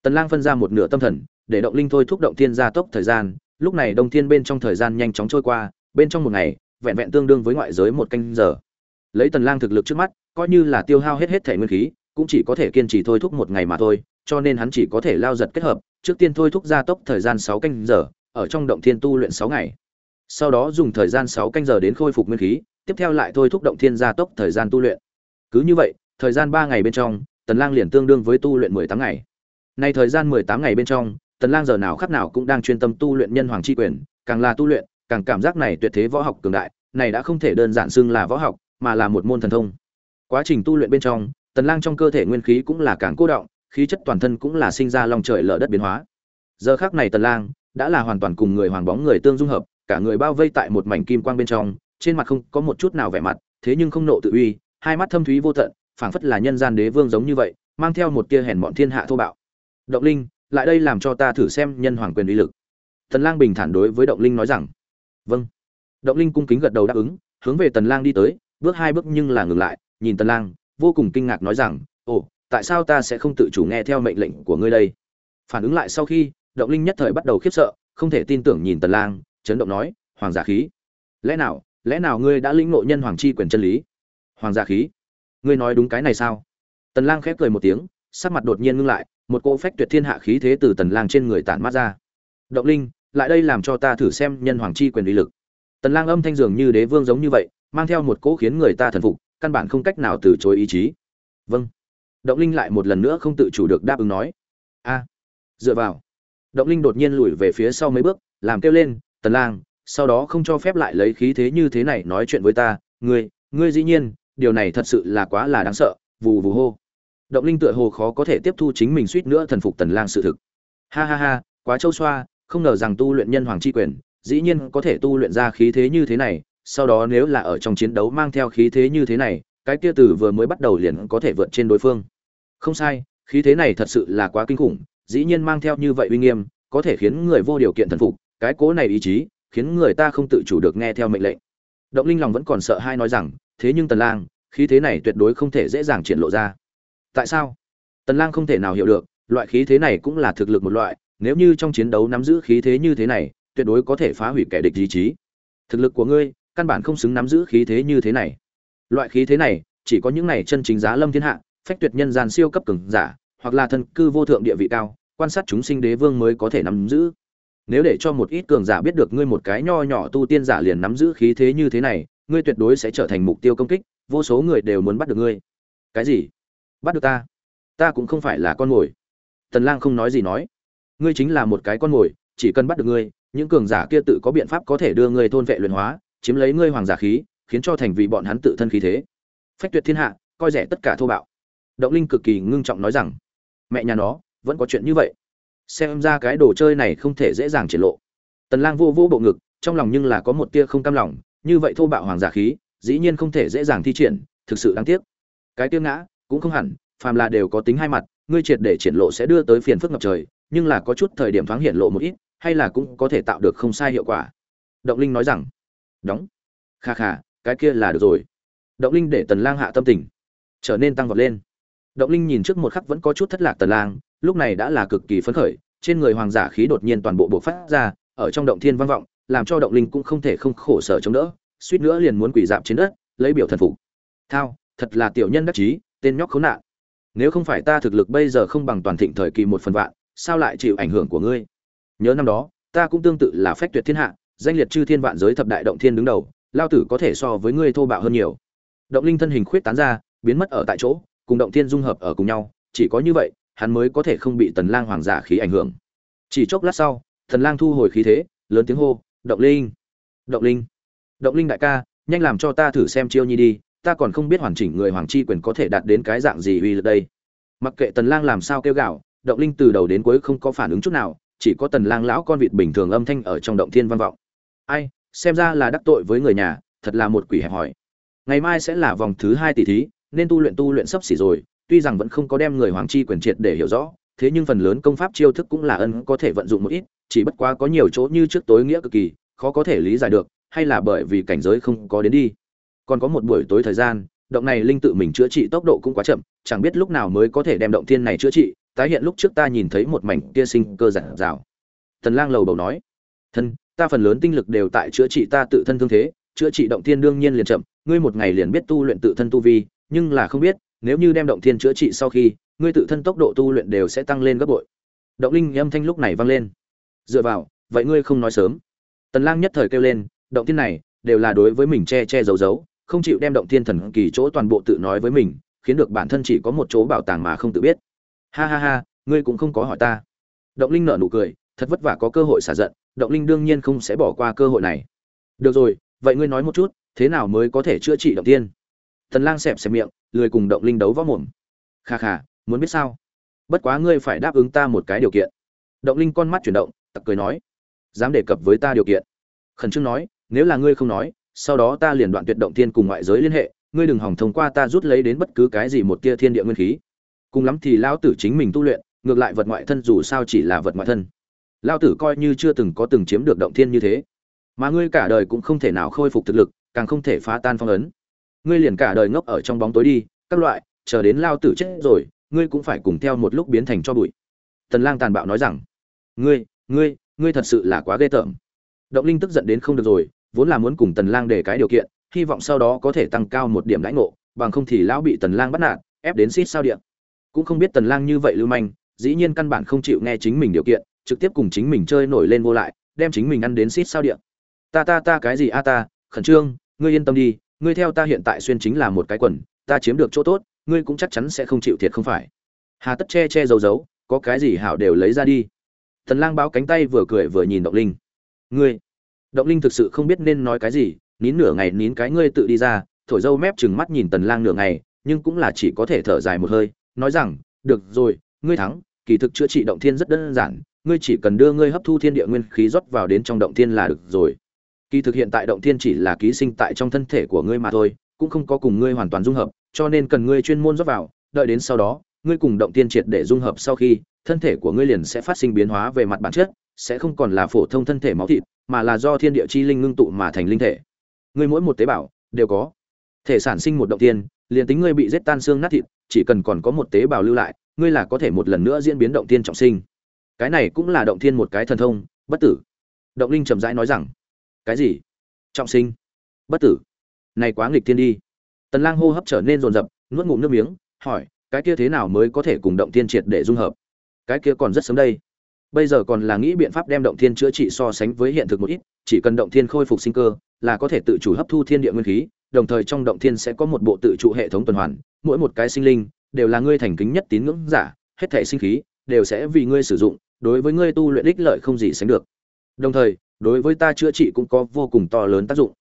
A: Tần lang phân ra một nửa tâm thần để động linh thôi thúc động thiên gia tốc thời gian. Lúc này đông thiên bên trong thời gian nhanh chóng trôi qua, bên trong một ngày, vẹn vẹn tương đương với ngoại giới một canh giờ. Lấy tần lang thực lực trước mắt, coi như là tiêu hao hết hết thể nguyên khí, cũng chỉ có thể kiên trì thôi thúc một ngày mà thôi, cho nên hắn chỉ có thể lao giật kết hợp, trước tiên thôi thúc gia tốc thời gian 6 canh giờ, ở trong động thiên tu luyện 6 ngày. Sau đó dùng thời gian 6 canh giờ đến khôi phục nguyên khí, tiếp theo lại thôi thúc động thiên gia tốc thời gian tu luyện. Cứ như vậy, thời gian 3 ngày bên trong, tần lang liền tương đương với tu luyện 18 ngày. Nay thời gian 18 ngày bên trong tần lang giờ nào khắc nào cũng đang chuyên tâm tu luyện nhân hoàng chi quyền, càng là tu luyện, càng cảm giác này tuyệt thế võ học cường đại, này đã không thể đơn giản xưng là võ học, mà là một môn thần thông. Quá trình tu luyện bên trong, tần lang trong cơ thể nguyên khí cũng là càng cô động, khí chất toàn thân cũng là sinh ra lòng trời lở đất biến hóa. Giờ khắc này tần lang đã là hoàn toàn cùng người hoàng bóng người tương dung hợp, cả người bao vây tại một mảnh kim quang bên trong, trên mặt không có một chút nào vẻ mặt, thế nhưng không nộ tự uy, hai mắt thâm thúy vô tận, phảng phất là nhân gian đế vương giống như vậy, mang theo một tia hèn mọn thiên hạ thô bạo. Động linh lại đây làm cho ta thử xem nhân hoàng quyền uy lực. Tần lang bình thản đối với động linh nói rằng vâng. Động linh cung kính gật đầu đáp ứng, hướng về tần lang đi tới, bước hai bước nhưng là ngừng lại, nhìn tần lang, vô cùng kinh ngạc nói rằng, ồ, tại sao ta sẽ không tự chủ nghe theo mệnh lệnh của ngươi đây? Phản ứng lại sau khi, động linh nhất thời bắt đầu khiếp sợ, không thể tin tưởng nhìn tần lang, chấn động nói, hoàng giả khí, lẽ nào lẽ nào ngươi đã lĩnh ngộ nhân hoàng chi quyền chân lý? Hoàng giả khí, ngươi nói đúng cái này sao? Tần lang khép cười một tiếng, sắc mặt đột nhiên ngưng lại một cỗ phách tuyệt thiên hạ khí thế từ tần lang trên người tản mát ra. Động linh, lại đây làm cho ta thử xem nhân hoàng chi quyền uy lực. Tần lang âm thanh dường như đế vương giống như vậy, mang theo một cỗ khiến người ta thần phục, căn bản không cách nào từ chối ý chí. Vâng. Động linh lại một lần nữa không tự chủ được đáp ứng nói. A. Dựa vào. Động linh đột nhiên lùi về phía sau mấy bước, làm kêu lên, tần lang, sau đó không cho phép lại lấy khí thế như thế này nói chuyện với ta. Ngươi ngươi dĩ nhiên, điều này thật sự là quá là đáng sợ. Vù vù hô động linh tựa hồ khó có thể tiếp thu chính mình suýt nữa thần phục tần lang sự thực. Ha ha ha, quá châu xoa, không ngờ rằng tu luyện nhân hoàng chi quyền, dĩ nhiên có thể tu luyện ra khí thế như thế này, sau đó nếu là ở trong chiến đấu mang theo khí thế như thế này, cái kia từ vừa mới bắt đầu liền có thể vượt trên đối phương. Không sai, khí thế này thật sự là quá kinh khủng, dĩ nhiên mang theo như vậy uy nghiêm, có thể khiến người vô điều kiện thần phục, cái cố này ý chí, khiến người ta không tự chủ được nghe theo mệnh lệnh. Động linh lòng vẫn còn sợ hai nói rằng, thế nhưng tần lang, khí thế này tuyệt đối không thể dễ dàng triển lộ ra tại sao? Tần lang không thể nào hiểu được, loại khí thế này cũng là thực lực một loại, nếu như trong chiến đấu nắm giữ khí thế như thế này, tuyệt đối có thể phá hủy kẻ địch ý chí. Thực lực của ngươi, căn bản không xứng nắm giữ khí thế như thế này. Loại khí thế này, chỉ có những này chân chính giá lâm thiên hạ, phách tuyệt nhân gian siêu cấp cường giả, hoặc là thân cư vô thượng địa vị cao, quan sát chúng sinh đế vương mới có thể nắm giữ. Nếu để cho một ít cường giả biết được ngươi một cái nho nhỏ tu tiên giả liền nắm giữ khí thế như thế này, ngươi tuyệt đối sẽ trở thành mục tiêu công kích, vô số người đều muốn bắt được ngươi. Cái gì? Bắt được ta. Ta cũng không phải là con mồi. Tần lang không nói gì nói. Ngươi chính là một cái con mồi, chỉ cần bắt được ngươi, những cường giả kia tự có biện pháp có thể đưa ngươi thôn vệ luyện hóa, chiếm lấy ngươi hoàng giả khí, khiến cho thành vì bọn hắn tự thân khí thế. Phách tuyệt thiên hạ, coi rẻ tất cả thô bạo. Động linh cực kỳ ngưng trọng nói rằng, mẹ nhà nó, vẫn có chuyện như vậy. Xem ra cái đồ chơi này không thể dễ dàng triển lộ. Tần lang vô vô bộ ngực, trong lòng nhưng là có một tia không cam lòng, như vậy thô bạo hoàng giả khí, dĩ nhiên không thể dễ dàng thi triển, thực sự đáng tiếc. Cái tiêu ngã cũng không hẳn, phàm là đều có tính hai mặt, ngươi triệt để triển lộ sẽ đưa tới phiền phức ngập trời, nhưng là có chút thời điểm thoáng hiện lộ một ít, hay là cũng có thể tạo được không sai hiệu quả. Động linh nói rằng, đóng. Kha kha, cái kia là được rồi. Động linh để tần lang hạ tâm tình, trở nên tăng vọt lên. Động linh nhìn trước một khắc vẫn có chút thất lạc tần lang, lúc này đã là cực kỳ phấn khởi, trên người hoàng giả khí đột nhiên toàn bộ bộc phát ra, ở trong động thiên vang vọng, làm cho động linh cũng không thể không khổ sở chống đỡ, suýt nữa liền muốn quỳ dạp trên đất, lấy biểu thần phục. Thao, thật là tiểu nhân đắc chí tên nhóc khốn nạn. Nếu không phải ta thực lực bây giờ không bằng toàn thịnh thời kỳ một phần vạn, sao lại chịu ảnh hưởng của ngươi? Nhớ năm đó, ta cũng tương tự là phách tuyệt thiên hạ, danh liệt chư thiên vạn giới thập đại động thiên đứng đầu, lao tử có thể so với ngươi thô bạo hơn nhiều. Động linh thân hình khuyết tán ra, biến mất ở tại chỗ, cùng động thiên dung hợp ở cùng nhau, chỉ có như vậy, hắn mới có thể không bị tần lang hoàng giả khí ảnh hưởng. Chỉ chốc lát sau, thần lang thu hồi khí thế, lớn tiếng hô, động linh! Động linh! Động linh đại ca, nhanh làm cho ta thử xem chiêu nhi đi ta còn không biết hoàn chỉnh người hoàng chi quyền có thể đạt đến cái dạng gì uy lực đây. Mặc kệ tần lang làm sao kêu gào, động linh từ đầu đến cuối không có phản ứng chút nào, chỉ có tần lang lão con vịt bình thường âm thanh ở trong động thiên vang vọng. Ai, xem ra là đắc tội với người nhà, thật là một quỷ hẹp hỏi ngày mai sẽ là vòng thứ hai tỷ thí, nên tu luyện tu luyện sắp xỉ rồi, tuy rằng vẫn không có đem người hoàng chi quyền triệt để hiểu rõ, thế nhưng phần lớn công pháp chiêu thức cũng là ân có thể vận dụng một ít, chỉ bất quá có nhiều chỗ như trước tối nghĩa cực kỳ, khó có thể lý giải được, hay là bởi vì cảnh giới không có đến đi còn có một buổi tối thời gian, động này linh tự mình chữa trị tốc độ cũng quá chậm, chẳng biết lúc nào mới có thể đem động thiên này chữa trị, tái hiện lúc trước ta nhìn thấy một mảnh kia sinh cơ giản rào tần lang lầu bầu nói, thân, ta phần lớn tinh lực đều tại chữa trị ta tự thân thương thế, chữa trị động thiên đương nhiên liền chậm, ngươi một ngày liền biết tu luyện tự thân tu vi, nhưng là không biết, nếu như đem động thiên chữa trị sau khi, ngươi tự thân tốc độ tu luyện đều sẽ tăng lên gấp bội. Động linh âm thanh lúc này vang lên. Dựa vào, vậy ngươi không nói sớm. Tần lang nhất thời kêu lên, động thiên này đều là đối với mình che che giấu giấu không chịu đem động thiên thần kỳ chỗ toàn bộ tự nói với mình, khiến được bản thân chỉ có một chỗ bảo tàng mà không tự biết. Ha ha ha, ngươi cũng không có hỏi ta. Động linh nở nụ cười, thật vất vả có cơ hội xả giận, động linh đương nhiên không sẽ bỏ qua cơ hội này. Được rồi, vậy ngươi nói một chút, thế nào mới có thể chữa trị động tiên thần lang xẹp xẹp miệng, lười cùng động linh đấu võ mồm. Kha kha, muốn biết sao? Bất quá ngươi phải đáp ứng ta một cái điều kiện. Động linh con mắt chuyển động, tặc cười nói, dám đề cập với ta điều kiện. Khẩn trương nói, nếu là ngươi không nói sau đó ta liền đoạn tuyệt động thiên cùng ngoại giới liên hệ, ngươi đừng hỏng thông qua ta rút lấy đến bất cứ cái gì một tia thiên địa nguyên khí. Cùng lắm thì lão tử chính mình tu luyện, ngược lại vật ngoại thân dù sao chỉ là vật ngoại thân. Lão tử coi như chưa từng có từng chiếm được động thiên như thế. Mà ngươi cả đời cũng không thể nào khôi phục thực lực, càng không thể phá tan phong ấn. Ngươi liền cả đời ngốc ở trong bóng tối đi, các loại, chờ đến lao tử chết rồi, ngươi cũng phải cùng theo một lúc biến thành cho bụi. Tần lang tàn bạo nói rằng, ngươi ngươi ngươi thật sự là quá ghê tởm. Động linh tức giận đến không được rồi vốn là muốn cùng tần lang để cái điều kiện, hy vọng sau đó có thể tăng cao một điểm lãnh ngộ, bằng không thì lão bị tần lang bắt nạt, ép đến xít sao điện. Cũng không biết tần lang như vậy lưu manh, dĩ nhiên căn bản không chịu nghe chính mình điều kiện, trực tiếp cùng chính mình chơi nổi lên vô lại, đem chính mình ăn đến xít sao điện. Ta ta ta cái gì a ta, khẩn trương, ngươi yên tâm đi, ngươi theo ta hiện tại xuyên chính là một cái quần, ta chiếm được chỗ tốt, ngươi cũng chắc chắn sẽ không chịu thiệt không phải. Hà tất che che giấu giấu, có cái gì hảo đều lấy ra đi. Thần lang báo cánh tay vừa cười vừa nhìn động linh. Ngươi động linh thực sự không biết nên nói cái gì, nín nửa ngày nín cái ngươi tự đi ra, thổi dâu mép chừng mắt nhìn tần lang nửa ngày, nhưng cũng là chỉ có thể thở dài một hơi, nói rằng, được rồi, ngươi thắng, kỳ thực chữa trị động thiên rất đơn giản, ngươi chỉ cần đưa ngươi hấp thu thiên địa nguyên khí rót vào đến trong động thiên là được rồi. Kỳ thực hiện tại động thiên chỉ là ký sinh tại trong thân thể của ngươi mà thôi, cũng không có cùng ngươi hoàn toàn dung hợp, cho nên cần ngươi chuyên môn rót vào, đợi đến sau đó, ngươi cùng động thiên triệt để dung hợp sau khi, thân thể của ngươi liền sẽ phát sinh biến hóa về mặt bản chất, sẽ không còn là phổ thông thân thể máu thịt mà là do thiên địa chi linh ngưng tụ mà thành linh thể. Ngươi mỗi một tế bào, đều có thể sản sinh một động tiên, liền tính ngươi bị giết tan xương nát thịt, chỉ cần còn có một tế bào lưu lại, ngươi là có thể một lần nữa diễn biến động tiên trọng sinh. Cái này cũng là động thiên một cái thần thông, bất tử. Động linh trầm rãi nói rằng, cái gì? Trọng sinh? Bất tử? Này quá nghịch thiên đi. Tần lang hô hấp trở nên rồn rập nuốt ngụm nước miếng, hỏi, cái kia thế nào mới có thể cùng động thiên triệt để dung hợp? Cái kia còn rất sớm đây bây giờ còn là nghĩ biện pháp đem động thiên chữa trị so sánh với hiện thực một ít, chỉ cần động thiên khôi phục sinh cơ, là có thể tự chủ hấp thu thiên địa nguyên khí, đồng thời trong động thiên sẽ có một bộ tự trụ hệ thống tuần hoàn, mỗi một cái sinh linh đều là ngươi thành kính nhất tín ngưỡng giả, hết thể sinh khí đều sẽ vì ngươi sử dụng, đối với ngươi tu luyện ích lợi không gì sánh được. Đồng thời, đối với ta chữa trị cũng có vô cùng to lớn tác dụng.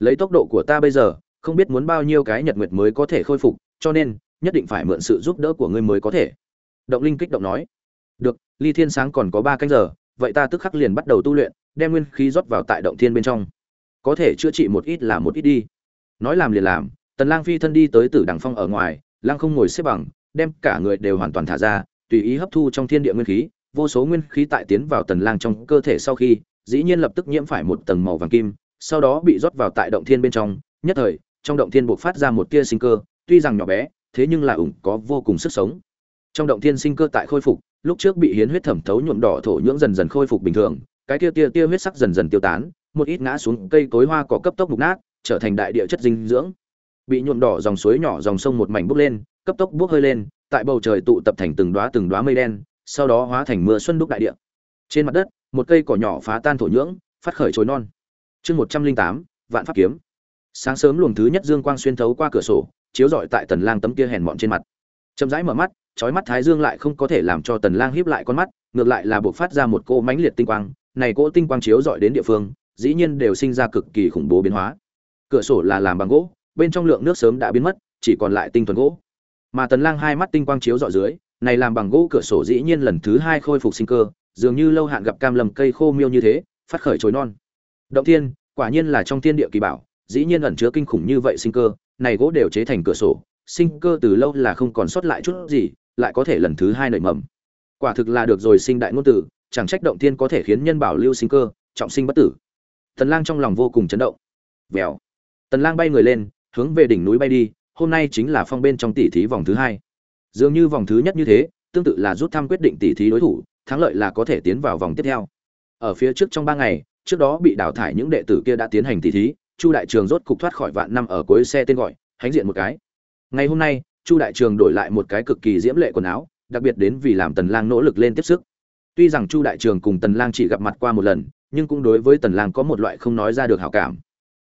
A: Lấy tốc độ của ta bây giờ, không biết muốn bao nhiêu cái nhật nguyệt mới có thể khôi phục, cho nên, nhất định phải mượn sự giúp đỡ của ngươi mới có thể. Động linh kích động nói. Được ly thiên sáng còn có ba canh giờ, vậy ta tức khắc liền bắt đầu tu luyện, đem nguyên khí rót vào tại động thiên bên trong. Có thể chữa trị một ít là một ít đi. Nói làm liền làm, tần lang phi thân đi tới tử đằng phong ở ngoài, lang không ngồi xếp bằng, đem cả người đều hoàn toàn thả ra, tùy ý hấp thu trong thiên địa nguyên khí, vô số nguyên khí tại tiến vào tần lang trong cơ thể sau khi, dĩ nhiên lập tức nhiễm phải một tầng màu vàng kim, sau đó bị rót vào tại động thiên bên trong, nhất thời, trong động thiên bộc phát ra một tia sinh cơ, tuy rằng nhỏ bé, thế nhưng là ủng có vô cùng sức sống. Trong động thiên sinh cơ tại khôi phục lúc trước bị hiến huyết thẩm thấu nhuộm đỏ thổ nhưỡng dần dần khôi phục bình thường, cái tia tia tia huyết sắc dần dần tiêu tán, một ít ngã xuống cây cối hoa cỏ cấp tốc mục nát, trở thành đại địa chất dinh dưỡng. Bị nhuộm đỏ dòng suối nhỏ dòng sông một mảnh bốc lên, cấp tốc bốc hơi lên, tại bầu trời tụ tập thành từng đóa từng đóa mây đen, sau đó hóa thành mưa xuân đúc đại địa. Trên mặt đất, một cây cỏ nhỏ phá tan thổ nhưỡng, phát khởi chồi non. Chương một trăm linh tám, vạn pháp kiếm. Sáng sớm luồng thứ nhất dương quang xuyên thấu qua cửa sổ, chiếu rọi tại tần lang tấm kia hèn mọn trên mặt. Chậm rãi mở mắt chói mắt thái dương lại không có thể làm cho tần lang híp lại con mắt, ngược lại là buộc phát ra một cô mãnh liệt tinh quang, này cỗ tinh quang chiếu rọi đến địa phương, dĩ nhiên đều sinh ra cực kỳ khủng bố biến hóa. Cửa sổ là làm bằng gỗ, bên trong lượng nước sớm đã biến mất, chỉ còn lại tinh thuần gỗ. Mà tần lang hai mắt tinh quang chiếu rọi dưới, này làm bằng gỗ cửa sổ dĩ nhiên lần thứ hai khôi phục sinh cơ, dường như lâu hạn gặp cam lầm cây khô miêu như thế, phát khởi chồi non. Động thiên, quả nhiên là trong thiên địa kỳ bảo, dĩ nhiên ẩn chứa kinh khủng như vậy sinh cơ, này gỗ đều chế thành cửa sổ, sinh cơ từ lâu là không còn sót lại chút gì lại có thể lần thứ hai nảy mầm. Quả thực là được rồi sinh đại ngôn tử, chẳng trách động thiên có thể khiến nhân bảo lưu sinh cơ, trọng sinh bất tử. Tần lang trong lòng vô cùng chấn động. Vèo. Tần lang bay người lên, hướng về đỉnh núi bay đi, hôm nay chính là phong bên trong tỷ thí vòng thứ hai. Dường như vòng thứ nhất như thế, tương tự là rút thăm quyết định tỷ thí đối thủ, thắng lợi là có thể tiến vào vòng tiếp theo. Ở phía trước trong ba ngày, trước đó bị đào thải những đệ tử kia đã tiến hành tỷ thí, chu đại trường rốt cục thoát khỏi vạn năm ở cuối xe tên gọi hánh diện một cái. Ngày hôm nay chu đại trường đổi lại một cái cực kỳ diễm lệ quần áo, đặc biệt đến vì làm tần lang nỗ lực lên tiếp sức. Tuy rằng chu đại trường cùng tần lang chỉ gặp mặt qua một lần, nhưng cũng đối với tần lang có một loại không nói ra được hảo cảm.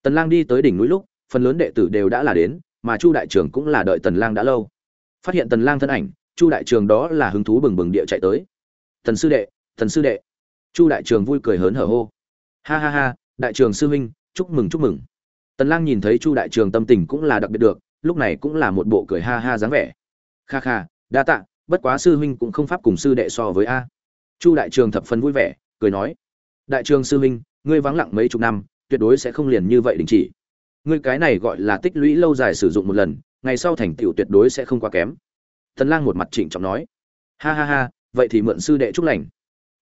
A: Tần lang đi tới đỉnh núi lúc, phần lớn đệ tử đều đã là đến, mà chu đại trường cũng là đợi tần lang đã lâu. Phát hiện tần lang thân ảnh, chu đại trường đó là hứng thú bừng bừng địa chạy tới. Thần sư đệ thần sư đệ. Chu đại trường vui cười hớn hở hô. Ha ha ha, đại trường sư huynh, chúc mừng chúc mừng. Tần lang nhìn thấy chu đại trường tâm tình cũng là đặc biệt được lúc này cũng là một bộ cười ha ha dáng vẻ. Kha kha, đa tạ, bất quá sư huynh cũng không pháp cùng sư đệ so với a. Chu đại trường thập phần vui vẻ, cười nói. Đại trường sư huynh, ngươi vắng lặng mấy chục năm, tuyệt đối sẽ không liền như vậy đình chỉ. Ngươi cái này gọi là tích lũy lâu dài sử dụng một lần, ngày sau thành tựu tuyệt đối sẽ không quá kém. Tần lang một mặt trịnh trọng nói. Ha ha ha, vậy thì mượn sư đệ chúc lành.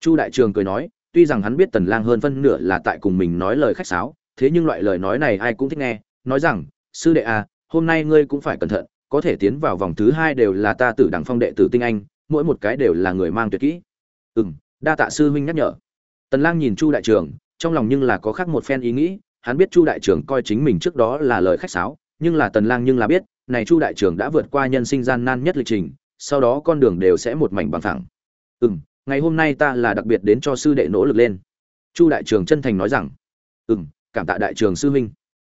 A: Chu đại trường cười nói, tuy rằng hắn biết tần lang hơn phân nửa là tại cùng mình nói lời khách sáo, thế nhưng loại lời nói này ai cũng thích nghe, nói rằng, sư đệ à hôm nay ngươi cũng phải cẩn thận, có thể tiến vào vòng thứ hai đều là ta tử đẳng phong đệ tử tinh anh, mỗi một cái đều là người mang tuyệt kỹ. Ừm, đa tạ sư huynh nhắc nhở. Tần lang nhìn chu đại trường trong lòng nhưng là có khác một phen ý nghĩ, hắn biết chu đại trường coi chính mình trước đó là lời khách sáo, nhưng là tần lang nhưng là biết, này chu đại trường đã vượt qua nhân sinh gian nan nhất lịch trình, sau đó con đường đều sẽ một mảnh bằng phẳng. Ừm, ngày hôm nay ta là đặc biệt đến cho sư đệ nỗ lực lên. Chu đại trường chân thành nói rằng, ừm, cảm tạ đại trường sư huynh.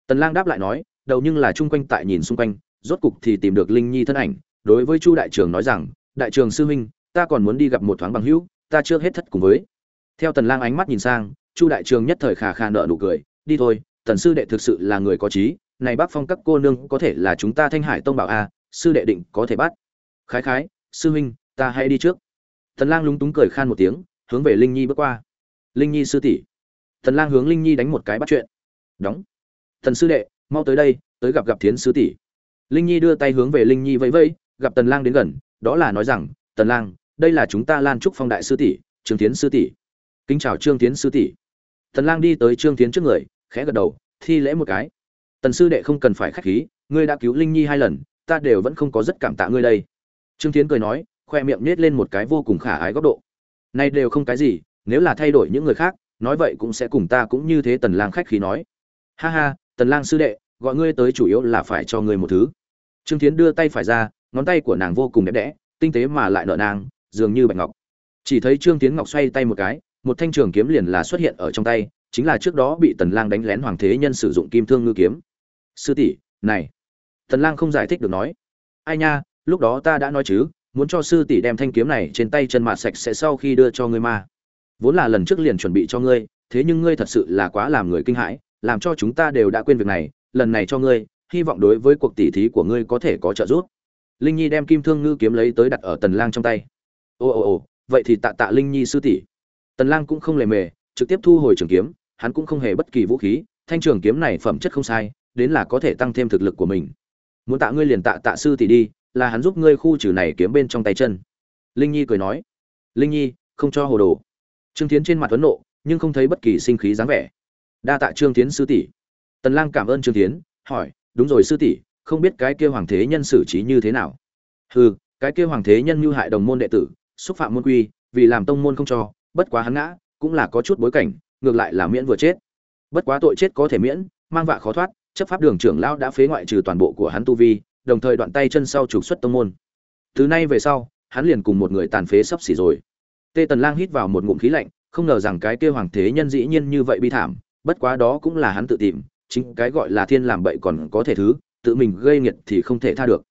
A: Tần lang đáp lại nói đầu nhưng là chung quanh tại nhìn xung quanh, rốt cục thì tìm được linh nhi thân ảnh, đối với chu đại trường nói rằng, đại trường sư huynh, ta còn muốn đi gặp một thoáng bằng hữu, ta chưa hết thất cùng với. Theo tần lang ánh mắt nhìn sang, chu đại trường nhất thời khà khà nở nụ cười, đi thôi, tần sư đệ thực sự là người có trí, này bác phong các cô nương có thể là chúng ta thanh hải tông bảo a, sư đệ định có thể bắt. Khái khái, sư huynh, ta hãy đi trước. Tần lang lúng túng cười khan một tiếng, hướng về linh nhi bước qua. Linh nhi sư tỷ. Tần lang hướng linh nhi đánh một cái bắt chuyện. Đóng. Thần sư đệ mau tới đây, tới gặp gặp thiến sư tỷ. Linh nhi đưa tay hướng về linh nhi vẫy vẫy, gặp tần lang đến gần, đó là nói rằng, tần lang, đây là chúng ta lan trúc phong đại sư tỷ, trương thiến sư tỷ. Kính chào trương thiến sư tỷ. Tần lang đi tới trương thiến trước người, khẽ gật đầu, thi lễ một cái. Tần sư đệ không cần phải khách khí, ngươi đã cứu linh nhi hai lần, ta đều vẫn không có rất cảm tạ ngươi đây. Trương thiến cười nói, khoe miệng nết lên một cái vô cùng khả ái góc độ. Này đều không cái gì, nếu là thay đổi những người khác, nói vậy cũng sẽ cùng ta cũng như thế. Tần lang khách khí nói. Ha ha tần lang sư đệ gọi ngươi tới chủ yếu là phải cho ngươi một thứ. Trương thiến đưa tay phải ra ngón tay của nàng vô cùng đẹp đẽ tinh tế mà lại nợ nàng dường như bạch ngọc. Chỉ thấy trương tiến ngọc xoay tay một cái một thanh trường kiếm liền là xuất hiện ở trong tay chính là trước đó bị tần lang đánh lén hoàng thế nhân sử dụng kim thương ngư kiếm. Sư tỷ này. Tần lang không giải thích được nói. Ai nha lúc đó ta đã nói chứ muốn cho sư tỷ đem thanh kiếm này trên tay chân mạ sạch sẽ sau khi đưa cho ngươi mà, vốn là lần trước liền chuẩn bị cho ngươi thế nhưng ngươi thật sự là quá làm người kinh hãi làm cho chúng ta đều đã quên việc này, lần này cho ngươi, hy vọng đối với cuộc tỷ thí của ngươi có thể có trợ giúp. Linh nhi đem kim thương ngư kiếm lấy tới đặt ở tần lang trong tay. Ồ ồ ồ vậy thì tạ tạ linh nhi sư tỷ. Tần lang cũng không lề mề, trực tiếp thu hồi trường kiếm, hắn cũng không hề bất kỳ vũ khí, thanh trường kiếm này phẩm chất không sai, đến là có thể tăng thêm thực lực của mình. Muốn tạ ngươi liền tạ tạ sư tỷ đi, là hắn giúp ngươi khu trừ này kiếm bên trong tay chân. Linh nhi cười nói. Linh nhi, không cho hồ đồ. Trương thiến trên mặt tuấn nộ, nhưng không thấy bất kỳ sinh khí dáng vẻ đa tạ trương tiến sư tỷ. Tần lang cảm ơn trương tiến. hỏi, đúng rồi sư tỷ, không biết cái kia hoàng thế nhân xử trí như thế nào? Hừ, cái kia hoàng thế nhân như hại đồng môn đệ tử, xúc phạm môn quy, vì làm tông môn không cho, bất quá hắn ngã, cũng là có chút bối cảnh, ngược lại là miễn vừa chết. Bất quá tội chết có thể miễn, mang vạ khó thoát, chấp pháp đường trưởng lão đã phế ngoại trừ toàn bộ của hắn tu vi, đồng thời đoạn tay chân sau trục xuất tông môn. Từ nay về sau, hắn liền cùng một người tàn phế sắp xỉ rồi. Tê tần lang hít vào một ngụm khí lạnh, không ngờ rằng cái kia hoàng thế nhân dĩ nhiên như vậy bi thảm bất quá đó cũng là hắn tự tìm, chính cái gọi là thiên làm bậy còn có thể thứ, tự mình gây nghiệt thì không thể tha được.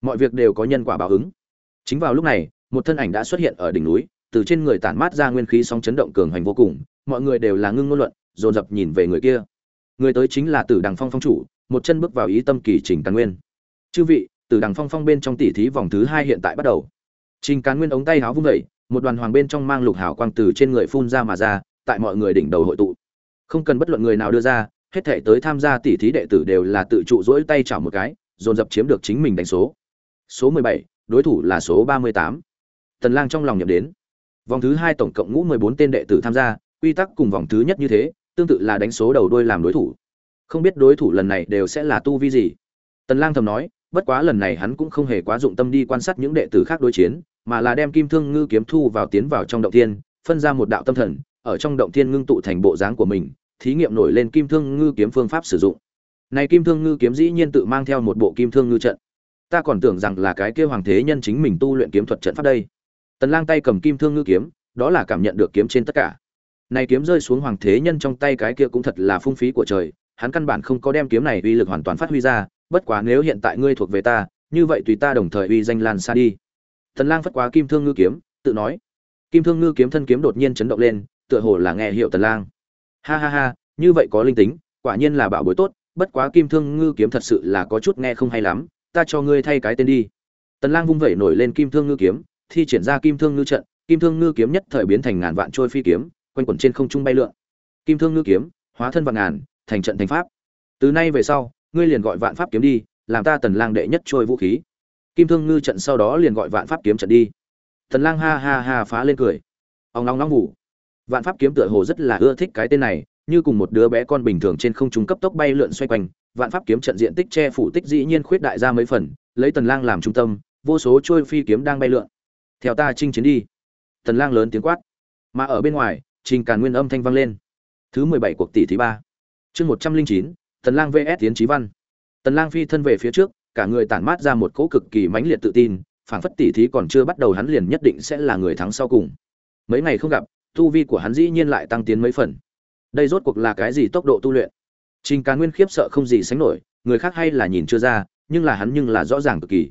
A: Mọi việc đều có nhân quả báo ứng. Chính vào lúc này, một thân ảnh đã xuất hiện ở đỉnh núi, từ trên người tản mát ra nguyên khí sóng chấn động cường hành vô cùng, mọi người đều là ngưng ngôn luận, dồn dập nhìn về người kia. Người tới chính là tử đằng phong phong chủ, một chân bước vào ý tâm kỳ trình càn nguyên. Chư vị, tử đằng phong phong bên trong tỷ thí vòng thứ hai hiện tại bắt đầu. Trình càn nguyên ống tay háo vung vẩy một đoàn hoàng bên trong mang lục hào quang từ trên người phun ra mà ra, tại mọi người đỉnh đầu hội tụ không cần bất luận người nào đưa ra, hết thể tới tham gia tỷ thí đệ tử đều là tự trụ rỗi tay chảo một cái, dồn dập chiếm được chính mình đánh số. Số mười bảy, đối thủ là số ba mươi tám. Tần lang trong lòng nhậm đến. Vòng thứ hai tổng cộng ngũ mười bốn tên đệ tử tham gia, quy tắc cùng vòng thứ nhất như thế, tương tự là đánh số đầu đuôi làm đối thủ. Không biết đối thủ lần này đều sẽ là tu vi gì. Tần lang thầm nói, bất quá lần này hắn cũng không hề quá dụng tâm đi quan sát những đệ tử khác đối chiến, mà là đem kim thương ngư kiếm thu vào tiến vào trong động thiên, phân ra một đạo tâm thần ở trong động thiên ngưng tụ thành bộ dáng của mình, thí nghiệm nổi lên kim thương ngư kiếm phương pháp sử dụng. Này kim thương ngư kiếm dĩ nhiên tự mang theo một bộ kim thương ngư trận. Ta còn tưởng rằng là cái kia hoàng thế nhân chính mình tu luyện kiếm thuật trận pháp đây. Tần lang tay cầm kim thương ngư kiếm, đó là cảm nhận được kiếm trên tất cả. Này kiếm rơi xuống hoàng thế nhân trong tay cái kia cũng thật là phung phí của trời, hắn căn bản không có đem kiếm này uy lực hoàn toàn phát huy ra, bất quá nếu hiện tại ngươi thuộc về ta, như vậy tùy ta đồng thời uy danh lan xa đi. Tần lang phất quá kim thương ngư kiếm, tự nói. Kim thương ngư kiếm thân kiếm đột nhiên chấn động lên tựa hồ là nghe hiệu tần lang. Ha ha ha, như vậy có linh tính, quả nhiên là bảo bối tốt, bất quá kim thương ngư kiếm thật sự là có chút nghe không hay lắm, ta cho ngươi thay cái tên đi. Tần lang vung vẩy nổi lên kim thương ngư kiếm, thi triển ra kim thương ngư trận, kim thương ngư kiếm nhất thời biến thành ngàn vạn trôi phi kiếm, quanh quẩn trên không trung bay lượn. Kim thương ngư kiếm, hóa thân vạn ngàn, thành trận thành pháp. Từ nay về sau, ngươi liền gọi vạn pháp kiếm đi, làm ta tần lang đệ nhất trôi vũ khí. Kim thương ngư trận sau đó liền gọi vạn pháp kiếm trận đi. Tần lang ha ha ha phá lên cười. Ông long long ngủ vạn pháp kiếm tựa hồ rất là ưa thích cái tên này như cùng một đứa bé con bình thường trên không trung cấp tốc bay lượn xoay quanh. Vạn pháp kiếm trận diện tích che phủ tích dĩ nhiên khuyết đại ra mấy phần lấy tần lang làm trung tâm vô số trôi phi kiếm đang bay lượn. Theo ta chinh chiến đi. Tần lang lớn tiếng quát. Mà ở bên ngoài trình càn nguyên âm thanh vang lên. Thứ 17 cuộc tỷ thứ ba. Chương 109, tần lang vs tiến chí văn. Tần lang phi thân về phía trước cả người tản mát ra một cỗ cực kỳ mãnh liệt tự tin phảng phất tỷ thí còn chưa bắt đầu hắn liền nhất định sẽ là người thắng sau cùng. Mấy ngày không gặp tu vi của hắn dĩ nhiên lại tăng tiến mấy phần. Đây rốt cuộc là cái gì tốc độ tu luyện? Trình càn nguyên khiếp sợ không gì sánh nổi, người khác hay là nhìn chưa ra, nhưng là hắn nhưng là rõ ràng cực kỳ.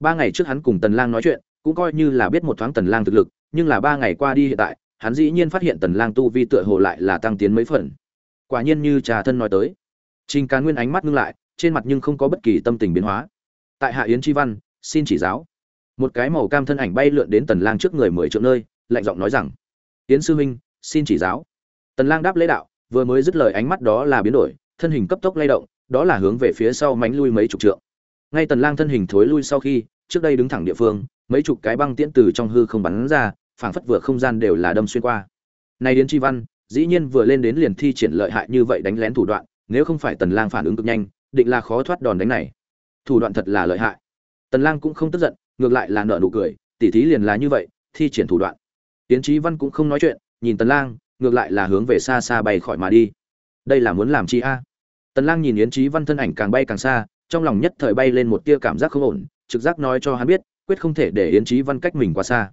A: Ba ngày trước hắn cùng tần lang nói chuyện, cũng coi như là biết một thoáng tần lang thực lực, nhưng là ba ngày qua đi hiện tại, hắn dĩ nhiên phát hiện tần lang tu vi tựa hồ lại là tăng tiến mấy phần. Quả nhiên như trà thân nói tới. Trình càn nguyên ánh mắt ngưng lại, trên mặt nhưng không có bất kỳ tâm tình biến hóa. Tại hạ yến chi văn, xin chỉ giáo. Một cái màu cam thân ảnh bay lượn đến tần lang trước người mười trượng nơi, lạnh giọng nói rằng tiến sư huynh, xin chỉ giáo. Tần lang đáp lễ đạo, vừa mới dứt lời ánh mắt đó là biến đổi, thân hình cấp tốc lay động, đó là hướng về phía sau mánh lui mấy chục trượng. Ngay tần lang thân hình thối lui sau khi, trước đây đứng thẳng địa phương, mấy chục cái băng tiễn từ trong hư không bắn ra, phảng phất vừa không gian đều là đâm xuyên qua. Này đến chi văn, dĩ nhiên vừa lên đến liền thi triển lợi hại như vậy đánh lén thủ đoạn, nếu không phải tần lang phản ứng cực nhanh, định là khó thoát đòn đánh này. Thủ đoạn thật là lợi hại. Tần lang cũng không tức giận, ngược lại là nở nụ cười, tỉ thí liền là như vậy, thi triển thủ đoạn tiến Chí văn cũng không nói chuyện, nhìn tần lang, ngược lại là hướng về xa xa bay khỏi mà đi. Đây là muốn làm chi a? Tần lang nhìn yến Chí văn thân ảnh càng bay càng xa, trong lòng nhất thời bay lên một tia cảm giác không ổn, trực giác nói cho hắn biết, quyết không thể để yến Chí văn cách mình quá xa.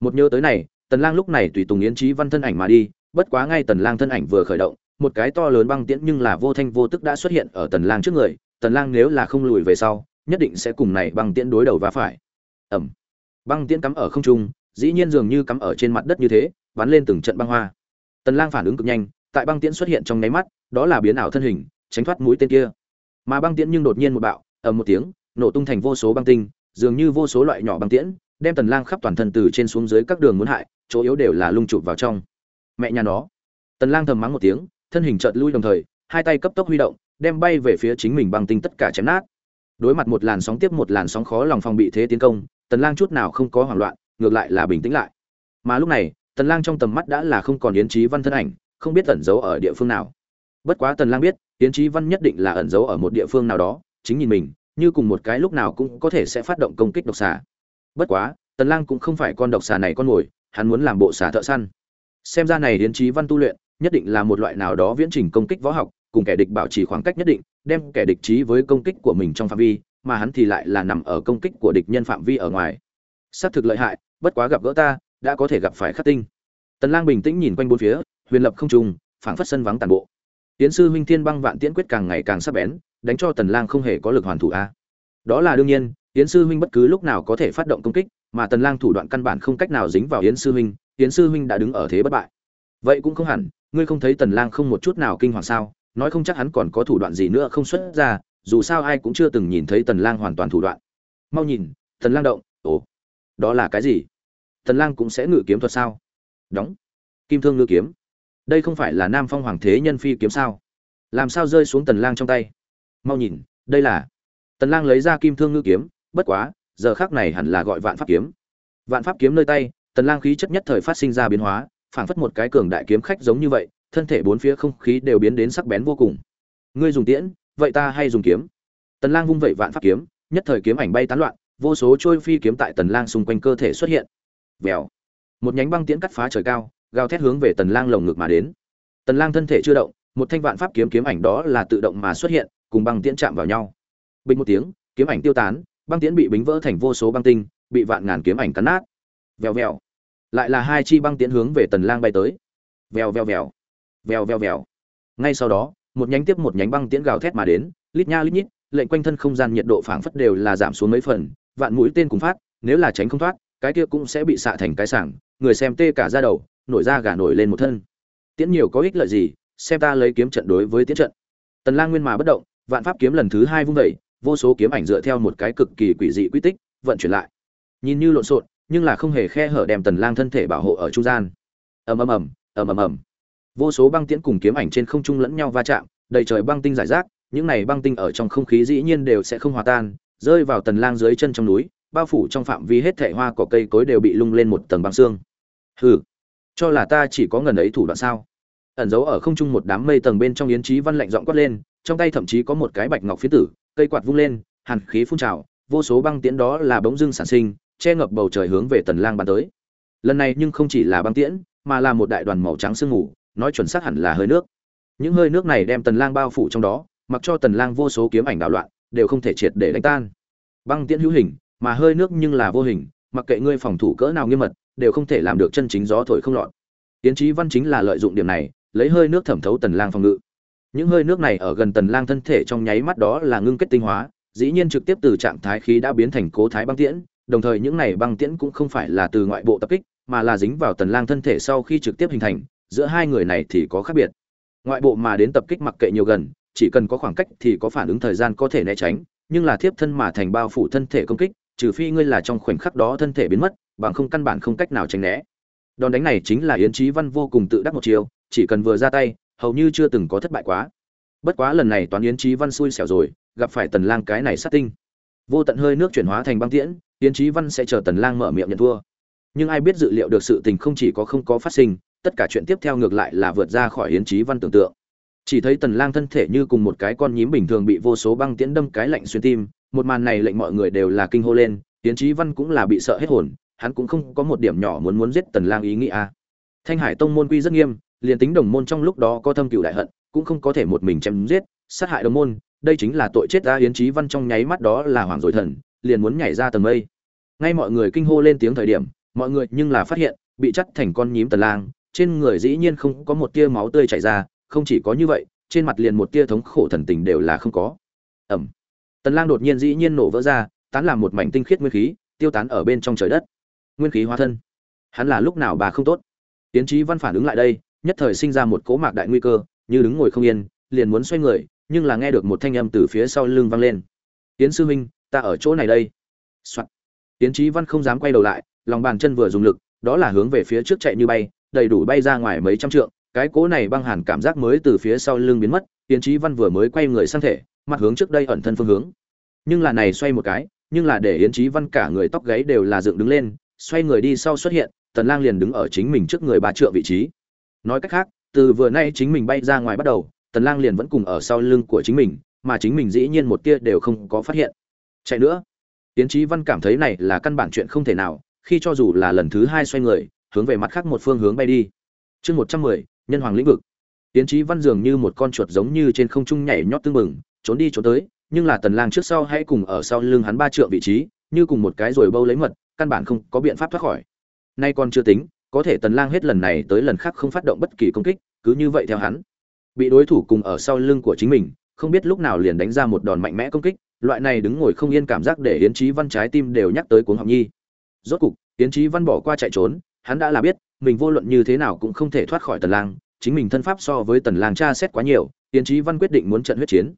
A: Một nhớ tới này, tần lang lúc này tùy tùng yến Chí văn thân ảnh mà đi, bất quá ngay tần lang thân ảnh vừa khởi động, một cái to lớn băng tiễn nhưng là vô thanh vô tức đã xuất hiện ở tần lang trước người, tần lang nếu là không lùi về sau, nhất định sẽ cùng này băng tiễn đối đầu và phải. Ầm. Băng tiễn cắm ở không trung dĩ nhiên dường như cắm ở trên mặt đất như thế, bắn lên từng trận băng hoa. Tần lang phản ứng cực nhanh, tại băng tiễn xuất hiện trong nháy mắt, đó là biến ảo thân hình, tránh thoát mũi tên kia. Mà băng tiễn nhưng đột nhiên một bạo, ầm một tiếng, nổ tung thành vô số băng tinh, dường như vô số loại nhỏ băng tiễn, đem tần lang khắp toàn thân từ trên xuống dưới các đường muốn hại, chỗ yếu đều là lung chụp vào trong. Mẹ nhà nó. Tần lang thầm mắng một tiếng, thân hình chợt lui đồng thời, hai tay cấp tốc huy động, đem bay về phía chính mình băng tinh tất cả chém nát. Đối mặt một làn sóng tiếp một làn sóng khó lòng phòng bị thế tiến công, tần lang chút nào không có hoảng loạn ngược lại là bình tĩnh lại. Mà lúc này, tần lang trong tầm mắt đã là không còn yến trí văn thân ảnh, không biết ẩn giấu ở địa phương nào. Bất quá tần lang biết, yến trí văn nhất định là ẩn giấu ở một địa phương nào đó, chính nhìn mình, như cùng một cái lúc nào cũng có thể sẽ phát động công kích độc xà. Bất quá, tần lang cũng không phải con độc xà này con ngồi, hắn muốn làm bộ xà thợ săn. Xem ra này yến trí văn tu luyện, nhất định là một loại nào đó viễn trình công kích võ học, cùng kẻ địch bảo trì khoảng cách nhất định, đem kẻ địch trí với công kích của mình trong phạm vi, mà hắn thì lại là nằm ở công kích của địch nhân phạm vi ở ngoài. Xác thực lợi hại bất quá gặp gỡ ta, đã có thể gặp phải khắc tinh. Tần lang bình tĩnh nhìn quanh bốn phía, huyền lập không trùng phảng phất sân vắng tàn bộ. Tiến sư huynh thiên băng vạn tiễn quyết càng ngày càng sắc bén, đánh cho tần lang không hề có lực hoàn thủ a. Đó là đương nhiên, tiến sư huynh bất cứ lúc nào có thể phát động công kích, mà tần lang thủ đoạn căn bản không cách nào dính vào yến sư huynh yến sư huynh đã đứng ở thế bất bại. Vậy cũng không hẳn, ngươi không thấy tần lang không một chút nào kinh hoàng sao? Nói không chắc hắn còn có thủ đoạn gì nữa không xuất ra, dù sao ai cũng chưa từng nhìn thấy tần lang hoàn toàn thủ đoạn. Mau nhìn, tần lang động đó là cái gì? Tần lang cũng sẽ ngự kiếm thuật sao? Đóng. Kim thương ngự kiếm. Đây không phải là nam phong hoàng thế nhân phi kiếm sao? Làm sao rơi xuống tần lang trong tay? Mau nhìn, đây là tần lang lấy ra kim thương ngự kiếm, bất quá, giờ khắc này hẳn là gọi vạn pháp kiếm. Vạn pháp kiếm nơi tay, tần lang khí chất nhất thời phát sinh ra biến hóa, phảng phất một cái cường đại kiếm khách giống như vậy, thân thể bốn phía không khí đều biến đến sắc bén vô cùng. Ngươi dùng tiễn, vậy ta hay dùng kiếm? Tần lang vung vẩy vạn pháp kiếm, nhất thời kiếm ảnh bay tán loạn vô số trôi phi kiếm tại tần lang xung quanh cơ thể xuất hiện. Vèo. Một nhánh băng tiễn cắt phá trời cao, gào thét hướng về tần lang lồng ngực mà đến. Tần lang thân thể chưa động, một thanh vạn pháp kiếm kiếm ảnh đó là tự động mà xuất hiện, cùng băng tiễn chạm vào nhau. Bình một tiếng, kiếm ảnh tiêu tán, băng tiễn bị bính vỡ thành vô số băng tinh, bị vạn ngàn kiếm ảnh cắn nát. Vèo vèo. Lại là hai chi băng tiễn hướng về tần lang bay tới. Vèo vèo vèo. Vèo vèo vèo. Ngay sau đó, một nhánh tiếp một nhánh băng tiễn gào thét mà đến, lít nha lít nhít, lệnh quanh thân không gian nhiệt độ phảng phất đều là giảm xuống mấy phần vạn mũi tên cùng phát, nếu là tránh không thoát, cái kia cũng sẽ bị xạ thành cái sảng, người xem tê cả da đầu, nổi da gà nổi lên một thân. Tiễn nhiều có ích lợi gì, xem ta lấy kiếm trận đối với tiễn trận. Tần lang nguyên mà bất động, vạn pháp kiếm lần thứ hai vung dậy, vô số kiếm ảnh dựa theo một cái cực kỳ quỷ dị quy tích, vận chuyển lại. Nhìn như lộn xộn, nhưng là không hề khe hở đem tần lang thân thể bảo hộ ở trung gian. Ầm ầm ầm ầm ầm ầm. Vô số băng tiễn cùng kiếm ảnh trên không trung lẫn nhau va chạm, đầy trời băng tinh giải rác, những này băng tinh ở trong không khí dĩ nhiên đều sẽ không hòa tan rơi vào tần lang dưới chân trong núi, bao phủ trong phạm vi hết thảy hoa cỏ cây cối đều bị lung lên một tầng băng xương. Hừ, cho là ta chỉ có ngần ấy thủ đoạn sao? Ẩn giấu ở không trung một đám mây tầng bên trong yến chí văn lạnh giọng quát lên, trong tay thậm chí có một cái bạch ngọc phiến tử, cây quạt vung lên, hàn khí phun trào, vô số băng tiễn đó là bỗng dưng sản sinh, che ngập bầu trời hướng về tần lang bắn tới. Lần này nhưng không chỉ là băng tiễn, mà là một đại đoàn màu trắng sương mù, nói chuẩn xác hẳn là hơi nước. Những hơi nước này đem tần lang bao phủ trong đó, mặc cho tần lang vô số kiếm ảnh đảo loạn đều không thể triệt để đánh tan. Băng tiễn hữu hình, mà hơi nước nhưng là vô hình, mặc kệ ngươi phòng thủ cỡ nào nghiêm mật, đều không thể làm được chân chính gió thổi không lọt. Tiến trí văn chính là lợi dụng điểm này, lấy hơi nước thẩm thấu tần lang phòng ngự. Những hơi nước này ở gần tần lang thân thể trong nháy mắt đó là ngưng kết tinh hóa, dĩ nhiên trực tiếp từ trạng thái khí đã biến thành cố thái băng tiễn, đồng thời những này băng tiễn cũng không phải là từ ngoại bộ tập kích, mà là dính vào tần lang thân thể sau khi trực tiếp hình thành, giữa hai người này thì có khác biệt. Ngoại bộ mà đến tập kích mặc kệ nhiều gần chỉ cần có khoảng cách thì có phản ứng thời gian có thể né tránh, nhưng là thiếp thân mà thành bao phủ thân thể công kích, trừ phi ngươi là trong khoảnh khắc đó thân thể biến mất, bằng không căn bản không cách nào tránh né. Đòn đánh này chính là yến trí văn vô cùng tự đắc một chiều chỉ cần vừa ra tay, hầu như chưa từng có thất bại quá. Bất quá lần này toán yến trí văn xui xẻo rồi, gặp phải tần lang cái này sát tinh. Vô tận hơi nước chuyển hóa thành băng tiễn, yến trí văn sẽ chờ tần lang mở miệng nhận thua. Nhưng ai biết dự liệu được sự tình không chỉ có không có phát sinh, tất cả chuyện tiếp theo ngược lại là vượt ra khỏi yến trí văn tưởng tượng chỉ thấy tần lang thân thể như cùng một cái con nhím bình thường bị vô số băng tiễn đâm cái lạnh xuyên tim, một màn này lệnh mọi người đều là kinh hô lên, yến trí văn cũng là bị sợ hết hồn, hắn cũng không có một điểm nhỏ muốn muốn giết tần lang ý nghĩ a thanh hải tông môn quy rất nghiêm, liền tính đồng môn trong lúc đó có thâm cửu đại hận, cũng không có thể một mình chém giết, sát hại đồng môn, đây chính là tội chết ra yến trí văn trong nháy mắt đó là hoàng rồi thần, liền muốn nhảy ra tầng mây. Ngay mọi người kinh hô lên tiếng thời điểm, mọi người nhưng là phát hiện, bị chắt thành con nhím tần lang, trên người dĩ nhiên không có một tia máu tươi chảy ra không chỉ có như vậy, trên mặt liền một tia thống khổ thần tình đều là không có. Ẩm tần lang đột nhiên dĩ nhiên nổ vỡ ra, tán làm một mảnh tinh khiết nguyên khí, tiêu tán ở bên trong trời đất. Nguyên khí hóa thân. Hắn là lúc nào bà không tốt? Tiến trí văn phản ứng lại đây, nhất thời sinh ra một cố mạc đại nguy cơ, như đứng ngồi không yên, liền muốn xoay người, nhưng là nghe được một thanh âm từ phía sau lưng vang lên. Tiến sư huynh, ta ở chỗ này đây. Soạn. tiến trí văn không dám quay đầu lại, lòng bàn chân vừa dùng lực, đó là hướng về phía trước chạy như bay, đầy đủ bay ra ngoài mấy trăm trượng cái cố này băng hàn cảm giác mới từ phía sau lưng biến mất tiến trí văn vừa mới quay người sang thể mặt hướng trước đây ẩn thân phương hướng. Nhưng là này xoay một cái nhưng là để yến trí văn cả người tóc gáy đều là dựng đứng lên xoay người đi sau xuất hiện tần lang liền đứng ở chính mình trước người ba trượng vị trí. Nói cách khác từ vừa nay chính mình bay ra ngoài bắt đầu tần lang liền vẫn cùng ở sau lưng của chính mình mà chính mình dĩ nhiên một tia đều không có phát hiện. Chạy nữa. Yến trí văn cảm thấy này là căn bản chuyện không thể nào khi cho dù là lần thứ hai xoay người hướng về mặt khác một phương hướng bay đi. Chương 110, nhân hoàng lĩnh vực. Tiến trí văn dường như một con chuột giống như trên không trung nhảy nhót tương mừng trốn đi trốn tới, nhưng là tần lang trước sau hay cùng ở sau lưng hắn ba trượng vị trí, như cùng một cái rồi bâu lấy mật, căn bản không có biện pháp thoát khỏi. Nay còn chưa tính, có thể tần lang hết lần này tới lần khác không phát động bất kỳ công kích, cứ như vậy theo hắn. Bị đối thủ cùng ở sau lưng của chính mình, không biết lúc nào liền đánh ra một đòn mạnh mẽ công kích, loại này đứng ngồi không yên cảm giác để yến trí văn trái tim đều nhắc tới cuốn học nhi. Rốt cục, yến trí văn bỏ qua chạy trốn, hắn đã là biết mình vô luận như thế nào cũng không thể thoát khỏi tần lang, chính mình thân pháp so với tần lang tra xét quá nhiều tiến trí văn quyết định muốn trận huyết chiến.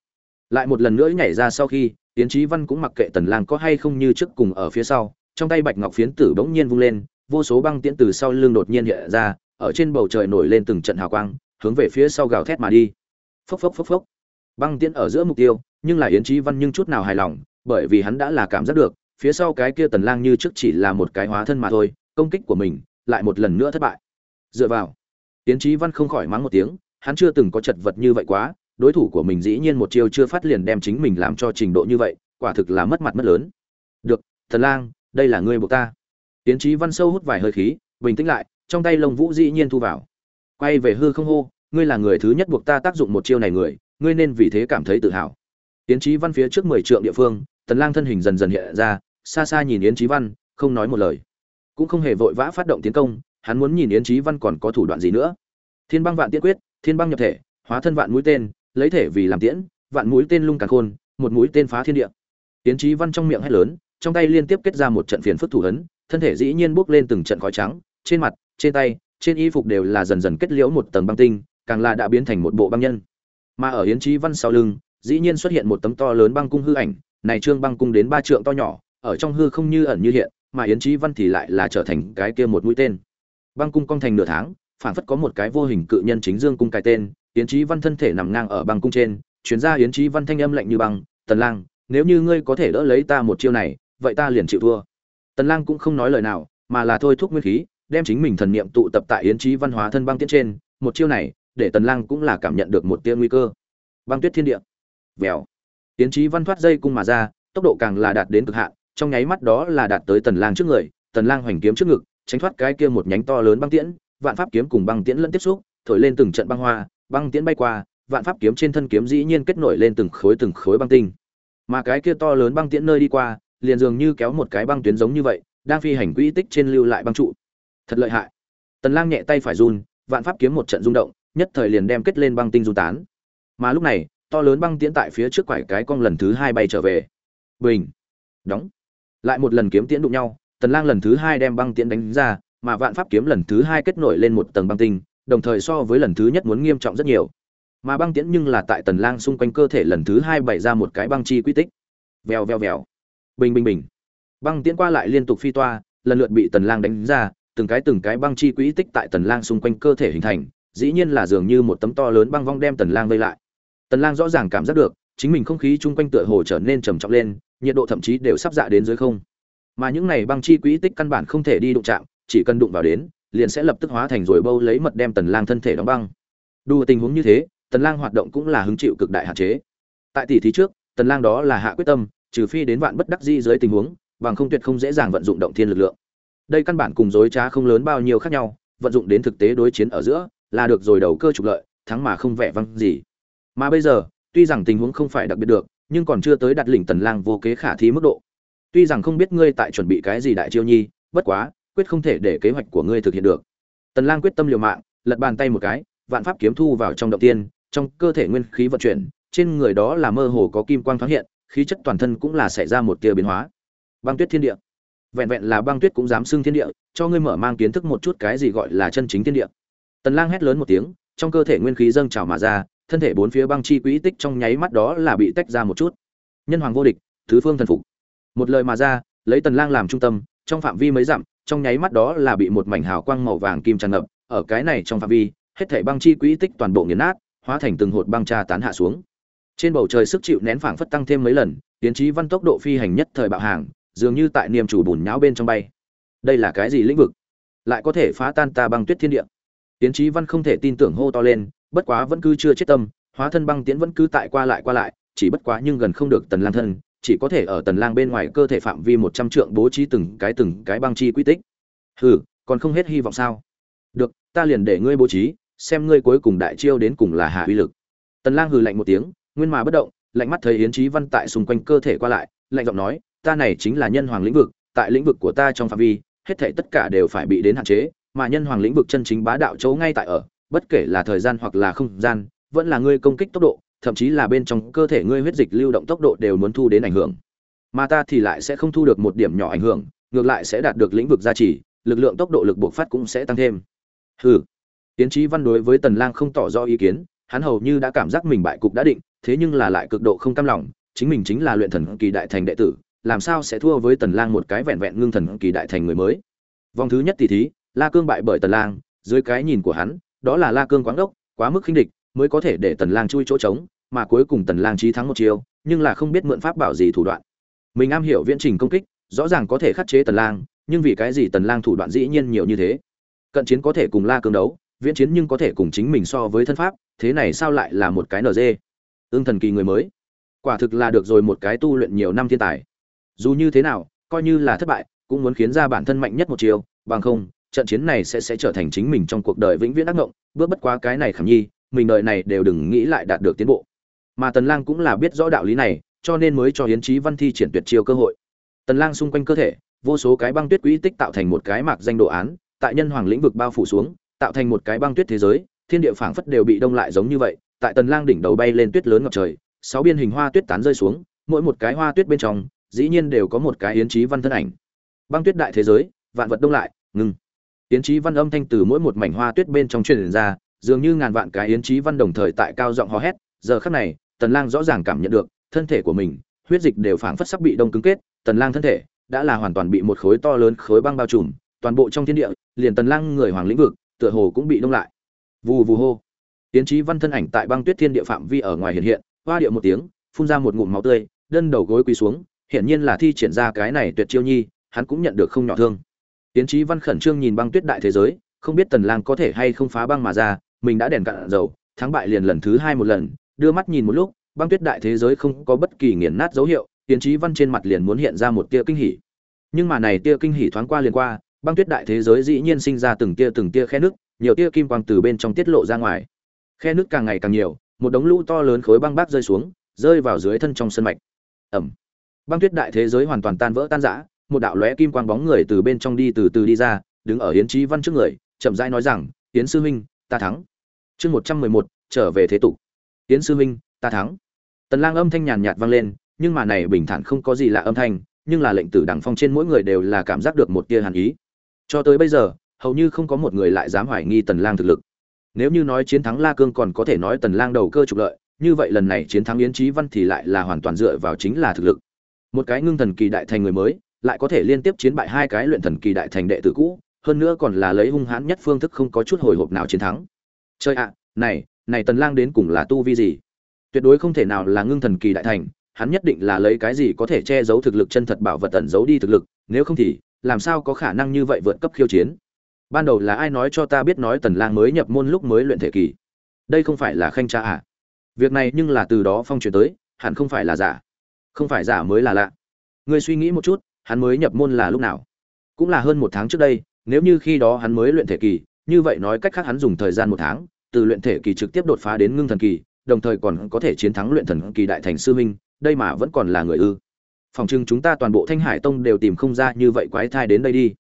A: Lại một lần nữa nhảy ra sau khi tiến trí văn cũng mặc kệ tần lang có hay không như trước cùng ở phía sau, trong tay bạch ngọc phiến tử bỗng nhiên vung lên, vô số băng tiễn từ sau lưng đột nhiên hiện ra, ở trên bầu trời nổi lên từng trận hào quang, hướng về phía sau gào thét mà đi. Phốc phốc phốc phốc. Băng tiễn ở giữa mục tiêu, nhưng là yến trí văn nhưng chút nào hài lòng, bởi vì hắn đã là cảm giác được, phía sau cái kia tần lang như trước chỉ là một cái hóa thân mà thôi, công kích của mình lại một lần nữa thất bại. Dựa vào Tiễn trí văn không khỏi mắng một tiếng, hắn chưa từng có chật vật như vậy quá, đối thủ của mình dĩ nhiên một chiêu chưa phát liền đem chính mình làm cho trình độ như vậy, quả thực là mất mặt mất lớn. Được, thần lang, đây là ngươi buộc ta. Tiễn trí văn sâu hút vài hơi khí, bình tĩnh lại, trong tay lông vũ dĩ nhiên thu vào. Quay về hư không hô, ngươi là người thứ nhất buộc ta tác dụng một chiêu này người, ngươi nên vì thế cảm thấy tự hào. Tiễn trí văn phía trước mười trượng địa phương tần lang thân hình dần dần hiện ra, xa xa nhìn yến trí văn, không nói một lời cũng không hề vội vã phát động tiến công, hắn muốn nhìn yến trí văn còn có thủ đoạn gì nữa. Thiên băng vạn tiễn quyết, thiên băng nhập thể, hóa thân vạn mũi tên, lấy thể vì làm tiễn, vạn mũi tên lung càn khôn, một mũi tên phá thiên địa. Yến trí văn trong miệng hét lớn, trong tay liên tiếp kết ra một trận phiền phức thủ ấn, thân thể dĩ nhiên bước lên từng trận khói trắng, trên mặt, trên tay, trên y phục đều là dần dần kết liễu một tầng băng tinh, càng là đã biến thành một bộ băng nhân. Mà ở yến trí văn sau lưng, dĩ nhiên xuất hiện một tấm to lớn băng cung hư ảnh, này trương băng cung đến ba trượng to nhỏ, ở trong hư không như ẩn như hiện mà yến trí văn thì lại là trở thành cái kia một mũi tên. Băng cung cong thành nửa tháng phản phất có một cái vô hình cự nhân chính dương cung cái tên, yến trí văn thân thể nằm ngang ở băng cung trên chuyến ra yến trí văn thanh âm lạnh như băng, tần lang, nếu như ngươi có thể đỡ lấy ta một chiêu này, vậy ta liền chịu thua. Tần lang cũng không nói lời nào, mà là thôi thúc nguyên khí, đem chính mình thần niệm tụ tập tại yến trí văn hóa thân băng tiễn trên, một chiêu này, để tần lang cũng là cảm nhận được một tia nguy cơ. Băng tuyết thiên địa. Vèo. Yến trí văn thoát dây cung mà ra, tốc độ càng là đạt đến cực hạn trong nháy mắt đó là đạt tới tần lang trước người, tần lang hoành kiếm trước ngực, tránh thoát cái kia một nhánh to lớn băng tiễn, vạn pháp kiếm cùng băng tiễn lẫn tiếp xúc, thổi lên từng trận băng hoa, băng tiễn bay qua, vạn pháp kiếm trên thân kiếm dĩ nhiên kết nổi lên từng khối từng khối băng tinh. Mà cái kia to lớn băng tiễn nơi đi qua, liền dường như kéo một cái băng tuyến giống như vậy, đang phi hành quỹ tích trên lưu lại băng trụ. Thật lợi hại. Tần lang nhẹ tay phải run, vạn pháp kiếm một trận rung động, nhất thời liền đem kết lên băng tinh du tán. Mà lúc này, to lớn băng tiễn tại phía trước quải cái cong lần thứ hai bay trở về. Bình. Đóng lại một lần kiếm tiễn đụng nhau, tần lang lần thứ hai đem băng tiễn đánh ra, mà vạn pháp kiếm lần thứ hai kết nổi lên một tầng băng tinh, đồng thời so với lần thứ nhất muốn nghiêm trọng rất nhiều. Mà băng tiễn nhưng là tại tần lang xung quanh cơ thể lần thứ hai bày ra một cái băng chi quy tích. Vèo vèo vèo. Bình bình bình. Băng tiễn qua lại liên tục phi toa, lần lượt bị tần lang đánh ra, từng cái từng cái băng chi quỹ tích tại tần lang xung quanh cơ thể hình thành, dĩ nhiên là dường như một tấm to lớn băng vong đem tần lang vây lại. Tần lang rõ ràng cảm giác được, chính mình không khí chung quanh tựa hồ trở nên trầm trọng lên nhiệt độ thậm chí đều sắp dạ đến dưới không. Mà những này băng chi quỹ tích căn bản không thể đi đụng chạm, chỉ cần đụng vào đến, liền sẽ lập tức hóa thành rồi bâu lấy mật đem tần lang thân thể đóng băng. Đủ tình huống như thế, tần lang hoạt động cũng là hứng chịu cực đại hạn chế. Tại tỷ thí trước, tần lang đó là hạ quyết tâm, trừ phi đến vạn bất đắc di dưới tình huống, bằng không tuyệt không dễ dàng vận dụng động thiên lực lượng. Đây căn bản cùng dối trá không lớn bao nhiêu khác nhau, vận dụng đến thực tế đối chiến ở giữa, là được rồi đầu cơ trục lợi, thắng mà không vẻ văng gì. Mà bây giờ, tuy rằng tình huống không phải đặc biệt được nhưng còn chưa tới đặt lỉnh tần lang vô kế khả thi mức độ. Tuy rằng không biết ngươi tại chuẩn bị cái gì đại chiêu nhi, bất quá, quyết không thể để kế hoạch của ngươi thực hiện được. Tần lang quyết tâm liều mạng, lật bàn tay một cái, vạn pháp kiếm thu vào trong động tiên, trong cơ thể nguyên khí vận chuyển, trên người đó là mơ hồ có kim quang thoáng hiện, khí chất toàn thân cũng là xảy ra một tia biến hóa. Băng tuyết thiên địa. Vẹn vẹn là băng tuyết cũng dám xưng thiên địa, cho ngươi mở mang kiến thức một chút cái gì gọi là chân chính thiên địa. Tần lang hét lớn một tiếng, trong cơ thể nguyên khí dâng trào mà ra thân thể bốn phía băng chi quỹ tích trong nháy mắt đó là bị tách ra một chút. Nhân hoàng vô địch, thứ phương thần phục. Một lời mà ra, lấy tần lang làm trung tâm, trong phạm vi mấy dặm, trong nháy mắt đó là bị một mảnh hào quang màu vàng kim tràn ngập. Ở cái này trong phạm vi, hết thảy băng chi quỹ tích toàn bộ nghiền nát, hóa thành từng hột băng trà tán hạ xuống. Trên bầu trời sức chịu nén phảng phất tăng thêm mấy lần, tiến trí văn tốc độ phi hành nhất thời bạo hàng, dường như tại niềm chủ bùn nhão bên trong bay. Đây là cái gì lĩnh vực? Lại có thể phá tan ta băng tuyết thiên địa. Tiến trí văn không thể tin tưởng hô to lên bất quá vẫn cứ chưa chết tâm, hóa thân băng tiến vẫn cứ tại qua lại qua lại, chỉ bất quá nhưng gần không được tần lang thân, chỉ có thể ở tần lang bên ngoài cơ thể phạm vi một trăm trượng bố trí từng cái từng cái băng chi quy tích. Hừ, còn không hết hy vọng sao? Được, ta liền để ngươi bố trí, xem ngươi cuối cùng đại chiêu đến cùng là hạ uy lực. Tần lang hừ lạnh một tiếng, nguyên mà bất động, lạnh mắt thấy yến trí văn tại xung quanh cơ thể qua lại, lạnh giọng nói, ta này chính là nhân hoàng lĩnh vực, tại lĩnh vực của ta trong phạm vi, hết thảy tất cả đều phải bị đến hạn chế, mà nhân hoàng lĩnh vực chân chính bá đạo chỗ ngay tại ở bất kể là thời gian hoặc là không gian, vẫn là ngươi công kích tốc độ, thậm chí là bên trong cơ thể ngươi huyết dịch lưu động tốc độ đều muốn thu đến ảnh hưởng. Mà ta thì lại sẽ không thu được một điểm nhỏ ảnh hưởng, ngược lại sẽ đạt được lĩnh vực gia trì, lực lượng tốc độ lực buộc phát cũng sẽ tăng thêm. Hừ. Tiến trí văn đối với tần lang không tỏ rõ ý kiến, hắn hầu như đã cảm giác mình bại cục đã định, thế nhưng là lại cực độ không cam lòng, chính mình chính là luyện thần kỳ đại thành đệ tử, làm sao sẽ thua với tần lang một cái vẹn vẹn ngưng thần kỳ đại thành người mới? Vòng thứ nhất tỷ thí, la cương bại bởi tần lang, dưới cái nhìn của hắn đó là la cương quáng đốc, quá mức khinh địch, mới có thể để tần lang chui chỗ trống, mà cuối cùng tần lang chí thắng một chiều nhưng là không biết mượn pháp bảo gì thủ đoạn. Mình am hiểu viễn trình công kích, rõ ràng có thể khắc chế tần lang, nhưng vì cái gì tần lang thủ đoạn dĩ nhiên nhiều như thế? Cận chiến có thể cùng la cương đấu, viễn chiến nhưng có thể cùng chính mình so với thân pháp, thế này sao lại là một cái nd Ưng thần kỳ người mới. Quả thực là được rồi một cái tu luyện nhiều năm thiên tài. Dù như thế nào, coi như là thất bại, cũng muốn khiến ra bản thân mạnh nhất một chiều bằng không trận chiến này sẽ sẽ trở thành chính mình trong cuộc đời vĩnh viễn ác ngộng, bước bất quá cái này khảm nhi, mình đời này đều đừng nghĩ lại đạt được tiến bộ. Mà tần lang cũng là biết rõ đạo lý này, cho nên mới cho Yến Chí văn thi triển tuyệt chiêu cơ hội. Tần lang xung quanh cơ thể, vô số cái băng tuyết quỹ tích tạo thành một cái mạc danh đồ án, tại nhân hoàng lĩnh vực bao phủ xuống, tạo thành một cái băng tuyết thế giới, thiên địa phảng phất đều bị đông lại giống như vậy, tại tần lang đỉnh đầu bay lên tuyết lớn ngập trời, sáu biên hình hoa tuyết tán rơi xuống, mỗi một cái hoa tuyết bên trong, dĩ nhiên đều có một cái yến Chí văn thân ảnh. Băng tuyết đại thế giới, vạn vật đông lại, ngừng yến trí văn âm thanh từ mỗi một mảnh hoa tuyết bên trong truyền ra, dường như ngàn vạn cái yến trí văn đồng thời tại cao giọng hò hét, giờ khắc này, tần lang rõ ràng cảm nhận được, thân thể của mình, huyết dịch đều phảng phất sắp bị đông cứng kết, tần lang thân thể đã là hoàn toàn bị một khối to lớn khối băng bao trùm, toàn bộ trong thiên địa, liền tần lang người hoàng lĩnh vực, tựa hồ cũng bị đông lại. Vù vù hô. Tiến trí văn thân ảnh tại băng tuyết thiên địa phạm vi ở ngoài hiện hiện, hoa điệu một tiếng, phun ra một ngụm máu tươi, đơn đầu gối quỳ xuống, hiển nhiên là thi triển ra cái này tuyệt chiêu nhi, hắn cũng nhận được không nhỏ thương tiến trí văn khẩn trương nhìn băng tuyết đại thế giới, không biết tần lang có thể hay không phá băng mà ra, mình đã đèn cạn dầu, thắng bại liền lần thứ hai một lần, đưa mắt nhìn một lúc, băng tuyết đại thế giới không có bất kỳ nghiền nát dấu hiệu, tiến trí văn trên mặt liền muốn hiện ra một tia kinh hỉ. Nhưng mà này tia kinh hỉ thoáng qua liền qua, băng tuyết đại thế giới dĩ nhiên sinh ra từng tia từng tia khe nước, nhiều tia kim quang từ bên trong tiết lộ ra ngoài. Khe nước càng ngày càng nhiều, một đống lũ to lớn khối băng bác rơi xuống, rơi vào dưới thân trong sân mạch. Ẩm băng tuyết đại thế giới hoàn toàn tan vỡ tan rã một đạo lóe kim quang bóng người từ bên trong đi từ từ đi ra, đứng ở yến chí văn trước người, chậm rãi nói rằng, yến sư huynh, ta thắng. Chương một trăm mười một, trở về thế tục. Yến sư huynh, ta thắng. Tần lang âm thanh nhàn nhạt vang lên, nhưng mà này bình thản không có gì lạ âm thanh, nhưng là lệnh tử đằng phong trên mỗi người đều là cảm giác được một tia hàn ý. Cho tới bây giờ, hầu như không có một người lại dám hoài nghi tần lang thực lực. Nếu như nói chiến thắng la cương còn có thể nói tần lang đầu cơ trục lợi, như vậy lần này chiến thắng yến chí văn thì lại là hoàn toàn dựa vào chính là thực lực. Một cái ngưng thần kỳ đại thành người mới lại có thể liên tiếp chiến bại hai cái luyện thần kỳ đại thành đệ tử cũ, hơn nữa còn là lấy hung hãn nhất phương thức không có chút hồi hộp nào chiến thắng. Chơi ạ, này này tần lang đến cùng là tu vi gì? Tuyệt đối không thể nào là ngưng thần kỳ đại thành, hắn nhất định là lấy cái gì có thể che giấu thực lực chân thật bảo vật tẩn giấu đi thực lực, nếu không thì, làm sao có khả năng như vậy vượt cấp khiêu chiến? Ban đầu là ai nói cho ta biết nói tần lang mới nhập môn lúc mới luyện thể kỳ? Đây không phải là khanh cha à? Việc này nhưng là từ đó phong truyền tới, hẳn không phải là giả. Không phải giả mới là lạ. Ngươi suy nghĩ một chút hắn mới nhập môn là lúc nào? Cũng là hơn một tháng trước đây, nếu như khi đó hắn mới luyện thể kỳ, như vậy nói cách khác hắn dùng thời gian một tháng, từ luyện thể kỳ trực tiếp đột phá đến ngưng thần kỳ, đồng thời còn có thể chiến thắng luyện thần kỳ đại thành sư minh đây mà vẫn còn là người ư. Phòng trưng chúng ta toàn bộ thanh hải tông đều tìm không ra như vậy quái thai đến đây đi.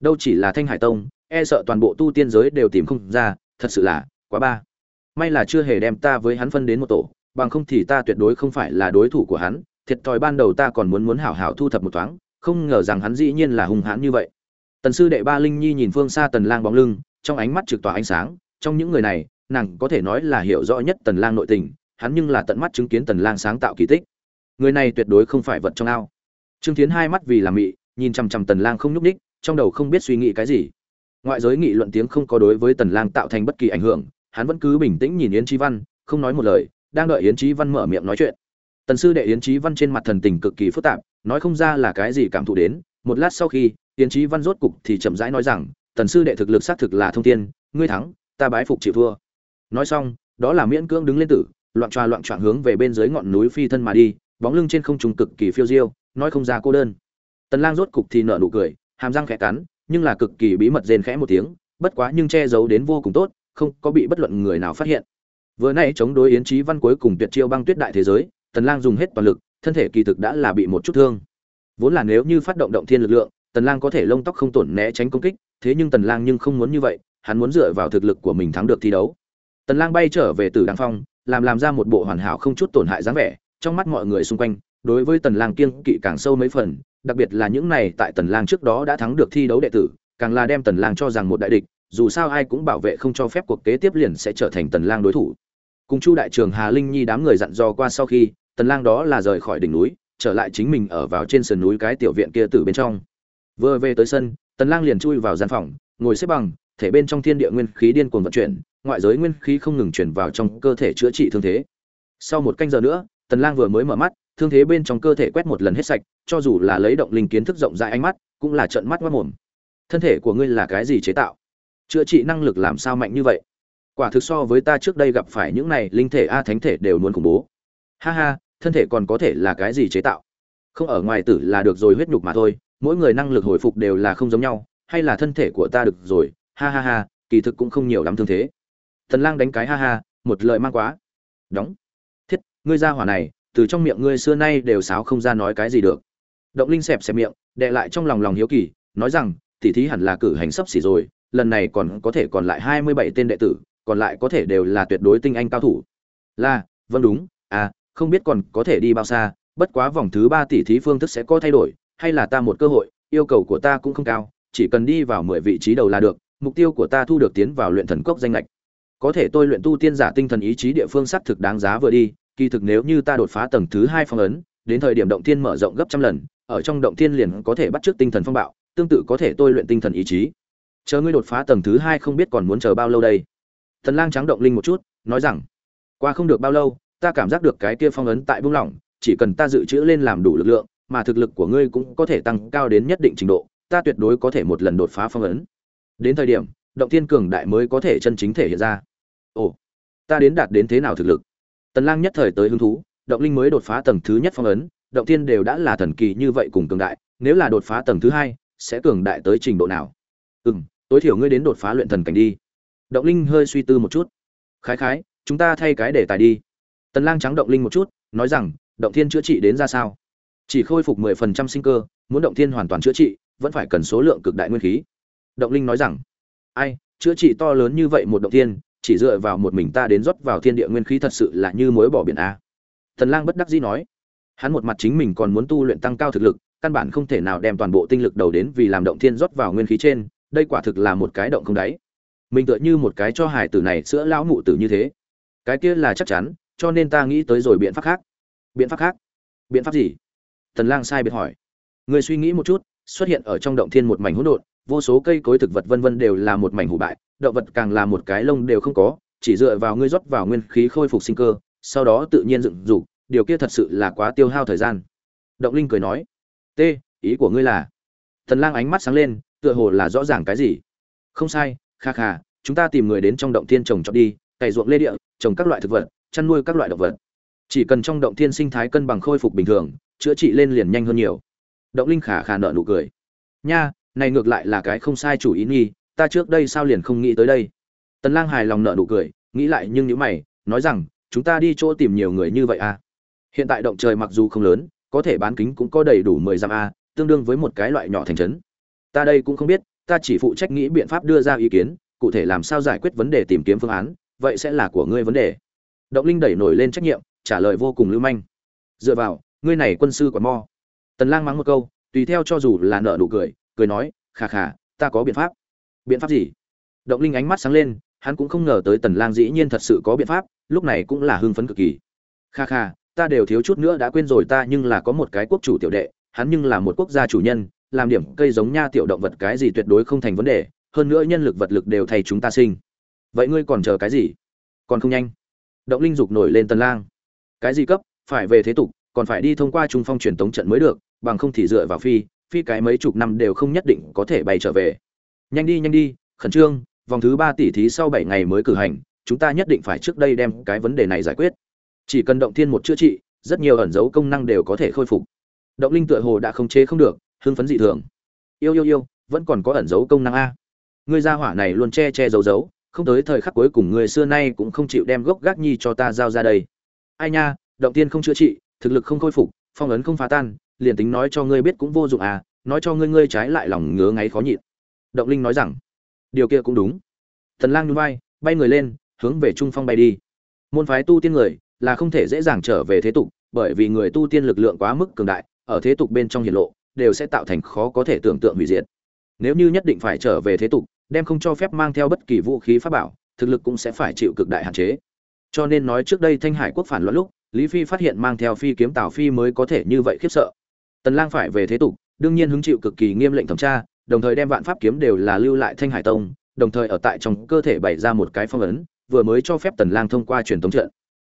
A: Đâu chỉ là thanh hải tông e sợ toàn bộ tu tiên giới đều tìm không ra, thật sự là quá ba. May là chưa hề đem ta với hắn phân đến một tổ, bằng không thì ta tuyệt đối không phải là đối thủ của hắn, thiệt thòi ban đầu ta còn muốn muốn hảo hảo thu thập một thoáng không ngờ rằng hắn dĩ nhiên là hung hãn như vậy. Tần sư đệ ba linh nhi nhìn phương xa tần lang bóng lưng, trong ánh mắt trực tỏa ánh sáng, trong những người này, nàng có thể nói là hiểu rõ nhất tần lang nội tình, hắn nhưng là tận mắt chứng kiến tần lang sáng tạo kỳ tích. Người này tuyệt đối không phải vật trong ao. Trương tiến hai mắt vì làm mị, nhìn chằm chằm tần lang không nhúc nhích, trong đầu không biết suy nghĩ cái gì. Ngoại giới nghị luận tiếng không có đối với tần lang tạo thành bất kỳ ảnh hưởng, hắn vẫn cứ bình tĩnh nhìn yến chí văn, không nói một lời, đang đợi yến chí văn mở miệng nói chuyện. Tần sư đệ yến chí văn trên mặt thần tình cực kỳ phức tạp nói không ra là cái gì cảm thụ đến một lát sau khi yến trí văn rốt cục thì chậm rãi nói rằng tần sư đệ thực lực xác thực là thông tiên, ngươi thắng ta bái phục chịu thua. Nói xong đó là miễn cưỡng đứng lên tử loạn tròa loạn trọn hướng về bên dưới ngọn núi phi thân mà đi bóng lưng trên không trùng cực kỳ phiêu diêu nói không ra cô đơn. Tần lang rốt cục thì nở nụ cười hàm răng khẽ cắn nhưng là cực kỳ bí mật rên khẽ một tiếng bất quá nhưng che giấu đến vô cùng tốt không có bị bất luận người nào phát hiện. Vừa nãy chống đối yến trí văn cuối cùng tuyệt chiêu băng tuyết đại thế giới tần lang dùng hết toàn lực thân thể kỳ thực đã là bị một chút thương. Vốn là nếu như phát động động thiên lực lượng, tần lang có thể lông tóc không tổn né tránh công kích, thế nhưng tần lang nhưng không muốn như vậy, hắn muốn dựa vào thực lực của mình thắng được thi đấu. Tần lang bay trở về từ đăng phong, làm làm ra một bộ hoàn hảo không chút tổn hại dáng vẻ, trong mắt mọi người xung quanh, đối với tần lang kiêng kỵ càng sâu mấy phần, đặc biệt là những này tại tần lang trước đó đã thắng được thi đấu đệ tử, càng là đem tần lang cho rằng một đại địch, dù sao ai cũng bảo vệ không cho phép cuộc kế tiếp liền sẽ trở thành tần lang đối thủ. Cùng chu đại trưởng hà linh nhi đám người dặn dò qua sau khi tần lang đó là rời khỏi đỉnh núi, trở lại chính mình ở vào trên sườn núi cái tiểu viện kia từ bên trong. Vừa về tới sân, tần lang liền chui vào gian phòng, ngồi xếp bằng, thể bên trong thiên địa nguyên khí điên cuồng vận chuyển, ngoại giới nguyên khí không ngừng chuyển vào trong cơ thể chữa trị thương thế. Sau một canh giờ nữa, tần lang vừa mới mở mắt, thương thế bên trong cơ thể quét một lần hết sạch, cho dù là lấy động linh kiến thức rộng rãi ánh mắt, cũng là trợn mắt mắt mồm. Thân thể của ngươi là cái gì chế tạo? Chữa trị năng lực làm sao mạnh như vậy? Quả thực so với ta trước đây gặp phải những này linh thể a thánh thể đều muốn khủng bố ha ha, thân thể còn có thể là cái gì chế tạo? Không ở ngoài tử là được rồi huyết nhục mà thôi, mỗi người năng lực hồi phục đều là không giống nhau, hay là thân thể của ta được rồi? Ha ha ha, kỳ thực cũng không nhiều lắm thương thế. Tần lang đánh cái ha ha, một lời mang quá. Đóng. Thiết, ngươi ra hỏa này, từ trong miệng ngươi xưa nay đều sáo không ra nói cái gì được. Động linh xẹp xẹp miệng, đệ lại trong lòng lòng hiếu kỳ, nói rằng, tỷ thí hẳn là cử hành sắp xỉ rồi, lần này còn có thể còn lại 27 tên đệ tử, còn lại có thể đều là tuyệt đối tinh anh cao thủ. Là vâng đúng à không biết còn có thể đi bao xa, bất quá vòng thứ ba tỷ thí phương thức sẽ có thay đổi, hay là ta một cơ hội, yêu cầu của ta cũng không cao, chỉ cần đi vào mười vị trí đầu là được, mục tiêu của ta thu được tiến vào luyện thần cốc danh lệch có thể tôi luyện tu tiên giả tinh thần ý chí địa phương xác thực đáng giá vừa đi, kỳ thực nếu như ta đột phá tầng thứ hai phong ấn, đến thời điểm động thiên mở rộng gấp trăm lần, ở trong động thiên liền có thể bắt trước tinh thần phong bạo, tương tự có thể tôi luyện tinh thần ý chí. Chờ ngươi đột phá tầng thứ hai không biết còn muốn chờ bao lâu đây? Thần lang trắng động linh một chút, nói rằng, qua không được bao lâu ta cảm giác được cái kia phong ấn tại buông lỏng, chỉ cần ta dự trữ lên làm đủ lực lượng, mà thực lực của ngươi cũng có thể tăng cao đến nhất định trình độ, ta tuyệt đối có thể một lần đột phá phong ấn. Đến thời điểm, động thiên cường đại mới có thể chân chính thể hiện ra. Ồ, ta đến đạt đến thế nào thực lực? Tần lang nhất thời tới hứng thú, động linh mới đột phá tầng thứ nhất phong ấn, động thiên đều đã là thần kỳ như vậy cùng cường đại, nếu là đột phá tầng thứ hai, sẽ cường đại tới trình độ nào? Ừm, tối thiểu ngươi đến đột phá luyện thần cảnh đi. Động linh hơi suy tư một chút. Khái khái, chúng ta thay cái đề tài đi tần lang trắng động linh một chút, nói rằng, động thiên chữa trị đến ra sao? Chỉ khôi phục 10% sinh cơ, muốn động thiên hoàn toàn chữa trị, vẫn phải cần số lượng cực đại nguyên khí. Động linh nói rằng, ai, chữa trị to lớn như vậy một động thiên, chỉ dựa vào một mình ta đến rót vào thiên địa nguyên khí thật sự là như muối bỏ biển a. Thần lang bất đắc dĩ nói, hắn một mặt chính mình còn muốn tu luyện tăng cao thực lực, căn bản không thể nào đem toàn bộ tinh lực đầu đến vì làm động thiên rót vào nguyên khí trên, đây quả thực là một cái động không đáy. Mình tựa như một cái cho hài tử này sữa lão mụ tử như thế. Cái kia là chắc chắn cho nên ta nghĩ tới rồi biện pháp khác. Biện pháp khác? Biện pháp gì? Tần lang sai biệt hỏi. Người suy nghĩ một chút, xuất hiện ở trong động thiên một mảnh hỗn độn, vô số cây cối thực vật vân vân đều là một mảnh hủ bại, động vật càng là một cái lông đều không có, chỉ dựa vào ngươi rót vào nguyên khí khôi phục sinh cơ, sau đó tự nhiên dựng dục, điều kia thật sự là quá tiêu hao thời gian. Động linh cười nói, t, ý của ngươi là? Thần lang ánh mắt sáng lên, tựa hồ là rõ ràng cái gì. Không sai, kha kha, chúng ta tìm người đến trong động thiên trồng trọt đi, cày ruộng lê địa, trồng các loại thực vật chăn nuôi các loại động vật. Chỉ cần trong động thiên sinh thái cân bằng khôi phục bình thường, chữa trị lên liền nhanh hơn nhiều. Động linh khả khả nợ nụ cười. Nha, này ngược lại là cái không sai chủ ý nghi, ta trước đây sao liền không nghĩ tới đây? Tần lang hài lòng nợ nụ cười, nghĩ lại nhưng nếu mày, nói rằng, chúng ta đi chỗ tìm nhiều người như vậy à? Hiện tại động trời mặc dù không lớn, có thể bán kính cũng có đầy đủ 10 dặm a, tương đương với một cái loại nhỏ thành trấn. Ta đây cũng không biết, ta chỉ phụ trách nghĩ biện pháp đưa ra ý kiến, cụ thể làm sao giải quyết vấn đề tìm kiếm phương án, vậy sẽ là của ngươi vấn đề động linh đẩy nổi lên trách nhiệm, trả lời vô cùng lưu manh. Dựa vào, ngươi này quân sư còn mo. Tần lang mắng một câu, tùy theo cho dù là nợ nụ cười cười nói, khà khà, ta có biện pháp. Biện pháp gì? Động linh ánh mắt sáng lên, hắn cũng không ngờ tới tần lang dĩ nhiên thật sự có biện pháp, lúc này cũng là hưng phấn cực kỳ. Kha kha ta đều thiếu chút nữa đã quên rồi ta nhưng là có một cái quốc chủ tiểu đệ, hắn nhưng là một quốc gia chủ nhân, làm điểm cây giống nha tiểu động vật cái gì tuyệt đối không thành vấn đề, hơn nữa nhân lực vật lực đều thay chúng ta sinh. Vậy ngươi còn chờ cái gì? Còn không nhanh? Động linh dục nổi lên tần lang. Cái gì cấp? Phải về thế tục, còn phải đi thông qua trung phong truyền tống trận mới được, bằng không thì dựa vào phi phi cái mấy chục năm đều không nhất định có thể bay trở về. Nhanh đi nhanh đi, khẩn trương, vòng thứ ba tỷ thí sau bảy ngày mới cử hành, chúng ta nhất định phải trước đây đem cái vấn đề này giải quyết. Chỉ cần động thiên một chữa trị, rất nhiều ẩn dấu công năng đều có thể khôi phục. Động linh tựa hồ đã không chế không được, hưng phấn dị thường. Yêu yêu yêu, vẫn còn có ẩn dấu công năng a. Ngươi gia hỏa này luôn che che giấu giấu không tới thời khắc cuối cùng người xưa nay cũng không chịu đem gốc gác nhi cho ta giao ra đây. Ai nha, động tiên không chữa trị, thực lực không khôi phục, phong ấn không phá tan, liền tính nói cho ngươi biết cũng vô dụng à nói cho ngươi ngươi trái lại lòng ngứa ngáy khó nhịn. Động linh nói rằng, điều kia cũng đúng. Thần lang nhún vai, bay người lên, hướng về trung phong bay đi. Môn phái tu tiên người là không thể dễ dàng trở về thế tục, bởi vì người tu tiên lực lượng quá mức cường đại, ở thế tục bên trong hiển lộ, đều sẽ tạo thành khó có thể tưởng tượng hủy diệt. Nếu như nhất định phải trở về thế tục đem không cho phép mang theo bất kỳ vũ khí pháp bảo, thực lực cũng sẽ phải chịu cực đại hạn chế. Cho nên nói trước đây thanh hải quốc phản loạn lúc, lý phi phát hiện mang theo phi kiếm tào phi mới có thể như vậy khiếp sợ. Tần lang phải về thế tục, đương nhiên hứng chịu cực kỳ nghiêm lệnh thẩm tra, đồng thời đem vạn pháp kiếm đều là lưu lại thanh hải tông, đồng thời ở tại trong cơ thể bày ra một cái phong ấn, vừa mới cho phép tần lang thông qua truyền tống trận.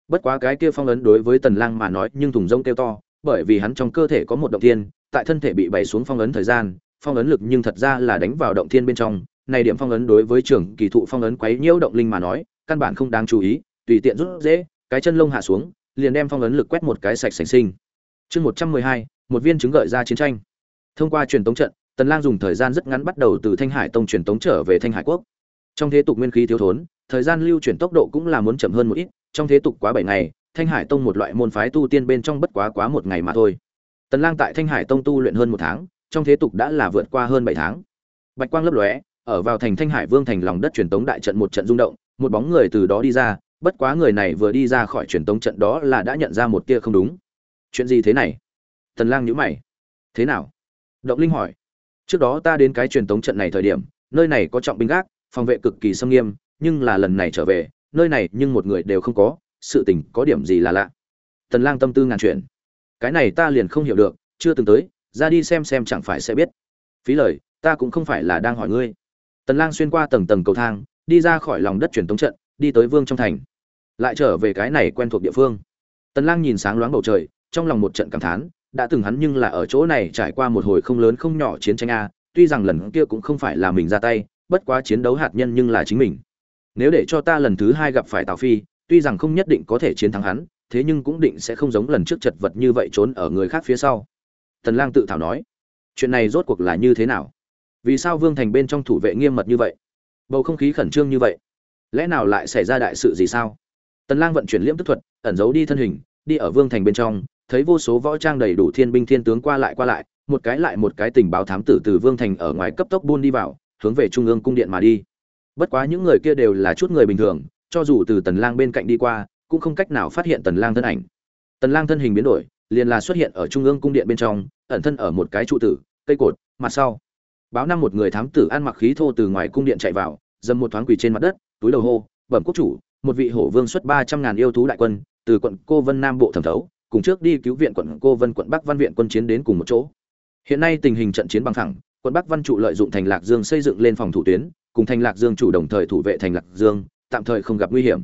A: Bất quá cái kia phong ấn đối với tần lang mà nói nhưng thùng rông kêu to, bởi vì hắn trong cơ thể có một động thiên, tại thân thể bị bày xuống phong ấn thời gian, phong ấn lực nhưng thật ra là đánh vào động thiên bên trong này điểm phong ấn đối với trưởng kỳ thụ phong ấn quấy nhiễu động linh mà nói, căn bản không đáng chú ý, tùy tiện rút dễ, cái chân lông hạ xuống, liền đem phong ấn lực quét một cái sạch sành sinh. Chương một trăm mười hai, một viên chứng gợi ra chiến tranh. Thông qua truyền tống trận, tần lang dùng thời gian rất ngắn bắt đầu từ thanh hải tông truyền tống trở về thanh hải quốc. Trong thế tục nguyên khí thiếu thốn, thời gian lưu chuyển tốc độ cũng là muốn chậm hơn một ít, trong thế tục quá bảy ngày, thanh hải tông một loại môn phái tu tiên bên trong bất quá quá một ngày mà thôi. Tần lang tại thanh hải tông tu luyện hơn một tháng, trong thế tục đã là vượt qua hơn bảy tháng. Bạch quang lấp lóe ở vào thành thanh hải vương thành lòng đất truyền tống đại trận một trận rung động, một bóng người từ đó đi ra, bất quá người này vừa đi ra khỏi truyền tống trận đó là đã nhận ra một tia không đúng. Chuyện gì thế này? Tần lang nhíu mày. Thế nào? Động linh hỏi. Trước đó ta đến cái truyền tống trận này thời điểm, nơi này có trọng binh gác, phòng vệ cực kỳ nghiêm nghiêm, nhưng là lần này trở về, nơi này nhưng một người đều không có, sự tình có điểm gì là lạ. Tần lang tâm tư ngàn chuyện cái này ta liền không hiểu được, chưa từng tới, ra đi xem xem chẳng phải sẽ biết. Phí lời, ta cũng không phải là đang hỏi ngươi tần lang xuyên qua tầng tầng cầu thang, đi ra khỏi lòng đất truyền tống trận, đi tới vương trong thành. Lại trở về cái này quen thuộc địa phương. Tần lang nhìn sáng loáng bầu trời, trong lòng một trận cảm thán, đã từng hắn nhưng là ở chỗ này trải qua một hồi không lớn không nhỏ chiến tranh a, tuy rằng lần kia cũng không phải là mình ra tay, bất quá chiến đấu hạt nhân nhưng là chính mình. Nếu để cho ta lần thứ hai gặp phải tào phi, tuy rằng không nhất định có thể chiến thắng hắn, thế nhưng cũng định sẽ không giống lần trước chật vật như vậy trốn ở người khác phía sau. Tần lang tự thảo nói, chuyện này rốt cuộc là như thế nào? Vì sao vương thành bên trong thủ vệ nghiêm mật như vậy? Bầu không khí khẩn trương như vậy, lẽ nào lại xảy ra đại sự gì sao? Tần lang vận chuyển liễm tức thuật, ẩn giấu đi thân hình, đi ở vương thành bên trong, thấy vô số võ trang đầy đủ thiên binh thiên tướng qua lại qua lại, một cái lại một cái tình báo thám tử từ vương thành ở ngoài cấp tốc buôn đi vào, hướng về trung ương cung điện mà đi. Bất quá những người kia đều là chút người bình thường, cho dù từ tần lang bên cạnh đi qua, cũng không cách nào phát hiện tần lang thân ảnh. Tần lang thân hình biến đổi, liền là xuất hiện ở trung ương cung điện bên trong, ẩn thân ở một cái trụ tử, cây cột, mặt sau báo năm một người thám tử ăn mặc khí thô từ ngoài cung điện chạy vào, dầm một thoáng quỳ trên mặt đất, túi đầu hô, bẩm quốc chủ, một vị hổ vương xuất ba trăm ngàn yêu thú đại quân, từ quận cô vân nam bộ thẩm thấu, cùng trước đi cứu viện quận cô vân quận bắc văn viện quân chiến đến cùng một chỗ. Hiện nay tình hình trận chiến bằng thẳng, quận bắc văn trụ lợi dụng thành lạc dương xây dựng lên phòng thủ tuyến, cùng thành lạc dương chủ đồng thời thủ vệ thành lạc dương, tạm thời không gặp nguy hiểm.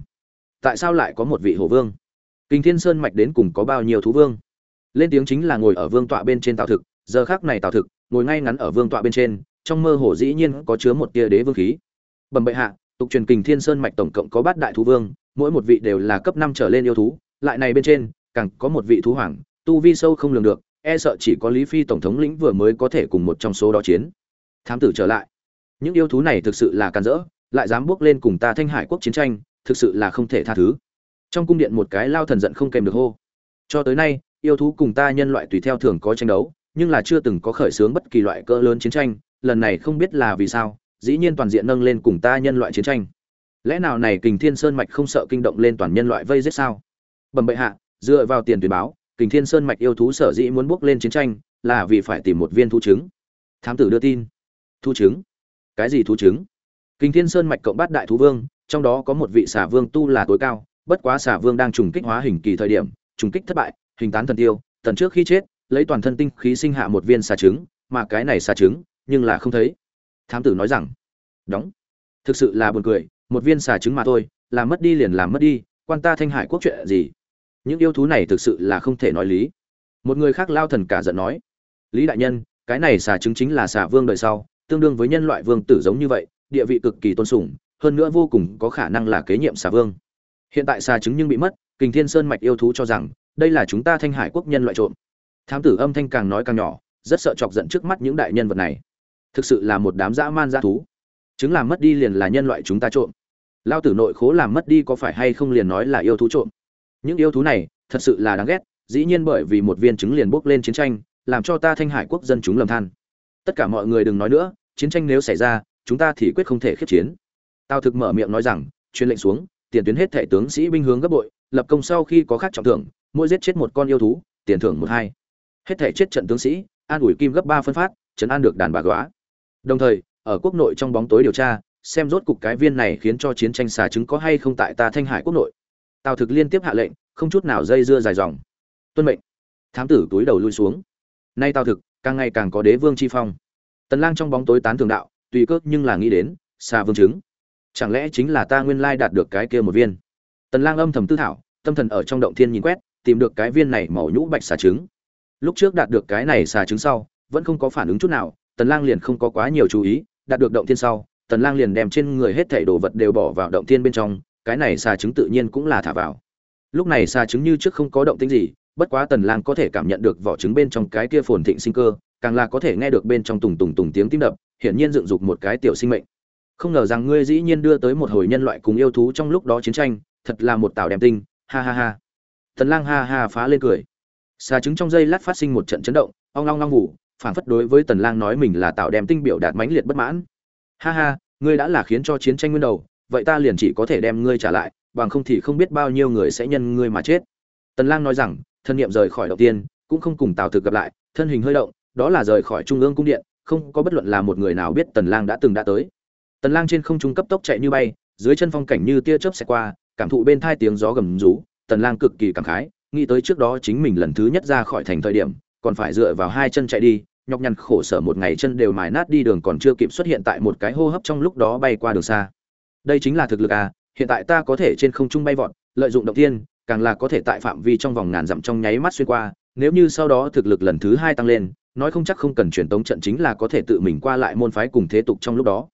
A: Tại sao lại có một vị hổ vương? Kinh thiên sơn mạch đến cùng có bao nhiêu thú vương? Lên tiếng chính là ngồi ở vương tọa bên trên tạo thực giờ khác này tào thực, ngồi ngay ngắn ở vương tọa bên trên, trong mơ hồ dĩ nhiên có chứa một tia đế vương khí. Bẩm bệ hạ, tục truyền kình thiên sơn mạch tổng cộng có bát đại thú vương, mỗi một vị đều là cấp năm trở lên yêu thú, lại này bên trên, càng có một vị thú hoàng, tu vi sâu không lường được e sợ chỉ có lý phi tổng thống lĩnh vừa mới có thể cùng một trong số đó chiến. Thám tử trở lại. Những yêu thú này thực sự là can dỡ lại dám bước lên cùng ta thanh hải quốc chiến tranh, thực sự là không thể tha thứ. Trong cung điện một cái lao thần giận không kèm được hô. Cho tới nay, yêu thú cùng ta nhân loại tùy theo thường có tranh đấu nhưng là chưa từng có khởi xướng bất kỳ loại cỡ lớn chiến tranh, lần này không biết là vì sao, dĩ nhiên toàn diện nâng lên cùng ta nhân loại chiến tranh. Lẽ nào này kình thiên sơn mạch không sợ kinh động lên toàn nhân loại vây giết sao? Bẩm bệ hạ, dựa vào tiền tuyển báo, kình thiên sơn mạch yêu thú sở dĩ muốn bước lên chiến tranh là vì phải tìm một viên thú trứng. Thám tử đưa tin. Thú trứng? Cái gì thú trứng? Kình thiên sơn mạch cộng bát đại thú vương, trong đó có một vị xà vương tu là tối cao, bất quá xà vương đang trùng kích hóa hình kỳ thời điểm, trùng kích thất bại, hình tán thần tiêu tần trước khi chết lấy toàn thân tinh khí sinh hạ một viên xà trứng, mà cái này xà trứng, nhưng là không thấy. Thám tử nói rằng, đóng. Thực sự là buồn cười, một viên xà trứng mà thôi, làm mất đi liền làm mất đi, quan ta thanh hải quốc chuyện gì? Những yêu thú này thực sự là không thể nói lý. Một người khác lao thần cả giận nói, lý đại nhân, cái này xà trứng chính là xà vương đời sau, tương đương với nhân loại vương tử giống như vậy, địa vị cực kỳ tôn sùng, hơn nữa vô cùng có khả năng là kế nhiệm xà vương. Hiện tại xà trứng nhưng bị mất, kình thiên sơn mạch yêu thú cho rằng, đây là chúng ta thanh hải quốc nhân loại trộm thám tử âm thanh càng nói càng nhỏ, rất sợ chọc giận trước mắt những đại nhân vật này. Thực sự là một đám dã man dã thú. Chứng làm mất đi liền là nhân loại chúng ta trộm. Lao tử nội khố làm mất đi có phải hay không liền nói là yêu thú trộm. Những yêu thú này, thật sự là đáng ghét, dĩ nhiên bởi vì một viên trứng liền bốc lên chiến tranh, làm cho ta thanh hải quốc dân chúng lầm than. Tất cả mọi người đừng nói nữa, chiến tranh nếu xảy ra, chúng ta thì quyết không thể khiếp chiến. Tào thực mở miệng nói rằng, truyền lệnh xuống, tiền tuyến hết thẻ tướng sĩ binh hướng gấp bội, lập công sau khi có khác trọng thưởng, mỗi giết chết một con yêu thú, tiền thưởng một hai hết thể chết trận tướng sĩ, an ủi kim gấp ba phân phát chấn an được đàn bà góa. Đồng thời, ở quốc nội trong bóng tối điều tra, xem rốt cục cái viên này khiến cho chiến tranh xà trứng có hay không tại ta thanh hải quốc nội. Tào thực liên tiếp hạ lệnh, không chút nào dây dưa dài dòng. Tuân mệnh. Thám tử túi đầu lui xuống. Nay tào thực, càng ngày càng có đế vương chi phong. Tần lang trong bóng tối tán thường đạo, tùy cơ nhưng là nghĩ đến, xà vương chứng. Chẳng lẽ chính là ta nguyên lai đạt được cái kia một viên? Tần lang âm thầm tư thảo, tâm thần ở trong động thiên nhìn quét, tìm được cái viên này màu nhũ bạch xà trứng lúc trước đạt được cái này xà trứng sau, vẫn không có phản ứng chút nào, tần lang liền không có quá nhiều chú ý, đạt được động thiên sau, tần lang liền đem trên người hết thảy đồ vật đều bỏ vào động thiên bên trong, cái này xà trứng tự nhiên cũng là thả vào. Lúc này xà trứng như trước không có động tĩnh gì, bất quá tần lang có thể cảm nhận được vỏ trứng bên trong cái kia phồn thịnh sinh cơ, càng là có thể nghe được bên trong tùng tùng tùng tiếng tim đập, hiển nhiên dựng dục một cái tiểu sinh mệnh. Không ngờ rằng ngươi dĩ nhiên đưa tới một hồi nhân loại cùng yêu thú trong lúc đó chiến tranh, thật là một tảo đem tinh, ha ha ha. Tần lang ha ha phá lên cười xà trứng trong dây lát phát sinh một trận chấn động ong long long ngủ, phảng phất đối với tần lang nói mình là tạo đem tinh biểu đạt mãnh liệt bất mãn. Ha ha ngươi đã là khiến cho chiến tranh nguyên đầu vậy ta liền chỉ có thể đem ngươi trả lại bằng không thì không biết bao nhiêu người sẽ nhân ngươi mà chết. Tần lang nói rằng thân niệm rời khỏi đầu tiên cũng không cùng tào thực gặp lại thân hình hơi động đó là rời khỏi trung ương cung điện không có bất luận là một người nào biết tần lang đã từng đã tới. Tần lang trên không trung cấp tốc chạy như bay dưới chân phong cảnh như tia chớp xẹt qua cảm thụ bên thai tiếng gió gầm rú tần lang cực kỳ cảm khái nghĩ tới trước đó chính mình lần thứ nhất ra khỏi thành thời điểm, còn phải dựa vào hai chân chạy đi, nhọc nhằn khổ sở một ngày chân đều mài nát đi đường còn chưa kịp xuất hiện tại một cái hô hấp trong lúc đó bay qua đường xa. Đây chính là thực lực à hiện tại ta có thể trên không trung bay vọt, lợi dụng động tiên càng là có thể tại phạm vi trong vòng ngàn dặm trong nháy mắt xuyên qua, nếu như sau đó thực lực lần thứ hai tăng lên, nói không chắc không cần truyền tống trận chính là có thể tự mình qua lại môn phái cùng thế tục trong lúc đó.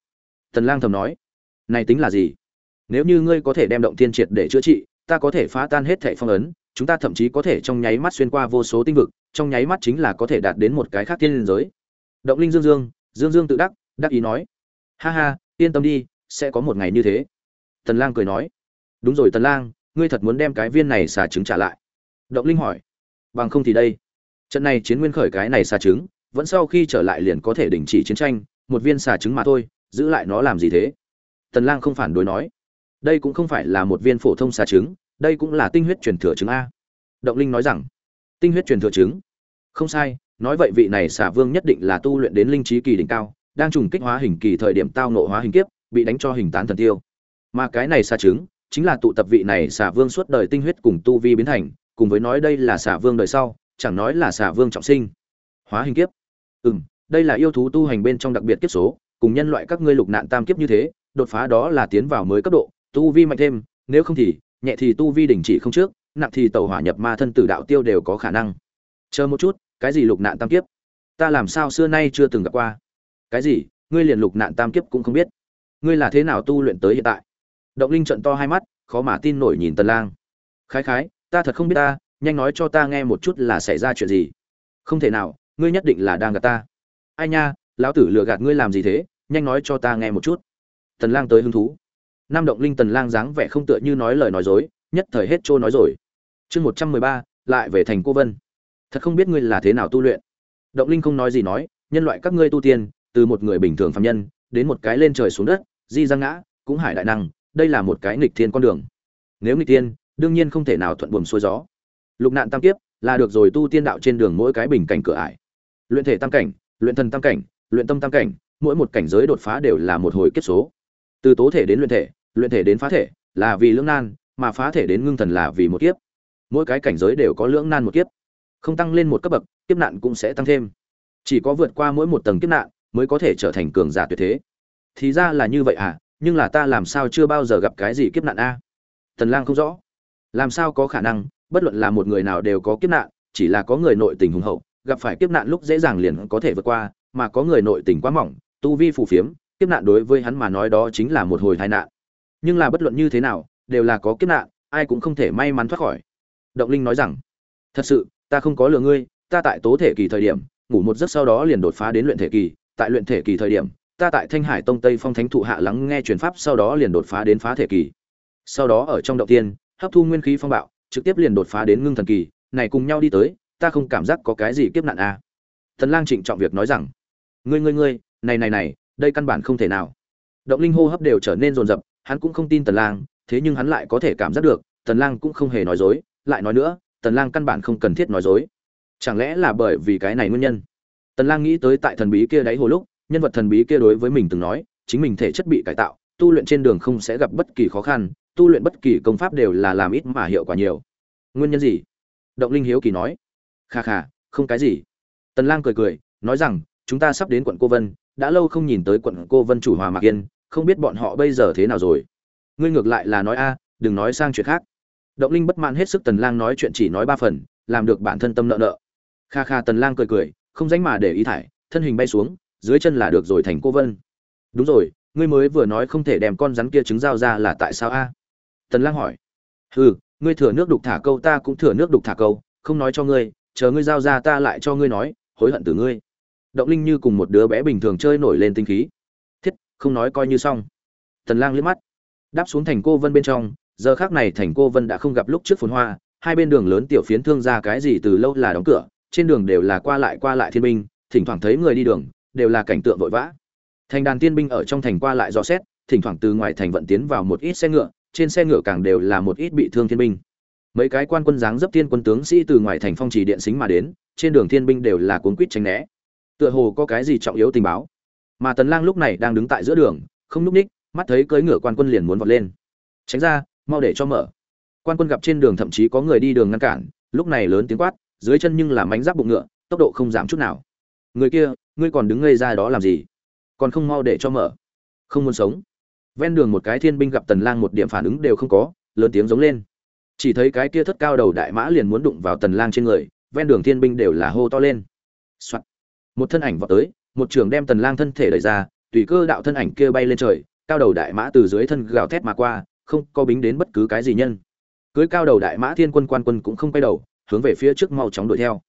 A: Tần lang thầm nói, này tính là gì? Nếu như ngươi có thể đem động tiên triệt để chữa trị, ta có thể phá tan hết thảy phong ấn chúng ta thậm chí có thể trong nháy mắt xuyên qua vô số tinh vực, trong nháy mắt chính là có thể đạt đến một cái khác thiên liên giới. Động linh dương dương dương dương tự đắc đắc ý nói. Ha ha, yên tâm đi, sẽ có một ngày như thế. Tần lang cười nói. Đúng rồi tần lang, ngươi thật muốn đem cái viên này xà trứng trả lại. Động linh hỏi. Bằng không thì đây. Trận này chiến nguyên khởi cái này xà trứng, vẫn sau khi trở lại liền có thể đình chỉ chiến tranh, một viên xà trứng mà thôi, giữ lại nó làm gì thế? Tần lang không phản đối nói. Đây cũng không phải là một viên phổ thông xà trứng đây cũng là tinh huyết truyền thừa trứng a. Động linh nói rằng, tinh huyết truyền thừa trứng không sai, nói vậy vị này xà vương nhất định là tu luyện đến linh trí kỳ đỉnh cao, đang trùng kích hóa hình kỳ thời điểm tao nộ hóa hình kiếp, bị đánh cho hình tán thần tiêu. Mà cái này xà trứng chính là tụ tập vị này xà vương suốt đời tinh huyết cùng tu vi biến thành, cùng với nói đây là xà vương đời sau, chẳng nói là xà vương trọng sinh. Hóa hình kiếp? Ừ m đây là yêu thú tu hành bên trong đặc biệt kiếp số, cùng nhân loại các ngươi lục nạn tam kiếp như thế, đột phá đó là tiến vào mới cấp độ, tu vi mạnh thêm, nếu không thì nhẹ thì tu vi đình chỉ không trước, nặng thì tẩu hỏa nhập ma thân tử đạo tiêu đều có khả năng. Chờ một chút, cái gì lục nạn tam kiếp? Ta làm sao xưa nay chưa từng gặp qua? Cái gì? Ngươi liền lục nạn tam kiếp cũng không biết. Ngươi là thế nào tu luyện tới hiện tại? Động linh trận to hai mắt, khó mà tin nổi nhìn tần lang. Khái khái, ta thật không biết ta, nhanh nói cho ta nghe một chút là xảy ra chuyện gì. Không thể nào, ngươi nhất định là đang gạt ta. Ai nha, lão tử lừa gạt ngươi làm gì thế? Nhanh nói cho ta nghe một chút. Tần lang tới hứng thú nam động linh tần lang dáng vẻ không tựa như nói lời nói dối nhất thời hết trôi nói rồi. Chương 113, lại về thành cô vân. Thật không biết ngươi là thế nào tu luyện. Động linh không nói gì nói nhân loại các ngươi tu tiên từ một người bình thường phàm nhân đến một cái lên trời xuống đất di ra ngã cũng hải đại năng đây là một cái nghịch thiên con đường. Nếu nghịch tiên đương nhiên không thể nào thuận buồm xuôi gió. Lục nạn tam kiếp là được rồi tu tiên đạo trên đường mỗi cái bình cảnh cửa ải. Luyện thể tam cảnh luyện thần tam cảnh luyện tâm tam cảnh mỗi một cảnh giới đột phá đều là một hồi kiếp số. Từ tố thể đến luyện thể luyện thể đến phá thể là vì lưỡng nan, mà phá thể đến ngưng thần là vì một kiếp. Mỗi cái cảnh giới đều có lưỡng nan một kiếp. Không tăng lên một cấp bậc, kiếp nạn cũng sẽ tăng thêm. Chỉ có vượt qua mỗi một tầng kiếp nạn mới có thể trở thành cường giả tuyệt thế. Thì ra là như vậy à nhưng là ta làm sao chưa bao giờ gặp cái gì kiếp nạn a? Tần lang không rõ. Làm sao có khả năng, bất luận là một người nào đều có kiếp nạn, chỉ là có người nội tình hùng hậu, gặp phải kiếp nạn lúc dễ dàng liền có thể vượt qua, mà có người nội tình quá mỏng, tu vi phù phiếm, kiếp nạn đối với hắn mà nói đó chính là một hồi tai nạn nhưng là bất luận như thế nào, đều là có kiếp nạn, ai cũng không thể may mắn thoát khỏi. Động linh nói rằng, thật sự, ta không có lừa ngươi, ta tại tố thể kỳ thời điểm, ngủ một giấc sau đó liền đột phá đến luyện thể kỳ, tại luyện thể kỳ thời điểm, ta tại thanh hải tông tây phong thánh thụ hạ lắng nghe truyền pháp sau đó liền đột phá đến phá thể kỳ. Sau đó ở trong động tiên, hấp thu nguyên khí phong bạo, trực tiếp liền đột phá đến ngưng thần kỳ, này cùng nhau đi tới, ta không cảm giác có cái gì kiếp nạn a à. thần lang trịnh trọng việc nói rằng, ngươi ngươi ngươi, này này này, đây căn bản không thể nào. Động linh hô hấp đều trở nên rồn rập hắn cũng không tin tần lang, thế nhưng hắn lại có thể cảm giác được, tần lang cũng không hề nói dối, lại nói nữa, tần lang căn bản không cần thiết nói dối. Chẳng lẽ là bởi vì cái này nguyên nhân? Tần lang nghĩ tới tại thần bí kia đáy hồ lúc, nhân vật thần bí kia đối với mình từng nói, chính mình thể chất bị cải tạo, tu luyện trên đường không sẽ gặp bất kỳ khó khăn, tu luyện bất kỳ công pháp đều là làm ít mà hiệu quả nhiều. Nguyên nhân gì? Động linh hiếu kỳ nói. Kha kha, không cái gì. Tần lang cười cười, nói rằng, chúng ta sắp đến quận cô vân, đã lâu không nhìn tới quận cô vân chủ hòa mạc yên không biết bọn họ bây giờ thế nào rồi. Ngươi ngược lại là nói a, đừng nói sang chuyện khác. Động linh bất mãn hết sức tần lang nói chuyện chỉ nói ba phần, làm được bản thân tâm nợ nợ. Kha kha tần lang cười cười, không dánh mà để ý thải, thân hình bay xuống, dưới chân là được rồi thành cô vân. Đúng rồi, ngươi mới vừa nói không thể đem con rắn kia trứng giao ra là tại sao a? Tần lang hỏi. Hừ, ngươi thừa nước đục thả câu ta cũng thừa nước đục thả câu, không nói cho ngươi, chờ ngươi giao ra ta lại cho ngươi nói, hối hận từ ngươi. Động linh như cùng một đứa bé bình thường chơi nổi lên tinh khí không nói coi như xong. Tần lang liếc mắt, đáp xuống thành cô vân bên trong, giờ khác này thành cô vân đã không gặp lúc trước phồn hoa, hai bên đường lớn tiểu phiến thương ra cái gì từ lâu là đóng cửa, trên đường đều là qua lại qua lại thiên binh, thỉnh thoảng thấy người đi đường, đều là cảnh tượng vội vã. Thành đàn tiên binh ở trong thành qua lại dò xét, thỉnh thoảng từ ngoài thành vận tiến vào một ít xe ngựa, trên xe ngựa càng đều là một ít bị thương thiên binh. Mấy cái quan quân dáng dấp tiên quân tướng sĩ từ ngoài thành phong trì điện xính mà đến, trên đường thiên binh đều là cuốn quýt tránh né. Tựa hồ có cái gì trọng yếu tình báo mà tần lang lúc này đang đứng tại giữa đường, không núp ních mắt thấy cưỡi ngựa quan quân liền muốn vọt lên. Tránh ra, mau để cho mở. Quan quân gặp trên đường thậm chí có người đi đường ngăn cản, lúc này lớn tiếng quát, dưới chân nhưng là mánh giáp bụng ngựa, tốc độ không giảm chút nào. Người kia, ngươi còn đứng ngây ra đó làm gì? Còn không mau để cho mở. Không muốn sống. Ven đường một cái thiên binh gặp tần lang một điểm phản ứng đều không có, lớn tiếng giống lên. Chỉ thấy cái kia thất cao đầu đại mã liền muốn đụng vào tần lang trên người, ven đường thiên binh đều là hô to lên. Soạn. một thân ảnh vọt tới một trường đem tần lang thân thể đẩy ra, tùy cơ đạo thân ảnh kia bay lên trời, cao đầu đại mã từ dưới thân gào thét mà qua, không có bính đến bất cứ cái gì nhân. Cưới cao đầu đại mã thiên quân quan quân cũng không quay đầu, hướng về phía trước mau chóng đuổi theo.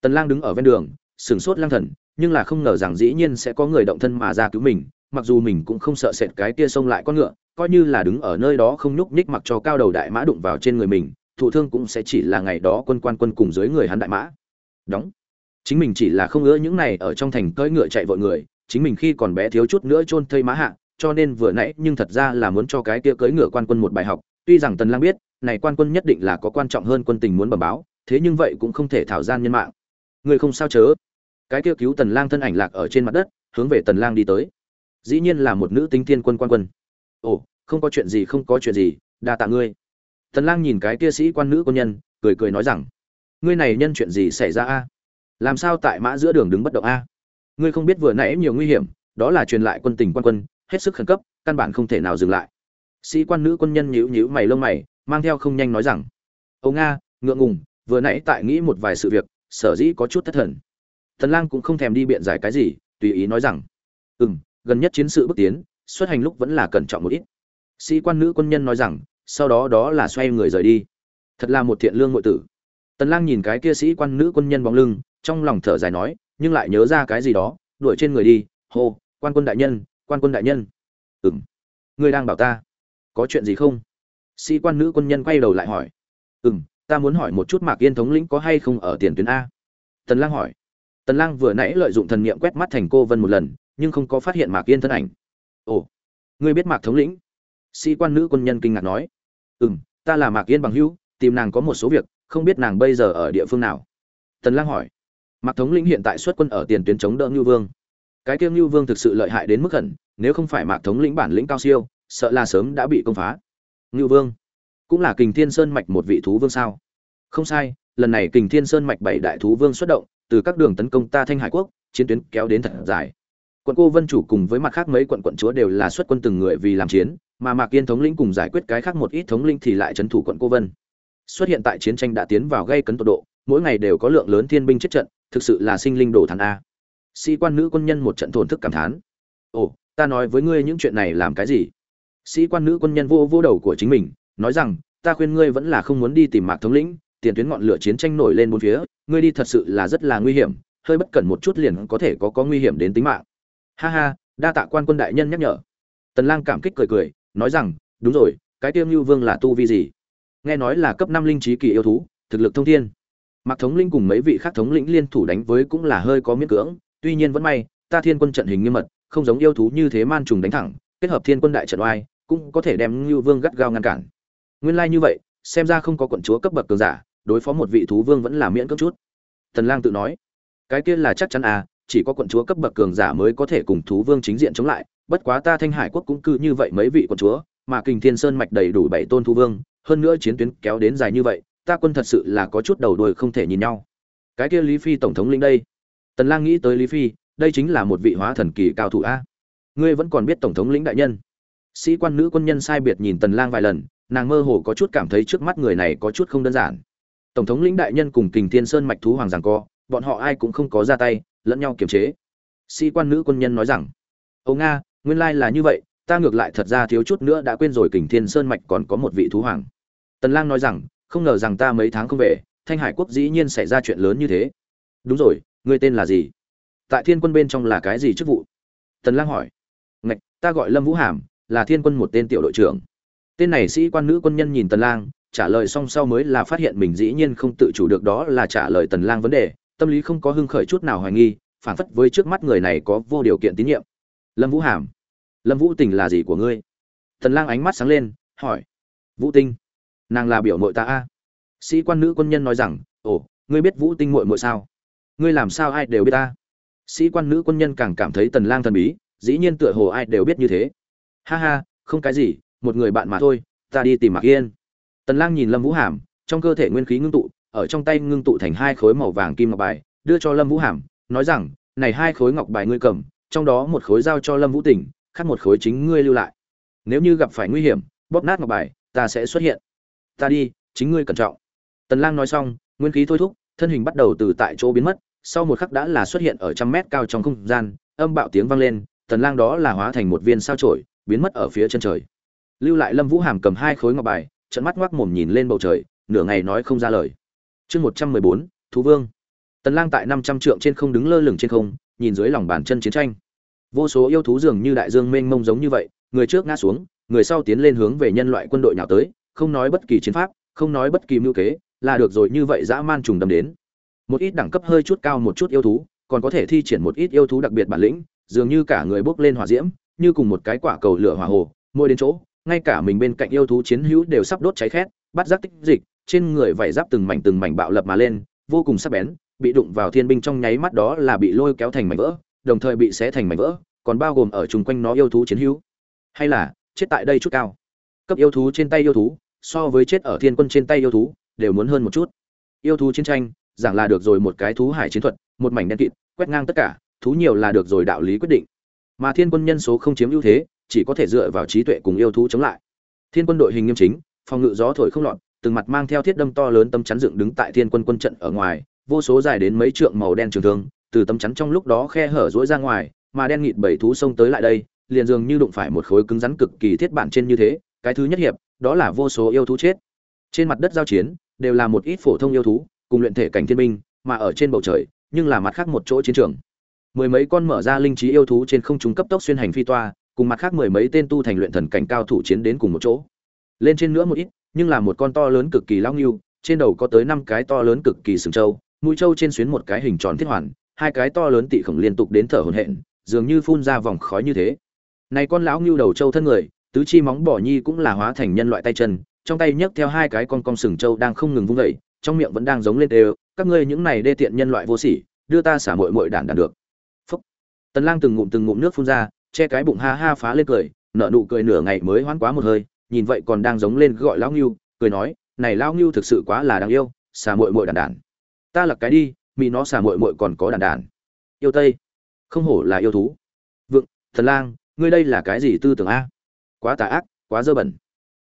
A: Tần lang đứng ở ven đường sừng sốt lang thần, nhưng là không ngờ rằng dĩ nhiên sẽ có người động thân mà ra cứu mình, mặc dù mình cũng không sợ sệt cái kia xông lại con ngựa, coi như là đứng ở nơi đó không nhúc nhích mặc cho cao đầu đại mã đụng vào trên người mình, thụ thương cũng sẽ chỉ là ngày đó quân quan quân cùng dưới người hắn đại mã. Đóng chính mình chỉ là không ngỡ những này ở trong thành cưỡi ngựa chạy vội người, chính mình khi còn bé thiếu chút nữa chôn thây má hạ, cho nên vừa nãy nhưng thật ra là muốn cho cái kia cưỡi ngựa quan quân một bài học. Tuy rằng tần lang biết, này quan quân nhất định là có quan trọng hơn quân tình muốn bẩm báo, thế nhưng vậy cũng không thể thảo gian nhân mạng. Người không sao chớ. Cái kia cứu tần lang thân ảnh lạc ở trên mặt đất, hướng về tần lang đi tới. Dĩ nhiên là một nữ tinh thiên quân quan quân. Ồ, không có chuyện gì, không có chuyện gì, đa tạ ngươi. Tần lang nhìn cái kia sĩ quan nữ quân nhân, cười cười nói rằng, ngươi này nhân chuyện gì xảy ra a? Làm sao tại mã giữa đường đứng bất động a ngươi không biết vừa nãy nhiều nguy hiểm đó là truyền lại quân tình quan quân hết sức khẩn cấp căn bản không thể nào dừng lại sĩ quan nữ quân nhân nhíu nhíu mày lông mày mang theo không nhanh nói rằng ông nga ngượng ngùng vừa nãy tại nghĩ một vài sự việc sở dĩ có chút thất thần thần Lang cũng không thèm đi biện giải cái gì, tùy ý nói rằng, "Ừm, gần nhất chiến sự bước tiến, xuất hành lúc vẫn là cẩn trọng một ít." Sĩ quan nữ quân nhân nói rằng, sau đó đó là xoay người rời đi. Thật là một thiện lương ngội tử. Tần Lang nhìn cái kia sĩ quan nữ quân nhân bóng lưng, trong lòng thở dài nói, nhưng lại nhớ ra cái gì đó, đuổi trên người đi, hô, "Quan quân đại nhân, quan quân đại nhân." "Ừm, ngươi đang bảo ta, có chuyện gì không?" Sĩ quan nữ quân nhân quay đầu lại hỏi. "Ừm, ta muốn hỏi một chút Mạc Yên thống lĩnh có hay không ở tiền tuyến a?" Tần Lang hỏi. Tần Lang vừa nãy lợi dụng thần niệm quét mắt thành cô Vân một lần, nhưng không có phát hiện Mạc Yên thân ảnh. "Ồ, ngươi biết Mạc thống lĩnh?" Sĩ quan nữ quân nhân kinh ngạc nói. "Ừm, ta là Mạc Yên bằng hữu, tìm nàng có một số việc, không biết nàng bây giờ ở địa phương nào." Tần Lang hỏi. Mạc thống lĩnh hiện tại xuất quân ở tiền tuyến chống đỡ Nưu Vương. Cái kia Nưu Vương thực sự lợi hại đến mức khẩn, nếu không phải Mạc thống lĩnh bản lĩnh cao siêu, sợ là sớm đã bị công phá. Nưu Vương cũng là Kình Thiên Sơn mạch một vị thú vương sao? Không sai, lần này Kình Thiên Sơn mạch bảy đại thú vương xuất động, từ các đường tấn công ta thanh hải quốc chiến tuyến kéo đến thật dài quận cô vân chủ cùng với mặt khác mấy quận quận chúa đều là xuất quân từng người vì làm chiến mà mạc yên thống lĩnh cùng giải quyết cái khác một ít thống lĩnh thì lại trấn thủ quận cô vân xuất hiện tại chiến tranh đã tiến vào gây cấn tột độ mỗi ngày đều có lượng lớn thiên binh chết trận, thực sự là sinh linh đổ thán a. Sĩ quan nữ quân nhân một trận thổn thức cảm thán. Ồ, ta nói với ngươi những chuyện này làm cái gì? Sĩ quan nữ quân nhân vô vô đầu của chính mình, nói rằng, ta khuyên ngươi vẫn là không muốn đi tìm mạc thống lĩnh, tiền tuyến ngọn lửa chiến tranh nổi lên bốn phía, ngươi đi thật sự là rất là nguy hiểm, hơi bất cẩn một chút liền có thể có có nguy hiểm đến tính mạng. Ha ha, đa tạ quan quân đại nhân nhắc nhở. Tần lang cảm kích cười cười, nói rằng, đúng rồi, cái tiêu lưu vương là tu vi gì? Nghe nói là cấp năm linh trí kỳ yêu thú, thực lực thông thiên mặc thống linh cùng mấy vị khác thống lĩnh liên thủ đánh với cũng là hơi có miễn cưỡng, tuy nhiên vẫn may, ta thiên quân trận hình nghiêm mật, không giống yêu thú như thế man trùng đánh thẳng, kết hợp thiên quân đại trận oai, cũng có thể đem ngưu vương gắt gao ngăn cản. Nguyên lai như vậy, xem ra không có quận chúa cấp bậc cường giả, đối phó một vị thú vương vẫn là miễn cưỡng chút. Tần lang tự nói, cái kia là chắc chắn à chỉ có quận chúa cấp bậc cường giả mới có thể cùng thú vương chính diện chống lại, bất quá ta thanh hải quốc cũng cư như vậy mấy vị quận chúa, mà kình thiên sơn mạch đầy đủ bảy tôn thú vương, hơn nữa chiến tuyến kéo đến dài như vậy ta quân thật sự là có chút đầu đuôi không thể nhìn nhau. Cái kia lý phi tổng thống lĩnh đây. Tần lang nghĩ tới lý phi, đây chính là một vị hóa thần kỳ cao thủ a. Ngươi vẫn còn biết tổng thống lĩnh đại nhân. Sĩ quan nữ quân nhân sai biệt nhìn tần lang vài lần, nàng mơ hồ có chút cảm thấy trước mắt người này có chút không đơn giản. Tổng thống lĩnh đại nhân cùng kình thiên sơn mạch thú hoàng giằng co, bọn họ ai cũng không có ra tay, lẫn nhau kiềm chế. Sĩ quan nữ quân nhân nói rằng âu nga, nguyên lai là như vậy, ta ngược lại thật ra thiếu chút nữa đã quên rồi kình thiên sơn mạch còn có một vị thú hoàng. Tần lang nói rằng không ngờ rằng ta mấy tháng không về, thanh hải quốc dĩ nhiên xảy ra chuyện lớn như thế. Đúng rồi, ngươi tên là gì? Tại thiên quân bên trong là cái gì chức vụ? Tần lang hỏi. Ngạch, ta gọi lâm vũ hàm, là thiên quân một tên tiểu đội trưởng. Tên này sĩ quan nữ quân nhân nhìn tần lang, trả lời xong sau mới là phát hiện mình dĩ nhiên không tự chủ được đó là trả lời tần lang vấn đề, tâm lý không có hưng khởi chút nào hoài nghi, phản phất với trước mắt người này có vô điều kiện tín nhiệm. Lâm vũ hàm, lâm vũ tình là gì của ngươi? Tần lang ánh mắt sáng lên, hỏi. Vũ tinh nàng là biểu mội ta a. Sĩ quan nữ quân nhân nói rằng, ồ, ngươi biết vũ tinh muội muội sao? Ngươi làm sao ai đều biết ta? Sĩ quan nữ quân nhân càng cảm thấy tần lang thần bí, dĩ nhiên tựa hồ ai đều biết như thế. Ha ha, không cái gì, một người bạn mà thôi, ta đi tìm mạc yên. Tần lang nhìn lâm vũ hàm, trong cơ thể nguyên khí ngưng tụ, ở trong tay ngưng tụ thành hai khối màu vàng kim ngọc bài, đưa cho lâm vũ hàm, nói rằng, này hai khối ngọc bài ngươi cầm, trong đó một khối giao cho lâm vũ tỉnh, khác một khối chính ngươi lưu lại. Nếu như gặp phải nguy hiểm, bóp nát ngọc bài, ta sẽ xuất hiện ta đi, chính ngươi cẩn trọng. Tần lang nói xong, nguyên khí thôi thúc, thân hình bắt đầu từ tại chỗ biến mất, sau một khắc đã là xuất hiện ở trăm mét cao trong không gian, âm bạo tiếng vang lên, tần lang đó là hóa thành một viên sao chổi, biến mất ở phía chân trời. Lưu lại lâm vũ hàm cầm hai khối ngọc bài trận mắt ngoác mồm nhìn lên bầu trời, nửa ngày nói không ra lời. Chương một trăm mười bốn, thú vương. Tần lang tại năm trăm trượng trên không đứng lơ lửng trên không, nhìn dưới lòng bàn chân chiến tranh. Vô số yêu thú dường như đại dương mênh mông giống như vậy, người trước ngã xuống, người sau tiến lên hướng về nhân loại quân đội nhào tới không nói bất kỳ chiến pháp, không nói bất kỳ mưu kế, là được rồi, như vậy dã man trùng đâm đến. Một ít đẳng cấp hơi chút cao, một chút yêu thú, còn có thể thi triển một ít yêu thú đặc biệt bản lĩnh, dường như cả người bốc lên hỏa diễm, như cùng một cái quả cầu lửa hỏa hồ môi đến chỗ, ngay cả mình bên cạnh yêu thú chiến hữu đều sắp đốt cháy khét, bắt giác tích dịch, trên người vảy giáp từng mảnh từng mảnh bạo lập mà lên, vô cùng sắc bén, bị đụng vào thiên binh trong nháy mắt đó là bị lôi kéo thành mảnh vỡ, đồng thời bị xé thành mảnh vỡ, còn bao gồm ở chung quanh nó yêu thú chiến hữu. Hay là, chết tại đây chút cao. Cấp yêu thú trên tay yêu thú so với chết ở thiên quân trên tay yêu thú, đều muốn hơn một chút. Yêu thú chiến tranh, giảng là được rồi một cái thú hải chiến thuật, một mảnh đen kịt, quét ngang tất cả, thú nhiều là được rồi đạo lý quyết định. Mà thiên quân nhân số không chiếm ưu thế, chỉ có thể dựa vào trí tuệ cùng yêu thú chống lại. Thiên quân đội hình nghiêm chính, phòng ngự gió thổi không lọt, từng mặt mang theo thiết đâm to lớn tâm chắn dựng đứng tại thiên quân quân trận ở ngoài, vô số dài đến mấy trượng màu đen trường thương, từ tâm chắn trong lúc đó khe hở rỗi ra ngoài, mà đen nghịt bảy thú xông tới lại đây, liền dường như đụng phải một khối cứng rắn cực kỳ thiết bản trên như thế, cái thứ nhất hiệp đó là vô số yêu thú chết. Trên mặt đất giao chiến đều là một ít phổ thông yêu thú cùng luyện thể cảnh thiên binh mà ở trên bầu trời nhưng là mặt khác một chỗ chiến trường. Mười mấy con mở ra linh trí yêu thú trên không trung cấp tốc xuyên hành phi toa cùng mặt khác mười mấy tên tu thành luyện thần cảnh cao thủ chiến đến cùng một chỗ. Lên trên nữa một ít nhưng là một con to lớn cực kỳ lão nhưu, trên đầu có tới năm cái to lớn cực kỳ sừng trâu mũi trâu trên xuyến một cái hình tròn thiết hoàn hai cái to lớn tị khổng liên tục đến thở hổn hển dường như phun ra vòng khói như thế. Này con lão nhưu đầu trâu thân người tứ chi móng bỏ nhi cũng là hóa thành nhân loại tay chân, trong tay nhấc theo hai cái con con sừng trâu đang không ngừng vung vẩy trong miệng vẫn đang giống lên đều, các ngươi những này đê tiện nhân loại vô sỉ, đưa ta xả muội muội đản đản được. Phúc. Tần lang từng ngụm từng ngụm nước phun ra, che cái bụng ha ha phá lên cười, nở nụ cười nửa ngày mới hoán quá một hơi, nhìn vậy còn đang giống lên gọi lão ngưu, cười nói, này lão ngưu thực sự quá là đáng yêu, xả muội muội đản đản ta là cái đi mị nó xả muội muội còn có đản đản yêu tây. Không hổ là yêu thú. Vượng thần lang, ngươi đây là cái gì tư tưởng a? Quá tà ác, quá dơ bẩn.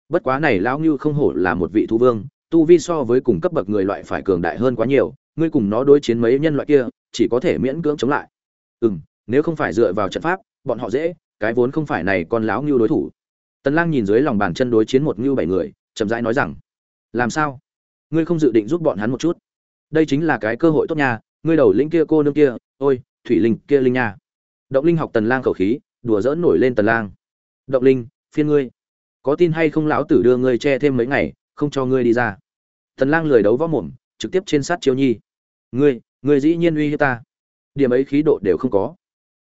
A: Bất quá này lão ngưu không hổ là một vị thú vương, tu vi so với cùng cấp bậc người loại phải cường đại hơn quá nhiều, ngươi cùng nó đối chiến mấy nhân loại kia, chỉ có thể miễn cưỡng chống lại. Ừ nếu không phải dựa vào trận pháp, bọn họ dễ, cái vốn không phải này con lão ngưu đối thủ. Tần lang nhìn dưới lòng bàn chân đối chiến một ngưu bảy người, chậm rãi nói rằng, làm sao? Ngươi không dự định giúp bọn hắn một chút? Đây chính là cái cơ hội tốt nha, ngươi đầu linh kia cô nương kia, ôi, thủy linh kia linh nha. Động linh học tần lang khẩu khí, đùa dỡn nổi lên tần lang. Động linh phiên ngươi. Có tin hay không lão tử đưa ngươi che thêm mấy ngày, không cho ngươi đi ra. Tần lang lười đấu võ mồm, trực tiếp trên sát chiêu nhi. Ngươi ngươi dĩ nhiên uy hiếp ta. Điểm ấy khí độ đều không có.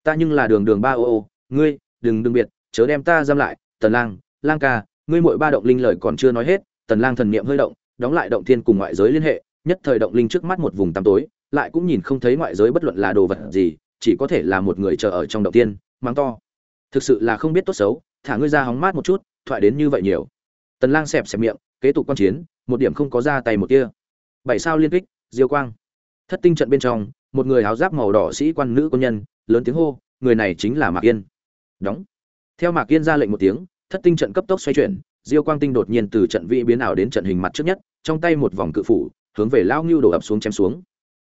A: Ta nhưng là đường đường ba ô ô, ngươi, đừng đừng biệt, chớ đem ta giam lại. Tần lang lang ca, ngươi muội ba động linh lời còn chưa nói hết tần lang thần niệm hơi động, đóng lại động thiên cùng ngoại giới liên hệ, nhất thời động linh trước mắt một vùng tăm tối, lại cũng nhìn không thấy ngoại giới bất luận là đồ vật gì, chỉ có thể là một người chờ ở trong động tiên mắng to. Thực sự là không biết tốt xấu thả ngươi ra hóng mát một chút, thoại đến như vậy nhiều. Tần lang xẹp xẹp miệng, kế tục quan chiến, một điểm không có ra tay một tia bảy sao liên kích, diêu quang. Thất tinh trận bên trong, một người áo giáp màu đỏ sĩ quan nữ quân nhân, lớn tiếng hô, người này chính là mạc yên. Đóng. Theo mạc yên ra lệnh một tiếng, thất tinh trận cấp tốc xoay chuyển, diêu quang tinh đột nhiên từ trận vị biến ảo đến trận hình mặt trước nhất, trong tay một vòng cự phủ, hướng về lao ngưu đổ ập xuống chém xuống.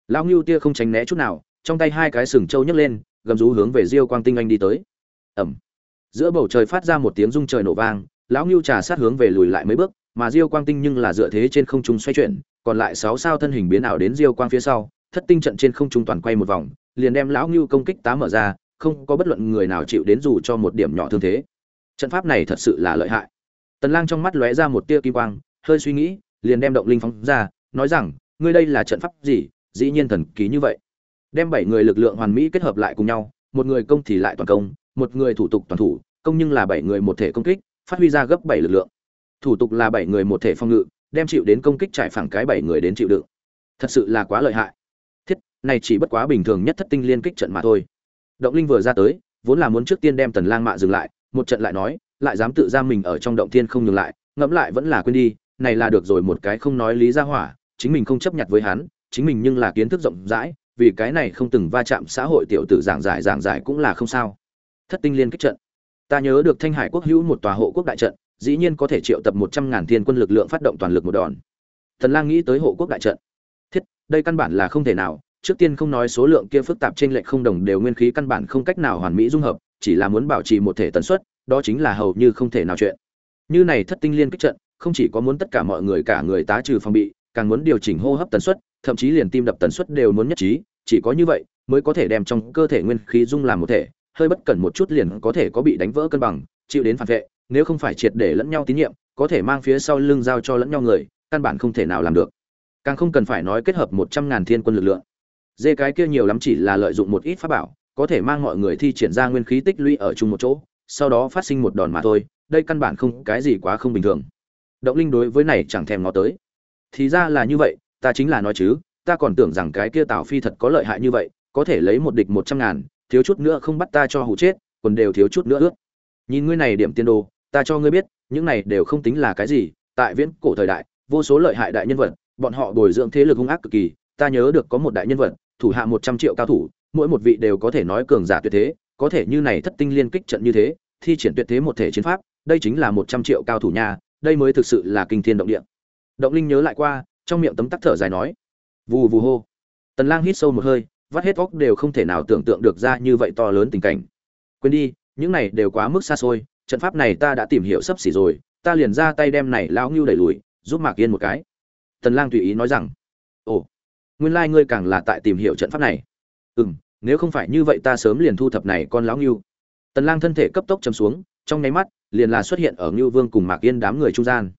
A: Lao ngưu tia không tránh né chút nào, trong tay hai cái sừng trâu nhấc lên, gầm rú hướng về diêu quang tinh anh đi tới. Ẩm giữa bầu trời phát ra một tiếng rung trời nổ vang, lão ngưu trà sát hướng về lùi lại mấy bước, mà diêu quang tinh nhưng là dựa thế trên không trung xoay chuyển, còn lại sáu sao thân hình biến ảo đến diêu quang phía sau, thất tinh trận trên không trung toàn quay một vòng, liền đem lão ngưu công kích tá mở ra, không có bất luận người nào chịu đến dù cho một điểm nhỏ thương thế. Trận pháp này thật sự là lợi hại. Tần lang trong mắt lóe ra một tia kim quang, hơi suy nghĩ, liền đem động linh phóng ra, nói rằng, ngươi đây là trận pháp gì? Dĩ nhiên thần kỳ như vậy. Đem bảy người lực lượng hoàn mỹ kết hợp lại cùng nhau, một người công thì lại toàn công một người thủ tục toàn thủ, công nhưng là bảy người một thể công kích, phát huy ra gấp bảy lực lượng. Thủ tục là bảy người một thể phòng ngự, đem chịu đến công kích trải phẳng cái bảy người đến chịu đựng. Thật sự là quá lợi hại. Thiết, này chỉ bất quá bình thường nhất thất tinh liên kích trận mà thôi. Động linh vừa ra tới, vốn là muốn trước tiên đem tần lang mạ dừng lại, một trận lại nói, lại dám tự giam mình ở trong động thiên không nhường lại, ngẫm lại vẫn là quên đi, này là được rồi một cái không nói lý ra hỏa, chính mình không chấp nhận với hắn, chính mình nhưng là kiến thức rộng rãi, vì cái này không từng va chạm xã hội tiểu tử giảng giải giảng giải cũng là không sao thất tinh liên kích trận. Ta nhớ được thanh hải quốc hữu một tòa hộ quốc đại trận, dĩ nhiên có thể triệu tập một trăm ngàn thiên quân lực lượng phát động toàn lực một đòn. Thần lang nghĩ tới hộ quốc đại trận. Thiết, đây căn bản là không thể nào, trước tiên không nói số lượng kia phức tạp trên lệch không đồng đều nguyên khí căn bản không cách nào hoàn mỹ dung hợp, chỉ là muốn bảo trì một thể tần suất, đó chính là hầu như không thể nào chuyện. Như này thất tinh liên kích trận, không chỉ có muốn tất cả mọi người cả người tá trừ phòng bị, càng muốn điều chỉnh hô hấp tần suất, thậm chí liền tim đập tần suất đều muốn nhất trí, chỉ có như vậy mới có thể đem trong cơ thể nguyên khí dung làm một thể hơi bất cẩn một chút liền có thể có bị đánh vỡ cân bằng, chịu đến phản vệ, nếu không phải triệt để lẫn nhau tín nhiệm, có thể mang phía sau lưng giao cho lẫn nhau người, căn bản không thể nào làm được. Càng không cần phải nói kết hợp một trăm ngàn thiên quân lực lượng. Dê cái kia nhiều lắm chỉ là lợi dụng một ít pháp bảo, có thể mang mọi người thi triển ra nguyên khí tích lũy ở chung một chỗ, sau đó phát sinh một đòn mà thôi, đây căn bản không, cái gì quá không bình thường. Động linh đối với này chẳng thèm ngó tới. Thì ra là như vậy, ta chính là nói chứ, ta còn tưởng rằng cái kia tào phi thật có lợi hại như vậy, có thể lấy một địch một trăm ngàn thiếu chút nữa không bắt ta cho hụ chết còn đều thiếu chút nữa ướt. Nhìn ngươi này điểm tiên đồ ta cho ngươi biết những này đều không tính là cái gì tại viễn cổ thời đại vô số lợi hại đại nhân vật bọn họ bồi dưỡng thế lực hung ác cực kỳ ta nhớ được có một đại nhân vật thủ hạ một trăm triệu cao thủ mỗi một vị đều có thể nói cường giả tuyệt thế có thể như này thất tinh liên kích trận như thế thi triển tuyệt thế một thể chiến pháp đây chính là một trăm triệu cao thủ nhà, đây mới thực sự là kinh thiên động địa. Động linh nhớ lại qua trong miệng tấm tắc thở dài nói vù vù hô. Tần lang hít sâu một hơi vắt hết óc đều không thể nào tưởng tượng được ra như vậy to lớn tình cảnh. Quên đi, những này đều quá mức xa xôi, trận pháp này ta đã tìm hiểu sắp xỉ rồi, ta liền ra tay đem này lão ngưu đẩy lùi, giúp mạc yên một cái. Tần lang tùy ý nói rằng, ồ, nguyên lai like ngươi càng là tại tìm hiểu trận pháp này. Ừm, nếu không phải như vậy ta sớm liền thu thập này con lão ngưu. Tần lang thân thể cấp tốc chầm xuống, trong nháy mắt, liền là xuất hiện ở ngưu vương cùng mạc yên đám người trung gian.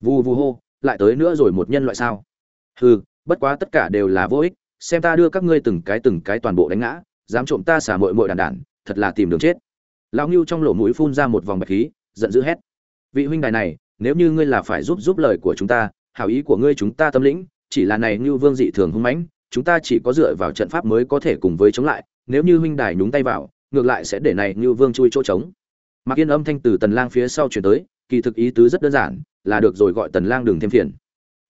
A: Vù vù hô, lại tới nữa rồi một nhân loại sao? Hừ, bất quá tất cả đều là vô ích xem ta đưa các ngươi từng cái từng cái toàn bộ đánh ngã, dám trộm ta xả mội mội đàn đản thật là tìm đường chết. Lão ngưu trong lỗ mũi phun ra một vòng bạch khí, giận dữ hét. Vị huynh đài này, nếu như ngươi là phải giúp giúp lời của chúng ta, hảo ý của ngươi chúng ta tâm lĩnh, chỉ là này ngưu vương dị thường hung mãnh, chúng ta chỉ có dựa vào trận pháp mới có thể cùng với chống lại, nếu như huynh đài nhúng tay vào, ngược lại sẽ để này ngưu vương chui chỗ trống. Mặc yên âm thanh từ tần lang phía sau chuyển tới, kỳ thực ý tứ rất đơn giản, là được rồi gọi tần lang đừng thêm phiền.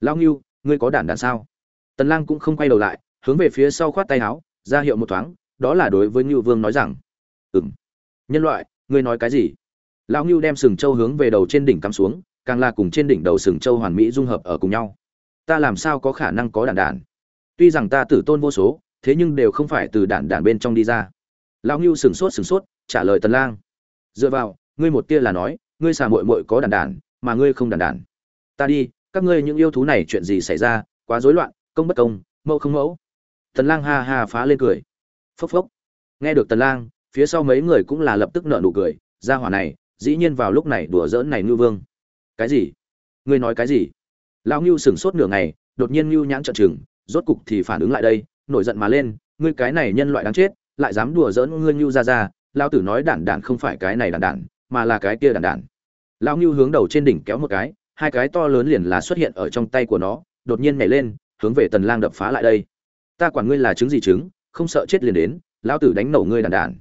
A: Lão ngưu, ngươi có đản đản sao? Tần lang cũng không quay đầu lại hướng về phía sau khoát tay áo, ra hiệu một thoáng, đó là đối với ngưu vương nói rằng, ừm, nhân loại, ngươi nói cái gì? Lão ngưu đem sừng châu hướng về đầu trên đỉnh cắm xuống, càng là cùng trên đỉnh đầu sừng châu hoàn mỹ dung hợp ở cùng nhau. Ta làm sao có khả năng có đản đản tuy rằng ta tử tôn vô số, thế nhưng đều không phải từ đản đản bên trong đi ra. Lão ngưu sừng sốt sừng sốt, trả lời tần lang, dựa vào, ngươi một tia là nói, ngươi xà muội muội có đản đản mà ngươi không đản đản ta đi, các ngươi những yêu thú này chuyện gì xảy ra, quá rối loạn, công bất công, mẫu không mẫu tần lang ha ha phá lên cười. Phốc phốc. Nghe được tần lang phía sau mấy người cũng là lập tức nở nụ cười. Gia hỏa này dĩ nhiên vào lúc này đùa giỡn này Nưu vương. Cái gì? Ngươi nói cái gì? Lão Nưu sừng sốt nửa ngày đột nhiên Nưu nhãn trợn trừng rốt cục thì phản ứng lại đây nổi giận mà lên. Ngươi cái này nhân loại đáng chết lại dám đùa giỡn ngươi Nưu ra ra, lão tử nói đản đản không phải cái này đản đản, mà là cái kia đản đản. Lão Nưu hướng đầu trên đỉnh kéo một cái, hai cái to lớn liền là xuất hiện ở trong tay của nó, đột nhiên nhảy lên, hướng về Tần Lang đập phá lại đây. Ta quản ngươi là trứng gì trứng, không sợ chết liền đến, lão tử đánh nổ ngươi đàn đản.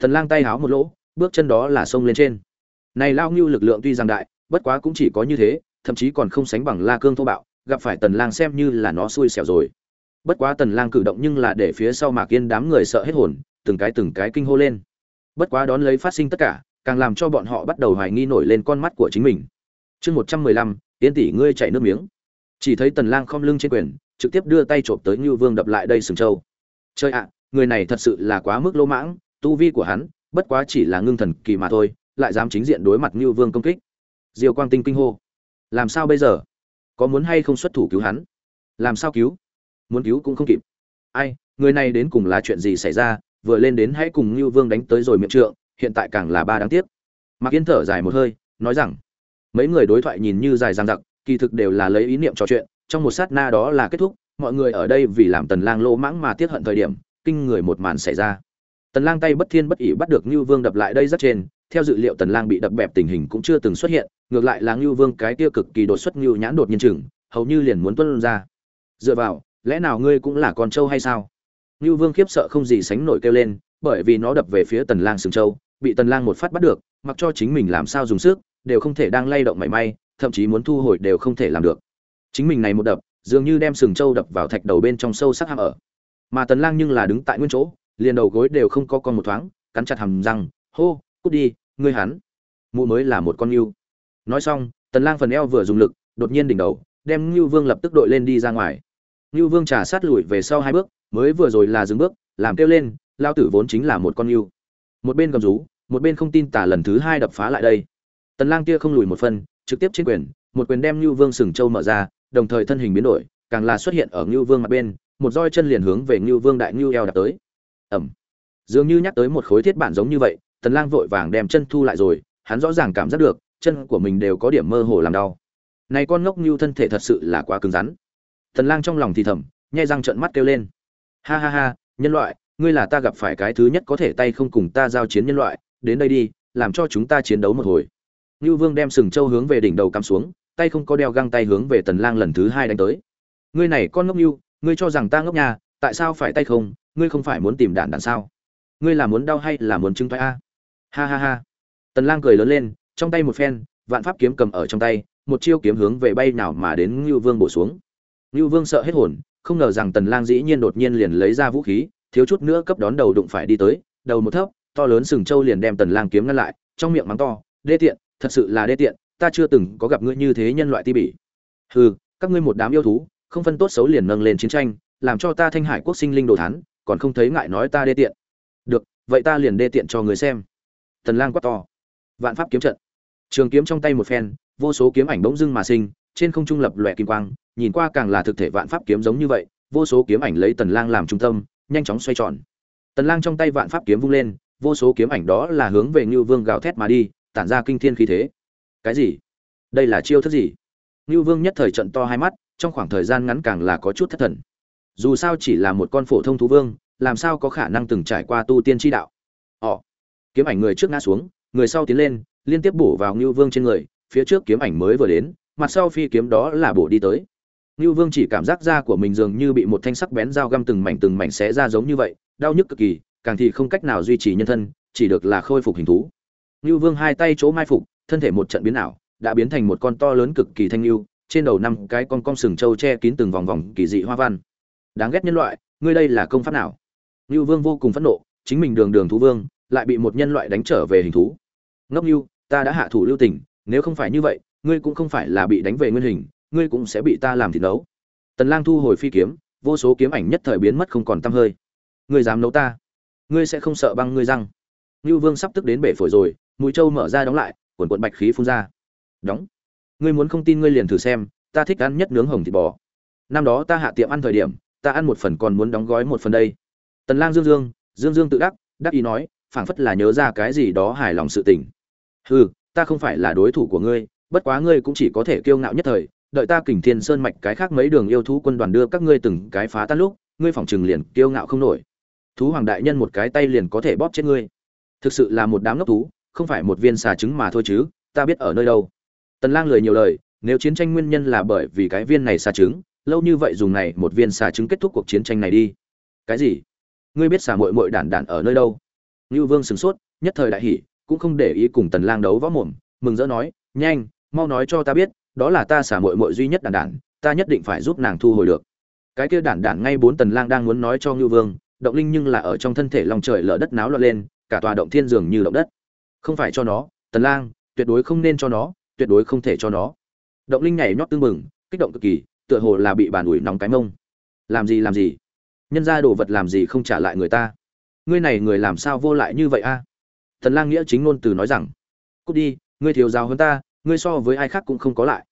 A: Tần Lang tay háo một lỗ, bước chân đó là xông lên trên. Này lão Ngưu lực lượng tuy rằng đại, bất quá cũng chỉ có như thế, thậm chí còn không sánh bằng La Cương thô bạo, gặp phải Tần Lang xem như là nó xui xẻo rồi bất quá tần lang cử động nhưng là để phía sau mạc yên đám người sợ hết hồn từng cái từng cái kinh hô lên bất quá đón lấy phát sinh tất cả càng làm cho bọn họ bắt đầu hoài nghi nổi lên con mắt của chính mình chương 115, tiên tỷ ngươi chảy nước miếng chỉ thấy tần lang khom lưng trên quyền trực tiếp đưa tay trộm tới như vương đập lại đây sừng châu chơi ạ, người này thật sự là quá mức lỗ mãng, tu vi của hắn, bất quá chỉ là ngưng thần kỳ mà thôi, lại dám chính diện đối mặt như vương công kích. Diêu quang tinh kinh hô. Làm sao bây giờ? Có muốn hay không xuất thủ cứu hắn? Làm sao cứu? Muốn cứu cũng không kịp. Ai, người này đến cùng là chuyện gì xảy ra? Vừa lên đến hãy cùng như vương đánh tới rồi miệng trượng, hiện tại càng là ba đáng tiếc. Mạc yên thở dài một hơi, nói rằng, mấy người đối thoại nhìn như dài dằng dặc, kỳ thực đều là lấy ý niệm trò chuyện trong một sát na đó là kết thúc mọi người ở đây vì làm tần lang lỗ mãng mà tiếc hận thời điểm kinh người một màn xảy ra. Tần lang tay bất thiên bất ỉ bắt được lưu vương đập lại đây rất trên theo dự liệu tần lang bị đập bẹp tình hình cũng chưa từng xuất hiện ngược lại là lưu vương cái kia cực kỳ đột xuất lưu nhãn đột nhiên chừng hầu như liền muốn tuôn ra. Dựa vào lẽ nào ngươi cũng là con trâu hay sao? Nưu Vương khiếp sợ không gì sánh nổi kêu lên, bởi vì nó đập về phía Tần Lang sừng trâu bị Tần Lang một phát bắt được, mặc cho chính mình làm sao dùng sức, đều không thể đang lay động mảy may, thậm chí muốn thu hồi đều không thể làm được. Chính mình này một đập, dường như đem sừng trâu đập vào thạch đầu bên trong sâu sắc hang ở. Mà Tần Lang nhưng là đứng tại nguyên chỗ, liền đầu gối đều không có con một thoáng, cắn chặt hàm răng, hô, cút đi, ngươi hắn. Mụ mới là một con yêu. Nói xong, Tần Lang phần eo vừa dùng lực, đột nhiên đỉnh đầu, đem Nưu Vương lập tức đội lên đi ra ngoài. Nưu Vương trà sát lùi về sau hai bước, mới vừa rồi là dừng bước, làm kêu lên, lao tử vốn chính là một con nưu. Một bên gầm rú, một bên không tin tả lần thứ hai đập phá lại đây. Tần Lang kia không lùi một phân, trực tiếp trên quyền, một quyền đem Nưu Vương sừng châu mở ra, đồng thời thân hình biến đổi, càng là xuất hiện ở ngưu Vương mặt bên, một roi chân liền hướng về ngưu Vương đại ngưu eo đập tới. Ầm. Dường như nhắc tới một khối thiết bản giống như vậy, Tần Lang vội vàng đem chân thu lại rồi, hắn rõ ràng cảm giác được, chân của mình đều có điểm mơ hồ làm đau. Này con ngốc ngưu thân thể thật sự là quá cứng rắn. Tần Lang trong lòng thì thầm, nhai răng trợn mắt kêu lên. Ha ha ha, nhân loại, ngươi là ta gặp phải cái thứ nhất có thể tay không cùng ta giao chiến nhân loại, đến đây đi, làm cho chúng ta chiến đấu một hồi. ngưu Vương đem sừng châu hướng về đỉnh đầu cắm xuống, tay không có đeo găng tay hướng về Tần Lang lần thứ hai đánh tới. Ngươi này con ngốc Nưu, ngươi cho rằng ta ngốc nhà, tại sao phải tay không, ngươi không phải muốn tìm đạn đạn sao? Ngươi là muốn đau hay là muốn trưng toái a? Ha ha ha. Tần Lang cười lớn lên, trong tay một phen, vạn pháp kiếm cầm ở trong tay, một chiêu kiếm hướng về bay nào mà đến Nưu Vương bổ xuống. Nưu Vương sợ hết hồn, không ngờ rằng Tần Lang dĩ nhiên đột nhiên liền lấy ra vũ khí, thiếu chút nữa cấp đón đầu đụng phải đi tới, đầu một thấp, to lớn sừng châu liền đem Tần Lang kiếm ngăn lại, trong miệng mắng to, "Đê tiện, thật sự là đê tiện, ta chưa từng có gặp ngươi như thế nhân loại ti bỉ." Hừ, các ngươi một đám yêu thú, không phân tốt xấu liền nâng lên chiến tranh, làm cho ta Thanh Hải quốc sinh linh đồ thán, còn không thấy ngại nói ta đê tiện. Được, vậy ta liền đê tiện cho người xem. Tần Lang quát to. Vạn pháp kiếm trận. Trường kiếm trong tay một phen, vô số kiếm ảnh bỗng dưng mà sinh, trên không trung lập lòe kim quang, nhìn qua càng là thực thể vạn pháp kiếm giống như vậy, vô số kiếm ảnh lấy Tần Lang làm trung tâm, nhanh chóng xoay tròn. Tần Lang trong tay vạn pháp kiếm vung lên, vô số kiếm ảnh đó là hướng về như Vương gào thét mà đi, tản ra kinh thiên khí thế. Cái gì? Đây là chiêu thức gì? ngưu Vương nhất thời trận to hai mắt, trong khoảng thời gian ngắn càng là có chút thất thần. Dù sao chỉ là một con phổ thông thú vương, làm sao có khả năng từng trải qua tu tiên chi đạo? Ồ. Kiếm ảnh người trước ngã xuống, người sau tiến lên, liên tiếp bổ vào ngưu Vương trên người, phía trước kiếm ảnh mới vừa đến, mặt sau phi kiếm đó là bổ đi tới. ngưu Vương chỉ cảm giác da của mình dường như bị một thanh sắc bén dao găm từng mảnh từng mảnh xé ra giống như vậy, đau nhức cực kỳ, càng thì không cách nào duy trì nhân thân, chỉ được là khôi phục hình thú. ngưu Vương hai tay chỗ mai phục, thân thể một trận biến ảo, đã biến thành một con to lớn cực kỳ thanh lưu, trên đầu năm cái con cong sừng châu che kín từng vòng vòng kỳ dị hoa văn. Đáng ghét nhân loại, ngươi đây là công pháp nào? Nưu Vương vô cùng phẫn nộ, chính mình đường đường thú vương, lại bị một nhân loại đánh trở về hình thú. Ngốc Nưu, ta đã hạ thủ lưu tình, nếu không phải như vậy, ngươi cũng không phải là bị đánh về nguyên hình, ngươi cũng sẽ bị ta làm thịt nấu tần lang thu hồi phi kiếm vô số kiếm ảnh nhất thời biến mất không còn tăm hơi ngươi dám nấu ta ngươi sẽ không sợ băng ngươi răng Nưu Vương sắp tức đến bể phổi rồi, mũi trâu mở ra đóng lại, cuộn cuộn bạch khí phun ra. Đóng. Ngươi muốn không tin ngươi liền thử xem, ta thích ăn nhất nướng hồng thịt bò. Năm đó ta hạ tiệm ăn thời điểm, ta ăn một phần còn muốn đóng gói một phần đây. Tần Lang Dương Dương, Dương Dương tự đắc, đắc ý nói, phảng phất là nhớ ra cái gì đó hài lòng sự tình. Hừ, ta không phải là đối thủ của ngươi, bất quá ngươi cũng chỉ có thể kiêu ngạo nhất thời, đợi ta kình thiên sơn mạch cái khác mấy đường yêu thú quân đoàn đưa các ngươi từng cái phá tan lúc ngươi phỏng trừng liền kiêu ngạo không nổi thú hoàng đại nhân một cái tay liền có thể bóp chết ngươi thực sự là một đám ngốc thú không phải một viên xà trứng mà thôi chứ ta biết ở nơi đâu tần lang lời nhiều lời nếu chiến tranh nguyên nhân là bởi vì cái viên này xà trứng lâu như vậy dùng này một viên xà trứng kết thúc cuộc chiến tranh này đi cái gì ngươi biết xà muội muội đản đản ở nơi đâu lưu Vương sửng sốt, nhất thời đại hỉ, cũng không để ý cùng Tần Lang đấu võ mồm, mừng rỡ nói, "Nhanh, mau nói cho ta biết, đó là ta xả muội muội duy nhất đản đản, ta nhất định phải giúp nàng thu hồi được." Cái kia đản đản ngay bốn Tần Lang đang muốn nói cho Ngưu Vương, động linh nhưng là ở trong thân thể lòng trời lở đất náo loạn lên, cả tòa động thiên dường như động đất. Không phải cho nó, Tần Lang, tuyệt đối không nên cho nó, tuyệt đối không thể cho nó. Động linh nhảy nhót tương mừng, kích động cực kỳ, tựa hồ là bị bàn ủi nóng cái mông. Làm gì làm gì? Nhân gia đồ vật làm gì không trả lại người ta? ngươi này người làm sao vô lại như vậy a Tần lang nghĩa chính ngôn từ nói rằng cút đi ngươi thiếu giáo hơn ta ngươi so với ai khác cũng không có lại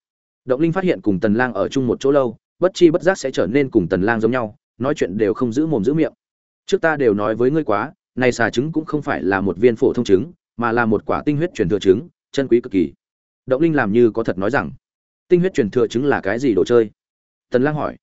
A: động linh phát hiện cùng tần lang ở chung một chỗ lâu bất chi bất giác sẽ trở nên cùng tần lang giống nhau nói chuyện đều không giữ mồm giữ miệng trước ta đều nói với ngươi quá này xà trứng cũng không phải là một viên phổ thông trứng mà là một quả tinh huyết truyền thừa trứng chân quý cực kỳ. Động linh làm như có thật nói rằng tinh huyết truyền thừa trứng là cái gì đồ chơi? Tần lang hỏi.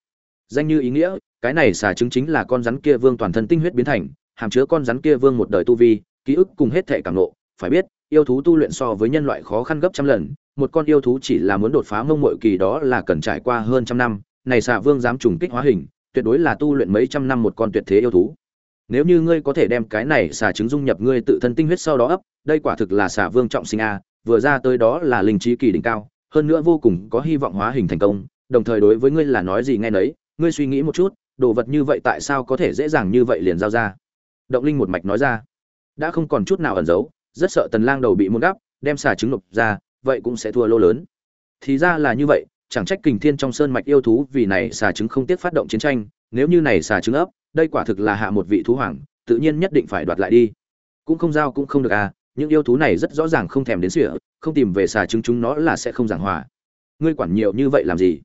A: Danh như ý nghĩa cái này xà trứng chính là con rắn kia vương toàn thân tinh huyết biến thành hàm chứa con rắn kia vương một đời tu vi, ký ức cùng hết thể cảm nộ, phải biết, yêu thú tu luyện so với nhân loại khó khăn gấp trăm lần, một con yêu thú chỉ là muốn đột phá mông muội kỳ đó là cần trải qua hơn trăm năm, này xà vương dám trùng kích hóa hình, tuyệt đối là tu luyện mấy trăm năm một con tuyệt thế yêu thú. Nếu như ngươi có thể đem cái này xà trứng dung nhập ngươi tự thân tinh huyết sau đó ấp, đây quả thực là xà vương trọng sinh a, vừa ra tới đó là linh trí kỳ đỉnh cao, hơn nữa vô cùng có hy vọng hóa hình thành công, đồng thời đối với ngươi là nói gì nghe nấy, ngươi suy nghĩ một chút, đồ vật như vậy tại sao có thể dễ dàng như vậy liền giao ra? Động linh một mạch nói ra. Đã không còn chút nào ẩn giấu rất sợ tần lang đầu bị muôn gắp đem xà trứng nộp ra vậy cũng sẽ thua lô lớn. Thì ra là như vậy chẳng trách kình thiên trong sơn mạch yêu thú vì này xà trứng không tiếc phát động chiến tranh nếu như này xà trứng ấp đây quả thực là hạ một vị thú hoàng, tự nhiên nhất định phải đoạt lại đi. Cũng không giao cũng không được à những yêu thú này rất rõ ràng không thèm đến sỉa không tìm về xà trứng chúng nó là sẽ không giảng hòa. Ngươi quản nhiều như vậy làm gì?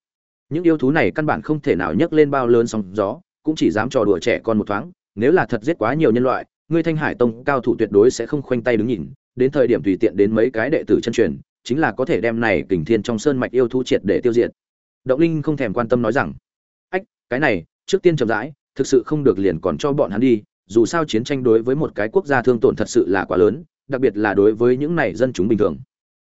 A: Những yêu thú này căn bản không thể nào nhấc lên bao lớn sóng gió, cũng chỉ dám trò đùa trẻ con một thoáng, nếu là thật giết quá nhiều nhân loại, ngươi thanh hải tông cao thủ tuyệt đối sẽ không khoanh tay đứng nhìn, đến thời điểm tùy tiện đến mấy cái đệ tử chân truyền, chính là có thể đem này kình thiên trong sơn mạch yêu thú triệt để tiêu diệt. Động linh không thèm quan tâm nói rằng, ách, cái này, trước tiên chậm rãi thực sự không được liền còn cho bọn hắn đi, dù sao chiến tranh đối với một cái quốc gia thương tổn thật sự là quá lớn, đặc biệt là đối với những này dân chúng bình thường.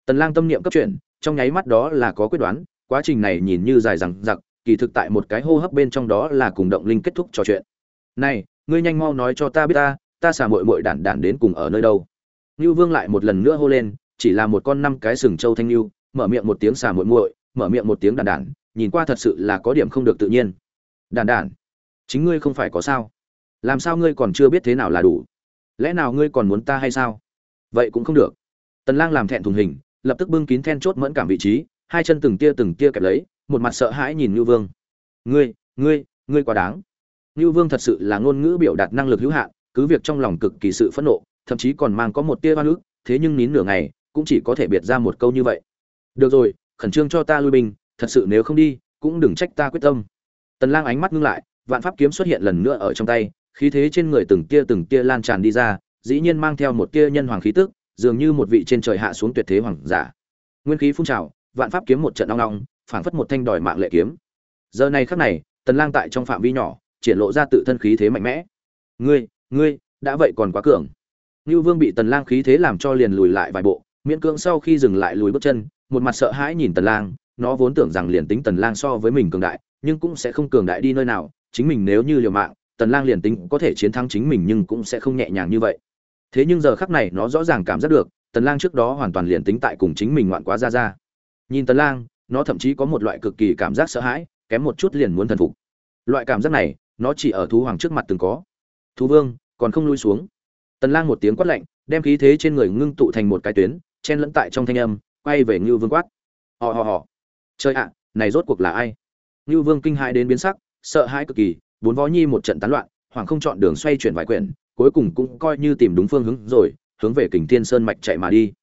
A: Tần lang tâm niệm cấp chuyển, trong nháy mắt đó là có quyết đoán, quá trình này nhìn như dài dằng dặc, kỳ thực tại một cái hô hấp bên trong đó là cùng động linh kết thúc trò chuyện. Này, ngươi nhanh mau nói cho ta biết ta ta xả muội muội đản đản đến cùng ở nơi đâu? Lưu vương lại một lần nữa hô lên, chỉ là một con năm cái sừng châu thanh lưu mở miệng một tiếng xả muội muội, mở miệng một tiếng đản đản, nhìn qua thật sự là có điểm không được tự nhiên. Đản đản chính ngươi không phải có sao? Làm sao ngươi còn chưa biết thế nào là đủ? Lẽ nào ngươi còn muốn ta hay sao? Vậy cũng không được. Tần lang làm thẹn thùng hình lập tức bưng kín then chốt mẫn cảm vị trí hai chân từng tia từng tia kẹp lấy một mặt sợ hãi nhìn ngưu vương. Ngươi ngươi ngươi quá đáng. Nưu Vương thật sự là ngôn ngữ biểu đạt năng lực hữu hạn, cứ việc trong lòng cực kỳ sự phẫn nộ, thậm chí còn mang có một tia oan ức, thế nhưng nín nửa ngày, cũng chỉ có thể biệt ra một câu như vậy. Được rồi, khẩn trương cho ta lui binh, thật sự nếu không đi, cũng đừng trách ta quyết tâm. Tần Lang ánh mắt ngưng lại, vạn pháp kiếm xuất hiện lần nữa ở trong tay, khí thế trên người từng tia từng tia lan tràn đi ra, dĩ nhiên mang theo một tia nhân hoàng khí tức, dường như một vị trên trời hạ xuống tuyệt thế hoàng giả. Nguyên khí phun trào, vạn pháp kiếm một trận long long phảng phất một thanh đòi mạng lệ kiếm. Giờ này khắc này, Tần Lang tại trong phạm vi nhỏ, triển lộ ra tự thân khí thế mạnh mẽ ngươi ngươi đã vậy còn quá cường Nưu Vương bị Tần Lang khí thế làm cho liền lùi lại vài bộ, miễn cưỡng sau khi dừng lại lùi bước chân, một mặt sợ hãi nhìn Tần Lang, nó vốn tưởng rằng liền tính Tần Lang so với mình cường đại, nhưng cũng sẽ không cường đại đi nơi nào, chính mình nếu như liều mạng, Tần Lang liền tính có thể chiến thắng chính mình nhưng cũng sẽ không nhẹ nhàng như vậy. Thế nhưng giờ khắc này nó rõ ràng cảm giác được, Tần Lang trước đó hoàn toàn liền tính tại cùng chính mình ngoạn quá ra ra. Nhìn Tần Lang, nó thậm chí có một loại cực kỳ cảm giác sợ hãi, kém một chút liền muốn thần phục. Loại cảm giác này, nó chỉ ở thú hoàng trước mặt từng có thú vương còn không lui xuống tần lang một tiếng quát lạnh đem khí thế trên người ngưng tụ thành một cái tuyến chen lẫn tại trong thanh âm quay về ngưu vương quát họ họ họ trời ạ này rốt cuộc là ai ngưu vương kinh hãi đến biến sắc sợ hãi cực kỳ, bốn vó nhi một trận tán loạn, hoàng không chọn đường xoay chuyển vài quyển, cuối cùng cũng coi như tìm đúng phương hướng rồi, hướng về kình thiên sơn mạch chạy mà đi.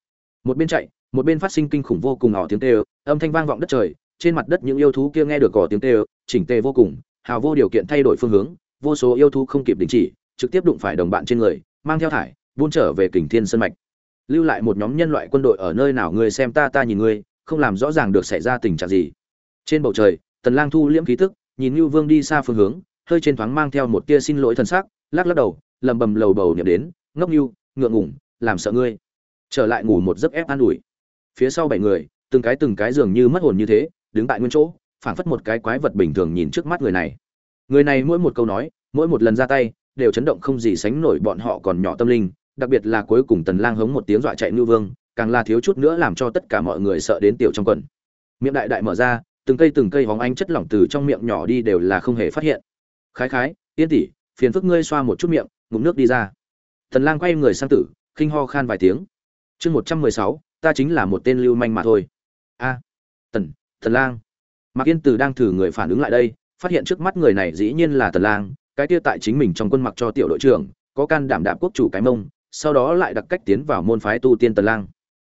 A: Một bên chạy, một bên phát sinh kinh khủng vô cùng ỏ tiếng tê âm thanh vang vọng đất trời, trên mặt đất những yêu thú kia nghe được cỏ tiếng tê chỉnh tê vô cùng, hào vô điều kiện thay đổi phương hướng, vô số yêu thú không kịp đình chỉ, trực tiếp đụng phải đồng bạn trên người, mang theo thải, buôn trở về kình thiên sân mạch. Lưu lại một nhóm nhân loại quân đội ở nơi nào người xem ta ta nhìn ngươi, không làm rõ ràng được xảy ra tình trạng gì. Trên bầu trời, tần lang thu liễm khí tức nhìn Nưu vương đi xa phương hướng hơi trên thoáng mang theo một tia xin lỗi thần sắc lắc lắc đầu lầm bầm lầu bầu niệm đến ngốc Nưu, ngượng ngủng làm sợ ngươi. Trở lại ngủ một giấc ép an ủi. Phía sau bảy người từng cái từng cái dường như mất hồn như thế đứng tại nguyên chỗ phảng phất một cái quái vật bình thường nhìn trước mắt người này. Người này mỗi một câu nói mỗi một lần ra tay đều chấn động không gì sánh nổi bọn họ còn nhỏ tâm linh đặc biệt là cuối cùng tần lang hống một tiếng dọa chạy Nưu vương càng là thiếu chút nữa làm cho tất cả mọi người sợ đến tiểu trong quần. Miệng đại đại mở ra từng cây từng cây hóng ánh chất lỏng từ trong miệng nhỏ đi đều là không hề phát hiện. Khái khái yên tỷ phiền phức ngươi xoa một chút miệng ngụm nước đi ra. Tần lang quay người sang tử khinh ho khan vài tiếng. Chương 116, ta chính là một tên lưu manh mà thôi. A tần tần lang. Mạc yên từ đang thử người phản ứng lại đây phát hiện trước mắt người này dĩ nhiên là tần lang cái kia tại chính mình trong quân mặc cho tiểu đội trưởng có can đảm đạp quốc chủ cái mông sau đó lại đặc cách tiến vào môn phái tu tiên tần lang.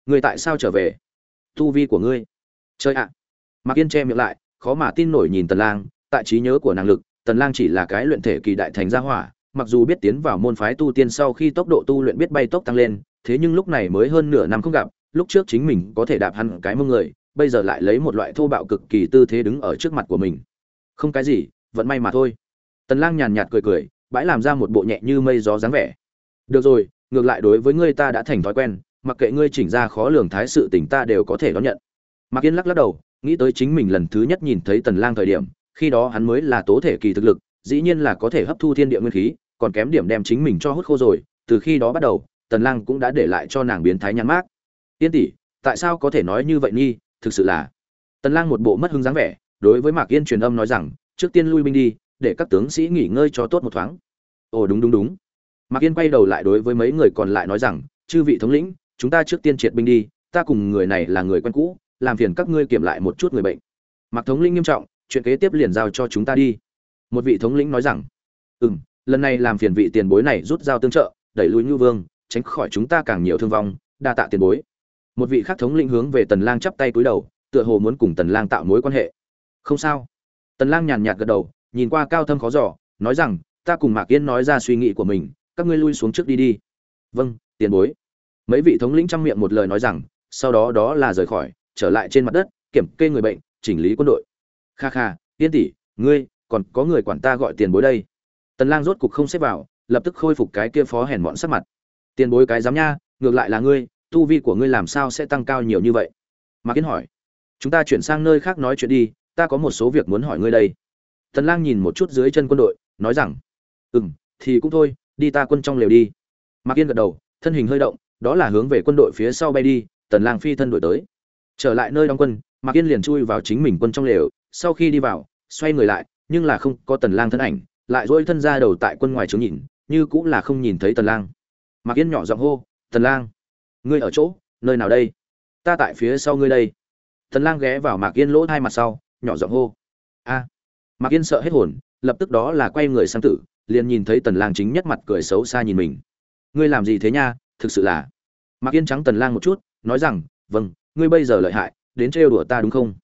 A: Người tại sao trở về? Tu vi của ngươi. Chơi ạ. à mạc yên che miệng lại, khó mà tin nổi nhìn tần lang, tại trí nhớ của năng lực, tần lang chỉ là cái luyện thể kỳ đại thành gia hỏa, mặc dù biết tiến vào môn phái tu tiên sau khi tốc độ tu luyện biết bay tốc tăng lên, thế nhưng lúc này mới hơn nửa năm không gặp, lúc trước chính mình có thể đạp hẳn cái mông người, bây giờ lại lấy một loại thô bạo cực kỳ tư thế đứng ở trước mặt của mình. Không cái gì vẫn may mà thôi. Tần lang nhàn nhạt cười cười, bãi làm ra một bộ nhẹ như mây gió dáng vẻ. Được rồi, ngược lại đối với ngươi ta đã thành thói quen, mặc kệ ngươi chỉnh ra khó lường thái sự tình ta đều có thể đón nhận. Mạc yên lắc lắc đầu nghĩ tới chính mình lần thứ nhất nhìn thấy tần lang thời điểm, khi đó hắn mới là tố thể kỳ thực lực, dĩ nhiên là có thể hấp thu thiên địa nguyên khí, còn kém điểm đem chính mình cho hút khô rồi. Từ khi đó bắt đầu, tần lang cũng đã để lại cho nàng biến thái nhăn mát tiên tỷ, tại sao có thể nói như vậy nhi? Thực sự là tần lang một bộ mất hứng dáng vẻ, đối với mạc yên truyền âm nói rằng, trước tiên lui binh đi, để các tướng sĩ nghỉ ngơi cho tốt một thoáng. Ồ, đúng đúng đúng. Mạc yên quay đầu lại đối với mấy người còn lại nói rằng, chư vị thống lĩnh, chúng ta trước tiên triệt binh đi, ta cùng người này là người quen cũ làm phiền các ngươi kiểm lại một chút người bệnh. Mặc thống lĩnh nghiêm trọng, chuyện kế tiếp liền giao cho chúng ta đi. Một vị thống lĩnh nói rằng, ừm, lần này làm phiền vị tiền bối này rút dao tương trợ, đẩy lui ngư vương, tránh khỏi chúng ta càng nhiều thương vong, đa tạ tiền bối. Một vị khác thống lĩnh hướng về tần lang chắp tay cúi đầu, tựa hồ muốn cùng tần lang tạo mối quan hệ. Không sao. Tần lang nhàn nhạt gật đầu, nhìn qua cao thâm khó giỏ nói rằng, ta cùng mạc yên nói ra suy nghĩ của mình, các ngươi lui xuống trước đi đi. Vâng tiền bối. Mấy vị thống lĩnh trong miệng một lời nói rằng, sau đó đó là rời khỏi trở lại trên mặt đất, kiểm kê người bệnh, chỉnh lý quân đội. Kha kha, yên tỷ, ngươi, còn có người quản ta gọi tiền bối đây. Tần lang rốt cục không xếp vào, lập tức khôi phục cái kia phó hèn mọn sắc mặt. Tiền bối cái dám nha, ngược lại là ngươi, tu vi của ngươi làm sao sẽ tăng cao nhiều như vậy? Mạc kiến hỏi. Chúng ta chuyển sang nơi khác nói chuyện đi, ta có một số việc muốn hỏi ngươi đây. Tần lang nhìn một chút dưới chân quân đội, nói rằng, ừm, thì cũng thôi, đi ta quân trong lều đi. Mạc yên gật đầu, thân hình hơi động, đó là hướng về quân đội phía sau bay đi, tần lang phi thân đuổi tới trở lại nơi đóng quân, mạc yên liền chui vào chính mình quân trong lều, sau khi đi vào, xoay người lại, nhưng là không có tần lang thân ảnh, lại dỗi thân ra đầu tại quân ngoài trướng nhìn, như cũng là không nhìn thấy tần lang. Mạc yên nhỏ giọng hô, tần lang, ngươi ở chỗ, nơi nào đây? Ta tại phía sau ngươi đây. Tần lang ghé vào mạc yên lỗ hai mặt sau, nhỏ giọng hô, a. Mạc yên sợ hết hồn, lập tức đó là quay người sang tử, liền nhìn thấy tần lang chính nhất mặt cười xấu xa nhìn mình. Ngươi làm gì thế nha? Thực sự là? Mạc yên trắng tần lang một chút, nói rằng vâng ngươi bây giờ lợi hại, đến trêu đùa ta đúng không?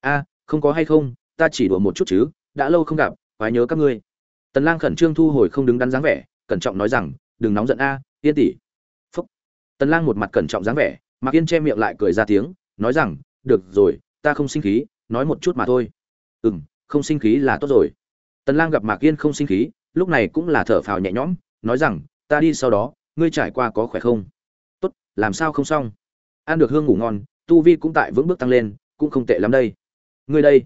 A: A, không có hay không, ta chỉ đùa một chút chứ, đã lâu không gặp phải nhớ các ngươi. Tần lang khẩn trương thu hồi không đứng đắn dáng vẻ, cẩn trọng nói rằng, đừng nóng giận a, yên tỷ phúc. Tần lang một mặt cẩn trọng dáng vẻ, mạc yên che miệng lại cười ra tiếng, nói rằng, được rồi, ta không sinh khí, nói một chút mà thôi. Ừm, không sinh khí là tốt rồi. Tần lang gặp mạc yên không sinh khí, lúc này cũng là thở phào nhẹ nhõm, nói rằng, ta đi sau đó, ngươi trải qua có khỏe không? Tốt, làm sao không xong? Ăn được hương ngủ ngon tu vi cũng tại vững bước tăng lên, cũng không tệ lắm đây. Ngươi đây.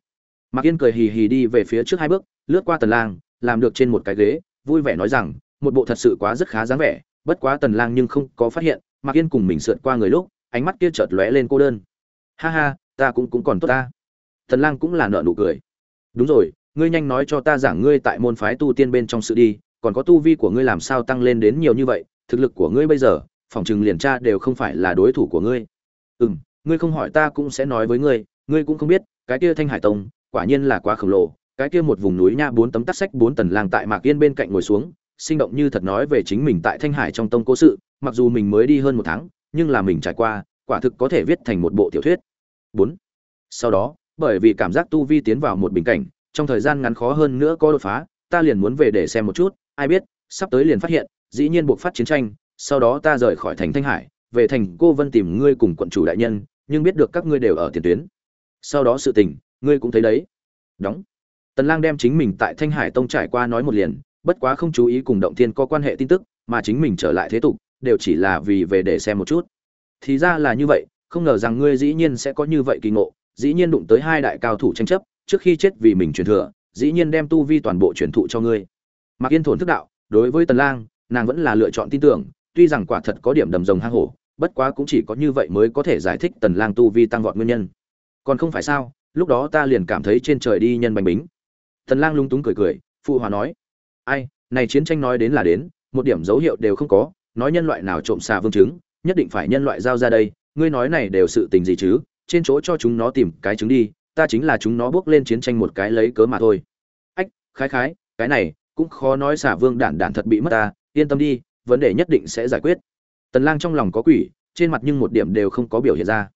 A: Mạc yên cười hì hì đi về phía trước hai bước, lướt qua tần lang, làm được trên một cái ghế, vui vẻ nói rằng, một bộ thật sự quá rất khá dáng vẻ, bất quá tần lang nhưng không có phát hiện, mạc yên cùng mình sượt qua người lúc, ánh mắt kia chợt lóe lên cô đơn. Ha ha, ta cũng cũng còn tốt ta. Tần lang cũng là nợ nụ cười. Đúng rồi, ngươi nhanh nói cho ta giảng ngươi tại môn phái tu tiên bên trong sự đi, còn có tu vi của ngươi làm sao tăng lên đến nhiều như vậy, thực lực của ngươi bây giờ, phòng trừng liền tra đều không phải là đối thủ của ngươi. Ừm ngươi không hỏi ta cũng sẽ nói với ngươi ngươi cũng không biết, cái kia thanh hải tông, quả nhiên là quá khổng lồ, cái kia một vùng núi nha, bốn tấm tắc sách, bốn tần lang tại mạc yên bên cạnh ngồi xuống, sinh động như thật nói về chính mình tại thanh hải trong tông cố sự, mặc dù mình mới đi hơn một tháng, nhưng là mình trải qua, quả thực có thể viết thành một bộ tiểu thuyết. Bốn. Sau đó, bởi vì cảm giác tu vi tiến vào một bình cảnh, trong thời gian ngắn khó hơn nữa có đột phá, ta liền muốn về để xem một chút, ai biết, sắp tới liền phát hiện, dĩ nhiên buộc phát chiến tranh, sau đó ta rời khỏi thành thanh hải, về thành cô vân tìm ngươi cùng quận chủ đại nhân nhưng biết được các ngươi đều ở tiền tuyến. Sau đó sự tình, ngươi cũng thấy đấy. Đóng. Tần lang đem chính mình tại thanh hải tông trải qua nói một liền, bất quá không chú ý cùng động thiên có quan hệ tin tức, mà chính mình trở lại thế tục, đều chỉ là vì về để xem một chút. Thì ra là như vậy, không ngờ rằng ngươi dĩ nhiên sẽ có như vậy kỳ ngộ, dĩ nhiên đụng tới hai đại cao thủ tranh chấp, trước khi chết vì mình truyền thừa, dĩ nhiên đem tu vi toàn bộ truyền thụ cho ngươi. Mạc yên thổn thức đạo, đối với tần lang, nàng vẫn là lựa chọn tin tưởng, tuy rằng quả thật có điểm đầm rồng hang hổ bất quá cũng chỉ có như vậy mới có thể giải thích tần lang tu vi tăng vọt nguyên nhân. Còn không phải sao, lúc đó ta liền cảm thấy trên trời đi nhân bánh bính. Tần lang lung túng cười cười, phụ hòa nói, ai, này chiến tranh nói đến là đến, một điểm dấu hiệu đều không có, nói nhân loại nào trộm xà vương trứng, nhất định phải nhân loại giao ra đây, ngươi nói này đều sự tình gì chứ, trên chỗ cho chúng nó tìm cái trứng đi, ta chính là chúng nó bước lên chiến tranh một cái lấy cớ mà thôi. Ách, khái khái, cái này, cũng khó nói xà vương đản đản thật bị mất ta, yên tâm đi, vấn đề nhất định sẽ giải quyết tần lang trong lòng có quỷ, trên mặt nhưng một điểm đều không có biểu hiện ra.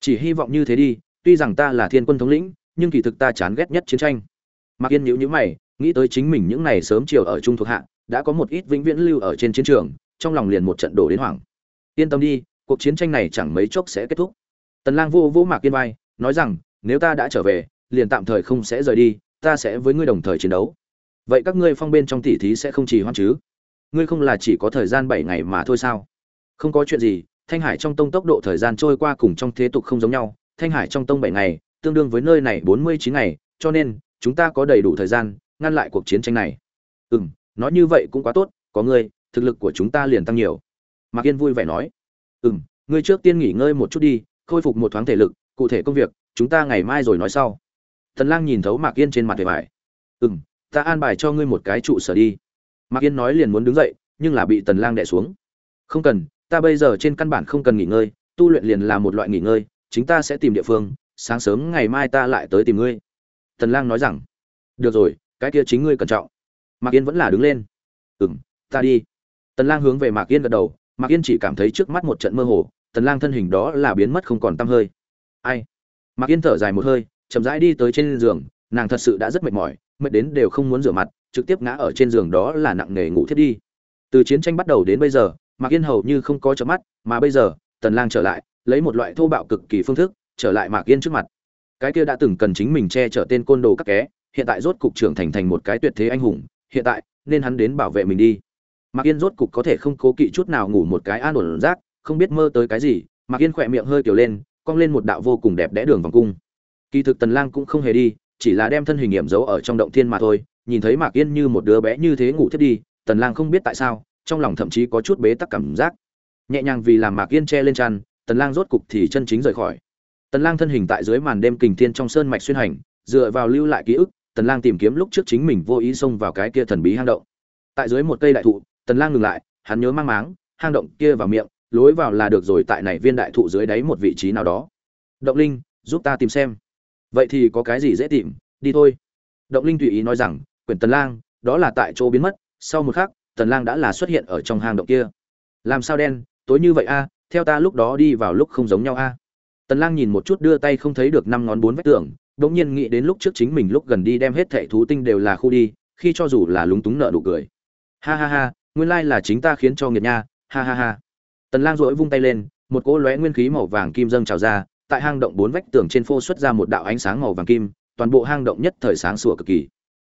A: Chỉ hy vọng như thế đi, tuy rằng ta là thiên quân thống lĩnh, nhưng kỳ thực ta chán ghét nhất chiến tranh. Mặc yên nhíu nhíu mày, nghĩ tới chính mình những ngày sớm chiều ở trung thuộc hạ, đã có một ít vĩnh viễn lưu ở trên chiến trường, trong lòng liền một trận đổ đến hoảng. Yên tâm đi, cuộc chiến tranh này chẳng mấy chốc sẽ kết thúc. Tần lang vô vô mạc yên vai, nói rằng, nếu ta đã trở về, liền tạm thời không sẽ rời đi, ta sẽ với ngươi đồng thời chiến đấu. Vậy các ngươi phong bên trong tỷ thí sẽ không trì hoãn chứ? Ngươi không là chỉ có thời gian 7 ngày mà thôi sao? Không có chuyện gì, thanh hải trong tông tốc độ thời gian trôi qua cùng trong thế tục không giống nhau. Thanh hải trong tông bảy ngày, tương đương với nơi này 49 ngày, cho nên, chúng ta có đầy đủ thời gian ngăn lại cuộc chiến tranh này. Ừm, nói như vậy cũng quá tốt, có ngươi, thực lực của chúng ta liền tăng nhiều. Mạc yên vui vẻ nói. Ừm, ngươi trước tiên nghỉ ngơi một chút đi, khôi phục một thoáng thể lực, cụ thể công việc, chúng ta ngày mai rồi nói sau. Tần lang nhìn thấu mạc yên trên mặt vẻ vải. Ừm, ta an bài cho ngươi một cái trụ sở đi. Mạc yên nói liền muốn đứng dậy, nhưng là bị tần lang đè xuống. Không cần ta bây giờ trên căn bản không cần nghỉ ngơi, tu luyện liền là một loại nghỉ ngơi, Chính ta sẽ tìm địa phương, sáng sớm ngày mai ta lại tới tìm ngươi. Tần lang nói rằng, được rồi, cái kia chính ngươi cẩn trọng. Mạc yên vẫn là đứng lên. Ừm, ta đi. Tần lang hướng về mạc yên gật đầu, mạc yên chỉ cảm thấy trước mắt một trận mơ hồ, tần lang thân hình đó là biến mất không còn tăm hơi. Ai? Mạc yên thở dài một hơi, chậm rãi đi tới trên giường, nàng thật sự đã rất mệt mỏi, mệt đến đều không muốn rửa mặt, trực tiếp ngã ở trên giường đó là nặng nề ngủ thiết đi. Từ chiến tranh bắt đầu đến bây giờ mạc yên hầu như không có chớp mắt, mà bây giờ, tần lang trở lại, lấy một loại thô bạo cực kỳ phương thức, trở lại mạc yên trước mặt. Cái kia đã từng cần chính mình che chở tên côn đồ các ké hiện tại rốt cục trưởng thành thành một cái tuyệt thế anh hùng, hiện tại, nên hắn đến bảo vệ mình đi. Mạc yên rốt cục có thể không cố kỵ chút nào ngủ một cái an ổn rác, không biết mơ tới cái gì, mạc yên khỏe miệng hơi kiểu lên, cong lên một đạo vô cùng đẹp đẽ đường vòng cung. Kỳ thực tần lang cũng không hề đi, chỉ là đem thân hình nghiệm giấu ở trong động thiên mà thôi, nhìn thấy mạc yên như một đứa bé như thế ngủ thiết đi, tần lang không biết tại sao trong lòng thậm chí có chút bế tắc cảm giác. Nhẹ nhàng vì làm mạc yên che lên tràn tần lang rốt cục thì chân chính rời khỏi. Tần lang thân hình tại dưới màn đêm kình thiên trong sơn mạch xuyên hành, dựa vào lưu lại ký ức, tần lang tìm kiếm lúc trước chính mình vô ý xông vào cái kia thần bí hang động. Tại dưới một cây đại thụ, tần lang ngừng lại, hắn nhớ mang máng, hang động kia vào miệng, lối vào là được rồi tại này viên đại thụ dưới đáy một vị trí nào đó. Động linh, giúp ta tìm xem. Vậy thì có cái gì dễ tìm? Đi thôi. Động linh tùy ý nói rằng, quyển tần lang, đó là tại chỗ biến mất, sau một khắc tần lang đã là xuất hiện ở trong hang động kia. Làm sao đen, tối như vậy a, theo ta lúc đó đi vào lúc không giống nhau a. Tần lang nhìn một chút đưa tay không thấy được năm ngón bốn vách tường đống nhiên nghĩ đến lúc trước chính mình lúc gần đi đem hết thảy thú tinh đều là khu đi, khi cho dù là lúng túng nợ nụ cười. Ha ha ha, nguyên lai là chính ta khiến cho nghiệt nha, ha ha ha. Tần lang rỗi vung tay lên, một cỗ lóe nguyên khí màu vàng kim dâng trào ra, tại hang động bốn vách tường trên phô xuất ra một đạo ánh sáng màu vàng kim, toàn bộ hang động nhất thời sáng sủa cực kỳ.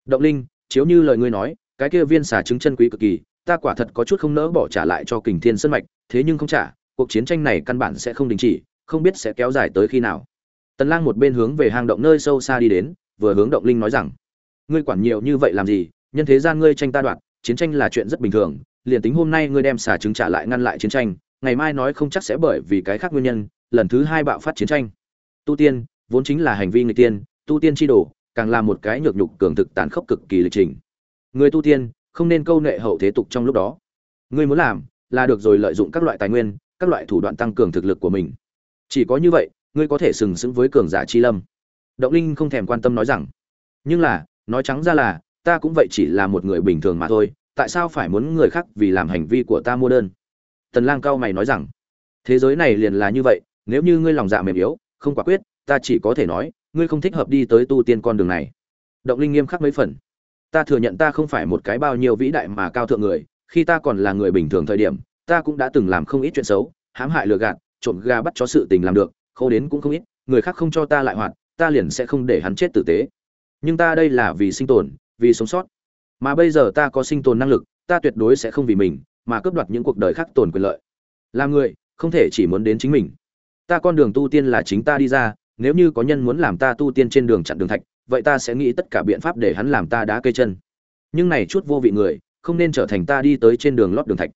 A: Động linh, chiếu như lời ngươi nói cái kia viên xà trứng chân quý cực kỳ, ta quả thật có chút không nỡ bỏ trả lại cho kình thiên sơn mạch, thế nhưng không trả, cuộc chiến tranh này căn bản sẽ không đình chỉ, không biết sẽ kéo dài tới khi nào. Tần lang một bên hướng về hang động nơi sâu xa đi đến, vừa hướng động linh nói rằng, ngươi quản nhiều như vậy làm gì, nhân thế gian ngươi tranh ta đoạt, chiến tranh là chuyện rất bình thường, liền tính hôm nay ngươi đem xà trứng trả lại ngăn lại chiến tranh, ngày mai nói không chắc sẽ bởi vì cái khác nguyên nhân, lần thứ hai bạo phát chiến tranh. Tu tiên, vốn chính là hành vi người tiên, tu tiên chi đồ, càng là một cái nhược nhục cường thực tàn khốc cực kỳ lịch trình người tu tiên, không nên câu nệ hậu thế tục trong lúc đó. Ngươi muốn làm, là được rồi lợi dụng các loại tài nguyên, các loại thủ đoạn tăng cường thực lực của mình. Chỉ có như vậy, ngươi có thể sừng sững với cường giả chi lâm. Động linh không thèm quan tâm nói rằng, nhưng là, nói trắng ra là, ta cũng vậy chỉ là một người bình thường mà thôi, tại sao phải muốn người khác vì làm hành vi của ta mua đơn? Tần lang cao mày nói rằng, thế giới này liền là như vậy, nếu như ngươi lòng dạ mềm yếu, không quả quyết, ta chỉ có thể nói, ngươi không thích hợp đi tới tu tiên con đường này. Động linh nghiêm khắc mấy phần ta thừa nhận ta không phải một cái bao nhiêu vĩ đại mà cao thượng người, khi ta còn là người bình thường thời điểm, ta cũng đã từng làm không ít chuyện xấu, hãm hại lừa gạt, trộm gà bắt chó sự tình làm được, khô đến cũng không ít, người khác không cho ta lại hoạt, ta liền sẽ không để hắn chết tử tế. Nhưng ta đây là vì sinh tồn, vì sống sót. Mà bây giờ ta có sinh tồn năng lực, ta tuyệt đối sẽ không vì mình, mà cướp đoạt những cuộc đời khác tồn quyền lợi. Làm người, không thể chỉ muốn đến chính mình. Ta con đường tu tiên là chính ta đi ra, nếu như có nhân muốn làm ta tu tiên trên đường chặn đường thạch vậy ta sẽ nghĩ tất cả biện pháp để hắn làm ta đá cây chân. Nhưng này chút vô vị người không nên trở thành ta đi tới trên đường lót đường thạch.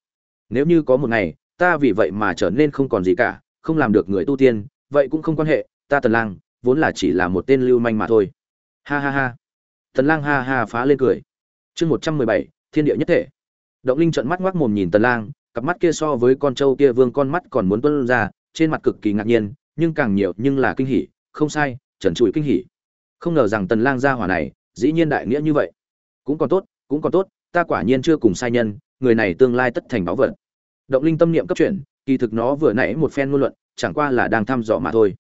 A: Nếu như có một ngày ta vì vậy mà trở nên không còn gì cả không làm được người tu tiên vậy cũng không quan hệ ta tần lang vốn là chỉ là một tên lưu manh mà thôi. Ha ha ha. Tần lang ha ha phá lên cười. Chương 117, thiên địa nhất thể. Động linh trợn mắt ngoác mồm nhìn tần lang cặp mắt kia so với con trâu kia vương con mắt còn muốn tuôn ra trên mặt cực kỳ ngạc nhiên nhưng càng nhiều nhưng là kinh hỉ không sai trần trụi kinh hỉ không ngờ rằng tần lang gia hỏa này, dĩ nhiên đại nghĩa như vậy. Cũng còn tốt, cũng còn tốt, ta quả nhiên chưa cùng sai nhân, người này tương lai tất thành báo vật. Động linh tâm niệm cấp chuyển, kỳ thực nó vừa nãy một phen ngôn luận, chẳng qua là đang thăm dò mà thôi.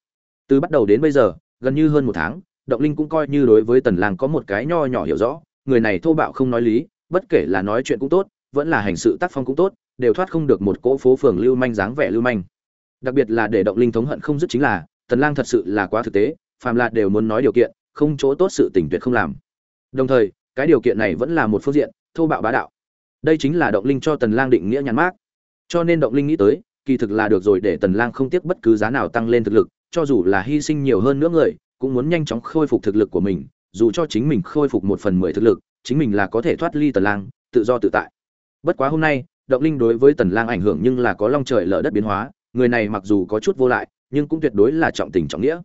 A: Từ bắt đầu đến bây giờ, gần như hơn một tháng, động linh cũng coi như đối với tần lang có một cái nho nhỏ hiểu rõ, người này thô bạo không nói lý, bất kể là nói chuyện cũng tốt, vẫn là hành sự tác phong cũng tốt, đều thoát không được một cỗ phố phường lưu manh dáng vẻ lưu manh. Đặc biệt là để động linh thống hận không dứt chính là, tần lang thật sự là quá thực tế, phàm là đều muốn nói điều kiện không chỗ tốt sự tình tuyệt không làm. Đồng thời, cái điều kiện này vẫn là một phương diện, thô bạo bá đạo. Đây chính là động linh cho tần lang định nghĩa nhãn mát cho nên động linh nghĩ tới, kỳ thực là được rồi để tần lang không tiếc bất cứ giá nào tăng lên thực lực, cho dù là hy sinh nhiều hơn nữa người, cũng muốn nhanh chóng khôi phục thực lực của mình, dù cho chính mình khôi phục một phần mười thực lực, chính mình là có thể thoát ly tần lang, tự do tự tại. Bất quá hôm nay, động linh đối với tần lang ảnh hưởng nhưng là có long trời lở đất biến hóa, người này mặc dù có chút vô lại, nhưng cũng tuyệt đối là trọng tình trọng nghĩa.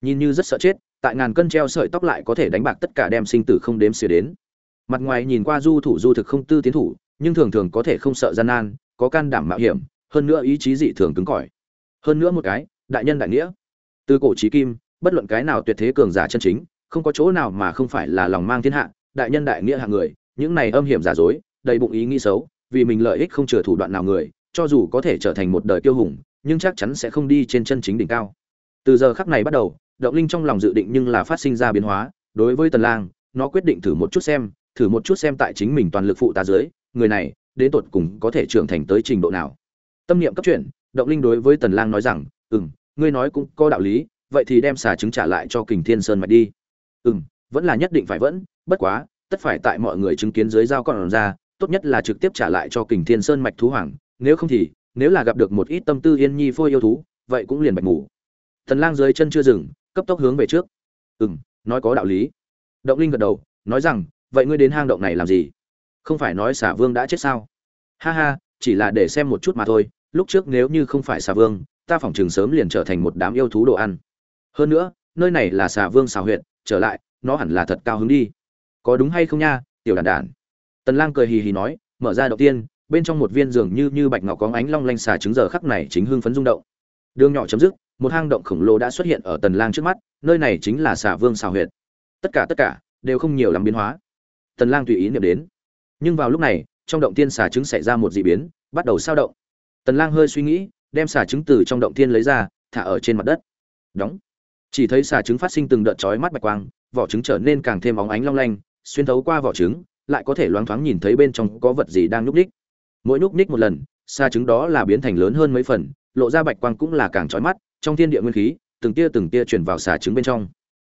A: Nhìn như rất sợ chết tại ngàn cân treo sợi tóc lại có thể đánh bạc tất cả đem sinh tử không đếm xỉa đến. Mặt ngoài nhìn qua du thủ du thực không tư tiến thủ, nhưng thường thường có thể không sợ gian nan, có can đảm mạo hiểm, hơn nữa ý chí dị thường cứng cỏi. Hơn nữa một cái, đại nhân đại nghĩa. Từ cổ chí kim, bất luận cái nào tuyệt thế cường giả chân chính, không có chỗ nào mà không phải là lòng mang thiên hạ, đại nhân đại nghĩa hạng người, những này âm hiểm giả dối, đầy bụng ý nghĩ xấu, vì mình lợi ích không chừa thủ đoạn nào người, cho dù có thể trở thành một đời kiêu hùng, nhưng chắc chắn sẽ không đi trên chân chính đỉnh cao. Từ giờ khắc này bắt đầu động linh trong lòng dự định nhưng là phát sinh ra biến hóa. Đối với tần lang, nó quyết định thử một chút xem, thử một chút xem tại chính mình toàn lực phụ tá dưới, người này, đến tột cùng có thể trưởng thành tới trình độ nào. Tâm niệm cấp chuyển, động linh đối với tần lang nói rằng, ừm, ngươi nói cũng có đạo lý, vậy thì đem xà trứng trả lại cho kình thiên sơn mạch đi. Ừm, vẫn là nhất định phải vẫn, bất quá, tất phải tại mọi người chứng kiến dưới giao còn ra, tốt nhất là trực tiếp trả lại cho kình thiên sơn mạch thú hoàng, nếu không thì, nếu là gặp được một ít tâm tư yên nhi phôi yêu thú, vậy cũng liền bạch ngủ. Tần lang dưới chân chưa dừng cấp tốc hướng về trước. Ừm, nói có đạo lý. Động linh gật đầu, nói rằng, vậy ngươi đến hang động này làm gì? Không phải nói xà vương đã chết sao? Ha ha, chỉ là để xem một chút mà thôi, lúc trước nếu như không phải xà vương, ta phỏng chừng sớm liền trở thành một đám yêu thú đồ ăn. Hơn nữa, nơi này là xà vương xào huyện trở lại, nó hẳn là thật cao hứng đi. Có đúng hay không nha, tiểu đàn đản tần lang cười hì hì nói, mở ra đầu tiên, bên trong một viên giường như như bạch ngọc có ánh long lanh xà trứng giờ khắc này chính hương phấn rung động. Đường nhỏ chấm dứt một hang động khổng lồ đã xuất hiện ở tần lang trước mắt, nơi này chính là xà vương xào huyệt. Tất cả tất cả đều không nhiều lắm biến hóa. Tần lang tùy ý niệm đến. Nhưng vào lúc này, trong động tiên xà trứng xảy ra một dị biến, bắt đầu sao động. Tần lang hơi suy nghĩ, đem xà trứng từ trong động tiên lấy ra, thả ở trên mặt đất. Đóng. Chỉ thấy xà trứng phát sinh từng đợt chói mắt bạch quang, vỏ trứng trở nên càng thêm óng ánh long lanh, xuyên thấu qua vỏ trứng, lại có thể loáng thoáng nhìn thấy bên trong có vật gì đang núp ních mỗi núp ních một lần, xà trứng đó là biến thành lớn hơn mấy phần, lộ ra bạch quang cũng là càng chói mắt trong thiên địa nguyên khí, từng tia từng tia chuyển vào xà trứng bên trong.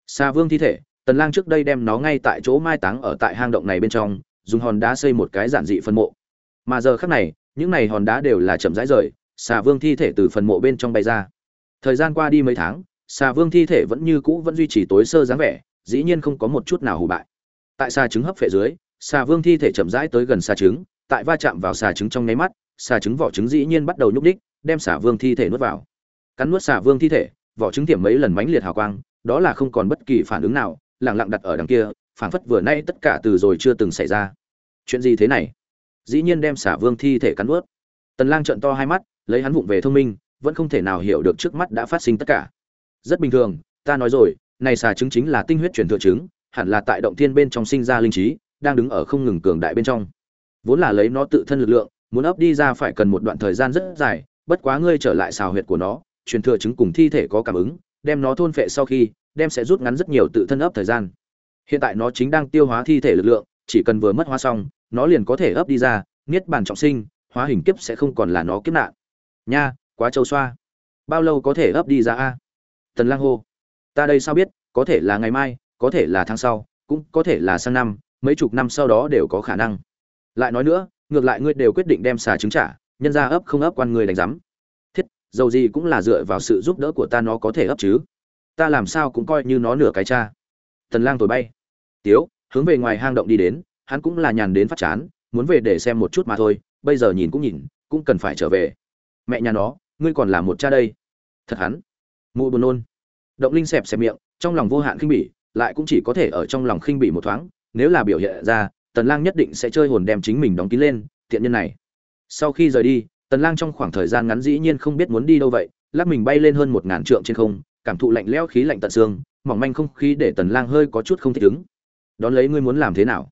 A: Xà vương thi thể, tần lang trước đây đem nó ngay tại chỗ mai táng ở tại hang động này bên trong, dùng hòn đá xây một cái giản dị phân mộ. Mà giờ khắc này, những này hòn đá đều là chậm rãi rời, xà vương thi thể từ phần mộ bên trong bay ra. Thời gian qua đi mấy tháng, xà vương thi thể vẫn như cũ vẫn duy trì tối sơ dáng vẻ, dĩ nhiên không có một chút nào hủ bại. Tại xà trứng hấp phệ dưới, xà vương thi thể chậm rãi tới gần xà trứng, tại va chạm vào xà trứng trong nháy mắt, xà trứng vỏ trứng dĩ nhiên bắt đầu nhúc đích đem xà vương thi thể nuốt vào cắn nuốt xà vương thi thể, vỏ trứng tiệm mấy lần mãnh liệt hào quang, đó là không còn bất kỳ phản ứng nào lẳng lặng đặt ở đằng kia phảng phất vừa nay tất cả từ rồi chưa từng xảy ra. Chuyện gì thế này? Dĩ nhiên đem xả vương thi thể cắn ướt tần lang trợn to hai mắt, lấy hắn vụng về thông minh, vẫn không thể nào hiểu được trước mắt đã phát sinh tất cả. Rất bình thường, ta nói rồi, này xả trứng chính là tinh huyết truyền thừa trứng, hẳn là tại động thiên bên trong sinh ra linh trí, đang đứng ở không ngừng cường đại bên trong. Vốn là lấy nó tự thân lực lượng, muốn ấp đi ra phải cần một đoạn thời gian rất dài, bất quá ngươi trở lại xào huyệt của nó truyền thừa chứng cùng thi thể có cảm ứng, đem nó thôn phệ sau khi, đem sẽ rút ngắn rất nhiều tự thân ấp thời gian. Hiện tại nó chính đang tiêu hóa thi thể lực lượng, chỉ cần vừa mất hóa xong, nó liền có thể ấp đi ra, niết bàn trọng sinh, hóa hình kiếp sẽ không còn là nó kiếp nạn. Nha, quá trâu xoa. Bao lâu có thể ấp đi ra a? Tần lang hô. Ta đây sao biết, có thể là ngày mai, có thể là tháng sau, cũng có thể là sang năm, mấy chục năm sau đó đều có khả năng. Lại nói nữa, ngược lại ngươi đều quyết định đem xà trứng trả, nhân ra ấp không ấp quan ngươi đánh giám dầu gì cũng là dựa vào sự giúp đỡ của ta nó có thể ấp chứ. Ta làm sao cũng coi như nó nửa cái cha. Tần lang thổi bay. Tiếu, hướng về ngoài hang động đi đến, hắn cũng là nhàn đến phát chán, muốn về để xem một chút mà thôi, bây giờ nhìn cũng nhìn, cũng cần phải trở về. Mẹ nhà nó, ngươi còn là một cha đây. Thật hắn. Mụ buồn nôn. Động linh xẹp xẹp miệng, trong lòng vô hạn khinh bỉ, lại cũng chỉ có thể ở trong lòng khinh bỉ một thoáng, nếu là biểu hiện ra, tần lang nhất định sẽ chơi hồn đem chính mình đóng kín lên, tiện nhân này. Sau khi rời đi tần lang trong khoảng thời gian ngắn dĩ nhiên không biết muốn đi đâu vậy, lắc mình bay lên hơn một ngàn trượng trên không, cảm thụ lạnh lẽo khí lạnh tận xương, mỏng manh không khí để tần lang hơi có chút không thích ứng. Đón lấy ngươi muốn làm thế nào?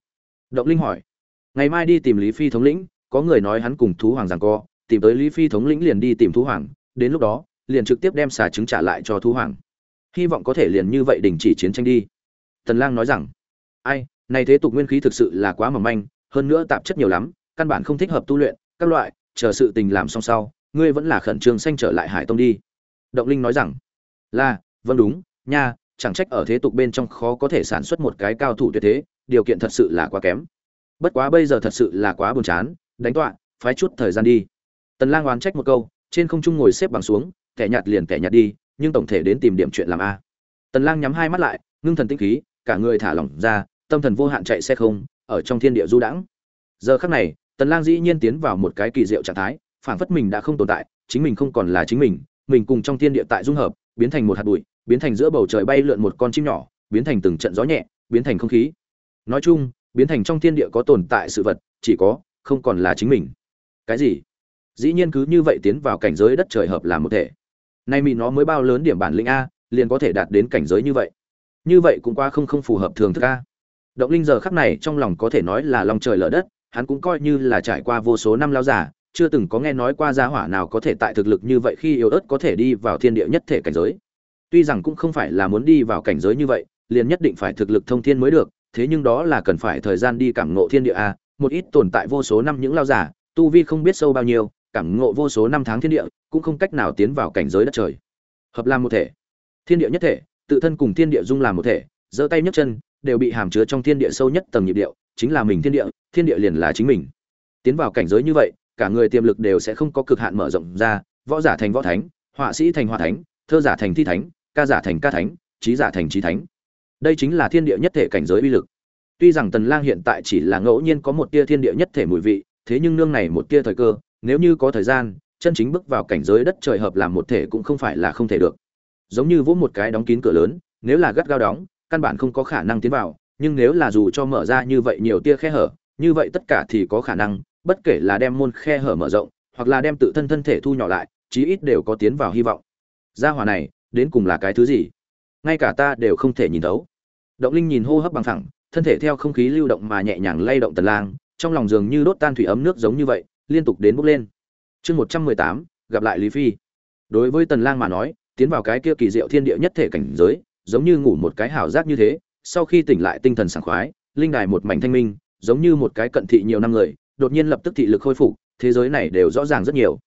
A: Động linh hỏi. Ngày mai đi tìm lý phi thống lĩnh, có người nói hắn cùng thú hoàng giằng co, tìm tới lý phi thống lĩnh liền đi tìm thú hoàng, đến lúc đó, liền trực tiếp đem xà trứng trả lại cho thú hoàng. Hy vọng có thể liền như vậy đình chỉ chiến tranh đi. Tần lang nói rằng. Ai, này thế tục nguyên khí thực sự là quá mỏng manh, hơn nữa tạp chất nhiều lắm, căn bản không thích hợp tu luyện, các loại chờ sự tình làm xong sau, ngươi vẫn là khẩn trương xanh trở lại hải tông đi. Động linh nói rằng. Là vâng đúng, nha, chẳng trách ở thế tục bên trong khó có thể sản xuất một cái cao thủ tuyệt thế, điều kiện thật sự là quá kém. Bất quá bây giờ thật sự là quá buồn chán, đánh tọa, phái chút thời gian đi. Tần lang oán trách một câu, trên không trung ngồi xếp bằng xuống, kẻ nhạt liền kẻ nhạt đi, nhưng tổng thể đến tìm điểm chuyện làm a. Tần lang nhắm hai mắt lại, ngưng thần tinh khí, cả người thả lỏng ra, tâm thần vô hạn chạy xe không, ở trong thiên địa du đãng. Giờ khắc này tần lang dĩ nhiên tiến vào một cái kỳ diệu trạng thái phản phất mình đã không tồn tại, chính mình không còn là chính mình mình cùng trong thiên địa tại dung hợp, biến thành một hạt bụi, biến thành giữa bầu trời bay lượn một con chim nhỏ, biến thành từng trận gió nhẹ, biến thành không khí. Nói chung, biến thành trong thiên địa có tồn tại sự vật, chỉ có, không còn là chính mình. Cái gì? Dĩ nhiên cứ như vậy tiến vào cảnh giới đất trời hợp làm một thể. Nay mị nó mới bao lớn điểm bản lĩnh a, liền có thể đạt đến cảnh giới như vậy. Như vậy cũng qua không không phù hợp thường thức a. Động linh giờ khắc này trong lòng có thể nói là lòng trời lở đất hắn cũng coi như là trải qua vô số năm lao giả, chưa từng có nghe nói qua gia hỏa nào có thể tại thực lực như vậy khi yếu ớt có thể đi vào thiên địa nhất thể cảnh giới. Tuy rằng cũng không phải là muốn đi vào cảnh giới như vậy, liền nhất định phải thực lực thông thiên mới được, thế nhưng đó là cần phải thời gian đi cảm ngộ thiên địa a. Một ít tồn tại vô số năm những lao giả, tu vi không biết sâu bao nhiêu, cảm ngộ vô số năm tháng thiên địa, cũng không cách nào tiến vào cảnh giới đất trời. Hợp làm một thể. Thiên địa nhất thể, tự thân cùng thiên địa dung làm một thể, giơ tay nhấc chân, đều bị hàm chứa trong thiên địa sâu nhất tầng nhịp điệu, chính là mình thiên địa thiên địa liền là chính mình. Tiến vào cảnh giới như vậy, cả người tiềm lực đều sẽ không có cực hạn mở rộng ra, võ giả thành võ thánh, họa sĩ thành họa thánh, thơ giả thành thi thánh, ca giả thành ca thánh, trí giả thành trí thánh. Đây chính là thiên địa nhất thể cảnh giới uy lực. Tuy rằng tần lang hiện tại chỉ là ngẫu nhiên có một tia thiên địa nhất thể mùi vị, thế nhưng nương này một tia thời cơ, nếu như có thời gian, chân chính bước vào cảnh giới đất trời hợp làm một thể cũng không phải là không thể được. Giống như vỗ một cái đóng kín cửa lớn, nếu là gắt gao đóng, căn bản không có khả năng tiến vào, nhưng nếu là dù cho mở ra như vậy nhiều tia khe hở như vậy tất cả thì có khả năng bất kể là đem môn khe hở mở rộng hoặc là đem tự thân thân thể thu nhỏ lại chí ít đều có tiến vào hy vọng. Gia hỏa này đến cùng là cái thứ gì? Ngay cả ta đều không thể nhìn thấu. Động linh nhìn hô hấp bằng thẳng thân thể theo không khí lưu động mà nhẹ nhàng lay động tần lang trong lòng dường như đốt tan thủy ấm nước giống như vậy liên tục đến bốc lên. Chương 118, gặp lại lý phi. Đối với tần lang mà nói tiến vào cái kia kỳ diệu thiên địa nhất thể cảnh giới giống như ngủ một cái hảo giác như thế sau khi tỉnh lại tinh thần sảng khoái linh đài một mảnh thanh minh giống như một cái cận thị nhiều năm người, đột nhiên lập tức thị lực khôi phục, thế giới này đều rõ ràng rất nhiều.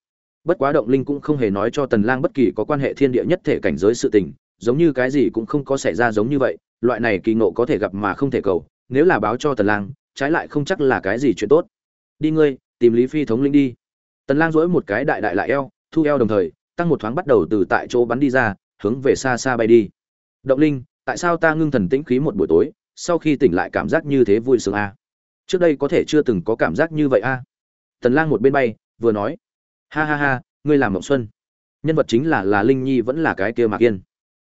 A: Bất quá động linh cũng không hề nói cho tần lang bất kỳ có quan hệ thiên địa nhất thể cảnh giới sự tình, giống như cái gì cũng không có xảy ra giống như vậy, loại này kỳ ngộ có thể gặp mà không thể cầu, nếu là báo cho tần lang, trái lại không chắc là cái gì chuyện tốt. Đi ngươi, tìm lý phi thống linh đi. Tần lang duỗi một cái đại đại lại eo, thu eo đồng thời, tăng một thoáng bắt đầu từ tại chỗ bắn đi ra, hướng về xa xa bay đi. Động linh, tại sao ta ngưng thần tĩnh khí một buổi tối, sau khi tỉnh lại cảm giác như thế vui sướng a trước đây có thể chưa từng có cảm giác như vậy a. Tần lang một bên bay, vừa nói, ha ha ha, ngươi làm mộng xuân. Nhân vật chính là là linh nhi vẫn là cái kia mạc yên.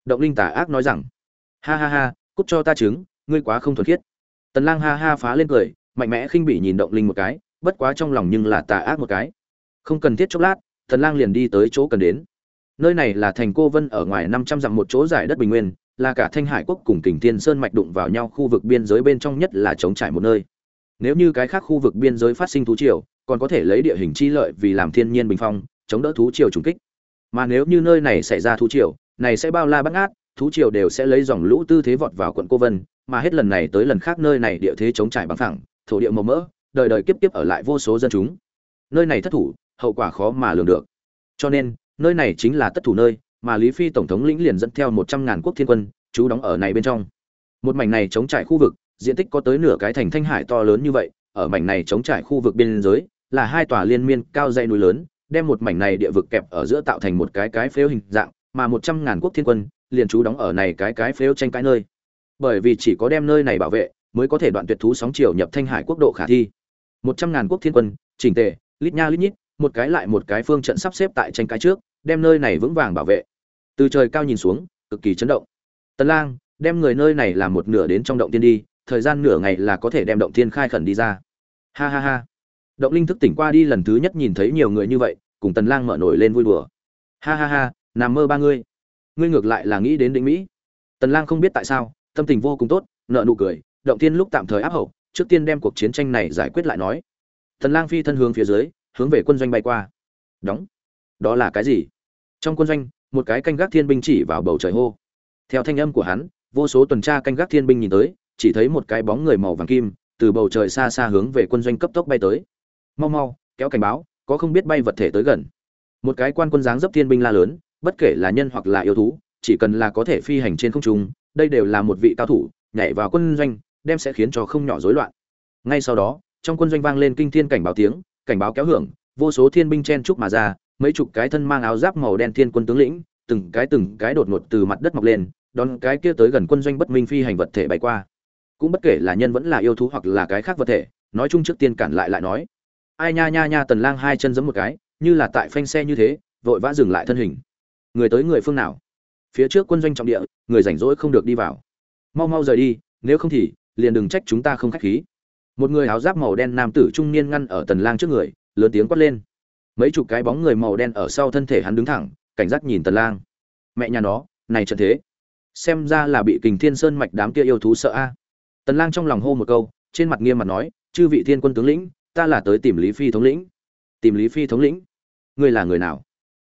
A: Động linh tà ác nói rằng, ha ha ha, cút cho ta trứng, ngươi quá không thuần khiết. Tần lang ha ha phá lên cười, mạnh mẽ khinh bỉ nhìn động linh một cái, bất quá trong lòng nhưng là tà ác một cái. Không cần thiết chốc lát, tần lang liền đi tới chỗ cần đến. Nơi này là thành cô vân ở ngoài 500 dặm một chỗ giải đất bình nguyên, là cả thanh hải quốc cùng kình thiên sơn mạch đụng vào nhau khu vực biên giới bên trong nhất là chống trải một nơi nếu như cái khác khu vực biên giới phát sinh thú triều, còn có thể lấy địa hình chi lợi vì làm thiên nhiên bình phong, chống đỡ thú triều trùng kích. Mà nếu như nơi này xảy ra thú triều, này sẽ bao la bắt ngát thú triều đều sẽ lấy dòng lũ tư thế vọt vào quận cô vân, mà hết lần này tới lần khác nơi này địa thế chống trải bằng phẳng, thổ địa màu mỡ, đời đời kiếp kiếp ở lại vô số dân chúng. Nơi này thất thủ, hậu quả khó mà lường được. Cho nên, nơi này chính là tất thủ nơi, mà lý phi tổng thống lĩnh liền dẫn theo một trăm ngàn quốc thiên quân chú đóng ở này bên trong. Một mảnh này chống trải khu vực diện tích có tới nửa cái thành thanh hải to lớn như vậy, ở mảnh này chống trải khu vực biên giới, là hai tòa liên miên cao dây núi lớn, đem một mảnh này địa vực kẹp ở giữa tạo thành một cái cái phếu hình dạng, mà một trăm ngàn quốc thiên quân liền trú đóng ở này cái cái phếu tranh cái nơi. Bởi vì chỉ có đem nơi này bảo vệ, mới có thể đoạn tuyệt thú sóng chiều nhập thanh hải quốc độ khả thi. Một trăm ngàn quốc thiên quân, chỉnh tề, lít nha lít nhít, một cái lại một cái phương trận sắp xếp tại tranh cái trước, đem nơi này vững vàng bảo vệ. Từ trời cao nhìn xuống, cực kỳ chấn động. Tần lang, đem người nơi này làm một nửa đến trong động tiên đi thời gian nửa ngày là có thể đem động thiên khai khẩn đi ra. Ha ha ha. Động linh thức tỉnh qua đi lần thứ nhất nhìn thấy nhiều người như vậy, cùng tần lang mở nổi lên vui đùa. Ha ha ha, nằm mơ ba ngươi. Ngươi ngược lại là nghĩ đến định mỹ. Tần lang không biết tại sao, tâm tình vô cùng tốt nợ nụ cười, động thiên lúc tạm thời áp hậu, trước tiên đem cuộc chiến tranh này giải quyết lại nói. Tần lang phi thân hướng phía dưới, hướng về quân doanh bay qua. Đóng. Đó là cái gì? Trong quân doanh, một cái canh gác thiên binh chỉ vào bầu trời hô. Theo thanh âm của hắn, vô số tuần tra canh gác thiên binh nhìn tới chỉ thấy một cái bóng người màu vàng kim, từ bầu trời xa xa hướng về quân doanh cấp tốc bay tới. Mau mau, kéo cảnh báo, có không biết bay vật thể tới gần. Một cái quan quân dáng dấp thiên binh la lớn, bất kể là nhân hoặc là yêu thú, chỉ cần là có thể phi hành trên không trung, đây đều là một vị cao thủ, nhảy vào quân doanh, đem sẽ khiến cho không nhỏ rối loạn. Ngay sau đó, trong quân doanh vang lên kinh thiên cảnh báo tiếng, cảnh báo kéo hưởng, vô số thiên binh chen chúc mà ra, mấy chục cái thân mang áo giáp màu đen thiên quân tướng lĩnh, từng cái từng cái đột ngột từ mặt đất mọc lên, đón cái kia tới gần quân doanh bất minh phi hành vật thể bay qua cũng bất kể là nhân vẫn là yêu thú hoặc là cái khác vật thể, nói chung trước tiên cản lại lại nói. Ai nha nha nha, tần lang hai chân giẫm một cái, như là tại phanh xe như thế, vội vã dừng lại thân hình. Người tới người phương nào? Phía trước quân doanh trọng địa, người rảnh rỗi không được đi vào. Mau mau rời đi, nếu không thì, liền đừng trách chúng ta không khách khí. Một người áo giáp màu đen nam tử trung niên ngăn ở tần lang trước người, lớn tiếng quát lên. Mấy chục cái bóng người màu đen ở sau thân thể hắn đứng thẳng, cảnh giác nhìn tần lang. Mẹ nhà nó, này trận thế. Xem ra là bị kình thiên sơn mạch đám kia yêu thú sợ a tần lang trong lòng hô một câu, trên mặt nghiêm mặt nói, chư vị thiên quân tướng lĩnh, ta là tới tìm lý phi thống lĩnh. Tìm lý phi thống lĩnh? Ngươi là người nào?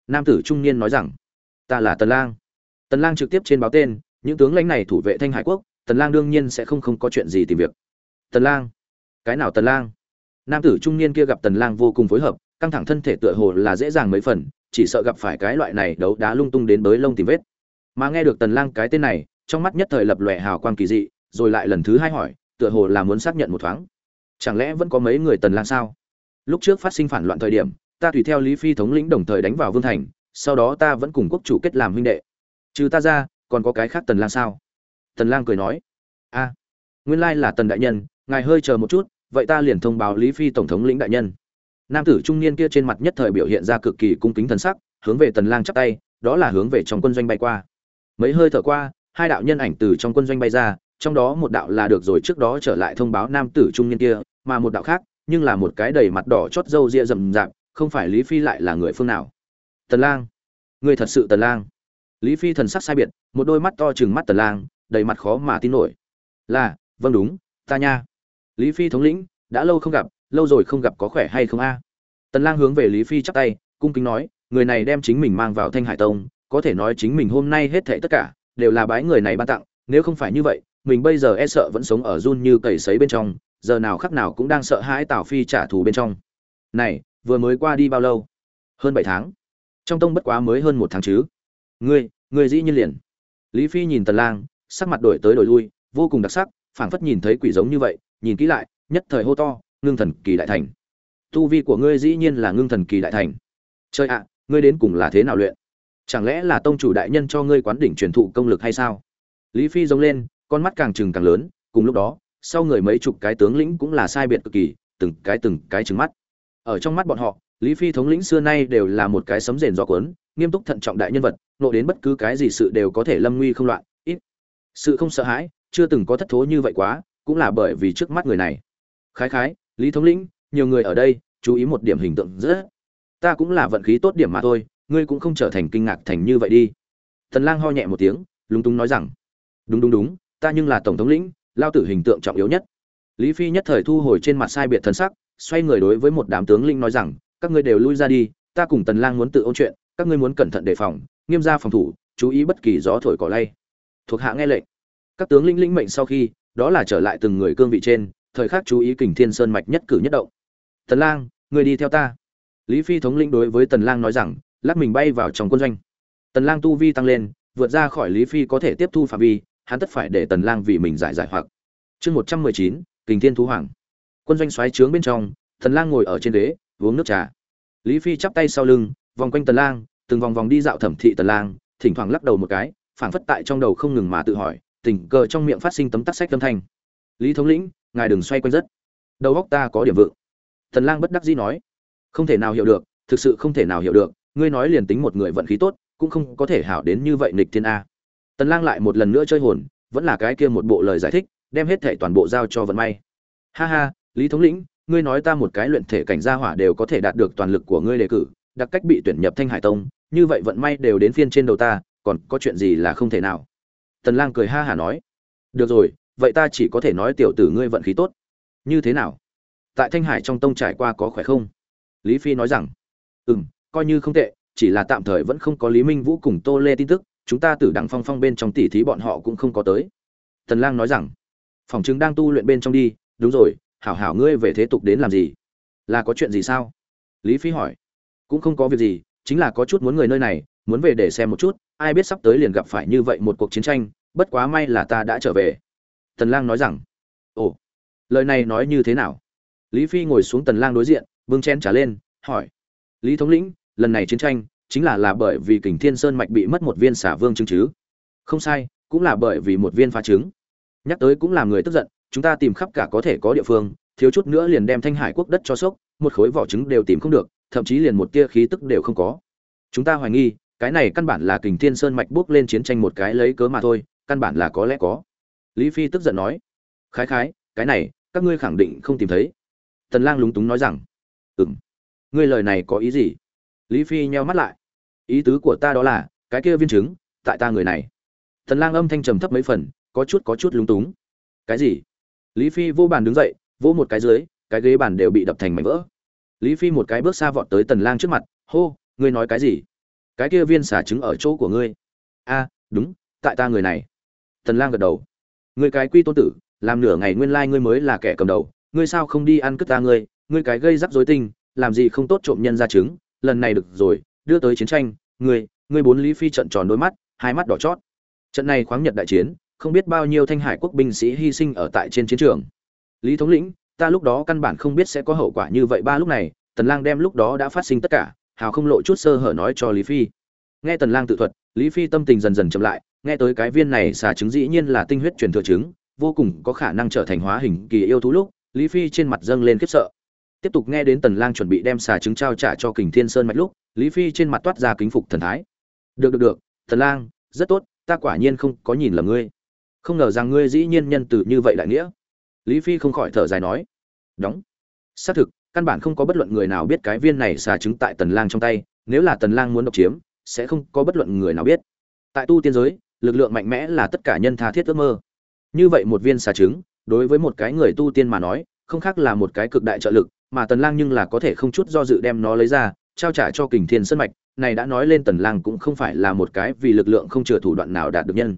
A: Nam tử trung niên nói rằng, ta là tần lang. Tần lang trực tiếp trên báo tên, những tướng lãnh này thủ vệ thanh hải quốc, tần lang đương nhiên sẽ không không có chuyện gì tìm việc. Tần lang? Cái nào tần lang? Nam tử trung niên kia gặp tần lang vô cùng phối hợp, căng thẳng thân thể tựa hồ là dễ dàng mấy phần, chỉ sợ gặp phải cái loại này đấu đá lung tung đến bới lông tìm vết. Mà nghe được tần lang cái tên này, trong mắt nhất thời lập lòe hào quang kỳ dị rồi lại lần thứ hai hỏi, tựa hồ là muốn xác nhận một thoáng. Chẳng lẽ vẫn có mấy người tần lang sao? Lúc trước phát sinh phản loạn thời điểm, ta tùy theo lý phi thống lĩnh đồng thời đánh vào vương thành, sau đó ta vẫn cùng quốc chủ kết làm huynh đệ. Trừ ta ra, còn có cái khác tần lang sao? Tần lang cười nói, a, nguyên lai là tần đại nhân, ngài hơi chờ một chút, vậy ta liền thông báo lý phi tổng thống lĩnh đại nhân. Nam tử trung niên kia trên mặt nhất thời biểu hiện ra cực kỳ cung kính thần sắc, hướng về tần lang chắp tay, đó là hướng về trong quân doanh bay qua. Mấy hơi thở qua, hai đạo nhân ảnh từ trong quân doanh bay ra trong đó một đạo là được rồi trước đó trở lại thông báo nam tử trung niên kia, mà một đạo khác, nhưng là một cái đầy mặt đỏ chót râu ria rậm rạp, không phải lý phi lại là người phương nào. Tần lang. Người thật sự tần lang. Lý phi thần sắc sai biệt, một đôi mắt to trừng mắt tần lang, đầy mặt khó mà tin nổi. Là vâng đúng, ta nha. Lý phi thống lĩnh, đã lâu không gặp, lâu rồi không gặp có khỏe hay không a? Tần lang hướng về lý phi chắp tay, cung kính nói, người này đem chính mình mang vào thanh hải tông, có thể nói chính mình hôm nay hết thảy tất cả, đều là bái người này ban tặng, nếu không phải như vậy mình bây giờ e sợ vẫn sống ở run như cầy sấy bên trong, giờ nào khắc nào cũng đang sợ hãi tào phi trả thù bên trong. Này, vừa mới qua đi bao lâu? Hơn bảy tháng. Trong tông bất quá mới hơn một tháng chứ. Ngươi ngươi dĩ nhiên liền. Lý phi nhìn tần lang, sắc mặt đổi tới đổi lui, vô cùng đặc sắc, phảng phất nhìn thấy quỷ giống như vậy, nhìn kỹ lại, nhất thời hô to, ngưng thần kỳ đại thành. Tu vi của ngươi dĩ nhiên là ngưng thần kỳ đại thành. Chơi ạ, ngươi đến cùng là thế nào luyện? Chẳng lẽ là tông chủ đại nhân cho ngươi quán đỉnh truyền thụ công lực hay sao? Lý phi giống lên con mắt càng trừng càng lớn, cùng lúc đó, sau người mấy chục cái tướng lĩnh cũng là sai biệt cực kỳ, từng cái từng cái trừng mắt. Ở trong mắt bọn họ, lý phi thống lĩnh xưa nay đều là một cái sấm rền do cuốn, nghiêm túc thận trọng đại nhân vật, nộ đến bất cứ cái gì sự đều có thể lâm nguy không loạn, ít. Sự không sợ hãi, chưa từng có thất thố như vậy quá, cũng là bởi vì trước mắt người này. Khái khái, lý thống lĩnh, nhiều người ở đây, chú ý một điểm hình tượng rất. Ta cũng là vận khí tốt điểm mà thôi, ngươi cũng không trở thành kinh ngạc thành như vậy đi. Thần lang ho nhẹ một tiếng, lúng túng nói rằng, đúng đúng đúng ta nhưng là tổng thống lĩnh, lao tử hình tượng trọng yếu nhất. Lý phi nhất thời thu hồi trên mặt sai biệt thân sắc, xoay người đối với một đám tướng lĩnh nói rằng, các ngươi đều lui ra đi, ta cùng tần lang muốn tự ôn chuyện, các ngươi muốn cẩn thận đề phòng, nghiêm gia phòng thủ, chú ý bất kỳ gió thổi cỏ lay. Thuộc hạ nghe lệnh. Các tướng lĩnh lĩnh mệnh sau khi, đó là trở lại từng người cương vị trên, thời khắc chú ý kình thiên sơn mạch nhất cử nhất động. Tần lang, người đi theo ta. Lý phi thống lĩnh đối với tần lang nói rằng, lắc mình bay vào trong quân doanh. Tần lang tu vi tăng lên, vượt ra khỏi lý phi có thể tiếp thu phạm vi hắn tất phải để tần lang vì mình giải giải hoặc. Chương một trăm mười chín, kình thiên thú hoàng. Quân doanh xoáy trướng bên trong thần lang ngồi ở trên ghế, uống nước trà. Lý phi chắp tay sau lưng, vòng quanh tần lang, từng vòng vòng đi dạo thẩm thị tần lang, thỉnh thoảng lắc đầu một cái, phảng phất tại trong đầu không ngừng mà tự hỏi, tình cờ trong miệng phát sinh tấm tắc sách âm thanh. Lý thống lĩnh, ngài đừng xoay quanh rất. Đầu óc ta có điểm vượng. Tần lang bất đắc dĩ nói. Không thể nào hiểu được, thực sự không thể nào hiểu được, ngươi nói liền tính một người vận khí tốt, cũng không có thể hảo đến như vậy nghịch thiên a tần lang lại một lần nữa chơi hồn, vẫn là cái kia một bộ lời giải thích, đem hết thể toàn bộ giao cho vận may. Ha ha, lý thống lĩnh, ngươi nói ta một cái luyện thể cảnh gia hỏa đều có thể đạt được toàn lực của ngươi đề cử, đặc cách bị tuyển nhập thanh hải tông, như vậy vận may đều đến phiên trên đầu ta, còn có chuyện gì là không thể nào? Tần lang cười ha hà nói. Được rồi, vậy ta chỉ có thể nói tiểu tử ngươi vận khí tốt. Như thế nào? Tại thanh hải trong tông trải qua có khỏe không? Lý phi nói rằng. Ừm, coi như không tệ, chỉ là tạm thời vẫn không có lý minh vũ cùng tô lê tin tức chúng ta tử đặng phong phong bên trong tỷ thí bọn họ cũng không có tới. Tần lang nói rằng, phòng chứng đang tu luyện bên trong đi, đúng rồi, hảo hảo ngươi về thế tục đến làm gì? Là có chuyện gì sao? Lý phi hỏi. Cũng không có việc gì, chính là có chút muốn người nơi này, muốn về để xem một chút, ai biết sắp tới liền gặp phải như vậy một cuộc chiến tranh, bất quá may là ta đã trở về. Tần lang nói rằng, ồ, lời này nói như thế nào? Lý phi ngồi xuống tần lang đối diện vương chén trả lên, hỏi. Lý thống lĩnh, lần này chiến tranh chính là là bởi vì kình thiên sơn mạch bị mất một viên xả vương chứng chứ. Không sai, cũng là bởi vì một viên phá trứng nhắc tới cũng làm người tức giận, chúng ta tìm khắp cả có thể có địa phương, thiếu chút nữa liền đem thanh hải quốc đất cho sốc, một khối vỏ trứng đều tìm không được, thậm chí liền một tia khí tức đều không có. Chúng ta hoài nghi, cái này căn bản là kình thiên sơn mạch bước lên chiến tranh một cái lấy cớ mà thôi, căn bản là có lẽ có. Lý phi tức giận nói, khái khái, cái này, các ngươi khẳng định không tìm thấy. Tần lang lúng túng nói rằng, ừm, ngươi lời này có ý gì? Lý phi nheo mắt lại ý tứ của ta đó là, cái kia viên chứng tại ta người này. Tần lang âm thanh trầm thấp mấy phần, có chút có chút lúng túng. Cái gì? Lý phi vô bàn đứng dậy, vỗ một cái dưới, cái ghế bàn đều bị đập thành mảnh vỡ. Lý phi một cái bước xa vọt tới tần lang trước mặt, hô, ngươi nói cái gì? Cái kia viên xả trứng ở chỗ của ngươi. A, đúng, tại ta người này. Tần lang gật đầu. Ngươi cái quy tôn tử, làm nửa ngày nguyên lai like ngươi mới là kẻ cầm đầu, ngươi sao không đi ăn cướp ta ngươi? Ngươi cái gây rắc rối tinh, làm gì không tốt trộm nhân ra trứng? Lần này được rồi đưa tới chiến tranh ngươi ngươi bốn lý phi trận tròn đôi mắt, hai mắt đỏ chót. Trận này khoáng nhật đại chiến, không biết bao nhiêu thanh hải quốc binh sĩ hy sinh ở tại trên chiến trường. Lý thống lĩnh, ta lúc đó căn bản không biết sẽ có hậu quả như vậy ba lúc này, tần lang đem lúc đó đã phát sinh tất cả, hào không lộ chút sơ hở nói cho lý phi. Nghe tần lang tự thuật, lý phi tâm tình dần dần chậm lại, nghe tới cái viên này xà trứng dĩ nhiên là tinh huyết truyền thừa trứng, vô cùng có khả năng trở thành hóa hình kỳ yêu thú lúc, lý phi trên mặt dâng lên khiếp sợ. Tiếp tục nghe đến tần lang chuẩn bị đem xà trứng trao trả cho kình thiên sơn mạch lúc lý phi trên mặt toát ra kính phục thần thái. Được được được, thần lang, rất tốt, ta quả nhiên không có nhìn lầm ngươi. Không ngờ rằng ngươi dĩ nhiên nhân từ như vậy đại nghĩa. Lý phi không khỏi thở dài nói. Đóng. Xác thực, căn bản không có bất luận người nào biết cái viên này xà trứng tại tần lang trong tay, nếu là tần lang muốn độc chiếm, sẽ không có bất luận người nào biết. Tại tu tiên giới, lực lượng mạnh mẽ là tất cả nhân tha thiết ước mơ. Như vậy một viên xà trứng, đối với một cái người tu tiên mà nói, không khác là một cái cực đại trợ lực, mà tần lang nhưng là có thể không chút do dự đem nó lấy ra trao trả cho kình thiên sân mạch, này đã nói lên tần lang cũng không phải là một cái vì lực lượng không chừa thủ đoạn nào đạt được nhân.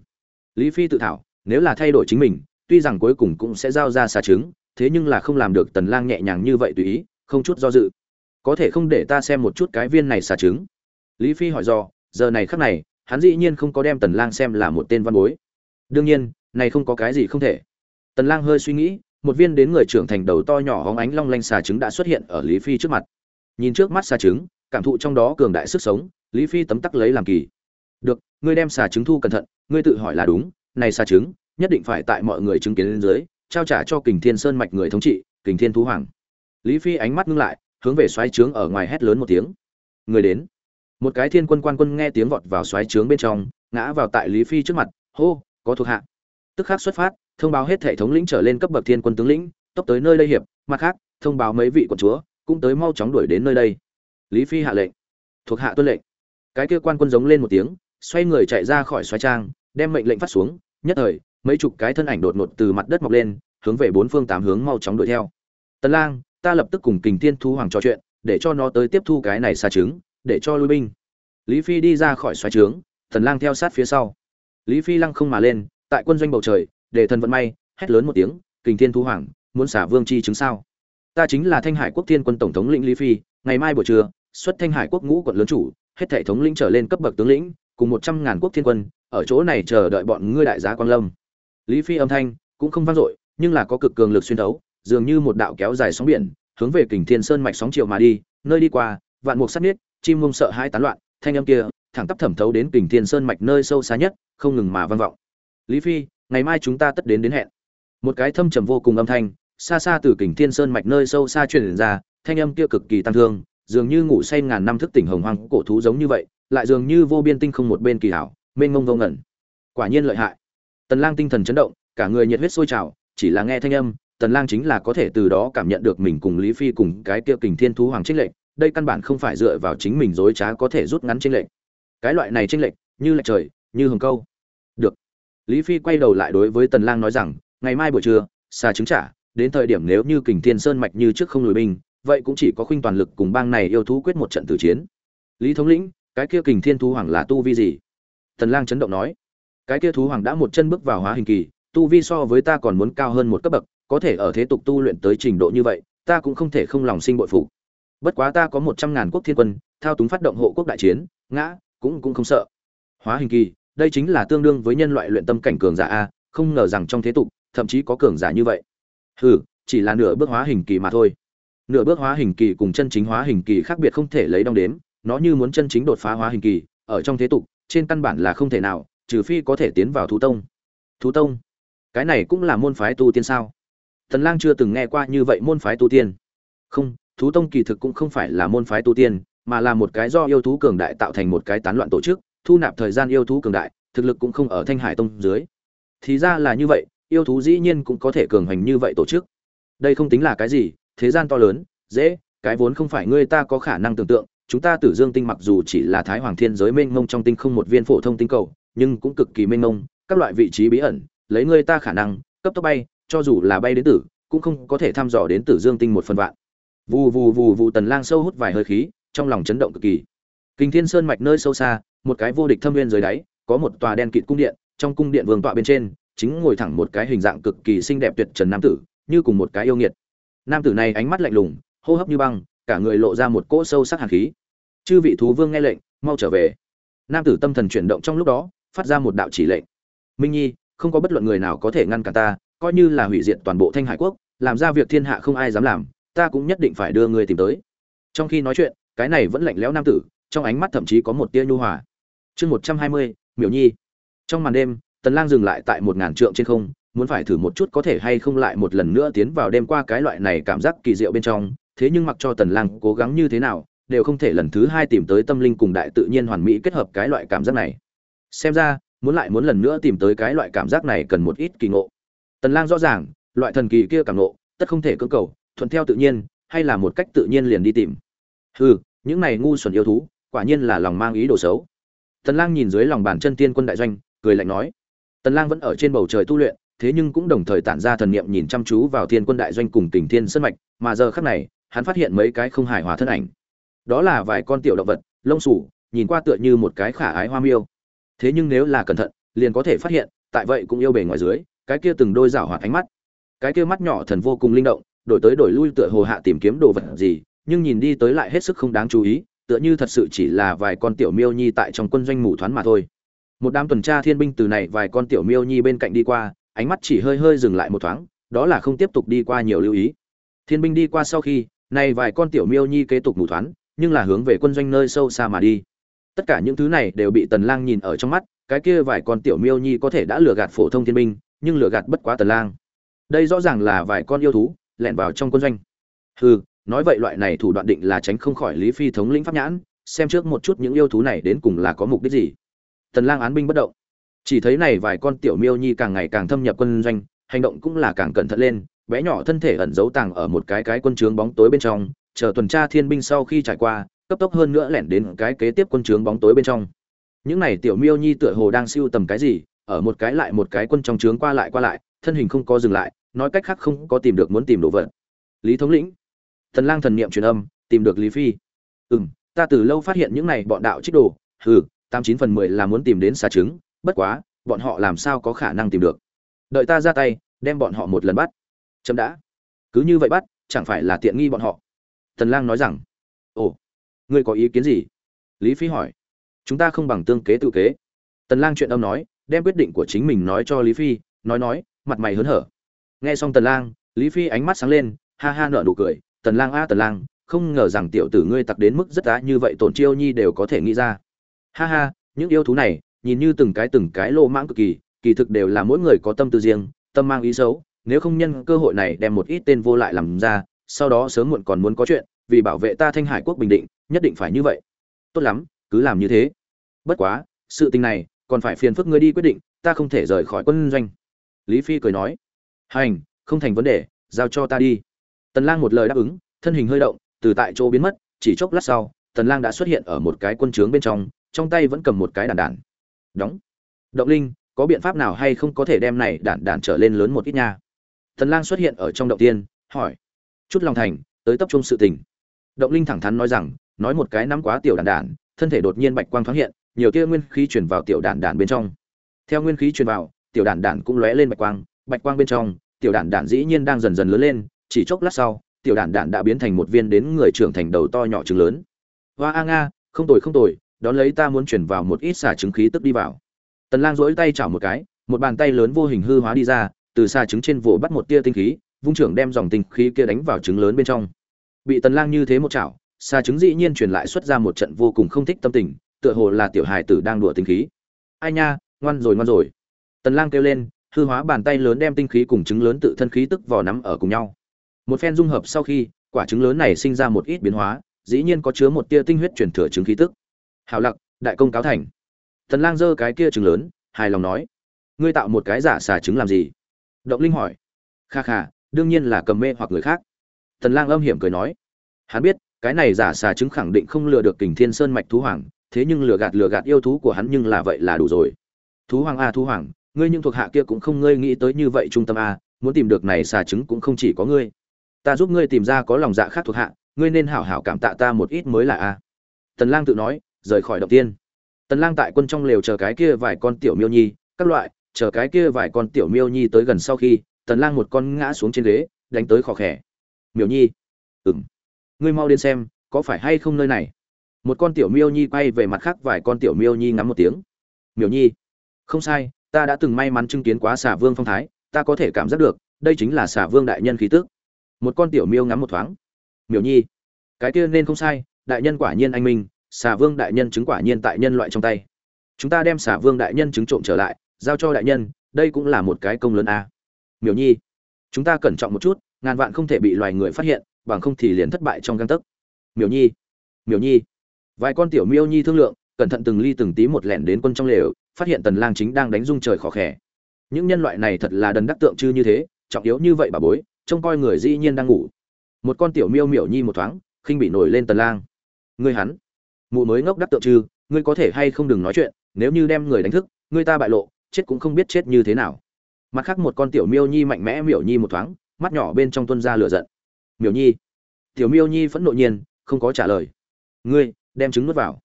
A: Lý phi tự thảo, nếu là thay đổi chính mình, tuy rằng cuối cùng cũng sẽ giao ra xà trứng thế nhưng là không làm được tần lang nhẹ nhàng như vậy tùy ý, không chút do dự. Có thể không để ta xem một chút cái viên này xà trứng lý phi hỏi do giờ này khắc này, hắn dĩ nhiên không có đem tần lang xem là một tên văn bối. Đương nhiên, này không có cái gì không thể. Tần lang hơi suy nghĩ, một viên đến người trưởng thành đầu to nhỏ hóng ánh long lanh xà trứng đã xuất hiện ở lý phi trước mặt nhìn trước mắt xà trứng, cảm thụ trong đó cường đại sức sống, lý phi tấm tắc lấy làm kỳ. Được, ngươi đem xà trứng thu cẩn thận, ngươi tự hỏi là đúng, này xà trứng, nhất định phải tại mọi người chứng kiến lên dưới, trao trả cho kình thiên sơn mạch người thống trị, kình thiên thú hoàng. Lý phi ánh mắt ngưng lại, hướng về xoáy trướng ở ngoài hét lớn một tiếng. Người đến. Một cái thiên quân quan quân nghe tiếng vọt vào xoáy trướng bên trong, ngã vào tại lý phi trước mặt, hô, có thuộc hạ. Tức khắc xuất phát, thông báo hết hệ thống lĩnh trở lên cấp bậc thiên quân tướng lĩnh, tốc tới nơi đây hiệp, mặt khác, thông báo mấy vị quận chúa cũng tới mau chóng đuổi đến nơi đây. Lý phi hạ lệnh. Thuộc hạ tuân lệnh. Cái kia quan quân giống lên một tiếng, xoay người chạy ra khỏi xoáy trang, đem mệnh lệnh phát xuống, nhất thời, mấy chục cái thân ảnh đột ngột từ mặt đất mọc lên, hướng về bốn phương tám hướng mau chóng đuổi theo. Tần lang, ta lập tức cùng kình thiên thu hoàng trò chuyện, để cho nó tới tiếp thu cái này xa trứng, để cho lui binh. Lý phi đi ra khỏi xoáy trướng, tần lang theo sát phía sau. Lý phi lăng không mà lên, tại quân doanh bầu trời, để thần vận may, hét lớn một tiếng, kình thiên thu hoàng, muốn xả vương chi chứng sao? Ta chính là thanh hải quốc thiên quân tổng thống lĩnh lý phi, ngày mai buổi trưa, xuất thanh hải quốc ngũ quận lớn chủ, hết thể thống lĩnh trở lên cấp bậc tướng lĩnh, cùng một trăm ngàn quốc thiên quân, ở chỗ này chờ đợi bọn ngươi đại giá quang lâm. Lý phi âm thanh cũng không vang dội, nhưng là có cực cường lực xuyên thấu, dường như một đạo kéo dài sóng biển, hướng về kình thiên sơn mạch sóng chiều mà đi, nơi đi qua, vạn mục sắt niết chim mông sợ hai tán loạn, thanh âm kia, thẳng tắp thẩm thấu đến kình thiên sơn mạch nơi sâu xa nhất, không ngừng mà vang vọng. Lý phi, ngày mai chúng ta tất đến đến hẹn. Một cái thâm trầm vô cùng âm thanh xa xa từ kình thiên sơn mạch nơi sâu xa truyền ra, thanh âm kia cực kỳ tăng thương, dường như ngủ say ngàn năm thức tỉnh hồng hoang cổ thú giống như vậy, lại dường như vô biên tinh không một bên kỳ hảo, mênh mông vô ngẩn quả nhiên lợi hại. Tần lang tinh thần chấn động, cả người nhiệt huyết sôi trào, chỉ là nghe thanh âm, tần lang chính là có thể từ đó cảm nhận được mình cùng lý phi cùng cái kia kình thiên thú hoàng trinh lệnh đây căn bản không phải dựa vào chính mình dối trá có thể rút ngắn trinh lệnh cái loại này trinh lệnh như lệch trời, như hồng câu. Được. Lý phi quay đầu lại đối với tần lang nói rằng, ngày mai buổi trưa xa chứng trả đến thời điểm nếu như kình thiên sơn mạch như trước không lùi binh, vậy cũng chỉ có khuynh toàn lực cùng bang này yêu thú quyết một trận tử chiến. Lý thống lĩnh, cái kia kình thiên thú hoàng là tu vi gì? Tần lang chấn động nói. Cái kia thú hoàng đã một chân bước vào hóa hình kỳ, tu vi so với ta còn muốn cao hơn một cấp bậc, có thể ở thế tục tu luyện tới trình độ như vậy, ta cũng không thể không lòng sinh bội phục. Bất quá ta có một trăm ngàn quốc thiên quân, thao túng phát động hộ quốc đại chiến, ngã, cũng cũng không sợ. Hóa hình kỳ, đây chính là tương đương với nhân loại luyện tâm cảnh cường giả a, không ngờ rằng trong thế tục, thậm chí có cường giả như vậy hừ, chỉ là nửa bước hóa hình kỳ mà thôi. Nửa bước hóa hình kỳ cùng chân chính hóa hình kỳ khác biệt không thể lấy đong đếm, nó như muốn chân chính đột phá hóa hình kỳ, ở trong thế tục, trên căn bản là không thể nào, trừ phi có thể tiến vào thú tông. Thú tông? Cái này cũng là môn phái tu tiên sao? Tần lang chưa từng nghe qua như vậy môn phái tu tiên. Không, thú tông kỳ thực cũng không phải là môn phái tu tiên, mà là một cái do yêu thú cường đại tạo thành một cái tán loạn tổ chức, thu nạp thời gian yêu thú cường đại, thực lực cũng không ở thanh hải tông dưới. Thì ra là như vậy yêu thú dĩ nhiên cũng có thể cường hành như vậy tổ chức. Đây không tính là cái gì, thế gian to lớn, dễ, cái vốn không phải ngươi ta có khả năng tưởng tượng. Chúng ta tử dương tinh mặc dù chỉ là thái hoàng thiên giới mênh mông trong tinh không một viên phổ thông tinh cầu, nhưng cũng cực kỳ mênh mông, các loại vị trí bí ẩn, lấy ngươi ta khả năng, cấp tốc bay, cho dù là bay đến tử, cũng không có thể thăm dò đến tử dương tinh một phần vạn. Vù vù vù vù tần lang sâu hút vài hơi khí, trong lòng chấn động cực kỳ. Kinh thiên sơn mạch nơi sâu xa, một cái vô địch thâm nguyên dưới đáy, có một tòa đen kịt cung điện, trong cung điện vương tọa bên trên chính ngồi thẳng một cái hình dạng cực kỳ xinh đẹp tuyệt trần nam tử, như cùng một cái yêu nghiệt. Nam tử này ánh mắt lạnh lùng, hô hấp như băng, cả người lộ ra một cỗ sâu sắc hàn khí. Chư vị thú vương nghe lệnh, mau trở về. Nam tử tâm thần chuyển động trong lúc đó, phát ra một đạo chỉ lệnh. Minh nhi, không có bất luận người nào có thể ngăn cản ta, coi như là hủy diệt toàn bộ thanh hải quốc, làm ra việc thiên hạ không ai dám làm, ta cũng nhất định phải đưa ngươi tìm tới. Trong khi nói chuyện, cái này vẫn lạnh lẽo nam tử, trong ánh mắt thậm chí có một tia nhu hòa. Chương một trăm hai mươi, miểu nhi. Trong màn đêm tần lang dừng lại tại một ngàn trượng trên không, muốn phải thử một chút có thể hay không lại một lần nữa tiến vào đêm qua cái loại này cảm giác kỳ diệu bên trong. Thế nhưng mặc cho tần lang cố gắng như thế nào, đều không thể lần thứ hai tìm tới tâm linh cùng đại tự nhiên hoàn mỹ kết hợp cái loại cảm giác này. Xem ra, muốn lại muốn lần nữa tìm tới cái loại cảm giác này cần một ít kỳ ngộ. Tần lang rõ ràng, loại thần kỳ kia cảm ngộ, tất không thể cưỡng cầu, thuận theo tự nhiên, hay là một cách tự nhiên liền đi tìm. Hừ, những này ngu xuẩn yêu thú, quả nhiên là lòng mang ý đồ xấu. Tần lang nhìn dưới lòng bàn chân tiên quân đại doanh, cười lạnh nói tần lang vẫn ở trên bầu trời tu luyện, thế nhưng cũng đồng thời tản ra thần niệm nhìn chăm chú vào thiên quân đại doanh cùng tình thiên sơn mạch, mà giờ khắc này, hắn phát hiện mấy cái không hài hòa thân ảnh. Đó là vài con tiểu động vật, lông sủ nhìn qua tựa như một cái khả ái hoa miêu. Thế nhưng nếu là cẩn thận, liền có thể phát hiện, tại vậy cũng yêu bề ngoài dưới, cái kia từng đôi rảo hoạt ánh mắt. Cái kia mắt nhỏ thần vô cùng linh động, đổi tới đổi lui tựa hồ hạ tìm kiếm đồ vật gì, nhưng nhìn đi tới lại hết sức không đáng chú ý, tựa như thật sự chỉ là vài con tiểu miêu nhi tại trong quân doanh ngủ thoáng mà thôi một đám tuần tra thiên binh từ này vài con tiểu miêu nhi bên cạnh đi qua, ánh mắt chỉ hơi hơi dừng lại một thoáng, đó là không tiếp tục đi qua nhiều lưu ý. Thiên binh đi qua sau khi, này vài con tiểu miêu nhi kế tục mù thoáng, nhưng là hướng về quân doanh nơi sâu xa mà đi. Tất cả những thứ này đều bị tần lang nhìn ở trong mắt, cái kia vài con tiểu miêu nhi có thể đã lừa gạt phổ thông thiên binh, nhưng lừa gạt bất quá tần lang. Đây rõ ràng là vài con yêu thú, lẻn vào trong quân doanh. Hừ, nói vậy loại này thủ đoạn định là tránh không khỏi lý phi thống lĩnh pháp nhãn, xem trước một chút những yêu thú này đến cùng là có mục đích gì tần lang án binh bất động. Chỉ thấy này vài con tiểu miêu nhi càng ngày càng thâm nhập quân doanh, hành động cũng là càng cẩn thận lên, bé nhỏ thân thể ẩn giấu tàng ở một cái cái quân trướng bóng tối bên trong, chờ tuần tra thiên binh sau khi trải qua, cấp tốc hơn nữa lẻn đến cái kế tiếp quân trướng bóng tối bên trong. Những này tiểu miêu nhi tựa hồ đang siêu tầm cái gì, ở một cái lại một cái quân trong trướng qua lại qua lại, thân hình không có dừng lại, nói cách khác không có tìm được muốn tìm đồ vật. Lý thống lĩnh. Thần lang thần niệm truyền âm, tìm được lý phi. Ừm, ta từ lâu phát hiện những này bọn đạo trích đồ. Hừ tám chín phần mười là muốn tìm đến xà trứng, bất quá, bọn họ làm sao có khả năng tìm được? Đợi ta ra tay, đem bọn họ một lần bắt. Chậm đã. Cứ như vậy bắt, chẳng phải là tiện nghi bọn họ? Tần lang nói rằng, ồ, ngươi có ý kiến gì? Lý phi hỏi. Chúng ta không bằng tương kế tự kế. Tần lang chuyện âm nói, đem quyết định của chính mình nói cho lý phi, nói nói, mặt mày hớn hở. Nghe xong tần lang, lý phi ánh mắt sáng lên, ha ha nở nụ cười, tần lang a, tần lang, không ngờ rằng tiểu tử ngươi tặc đến mức rất á, như vậy tổn chiêu nhi đều có thể nghĩ ra ha ha, những yêu thú này, nhìn như từng cái từng cái lô mãng cực kỳ kỳ thực đều là mỗi người có tâm tư riêng, tâm mang ý xấu, nếu không nhân cơ hội này đem một ít tên vô lại làm ra, sau đó sớm muộn còn muốn có chuyện, vì bảo vệ ta thanh hải quốc bình định, nhất định phải như vậy. Tốt lắm, cứ làm như thế. Bất quá, sự tình này, còn phải phiền phức ngươi đi quyết định, ta không thể rời khỏi quân doanh. Lý phi cười nói, hành, không thành vấn đề, giao cho ta đi. Tần lang một lời đáp ứng, thân hình hơi động, từ tại chỗ biến mất, chỉ chốc lát sau, tần lang đã xuất hiện ở một cái quân trướng bên trong trong tay vẫn cầm một cái đàn đàn. Đóng. Động linh, có biện pháp nào hay không có thể đem này đàn đàn trở lên lớn một ít nha? Thần lang xuất hiện ở trong động tiên, hỏi. Chút lòng thành, tới tập trung sự tình. Động linh thẳng thắn nói rằng, nói một cái nắm quá tiểu đàn đàn, thân thể đột nhiên bạch quang thoáng hiện, nhiều tia nguyên khí truyền vào tiểu đàn đàn bên trong. Theo nguyên khí truyền vào, tiểu đàn đàn cũng lóe lên bạch quang bạch quang bên trong, tiểu đàn đàn dĩ nhiên đang dần dần lớn lên, chỉ chốc lát sau, tiểu đàn đàn đã biến thành một viên đến người trưởng thành đầu to nhỏ trứng lớn. Hoa a nga, không tồi không tồi đón lấy ta muốn chuyển vào một ít xà trứng khí tức đi vào. Tần lang duỗi tay chảo một cái, một bàn tay lớn vô hình hư hóa đi ra, từ xà trứng trên vỗ bắt một tia tinh khí, vung trưởng đem dòng tinh khí kia đánh vào trứng lớn bên trong. Bị tần lang như thế một chảo, xà trứng dĩ nhiên truyền lại xuất ra một trận vô cùng không thích tâm tình, tựa hồ là tiểu hài tử đang đùa tinh khí. Ai nha, ngoan rồi ngoan rồi. Tần lang kêu lên, hư hóa bàn tay lớn đem tinh khí cùng trứng lớn tự thân khí tức vò nắm ở cùng nhau. Một phen dung hợp sau khi, quả trứng lớn này sinh ra một ít biến hóa, dĩ nhiên có chứa một tia tinh huyết chuyển thừa trứng khí tức hào lặc, đại công cáo thành. Tần lang giơ cái kia trứng lớn, hài lòng nói, ngươi tạo một cái giả xà trứng làm gì? Động linh hỏi. Kha kha, đương nhiên là cầm mê hoặc người khác. Tần lang âm hiểm cười nói, hắn biết, cái này giả xà trứng khẳng định không lừa được kình thiên sơn mạch thú hoàng, thế nhưng lừa gạt lừa gạt yêu thú của hắn nhưng là vậy là đủ rồi. Thú hoàng a, thú hoàng, ngươi những thuộc hạ kia cũng không ngươi nghĩ tới như vậy trung tâm a, muốn tìm được này xà trứng cũng không chỉ có ngươi. Ta giúp ngươi tìm ra có lòng dạ khác thuộc hạ, ngươi nên hảo hảo cảm tạ ta một ít mới là a. Tần lang tự nói rời khỏi động tiên. Tần lang tại quân trong lều chờ cái kia vài con tiểu miêu nhi, các loại, chờ cái kia vài con tiểu miêu nhi tới gần sau khi, tần lang một con ngã xuống trên ghế, đánh tới khó khẻ. miêu nhi. Ừm. Ngươi mau đến xem, có phải hay không nơi này? Một con tiểu miêu nhi quay về mặt khác vài con tiểu miêu nhi ngắm một tiếng. Miêu nhi. Không sai, ta đã từng may mắn chứng kiến quá xà vương phong thái, ta có thể cảm giác được, đây chính là xà vương đại nhân khí tức. Một con tiểu miêu ngắm một thoáng. Miêu nhi. Cái kia nên không sai, đại nhân quả nhiên anh minh xà vương đại nhân chứng quả nhiên tại nhân loại trong tay. Chúng ta đem xà vương đại nhân chứng trộm trở lại, giao cho đại nhân, đây cũng là một cái công lớn a. À. miểu nhi, chúng ta cẩn trọng một chút, ngàn vạn không thể bị loài người phát hiện, bằng không thì liền thất bại trong găng tấc. Miểu nhi miểu nhi, vài con tiểu miêu nhi thương lượng, cẩn thận từng ly từng tí một lẻn đến quân trong lều, phát hiện tần lang chính đang đánh rung trời khó khẽ những nhân loại này thật là đần đắc tượng chư như thế, trọng yếu như vậy bà bối, trông coi người dĩ nhiên đang ngủ. Một con tiểu miêu miểu nhi một thoáng, khinh bị nổi lên tần lang. Ngươi hắn mụ mới ngốc đắc tượng trừ, ngươi có thể hay không đừng nói chuyện, nếu như đem người đánh thức, ngươi ta bại lộ, chết cũng không biết chết như thế nào. Mặt khác một con tiểu miêu nhi mạnh mẽ miểu nhi một thoáng, mắt nhỏ bên trong tuân ra lửa giận. Miểu nhi. Tiểu miêu nhi phẫn nộ nhiên, không có trả lời. Ngươi, đem trứng nuốt vào.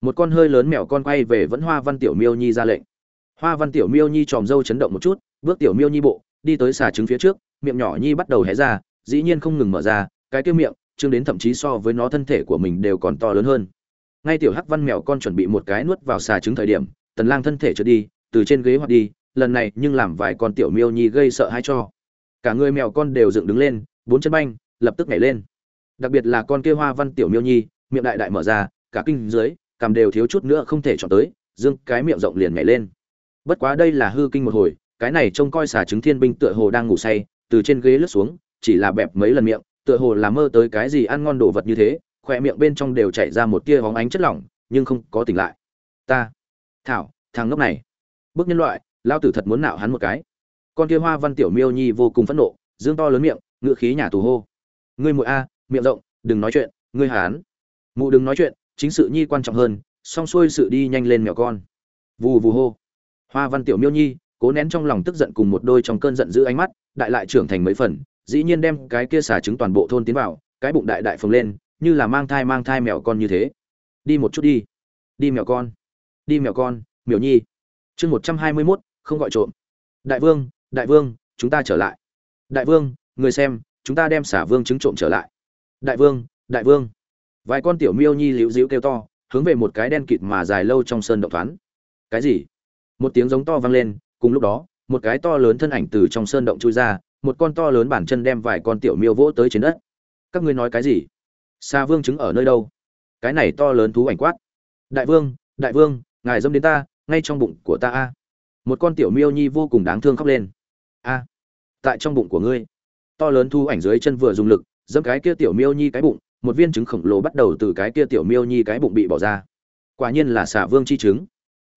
A: Một con hơi lớn mèo con quay về vẫn hoa văn tiểu miêu nhi ra lệnh. Hoa văn tiểu miêu nhi tròm râu chấn động một chút, bước tiểu miêu nhi bộ, đi tới xà trứng phía trước, miệng nhỏ nhi bắt đầu hé ra, dĩ nhiên không ngừng mở ra, cái kia miệng chương đến thậm chí so với nó thân thể của mình đều còn to lớn hơn ngay tiểu hắc văn mèo con chuẩn bị một cái nuốt vào xà trứng thời điểm, tần lang thân thể trượt đi, từ trên ghế hoặc đi, lần này nhưng làm vài con tiểu miêu nhi gây sợ hãi cho. Cả người mèo con đều dựng đứng lên, bốn chân banh, lập tức nhảy lên. Đặc biệt là con kia hoa văn tiểu miêu nhi, miệng đại đại mở ra, cả kinh dưới cằm đều thiếu chút nữa không thể chọn tới, dương cái miệng rộng liền nhảy lên. Bất quá đây là hư kinh một hồi, cái này trông coi xà trứng thiên binh tựa hồ đang ngủ say, từ trên ghế lướt xuống, chỉ là bẹp mấy lần miệng, tựa hồ là mơ tới cái gì ăn ngon đồ vật như thế khỏe miệng bên trong đều chảy ra một tia hóng ánh chất lỏng, nhưng không có tỉnh lại. Ta, thảo, thằng ngốc này. Bước nhân loại, lao tử thật muốn nạo hắn một cái. Con kia hoa văn tiểu miêu nhi vô cùng phẫn nộ, dương to lớn miệng ngựa khí nhà tù hô. Ngươi muội a, miệng rộng, đừng nói chuyện, ngươi hán mụ đừng nói chuyện, chính sự nhi quan trọng hơn, xong xuôi sự đi nhanh lên mèo con. Vù vù hô. Hoa văn tiểu miêu nhi, cố nén trong lòng tức giận cùng một đôi trong cơn giận giữ ánh mắt, đại lại trưởng thành mấy phần, dĩ nhiên đem cái kia xả trứng toàn bộ thôn tiến vào, cái bụng đại đại phồng lên như là mang thai mang thai mèo con như thế. Đi một chút đi. Đi mèo con. Đi mèo con, miểu nhi. Chương một trăm hai mươi mốt, không gọi trộm. Đại vương đại vương, chúng ta trở lại. Đại vương, người xem, chúng ta đem xả vương trứng trộm trở lại. Đại vương đại vương. Vài con tiểu miêu nhi liễu dĩu kêu to, hướng về một cái đen kịt mà dài lâu trong sơn động thoáng cái gì? Một tiếng giống to vang lên, cùng lúc đó, một cái to lớn thân ảnh từ trong sơn động chui ra, một con to lớn bản chân đem vài con tiểu miêu vỗ tới trên đất. Các ngươi nói cái gì? Xa vương chứng ở nơi đâu? Cái này to lớn thú ảnh quát. Đại vương đại vương, ngài dâm đến ta, ngay trong bụng của ta a. Một con tiểu miêu nhi vô cùng đáng thương khóc lên. A, tại trong bụng của ngươi. To lớn thu ảnh dưới chân vừa dùng lực, dẫm cái kia tiểu miêu nhi cái bụng, một viên trứng khổng lồ bắt đầu từ cái kia tiểu miêu nhi cái bụng bị bỏ ra. Quả nhiên là xà vương chi trứng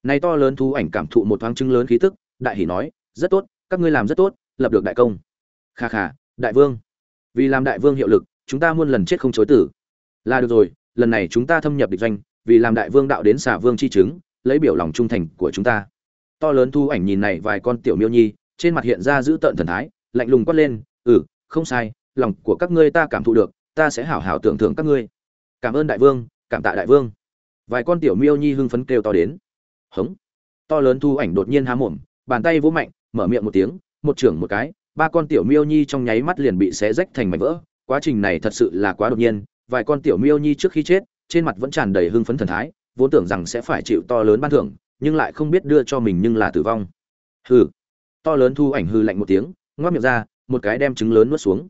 A: này to lớn thu ảnh cảm thụ một thoáng trứng lớn khí tức, đại hỉ nói, rất tốt, các ngươi làm rất tốt, lập được đại công. Kha kha, đại vương. Vì làm đại vương hiệu lực chúng ta muôn lần chết không chối tử. Là được rồi, lần này chúng ta thâm nhập địch doanh, vì làm đại vương đạo đến xả vương chi chứng, lấy biểu lòng trung thành của chúng ta. To lớn thu ảnh nhìn này vài con tiểu miêu nhi, trên mặt hiện ra giữ tợn thần thái, lạnh lùng quát lên ừ không sai, lòng của các ngươi ta cảm thụ được, ta sẽ hảo hảo tưởng thưởng các ngươi. Cảm ơn đại vương, cảm tạ đại vương. Vài con tiểu miêu nhi hưng phấn kêu to đến. Hống. To lớn thu ảnh đột nhiên há mồm, bàn tay vỗ mạnh, mở miệng một tiếng, một trưởng một cái, ba con tiểu miêu nhi trong nháy mắt liền bị xé rách thành mảnh vỡ quá trình này thật sự là quá đột nhiên, vài con tiểu miêu nhi trước khi chết, trên mặt vẫn tràn đầy hưng phấn thần thái, vốn tưởng rằng sẽ phải chịu to lớn ban thưởng, nhưng lại không biết đưa cho mình nhưng là tử vong. Hừ. To lớn thu ảnh hư lạnh một tiếng, ngoác miệng ra, một cái đem trứng lớn nuốt xuống.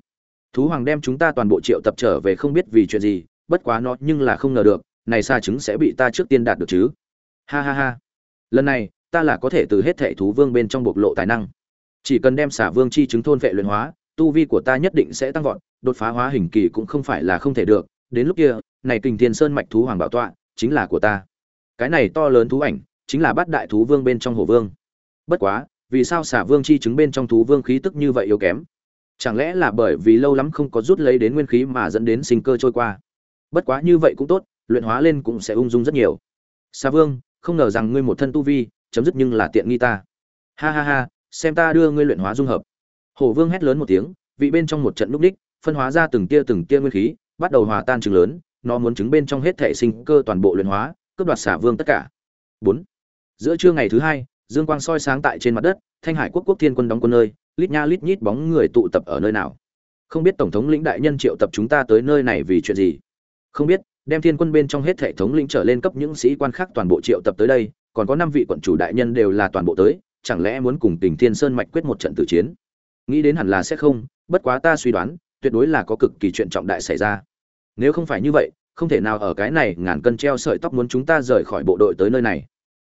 A: Thú hoàng đem chúng ta toàn bộ triệu tập trở về không biết vì chuyện gì, bất quá nó nhưng là không ngờ được, này xa trứng sẽ bị ta trước tiên đạt được chứ. Ha ha ha. Lần này, ta là có thể từ hết thệ thú vương bên trong bộc lộ tài năng. Chỉ cần đem xả vương chi trứng thôn vệ luyện hóa tu vi của ta nhất định sẽ tăng vọt, đột phá hóa hình kỳ cũng không phải là không thể được. Đến lúc kia, này kình thiên sơn mạch thú hoàng bảo tọa chính là của ta. Cái này to lớn thú ảnh chính là bát đại thú vương bên trong hồ vương. Bất quá, vì sao xả vương chi chứng bên trong thú vương khí tức như vậy yếu kém? Chẳng lẽ là bởi vì lâu lắm không có rút lấy đến nguyên khí mà dẫn đến sinh cơ trôi qua? Bất quá như vậy cũng tốt, luyện hóa lên cũng sẽ ung dung rất nhiều. Xà vương, không ngờ rằng ngươi một thân tu vi, chấm dứt nhưng là tiện nghi ta. Ha ha ha, xem ta đưa ngươi luyện hóa dung hợp hổ vương hét lớn một tiếng, vị bên trong một trận lúc đích phân hóa ra từng tia từng tia nguyên khí, bắt đầu hòa tan trứng lớn, nó muốn trứng bên trong hết thể sinh cơ toàn bộ luyện hóa, cướp đoạt xả vương tất cả. Bốn. Giữa trưa ngày thứ hai, dương quang soi sáng tại trên mặt đất, thanh hải quốc quốc thiên quân đóng quân nơi, lít nha lít nhít bóng người tụ tập ở nơi nào? Không biết tổng thống lĩnh đại nhân triệu tập chúng ta tới nơi này vì chuyện gì? Không biết, đem thiên quân bên trong hết hệ thống lĩnh trở lên cấp những sĩ quan khác toàn bộ triệu tập tới đây, còn có năm vị quận chủ đại nhân đều là toàn bộ tới, chẳng lẽ muốn cùng tình thiên sơn mạch quyết một trận tử chiến? Nghĩ đến hẳn là sẽ không, bất quá ta suy đoán, tuyệt đối là có cực kỳ chuyện trọng đại xảy ra. Nếu không phải như vậy, không thể nào ở cái này ngàn cân treo sợi tóc muốn chúng ta rời khỏi bộ đội tới nơi này.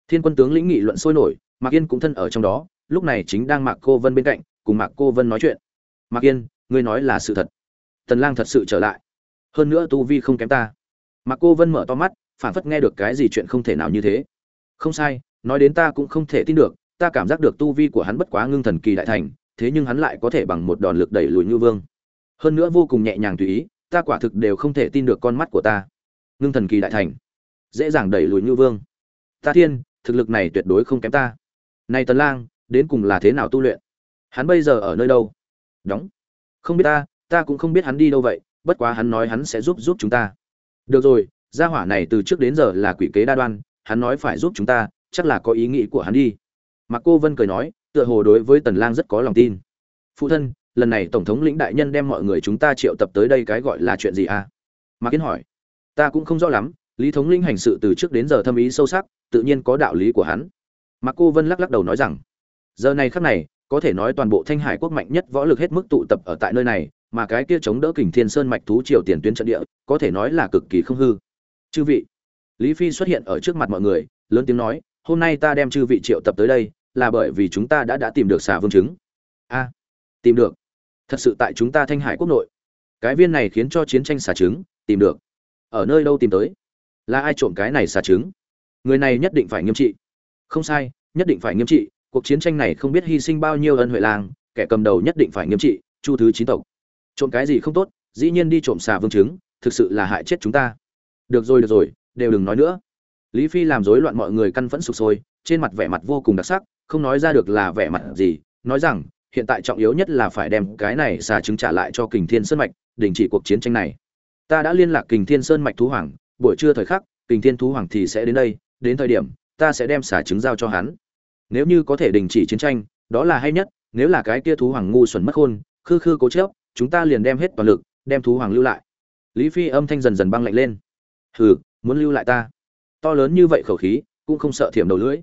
A: Thiên quân tướng lĩnh nghị luận sôi nổi, mạc yên cũng thân ở trong đó, lúc này chính đang mạc cô vân bên cạnh, cùng mạc cô vân nói chuyện. Mạc yên, ngươi nói là sự thật. Tần lang thật sự trở lại. Hơn nữa tu vi không kém ta. Mạc cô vân mở to mắt, phản phất nghe được cái gì chuyện không thể nào như thế. Không sai, nói đến ta cũng không thể tin được, ta cảm giác được tu vi của hắn bất quá ngưng thần kỳ đại thành thế nhưng hắn lại có thể bằng một đòn lực đẩy lùi như vương. Hơn nữa vô cùng nhẹ nhàng tùy ý ta quả thực đều không thể tin được con mắt của ta. Ngưng thần kỳ đại thành. Dễ dàng đẩy lùi như vương. Ta thiên thực lực này tuyệt đối không kém ta. Này tần lang đến cùng là thế nào tu luyện? Hắn bây giờ ở nơi đâu? Đóng. Không biết ta ta cũng không biết hắn đi đâu vậy bất quá hắn nói hắn sẽ giúp giúp chúng ta. Được rồi gia hỏa này từ trước đến giờ là quỷ kế đa đoan hắn nói phải giúp chúng ta chắc là có ý nghĩ của hắn đi. Mạc Cô Vân cười nói, tựa hồ đối với Tần Lang rất có lòng tin. "Phụ thân, lần này tổng thống lĩnh đại nhân đem mọi người chúng ta triệu tập tới đây cái gọi là chuyện gì à?" Mạc Kiến hỏi. "Ta cũng không rõ lắm, Lý thống lĩnh hành sự từ trước đến giờ thâm ý sâu sắc, tự nhiên có đạo lý của hắn." Mạc Cô Vân lắc lắc đầu nói rằng, "Giờ này khắc này, có thể nói toàn bộ Thanh Hải quốc mạnh nhất võ lực hết mức tụ tập ở tại nơi này, mà cái kia chống đỡ Kình Thiên Sơn mạch thú triều tiền tuyến trận địa, có thể nói là cực kỳ không hư." "Chư vị." Lý Phi xuất hiện ở trước mặt mọi người, lớn tiếng nói, hôm nay ta đem chư vị triệu tập tới đây là bởi vì chúng ta đã đã tìm được xà vương trứng. a, tìm được. Thật sự tại chúng ta thanh hải quốc nội. Cái viên này khiến cho chiến tranh xà trứng, tìm được. Ở nơi đâu tìm tới? Là ai trộm cái này xà trứng? Người này nhất định phải nghiêm trị. Không sai, nhất định phải nghiêm trị. Cuộc chiến tranh này không biết hy sinh bao nhiêu ân huệ làng, kẻ cầm đầu nhất định phải nghiêm trị, chu thứ chín tộc. Trộm cái gì không tốt, dĩ nhiên đi trộm xà vương trứng thực sự là hại chết chúng ta. Được rồi được rồi, đều đừng nói nữa. Lý phi làm rối loạn mọi người căn phẫn sụp sôi, trên mặt vẻ mặt vô cùng đặc sắc không nói ra được là vẻ mặt gì, nói rằng, hiện tại trọng yếu nhất là phải đem cái này xà trứng trả lại cho kình thiên sơn mạch, đình chỉ cuộc chiến tranh này. Ta đã liên lạc kình thiên sơn mạch thú hoàng, buổi trưa thời khắc, kình thiên thú hoàng thì sẽ đến đây, đến thời điểm, ta sẽ đem xà trứng giao cho hắn. Nếu như có thể đình chỉ chiến tranh, đó là hay nhất, nếu là cái kia thú hoàng ngu xuẩn mất khôn, khư khư cố chớp chúng ta liền đem hết toàn lực, đem thú hoàng lưu lại. Lý phi âm thanh dần dần băng lạnh lên. Hừ, muốn lưu lại ta. To lớn như vậy khẩu khí, cũng không sợ thiểm đầu lưỡi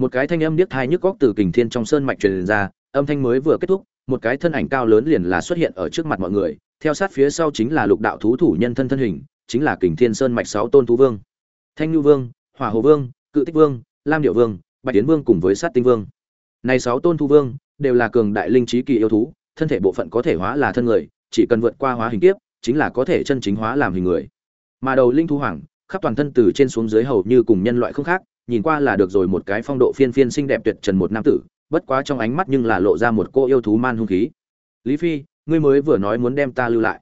A: một cái thanh âm điếc thai nhức góc từ kình thiên trong sơn mạch truyền ra, âm thanh mới vừa kết thúc, một cái thân ảnh cao lớn liền là xuất hiện ở trước mặt mọi người, theo sát phía sau chính là lục đạo thú thủ nhân thân thân hình, chính là kình thiên sơn mạch sáu tôn thú vương. Thanh nhu vương, hỏa hồ vương, cự tích vương, lam điệu vương, bạch tiến vương cùng với sát tinh vương. Này sáu tôn thú vương, đều là cường đại linh trí kỳ yêu thú, thân thể bộ phận có thể hóa là thân người, chỉ cần vượt qua hóa hình kiếp, chính là có thể chân chính hóa làm hình người. Mà đầu linh thú hoàng, khắp toàn thân từ trên xuống dưới hầu như cùng nhân loại không khác nhìn qua là được rồi một cái phong độ phiên phiên xinh đẹp tuyệt trần một nam tử, bất quá trong ánh mắt nhưng là lộ ra một cô yêu thú man hung khí. Lý phi, ngươi mới vừa nói muốn đem ta lưu lại.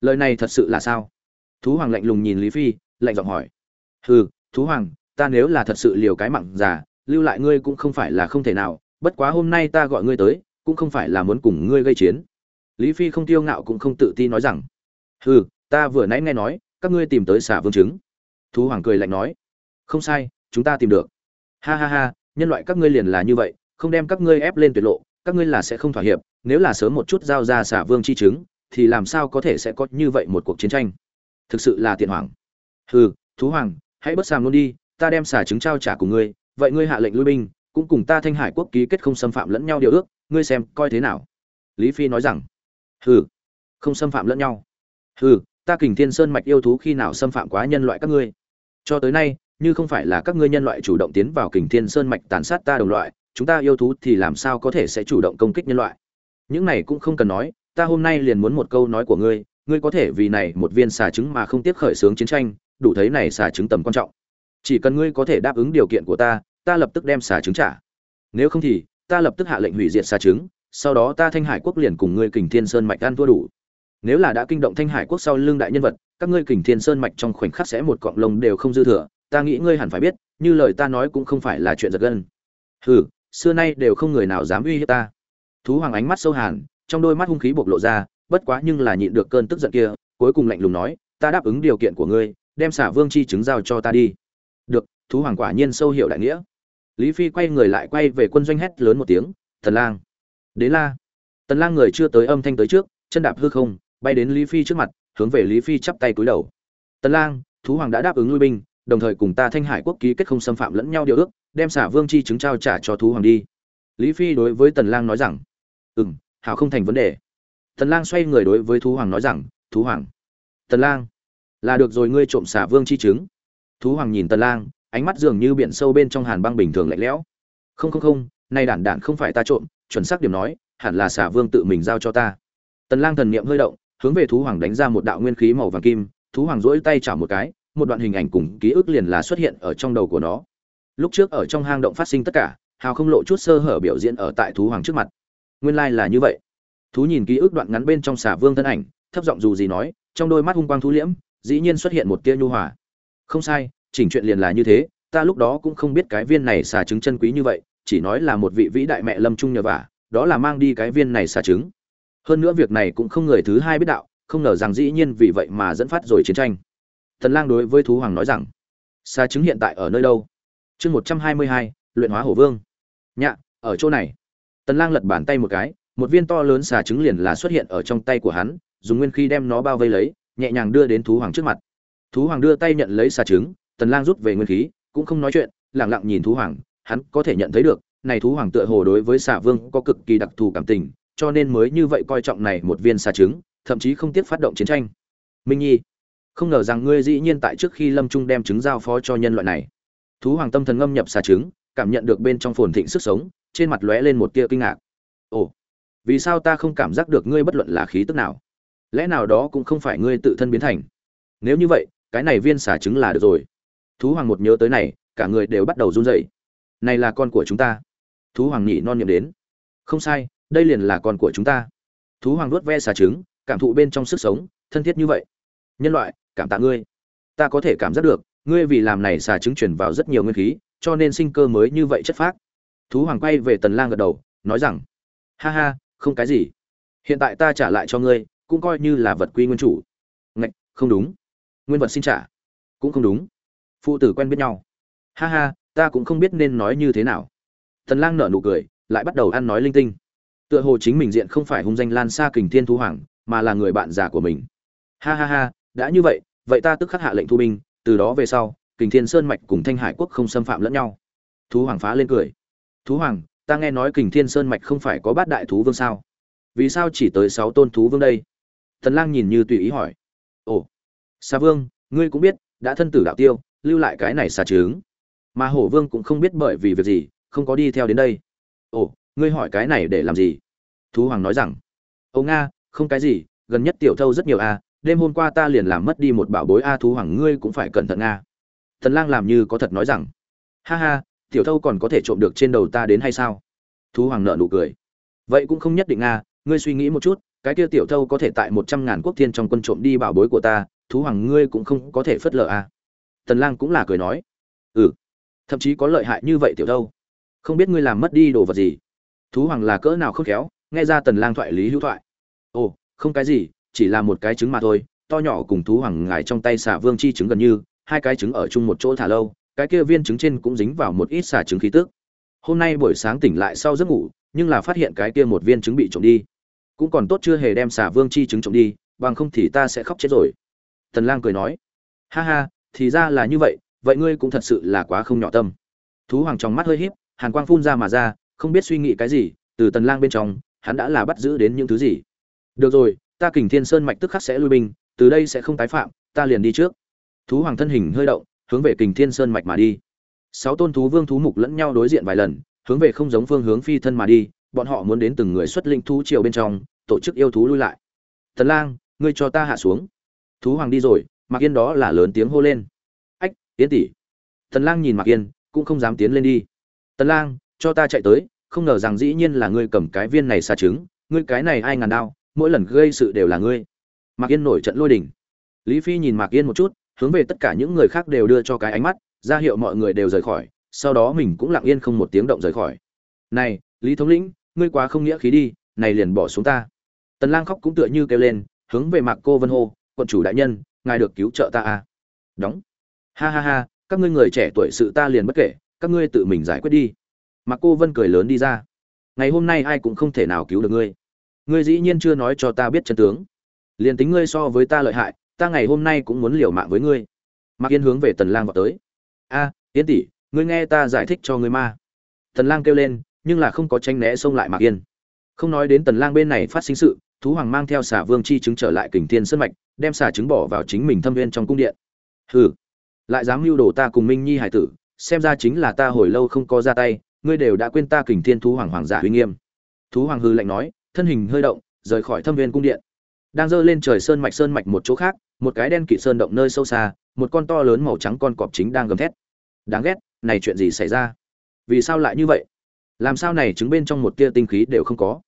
A: Lời này thật sự là sao? Thú hoàng lạnh lùng nhìn lý phi, lạnh giọng hỏi. Hừ, thú hoàng, ta nếu là thật sự liều cái mặn già, lưu lại ngươi cũng không phải là không thể nào, bất quá hôm nay ta gọi ngươi tới, cũng không phải là muốn cùng ngươi gây chiến. Lý phi không tiêu ngạo cũng không tự ti nói rằng. Hừ, ta vừa nãy nghe nói, các ngươi tìm tới xả vương chứng thú hoàng cười lạnh nói. Không sai chúng ta tìm được. Ha ha ha, nhân loại các ngươi liền là như vậy, không đem các ngươi ép lên tuyệt lộ, các ngươi là sẽ không thỏa hiệp, nếu là sớm một chút giao ra xả vương chi chứng, thì làm sao có thể sẽ có như vậy một cuộc chiến tranh? Thực sự là tiện hoàng. Hừ, thú hoàng, hãy bất sàm luôn đi, ta đem xả trứng trao trả của ngươi, vậy ngươi hạ lệnh lui binh, cũng cùng ta thanh hải quốc ký kết không xâm phạm lẫn nhau điều ước, ngươi xem coi thế nào? Lý phi nói rằng. Hừ, không xâm phạm lẫn nhau. Hừ, ta kình thiên sơn mạch yêu thú khi nào xâm phạm quá nhân loại các ngươi? Cho tới nay như không phải là các ngươi nhân loại chủ động tiến vào kình thiên sơn mạch tàn sát ta đồng loại, chúng ta yêu thú thì làm sao có thể sẽ chủ động công kích nhân loại? Những này cũng không cần nói, ta hôm nay liền muốn một câu nói của ngươi ngươi có thể vì này một viên xà trứng mà không tiếp khởi xướng chiến tranh, đủ thấy này xà trứng tầm quan trọng. Chỉ cần ngươi có thể đáp ứng điều kiện của ta ta lập tức đem xà trứng trả. Nếu không thì, ta lập tức hạ lệnh hủy diệt xà trứng, sau đó ta thanh hải quốc liền cùng ngươi kình thiên sơn mạch ăn thua đủ. Nếu là đã kinh động thanh hải quốc sau lương đại nhân vật, các ngươi kình thiên sơn mạch trong khoảnh khắc sẽ một cọng lông đều không dư thừa ta nghĩ ngươi hẳn phải biết, như lời ta nói cũng không phải là chuyện giật gân. Hừ, xưa nay đều không người nào dám uy hiếp ta. Thú hoàng ánh mắt sâu hàn, trong đôi mắt hung khí bộc lộ ra, bất quá nhưng là nhịn được cơn tức giận kia, cuối cùng lạnh lùng nói, ta đáp ứng điều kiện của ngươi, đem xả vương chi chứng giao cho ta đi. Được, thú hoàng quả nhiên sâu hiểu đại nghĩa. Lý phi quay người lại quay về quân doanh hét lớn một tiếng, thần lang! Đế la! Tần lang người chưa tới âm thanh tới trước, chân đạp hư không, bay đến lý phi trước mặt, hướng về lý phi chắp tay cúi đầu. Tần lang, thú hoàng đã đáp ứng lui binh đồng thời cùng ta thanh hải quốc ký kết không xâm phạm lẫn nhau điều ước, đem xả vương chi chứng trao trả cho thú hoàng đi. Lý phi đối với tần lang nói rằng ừ hảo không thành vấn đề. Tần lang xoay người đối với thú hoàng nói rằng, thú hoàng, tần lang, là được rồi ngươi trộm xả vương chi chứng. Thú hoàng nhìn tần lang, ánh mắt dường như biển sâu bên trong hàn băng bình thường lạnh lẽo. Không không không, nay đản đản không phải ta trộm, chuẩn xác điểm nói, hẳn là xả vương tự mình giao cho ta. Tần lang thần niệm hơi động, hướng về thú hoàng đánh ra một đạo nguyên khí màu vàng kim, thú hoàng duỗi tay chảo một cái một đoạn hình ảnh cùng ký ức liền là xuất hiện ở trong đầu của nó. Lúc trước ở trong hang động phát sinh tất cả, hào không lộ chút sơ hở biểu diễn ở tại thú hoàng trước mặt. Nguyên lai like là như vậy. Thú nhìn ký ức đoạn ngắn bên trong xà vương thân ảnh, thấp giọng dù gì nói, trong đôi mắt hung quang thú liễm, dĩ nhiên xuất hiện một tia nhu hòa. Không sai, chỉnh chuyện liền là như thế, ta lúc đó cũng không biết cái viên này xà trứng chân quý như vậy, chỉ nói là một vị vĩ đại mẹ lâm trung nhờ vả, đó là mang đi cái viên này xà trứng. Hơn nữa việc này cũng không người thứ hai biết đạo, không ngờ rằng dĩ nhiên vì vậy mà dẫn phát rồi chiến tranh thần lang đối với thú hoàng nói rằng xa trứng hiện tại ở nơi đâu? Chương một trăm hai mươi hai, luyện hóa hổ vương. Nhạ, ở chỗ này. Tần lang lật bàn tay một cái, một viên to lớn xà trứng liền là xuất hiện ở trong tay của hắn, dùng nguyên khí đem nó bao vây lấy, nhẹ nhàng đưa đến thú hoàng trước mặt. Thú hoàng đưa tay nhận lấy xà trứng, tần lang rút về nguyên khí, cũng không nói chuyện, lặng lặng nhìn thú hoàng, hắn có thể nhận thấy được, này thú hoàng tựa hồ đối với xà vương có cực kỳ đặc thù cảm tình, cho nên mới như vậy coi trọng này một viên xà trứng, thậm chí không tiếc phát động chiến tranh. Minh nhi không ngờ rằng ngươi dĩ nhiên tại trước khi lâm trung đem trứng giao phó cho nhân loại này. Thú hoàng tâm thần ngâm nhập xà trứng, cảm nhận được bên trong phồn thịnh sức sống, trên mặt lóe lên một tia kinh ngạc. Ồ, vì sao ta không cảm giác được ngươi bất luận là khí tức nào? Lẽ nào đó cũng không phải ngươi tự thân biến thành? Nếu như vậy, cái này viên xà trứng là được rồi. Thú hoàng một nhớ tới này, cả người đều bắt đầu run rẩy. Này là con của chúng ta. Thú hoàng nhị non nhậm đến. Không sai, đây liền là con của chúng ta. Thú hoàng nuốt ve xà trứng, cảm thụ bên trong sức sống, thân thiết như vậy. Nhân loại cảm tạ ngươi. Ta có thể cảm giác được, ngươi vì làm này xà trứng chuyển vào rất nhiều nguyên khí, cho nên sinh cơ mới như vậy chất phác. Thú hoàng quay về tần lang gật đầu, nói rằng, ha ha, không cái gì. Hiện tại ta trả lại cho ngươi, cũng coi như là vật quy nguyên chủ. Ngạch, không đúng. Nguyên vật xin trả. Cũng không đúng. Phụ tử quen biết nhau. Ha ha, ta cũng không biết nên nói như thế nào. Tần lang nở nụ cười, lại bắt đầu ăn nói linh tinh. Tựa hồ chính mình diện không phải hung danh lan xa kình thiên thú hoàng, mà là người bạn già của mình. Ha ha ha đã như vậy vậy ta tức khắc hạ lệnh thu binh, từ đó về sau, kình thiên sơn mạch cùng thanh hải quốc không xâm phạm lẫn nhau. Thú hoàng phá lên cười. Thú hoàng, ta nghe nói kình thiên sơn mạch không phải có bát đại thú vương sao? Vì sao chỉ tới sáu tôn thú vương đây? Thần lang nhìn như tùy ý hỏi. Ồ xa vương, ngươi cũng biết, đã thân tử đạo tiêu, lưu lại cái này xà trứng mà hổ vương cũng không biết bởi vì việc gì, không có đi theo đến đây. Ồ, ngươi hỏi cái này để làm gì? Thú hoàng nói rằng. Ồ nga, không cái gì, gần nhất tiểu thâu rất nhiều a đêm hôm qua ta liền làm mất đi một bảo bối a thú hoàng, ngươi cũng phải cẩn thận nga tần lang làm như có thật nói rằng, ha ha, tiểu thâu còn có thể trộm được trên đầu ta đến hay sao? Thú hoàng nợ nụ cười. Vậy cũng không nhất định nga ngươi suy nghĩ một chút, cái kia tiểu thâu có thể tại một trăm ngàn quốc thiên trong quân trộm đi bảo bối của ta, thú hoàng ngươi cũng không có thể phớt lờ a. Tần lang cũng là cười nói. Ừ thậm chí có lợi hại như vậy tiểu thâu. Không biết ngươi làm mất đi đồ vật gì? Thú hoàng là cỡ nào khôn khéo, nghe ra tần lang thoại lý hữu thoại. Ồ, không cái gì chỉ là một cái trứng mà thôi, to nhỏ cùng thú hoàng ngài trong tay xà vương chi trứng gần như, hai cái trứng ở chung một chỗ thả lâu, cái kia viên trứng trên cũng dính vào một ít xà trứng khí tức. Hôm nay buổi sáng tỉnh lại sau giấc ngủ, nhưng là phát hiện cái kia một viên trứng bị trộm đi. Cũng còn tốt chưa hề đem xà vương chi trứng trộm đi, bằng không thì ta sẽ khóc chết rồi. Tần lang cười nói. Ha ha, thì ra là như vậy vậy ngươi cũng thật sự là quá không nhỏ tâm. Thú hoàng trong mắt hơi híp, hàn quang phun ra mà ra, không biết suy nghĩ cái gì, từ tần lang bên trong, hắn đã là bắt giữ đến những thứ gì. Được rồi ta kình thiên sơn mạch tức khắc sẽ lui binh, từ đây sẽ không tái phạm, ta liền đi trước. Thú hoàng thân hình hơi động, hướng về kình thiên sơn mạch mà đi. Sáu tôn thú vương thú mục lẫn nhau đối diện vài lần, hướng về không giống phương hướng phi thân mà đi, bọn họ muốn đến từng người xuất linh thú triều bên trong, tổ chức yêu thú lui lại. Tần lang, ngươi cho ta hạ xuống. Thú hoàng đi rồi mặc yên đó là lớn tiếng hô lên. Ách tiến tỷ. Tần lang nhìn mặc yên, cũng không dám tiến lên đi. Tần lang, cho ta chạy tới, không ngờ rằng dĩ nhiên là ngươi cầm cái viên này xa trứng, ngươi cái này ai ngàn đao mỗi lần gây sự đều là ngươi. Mạc yên nổi trận lôi đình. Lý phi nhìn mạc yên một chút, hướng về tất cả những người khác đều đưa cho cái ánh mắt, ra hiệu mọi người đều rời khỏi, sau đó mình cũng lặng yên không một tiếng động rời khỏi. Này, lý thống lĩnh, ngươi quá không nghĩa khí đi, này liền bỏ xuống ta. Tần lang khóc cũng tựa như kêu lên, hướng về mạc cô vân hô, quận chủ đại nhân, ngài được cứu trợ ta à? Đóng. Ha ha ha, các ngươi người trẻ tuổi sự ta liền bất kể, các ngươi tự mình giải quyết đi. Mạc cô vân cười lớn đi ra. Ngày hôm nay ai cũng không thể nào cứu được ngươi ngươi dĩ nhiên chưa nói cho ta biết chân tướng. Liền tính ngươi so với ta lợi hại ta ngày hôm nay cũng muốn liều mạng với ngươi. Mạc yên hướng về tần lang vào tới. A à, yên tỷ ngươi nghe ta giải thích cho ngươi ma. Tần lang kêu lên nhưng là không có tranh né xông lại mạc yên. Không nói đến tần lang bên này phát sinh sự thú hoàng mang theo xà vương chi chứng trở lại kình thiên sơn mạch đem xà trứng bỏ vào chính mình thâm viên trong cung điện. Hừ lại dám lưu đồ ta cùng minh nhi hải tử xem ra chính là ta hồi lâu không có ra tay ngươi đều đã quên ta kình thiên thú hoàng hoàng giả uy nghiêm. Thú hoàng hư lạnh nói thân hình hơi động, rời khỏi thâm viên cung điện. Đang dơ lên trời sơn mạch sơn mạch một chỗ khác, một cái đen kịt sơn động nơi sâu xa, một con to lớn màu trắng con cọp chính đang gầm thét. Đáng ghét, này chuyện gì xảy ra? Vì sao lại như vậy? Làm sao này trứng bên trong một tia tinh khí đều không có?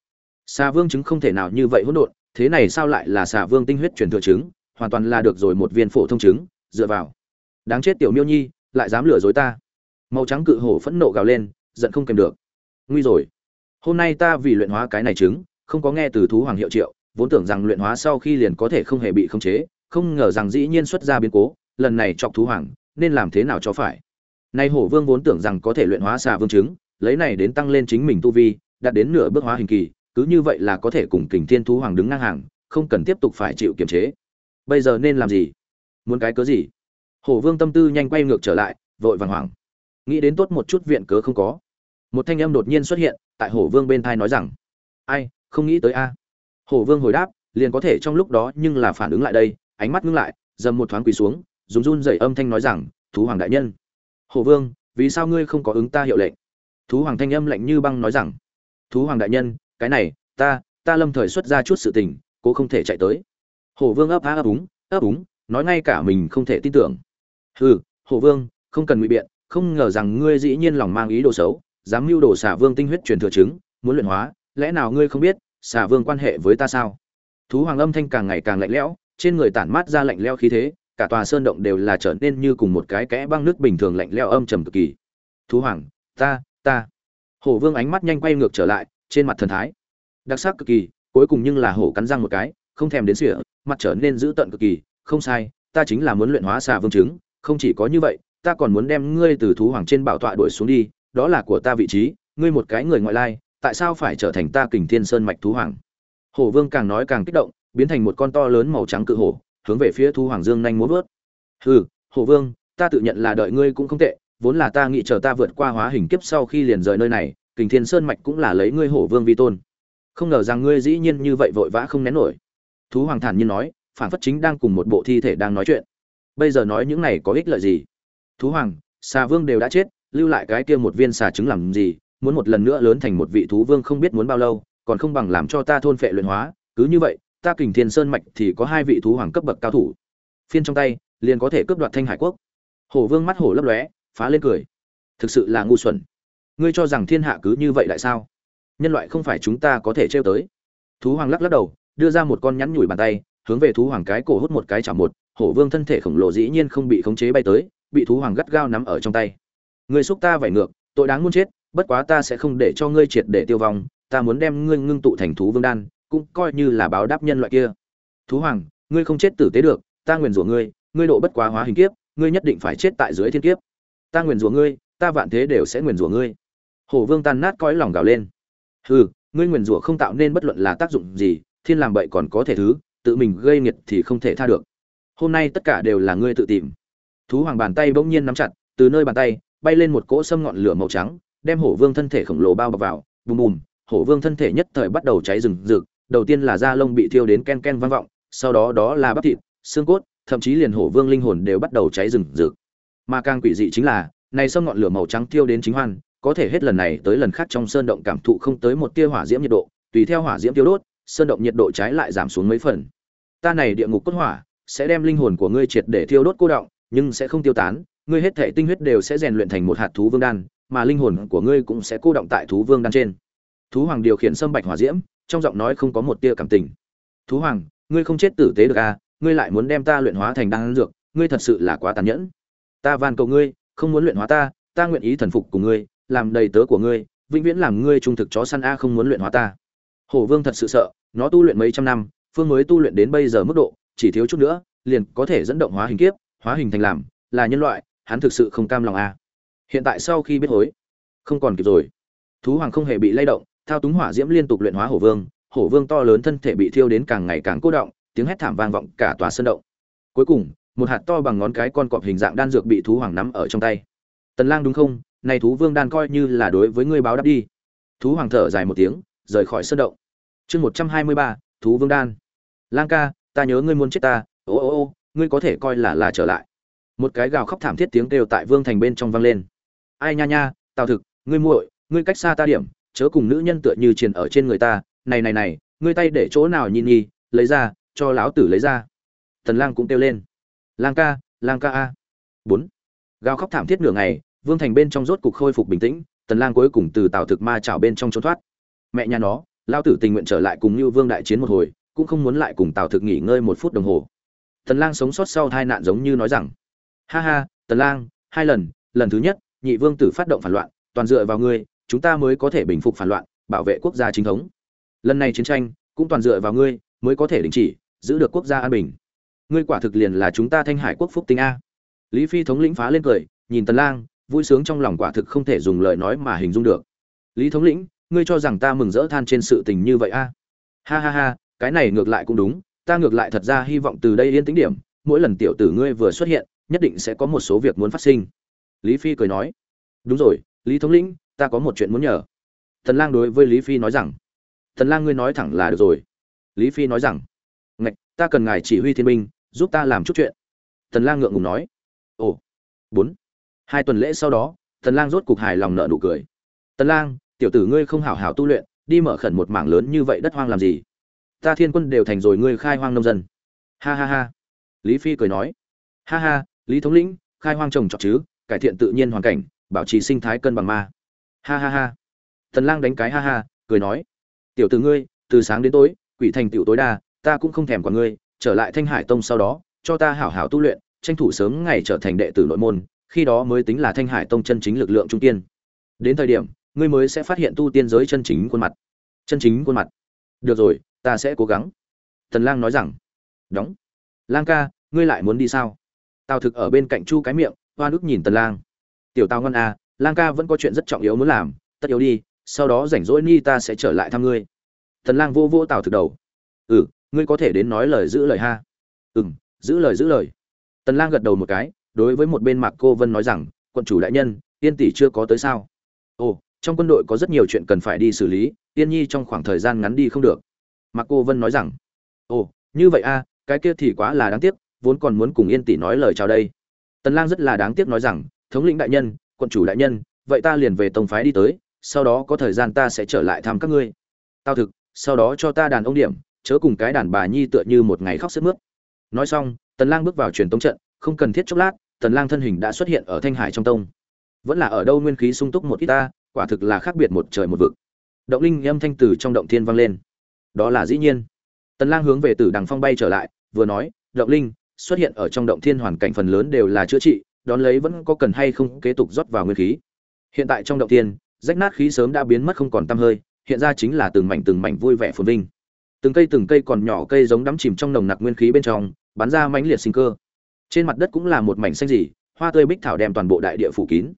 A: Xà vương trứng không thể nào như vậy hỗn độn, thế này sao lại là xà vương tinh huyết truyền thừa trứng? Hoàn toàn là được rồi một viên phổ thông trứng, dựa vào. Đáng chết tiểu miêu nhi, lại dám lừa dối ta. Màu trắng cự hổ phẫn nộ gào lên, giận không kèm được. Nguy rồi. Hôm nay ta vì luyện hóa cái này trứng không có nghe từ thú hoàng hiệu triệu, vốn tưởng rằng luyện hóa sau khi liền có thể không hề bị khống chế, không ngờ rằng dĩ nhiên xuất ra biến cố, lần này chọc thú hoàng, nên làm thế nào cho phải. Nay hổ vương vốn tưởng rằng có thể luyện hóa xà vương trứng lấy này đến tăng lên chính mình tu vi, đạt đến nửa bước hóa hình kỳ, cứ như vậy là có thể cùng kình thiên thú hoàng đứng ngang hàng, không cần tiếp tục phải chịu kiềm chế. Bây giờ nên làm gì? Muốn cái cớ gì? Hổ vương tâm tư nhanh quay ngược trở lại, vội vàng hoảng. Nghĩ đến tốt một chút viện cớ không có. Một thanh âm đột nhiên xuất hiện, tại hổ vương bên thai nói rằng, ai không nghĩ tới a. Hổ vương hồi đáp, liền có thể trong lúc đó nhưng là phản ứng lại đây, ánh mắt ngưng lại, dầm một thoáng quỳ xuống, dùng run dậy âm thanh nói rằng, thú hoàng đại nhân. Hổ vương, vì sao ngươi không có ứng ta hiệu lệnh? Thú hoàng thanh âm lạnh như băng nói rằng, thú hoàng đại nhân, cái này, ta ta lâm thời xuất ra chút sự tình cố không thể chạy tới. Hổ vương ấp á ấp úng ấp úng, nói ngay cả mình không thể tin tưởng. Hừ, hổ vương, không cần ngụy biện, không ngờ rằng ngươi dĩ nhiên lòng mang ý đồ xấu, dám mưu đồ xả vương tinh huyết truyền thừa chứng, muốn luyện hóa, lẽ nào ngươi không biết Xà vương quan hệ với ta sao? Thú hoàng âm thanh càng ngày càng lạnh lẽo trên người tản mát ra lạnh lẽo khí thế cả tòa sơn động đều là trở nên như cùng một cái kẽ băng nước bình thường lạnh lẽo âm trầm cực kỳ. Thú hoàng ta ta. Hổ vương ánh mắt nhanh quay ngược trở lại trên mặt thần thái. Đặc sắc cực kỳ cuối cùng nhưng là hổ cắn răng một cái không thèm đến sỉa mặt trở nên dữ tợn cực kỳ. Không sai ta chính là muốn luyện hóa xà vương chứng, không chỉ có như vậy ta còn muốn đem ngươi từ thú hoàng trên bảo tọa đuổi xuống đi đó là của ta vị trí ngươi một cái người ngoại lai tại sao phải trở thành ta kình thiên sơn mạch thú hoàng? Hổ vương càng nói càng kích động, biến thành một con to lớn màu trắng cự hổ, hướng về phía thú hoàng dương nhanh muốn vớt. Hừ hổ vương, ta tự nhận là đợi ngươi cũng không tệ, vốn là ta nghĩ chờ ta vượt qua hóa hình kiếp sau khi liền rời nơi này, kình thiên sơn mạch cũng là lấy ngươi hổ vương vi tôn. Không ngờ rằng ngươi dĩ nhiên như vậy vội vã không nén nổi. Thú hoàng thản nhiên nói, phản phất chính đang cùng một bộ thi thể đang nói chuyện. Bây giờ nói những này có ích lợi gì? Thú hoàng, xà vương đều đã chết, lưu lại cái kia một viên xà trứng làm gì? Muốn một lần nữa lớn thành một vị thú vương không biết muốn bao lâu, còn không bằng làm cho ta thôn phệ luyện hóa. Cứ như vậy, ta kình thiên sơn mạch thì có hai vị thú hoàng cấp bậc cao thủ. Phiên trong tay, liền có thể cướp đoạt thanh hải quốc. Hổ vương mắt hổ lấp lóe, phá lên cười. Thực sự là ngu xuẩn. Ngươi cho rằng thiên hạ cứ như vậy lại sao? Nhân loại không phải chúng ta có thể trêu tới. Thú hoàng lắc lắc đầu, đưa ra một con nhắn nhủi bàn tay, hướng về thú hoàng cái cổ hút một cái chạm một. Hổ vương thân thể khổng lồ dĩ nhiên không bị khống chế bay tới, bị thú hoàng gắt gao nắm ở trong tay. Ngươi xúc ta vảy ngược, tội đáng muốn chết bất quá ta sẽ không để cho ngươi triệt để tiêu vong, ta muốn đem ngươi ngưng tụ thành thú vương đan, cũng coi như là báo đáp nhân loại kia. Thú hoàng, ngươi không chết tử tế được, ta nguyền rủa ngươi ngươi độ bất quá hóa hình kiếp, ngươi nhất định phải chết tại dưới thiên kiếp. Ta nguyền rủa ngươi, ta vạn thế đều sẽ nguyền rủa ngươi. Hổ vương tan nát cõi lòng gào lên. Hừ, ngươi nguyền rủa không tạo nên bất luận là tác dụng gì, thiên làm bậy còn có thể thứ, tự mình gây nghiệt thì không thể tha được. Hôm nay tất cả đều là ngươi tự tìm. Thú hoàng bàn tay bỗng nhiên nắm chặt, từ nơi bàn tay, bay lên một cỗ sâm ngọn lửa màu trắng đem hổ vương thân thể khổng lồ bao bọc vào, bùm bùm, hổ vương thân thể nhất thời bắt đầu cháy rừng rực, đầu tiên là da lông bị thiêu đến ken ken vang vọng, sau đó đó là bắp thịt, xương cốt, thậm chí liền hổ vương linh hồn đều bắt đầu cháy rừng rực. Mà càng quỷ dị chính là, này sâm ngọn lửa màu trắng thiêu đến chính hoan, có thể hết lần này tới lần khác trong sơn động cảm thụ không tới một tia hỏa diễm nhiệt độ, tùy theo hỏa diễm tiêu đốt, sơn động nhiệt độ trái lại giảm xuống mấy phần. Ta này địa ngục cốt hỏa, sẽ đem linh hồn của ngươi triệt để thiêu đốt cô động, nhưng sẽ không tiêu tán, ngươi hết thể tinh huyết đều sẽ rèn luyện thành một hạt thú vương đan mà linh hồn của ngươi cũng sẽ cô động tại thú vương đan trên. Thú hoàng điều khiển sâm bạch hỏa diễm, trong giọng nói không có một tia cảm tình. Thú hoàng, ngươi không chết tử tế được à ngươi lại muốn đem ta luyện hóa thành đan dược, ngươi thật sự là quá tàn nhẫn. Ta van cầu ngươi, không muốn luyện hóa ta ta nguyện ý thần phục cùng ngươi, làm đầy tớ của ngươi, vĩnh viễn làm ngươi trung thực chó săn a, không muốn luyện hóa ta. Hổ vương thật sự sợ, nó tu luyện mấy trăm năm, phương mới tu luyện đến bây giờ mức độ, chỉ thiếu chút nữa, liền có thể dẫn động hóa hình kiếp, hóa hình thành làm, là nhân loại, hắn thực sự không cam lòng a hiện tại sau khi biết hối không còn kịp rồi. Thú hoàng không hề bị lay động thao túng hỏa diễm liên tục luyện hóa hổ vương hổ vương to lớn thân thể bị thiêu đến càng ngày càng cố động tiếng hét thảm vang vọng cả tòa sân động. Cuối cùng một hạt to bằng ngón cái con cọp hình dạng đan dược bị thú hoàng nắm ở trong tay. Tần lang đúng không? Này thú vương đan coi như là đối với ngươi báo đáp đi. Thú hoàng thở dài một tiếng rời khỏi sân động. Chương 123, thú vương đan. Lang ca ta nhớ ngươi muốn chết ta. Ô ô ô ngươi có thể coi là là trở lại. Một cái gào khóc thảm thiết tiếng kêu tại vương thành bên trong vang lên ai nha nha, tào thực, ngươi muội, ngươi cách xa ta điểm, chớ cùng nữ nhân tựa như triền ở trên người ta. Này này này, ngươi tay để chỗ nào nhìn nghi lấy ra, cho lão tử lấy ra. Tần lang cũng kêu lên. Lang ca lang ca a. Bốn. Gào khóc thảm thiết nửa ngày, vương thành bên trong rốt cục khôi phục bình tĩnh tần lang cuối cùng từ tào thực ma chảo bên trong trốn thoát. Mẹ nhà nó, lão tử tình nguyện trở lại cùng như vương đại chiến một hồi, cũng không muốn lại cùng tào thực nghỉ ngơi một phút đồng hồ. Tần lang sống sót sau tai nạn giống như nói rằng, ha ha tần lang, hai lần lần thứ nhất nhị vương tử phát động phản loạn, toàn dựa vào ngươi, chúng ta mới có thể bình phục phản loạn, bảo vệ quốc gia chính thống. Lần này chiến tranh, cũng toàn dựa vào ngươi, mới có thể đình chỉ, giữ được quốc gia an bình. Ngươi quả thực liền là chúng ta thanh hải quốc phúc tinh a. Lý phi thống lĩnh phá lên cười, nhìn tần lang, vui sướng trong lòng quả thực không thể dùng lời nói mà hình dung được. Lý thống lĩnh, ngươi cho rằng ta mừng rỡ than trên sự tình như vậy a? Ha ha ha, cái này ngược lại cũng đúng, ta ngược lại thật ra hy vọng từ đây yên tĩnh điểm, mỗi lần tiểu tử ngươi vừa xuất hiện, nhất định sẽ có một số việc muốn phát sinh lý phi cười nói, đúng rồi, lý thống lĩnh, ta có một chuyện muốn nhờ. Thần lang đối với lý phi nói rằng, thần lang ngươi nói thẳng là được rồi. Lý phi nói rằng, ngạch, ta cần ngài chỉ huy thiên binh, giúp ta làm chút chuyện. Thần lang ngượng ngùng nói, ồ, bốn, hai tuần lễ sau đó, thần lang rốt cục hài lòng nợ nụ cười. Tần lang, tiểu tử ngươi không hảo hảo tu luyện, đi mở khẩn một mảng lớn như vậy đất hoang làm gì? Ta thiên quân đều thành rồi ngươi khai hoang nông dân. Ha ha ha. Lý phi cười nói, ha ha, lý thống lĩnh, khai hoang trồng trọt chứ cải thiện tự nhiên hoàn cảnh, bảo trì sinh thái cân bằng ma. Ha ha ha. Tần lang đánh cái ha ha, cười nói. Tiểu tử ngươi, từ sáng đến tối, quỷ thành tiểu tối đa, ta cũng không thèm quản ngươi, trở lại thanh hải tông sau đó, cho ta hảo hảo tu luyện, tranh thủ sớm ngày trở thành đệ tử nội môn, khi đó mới tính là thanh hải tông chân chính lực lượng trung tiên đến thời điểm, ngươi mới sẽ phát hiện tu tiên giới chân chính khuôn mặt. Chân chính khuôn mặt. Được rồi, ta sẽ cố gắng. Tần lang nói rằng. Đóng. Lang ca, ngươi lại muốn đi sao? Tào thực ở bên cạnh chu cái miệng hoa nước nhìn tần lang. Tiểu tào ngon à lang ca vẫn có chuyện rất trọng yếu muốn làm, tất yếu đi, sau đó rảnh rỗi ni ta sẽ trở lại thăm ngươi. Tần lang vô vô tào thực đầu. Ừ ngươi có thể đến nói lời giữ lời ha. Ừm, giữ lời giữ lời. Tần lang gật đầu một cái, đối với một bên mạc cô vân nói rằng, quận chủ đại nhân tiên tỷ chưa có tới sao? Ồ, trong quân đội có rất nhiều chuyện cần phải đi xử lý, yên nhi trong khoảng thời gian ngắn đi không được. Mạc cô vân nói rằng, ồ, như vậy a cái kia thì quá là đáng tiếc, vốn còn muốn cùng yên tỷ nói lời chào đây tần lang rất là đáng tiếc nói rằng, thống lĩnh đại nhân, quận chủ đại nhân, vậy ta liền về tông phái đi tới, sau đó có thời gian ta sẽ trở lại thăm các ngươi. Tao thực, sau đó cho ta đàn ông điểm, chớ cùng cái đàn bà nhi tựa như một ngày khóc sướt mướt. Nói xong, tần lang bước vào truyền tống trận, không cần thiết chốc lát, tần lang thân hình đã xuất hiện ở thanh hải trong tông. Vẫn là ở đâu nguyên khí sung túc một ít ta, quả thực là khác biệt một trời một vực. Động linh âm thanh từ trong động thiên vang lên. Đó là dĩ nhiên. Tần lang hướng về tử đằng phong bay trở lại, vừa nói, động linh xuất hiện ở trong động thiên hoàn cảnh phần lớn đều là chữa trị, đón lấy vẫn có cần hay không kế tục rót vào nguyên khí. Hiện tại trong động thiên, rách nát khí sớm đã biến mất không còn tăm hơi, hiện ra chính là từng mảnh từng mảnh vui vẻ phồn vinh. Từng cây từng cây còn nhỏ cây giống đắm chìm trong nồng nặc nguyên khí bên trong, bắn ra mãnh liệt sinh cơ. Trên mặt đất cũng là một mảnh xanh gì, hoa tươi bích thảo đem toàn bộ đại địa phủ kín.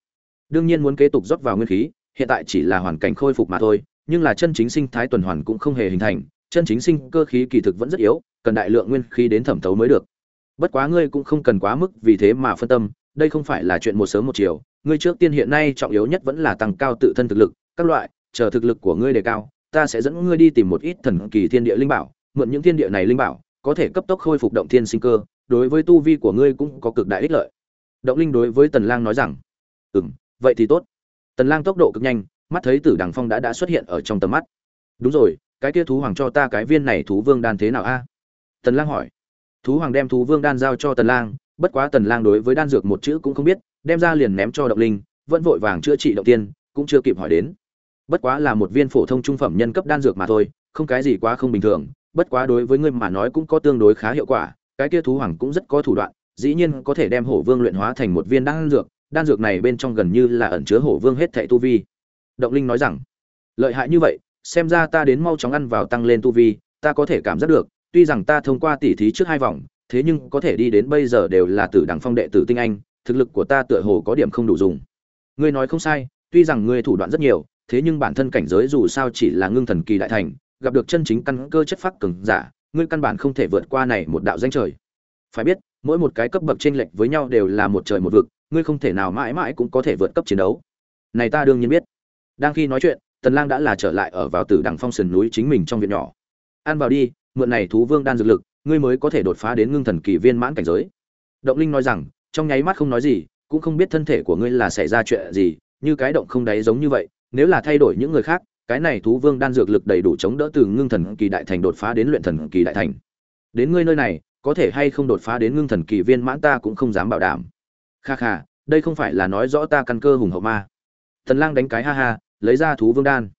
A: Đương nhiên muốn kế tục rót vào nguyên khí, hiện tại chỉ là hoàn cảnh khôi phục mà thôi, nhưng là chân chính sinh thái tuần hoàn cũng không hề hình thành, chân chính sinh cơ khí kỳ thực vẫn rất yếu, cần đại lượng nguyên khí đến thẩm thấu mới được bất quá ngươi cũng không cần quá mức vì thế mà phân tâm, đây không phải là chuyện một sớm một chiều. Ngươi trước tiên hiện nay trọng yếu nhất vẫn là tăng cao tự thân thực lực, các loại, chờ thực lực của ngươi đề cao, ta sẽ dẫn ngươi đi tìm một ít thần kỳ thiên địa linh bảo, mượn những thiên địa này linh bảo, có thể cấp tốc khôi phục động thiên sinh cơ, đối với tu vi của ngươi cũng có cực đại ích lợi. Động linh đối với tần lang nói rằng ừ vậy thì tốt. Tần lang tốc độ cực nhanh, mắt thấy tử đằng phong đã đã xuất hiện ở trong tầm mắt. Đúng rồi, cái kia thú hoàng cho ta cái viên này thú vương đan thế nào a? Tần lang hỏi thú hoàng đem thú vương đan giao cho tần lang, bất quá tần lang đối với đan dược một chữ cũng không biết, đem ra liền ném cho động linh, vẫn vội vàng chữa trị động tiên, cũng chưa kịp hỏi đến. Bất quá là một viên phổ thông trung phẩm nhân cấp đan dược mà thôi, không cái gì quá không bình thường, bất quá đối với ngươi mà nói cũng có tương đối khá hiệu quả, cái kia thú hoàng cũng rất có thủ đoạn, dĩ nhiên có thể đem hổ vương luyện hóa thành một viên đan dược đan dược này bên trong gần như là ẩn chứa hổ vương hết thệ tu vi. Động linh nói rằng, lợi hại như vậy, xem ra ta đến mau chóng ăn vào tăng lên tu vi, ta có thể cảm giác được tuy rằng ta thông qua tỉ thí trước hai vòng, thế nhưng có thể đi đến bây giờ đều là tử đẳng phong đệ tử tinh anh, thực lực của ta tựa hồ có điểm không đủ dùng. Ngươi nói không sai, tuy rằng ngươi thủ đoạn rất nhiều, thế nhưng bản thân cảnh giới dù sao chỉ là ngưng thần kỳ đại thành, gặp được chân chính căn cơ chất phác cường giả, ngươi căn bản không thể vượt qua này một đạo danh trời. Phải biết, mỗi một cái cấp bậc chênh lệch với nhau đều là một trời một vực, ngươi không thể nào mãi mãi cũng có thể vượt cấp chiến đấu. Này ta đương nhiên biết. Đang khi nói chuyện, tần lang đã là trở lại ở vào tử đằng phong sườn núi chính mình trong viện nhỏ. Ăn vào đi mượn này thú vương đan dược lực, ngươi mới có thể đột phá đến ngưng thần kỳ viên mãn cảnh giới. Động linh nói rằng, trong nháy mắt không nói gì, cũng không biết thân thể của ngươi là xảy ra chuyện gì, như cái động không đáy giống như vậy, nếu là thay đổi những người khác, cái này thú vương đan dược lực đầy đủ chống đỡ từ ngưng thần kỳ đại thành đột phá đến luyện thần kỳ đại thành. Đến ngươi nơi này, có thể hay không đột phá đến ngưng thần kỳ viên mãn ta cũng không dám bảo đảm. Kha kha, đây không phải là nói rõ ta căn cơ hùng hậu ma. Thần lang đánh cái ha ha, lấy ra thú vương đan.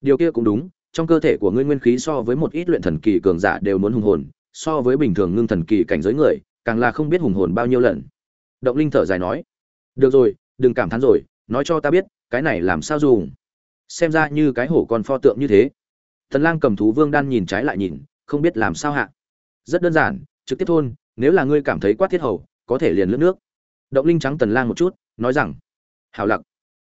A: Điều kia cũng đúng trong cơ thể của ngươi nguyên khí so với một ít luyện thần kỳ cường giả đều muốn hùng hồn, so với bình thường ngưng thần kỳ cảnh giới người, càng là không biết hùng hồn bao nhiêu lần. Động linh thở dài nói, được rồi, đừng cảm thán rồi, nói cho ta biết, cái này làm sao dùng? Xem ra như cái hổ con pho tượng như thế. Tần lang cầm thú vương đan nhìn trái lại nhìn, không biết làm sao hạ. Rất đơn giản, trực tiếp thôn, nếu là ngươi cảm thấy quát thiết hầu, có thể liền lướt nước. Động linh trắng tần lang một chút, nói rằng, hảo lặc.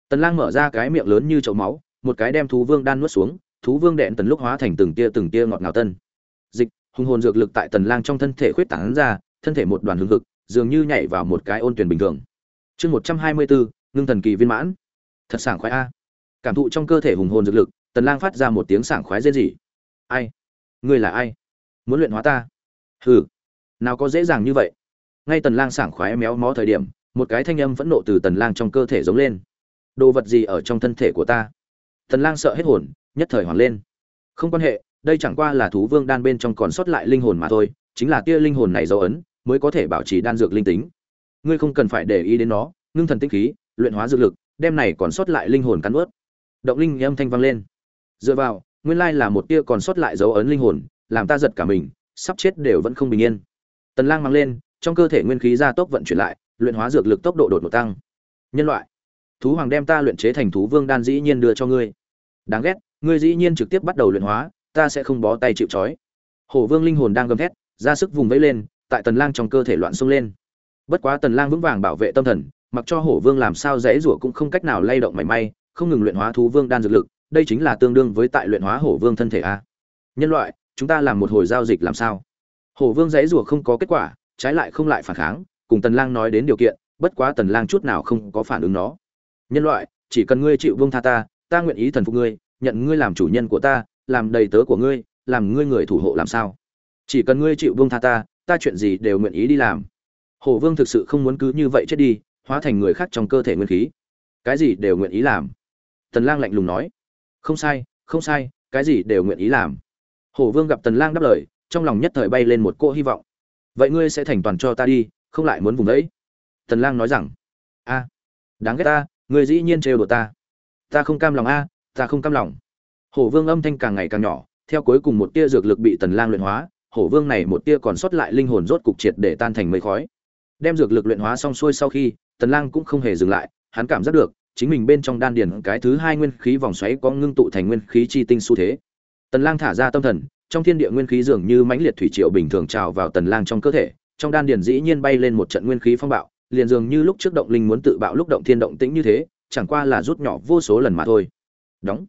A: Tần lang mở ra cái miệng lớn như chậu máu, một cái đem thú vương đan nuốt xuống thú vương đẹn tần lúc hóa thành từng tia từng tia ngọt ngào tân. Dịch hùng hồn dược lực tại tần lang trong thân thể khuyết tán ra thân thể một đoàn hương cực dường như nhảy vào một cái ôn tuyển bình thường. Chương 124, ngưng thần kỳ viên mãn. Thật sảng khoái a. Cảm thụ trong cơ thể hùng hồn dược lực tần lang phát ra một tiếng sảng khoái dễ gì ai? Ngươi là ai? Muốn luyện hóa ta? Hừ. Nào có dễ dàng như vậy. Ngay tần lang sảng khoái méo mó thời điểm một cái thanh âm phẫn nộ từ tần lang trong cơ thể giống lên. Đồ vật gì ở trong thân thể của ta? Tần lang sợ hết hồn, nhất thời hoảng lên. Không quan hệ, đây chẳng qua là thú vương đan bên trong còn sót lại linh hồn mà thôi, chính là tia linh hồn này dấu ấn, mới có thể bảo trì đan dược linh tính. Ngươi không cần phải để ý đến nó, ngưng thần tinh khí, luyện hóa dược lực đem này còn sót lại linh hồn cắn nuốt. động linh âm thanh vang lên. Dựa vào, nguyên lai là một tia còn sót lại dấu ấn linh hồn, làm ta giật cả mình, sắp chết đều vẫn không bình yên. Tần lang mang lên, trong cơ thể nguyên khí gia tốc vận chuyển lại, luyện hóa dược lực tốc độ đột ngột tăng. Nhân loại thú hoàng đem ta luyện chế thành thú vương đan dĩ nhiên đưa cho ngươi. Đáng ghét, ngươi dĩ nhiên trực tiếp bắt đầu luyện hóa, ta sẽ không bó tay chịu trói. Hổ vương linh hồn đang gầm thét, ra sức vùng vẫy lên, tại tần lang trong cơ thể loạn xông lên. Bất quá tần lang vững vàng bảo vệ tâm thần, mặc cho hổ vương làm sao dễ rủa cũng không cách nào lay động mảy may, không ngừng luyện hóa thú vương đan dược lực, đây chính là tương đương với tại luyện hóa hổ vương thân thể a. Nhân loại, chúng ta làm một hồi giao dịch làm sao? Hổ vương dễ rủa không có kết quả, trái lại không lại phản kháng, cùng tần lang nói đến điều kiện, bất quá tần lang chút nào không có phản ứng nó nhân loại, chỉ cần ngươi chịu vương tha ta ta nguyện ý thần phục ngươi, nhận ngươi làm chủ nhân của ta, làm đầy tớ của ngươi, làm ngươi người thủ hộ làm sao? Chỉ cần ngươi chịu vương tha ta ta chuyện gì đều nguyện ý đi làm. Hổ vương thực sự không muốn cứ như vậy chết đi, hóa thành người khác trong cơ thể nguyên khí. Cái gì đều nguyện ý làm? Tần lang lạnh lùng nói. Không sai không sai, cái gì đều nguyện ý làm. Hổ vương gặp tần lang đáp lời, trong lòng nhất thời bay lên một cỗ hy vọng. Vậy ngươi sẽ thành toàn cho ta đi, không lại muốn vùng đấy. Tần lang nói rằng. A đáng ghét ta ngươi dĩ nhiên trêu đùa ta. Ta không cam lòng a, ta không cam lòng. Hổ vương âm thanh càng ngày càng nhỏ, theo cuối cùng một tia dược lực bị tần lang luyện hóa, hổ vương này một tia còn sót lại linh hồn rốt cục triệt để tan thành mây khói. Đem dược lực luyện hóa xong xuôi sau khi, tần lang cũng không hề dừng lại, hắn cảm giác được, chính mình bên trong đan điền cái thứ hai nguyên khí vòng xoáy có ngưng tụ thành nguyên khí chi tinh xu thế. Tần lang thả ra tâm thần, trong thiên địa nguyên khí dường như mãnh liệt thủy triều bình thường trào vào tần lang trong cơ thể, trong đan điền dĩ nhiên bay lên một trận nguyên khí phong bạo liền dường như lúc trước động linh muốn tự bạo lúc động thiên động tĩnh như thế, chẳng qua là rút nhỏ vô số lần mà thôi. Đóng.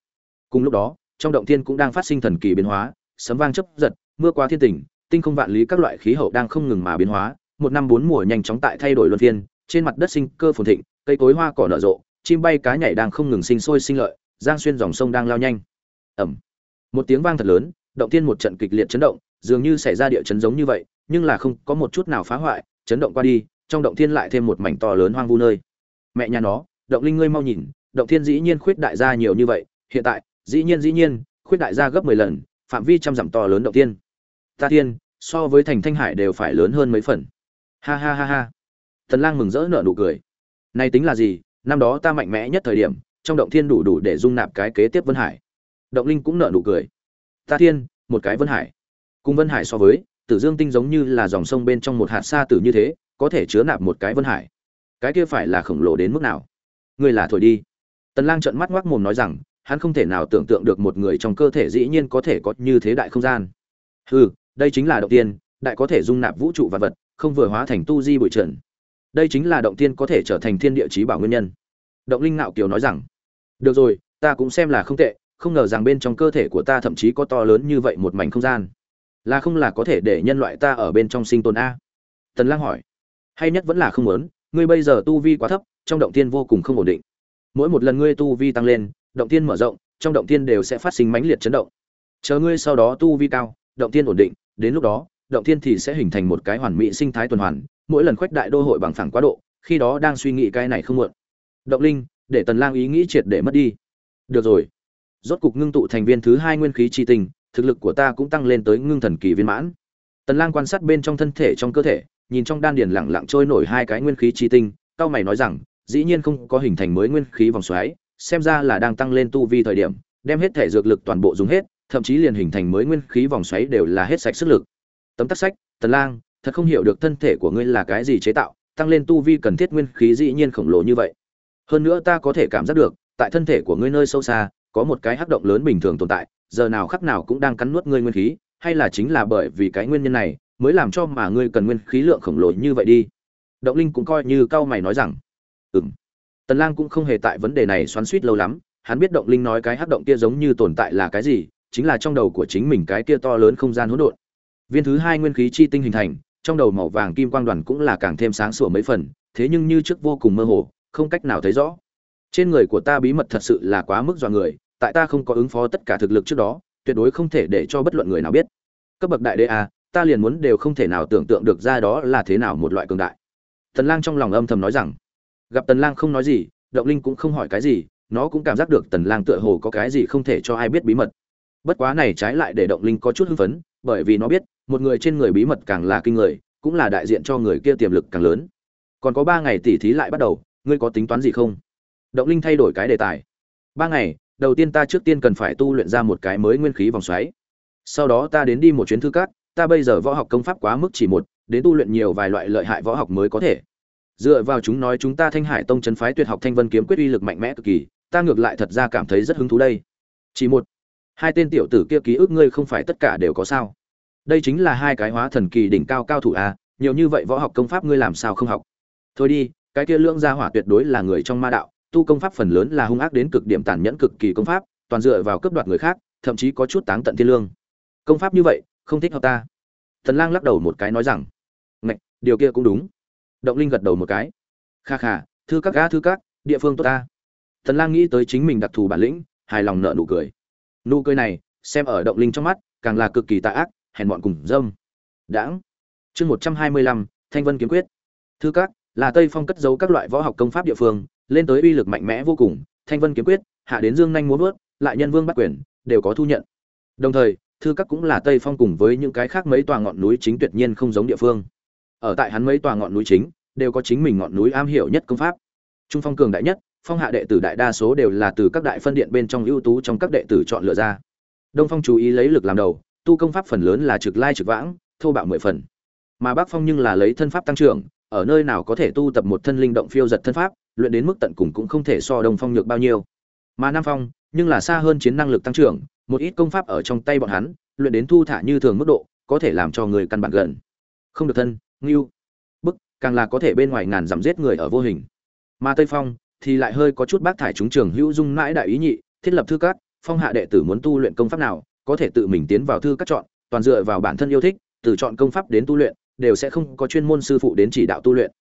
A: Cùng lúc đó, trong động thiên cũng đang phát sinh thần kỳ biến hóa, sấm vang chớp giật, mưa qua thiên tình, tinh không vạn lý các loại khí hậu đang không ngừng mà biến hóa, một năm bốn mùa nhanh chóng tại thay đổi luân phiên, trên mặt đất sinh cơ phồn thịnh, cây cối hoa cỏ nở rộ, chim bay cá nhảy đang không ngừng sinh sôi sinh lợi, giang xuyên dòng sông đang lao nhanh. Ầm! một tiếng vang thật lớn, động thiên một trận kịch liệt chấn động, dường như xảy ra địa chấn giống như vậy, nhưng là không có một chút nào phá hoại, chấn động qua đi trong động thiên lại thêm một mảnh to lớn hoang vu nơi. Mẹ nhà nó, động linh ngươi mau nhìn, động thiên dĩ nhiên khuyết đại gia nhiều như vậy, hiện tại, dĩ nhiên dĩ nhiên, khuyết đại gia gấp mười lần, phạm vi trăm dặm to lớn động thiên. Ta thiên, so với thành thanh hải đều phải lớn hơn mấy phần. Ha ha ha ha. Thần lang mừng rỡ nở nụ cười. Này tính là gì? Năm đó ta mạnh mẽ nhất thời điểm, trong động thiên đủ đủ để dung nạp cái kế tiếp vân hải. Động linh cũng nở nụ cười. Ta thiên, một cái vân hải. Cùng vân hải so với, tử dương tinh giống như là dòng sông bên trong một hạt sa tử như thế có thể chứa nạp một cái vân hải. Cái kia phải là khổng lồ đến mức nào? Ngươi là thổi đi. Tần lang trợn mắt ngoác mồm nói rằng, hắn không thể nào tưởng tượng được một người trong cơ thể dĩ nhiên có thể có như thế đại không gian. Hừ, đây chính là động tiên, đại có thể dung nạp vũ trụ vật vật, không vừa hóa thành tu di bụi trần. Đây chính là động tiên có thể trở thành thiên địa chí bảo nguyên nhân. Động linh ngạo kiều nói rằng, được rồi, ta cũng xem là không tệ, không ngờ rằng bên trong cơ thể của ta thậm chí có to lớn như vậy một mảnh không gian. Là không là có thể để nhân loại ta ở bên trong sinh tồn a? Tần lang hỏi hay nhất vẫn là không muốn ngươi bây giờ tu vi quá thấp trong động tiên vô cùng không ổn định. Mỗi một lần ngươi tu vi tăng lên động tiên mở rộng trong động tiên đều sẽ phát sinh mãnh liệt chấn động. Chờ ngươi sau đó tu vi cao động tiên ổn định đến lúc đó động tiên thì sẽ hình thành một cái hoàn mỹ sinh thái tuần hoàn mỗi lần khuếch đại đô hội bằng phẳng quá độ khi đó đang suy nghĩ cái này không muộn. Động linh để tần lang ý nghĩ triệt để mất đi. Được rồi. Rốt cục ngưng tụ thành viên thứ hai nguyên khí chi tình, thực lực của ta cũng tăng lên tới ngưng thần kỳ viên mãn. Tần lang quan sát bên trong thân thể trong cơ thể nhìn trong đan điền lặng lặng trôi nổi hai cái nguyên khí chi tinh, cao mày nói rằng, dĩ nhiên không có hình thành mới nguyên khí vòng xoáy, xem ra là đang tăng lên tu vi thời điểm, đem hết thể dược lực toàn bộ dùng hết, thậm chí liền hình thành mới nguyên khí vòng xoáy đều là hết sạch sức lực. Tấm tắc sách, tần lang, thật không hiểu được thân thể của ngươi là cái gì chế tạo, tăng lên tu vi cần thiết nguyên khí dĩ nhiên khổng lồ như vậy. Hơn nữa ta có thể cảm giác được, tại thân thể của ngươi nơi sâu xa, có một cái hắc động lớn bình thường tồn tại, giờ nào khắc nào cũng đang cắn nuốt ngươi nguyên khí, hay là chính là bởi vì cái nguyên nhân này mới làm cho mà ngươi cần nguyên khí lượng khổng lồ như vậy đi. Động linh cũng coi như cao mày nói rằng, ừm. Tần lang cũng không hề tại vấn đề này xoắn xuýt lâu lắm, hắn biết động linh nói cái hắc động kia giống như tồn tại là cái gì, chính là trong đầu của chính mình cái kia to lớn không gian hỗn độn. Viên thứ hai nguyên khí chi tinh hình thành, trong đầu màu vàng kim quang đoàn cũng là càng thêm sáng sủa mấy phần, thế nhưng như trước vô cùng mơ hồ, không cách nào thấy rõ. Trên người của ta bí mật thật sự là quá mức dọa người, tại ta không có ứng phó tất cả thực lực trước đó, tuyệt đối không thể để cho bất luận người nào biết. Cấp bậc đại đế a ta liền muốn đều không thể nào tưởng tượng được ra đó là thế nào một loại cường đại. Tần lang trong lòng âm thầm nói rằng, gặp tần lang không nói gì, động linh cũng không hỏi cái gì, nó cũng cảm giác được tần lang tựa hồ có cái gì không thể cho ai biết bí mật. Bất quá này trái lại để động linh có chút hưng phấn, bởi vì nó biết, một người trên người bí mật càng là kinh người, cũng là đại diện cho người kia tiềm lực càng lớn. Còn có ba ngày tỉ thí lại bắt đầu, ngươi có tính toán gì không? Động linh thay đổi cái đề tài. Ba ngày, đầu tiên ta trước tiên cần phải tu luyện ra một cái mới nguyên khí vòng xoáy. Sau đó ta đến đi một chuyến thư cát ta bây giờ võ học công pháp quá mức chỉ một, đến tu luyện nhiều vài loại lợi hại võ học mới có thể. Dựa vào chúng nói chúng ta thanh hải tông chân phái tuyệt học thanh vân kiếm quyết uy lực mạnh mẽ cực kỳ, ta ngược lại thật ra cảm thấy rất hứng thú đây. Chỉ một, hai tên tiểu tử kia ký ức ngươi không phải tất cả đều có sao? Đây chính là hai cái hóa thần kỳ đỉnh cao cao thủ a nhiều như vậy võ học công pháp ngươi làm sao không học? Thôi đi, cái kia lưỡng gia hỏa tuyệt đối là người trong ma đạo, tu công pháp phần lớn là hung ác đến cực điểm tàn nhẫn cực kỳ công pháp, toàn dựa vào cấp đoạt người khác, thậm chí có chút táng tận thiên lương. Công pháp như vậy không thích hợp ta. Thần lang lắc đầu một cái nói rằng ngạch điều kia cũng đúng. Động linh gật đầu một cái kha kha thư các gã thư các địa phương tốt ta. Thần lang nghĩ tới chính mình đặc thù bản lĩnh hài lòng nở nụ cười. Nụ cười này xem ở động linh trong mắt càng là cực kỳ tà ác hèn bọn cùng dâm. Đãng. Chương 125, thanh vân kiếm quyết. Thư các là tây phong cất giấu các loại võ học công pháp địa phương lên tới uy lực mạnh mẽ vô cùng. Thanh vân kiếm quyết hạ đến dương nhanh muốn vớt lại nhân vương bắt quyền đều có thu nhận. Đồng thời thư các cũng là tây phong cùng với những cái khác mấy tòa ngọn núi chính tuyệt nhiên không giống địa phương. Ở tại hắn mấy tòa ngọn núi chính, đều có chính mình ngọn núi am hiểu nhất công pháp. Trung phong cường đại nhất, phong hạ đệ tử đại đa số đều là từ các đại phân điện bên trong ưu tú trong các đệ tử chọn lựa ra. Đông phong chú ý lấy lực làm đầu, tu công pháp phần lớn là trực lai trực vãng, thô bạo mười phần. Mà bắc phong nhưng là lấy thân pháp tăng trưởng, ở nơi nào có thể tu tập một thân linh động phiêu giật thân pháp, luyện đến mức tận cùng cũng không thể so đông phong nhược bao nhiêu. Mà nam phong, nhưng là xa hơn chiến năng lực tăng trưởng một ít công pháp ở trong tay bọn hắn, luyện đến thu thả như thường mức độ, có thể làm cho người căn bản gần. Không được thân, ngưu. Bức, càng là có thể bên ngoài ngàn dặm giết người ở vô hình. Mà tây phong thì lại hơi có chút bác thải chúng trường hữu dung mãi đại ý nhị, thiết lập thư cát phong hạ đệ tử muốn tu luyện công pháp nào, có thể tự mình tiến vào thư cát chọn, toàn dựa vào bản thân yêu thích, từ chọn công pháp đến tu luyện, đều sẽ không có chuyên môn sư phụ đến chỉ đạo tu luyện.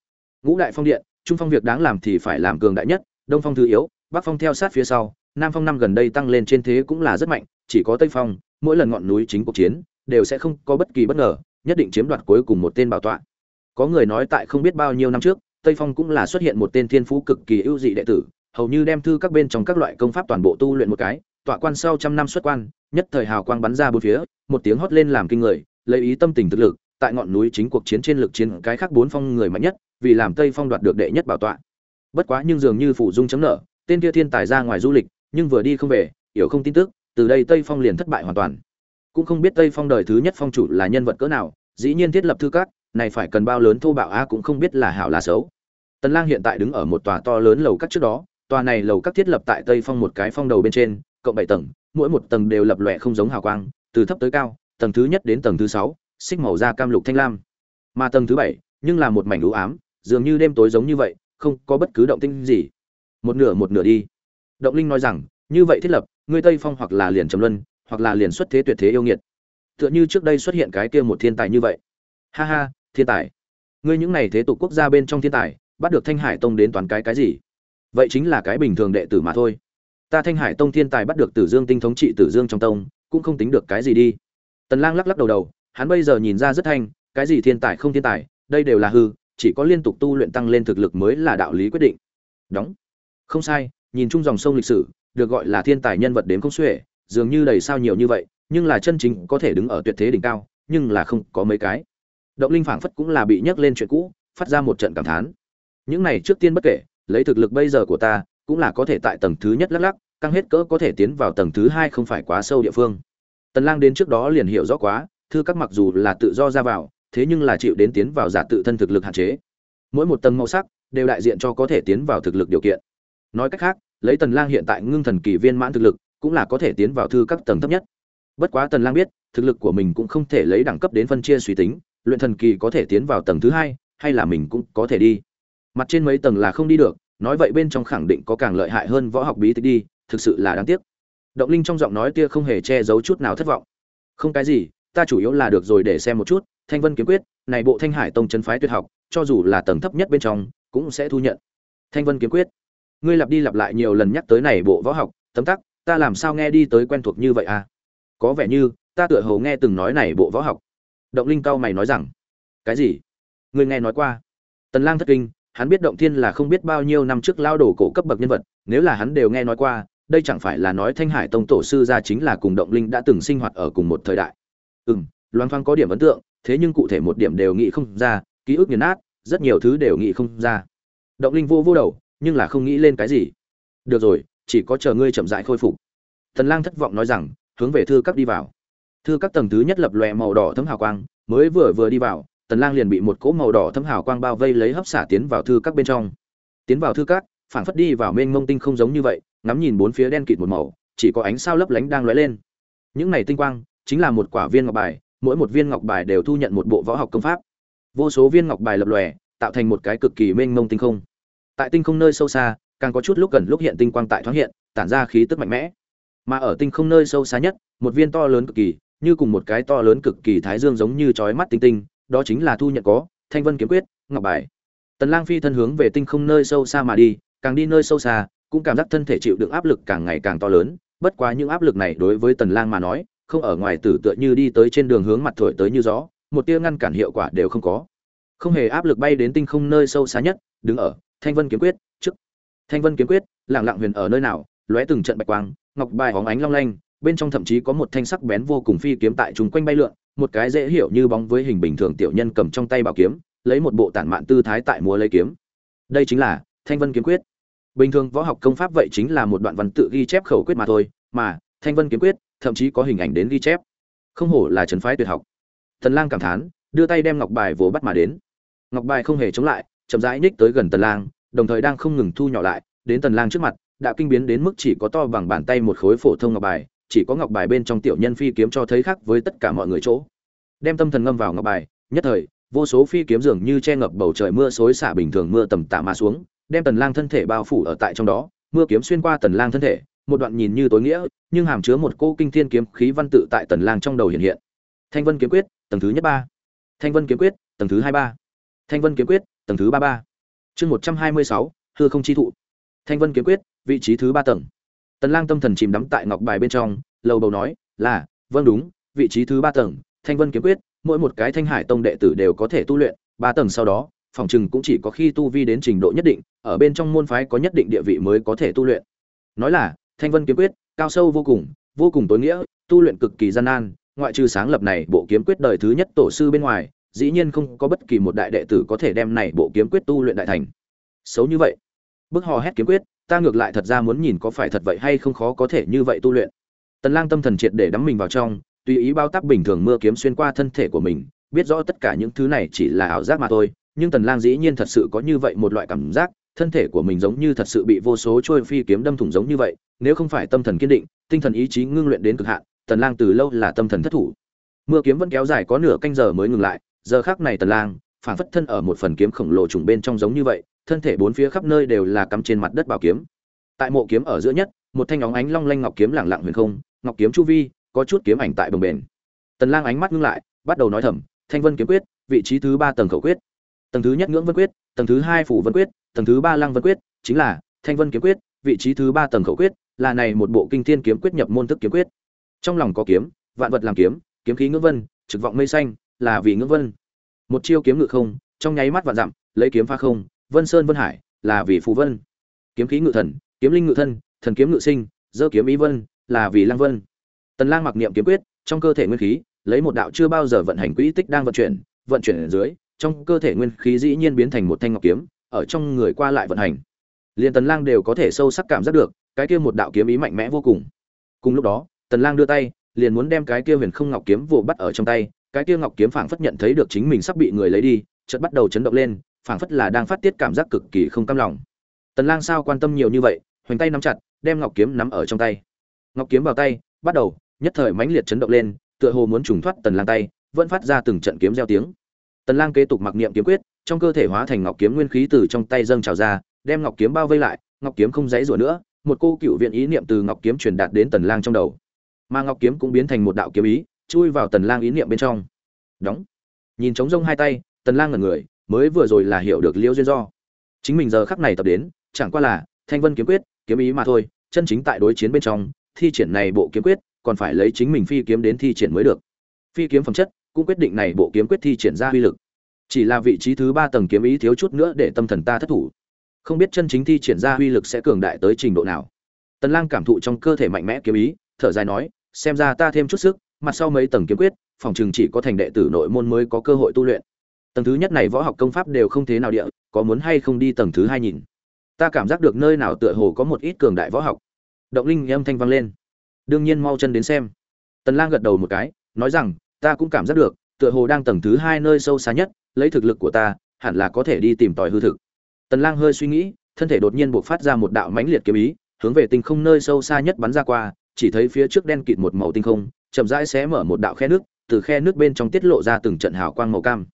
A: Ngũ đại phong điện, trung phong việc đáng làm thì phải làm cường đại nhất, đông phong thứ yếu bắc phong theo sát phía sau, nam phong năm gần đây tăng lên trên thế cũng là rất mạnh, chỉ có tây phong, mỗi lần ngọn núi chính cuộc chiến, đều sẽ không có bất kỳ bất ngờ, nhất định chiếm đoạt cuối cùng một tên bảo tọa. Có người nói tại không biết bao nhiêu năm trước, tây phong cũng là xuất hiện một tên thiên phú cực kỳ ưu dị đệ tử, hầu như đem thư các bên trong các loại công pháp toàn bộ tu luyện một cái, tọa quan sau trăm năm xuất quan, nhất thời hào quang bắn ra bốn phía, một tiếng hót lên làm kinh người, lấy ý tâm tình thực lực, tại ngọn núi chính cuộc chiến trên lực chiến cái khác bốn phong người mạnh nhất, vì làm tây phong đoạt được đệ nhất bảo tọa. Bất quá nhưng dường như phủ dung chấm nợ tên kia thiên tài ra ngoài du lịch, nhưng vừa đi không về, hiểu không tin tức, từ đây tây phong liền thất bại hoàn toàn. Cũng không biết tây phong đời thứ nhất phong chủ là nhân vật cỡ nào, dĩ nhiên thiết lập thư cát này phải cần bao lớn thô bạo a cũng không biết là hảo là xấu. Tần lang hiện tại đứng ở một tòa to lớn lầu các trước đó, tòa này lầu các thiết lập tại tây phong một cái phong đầu bên trên, cộng bảy tầng, mỗi một tầng đều lập lòe không giống hào quang, từ thấp tới cao, tầng thứ nhất đến tầng thứ sáu, xích màu da cam lục thanh lam. Mà tầng thứ bảy, nhưng là một mảnh u ám, dường như đêm tối giống như vậy, không có bất cứ động tĩnh gì một nửa một nửa đi. Động linh nói rằng, như vậy thiết lập, ngươi tây phong hoặc là liền trầm luân, hoặc là liền xuất thế tuyệt thế yêu nghiệt. Tựa như trước đây xuất hiện cái kia một thiên tài như vậy. Ha ha, thiên tài. Ngươi những này thế tục quốc gia bên trong thiên tài, bắt được thanh hải tông đến toàn cái cái gì? Vậy chính là cái bình thường đệ tử mà thôi. Ta thanh hải tông thiên tài bắt được tử dương tinh thống trị tử dương trong tông, cũng không tính được cái gì đi. Tần lang lắc lắc đầu đầu, hắn bây giờ nhìn ra rất thanh, cái gì thiên tài không thiên tài, đây đều là hư, chỉ có liên tục tu luyện tăng lên thực lực mới là đạo lý quyết định. Đóng không sai, nhìn chung dòng sông lịch sử, được gọi là thiên tài nhân vật đến không xuể, dường như đầy sao nhiều như vậy, nhưng là chân chính có thể đứng ở tuyệt thế đỉnh cao, nhưng là không có mấy cái. Động linh phảng phất cũng là bị nhắc lên chuyện cũ, phát ra một trận cảm thán. Những này trước tiên bất kể, lấy thực lực bây giờ của ta, cũng là có thể tại tầng thứ nhất lắc lắc, căng hết cỡ có thể tiến vào tầng thứ hai không phải quá sâu địa phương. Tần lang đến trước đó liền hiểu rõ quá, thư các mặc dù là tự do ra vào, thế nhưng là chịu đến tiến vào giả tự thân thực lực hạn chế. Mỗi một tầng màu sắc, đều đại diện cho có thể tiến vào thực lực điều kiện nói cách khác, lấy tần lang hiện tại ngưng thần kỳ viên mãn thực lực, cũng là có thể tiến vào thư các tầng thấp nhất. Bất quá tần lang biết, thực lực của mình cũng không thể lấy đẳng cấp đến phân chia suy tính, luyện thần kỳ có thể tiến vào tầng thứ hai, hay là mình cũng có thể đi. Mặt trên mấy tầng là không đi được, nói vậy bên trong khẳng định có càng lợi hại hơn võ học bí tịch đi, thực sự là đáng tiếc. Động linh trong giọng nói kia không hề che giấu chút nào thất vọng. Không cái gì, ta chủ yếu là được rồi để xem một chút, thanh vân kiếm quyết, này bộ thanh hải tông chân phái tuyệt học, cho dù là tầng thấp nhất bên trong, cũng sẽ thu nhận. Thanh vân kiếm quyết ngươi lặp đi lặp lại nhiều lần nhắc tới này bộ võ học, tấm tắc, ta làm sao nghe đi tới quen thuộc như vậy à? Có vẻ như, ta tựa hồ nghe từng nói này bộ võ học. Động linh cao mày nói rằng, cái gì? Ngươi nghe nói qua? Tần lang thất kinh, hắn biết động thiên là không biết bao nhiêu năm trước lao đổ cổ cấp bậc nhân vật, nếu là hắn đều nghe nói qua, đây chẳng phải là nói thanh hải tông tổ sư gia chính là cùng động linh đã từng sinh hoạt ở cùng một thời đại. Ừm loan thoáng có điểm ấn tượng, thế nhưng cụ thể một điểm đều nghĩ không ra, ký ức nghiền nát, rất nhiều thứ đều nghĩ không ra. Động linh vô vô đầu nhưng là không nghĩ lên cái gì. Được rồi, chỉ có chờ ngươi chậm rãi khôi phục. Tần lang thất vọng nói rằng, hướng về thư các đi vào. Thư các tầng thứ nhất lập lòe màu đỏ thấm hào quang, mới vừa vừa đi vào tần lang liền bị một cỗ màu đỏ thấm hào quang bao vây lấy hấp xả tiến vào thư các bên trong. Tiến vào thư các phản phất đi vào mênh mông tinh không giống như vậy, ngắm nhìn bốn phía đen kịt một màu, chỉ có ánh sao lấp lánh đang lóe lên. Những này tinh quang, chính là một quả viên ngọc bài, mỗi một viên ngọc bài đều thu nhận một bộ võ học công pháp. Vô số viên ngọc bài lập lòe, tạo thành một cái cực kỳ mênh mông tinh không tại tinh không nơi sâu xa, càng có chút lúc gần lúc hiện tinh quang tại thoáng hiện, tản ra khí tức mạnh mẽ. Mà ở tinh không nơi sâu xa nhất, một viên to lớn cực kỳ, như cùng một cái to lớn cực kỳ thái dương giống như chói mắt tinh tinh, đó chính là thu nhận có, thanh vân kiếm quyết, ngọc bài. Tần lang phi thân hướng về tinh không nơi sâu xa mà đi, càng đi nơi sâu xa, cũng cảm giác thân thể chịu đựng áp lực càng ngày càng to lớn, bất quá những áp lực này đối với tần lang mà nói, không ở ngoài tử tựa như đi tới trên đường hướng mặt thổi tới như gió, một tia ngăn cản hiệu quả đều không có. Không hề áp lực bay đến tinh không nơi sâu xa nhất, đứng ở thanh vân kiếm quyết, trước. Thanh vân kiếm quyết, lặng lặng huyền ở nơi nào, lóe từng trận bạch quang, ngọc bài hóng ánh long lanh, bên trong thậm chí có một thanh sắc bén vô cùng phi kiếm tại chúng quanh bay lượn, một cái dễ hiểu như bóng với hình bình thường tiểu nhân cầm trong tay bảo kiếm, lấy một bộ tản mạn tư thái tại múa lấy kiếm. Đây chính là thanh vân kiếm quyết. Bình thường võ học công pháp vậy chính là một đoạn văn tự ghi chép khẩu quyết mà thôi, mà thanh vân kiếm quyết, thậm chí có hình ảnh đến ghi chép. Không hổ là trấn phái tuyệt học. Thần lang cảm thán, đưa tay đem ngọc bài vồ bắt mà đến. Ngọc bài không hề chống lại chậm rãi nhích tới gần tần lang, đồng thời đang không ngừng thu nhỏ lại, đến tần lang trước mặt, đã kinh biến đến mức chỉ có to bằng bàn tay một khối phổ thông ngọc bài, chỉ có ngọc bài bên trong tiểu nhân phi kiếm cho thấy khác với tất cả mọi người chỗ. Đem tâm thần ngâm vào ngọc bài, nhất thời, vô số phi kiếm dường như che ngập bầu trời mưa xối xả bình thường mưa tầm tã mà xuống, đem tần lang thân thể bao phủ ở tại trong đó, mưa kiếm xuyên qua tần lang thân thể, một đoạn nhìn như tối nghĩa, nhưng hàm chứa một cô kinh thiên kiếm khí văn tự tại tần lang trong đầu hiện hiện. Thanh vân kiếm quyết, tầng thứ nhất ba. Thanh vân kiếm quyết, tầng thứ hai ba. Thanh vân kiếm quyết tầng thứ ba ba. Chương một trăm hai mươi sáu, hư không chi thụ. Thanh vân kiếm quyết, vị trí thứ ba tầng. Tần lang tâm thần chìm đắm tại ngọc bài bên trong, lầu bầu nói, là vâng đúng, vị trí thứ ba tầng, thanh vân kiếm quyết, mỗi một cái thanh hải tông đệ tử đều có thể tu luyện, ba tầng sau đó, phòng chừng cũng chỉ có khi tu vi đến trình độ nhất định, ở bên trong môn phái có nhất định địa vị mới có thể tu luyện. Nói là, thanh vân kiếm quyết, cao sâu vô cùng vô cùng tối nghĩa, tu luyện cực kỳ gian nan, ngoại trừ sáng lập này bộ kiếm quyết đời thứ nhất tổ sư bên ngoài dĩ nhiên không có bất kỳ một đại đệ tử có thể đem này bộ kiếm quyết tu luyện đại thành. Xấu như vậy. Bức hò hét kiếm quyết, ta ngược lại thật ra muốn nhìn có phải thật vậy hay không khó có thể như vậy tu luyện. Tần lang tâm thần triệt để đắm mình vào trong, tùy ý bao tác bình thường mưa kiếm xuyên qua thân thể của mình, biết rõ tất cả những thứ này chỉ là ảo giác mà thôi, nhưng tần lang dĩ nhiên thật sự có như vậy một loại cảm giác, thân thể của mình giống như thật sự bị vô số trôi phi kiếm đâm thủng giống như vậy, nếu không phải tâm thần kiên định, tinh thần ý chí ngưng luyện đến cực hạn, tần lang từ lâu là tâm thần thất thủ. Mưa kiếm vẫn kéo dài có nửa canh giờ mới ngừng lại giờ khắc này tần lang phản phất thân ở một phần kiếm khổng lồ trùng bên trong giống như vậy, thân thể bốn phía khắp nơi đều là cắm trên mặt đất bảo kiếm. Tại mộ kiếm ở giữa nhất, một thanh óng ánh long lanh ngọc kiếm lẳng lặng huyền không, ngọc kiếm chu vi, có chút kiếm ảnh tại bồng bền tần lang ánh mắt ngưng lại, bắt đầu nói thầm, thanh vân kiếm quyết, vị trí thứ ba tầng khẩu quyết. Tầng thứ nhất ngưỡng vân quyết, tầng thứ hai phủ vân quyết, tầng thứ ba lăng vân quyết, chính là thanh vân kiếm quyết, vị trí thứ ba tầng khẩu quyết, là này một bộ kinh thiên kiếm quyết nhập môn thức kiếm quyết. Trong lòng có kiếm, vạn vật làm kiếm kiếm khí ngưỡng vân, trực vọng mây xanh, là vì ngưỡng vân một chiêu kiếm ngự không, trong nháy mắt vạn dặm, lấy kiếm pha không, vân sơn vân hải, là vì phù vân. Kiếm khí ngự thần, kiếm linh ngự thân, thần kiếm ngự sinh, dơ kiếm ý vân, là vì Lang vân. Tần lang mặc niệm kiếm quyết, trong cơ thể nguyên khí, lấy một đạo chưa bao giờ vận hành quỹ tích đang vận chuyển vận chuyển ở dưới, trong cơ thể nguyên khí dĩ nhiên biến thành một thanh ngọc kiếm, ở trong người qua lại vận hành. Liền tần lang đều có thể sâu sắc cảm giác được, cái kia một đạo kiếm ý mạnh mẽ vô cùng. Cùng lúc đó, tần lang đưa tay, liền muốn đem cái kia huyền không ngọc kiếm vụ bắt ở trong tay cái kia ngọc kiếm phảng phất nhận thấy được chính mình sắp bị người lấy đi, chợt bắt đầu chấn động lên, phảng phất là đang phát tiết cảm giác cực kỳ không cam lòng. Tần lang sao quan tâm nhiều như vậy, hoành tay nắm chặt, đem ngọc kiếm nắm ở trong tay. Ngọc kiếm vào tay, bắt đầu, nhất thời mãnh liệt chấn động lên, tựa hồ muốn trùng thoát tần lang tay, vẫn phát ra từng trận kiếm reo tiếng. Tần lang kế tục mặc niệm kiếm quyết, trong cơ thể hóa thành ngọc kiếm nguyên khí từ trong tay dâng trào ra, đem ngọc kiếm bao vây lại, ngọc kiếm không dãy rủa nữa, một cô cựu viện ý niệm từ ngọc kiếm truyền đạt đến tần lang trong đầu. Mà ngọc kiếm cũng biến thành một đạo kiếm ý chui vào tần lang ý niệm bên trong. Đóng. Nhìn trống rông hai tay, tần lang ngẩn người, mới vừa rồi là hiểu được liễu duyên do. Chính mình giờ khắc này tập đến, chẳng qua là, thanh vân kiếm quyết, kiếm ý mà thôi, chân chính tại đối chiến bên trong, thi triển này bộ kiếm quyết, còn phải lấy chính mình phi kiếm đến thi triển mới được. Phi kiếm phẩm chất, cũng quyết định này bộ kiếm quyết thi triển ra uy lực. Chỉ là vị trí thứ ba tầng kiếm ý thiếu chút nữa để tâm thần ta thất thủ. Không biết chân chính thi triển ra uy lực sẽ cường đại tới trình độ nào. Tần lang cảm thụ trong cơ thể mạnh mẽ kiếm ý, thở dài nói, xem ra ta thêm chút sức mặt sau mấy tầng kiếm quyết, phòng trường chỉ có thành đệ tử nội môn mới có cơ hội tu luyện. Tầng thứ nhất này võ học công pháp đều không thế nào địa, có muốn hay không đi tầng thứ hai nhìn. Ta cảm giác được nơi nào tựa hồ có một ít cường đại võ học. Động linh âm thanh vang lên. Đương nhiên mau chân đến xem. Tần lang gật đầu một cái, nói rằng, ta cũng cảm giác được, tựa hồ đang tầng thứ hai nơi sâu xa nhất, lấy thực lực của ta, hẳn là có thể đi tìm tòi hư thực. Tần lang hơi suy nghĩ, thân thể đột nhiên buộc phát ra một đạo mãnh liệt kiếm ý, hướng về tinh không nơi sâu xa nhất bắn ra qua, chỉ thấy phía trước đen kịt một màu tinh không chậm rãi xé mở một đạo khe nước, từ khe nước bên trong tiết lộ ra từng trận hào quang màu cam.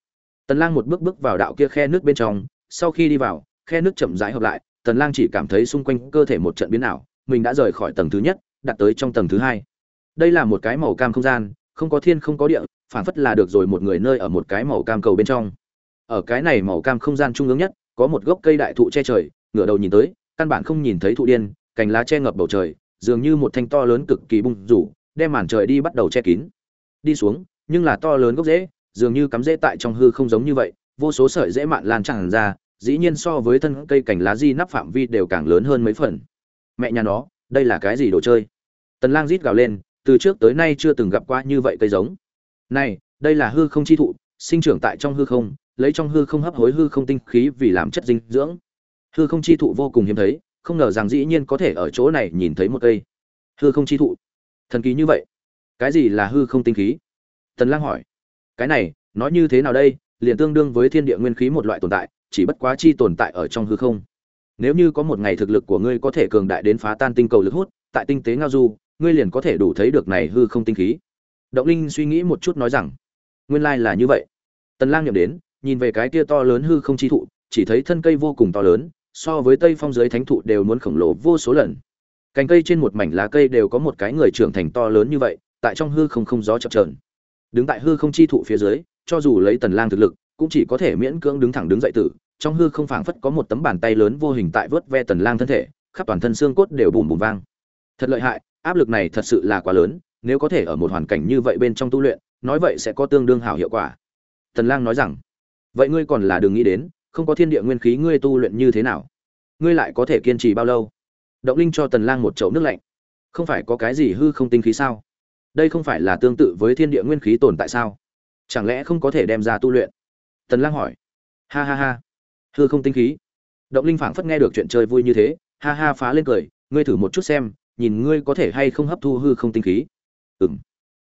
A: Tần lang một bước bước vào đạo kia khe nước bên trong, sau khi đi vào, khe nước chậm rãi hợp lại, tần lang chỉ cảm thấy xung quanh cơ thể một trận biến ảo, mình đã rời khỏi tầng thứ nhất đặt tới trong tầng thứ hai. Đây là một cái màu cam không gian, không có thiên không có địa phản phất là được rồi một người nơi ở một cái màu cam cầu bên trong. Ở cái này màu cam không gian trung ương nhất, có một gốc cây đại thụ che trời, ngửa đầu nhìn tới, căn bản không nhìn thấy thụ điên, cành lá che ngập bầu trời, dường như một thanh to lớn cực kỳ bung rủ đem màn trời đi bắt đầu che kín. Đi xuống, nhưng là to lớn gốc rễ, dường như cắm rễ tại trong hư không giống như vậy, vô số sợi rễ mạn lan tràn ra, dĩ nhiên so với thân cây cành lá di nắp phạm vi đều càng lớn hơn mấy phần. Mẹ nhà nó, đây là cái gì đồ chơi? Tần lang rít gào lên, từ trước tới nay chưa từng gặp qua như vậy cây giống. Này, đây là hư không chi thụ, sinh trưởng tại trong hư không, lấy trong hư không hấp hối hư không tinh khí vì làm chất dinh dưỡng. Hư không chi thụ vô cùng hiếm thấy, không ngờ rằng dĩ nhiên có thể ở chỗ này nhìn thấy một cây. Hư không chi thụ thần kỳ như vậy? Cái gì là hư không tinh khí? Tần lang hỏi. Cái này, nói như thế nào đây? Liền tương đương với thiên địa nguyên khí một loại tồn tại, chỉ bất quá chi tồn tại ở trong hư không. Nếu như có một ngày thực lực của ngươi có thể cường đại đến phá tan tinh cầu lực hút, tại tinh tế ngao du, ngươi liền có thể đủ thấy được này hư không tinh khí. Động linh suy nghĩ một chút nói rằng, nguyên lai là như vậy. Tần lang nhậm đến, nhìn về cái kia to lớn hư không chi thụ, chỉ thấy thân cây vô cùng to lớn, so với tây phong giới thánh thụ đều muốn khổng lồ vô số lần cành cây trên một mảnh lá cây đều có một cái người trưởng thành to lớn như vậy, tại trong hư không không gió chập trờn đứng tại hư không chi thụ phía dưới, cho dù lấy tần lang thực lực, cũng chỉ có thể miễn cưỡng đứng thẳng đứng dậy tử. Trong hư không phảng phất có một tấm bàn tay lớn vô hình tại vớt ve tần lang thân thể, khắp toàn thân xương cốt đều bùm bùm vang. Thật lợi hại, áp lực này thật sự là quá lớn, nếu có thể ở một hoàn cảnh như vậy bên trong tu luyện, nói vậy sẽ có tương đương hảo hiệu quả. Tần lang nói rằng, vậy ngươi còn là đừng nghĩ đến, không có thiên địa nguyên khí ngươi tu luyện như thế nào? Ngươi lại có thể kiên trì bao lâu? Động linh cho tần lang một chậu nước lạnh. Không phải có cái gì hư không tinh khí sao? Đây không phải là tương tự với thiên địa nguyên khí tồn tại sao? Chẳng lẽ không có thể đem ra tu luyện? Tần lang hỏi. Ha ha ha. Hư không tinh khí. Động linh phảng phất nghe được chuyện chơi vui như thế, ha ha phá lên cười, ngươi thử một chút xem, nhìn ngươi có thể hay không hấp thu hư không tinh khí. Ừm.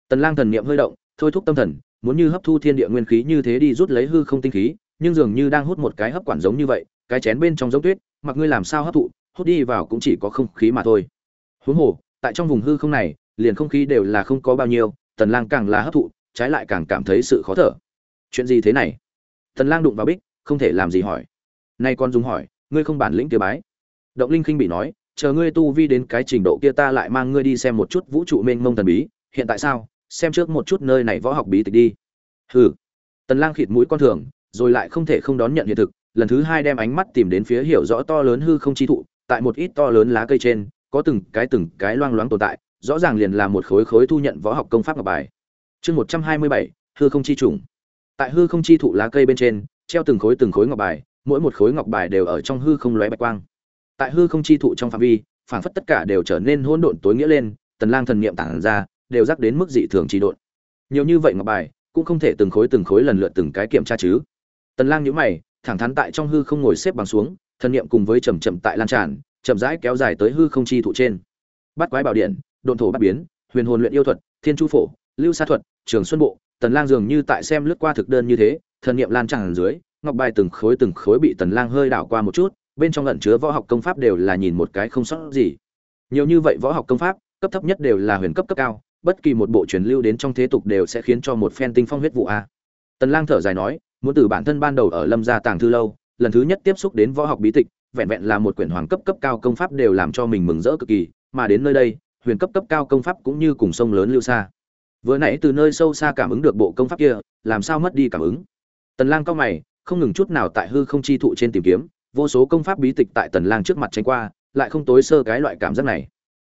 A: Tần lang thần niệm hơi động, thôi thúc tâm thần, muốn như hấp thu thiên địa nguyên khí như thế đi rút lấy hư không tinh khí, nhưng dường như đang hút một cái hấp quản giống như vậy, cái chén bên trong giống tuyết, mặc ngươi làm sao hấp thụ hút đi vào cũng chỉ có không khí mà thôi. Huống hồ, tại trong vùng hư không này, liền không khí đều là không có bao nhiêu, tần lang càng là hấp thụ, trái lại càng cảm thấy sự khó thở. Chuyện gì thế này? Tần lang đụng vào bích, không thể làm gì hỏi. Nay con dùng hỏi, ngươi không bản lĩnh kia bái. Động linh khinh bị nói, chờ ngươi tu vi đến cái trình độ kia ta lại mang ngươi đi xem một chút vũ trụ mênh mông thần bí, hiện tại sao? Xem trước một chút nơi này võ học bí tịch đi. Hừ. Tần lang khịt mũi con thường, rồi lại không thể không đón nhận hiện thực, lần thứ hai đem ánh mắt tìm đến phía hiểu rõ to lớn hư không chi thụ tại một ít to lớn lá cây trên, có từng cái từng cái loang loáng tồn tại, rõ ràng liền là một khối khối thu nhận võ học công pháp ngọc bài. Chương một trăm hai mươi bảy, hư không chi trùng. Tại hư không chi thụ lá cây bên trên, treo từng khối từng khối ngọc bài, mỗi một khối ngọc bài đều ở trong hư không lóe bạch quang. Tại hư không chi thụ trong phạm vi, phảng phất tất cả đều trở nên hỗn độn tối nghĩa lên, tần lang thần niệm tản ra, đều rắc đến mức dị thường trì độn. Nhiều như vậy ngọc bài, cũng không thể từng khối từng khối lần lượt từng cái kiểm tra chứ. Tần lang nhíu mày, thẳng thắn tại trong hư không ngồi xếp bằng xuống thần niệm cùng với chậm chậm tại lan tràn, chậm rãi kéo dài tới hư không chi thụ trên. Bắt quái bảo điện, độn thổ bắt biến, huyền hồn luyện yêu thuật, thiên chu phổ, lưu sa thuật, trường xuân bộ, tần lang dường như tại xem lướt qua thực đơn như thế, thần niệm lan tràn dưới, ngọc bài từng khối từng khối bị tần lang hơi đảo qua một chút, bên trong ẩn chứa võ học công pháp đều là nhìn một cái không sót gì. Nhiều như vậy võ học công pháp, cấp thấp nhất đều là huyền cấp cấp cao, bất kỳ một bộ truyền lưu đến trong thế tục đều sẽ khiến cho một phen tinh phong huyết vụ a. Tần lang thở dài nói, muốn từ bản thân ban đầu ở lâm gia tàng thư lâu lần thứ nhất tiếp xúc đến võ học bí tịch, vẹn vẹn là một quyển hoàng cấp cấp cao công pháp đều làm cho mình mừng rỡ cực kỳ, mà đến nơi đây, huyền cấp cấp cao công pháp cũng như cùng sông lớn lưu xa. Vừa nãy từ nơi sâu xa cảm ứng được bộ công pháp kia, làm sao mất đi cảm ứng? Tần lang cao mày, không ngừng chút nào tại hư không chi thụ trên tìm kiếm, vô số công pháp bí tịch tại tần lang trước mặt tránh qua, lại không tối sơ cái loại cảm giác này.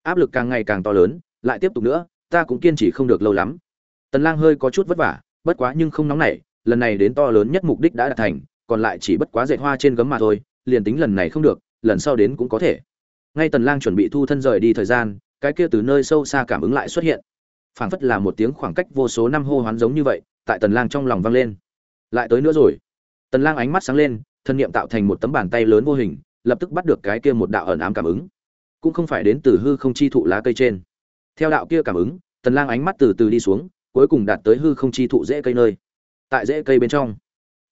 A: Áp lực càng ngày càng to lớn, lại tiếp tục nữa, ta cũng kiên trì không được lâu lắm. Tần lang hơi có chút vất vả, bất quá nhưng không nóng nảy, lần này đến to lớn nhất mục đích đã đạt thành còn lại chỉ bất quá dệt hoa trên gấm mà thôi, liền tính lần này không được, lần sau đến cũng có thể. Ngay tần lang chuẩn bị thu thân rời đi thời gian, cái kia từ nơi sâu xa cảm ứng lại xuất hiện. Phảng phất là một tiếng khoảng cách vô số năm hô hoán giống như vậy, tại tần lang trong lòng vang lên. Lại tới nữa rồi. Tần lang ánh mắt sáng lên, thân niệm tạo thành một tấm bàn tay lớn vô hình, lập tức bắt được cái kia một đạo ẩn ám cảm ứng. Cũng không phải đến từ hư không chi thụ lá cây trên. Theo đạo kia cảm ứng, tần lang ánh mắt từ từ đi xuống, cuối cùng đạt tới hư không chi thụ rễ cây nơi. Tại rễ cây bên trong,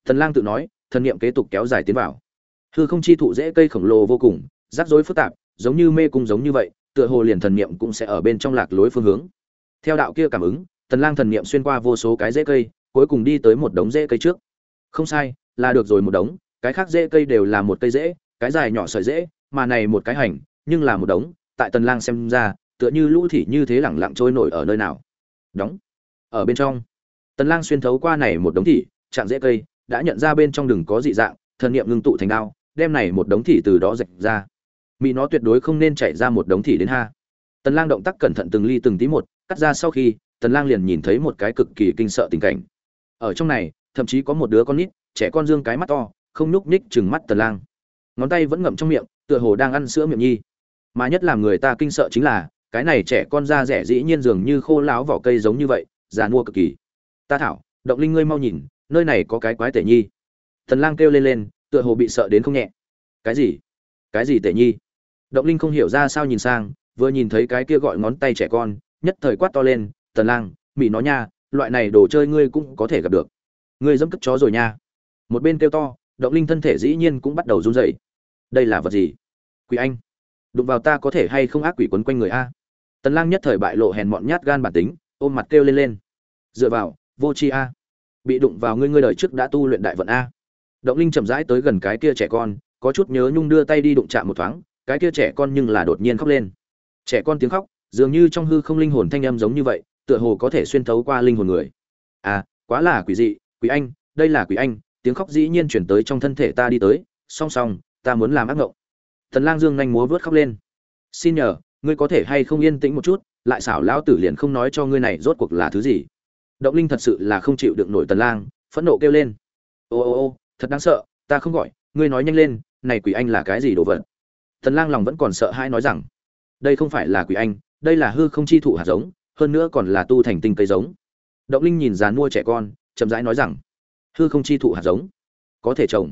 A: tần lang tự nói Thần niệm kế tục kéo dài tiến vào. Hư không chi thụ dễ cây khổng lồ vô cùng, rắc rối phức tạp, giống như mê cung giống như vậy, tựa hồ liền thần niệm cũng sẽ ở bên trong lạc lối phương hướng. Theo đạo kia cảm ứng, tần lang thần niệm xuyên qua vô số cái rễ cây, cuối cùng đi tới một đống rễ cây trước. Không sai, là được rồi một đống, cái khác rễ cây đều là một cây rễ cái dài nhỏ sợi rễ mà này một cái hành, nhưng là một đống, tại tần lang xem ra, tựa như lũ thị như thế lẳng lặng trôi nổi ở nơi nào. Đóng ở bên trong. Tần lang xuyên thấu qua này một đống thị chạm rễ cây đã nhận ra bên trong đừng có dị dạng, thần niệm ngưng tụ thành đao, đem này một đống thị từ đó rạch ra. Mỹ nó tuyệt đối không nên chạy ra một đống thỉ đến ha. Tần lang động tác cẩn thận từng ly từng tí một, cắt ra sau khi, tần lang liền nhìn thấy một cái cực kỳ kinh sợ tình cảnh. Ở trong này, thậm chí có một đứa con nít, trẻ con dương cái mắt to, không nhúc nhích chừng mắt tần lang. Ngón tay vẫn ngậm trong miệng, tựa hồ đang ăn sữa miệng nhi. Mà nhất làm người ta kinh sợ chính là, cái này trẻ con da rẻ dĩ nhiên dường như khô láo vỏ cây giống như vậy, già mua cực kỳ. Ta thảo, động linh ngươi mau nhìn nơi này có cái quái tể nhi. Tần lang kêu lên lên, tựa hồ bị sợ đến không nhẹ. Cái gì? Cái gì tể nhi? Động linh không hiểu ra sao nhìn sang, vừa nhìn thấy cái kia gọi ngón tay trẻ con, nhất thời quát to lên tần lang mỹ nó nha, loại này đồ chơi ngươi cũng có thể gặp được. Ngươi dẫm cất chó rồi nha. Một bên kêu to, động linh thân thể dĩ nhiên cũng bắt đầu run rẩy. Đây là vật gì? Quỷ anh. Đụng vào ta có thể hay không ác quỷ quấn quanh người a? Tần lang nhất thời bại lộ hèn mọn nhát gan bản tính, ôm mặt kêu lên lên. Dựa vào, vô chi a bị đụng vào ngươi ngươi đời trước đã tu luyện đại vận a. Động linh chậm rãi tới gần cái kia trẻ con, có chút nhớ nhung đưa tay đi đụng chạm một thoáng, cái kia trẻ con nhưng là đột nhiên khóc lên. Trẻ con tiếng khóc, dường như trong hư không linh hồn thanh âm giống như vậy, tựa hồ có thể xuyên thấu qua linh hồn người. À quá là quỷ dị, quỷ anh, đây là quỷ anh, tiếng khóc dĩ nhiên chuyển tới trong thân thể ta đi tới, song song, ta muốn làm ác ngộng. Thần lang dương nhanh múa vớt khóc lên. Xin nhờ, ngươi có thể hay không yên tĩnh một chút, lại xảo lão tử liền không nói cho ngươi này rốt cuộc là thứ gì động linh thật sự là không chịu được nổi tần lang, phẫn nộ kêu lên. Ô ô ô, thật đáng sợ, ta không gọi, ngươi nói nhanh lên, này quỷ anh là cái gì đồ vật? Tần lang lòng vẫn còn sợ hãi nói rằng, đây không phải là quỷ anh, đây là hư không chi thụ hạt giống, hơn nữa còn là tu thành tinh cây giống. Động linh nhìn dàn mua trẻ con, chậm rãi nói rằng, hư không chi thụ hạt giống, có thể trồng.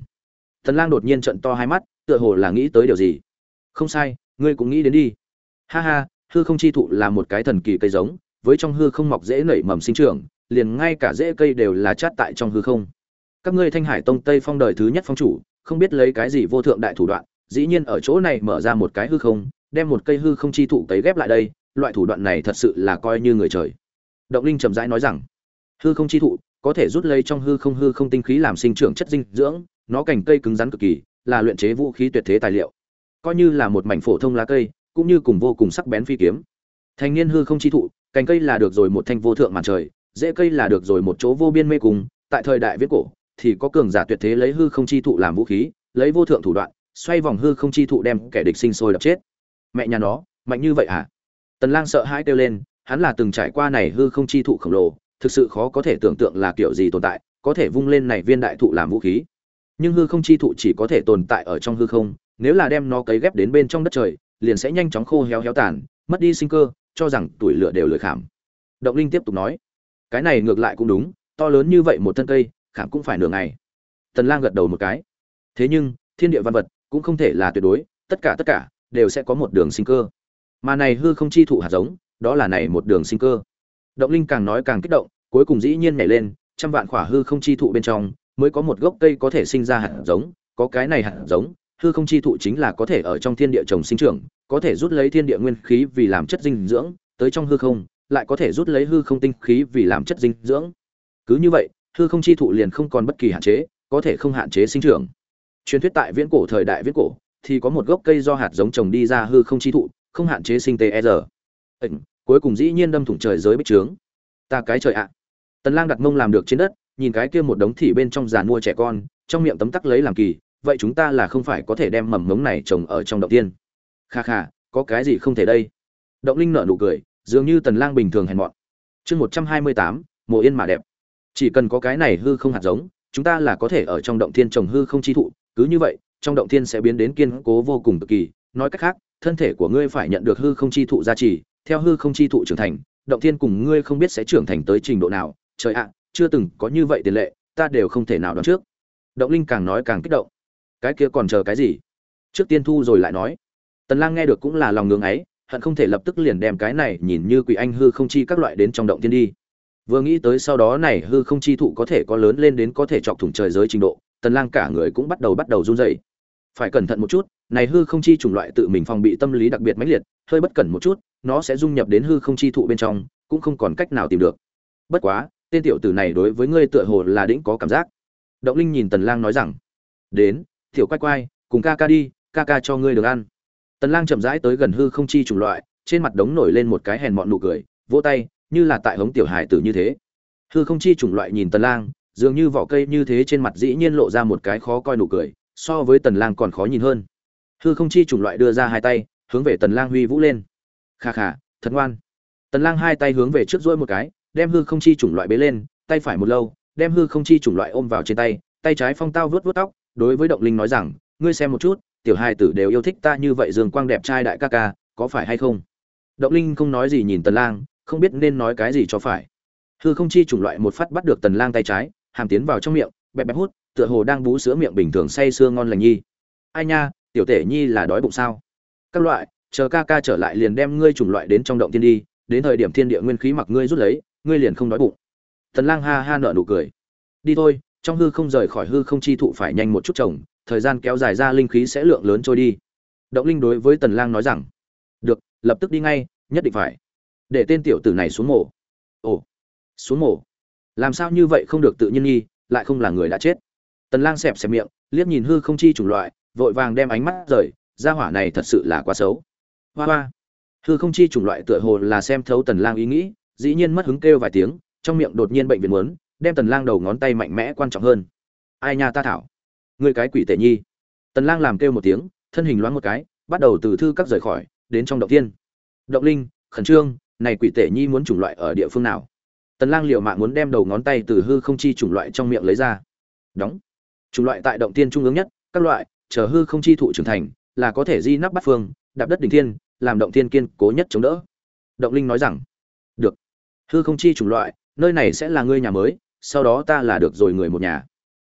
A: Tần lang đột nhiên trợn to hai mắt, tựa hồ là nghĩ tới điều gì. Không sai, ngươi cũng nghĩ đến đi. Ha ha, hư không chi thụ là một cái thần kỳ cây giống, với trong hư không mọc dễ nảy mầm sinh trưởng liền ngay cả rễ cây đều là chát tại trong hư không. Các ngươi thanh hải tông tây phong đời thứ nhất phong chủ, không biết lấy cái gì vô thượng đại thủ đoạn, dĩ nhiên ở chỗ này mở ra một cái hư không, đem một cây hư không chi thụ cấy ghép lại đây, loại thủ đoạn này thật sự là coi như người trời. Động linh trầm rãi nói rằng, hư không chi thụ có thể rút lấy trong hư không hư không tinh khí làm sinh trưởng chất dinh dưỡng, nó cành cây cứng rắn cực kỳ, là luyện chế vũ khí tuyệt thế tài liệu. Coi như là một mảnh phổ thông lá cây, cũng như cùng vô cùng sắc bén phi kiếm. Thành niên hư không chi thụ, cành cây là được rồi một thanh vô thượng màn trời dễ cây là được rồi một chỗ vô biên mê cung, tại thời đại viết cổ, thì có cường giả tuyệt thế lấy hư không chi thụ làm vũ khí, lấy vô thượng thủ đoạn, xoay vòng hư không chi thụ đem kẻ địch sinh sôi đập chết. Mẹ nhà nó, mạnh như vậy à? Tần lang sợ hãi kêu lên, hắn là từng trải qua này hư không chi thụ khổng lồ, thực sự khó có thể tưởng tượng là kiểu gì tồn tại, có thể vung lên này viên đại thụ làm vũ khí. Nhưng hư không chi thụ chỉ có thể tồn tại ở trong hư không, nếu là đem nó cấy ghép đến bên trong đất trời, liền sẽ nhanh chóng khô héo héo tàn, mất đi sinh cơ, cho rằng tuổi lửa đều lười khảm. Động linh tiếp tục nói cái này ngược lại cũng đúng, to lớn như vậy một thân cây, khảm cũng phải nửa ngày. Tần lang gật đầu một cái. Thế nhưng, thiên địa văn vật cũng không thể là tuyệt đối, tất cả tất cả đều sẽ có một đường sinh cơ. Mà này hư không chi thụ hạt giống, đó là này một đường sinh cơ. Động linh càng nói càng kích động, cuối cùng dĩ nhiên nhảy lên, trăm vạn khỏa hư không chi thụ bên trong mới có một gốc cây có thể sinh ra hạt giống, có cái này hạt giống, hư không chi thụ chính là có thể ở trong thiên địa trồng sinh trưởng, có thể rút lấy thiên địa nguyên khí vì làm chất dinh dưỡng, tới trong hư không lại có thể rút lấy hư không tinh khí vì làm chất dinh dưỡng. Cứ như vậy, hư không chi thụ liền không còn bất kỳ hạn chế, có thể không hạn chế sinh trưởng. Truyền thuyết tại viễn cổ thời đại viễn cổ, thì có một gốc cây do hạt giống trồng đi ra hư không chi thụ, không hạn chế sinh tê e r cuối cùng dĩ nhiên đâm thủng trời giới bích trướng. Ta cái trời ạ. Tần lang đặt mông làm được trên đất, nhìn cái kia một đống thị bên trong giàn mua trẻ con, trong miệng tấm tắc lấy làm kỳ, vậy chúng ta là không phải có thể đem mầm ngống này trồng ở trong động tiên. Kha kha, có cái gì không thể đây? Động linh nở nụ cười dường như tần lang bình thường hèn mọn. Chương 128, mùa yên mà đẹp. Chỉ cần có cái này hư không hạt giống chúng ta là có thể ở trong động thiên trồng hư không chi thụ. Cứ như vậy trong động thiên sẽ biến đến kiên cố vô cùng cực kỳ. Nói cách khác thân thể của ngươi phải nhận được hư không chi thụ gia trì. Theo hư không chi thụ trưởng thành động thiên cùng ngươi không biết sẽ trưởng thành tới trình độ nào. Trời ạ chưa từng có như vậy tiền lệ ta đều không thể nào đoán trước. Động linh càng nói càng kích động. Cái kia còn chờ cái gì? Trước tiên thu rồi lại nói. Tần lang nghe được cũng là lòng ngưỡng ấy hận không thể lập tức liền đem cái này nhìn như quỷ anh hư không chi các loại đến trong động tiên đi. Vừa nghĩ tới sau đó này hư không chi thụ có thể có lớn lên đến có thể chọc thủng trời giới trình độ, tần lang cả người cũng bắt đầu bắt đầu run rẩy. Phải cẩn thận một chút, này hư không chi chủng loại tự mình phòng bị tâm lý đặc biệt mãnh liệt, hơi bất cẩn một chút, nó sẽ dung nhập đến hư không chi thụ bên trong, cũng không còn cách nào tìm được. Bất quá, tên tiểu tử này đối với ngươi tựa hồ là đĩnh có cảm giác. Động linh nhìn tần lang nói rằng, đến, tiểu quay quay cùng ca ca đi, ca ca cho ngươi được ăn tần lang chậm rãi tới gần hư không chi chủng loại, trên mặt đống nổi lên một cái hèn mọn nụ cười, vỗ tay, như là tại hống tiểu hài tử như thế. Hư không chi chủng loại nhìn tần lang, dường như vỏ cây như thế trên mặt dĩ nhiên lộ ra một cái khó coi nụ cười, so với tần lang còn khó nhìn hơn. Hư không chi chủng loại đưa ra hai tay, hướng về tần lang huy vũ lên. Kha kha, thật ngoan. Tần lang hai tay hướng về trước duỗi một cái, đem hư không chi chủng loại bế lên, tay phải một lâu, đem hư không chi chủng loại ôm vào trên tay tay trái phong tao vớt vớt tóc, đối với động linh nói rằng, ngươi xem một chút tiểu hai tử đều yêu thích ta như vậy dương quang đẹp trai đại ca ca, có phải hay không? Động linh không nói gì nhìn tần lang, không biết nên nói cái gì cho phải. Hư không chi chủng loại một phát bắt được tần lang tay trái, hàm tiến vào trong miệng, bẹp bẹp hút, tựa hồ đang bú sữa miệng bình thường say sưa ngon lành nhi. Ai nha, tiểu tể nhi là đói bụng sao? Các loại, chờ ca ca trở lại liền đem ngươi chủng loại đến trong động thiên đi, đến thời điểm thiên địa nguyên khí mặc ngươi rút lấy, ngươi liền không đói bụng. Tần lang ha ha nở nụ cười. Đi thôi, trong hư không rời khỏi hư không chi thụ phải nhanh một chút chồng thời gian kéo dài ra linh khí sẽ lượng lớn trôi đi. Động linh đối với tần lang nói rằng, được, lập tức đi ngay, nhất định phải. Để tên tiểu tử này xuống mổ. Ồ, xuống mổ. Làm sao như vậy không được tự nhiên nghi, lại không là người đã chết. Tần lang xẹp xẹp miệng, liếc nhìn hư không chi chủng loại, vội vàng đem ánh mắt rời, gia hỏa này thật sự là quá xấu. Hoa hoa. Hư không chi chủng loại tựa hồ là xem thấu tần lang ý nghĩ, dĩ nhiên mất hứng kêu vài tiếng, trong miệng đột nhiên bệnh viện muốn, đem tần lang đầu ngón tay mạnh mẽ quan trọng hơn. Ai nha ta thảo người cái quỷ tệ nhi. Tần lang làm kêu một tiếng, thân hình loáng một cái, bắt đầu từ thư các rời khỏi, đến trong động tiên động linh, khẩn trương, này quỷ tệ nhi muốn chủng loại ở địa phương nào? Tần lang liều mạng muốn đem đầu ngón tay từ hư không chi chủng loại trong miệng lấy ra. Đóng. Chủng loại tại động tiên trung ương nhất, các loại, chờ hư không chi thụ trưởng thành, là có thể di nắp bắt phương, đạp đất đỉnh thiên, làm động thiên kiên cố nhất chống đỡ. Động linh nói rằng, được. Hư không chi chủng loại, nơi này sẽ là ngươi nhà mới, sau đó ta là được rồi người một nhà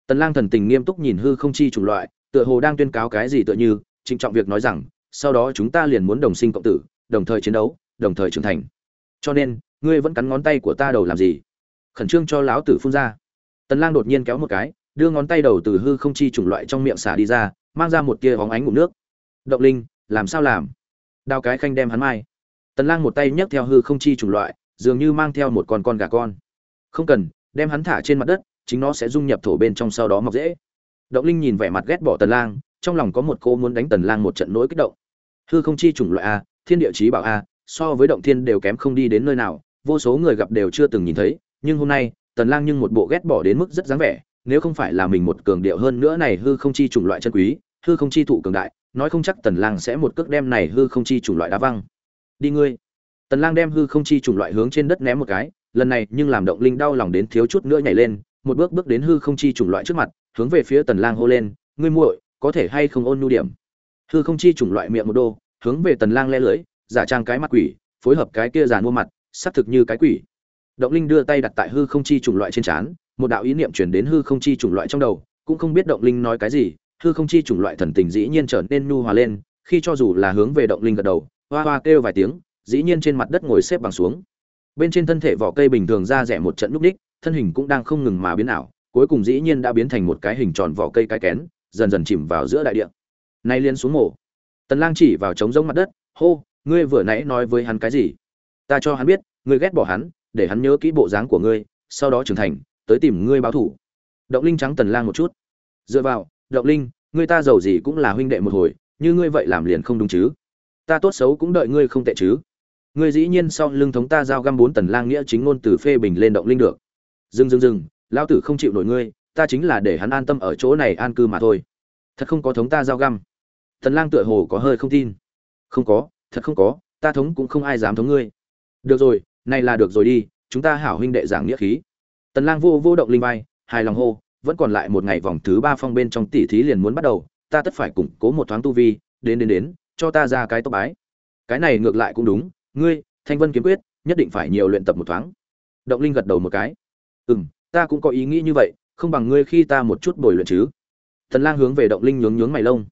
A: tần lang thần tình nghiêm túc nhìn hư không chi chủng loại, tựa hồ đang tuyên cáo cái gì tựa như, trịnh trọng việc nói rằng, sau đó chúng ta liền muốn đồng sinh cộng tử, đồng thời chiến đấu, đồng thời trưởng thành. Cho nên, ngươi vẫn cắn ngón tay của ta đầu làm gì? Khẩn trương cho lão tử phun ra. Tần lang đột nhiên kéo một cái, đưa ngón tay đầu từ hư không chi chủng loại trong miệng xả đi ra, mang ra một tia bóng ánh ngụm nước. Động linh, làm sao làm? Đào cái khanh đem hắn mai. Tần lang một tay nhấc theo hư không chi chủng loại, dường như mang theo một con con gà con. Không cần, đem hắn thả trên mặt đất chính nó sẽ dung nhập thổ bên trong sau đó mọc dễ. Động linh nhìn vẻ mặt ghét bỏ tần lang, trong lòng có một cô muốn đánh tần lang một trận nỗi kích động. Hư không chi chủng loại a, thiên địa chí bảo a, so với động thiên đều kém không đi đến nơi nào, vô số người gặp đều chưa từng nhìn thấy, nhưng hôm nay, tần lang nhưng một bộ ghét bỏ đến mức rất dáng vẻ, nếu không phải là mình một cường điệu hơn nữa này hư không chi chủng loại chân quý, hư không chi thụ cường đại, nói không chắc tần lang sẽ một cước đem này hư không chi chủng loại đá văng. Đi ngươi. Tần lang đem hư không chi chủng loại hướng trên đất ném một cái, lần này nhưng làm động linh đau lòng đến thiếu chút nữa nhảy lên một bước bước đến hư không chi chủng loại trước mặt, hướng về phía tần lang hô lên, ngươi muội, có thể hay không ôn nhu điểm? Hư không chi chủng loại miệng một đô, hướng về tần lang le lưới, giả trang cái mặt quỷ, phối hợp cái kia giàn mua mặt xác thực như cái quỷ. Động linh đưa tay đặt tại hư không chi chủng loại trên chán một đạo ý niệm truyền đến hư không chi chủng loại trong đầu, cũng không biết động linh nói cái gì, hư không chi chủng loại thần tình dĩ nhiên trở nên nhu hòa lên, khi cho dù là hướng về động linh gật đầu, hoa hoa kêu vài tiếng, dĩ nhiên trên mặt đất ngồi xếp bằng xuống. Bên trên thân thể vỏ cây bình thường ra rẻ một trận núp đích thân hình cũng đang không ngừng mà biến ảo, cuối cùng dĩ nhiên đã biến thành một cái hình tròn vỏ cây cái kén, dần dần chìm vào giữa đại địa. Nay liên xuống mổ tần lang chỉ vào trống rỗng mặt đất, hô, ngươi vừa nãy nói với hắn cái gì? Ta cho hắn biết, ngươi ghét bỏ hắn, để hắn nhớ kỹ bộ dáng của ngươi, sau đó trưởng thành, tới tìm ngươi báo thù. động linh trắng tần lang một chút. Dựa vào, động linh, ngươi ta giàu gì cũng là huynh đệ một hồi, như ngươi vậy làm liền không đúng chứ? Ta tốt xấu cũng đợi ngươi không tệ chứ? Ngươi dĩ nhiên sau lưng thống ta giao găm bốn tần lang nghĩa chính ngôn từ phê bình lên động linh được dừng dừng dừng, lão tử không chịu nổi ngươi, ta chính là để hắn an tâm ở chỗ này an cư mà thôi. Thật không có thống ta giao găm. Tần lang tựa hồ có hơi không tin. Không có, thật không có, ta thống cũng không ai dám thống ngươi. Được rồi, này là được rồi đi, chúng ta hảo huynh đệ giảng nghĩa khí. Tần lang vô vô động linh vai, hài lòng hô, vẫn còn lại một ngày vòng thứ ba phong bên trong tỷ thí liền muốn bắt đầu, ta tất phải củng cố một thoáng tu vi, đến đến đến, cho ta ra cái tốc bái. Cái này ngược lại cũng đúng, ngươi, thanh vân kiếm quyết, nhất định phải nhiều luyện tập một thoáng. Động linh gật đầu một cái ừm, ta cũng có ý nghĩ như vậy, không bằng ngươi khi ta một chút bồi luyện chứ. Thần lang hướng về động linh nhướng nhướng mày lông.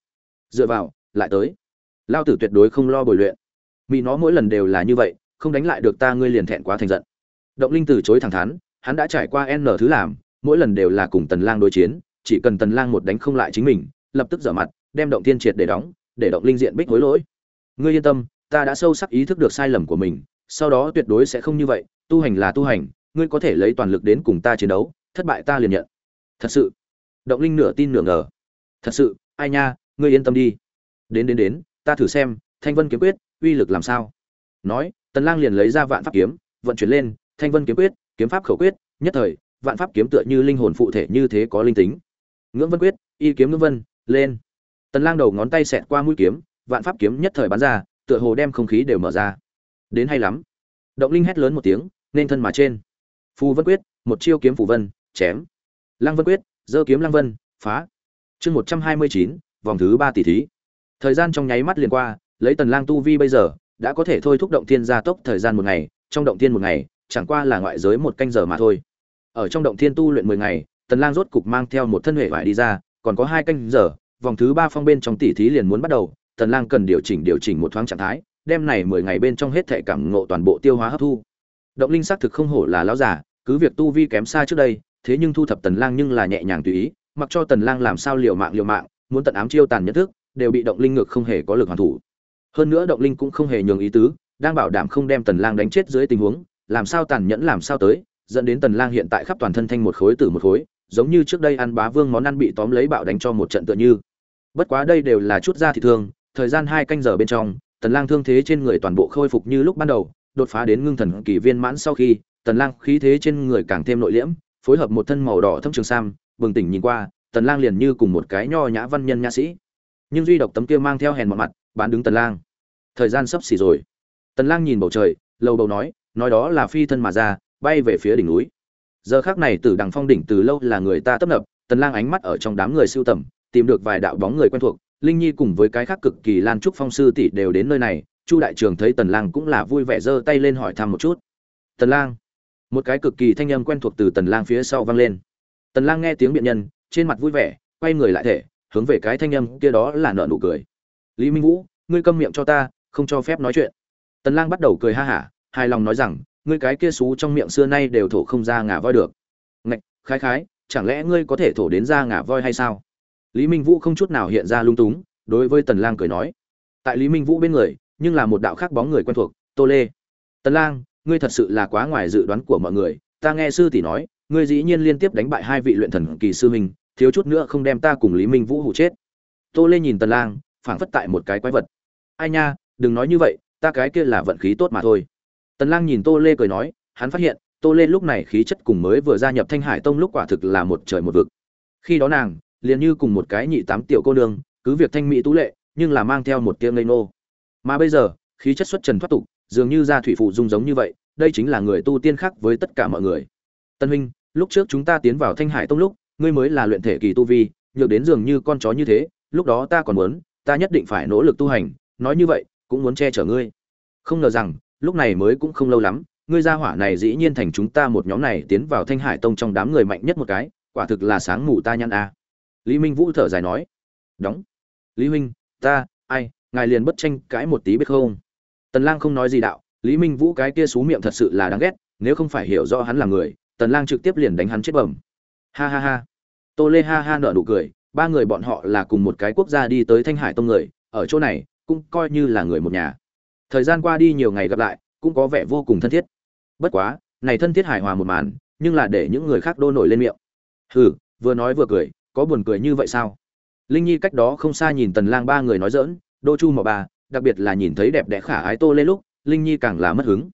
A: Dựa vào, lại tới. Lao tử tuyệt đối không lo bồi luyện. Mỹ nó mỗi lần đều là như vậy, không đánh lại được ta ngươi liền thẹn quá thành giận. Động linh từ chối thẳng thắn, hắn đã trải qua n thứ làm, mỗi lần đều là cùng tần lang đối chiến, chỉ cần tần lang một đánh không lại chính mình, lập tức dở mặt, đem động tiên triệt để đóng, để động linh diện bích hối lỗi. Ngươi yên tâm, ta đã sâu sắc ý thức được sai lầm của mình, sau đó tuyệt đối sẽ không như vậy, tu hành là tu hành ngươi có thể lấy toàn lực đến cùng ta chiến đấu, thất bại ta liền nhận. Thật sự. Động linh nửa tin nửa ngờ. Thật sự, ai nha, ngươi yên tâm đi. Đến đến đến, ta thử xem, thanh vân kiếm quyết, uy lực làm sao? Nói, tần lang liền lấy ra vạn pháp kiếm, vận chuyển lên, thanh vân kiếm quyết, kiếm pháp khẩu quyết, nhất thời, vạn pháp kiếm tựa như linh hồn phụ thể như thế có linh tính. Ngưỡng vân quyết, y kiếm ngưỡng vân, lên. Tần lang đầu ngón tay xẹt qua mũi kiếm, vạn pháp kiếm nhất thời bắn ra, tựa hồ đem không khí đều mở ra. Đến hay lắm. Động linh hét lớn một tiếng, nên thân mà trên phù vân quyết một chiêu kiếm phù vân chém. Lăng vân quyết dơ kiếm lăng vân phá. Chương 129, vòng thứ ba tỷ thí. Thời gian trong nháy mắt liền qua lấy tần lang tu vi bây giờ đã có thể thôi thúc động thiên gia tốc thời gian một ngày trong động thiên một ngày chẳng qua là ngoại giới một canh giờ mà thôi. Ở trong động thiên tu luyện 10 ngày tần lang rốt cục mang theo một thân hệ vải đi ra còn có hai canh giờ vòng thứ ba phong bên trong tỷ thí liền muốn bắt đầu tần lang cần điều chỉnh điều chỉnh một thoáng trạng thái đem này 10 ngày bên trong hết thể cảm ngộ toàn bộ tiêu hóa hấp thu. Động linh xác thực không hổ là lão giả cứ việc tu vi kém xa trước đây, thế nhưng thu thập tần lang nhưng là nhẹ nhàng tùy ý, mặc cho tần lang làm sao liều mạng liều mạng, muốn tận ám chiêu tàn nhẫn thức, đều bị động linh ngược không hề có lực hoàn thủ. Hơn nữa động linh cũng không hề nhường ý tứ, đang bảo đảm không đem tần lang đánh chết dưới tình huống, làm sao tàn nhẫn làm sao tới, dẫn đến tần lang hiện tại khắp toàn thân thanh một khối tử một khối, giống như trước đây ăn bá vương món ăn bị tóm lấy bạo đánh cho một trận tựa như. Bất quá đây đều là chút da thị thương thời gian hai canh giờ bên trong, tần lang thương thế trên người toàn bộ khôi phục như lúc ban đầu, đột phá đến ngưng thần kỳ viên mãn sau khi tần lang khí thế trên người càng thêm nội liễm, phối hợp một thân màu đỏ thâm trường sam, bừng tỉnh nhìn qua, tần lang liền như cùng một cái nho nhã văn nhân nhã sĩ. Nhưng duy độc tấm kia mang theo hèn mọn mặt, bán đứng tần lang. Thời gian sắp xỉ rồi. Tần lang nhìn bầu trời lâu bầu nói nói đó là phi thân mà ra, bay về phía đỉnh núi. Giờ khắc này từ đằng phong đỉnh từ lâu là người ta tấp nập, tần lang ánh mắt ở trong đám người siêu tầm, tìm được vài đạo bóng người quen thuộc, linh nhi cùng với cái khác cực kỳ lan trúc phong sư tỷ đều đến nơi này, chu đại trường thấy tần lang cũng là vui vẻ giơ tay lên hỏi thăm một chút. Tần lang một cái cực kỳ thanh âm quen thuộc từ tần lang phía sau vang lên. Tần lang nghe tiếng biện nhân, trên mặt vui vẻ, quay người lại thể, hướng về cái thanh âm kia đó là nở nụ cười. Lý minh vũ, ngươi câm miệng cho ta, không cho phép nói chuyện. Tần lang bắt đầu cười ha hả, hài lòng nói rằng, ngươi cái kia xú trong miệng xưa nay đều thổ không ra ngả voi được. Ngạch, khái khái, chẳng lẽ ngươi có thể thổ đến ra ngả voi hay sao? Lý minh vũ không chút nào hiện ra lung túng, đối với tần lang cười nói. Tại lý minh vũ bên người, nhưng là một đạo khác bóng người quen thuộc, tô lê. Tần lang ngươi thật sự là quá ngoài dự đoán của mọi người. Ta nghe sư tỷ nói, ngươi dĩ nhiên liên tiếp đánh bại hai vị luyện thần kỳ sư minh thiếu chút nữa không đem ta cùng lý minh vũ hụ chết. Tô lê nhìn tần lang, phảng phất tại một cái quái vật. Ai nha, đừng nói như vậy, ta cái kia là vận khí tốt mà thôi. Tần lang nhìn tô lê cười nói, hắn phát hiện, tô lê lúc này khí chất cùng mới vừa gia nhập thanh hải tông lúc quả thực là một trời một vực. Khi đó nàng, liền như cùng một cái nhị tám tiểu cô nương, cứ việc thanh mỹ tú lệ, nhưng là mang theo một tiếng ngây nô mà bây giờ, khí chất xuất trần thoát tục dường như gia thủy phụ dung giống như vậy, đây chính là người tu tiên khác với tất cả mọi người. Tân huynh, lúc trước chúng ta tiến vào thanh hải tông lúc, ngươi mới là luyện thể kỳ tu vi, nhược đến dường như con chó như thế, lúc đó ta còn muốn, ta nhất định phải nỗ lực tu hành, nói như vậy, cũng muốn che chở ngươi. Không ngờ rằng, lúc này mới cũng không lâu lắm, ngươi gia hỏa này dĩ nhiên thành chúng ta một nhóm này tiến vào thanh hải tông trong đám người mạnh nhất một cái, quả thực là sáng mù ta nhăn a. Lý minh vũ thở dài nói, đóng. Lý huynh, ta, ai, ngài liền bất tranh cãi một tí biết không? Tần lang không nói gì đạo, lý minh vũ cái kia xú miệng thật sự là đáng ghét, nếu không phải hiểu rõ hắn là người, tần lang trực tiếp liền đánh hắn chết bẩm. Ha ha ha. Tô lê ha ha nở nụ cười, ba người bọn họ là cùng một cái quốc gia đi tới thanh hải tông người, ở chỗ này, cũng coi như là người một nhà. Thời gian qua đi nhiều ngày gặp lại, cũng có vẻ vô cùng thân thiết. Bất quá, này thân thiết hài hòa một màn, nhưng là để những người khác đô nổi lên miệng. Hừ, vừa nói vừa cười, có buồn cười như vậy sao? Linh nhi cách đó không xa nhìn tần lang ba người nói dỡn đô chu mỏ bà đặc biệt là nhìn thấy đẹp đẽ khả ái tô lê lúc, linh nhi càng là mất hứng.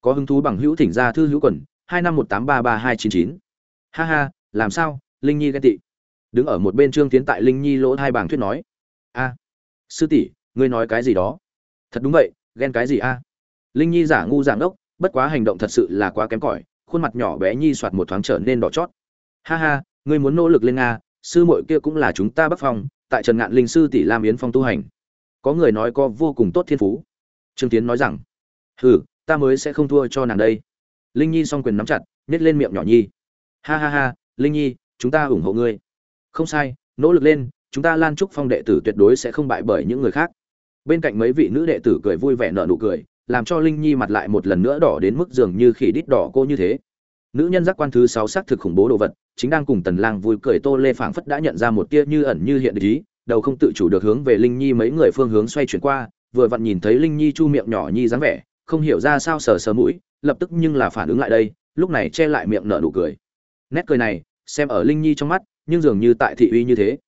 A: Có hứng thú bằng hữu thỉnh ra thư hữu quần, hai năm một tám ba ba hai chín chín. Ha ha, làm sao? Linh nhi ghen tị. Đứng ở một bên trương tiến tại linh nhi lỗ hai bảng thuyết nói. A, sư tỷ, ngươi nói cái gì đó? Thật đúng vậy, ghen cái gì a? Linh nhi giả ngu giả ngốc, bất quá hành động thật sự là quá kém cỏi, khuôn mặt nhỏ bé nhi soạt một thoáng trở nên đỏ chót. Ha ha, ngươi muốn nỗ lực lên nga, sư muội kia cũng là chúng ta bắc phong, tại trần ngạn linh sư tỷ lam yến phong tu hành có người nói có vô cùng tốt thiên phú. Trương tiến nói rằng, hừ, ta mới sẽ không thua cho nàng đây. Linh nhi song quyền nắm chặt nhét lên miệng nhỏ nhi. Ha ha ha, linh nhi, chúng ta ủng hộ ngươi. Không sai, nỗ lực lên, chúng ta lan trúc phong đệ tử tuyệt đối sẽ không bại bởi những người khác. Bên cạnh mấy vị nữ đệ tử cười vui vẻ nở nụ cười, làm cho linh nhi mặt lại một lần nữa đỏ đến mức dường như khỉ đít đỏ cô như thế. Nữ nhân giác quan thứ sáu xác thực khủng bố đồ vật, chính đang cùng tần lang vui cười tô lê phảng phất đã nhận ra một tia như ẩn như hiện ý đầu không tự chủ được hướng về linh nhi mấy người phương hướng xoay chuyển qua, vừa vặn nhìn thấy linh nhi chu miệng nhỏ nhi dáng vẻ, không hiểu ra sao sờ sờ mũi, lập tức nhưng là phản ứng lại đây, lúc này che lại miệng nở nụ cười. Nét cười này, xem ở linh nhi trong mắt, nhưng dường như tại thị uy như thế.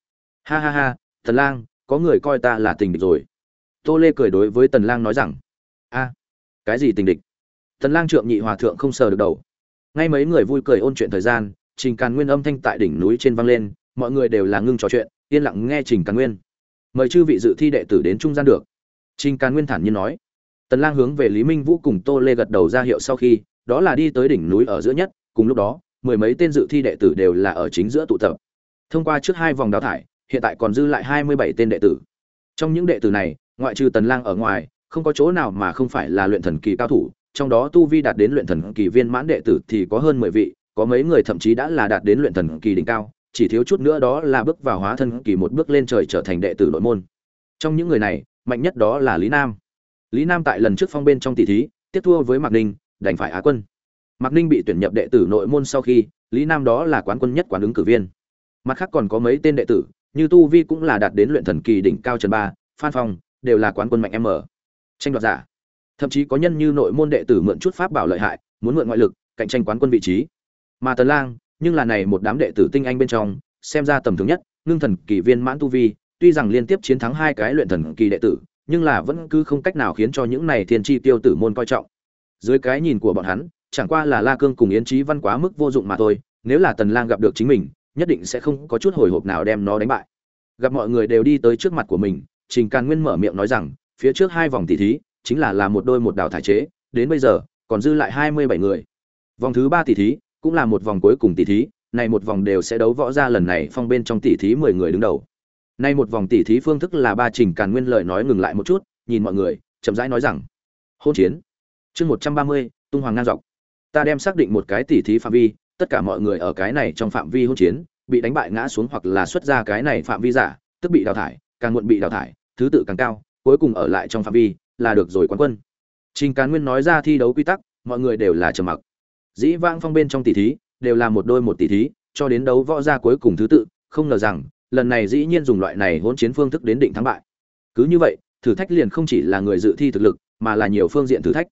A: Ha ha ha, tần lang, có người coi ta là tình địch rồi. Tô lê cười đối với tần lang nói rằng, a, cái gì tình địch? Tần lang trượng nhị hòa thượng không sờ được đầu. Ngay mấy người vui cười ôn chuyện thời gian, trình càn nguyên âm thanh tại đỉnh núi trên vang lên, mọi người đều là ngưng trò chuyện yên lặng nghe trình càn nguyên. Mời chư vị dự thi đệ tử đến trung gian được. Trình càn nguyên thản nhiên nói. Tần lang hướng về lý minh vũ cùng tô lê gật đầu ra hiệu sau khi, đó là đi tới đỉnh núi ở giữa nhất, cùng lúc đó, mười mấy tên dự thi đệ tử đều là ở chính giữa tụ tập. Thông qua trước hai vòng đào thải, hiện tại còn dư lại 27 tên đệ tử. Trong những đệ tử này, ngoại trừ tần lang ở ngoài, không có chỗ nào mà không phải là luyện thần kỳ cao thủ, trong đó tu vi đạt đến luyện thần kỳ viên mãn đệ tử thì có hơn 10 vị, có mấy người thậm chí đã là đạt đến luyện thần kỳ đỉnh cao chỉ thiếu chút nữa đó là bước vào hóa thân kỳ một bước lên trời trở thành đệ tử nội môn. Trong những người này, mạnh nhất đó là lý nam. Lý nam tại lần trước phong bên trong tỷ thí, tiếp thua với mạc ninh, đành phải á quân. Mạc ninh bị tuyển nhập đệ tử nội môn sau khi, lý nam đó là quán quân nhất quán ứng cử viên. Mặt khác còn có mấy tên đệ tử, như tu vi cũng là đạt đến luyện thần kỳ đỉnh cao trần ba, phan phong, đều là quán quân mạnh m tranh đoạt giả. Thậm chí có nhân như nội môn đệ tử mượn chút pháp bảo lợi hại, muốn mượn ngoại lực, cạnh tranh quán quân vị trí. Mà tần lang nhưng là này một đám đệ tử tinh anh bên trong, xem ra tầm thường nhất, ngưng thần kỳ viên mãn tu vi, tuy rằng liên tiếp chiến thắng hai cái luyện thần kỳ đệ tử, nhưng là vẫn cứ không cách nào khiến cho những này thiên chi tiêu tử môn coi trọng. Dưới cái nhìn của bọn hắn, chẳng qua là la cương cùng yến trí văn quá mức vô dụng mà thôi, nếu là tần lang gặp được chính mình, nhất định sẽ không có chút hồi hộp nào đem nó đánh bại. Gặp mọi người đều đi tới trước mặt của mình, trình càn nguyên mở miệng nói rằng, phía trước hai vòng tỷ thí, chính là là một đôi một đào thải chế, đến bây giờ, còn dư lại 27 người. Vòng thứ ba tỷ thí cũng là một vòng cuối cùng tỷ thí này một vòng đều sẽ đấu võ ra lần này phong bên trong tỷ thí 10 người đứng đầu Nay một vòng tỷ thí phương thức là ba trình càn nguyên lời nói ngừng lại một chút, nhìn mọi người, chậm rãi nói rằng: "Hôn chiến." Chương 130, tung hoàng ngang dọc. Ta đem xác định một cái tỷ thí phạm vi, tất cả mọi người ở cái này trong phạm vi hôn chiến, bị đánh bại ngã xuống hoặc là xuất ra cái này phạm vi giả, tức bị đào thải, càng muộn bị đào thải, thứ tự càng cao, cuối cùng ở lại trong phạm vi, là được rồi quán quân. Trình Càn Nguyên nói ra thi đấu quy tắc, mọi người đều là trầm mặc. Dĩ vãng phong bên trong tỷ thí, đều là một đôi một tỷ thí, cho đến đấu võ ra cuối cùng thứ tự, không ngờ rằng lần này dĩ nhiên dùng loại này hỗn chiến phương thức đến định thắng bại. Cứ như vậy, thử thách liền không chỉ là người dự thi thực lực, mà là nhiều phương diện thử thách.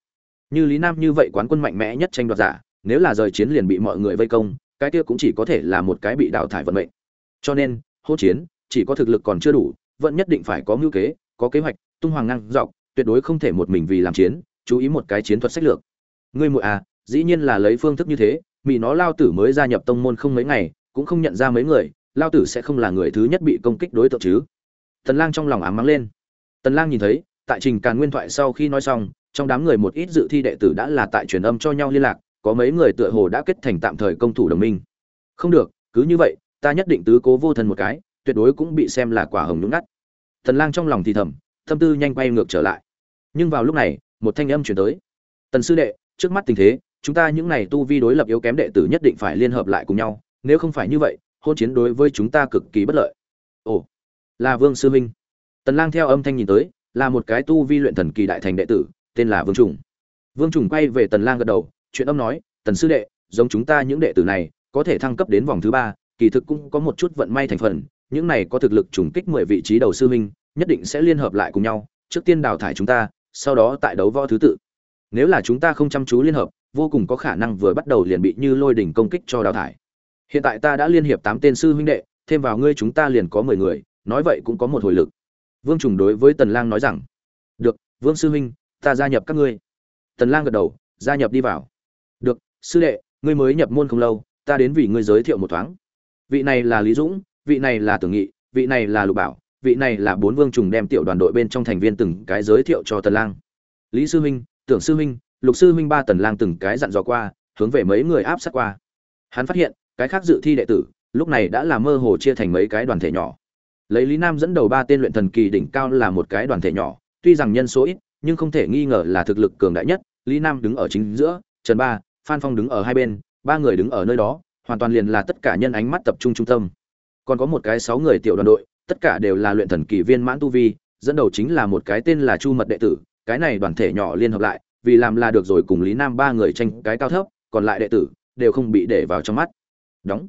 A: Như Lý Nam như vậy quán quân mạnh mẽ nhất tranh đoạt giả, nếu là rời chiến liền bị mọi người vây công, cái kia cũng chỉ có thể là một cái bị đào thải vận mệnh. Cho nên, hỗn chiến, chỉ có thực lực còn chưa đủ, vẫn nhất định phải có mưu kế, có kế hoạch, tung hoàng ngang dọc, tuyệt đối không thể một mình vì làm chiến, chú ý một cái chiến thuật sách lược. Ngươi muội à, dĩ nhiên là lấy phương thức như thế, mị nó lao tử mới gia nhập tông môn không mấy ngày, cũng không nhận ra mấy người, lao tử sẽ không là người thứ nhất bị công kích đối tượng chứ. Tần lang trong lòng ám mắng lên. Tần lang nhìn thấy tại trình càn nguyên thoại sau khi nói xong trong đám người một ít dự thi đệ tử đã là tại truyền âm cho nhau liên lạc có mấy người tựa hồ đã kết thành tạm thời công thủ đồng minh. Không được cứ như vậy ta nhất định tứ cố vô thần một cái tuyệt đối cũng bị xem là quả hồng nhúng ngắt tần lang trong lòng thì thầm tâm tư nhanh quay ngược trở lại. Nhưng vào lúc này một thanh âm truyền tới. Tần sư đệ trước mắt tình thế chúng ta những này tu vi đối lập yếu kém đệ tử nhất định phải liên hợp lại cùng nhau, nếu không phải như vậy, hôn chiến đối với chúng ta cực kỳ bất lợi. Ồ, là vương sư minh. Tần lang theo âm thanh nhìn tới, là một cái tu vi luyện thần kỳ đại thành đệ tử, tên là vương trùng. Vương trùng quay về tần lang gật đầu, chuyện âm nói, tần sư đệ, giống chúng ta những đệ tử này, có thể thăng cấp đến vòng thứ ba, kỳ thực cũng có một chút vận may thành phần, những này có thực lực trùng kích 10 vị trí đầu sư minh nhất định sẽ liên hợp lại cùng nhau, trước tiên đào thải chúng ta, sau đó tại đấu võ thứ tự nếu là chúng ta không chăm chú liên hợp, vô cùng có khả năng vừa bắt đầu liền bị như lôi đỉnh công kích cho đào thải. Hiện tại ta đã liên hiệp tám tên sư huynh đệ, thêm vào ngươi chúng ta liền có mười người, nói vậy cũng có một hồi lực. Vương trùng đối với tần lang nói rằng, được, vương sư huynh, ta gia nhập các ngươi. Tần lang gật đầu, gia nhập đi vào. Được, sư đệ, ngươi mới nhập môn không lâu, ta đến vì ngươi giới thiệu một thoáng. Vị này là lý dũng, vị này là tưởng nghị, vị này là lục bảo, vị này là bốn vương trùng đem tiểu đoàn đội bên trong thành viên từng cái giới thiệu cho tần lang. Lý sư huynh tưởng sư huynh, lục sư huynh ba tần lang từng cái dặn dò qua, hướng về mấy người áp sát qua. Hắn phát hiện, cái khác dự thi đệ tử, lúc này đã là mơ hồ chia thành mấy cái đoàn thể nhỏ. Lấy lý nam dẫn đầu ba tên luyện thần kỳ đỉnh cao là một cái đoàn thể nhỏ, tuy rằng nhân số ít, nhưng không thể nghi ngờ là thực lực cường đại nhất. Lý nam đứng ở chính giữa, trần ba, phan phong đứng ở hai bên, ba người đứng ở nơi đó, hoàn toàn liền là tất cả nhân ánh mắt tập trung trung tâm. Còn có một cái sáu người tiểu đoàn đội, tất cả đều là luyện thần kỳ viên mãn tu vi, dẫn đầu chính là một cái tên là chu mật đệ tử cái này đoàn thể nhỏ liên hợp lại, vì làm là được rồi cùng lý nam ba người tranh cái cao thấp, còn lại đệ tử đều không bị để vào trong mắt. Đóng.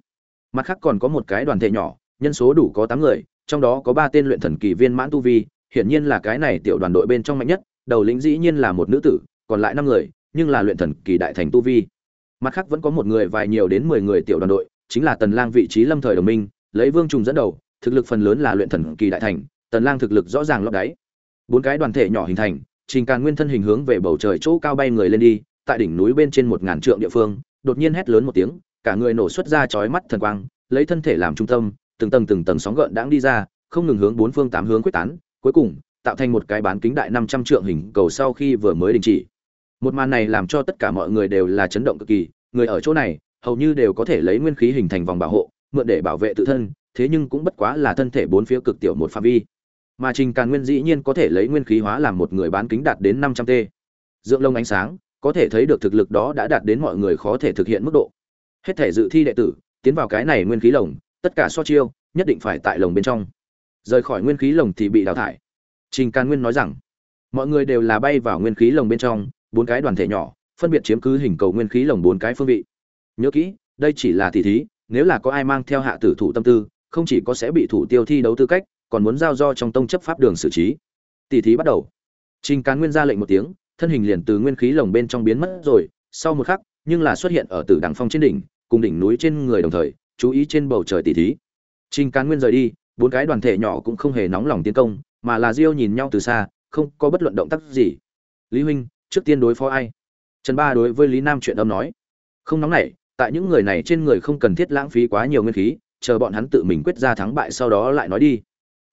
A: Mặt khác còn có một cái đoàn thể nhỏ, nhân số đủ có tám người, trong đó có ba tên luyện thần kỳ viên mãn tu vi, hiển nhiên là cái này tiểu đoàn đội bên trong mạnh nhất, đầu lĩnh dĩ nhiên là một nữ tử, còn lại năm người, nhưng là luyện thần kỳ đại thành tu vi. Mặt khác vẫn có một người vài nhiều đến mười người tiểu đoàn đội, chính là tần lang vị trí lâm thời đồng minh, lấy vương trùng dẫn đầu, thực lực phần lớn là luyện thần kỳ đại thành, tần lang thực lực rõ ràng lót đáy. Bốn cái đoàn thể nhỏ hình thành trình càn nguyên thân hình hướng về bầu trời chỗ cao bay người lên đi tại đỉnh núi bên trên một ngàn trượng địa phương đột nhiên hét lớn một tiếng cả người nổ xuất ra chói mắt thần quang, lấy thân thể làm trung tâm, từng tầng từng tầng sóng gợn đãng đi ra, không ngừng hướng bốn phương tám hướng quyết tán cuối cùng tạo thành một cái bán kính đại năm trăm trượng hình cầu sau khi vừa mới đình chỉ. Một màn này làm cho tất cả mọi người đều là chấn động cực kỳ người ở chỗ này hầu như đều có thể lấy nguyên khí hình thành vòng bảo hộ mượn để bảo vệ tự thân thế nhưng cũng bất quá là thân thể bốn phía cực tiểu một phạm vi mà trình càn nguyên dĩ nhiên có thể lấy nguyên khí hóa làm một người bán kính đạt đến năm trăm t. Dưỡng lông ánh sáng, có thể thấy được thực lực đó đã đạt đến mọi người khó thể thực hiện mức độ. Hết thể dự thi đệ tử, tiến vào cái này nguyên khí lồng, tất cả so chiêu, nhất định phải tại lồng bên trong. Rời khỏi nguyên khí lồng thì bị đào thải. Trình càn nguyên nói rằng, mọi người đều là bay vào nguyên khí lồng bên trong, bốn cái đoàn thể nhỏ, phân biệt chiếm cứ hình cầu nguyên khí lồng bốn cái phương vị. Nhớ kỹ, đây chỉ là tỷ thí, nếu là có ai mang theo hạ tử thủ tâm tư, không chỉ có sẽ bị thủ tiêu thi đấu tư cách còn muốn giao do trong tông chấp pháp đường xử trí. Tỷ thí bắt đầu. Trình cán nguyên ra lệnh một tiếng, thân hình liền từ nguyên khí lồng bên trong biến mất rồi, sau một khắc, nhưng là xuất hiện ở tử đằng phong trên đỉnh, cùng đỉnh núi trên người đồng thời, chú ý trên bầu trời tỷ thí. Trình cán nguyên rời đi, bốn cái đoàn thể nhỏ cũng không hề nóng lòng tiến công, mà là diêu nhìn nhau từ xa, không có bất luận động tác gì. Lý huynh, trước tiên đối phó ai? Trần ba đối với lý nam chuyện âm nói. Không nóng nảy, tại những người này trên người không cần thiết lãng phí quá nhiều nguyên khí, chờ bọn hắn tự mình quyết ra thắng bại sau đó lại nói đi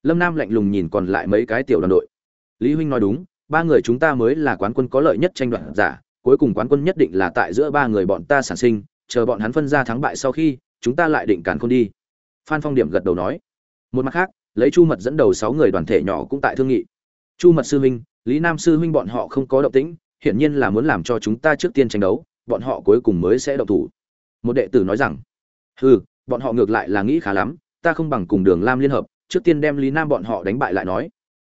A: lâm nam lạnh lùng nhìn còn lại mấy cái tiểu đoàn đội. Lý huynh nói đúng, ba người chúng ta mới là quán quân có lợi nhất tranh đoạt giả, cuối cùng quán quân nhất định là tại giữa ba người bọn ta sản sinh, chờ bọn hắn phân ra thắng bại sau khi, chúng ta lại định cản không đi. Phan phong điểm gật đầu nói. Một mặt khác, lấy chu mật dẫn đầu sáu người đoàn thể nhỏ cũng tại thương nghị. Chu mật sư huynh, lý nam sư huynh bọn họ không có động tĩnh, hiển nhiên là muốn làm cho chúng ta trước tiên tranh đấu, bọn họ cuối cùng mới sẽ động thủ. Một đệ tử nói rằng, hừ, bọn họ ngược lại là nghĩ khá lắm, ta không bằng cùng đường lam liên hợp trước tiên đem lý nam bọn họ đánh bại lại nói.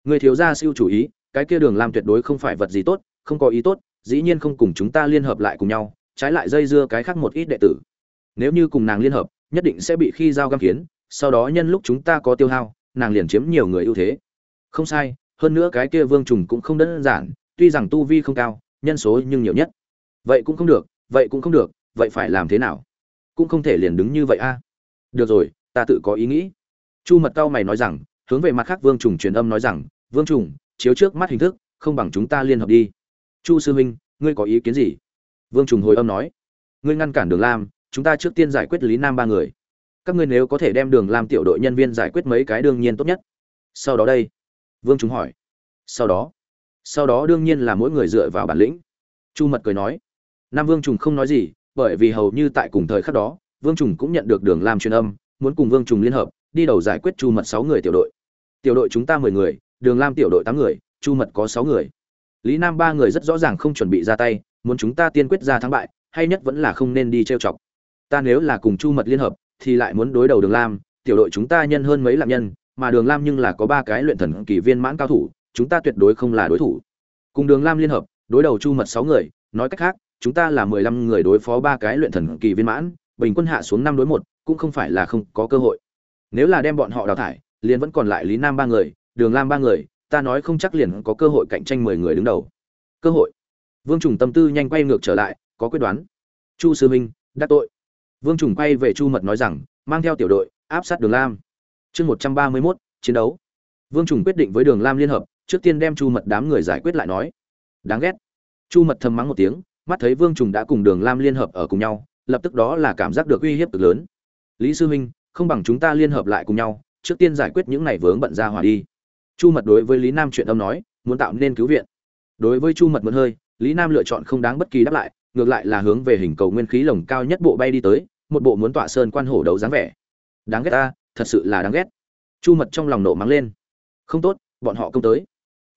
A: Người thiếu gia siêu chủ ý, cái kia đường lam tuyệt đối không phải vật gì tốt, không có ý tốt, dĩ nhiên không cùng chúng ta liên hợp lại cùng nhau, trái lại dây dưa cái khác một ít đệ tử. Nếu như cùng nàng liên hợp, nhất định sẽ bị khi giao găm kiến, sau đó nhân lúc chúng ta có tiêu hao, nàng liền chiếm nhiều người ưu thế. Không sai, hơn nữa cái kia vương trùng cũng không đơn giản, tuy rằng tu vi không cao, nhân số nhưng nhiều nhất. Vậy cũng không được, vậy cũng không được, vậy phải làm thế nào? Cũng không thể liền đứng như vậy a. Được rồi, ta tự có ý nghĩ chu mật cao mày nói rằng, hướng về mặt khác vương trùng truyền âm nói rằng, vương trùng, chiếu trước mắt hình thức, không bằng chúng ta liên hợp đi. Chu sư huynh, ngươi có ý kiến gì? Vương trùng hồi âm nói, ngươi ngăn cản đường lam, chúng ta trước tiên giải quyết lý nam ba người. Các ngươi nếu có thể đem đường lam tiểu đội nhân viên giải quyết mấy cái đương nhiên tốt nhất. Sau đó đây, vương trùng hỏi, sau đó sau đó đương nhiên là mỗi người dựa vào bản lĩnh. Chu mật cười nói, nam vương trùng không nói gì, bởi vì hầu như tại cùng thời khắc đó, vương trùng cũng nhận được đường lam truyền âm, muốn cùng vương trùng liên hợp đi đầu giải quyết chu mật sáu người tiểu đội. Tiểu đội chúng ta mười người, đường lam tiểu đội tám người, chu mật có sáu người. Lý nam ba người rất rõ ràng không chuẩn bị ra tay, muốn chúng ta tiên quyết ra thắng bại, hay nhất vẫn là không nên đi trêu chọc. Ta nếu là cùng chu mật liên hợp, thì lại muốn đối đầu đường lam, tiểu đội chúng ta nhân hơn mấy lạm nhân, mà đường lam nhưng là có ba cái luyện thần kỳ viên mãn cao thủ, chúng ta tuyệt đối không là đối thủ. Cùng đường lam liên hợp, đối đầu chu mật sáu người, nói cách khác, chúng ta là mười lăm người đối phó ba cái luyện thần kỳ viên mãn, bình quân hạ xuống năm đối một, cũng không phải là không có cơ hội nếu là đem bọn họ đào thải, liền vẫn còn lại lý nam ba người, đường lam ba người, ta nói không chắc liền có cơ hội cạnh tranh mười người đứng đầu. Cơ hội. Vương trùng tâm tư nhanh quay ngược trở lại, có quyết đoán. Chu sư minh, đắc tội. Vương trùng quay về chu mật nói rằng, mang theo tiểu đội, áp sát đường lam. Chương một trăm ba mươi mốt, chiến đấu. Vương trùng quyết định với đường lam liên hợp, trước tiên đem chu mật đám người giải quyết lại nói. Đáng ghét. Chu mật thầm mắng một tiếng, mắt thấy vương trùng đã cùng đường lam liên hợp ở cùng nhau, lập tức đó là cảm giác được uy hiếp cực lớn. Lý sư huynh không bằng chúng ta liên hợp lại cùng nhau, trước tiên giải quyết những này vướng bận ra hỏa đi. Chu mật đối với lý nam chuyện âm nói, muốn tạo nên cứu viện. Đối với chu mật mượn hơi, lý nam lựa chọn không đáng bất kỳ đáp lại, ngược lại là hướng về hình cầu nguyên khí lồng cao nhất bộ bay đi tới, một bộ muốn tọa sơn quan hổ đấu dáng vẻ. Đáng ghét ta, thật sự là đáng ghét. Chu mật trong lòng nộ mắng lên. Không tốt, bọn họ công tới.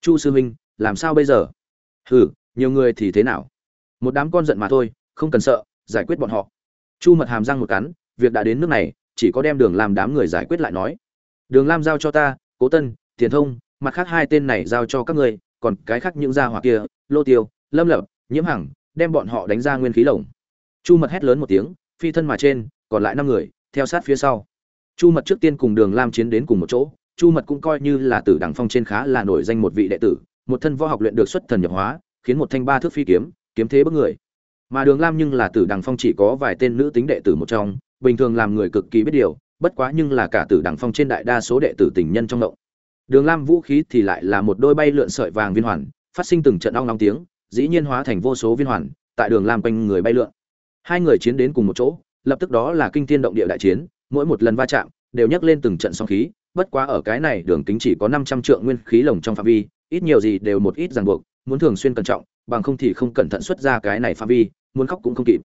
A: Chu sư huynh, làm sao bây giờ? Hừ, nhiều người thì thế nào? Một đám con giận mà thôi, không cần sợ, giải quyết bọn họ. Chu mật hàm răng một cắn, việc đã đến nước này chỉ có đem đường làm đám người giải quyết lại nói. Đường lam giao cho ta, cố tân, tiền thông, mặt khác hai tên này giao cho các ngươi, còn cái khác những gia hỏa kia, lô tiêu, lâm lập, nhiễm hằng, đem bọn họ đánh ra nguyên khí lồng. Chu mật hét lớn một tiếng, phi thân mà trên, còn lại năm người, theo sát phía sau. Chu mật trước tiên cùng đường lam chiến đến cùng một chỗ, chu mật cũng coi như là tử đằng phong trên khá là nổi danh một vị đệ tử, một thân võ học luyện được xuất thần nhập hóa, khiến một thanh ba thước phi kiếm kiếm thế bức người. Mà đường lam nhưng là tử đằng phong chỉ có vài tên nữ tính đệ tử một trong bình thường làm người cực kỳ biết điều, bất quá nhưng là cả tử đằng phong trên đại đa số đệ tử tình nhân trong động đường lam vũ khí thì lại là một đôi bay lượn sợi vàng viên hoàn, phát sinh từng trận ong long tiếng, dĩ nhiên hóa thành vô số viên hoàn, tại đường lam quanh người bay lượn. Hai người chiến đến cùng một chỗ, lập tức đó là kinh thiên động địa đại chiến, mỗi một lần va chạm, đều nhắc lên từng trận song khí, bất quá ở cái này đường kính chỉ có năm trăm trượng nguyên khí lồng trong phạm vi, ít nhiều gì đều một ít ràng buộc, muốn thường xuyên cẩn trọng, bằng không thì không cẩn thận xuất ra cái này phạm vi, muốn khóc cũng không kịp.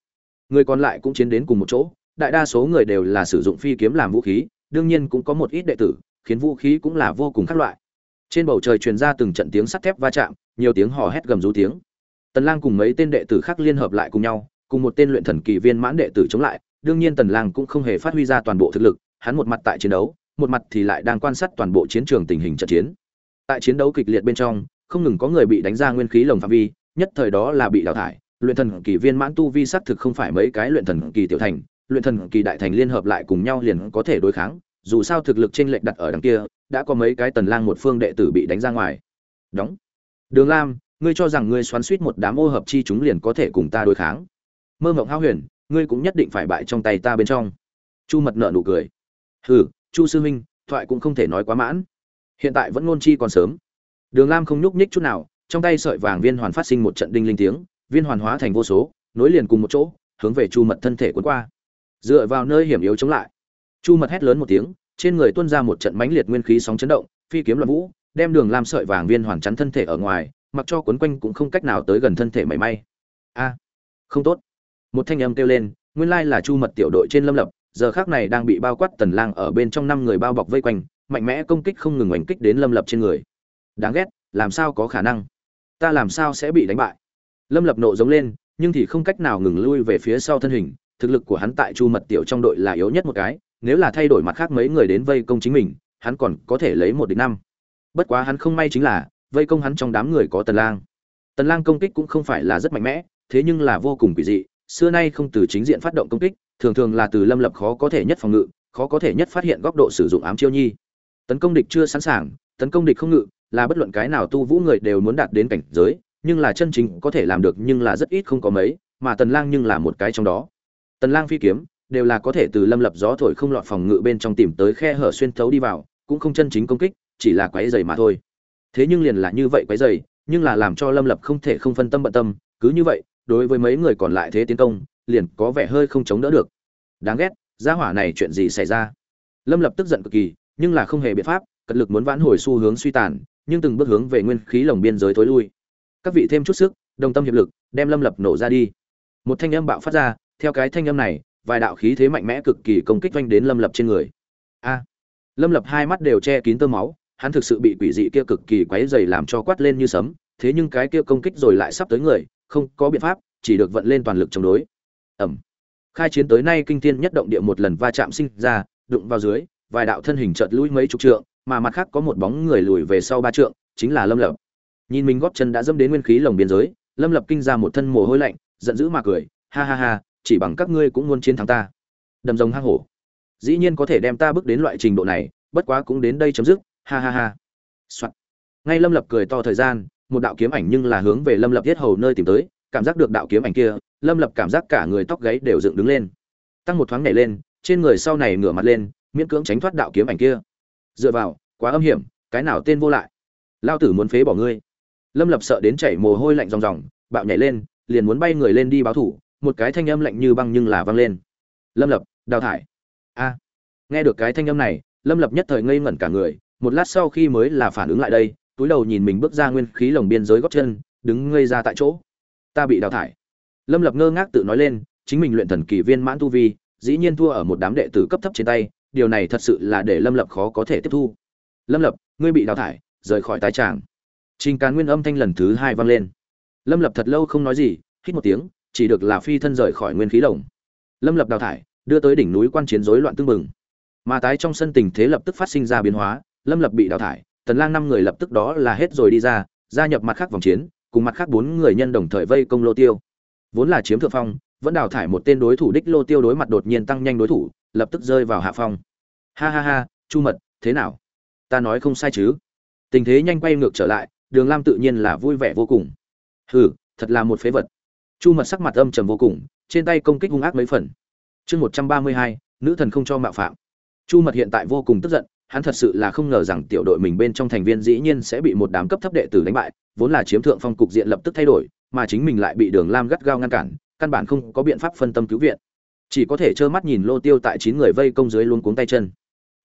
A: Người còn lại cũng chiến đến cùng một chỗ đại đa số người đều là sử dụng phi kiếm làm vũ khí, đương nhiên cũng có một ít đệ tử, khiến vũ khí cũng là vô cùng khác loại. Trên bầu trời truyền ra từng trận tiếng sắt thép va chạm, nhiều tiếng hò hét gầm rú tiếng. Tần lang cùng mấy tên đệ tử khác liên hợp lại cùng nhau, cùng một tên luyện thần kỳ viên mãn đệ tử chống lại, đương nhiên tần lang cũng không hề phát huy ra toàn bộ thực lực, hắn một mặt tại chiến đấu, một mặt thì lại đang quan sát toàn bộ chiến trường tình hình trận chiến. Tại chiến đấu kịch liệt bên trong, không ngừng có người bị đánh ra nguyên khí lồng phạm vi, nhất thời đó là bị đào thải, luyện thần kỳ viên mãn tu vi sắc thực không phải mấy cái luyện thần kỳ tiểu thành luyện thần kỳ đại thành liên hợp lại cùng nhau liền có thể đối kháng, dù sao thực lực trên lệch đặt ở đằng kia, đã có mấy cái tần lang một phương đệ tử bị đánh ra ngoài. Đóng. Đường lam, ngươi cho rằng ngươi xoắn suýt một đám ô hợp chi chúng liền có thể cùng ta đối kháng? Mơ mộng hao huyền, ngươi cũng nhất định phải bại trong tay ta bên trong. Chu mật nợ nụ cười. Hừ, chu sư huynh thoại cũng không thể nói quá mãn. Hiện tại vẫn ngôn chi còn sớm. Đường lam không nhúc nhích chút nào, trong tay sợi vàng viên hoàn phát sinh một trận đinh linh tiếng, viên hoàn hóa thành vô số, nối liền cùng một chỗ, hướng về chu mật thân thể cuốn qua dựa vào nơi hiểm yếu chống lại. Chu mật hét lớn một tiếng, trên người tuôn ra một trận mãnh liệt nguyên khí sóng chấn động, phi kiếm loạn vũ, đem đường lam sợi vàng viên hoàn chắn thân thể ở ngoài, mặc cho cuốn quanh cũng không cách nào tới gần thân thể mảy may. A, không tốt. Một thanh âm kêu lên, nguyên lai là chu mật tiểu đội trên lâm lập, giờ khác này đang bị bao quát tần lang ở bên trong năm người bao bọc vây quanh, mạnh mẽ công kích không ngừng oanh kích đến lâm lập trên người. Đáng ghét, làm sao có khả năng? Ta làm sao sẽ bị đánh bại? Lâm lập nộ giống lên, nhưng thì không cách nào ngừng lui về phía sau thân hình thực lực của hắn tại chu mật tiểu trong đội là yếu nhất một cái, nếu là thay đổi mặt khác mấy người đến vây công chính mình, hắn còn có thể lấy một địch năm. Bất quá hắn không may chính là, vây công hắn trong đám người có tần lang. Tần lang công kích cũng không phải là rất mạnh mẽ, thế nhưng là vô cùng quỷ dị, xưa nay không từ chính diện phát động công kích, thường thường là từ lâm lập khó có thể nhất phòng ngự, khó có thể nhất phát hiện góc độ sử dụng ám chiêu nhi. Tấn công địch chưa sẵn sàng, tấn công địch không ngự, là bất luận cái nào tu vũ người đều muốn đạt đến cảnh giới, nhưng là chân chính có thể làm được nhưng là rất ít không có mấy, mà tần lang nhưng là một cái trong đó tần lang phi kiếm, đều là có thể từ lâm lập gió thổi không lọt phòng ngự bên trong tìm tới khe hở xuyên thấu đi vào, cũng không chân chính công kích, chỉ là quấy giày mà thôi. Thế nhưng liền là như vậy quấy giày nhưng là làm cho lâm lập không thể không phân tâm bận tâm, cứ như vậy, đối với mấy người còn lại thế tiến công, liền có vẻ hơi không chống đỡ được. Đáng ghét, gia hỏa này chuyện gì xảy ra? Lâm lập tức giận cực kỳ, nhưng là không hề biện pháp, cật lực muốn vãn hồi xu hướng suy tàn, nhưng từng bước hướng về nguyên khí lồng biên giới tối lui. Các vị thêm chút sức, đồng tâm hiệp lực, đem lâm lập nổ ra đi. Một thanh âm bạo phát ra theo cái thanh âm này, vài đạo khí thế mạnh mẽ cực kỳ công kích doanh đến lâm lập trên người. A! Lâm lập hai mắt đều che kín tơ máu, hắn thực sự bị quỷ dị kia cực kỳ quấy dày làm cho quát lên như sấm, thế nhưng cái kia công kích rồi lại sắp tới người, không có biện pháp, chỉ được vận lên toàn lực chống đối. Ẩm khai chiến tới nay kinh thiên nhất động địa một lần va chạm sinh ra, đụng vào dưới, vài đạo thân hình chợt lũi mấy chục trượng, mà mặt khác có một bóng người lùi về sau ba trượng, chính là lâm lập. Nhìn mình góp chân đã dẫm đến nguyên khí lồng biên giới, lâm lập kinh ra một thân mồ hôi lạnh, giận dữ mà cười, ha ha ha chỉ bằng các ngươi cũng muốn chiến thắng ta. Đầm rồng hang hổ. Dĩ nhiên có thể đem ta bước đến loại trình độ này, bất quá cũng đến đây chấm dứt. Ha ha ha、Soạn. ngay lâm lập cười to thời gian, một đạo kiếm ảnh nhưng là hướng về lâm lập thiết hầu nơi tìm tới, cảm giác được đạo kiếm ảnh kia, lâm lập cảm giác cả người tóc gáy đều dựng đứng lên. Tăng một thoáng nhảy lên, trên người sau này ngửa mặt lên, miễn cưỡng tránh thoát đạo kiếm ảnh kia. Dựa vào, quá âm hiểm, cái nào tên vô lại? Lao tử muốn phế bỏ ngươi. Lâm lập sợ đến chảy mồ hôi lạnh ròng ròng, bạo nhảy lên, liền muốn bay người lên đi báo thủ một cái thanh âm lạnh như băng nhưng là vang lên. Lâm lập, đào thải. A. Nghe được cái thanh âm này, lâm lập nhất thời ngây ngẩn cả người, một lát sau khi mới là phản ứng lại đây, túi đầu nhìn mình bước ra nguyên khí lồng biên giới gót chân, đứng ngây ra tại chỗ. Ta bị đào thải. Lâm lập ngơ ngác tự nói lên, chính mình luyện thần kỳ viên mãn tu vi, dĩ nhiên thua ở một đám đệ tử cấp thấp trên tay, điều này thật sự là để lâm lập khó có thể tiếp thu. Lâm lập, ngươi bị đào thải, rời khỏi tái tràng. Trình cán nguyên âm thanh lần thứ hai vang lên. Lâm lập thật lâu không nói gì, hít một tiếng chỉ được là phi thân rời khỏi nguyên khí lồng. Lâm lập đào thải, đưa tới đỉnh núi quan chiến rối loạn tương mừng mà tái trong sân tình thế lập tức phát sinh ra biến hóa, lâm lập bị đào thải, tần lang năm người lập tức đó là hết rồi đi ra, gia nhập mặt khác vòng chiến, cùng mặt khác bốn người nhân đồng thời vây công lô tiêu. Vốn là chiếm thượng phong, vẫn đào thải một tên đối thủ đích lô tiêu đối mặt đột nhiên tăng nhanh đối thủ, lập tức rơi vào hạ phong. Ha ha ha, chu mật, thế nào? Ta nói không sai chứ? Tình thế nhanh quay ngược trở lại, đường lam tự nhiên là vui vẻ vô cùng. Hừ, thật là một phế vật chu mật sắc mặt âm trầm vô cùng, trên tay công kích hung ác mấy phần. Chương một trăm ba mươi hai, nữ thần không cho mạo phạm. Chu mật hiện tại vô cùng tức giận, hắn thật sự là không ngờ rằng tiểu đội mình bên trong thành viên dĩ nhiên sẽ bị một đám cấp thấp đệ tử đánh bại, vốn là chiếm thượng phong cục diện lập tức thay đổi, mà chính mình lại bị đường lam gắt gao ngăn cản, căn bản không có biện pháp phân tâm cứu viện. Chỉ có thể trơ mắt nhìn lô tiêu tại chín người vây công dưới luôn cuống tay chân.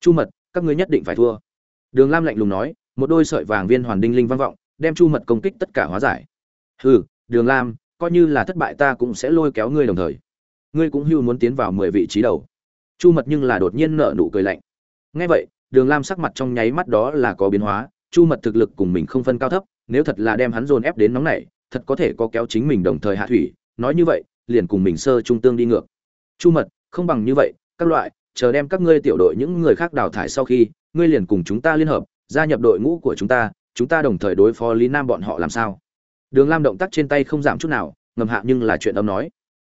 A: Chu mật, các ngươi nhất định phải thua. Đường lam lạnh lùng nói, một đôi sợi vàng viên hoàn đinh linh vang vọng, đem chu mật công kích tất cả hóa giải. Hừ, đường lam coi như là thất bại ta cũng sẽ lôi kéo ngươi đồng thời. Ngươi cũng hưu muốn tiến vào mười vị trí đầu. Chu mật nhưng là đột nhiên nợ nụ cười lạnh. Ngay vậy, đường lam sắc mặt trong nháy mắt đó là có biến hóa, chu mật thực lực cùng mình không phân cao thấp, nếu thật là đem hắn dồn ép đến nóng này, thật có thể có kéo chính mình đồng thời hạ thủy, nói như vậy, liền cùng mình sơ trung tương đi ngược. Chu mật, không bằng như vậy, các loại, chờ đem các ngươi tiểu đội những người khác đào thải sau khi, ngươi liền cùng chúng ta liên hợp, gia nhập đội ngũ của chúng ta chúng ta đồng thời đối phó lý nam bọn họ làm sao? Đường lam động tác trên tay không giảm chút nào, ngầm hạ nhưng là chuyện âm nói.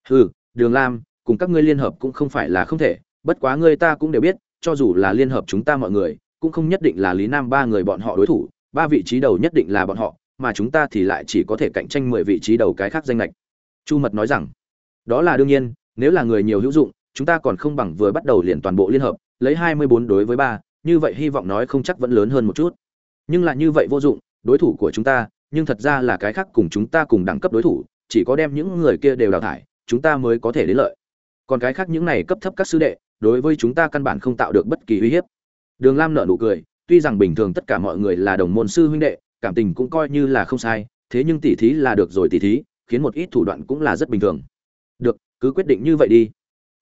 A: Hừ, đường lam, cùng các ngươi liên hợp cũng không phải là không thể, bất quá ngươi ta cũng đều biết, cho dù là liên hợp chúng ta mọi người, cũng không nhất định là lý nam ba người bọn họ đối thủ, ba vị trí đầu nhất định là bọn họ, mà chúng ta thì lại chỉ có thể cạnh tranh mười vị trí đầu cái khác danh lệch chu mật nói rằng, đó là đương nhiên, nếu là người nhiều hữu dụng, chúng ta còn không bằng vừa bắt đầu liền toàn bộ liên hợp, lấy hai mươi bốn đối với ba, như vậy hy vọng nói không chắc vẫn lớn hơn một chút. Nhưng là như vậy vô dụng, đối thủ của chúng ta nhưng thật ra là cái khác cùng chúng ta cùng đẳng cấp đối thủ, chỉ có đem những người kia đều đào thải, chúng ta mới có thể đến lợi. Còn cái khác những này cấp thấp các sư đệ, đối với chúng ta căn bản không tạo được bất kỳ uy hiếp. Đường lam nở nụ cười, tuy rằng bình thường tất cả mọi người là đồng môn sư huynh đệ, cảm tình cũng coi như là không sai, thế nhưng tỉ thí là được rồi tỉ thí, khiến một ít thủ đoạn cũng là rất bình thường. Được, cứ quyết định như vậy đi.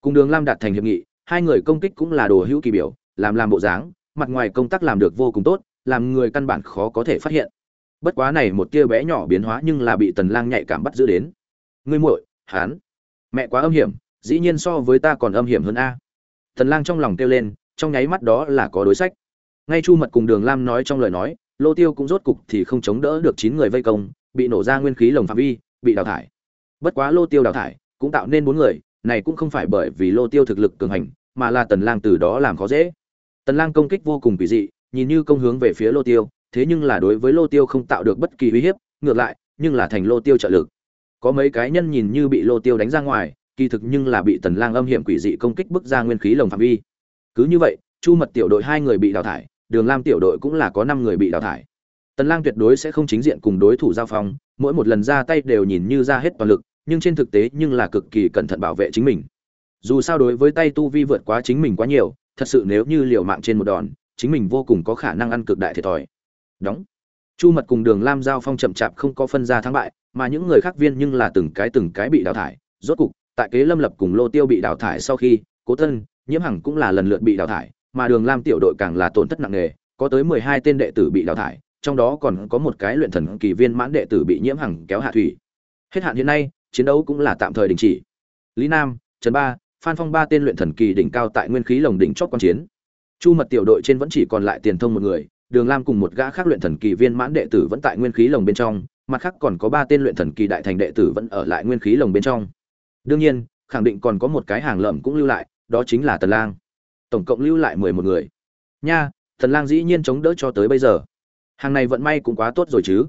A: Cùng đường lam đạt thành hiệp nghị, hai người công kích cũng là đồ hữu kỳ biểu, làm làm bộ dáng, mặt ngoài công tác làm được vô cùng tốt, làm người căn bản khó có thể phát hiện bất quá này một tia bé nhỏ biến hóa nhưng là bị tần lang nhạy cảm bắt giữ đến. Ngươi muội, hán. Mẹ quá âm hiểm, dĩ nhiên so với ta còn âm hiểm hơn a. Tần lang trong lòng kêu lên, trong nháy mắt đó là có đối sách. Ngay chu mật cùng đường lam nói trong lời nói, lô tiêu cũng rốt cục thì không chống đỡ được chín người vây công, bị nổ ra nguyên khí lồng phạm vi, bị đào thải. Bất quá lô tiêu đào thải, cũng tạo nên bốn người, này cũng không phải bởi vì lô tiêu thực lực cường hành, mà là tần lang từ đó làm khó dễ. Tần lang công kích vô cùng kỳ dị, nhìn như công hướng về phía lô tiêu thế nhưng là đối với lô tiêu không tạo được bất kỳ uy hiếp, ngược lại, nhưng là thành lô tiêu trợ lực. Có mấy cái nhân nhìn như bị lô tiêu đánh ra ngoài, kỳ thực nhưng là bị tần lang âm hiểm quỷ dị công kích bức ra nguyên khí lồng phạm vi. Cứ như vậy, chu mật tiểu đội hai người bị đào thải, đường lam tiểu đội cũng là có năm người bị đào thải. Tần lang tuyệt đối sẽ không chính diện cùng đối thủ giao phong, mỗi một lần ra tay đều nhìn như ra hết toàn lực, nhưng trên thực tế nhưng là cực kỳ cẩn thận bảo vệ chính mình. Dù sao đối với tay tu vi vượt quá chính mình quá nhiều, thật sự nếu như liều mạng trên một đòn, chính mình vô cùng có khả năng ăn cực đại thiệt thòi đóng. Chu mật cùng đường lam giao phong chậm chạp không có phân ra thắng bại, mà những người khác viên nhưng là từng cái từng cái bị đào thải. Rốt cục, tại kế lâm lập cùng lô tiêu bị đào thải sau khi, cố tân, nhiễm hằng cũng là lần lượt bị đào thải, mà đường lam tiểu đội càng là tổn thất nặng nề, có tới mười hai tên đệ tử bị đào thải, trong đó còn có một cái luyện thần kỳ viên mãn đệ tử bị nhiễm hằng kéo hạ thủy. Hết hạn hiện nay, chiến đấu cũng là tạm thời đình chỉ. Lý nam, trần ba, phan phong ba tên luyện thần kỳ đỉnh cao tại nguyên khí lồng đỉnh chót quan chiến. Chu mật tiểu đội trên vẫn chỉ còn lại tiền thông một người đường lam cùng một gã khác luyện thần kỳ viên mãn đệ tử vẫn tại nguyên khí lồng bên trong mặt khác còn có ba tên luyện thần kỳ đại thành đệ tử vẫn ở lại nguyên khí lồng bên trong. Đương nhiên khẳng định còn có một cái hàng lợm cũng lưu lại đó chính là tần lang. Tổng cộng lưu lại mười một người. Nha tần lang dĩ nhiên chống đỡ cho tới bây giờ. Hàng này vận may cũng quá tốt rồi chứ.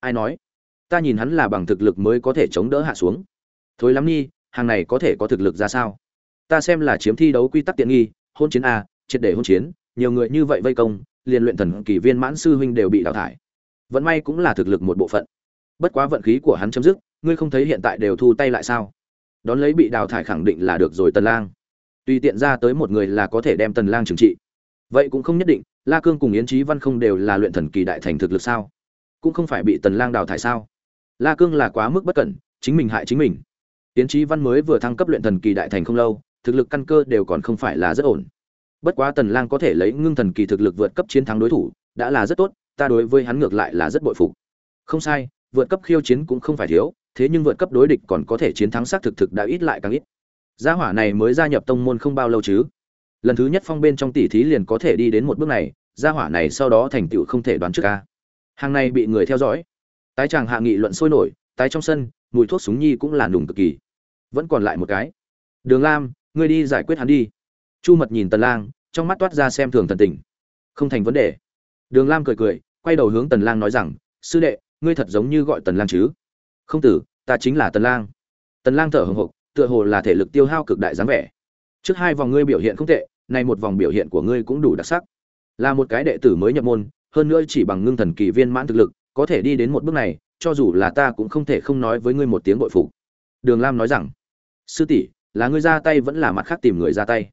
A: Ai nói? Ta nhìn hắn là bằng thực lực mới có thể chống đỡ hạ xuống. Thối lắm đi, hàng này có thể có thực lực ra sao? Ta xem là chiếm thi đấu quy tắc tiện nghi hôn chiến a triệt để hôn chiến nhiều người như vậy vây công liền luyện thần kỳ viên mãn sư huynh đều bị đào thải. Vận may cũng là thực lực một bộ phận. Bất quá vận khí của hắn chấm dứt, ngươi không thấy hiện tại đều thu tay lại sao? Đón lấy bị đào thải khẳng định là được rồi tần lang. Tùy tiện ra tới một người là có thể đem tần lang trừng trị. Vậy cũng không nhất định, la cương cùng yến trí văn không đều là luyện thần kỳ đại thành thực lực sao? Cũng không phải bị tần lang đào thải sao? La cương là quá mức bất cẩn, chính mình hại chính mình. Yến trí văn mới vừa thăng cấp luyện thần kỳ đại thành không lâu, thực lực căn cơ đều còn không phải là rất ổn bất quá tần lang có thể lấy ngưng thần kỳ thực lực vượt cấp chiến thắng đối thủ, đã là rất tốt, ta đối với hắn ngược lại là rất bội phục. Không sai, vượt cấp khiêu chiến cũng không phải thiếu, thế nhưng vượt cấp đối địch còn có thể chiến thắng xác thực thực đã ít lại càng ít. Gia hỏa này mới gia nhập tông môn không bao lâu chứ? Lần thứ nhất phong bên trong tỷ thí liền có thể đi đến một bước này, gia hỏa này sau đó thành tựu không thể đoán trước ca hàng này bị người theo dõi. Tái chàng hạ nghị luận sôi nổi, tái trong sân, mùi thuốc súng nhi cũng là nùng cực kỳ. Vẫn còn lại một cái. Đường lam, ngươi đi giải quyết hắn đi chu mật nhìn tần lang, trong mắt toát ra xem thường thần tình. Không thành vấn đề. Đường lam cười cười, quay đầu hướng tần lang nói rằng, sư đệ, ngươi thật giống như gọi tần lang chứ? Không tử, ta chính là tần lang. Tần lang thở hổn hộc, tựa hồ là thể lực tiêu hao cực đại dáng vẻ. Trước hai vòng ngươi biểu hiện không tệ, nay một vòng biểu hiện của ngươi cũng đủ đặc sắc. Là một cái đệ tử mới nhập môn, hơn nữa chỉ bằng ngưng thần kỳ viên mãn thực lực, có thể đi đến một bước này, cho dù là ta cũng không thể không nói với ngươi một tiếng bội phục. Đường lam nói rằng, sư tỷ, là ngươi ra tay vẫn là mặt khác tìm người ra tay?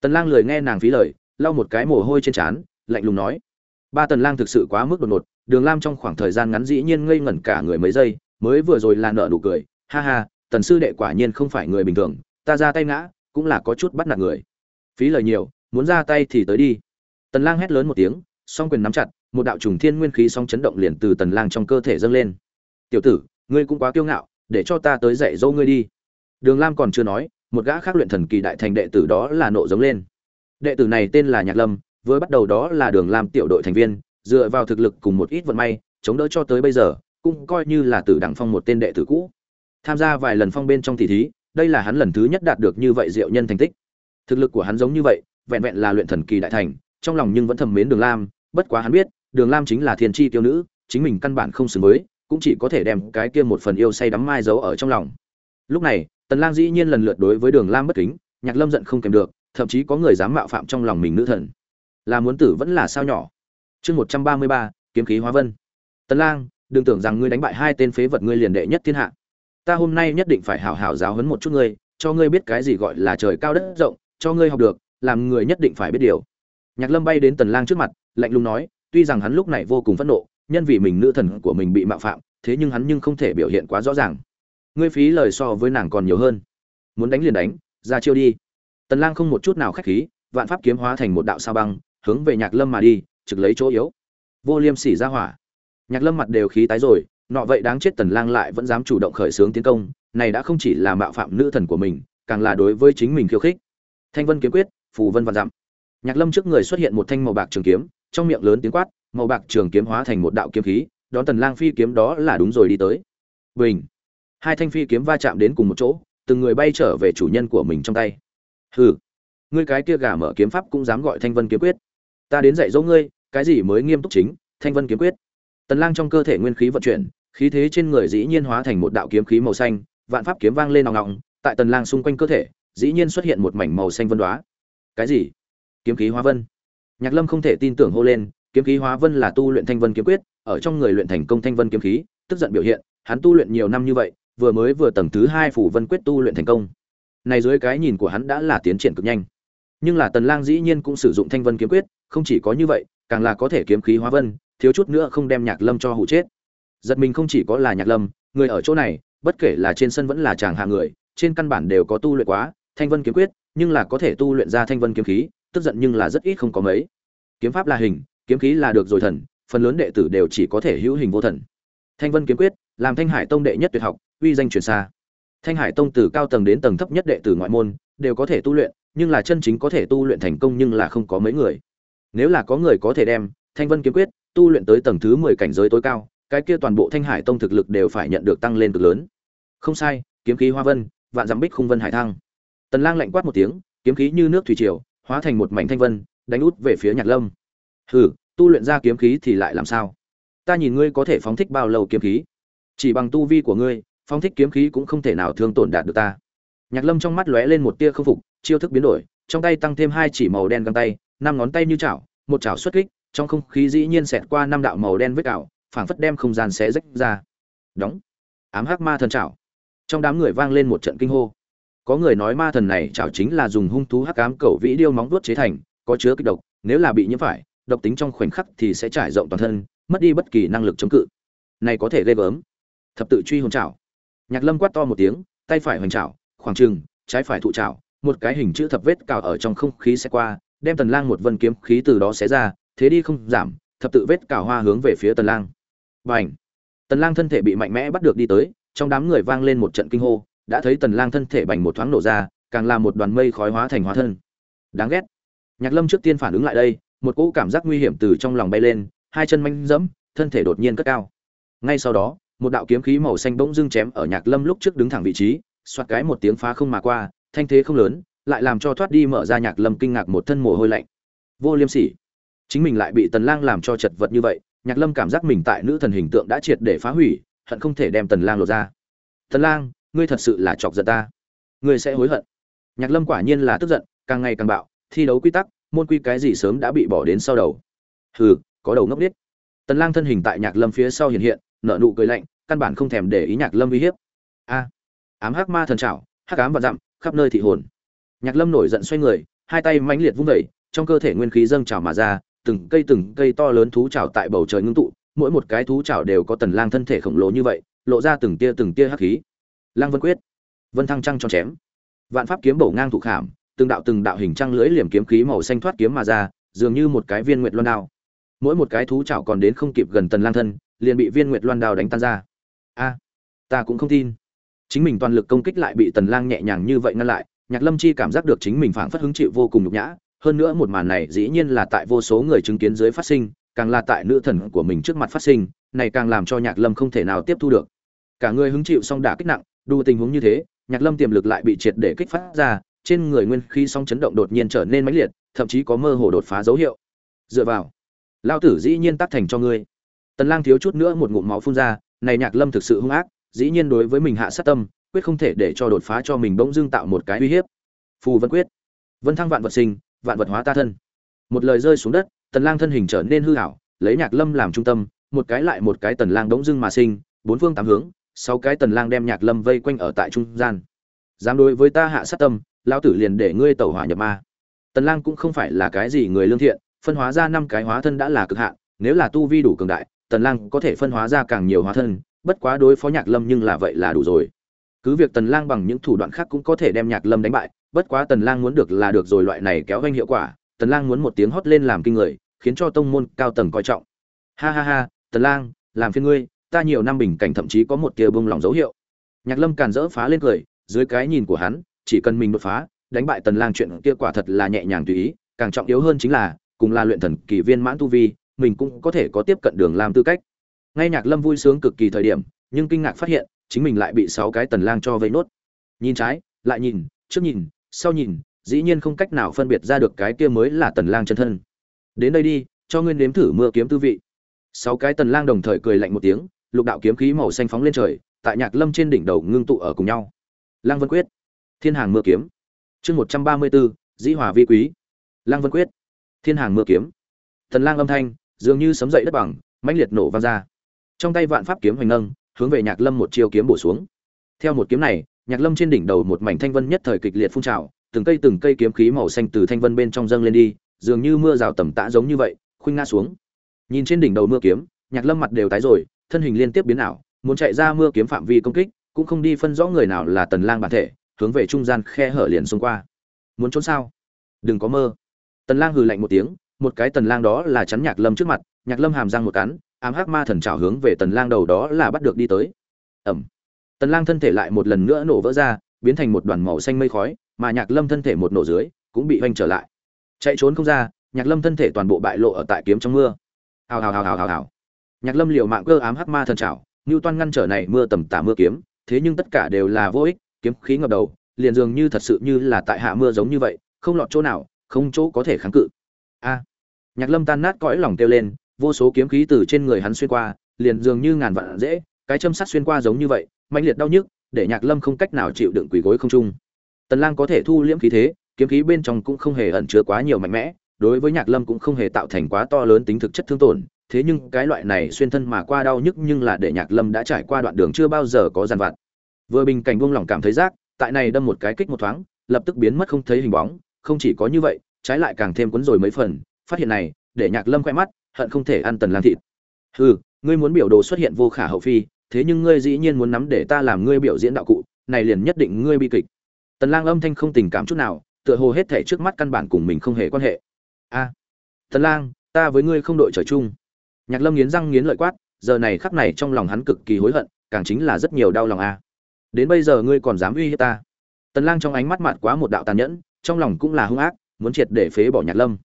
A: Tần lang lười nghe nàng phí lời, lau một cái mồ hôi trên trán, lạnh lùng nói. Ba tần lang thực sự quá mức đột ngột, đường lam trong khoảng thời gian ngắn dĩ nhiên ngây ngẩn cả người mấy giây, mới vừa rồi là nợ nụ cười, ha ha, tần sư đệ quả nhiên không phải người bình thường, ta ra tay ngã, cũng là có chút bắt nạt người. Phí lời nhiều, muốn ra tay thì tới đi. Tần lang hét lớn một tiếng, song quyền nắm chặt, một đạo trùng thiên nguyên khí song chấn động liền từ tần lang trong cơ thể dâng lên. Tiểu tử, ngươi cũng quá kiêu ngạo, để cho ta tới dạy dỗ ngươi đi. Đường lam còn chưa nói một gã khác luyện thần kỳ đại thành đệ tử đó là nộ giống lên. Đệ tử này tên là nhạc lâm, vừa bắt đầu đó là đường lam tiểu đội thành viên, dựa vào thực lực cùng một ít vận may, chống đỡ cho tới bây giờ, cũng coi như là tử đẳng phong một tên đệ tử cũ. Tham gia vài lần phong bên trong tỷ thí, đây là hắn lần thứ nhất đạt được như vậy diệu nhân thành tích. Thực lực của hắn giống như vậy, vẹn vẹn là luyện thần kỳ đại thành, trong lòng nhưng vẫn thầm mến đường lam, bất quá hắn biết, đường lam chính là thiên tri tiêu nữ, chính mình căn bản không xứng với, cũng chỉ có thể đem cái kia một phần yêu say đắm mai giấu ở trong lòng. Lúc này tần lang dĩ nhiên lần lượt đối với đường lam bất kính nhạc lâm giận không kèm được thậm chí có người dám mạo phạm trong lòng mình nữ thần. Là muốn tử vẫn là sao nhỏ? Chương 133, kiếm khí hóa vân. Tần lang đừng tưởng rằng ngươi đánh bại hai tên phế vật ngươi liền đệ nhất thiên hạ. Ta hôm nay nhất định phải hảo hảo giáo huấn một chút ngươi cho ngươi biết cái gì gọi là trời cao đất rộng cho ngươi học được làm người nhất định phải biết điều. Nhạc lâm bay đến tần lang trước mặt lạnh lùng nói tuy rằng hắn lúc này vô cùng phẫn nộ nhân vì mình nữ thần của mình bị mạo phạm thế nhưng hắn nhưng không thể biểu hiện quá rõ ràng ngươi phí lời so với nàng còn nhiều hơn. Muốn đánh liền đánh, ra chiêu đi. Tần lang không một chút nào khách khí, vạn pháp kiếm hóa thành một đạo sao băng, hướng về nhạc lâm mà đi, trực lấy chỗ yếu. Vô liêm sỉ ra hỏa. Nhạc lâm mặt đều khí tái rồi, nọ vậy đáng chết tần lang lại vẫn dám chủ động khởi xướng tiến công, này đã không chỉ là mạo phạm nữ thần của mình, càng là đối với chính mình khiêu khích. Thanh vân kiếm quyết, phù vân vạn dặm. Nhạc lâm trước người xuất hiện một thanh màu bạc trường kiếm, trong miệng lớn tiếng quát, màu bạc trường kiếm hóa thành một đạo kiếm khí, đón tần lang phi kiếm đó là đúng rồi đi tới. Bình hai thanh phi kiếm va chạm đến cùng một chỗ, từng người bay trở về chủ nhân của mình trong tay. Hừ, ngươi cái kia gà mở kiếm pháp cũng dám gọi thanh vân kiếm quyết. Ta đến dạy dỗ ngươi, cái gì mới nghiêm túc chính, thanh vân kiếm quyết. Tần lang trong cơ thể nguyên khí vận chuyển, khí thế trên người dĩ nhiên hóa thành một đạo kiếm khí màu xanh, vạn pháp kiếm vang lên nòng nòng, tại tần lang xung quanh cơ thể, dĩ nhiên xuất hiện một mảnh màu xanh vân đoá cái gì? Kiếm khí hóa vân. Nhạc lâm không thể tin tưởng hô lên, kiếm khí hóa vân là tu luyện thanh vân kiếm quyết, ở trong người luyện thành công thanh vân kiếm khí, tức giận biểu hiện, hắn tu luyện nhiều năm như vậy vừa mới vừa tầng thứ hai phủ vân quyết tu luyện thành công. Này dưới cái nhìn của hắn đã là tiến triển cực nhanh. Nhưng là tần lang dĩ nhiên cũng sử dụng thanh vân kiếm quyết, không chỉ có như vậy, càng là có thể kiếm khí hóa vân, thiếu chút nữa không đem nhạc lâm cho hụ chết. Giật mình không chỉ có là nhạc lâm, người ở chỗ này, bất kể là trên sân vẫn là chàng hạ người, trên căn bản đều có tu luyện quá, thanh vân kiếm quyết, nhưng là có thể tu luyện ra thanh vân kiếm khí, tức giận nhưng là rất ít không có mấy. Kiếm pháp là hình, kiếm khí là được rồi thần, phần lớn đệ tử đều chỉ có thể hữu hình vô thần. Thanh vân kiếm quyết làm thanh hải tông đệ nhất tuyệt học, uy danh truyền xa. Thanh hải tông từ cao tầng đến tầng thấp nhất đệ tử ngoại môn, đều có thể tu luyện, nhưng là chân chính có thể tu luyện thành công nhưng là không có mấy người. Nếu là có người có thể đem thanh vân kiếm quyết tu luyện tới tầng thứ mười cảnh giới tối cao, cái kia toàn bộ thanh hải tông thực lực đều phải nhận được tăng lên cực lớn. Không sai, kiếm khí hoa vân, vạn dặm bích khung vân hải thăng. Tần lang lạnh quát một tiếng, kiếm khí như nước thủy triều, hóa thành một mảnh thanh vân, đánh út về phía nhạc lâm. Hừ, tu luyện ra kiếm khí thì lại làm sao? Ta nhìn ngươi có thể phóng thích bao lâu kiếm khí? Chỉ bằng tu vi của ngươi, phong thích kiếm khí cũng không thể nào thương tổn đạt được ta. Nhạc lâm trong mắt lóe lên một tia không phục, chiêu thức biến đổi, trong tay tăng thêm hai chỉ màu đen găng tay, năm ngón tay như chảo, một chảo xuất kích, trong không khí dĩ nhiên xẹt qua năm đạo màu đen vết ảo phảng phất đem không gian xé rách ra. Đóng. Ám hắc ma thần chảo. Trong đám người vang lên một trận kinh hô. Có người nói ma thần này chảo chính là dùng hung thú hắc ám cẩu vĩ điêu móng vuốt chế thành, có chứa kịch độc, nếu là bị nhiễm phải, độc tính trong khoảnh khắc thì sẽ trải rộng toàn thân, mất đi bất kỳ năng lực chống cự. Này có thể gây gớm thập tự truy hồn chảo. Nhạc lâm quát to một tiếng, tay phải hoành chảo, khoảng trừng trái phải thụ chảo, một cái hình chữ thập vết cào ở trong không khí sẽ qua, đem tần lang một vân kiếm khí từ đó xé ra, thế đi không giảm, thập tự vết cào hoa hướng về phía tần lang. Bành! Tần lang thân thể bị mạnh mẽ bắt được đi tới, trong đám người vang lên một trận kinh hô, đã thấy tần lang thân thể bành một thoáng nổ ra, càng là một đoàn mây khói hóa thành hóa thân. Đáng ghét! Nhạc lâm trước tiên phản ứng lại đây, một cỗ cảm giác nguy hiểm từ trong lòng bay lên, hai chân manh dẫm, thân thể đột nhiên cất cao. Ngay sau đó một đạo kiếm khí màu xanh bỗng dưng chém ở nhạc lâm lúc trước đứng thẳng vị trí xoát cái một tiếng phá không mà qua, thanh thế không lớn, lại làm cho thoát đi mở ra nhạc lâm kinh ngạc một thân mồ hôi lạnh. Vô liêm sỉ. Chính mình lại bị tần lang làm cho chật vật như vậy, nhạc lâm cảm giác mình tại nữ thần hình tượng đã triệt để phá hủy, hận không thể đem tần lang lột ra. Tần lang, ngươi thật sự là chọc giận ta. Ngươi sẽ hối hận. Nhạc lâm quả nhiên là tức giận, càng ngày càng bạo, thi đấu quy tắc, môn quy cái gì sớm đã bị bỏ đến sau đầu. Hừ, có đầu ngốc điếc tần lang thân hình tại nhạc lâm phía sau hiện hiện nở nụ cười lạnh, căn bản không thèm để ý nhạc lâm uy hiếp. A, ám hắc ma thần trảo, hắc ám và dặm, khắp nơi thị hồn. Nhạc lâm nổi giận xoay người, hai tay mãnh liệt vung vẩy trong cơ thể nguyên khí dâng trào mà ra, từng cây từng cây to lớn thú trào tại bầu trời ngưng tụ, mỗi một cái thú trào đều có tần lang thân thể khổng lồ như vậy, lộ ra từng tia từng tia hắc khí. Lang vân quyết, vân thăng trăng cho chém vạn pháp kiếm bổ ngang thụ khảm, từng đạo từng đạo hình trăng lưỡi liềm kiếm khí màu xanh thoát kiếm mà ra, dường như một cái viên nguyệt loan đao. Mỗi một cái thú chảo còn đến không kịp gần tần lang thân liền bị viên nguyệt loan đao đánh tan ra. A, ta cũng không tin. Chính mình toàn lực công kích lại bị tần lang nhẹ nhàng như vậy ngăn lại, nhạc lâm chi cảm giác được chính mình phảng phất hứng chịu vô cùng nhục nhã. Hơn nữa một màn này dĩ nhiên là tại vô số người chứng kiến dưới phát sinh, càng là tại nữ thần của mình trước mặt phát sinh, này càng làm cho nhạc lâm không thể nào tiếp thu được. Cả người hứng chịu song đả kích nặng đủ tình huống như thế, nhạc lâm tiềm lực lại bị triệt để kích phát ra, trên người nguyên khí song chấn động đột nhiên trở nên mãnh liệt, thậm chí có mơ hồ đột phá dấu hiệu. Dựa vào, lao tử dĩ nhiên tác thành cho ngươi tần lang thiếu chút nữa một ngụm máu phun ra, này nhạc lâm thực sự hung ác, dĩ nhiên đối với mình hạ sát tâm, quyết không thể để cho đột phá cho mình bỗng dưng tạo một cái uy hiếp. Phù vân quyết. Vân thăng vạn vật sinh, vạn vật hóa ta thân. Một lời rơi xuống đất, tần lang thân hình trở nên hư ảo, lấy nhạc lâm làm trung tâm, một cái lại một cái tần lang bỗng dưng mà sinh, bốn phương tám hướng, sáu cái tần lang đem nhạc lâm vây quanh ở tại trung gian. Dám đối với ta hạ sát tâm, lão tử liền để ngươi tẩu hỏa nhập ma. Tần lang cũng không phải là cái gì người lương thiện, phân hóa ra năm cái hóa thân đã là cực hạn, nếu là tu vi đủ cường đại tần lang có thể phân hóa ra càng nhiều hóa thân, bất quá đối phó nhạc lâm nhưng là vậy là đủ rồi. Cứ việc tần lang bằng những thủ đoạn khác cũng có thể đem nhạc lâm đánh bại, bất quá tần lang muốn được là được rồi loại này kéo vanh hiệu quả, tần lang muốn một tiếng hót lên làm kinh người, khiến cho tông môn cao tầng coi trọng. Ha ha ha, tần lang, làm phiền ngươi, ta nhiều năm bình cảnh thậm chí có một tia bông lòng dấu hiệu. Nhạc lâm càn rỡ phá lên cười, dưới cái nhìn của hắn, chỉ cần mình đột phá, đánh bại tần lang chuyện kia quả thật là nhẹ nhàng tùy ý, càng trọng yếu hơn chính là, cùng là luyện thần kỳ viên mãn tu vi mình cũng có thể có tiếp cận đường làm tư cách. Ngay nhạc lâm vui sướng cực kỳ thời điểm nhưng kinh ngạc phát hiện chính mình lại bị sáu cái tần lang cho vây nốt. Nhìn trái lại nhìn trước nhìn sau nhìn dĩ nhiên không cách nào phân biệt ra được cái kia mới là tần lang chân thân. Đến đây đi cho ngươi nếm thử mưa kiếm tư vị. Sáu cái tần lang đồng thời cười lạnh một tiếng lục đạo kiếm khí màu xanh phóng lên trời tại nhạc lâm trên đỉnh đầu ngưng tụ ở cùng nhau. Lang vân quyết thiên hàng mưa kiếm. Chương 134, dĩ hòa vi quý. Lang vân quyết thiên hàng mưa kiếm. Tần lang âm thanh dường như sấm dậy đất bằng, mãnh liệt nổ vang ra. Trong tay vạn pháp kiếm hoành nâng hướng về nhạc lâm một chiêu kiếm bổ xuống. Theo một kiếm này, nhạc lâm trên đỉnh đầu một mảnh thanh vân nhất thời kịch liệt phun trào, từng cây từng cây kiếm khí màu xanh từ thanh vân bên trong dâng lên đi, dường như mưa rào tầm tã giống như vậy, khuynh ngã xuống. Nhìn trên đỉnh đầu mưa kiếm, nhạc lâm mặt đều tái rồi, thân hình liên tiếp biến ảo, muốn chạy ra mưa kiếm phạm vi công kích, cũng không đi phân rõ người nào là tần lang bản thể, hướng về trung gian khe hở liền xông qua. Muốn trốn sao? Đừng có mơ. Tần lang hừ lạnh một tiếng một cái tần lang đó là chắn nhạc lâm trước mặt, nhạc lâm hàm răng một cắn, ám hắc ma thần trảo hướng về tần lang đầu đó là bắt được đi tới. Ẩm. Tần lang thân thể lại một lần nữa nổ vỡ ra, biến thành một đoàn màu xanh mây khói, mà nhạc lâm thân thể một nổ dưới, cũng bị vanh trở lại. Chạy trốn không ra, nhạc lâm thân thể toàn bộ bại lộ ở tại kiếm trong mưa. Hào hào hào hào hào hào. Nhạc lâm liều mạng cơ ám hắc ma thần trảo như toan ngăn trở này mưa tầm tả mưa kiếm, thế nhưng tất cả đều là vô ích, kiếm khí ngập đầu, liền dường như thật sự như là tại hạ mưa giống như vậy, không lọt chỗ nào, không chỗ có thể kháng cự a. Nhạc lâm tan nát cõi lòng kêu lên, vô số kiếm khí từ trên người hắn xuyên qua, liền dường như ngàn vạn dễ, cái châm sắt xuyên qua giống như vậy mạnh liệt đau nhức, để nhạc lâm không cách nào chịu đựng quỳ gối không trung. Tần lang có thể thu liễm khí thế, kiếm khí bên trong cũng không hề ẩn chứa quá nhiều mạnh mẽ, đối với nhạc lâm cũng không hề tạo thành quá to lớn tính thực chất thương tổn, thế nhưng cái loại này xuyên thân mà qua đau nhức nhưng là để nhạc lâm đã trải qua đoạn đường chưa bao giờ có giàn vặt. Vừa bình cảnh buông lỏng cảm thấy rác, tại này đâm một cái kích một thoáng, lập tức biến mất không thấy hình bóng, không chỉ có như vậy trái lại càng thêm cuốn rồi mấy phần, phát hiện này, để nhạc lâm quay mắt, hận không thể ăn tần lang thịt. Hừ, ngươi muốn biểu đồ xuất hiện vô khả hậu phi, thế nhưng ngươi dĩ nhiên muốn nắm để ta làm ngươi biểu diễn đạo cụ, này liền nhất định ngươi bi kịch. Tần lang âm thanh không tình cảm chút nào, tựa hồ hết thể trước mắt căn bản cùng mình không hề quan hệ. A, tần lang, ta với ngươi không đội trời chung. Nhạc lâm nghiến răng nghiến lợi quát, giờ này khắc này trong lòng hắn cực kỳ hối hận, càng chính là rất nhiều đau lòng a. Đến bây giờ ngươi còn dám uy hiếp ta. Tần lang trong ánh mắt mạn quá một đạo tàn nhẫn, trong lòng cũng là hung ác muốn triệt để phế bỏ nhạc lâm.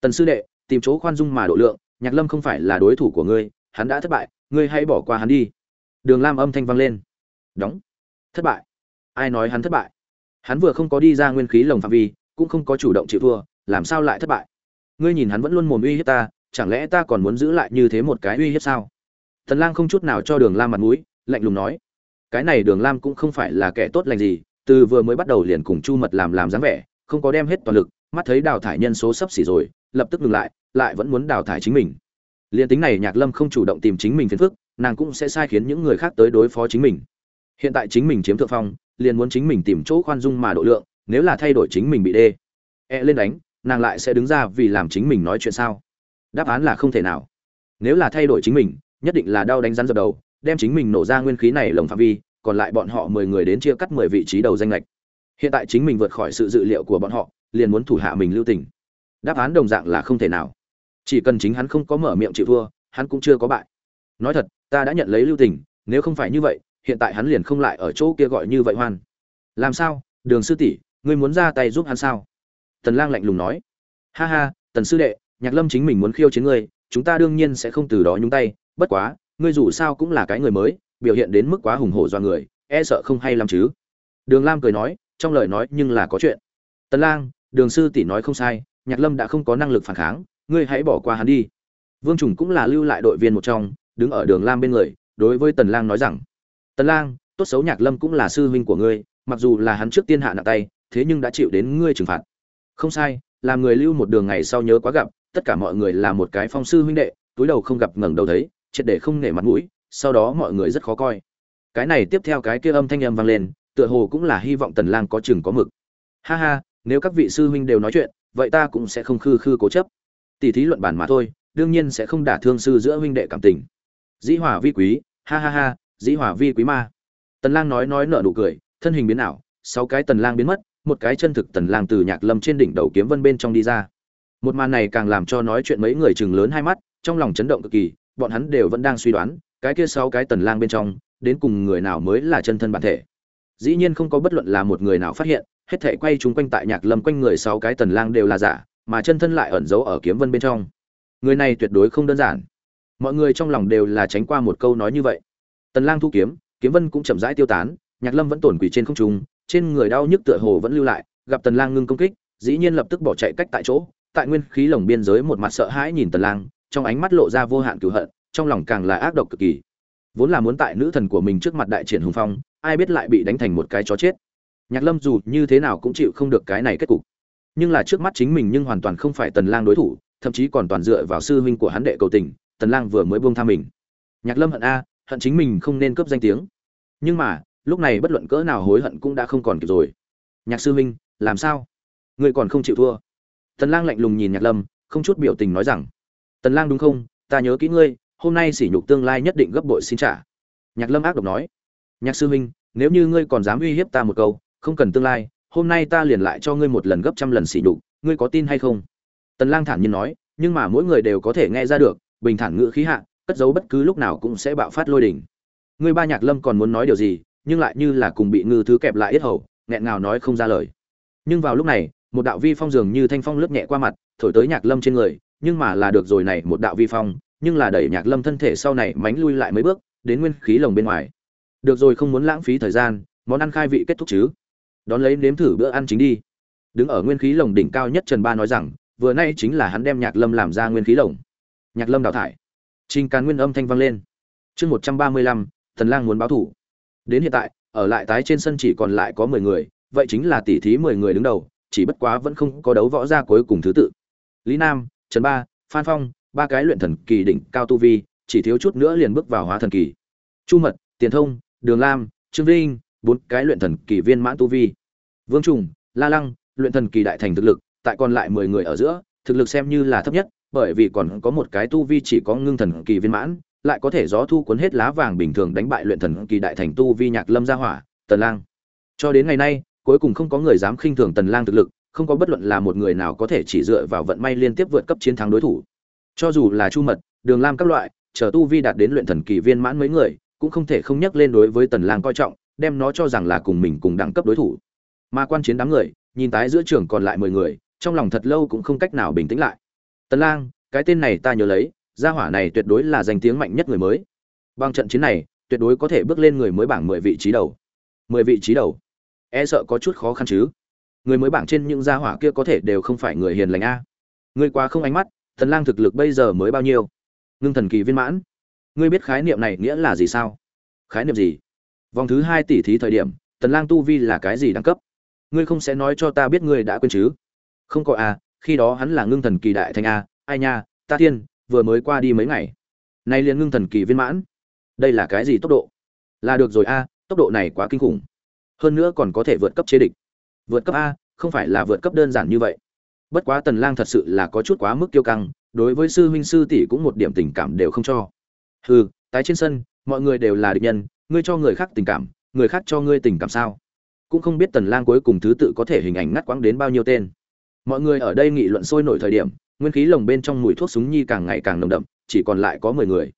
A: Tần sư đệ, tìm chỗ khoan dung mà độ lượng, nhạc lâm không phải là đối thủ của ngươi, hắn đã thất bại, ngươi hãy bỏ qua hắn đi. Đường lam âm thanh vang lên. Đóng. Thất bại. Ai nói hắn thất bại? Hắn vừa không có đi ra nguyên khí lồng phạm vi, cũng không có chủ động chịu thua, làm sao lại thất bại? Ngươi nhìn hắn vẫn luôn mồm uy hiếp ta, chẳng lẽ ta còn muốn giữ lại như thế một cái uy hiếp sao? Tần lang không chút nào cho đường lam mặt mũi, lạnh lùng nói. Cái này đường lam cũng không phải là kẻ tốt lành gì, từ vừa mới bắt đầu liền cùng chu mật làm làm dáng vẻ, không có đem hết toàn lực mắt thấy đào thải nhân số sắp xỉ rồi, lập tức ngừng lại lại vẫn muốn đào thải chính mình. Liền tính này nhạc lâm không chủ động tìm chính mình phiền phức, nàng cũng sẽ sai khiến những người khác tới đối phó chính mình. Hiện tại chính mình chiếm thượng phong, liền muốn chính mình tìm chỗ khoan dung mà độ lượng, nếu là thay đổi chính mình bị đê. E lên đánh, nàng lại sẽ đứng ra vì làm chính mình nói chuyện sao? Đáp án là không thể nào. Nếu là thay đổi chính mình, nhất định là đau đánh rắn dập đầu, đem chính mình nổ ra nguyên khí này lồng phạm vi, còn lại bọn họ mười người đến chia cắt mười vị trí đầu danh lệch. Hiện tại chính mình vượt khỏi sự dự liệu của bọn họ liền muốn thủ hạ mình lưu tình. Đáp án đồng dạng là không thể nào. Chỉ cần chính hắn không có mở miệng chịu thua, hắn cũng chưa có bại. Nói thật, ta đã nhận lấy lưu tình, nếu không phải như vậy, hiện tại hắn liền không lại ở chỗ kia gọi như vậy hoan. Làm sao? Đường sư tỷ, ngươi muốn ra tay giúp hắn sao? Tần lang lạnh lùng nói. Ha ha, tần sư đệ, nhạc lâm chính mình muốn khiêu chiến ngươi, chúng ta đương nhiên sẽ không từ đó nhúng tay. Bất quá, ngươi dù sao cũng là cái người mới, biểu hiện đến mức quá hùng hổ do người e sợ không hay lắm chứ. Đường lam cười nói, trong lời nói nhưng là có chuyện. Tần lang đường sư tỷ nói không sai, nhạc lâm đã không có năng lực phản kháng, ngươi hãy bỏ qua hắn đi. Vương trùng cũng là lưu lại đội viên một trong, đứng ở đường lam bên người, đối với tần lang nói rằng, tần lang, tốt xấu nhạc lâm cũng là sư huynh của ngươi, mặc dù là hắn trước tiên hạ nặng tay, thế nhưng đã chịu đến ngươi trừng phạt. Không sai, làm người lưu một đường ngày sau nhớ quá gặp, tất cả mọi người là một cái phong sư huynh đệ, túi đầu không gặp ngẩng đầu thấy, triệt để không nể mặt mũi, sau đó mọi người rất khó coi. Cái này tiếp theo cái kia âm thanh âm vang lên, tựa hồ cũng là hy vọng tần lang có chừng có mực. Ha ha nếu các vị sư huynh đều nói chuyện, vậy ta cũng sẽ không khư khư cố chấp. Tỷ thí luận bản mà thôi, đương nhiên sẽ không đả thương sư giữa huynh đệ cảm tình. Dĩ hòa vi quý, ha ha ha, dĩ hòa vi quý ma. Tần lang nói nói nở nụ cười, thân hình biến ảo, sáu cái tần lang biến mất, một cái chân thực tần lang từ nhạc lâm trên đỉnh đầu kiếm vân bên trong đi ra. Một màn này càng làm cho nói chuyện mấy người chừng lớn hai mắt, trong lòng chấn động cực kỳ, bọn hắn đều vẫn đang suy đoán, cái kia sáu cái tần lang bên trong, đến cùng người nào mới là chân thân bản thể. Dĩ nhiên không có bất luận là một người nào phát hiện hết thảy quay chúng quanh tại nhạc lâm quanh người sáu cái tần lang đều là giả, mà chân thân lại ẩn giấu ở kiếm vân bên trong. Người này tuyệt đối không đơn giản. Mọi người trong lòng đều là tránh qua một câu nói như vậy. Tần lang thu kiếm kiếm vân cũng chậm rãi tiêu tán, nhạc lâm vẫn tổn quỷ trên không trung, trên người đau nhức tựa hồ vẫn lưu lại, gặp tần lang ngưng công kích, dĩ nhiên lập tức bỏ chạy cách tại chỗ, tại nguyên khí lồng biên giới một mặt sợ hãi nhìn tần lang, trong ánh mắt lộ ra vô hạn cửu hận, trong lòng càng là ác độc cực kỳ. Vốn là muốn tại nữ thần của mình trước mặt đại triển hùng phong, ai biết lại bị đánh thành một cái chó chết nhạc lâm dù như thế nào cũng chịu không được cái này kết cục. Nhưng là trước mắt chính mình nhưng hoàn toàn không phải tần lang đối thủ, thậm chí còn toàn dựa vào sư huynh của hắn đệ cầu tình, tần lang vừa mới buông tha mình. Nhạc lâm hận a, hận chính mình không nên cướp danh tiếng. Nhưng mà, lúc này bất luận cỡ nào hối hận cũng đã không còn kịp rồi. Nhạc sư huynh, làm sao? Ngươi còn không chịu thua. Tần lang lạnh lùng nhìn nhạc lâm, không chút biểu tình nói rằng, tần lang đúng không? Ta nhớ kỹ ngươi, hôm nay sỉ nhục tương lai nhất định gấp bội xin trả. Nhạc lâm ác độc nói, nhạc sư huynh, nếu như ngươi còn dám uy hiếp ta một câu không cần tương lai, hôm nay ta liền lại cho ngươi một lần gấp trăm lần xỉ đục ngươi có tin hay không? Tần lang thản nhiên nói, nhưng mà mỗi người đều có thể nghe ra được, bình thản ngữ khí hạ, cất giấu bất cứ lúc nào cũng sẽ bạo phát lôi đỉnh ngươi ba nhạc lâm còn muốn nói điều gì, nhưng lại như là cùng bị ngư thứ kẹp lại yết hầu, nghẹn ngào nói không ra lời. Nhưng vào lúc này, một đạo vi phong dường như thanh phong lướt nhẹ qua mặt, thổi tới nhạc lâm trên người, nhưng mà là được rồi này một đạo vi phong, nhưng là đẩy nhạc lâm thân thể sau này mánh lui lại mấy bước, đến nguyên khí lồng bên ngoài. Được rồi, không muốn lãng phí thời gian, món ăn khai vị kết thúc chứ? Đón lấy nếm thử bữa ăn chính đi. Đứng ở nguyên khí lồng đỉnh cao nhất trần ba nói rằng, vừa nay chính là hắn đem nhạc lâm làm ra nguyên khí lồng. Nhạc lâm đào thải. Trình càn nguyên âm thanh vang lên. Chương một trăm ba mươi lăm, thần lang muốn báo thủ. Đến hiện tại, ở lại tái trên sân chỉ còn lại có mười người, vậy chính là tỷ thí mười người đứng đầu, chỉ bất quá vẫn không có đấu võ ra cuối cùng thứ tự. Lý nam, trần ba, phan phong, ba cái luyện thần kỳ đỉnh cao tu vi, chỉ thiếu chút nữa liền bước vào hóa thần kỳ. Chu mật, tiền thông, đường lam, trương vinh bốn cái luyện thần kỳ viên mãn tu vi. Vương trùng, la lăng, luyện thần kỳ đại thành thực lực, tại còn lại mười người ở giữa, thực lực xem như là thấp nhất, bởi vì còn có một cái tu vi chỉ có ngưng thần kỳ viên mãn, lại có thể gió thu cuốn hết lá vàng bình thường đánh bại luyện thần kỳ đại thành tu vi nhạc lâm gia hỏa, tần lang. Cho đến ngày nay, cuối cùng không có người dám khinh thường tần lang thực lực, không có bất luận là một người nào có thể chỉ dựa vào vận may liên tiếp vượt cấp chiến thắng đối thủ. Cho dù là chu mật, đường lam các loại, chờ tu vi đạt đến luyện thần kỳ viên mãn mấy người, cũng không thể không nhắc lên đối với tần lang coi trọng đem nó cho rằng là cùng mình cùng đẳng cấp đối thủ. Mà quan chiến đám người, nhìn tái giữa trường còn lại 10 người, trong lòng thật lâu cũng không cách nào bình tĩnh lại. Tần lang, cái tên này ta nhớ lấy, gia hỏa này tuyệt đối là danh tiếng mạnh nhất người mới. Bằng trận chiến này, tuyệt đối có thể bước lên người mới bảng 10 vị trí đầu. 10 vị trí đầu? E sợ có chút khó khăn chứ. Người mới bảng trên những gia hỏa kia có thể đều không phải người hiền lành a. Người quá không ánh mắt thần lang thực lực bây giờ mới bao nhiêu? Ngưng thần kỳ viên mãn. Ngươi biết khái niệm này nghĩa là gì sao? Khái niệm gì? Vòng thứ hai tỷ thí thời điểm, tần lang tu vi là cái gì đẳng cấp? Ngươi không sẽ nói cho ta biết ngươi đã quên chứ? Không có a khi đó hắn là ngưng thần kỳ đại thành a, ai nha, ta thiên, vừa mới qua đi mấy ngày. Nay liền ngưng thần kỳ viên mãn. Đây là cái gì tốc độ? Là được rồi a, tốc độ này quá kinh khủng. Hơn nữa còn có thể vượt cấp chế địch. Vượt cấp a, không phải là vượt cấp đơn giản như vậy. Bất quá tần lang thật sự là có chút quá mức kiêu căng, đối với sư huynh sư tỷ cũng một điểm tình cảm đều không cho. Hừ, tái trên sân, mọi người đều là địch nhân ngươi cho người khác tình cảm, người khác cho ngươi tình cảm sao? Cũng không biết tần lang cuối cùng thứ tự có thể hình ảnh ngắt quãng đến bao nhiêu tên. Mọi người ở đây nghị luận sôi nổi thời điểm, nguyên khí lồng bên trong mùi thuốc súng nhi càng ngày càng nồng đậm, chỉ còn lại có 10 người.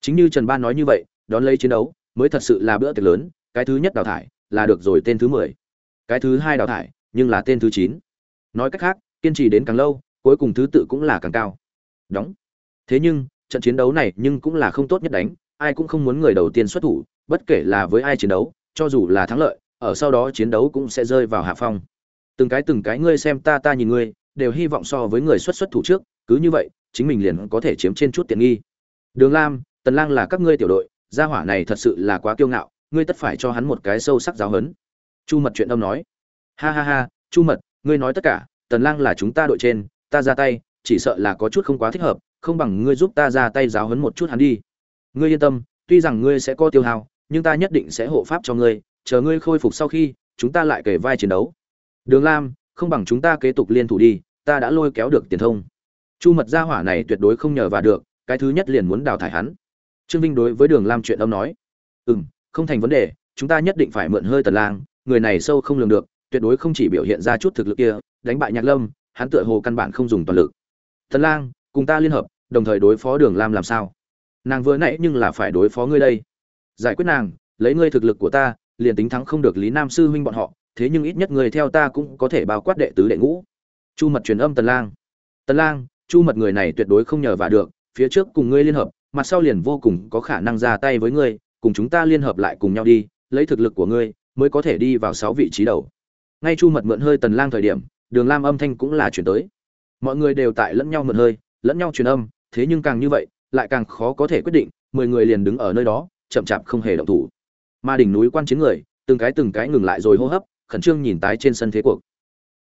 A: Chính như trần ba nói như vậy, đón lấy chiến đấu, mới thật sự là bữa tiệc lớn, cái thứ nhất đào thải là được rồi tên thứ 10. cái thứ hai đào thải, nhưng là tên thứ 9. nói cách khác, kiên trì đến càng lâu, cuối cùng thứ tự cũng là càng cao. Đóng. Thế nhưng, trận chiến đấu này nhưng cũng là không tốt nhất đánh, ai cũng không muốn người đầu tiên xuất thủ bất kể là với ai chiến đấu, cho dù là thắng lợi, ở sau đó chiến đấu cũng sẽ rơi vào hạ phong. Từng cái từng cái ngươi xem ta ta nhìn ngươi, đều hy vọng so với người xuất xuất thủ trước, cứ như vậy, chính mình liền có thể chiếm trên chút tiện nghi. Đường lam, tần lang là các ngươi tiểu đội, gia hỏa này thật sự là quá kiêu ngạo, ngươi tất phải cho hắn một cái sâu sắc giáo hấn chu mật chuyện âm nói. Ha ha ha, chu mật, ngươi nói tất cả, tần lang là chúng ta đội trên, ta ra tay, chỉ sợ là có chút không quá thích hợp, không bằng ngươi giúp ta ra tay giáo hấn một chút hắn đi. Ngươi yên tâm, tuy rằng ngươi sẽ có tiêu hao nhưng ta nhất định sẽ hộ pháp cho ngươi, chờ ngươi khôi phục sau khi, chúng ta lại kể vai chiến đấu. Đường lam, không bằng chúng ta kế tục liên thủ đi, ta đã lôi kéo được tiền thông. Chu mật gia hỏa này tuyệt đối không nhờ vào được, cái thứ nhất liền muốn đào thải hắn. Trương vinh đối với đường lam chuyện âm nói ừ m không thành vấn đề, chúng ta nhất định phải mượn hơi tần lang, người này sâu không lường được, tuyệt đối không chỉ biểu hiện ra chút thực lực kia, đánh bại nhạc lâm, hắn tựa hồ căn bản không dùng toàn lực. Tần lang, cùng ta liên hợp, đồng thời đối phó đường lam làm sao? Nàng vừa nãy nhưng là phải đối phó ngươi đây giải quyết nàng, lấy ngươi thực lực của ta, liền tính thắng không được lý nam sư huynh bọn họ, thế nhưng ít nhất người theo ta cũng có thể bao quát đệ tứ đệ ngũ. Chu mật truyền âm tần lang. Tần lang, chu mật người này tuyệt đối không nhờ vả được, phía trước cùng ngươi liên hợp, mặt sau liền vô cùng có khả năng ra tay với ngươi, cùng chúng ta liên hợp lại cùng nhau đi, lấy thực lực của ngươi, mới có thể đi vào sáu vị trí đầu. Ngay chu mật mượn hơi tần lang thời điểm, đường lam âm thanh cũng là chuyển tới. Mọi người đều tại lẫn nhau mượn hơi, lẫn nhau truyền âm, thế nhưng càng như vậy, lại càng khó có thể quyết định, mười người liền đứng ở nơi đó chậm chạp không hề động thủ. Mà đỉnh núi quan chiến người, từng cái từng cái ngừng lại rồi hô hấp, khẩn trương nhìn tái trên sân thế cuộc.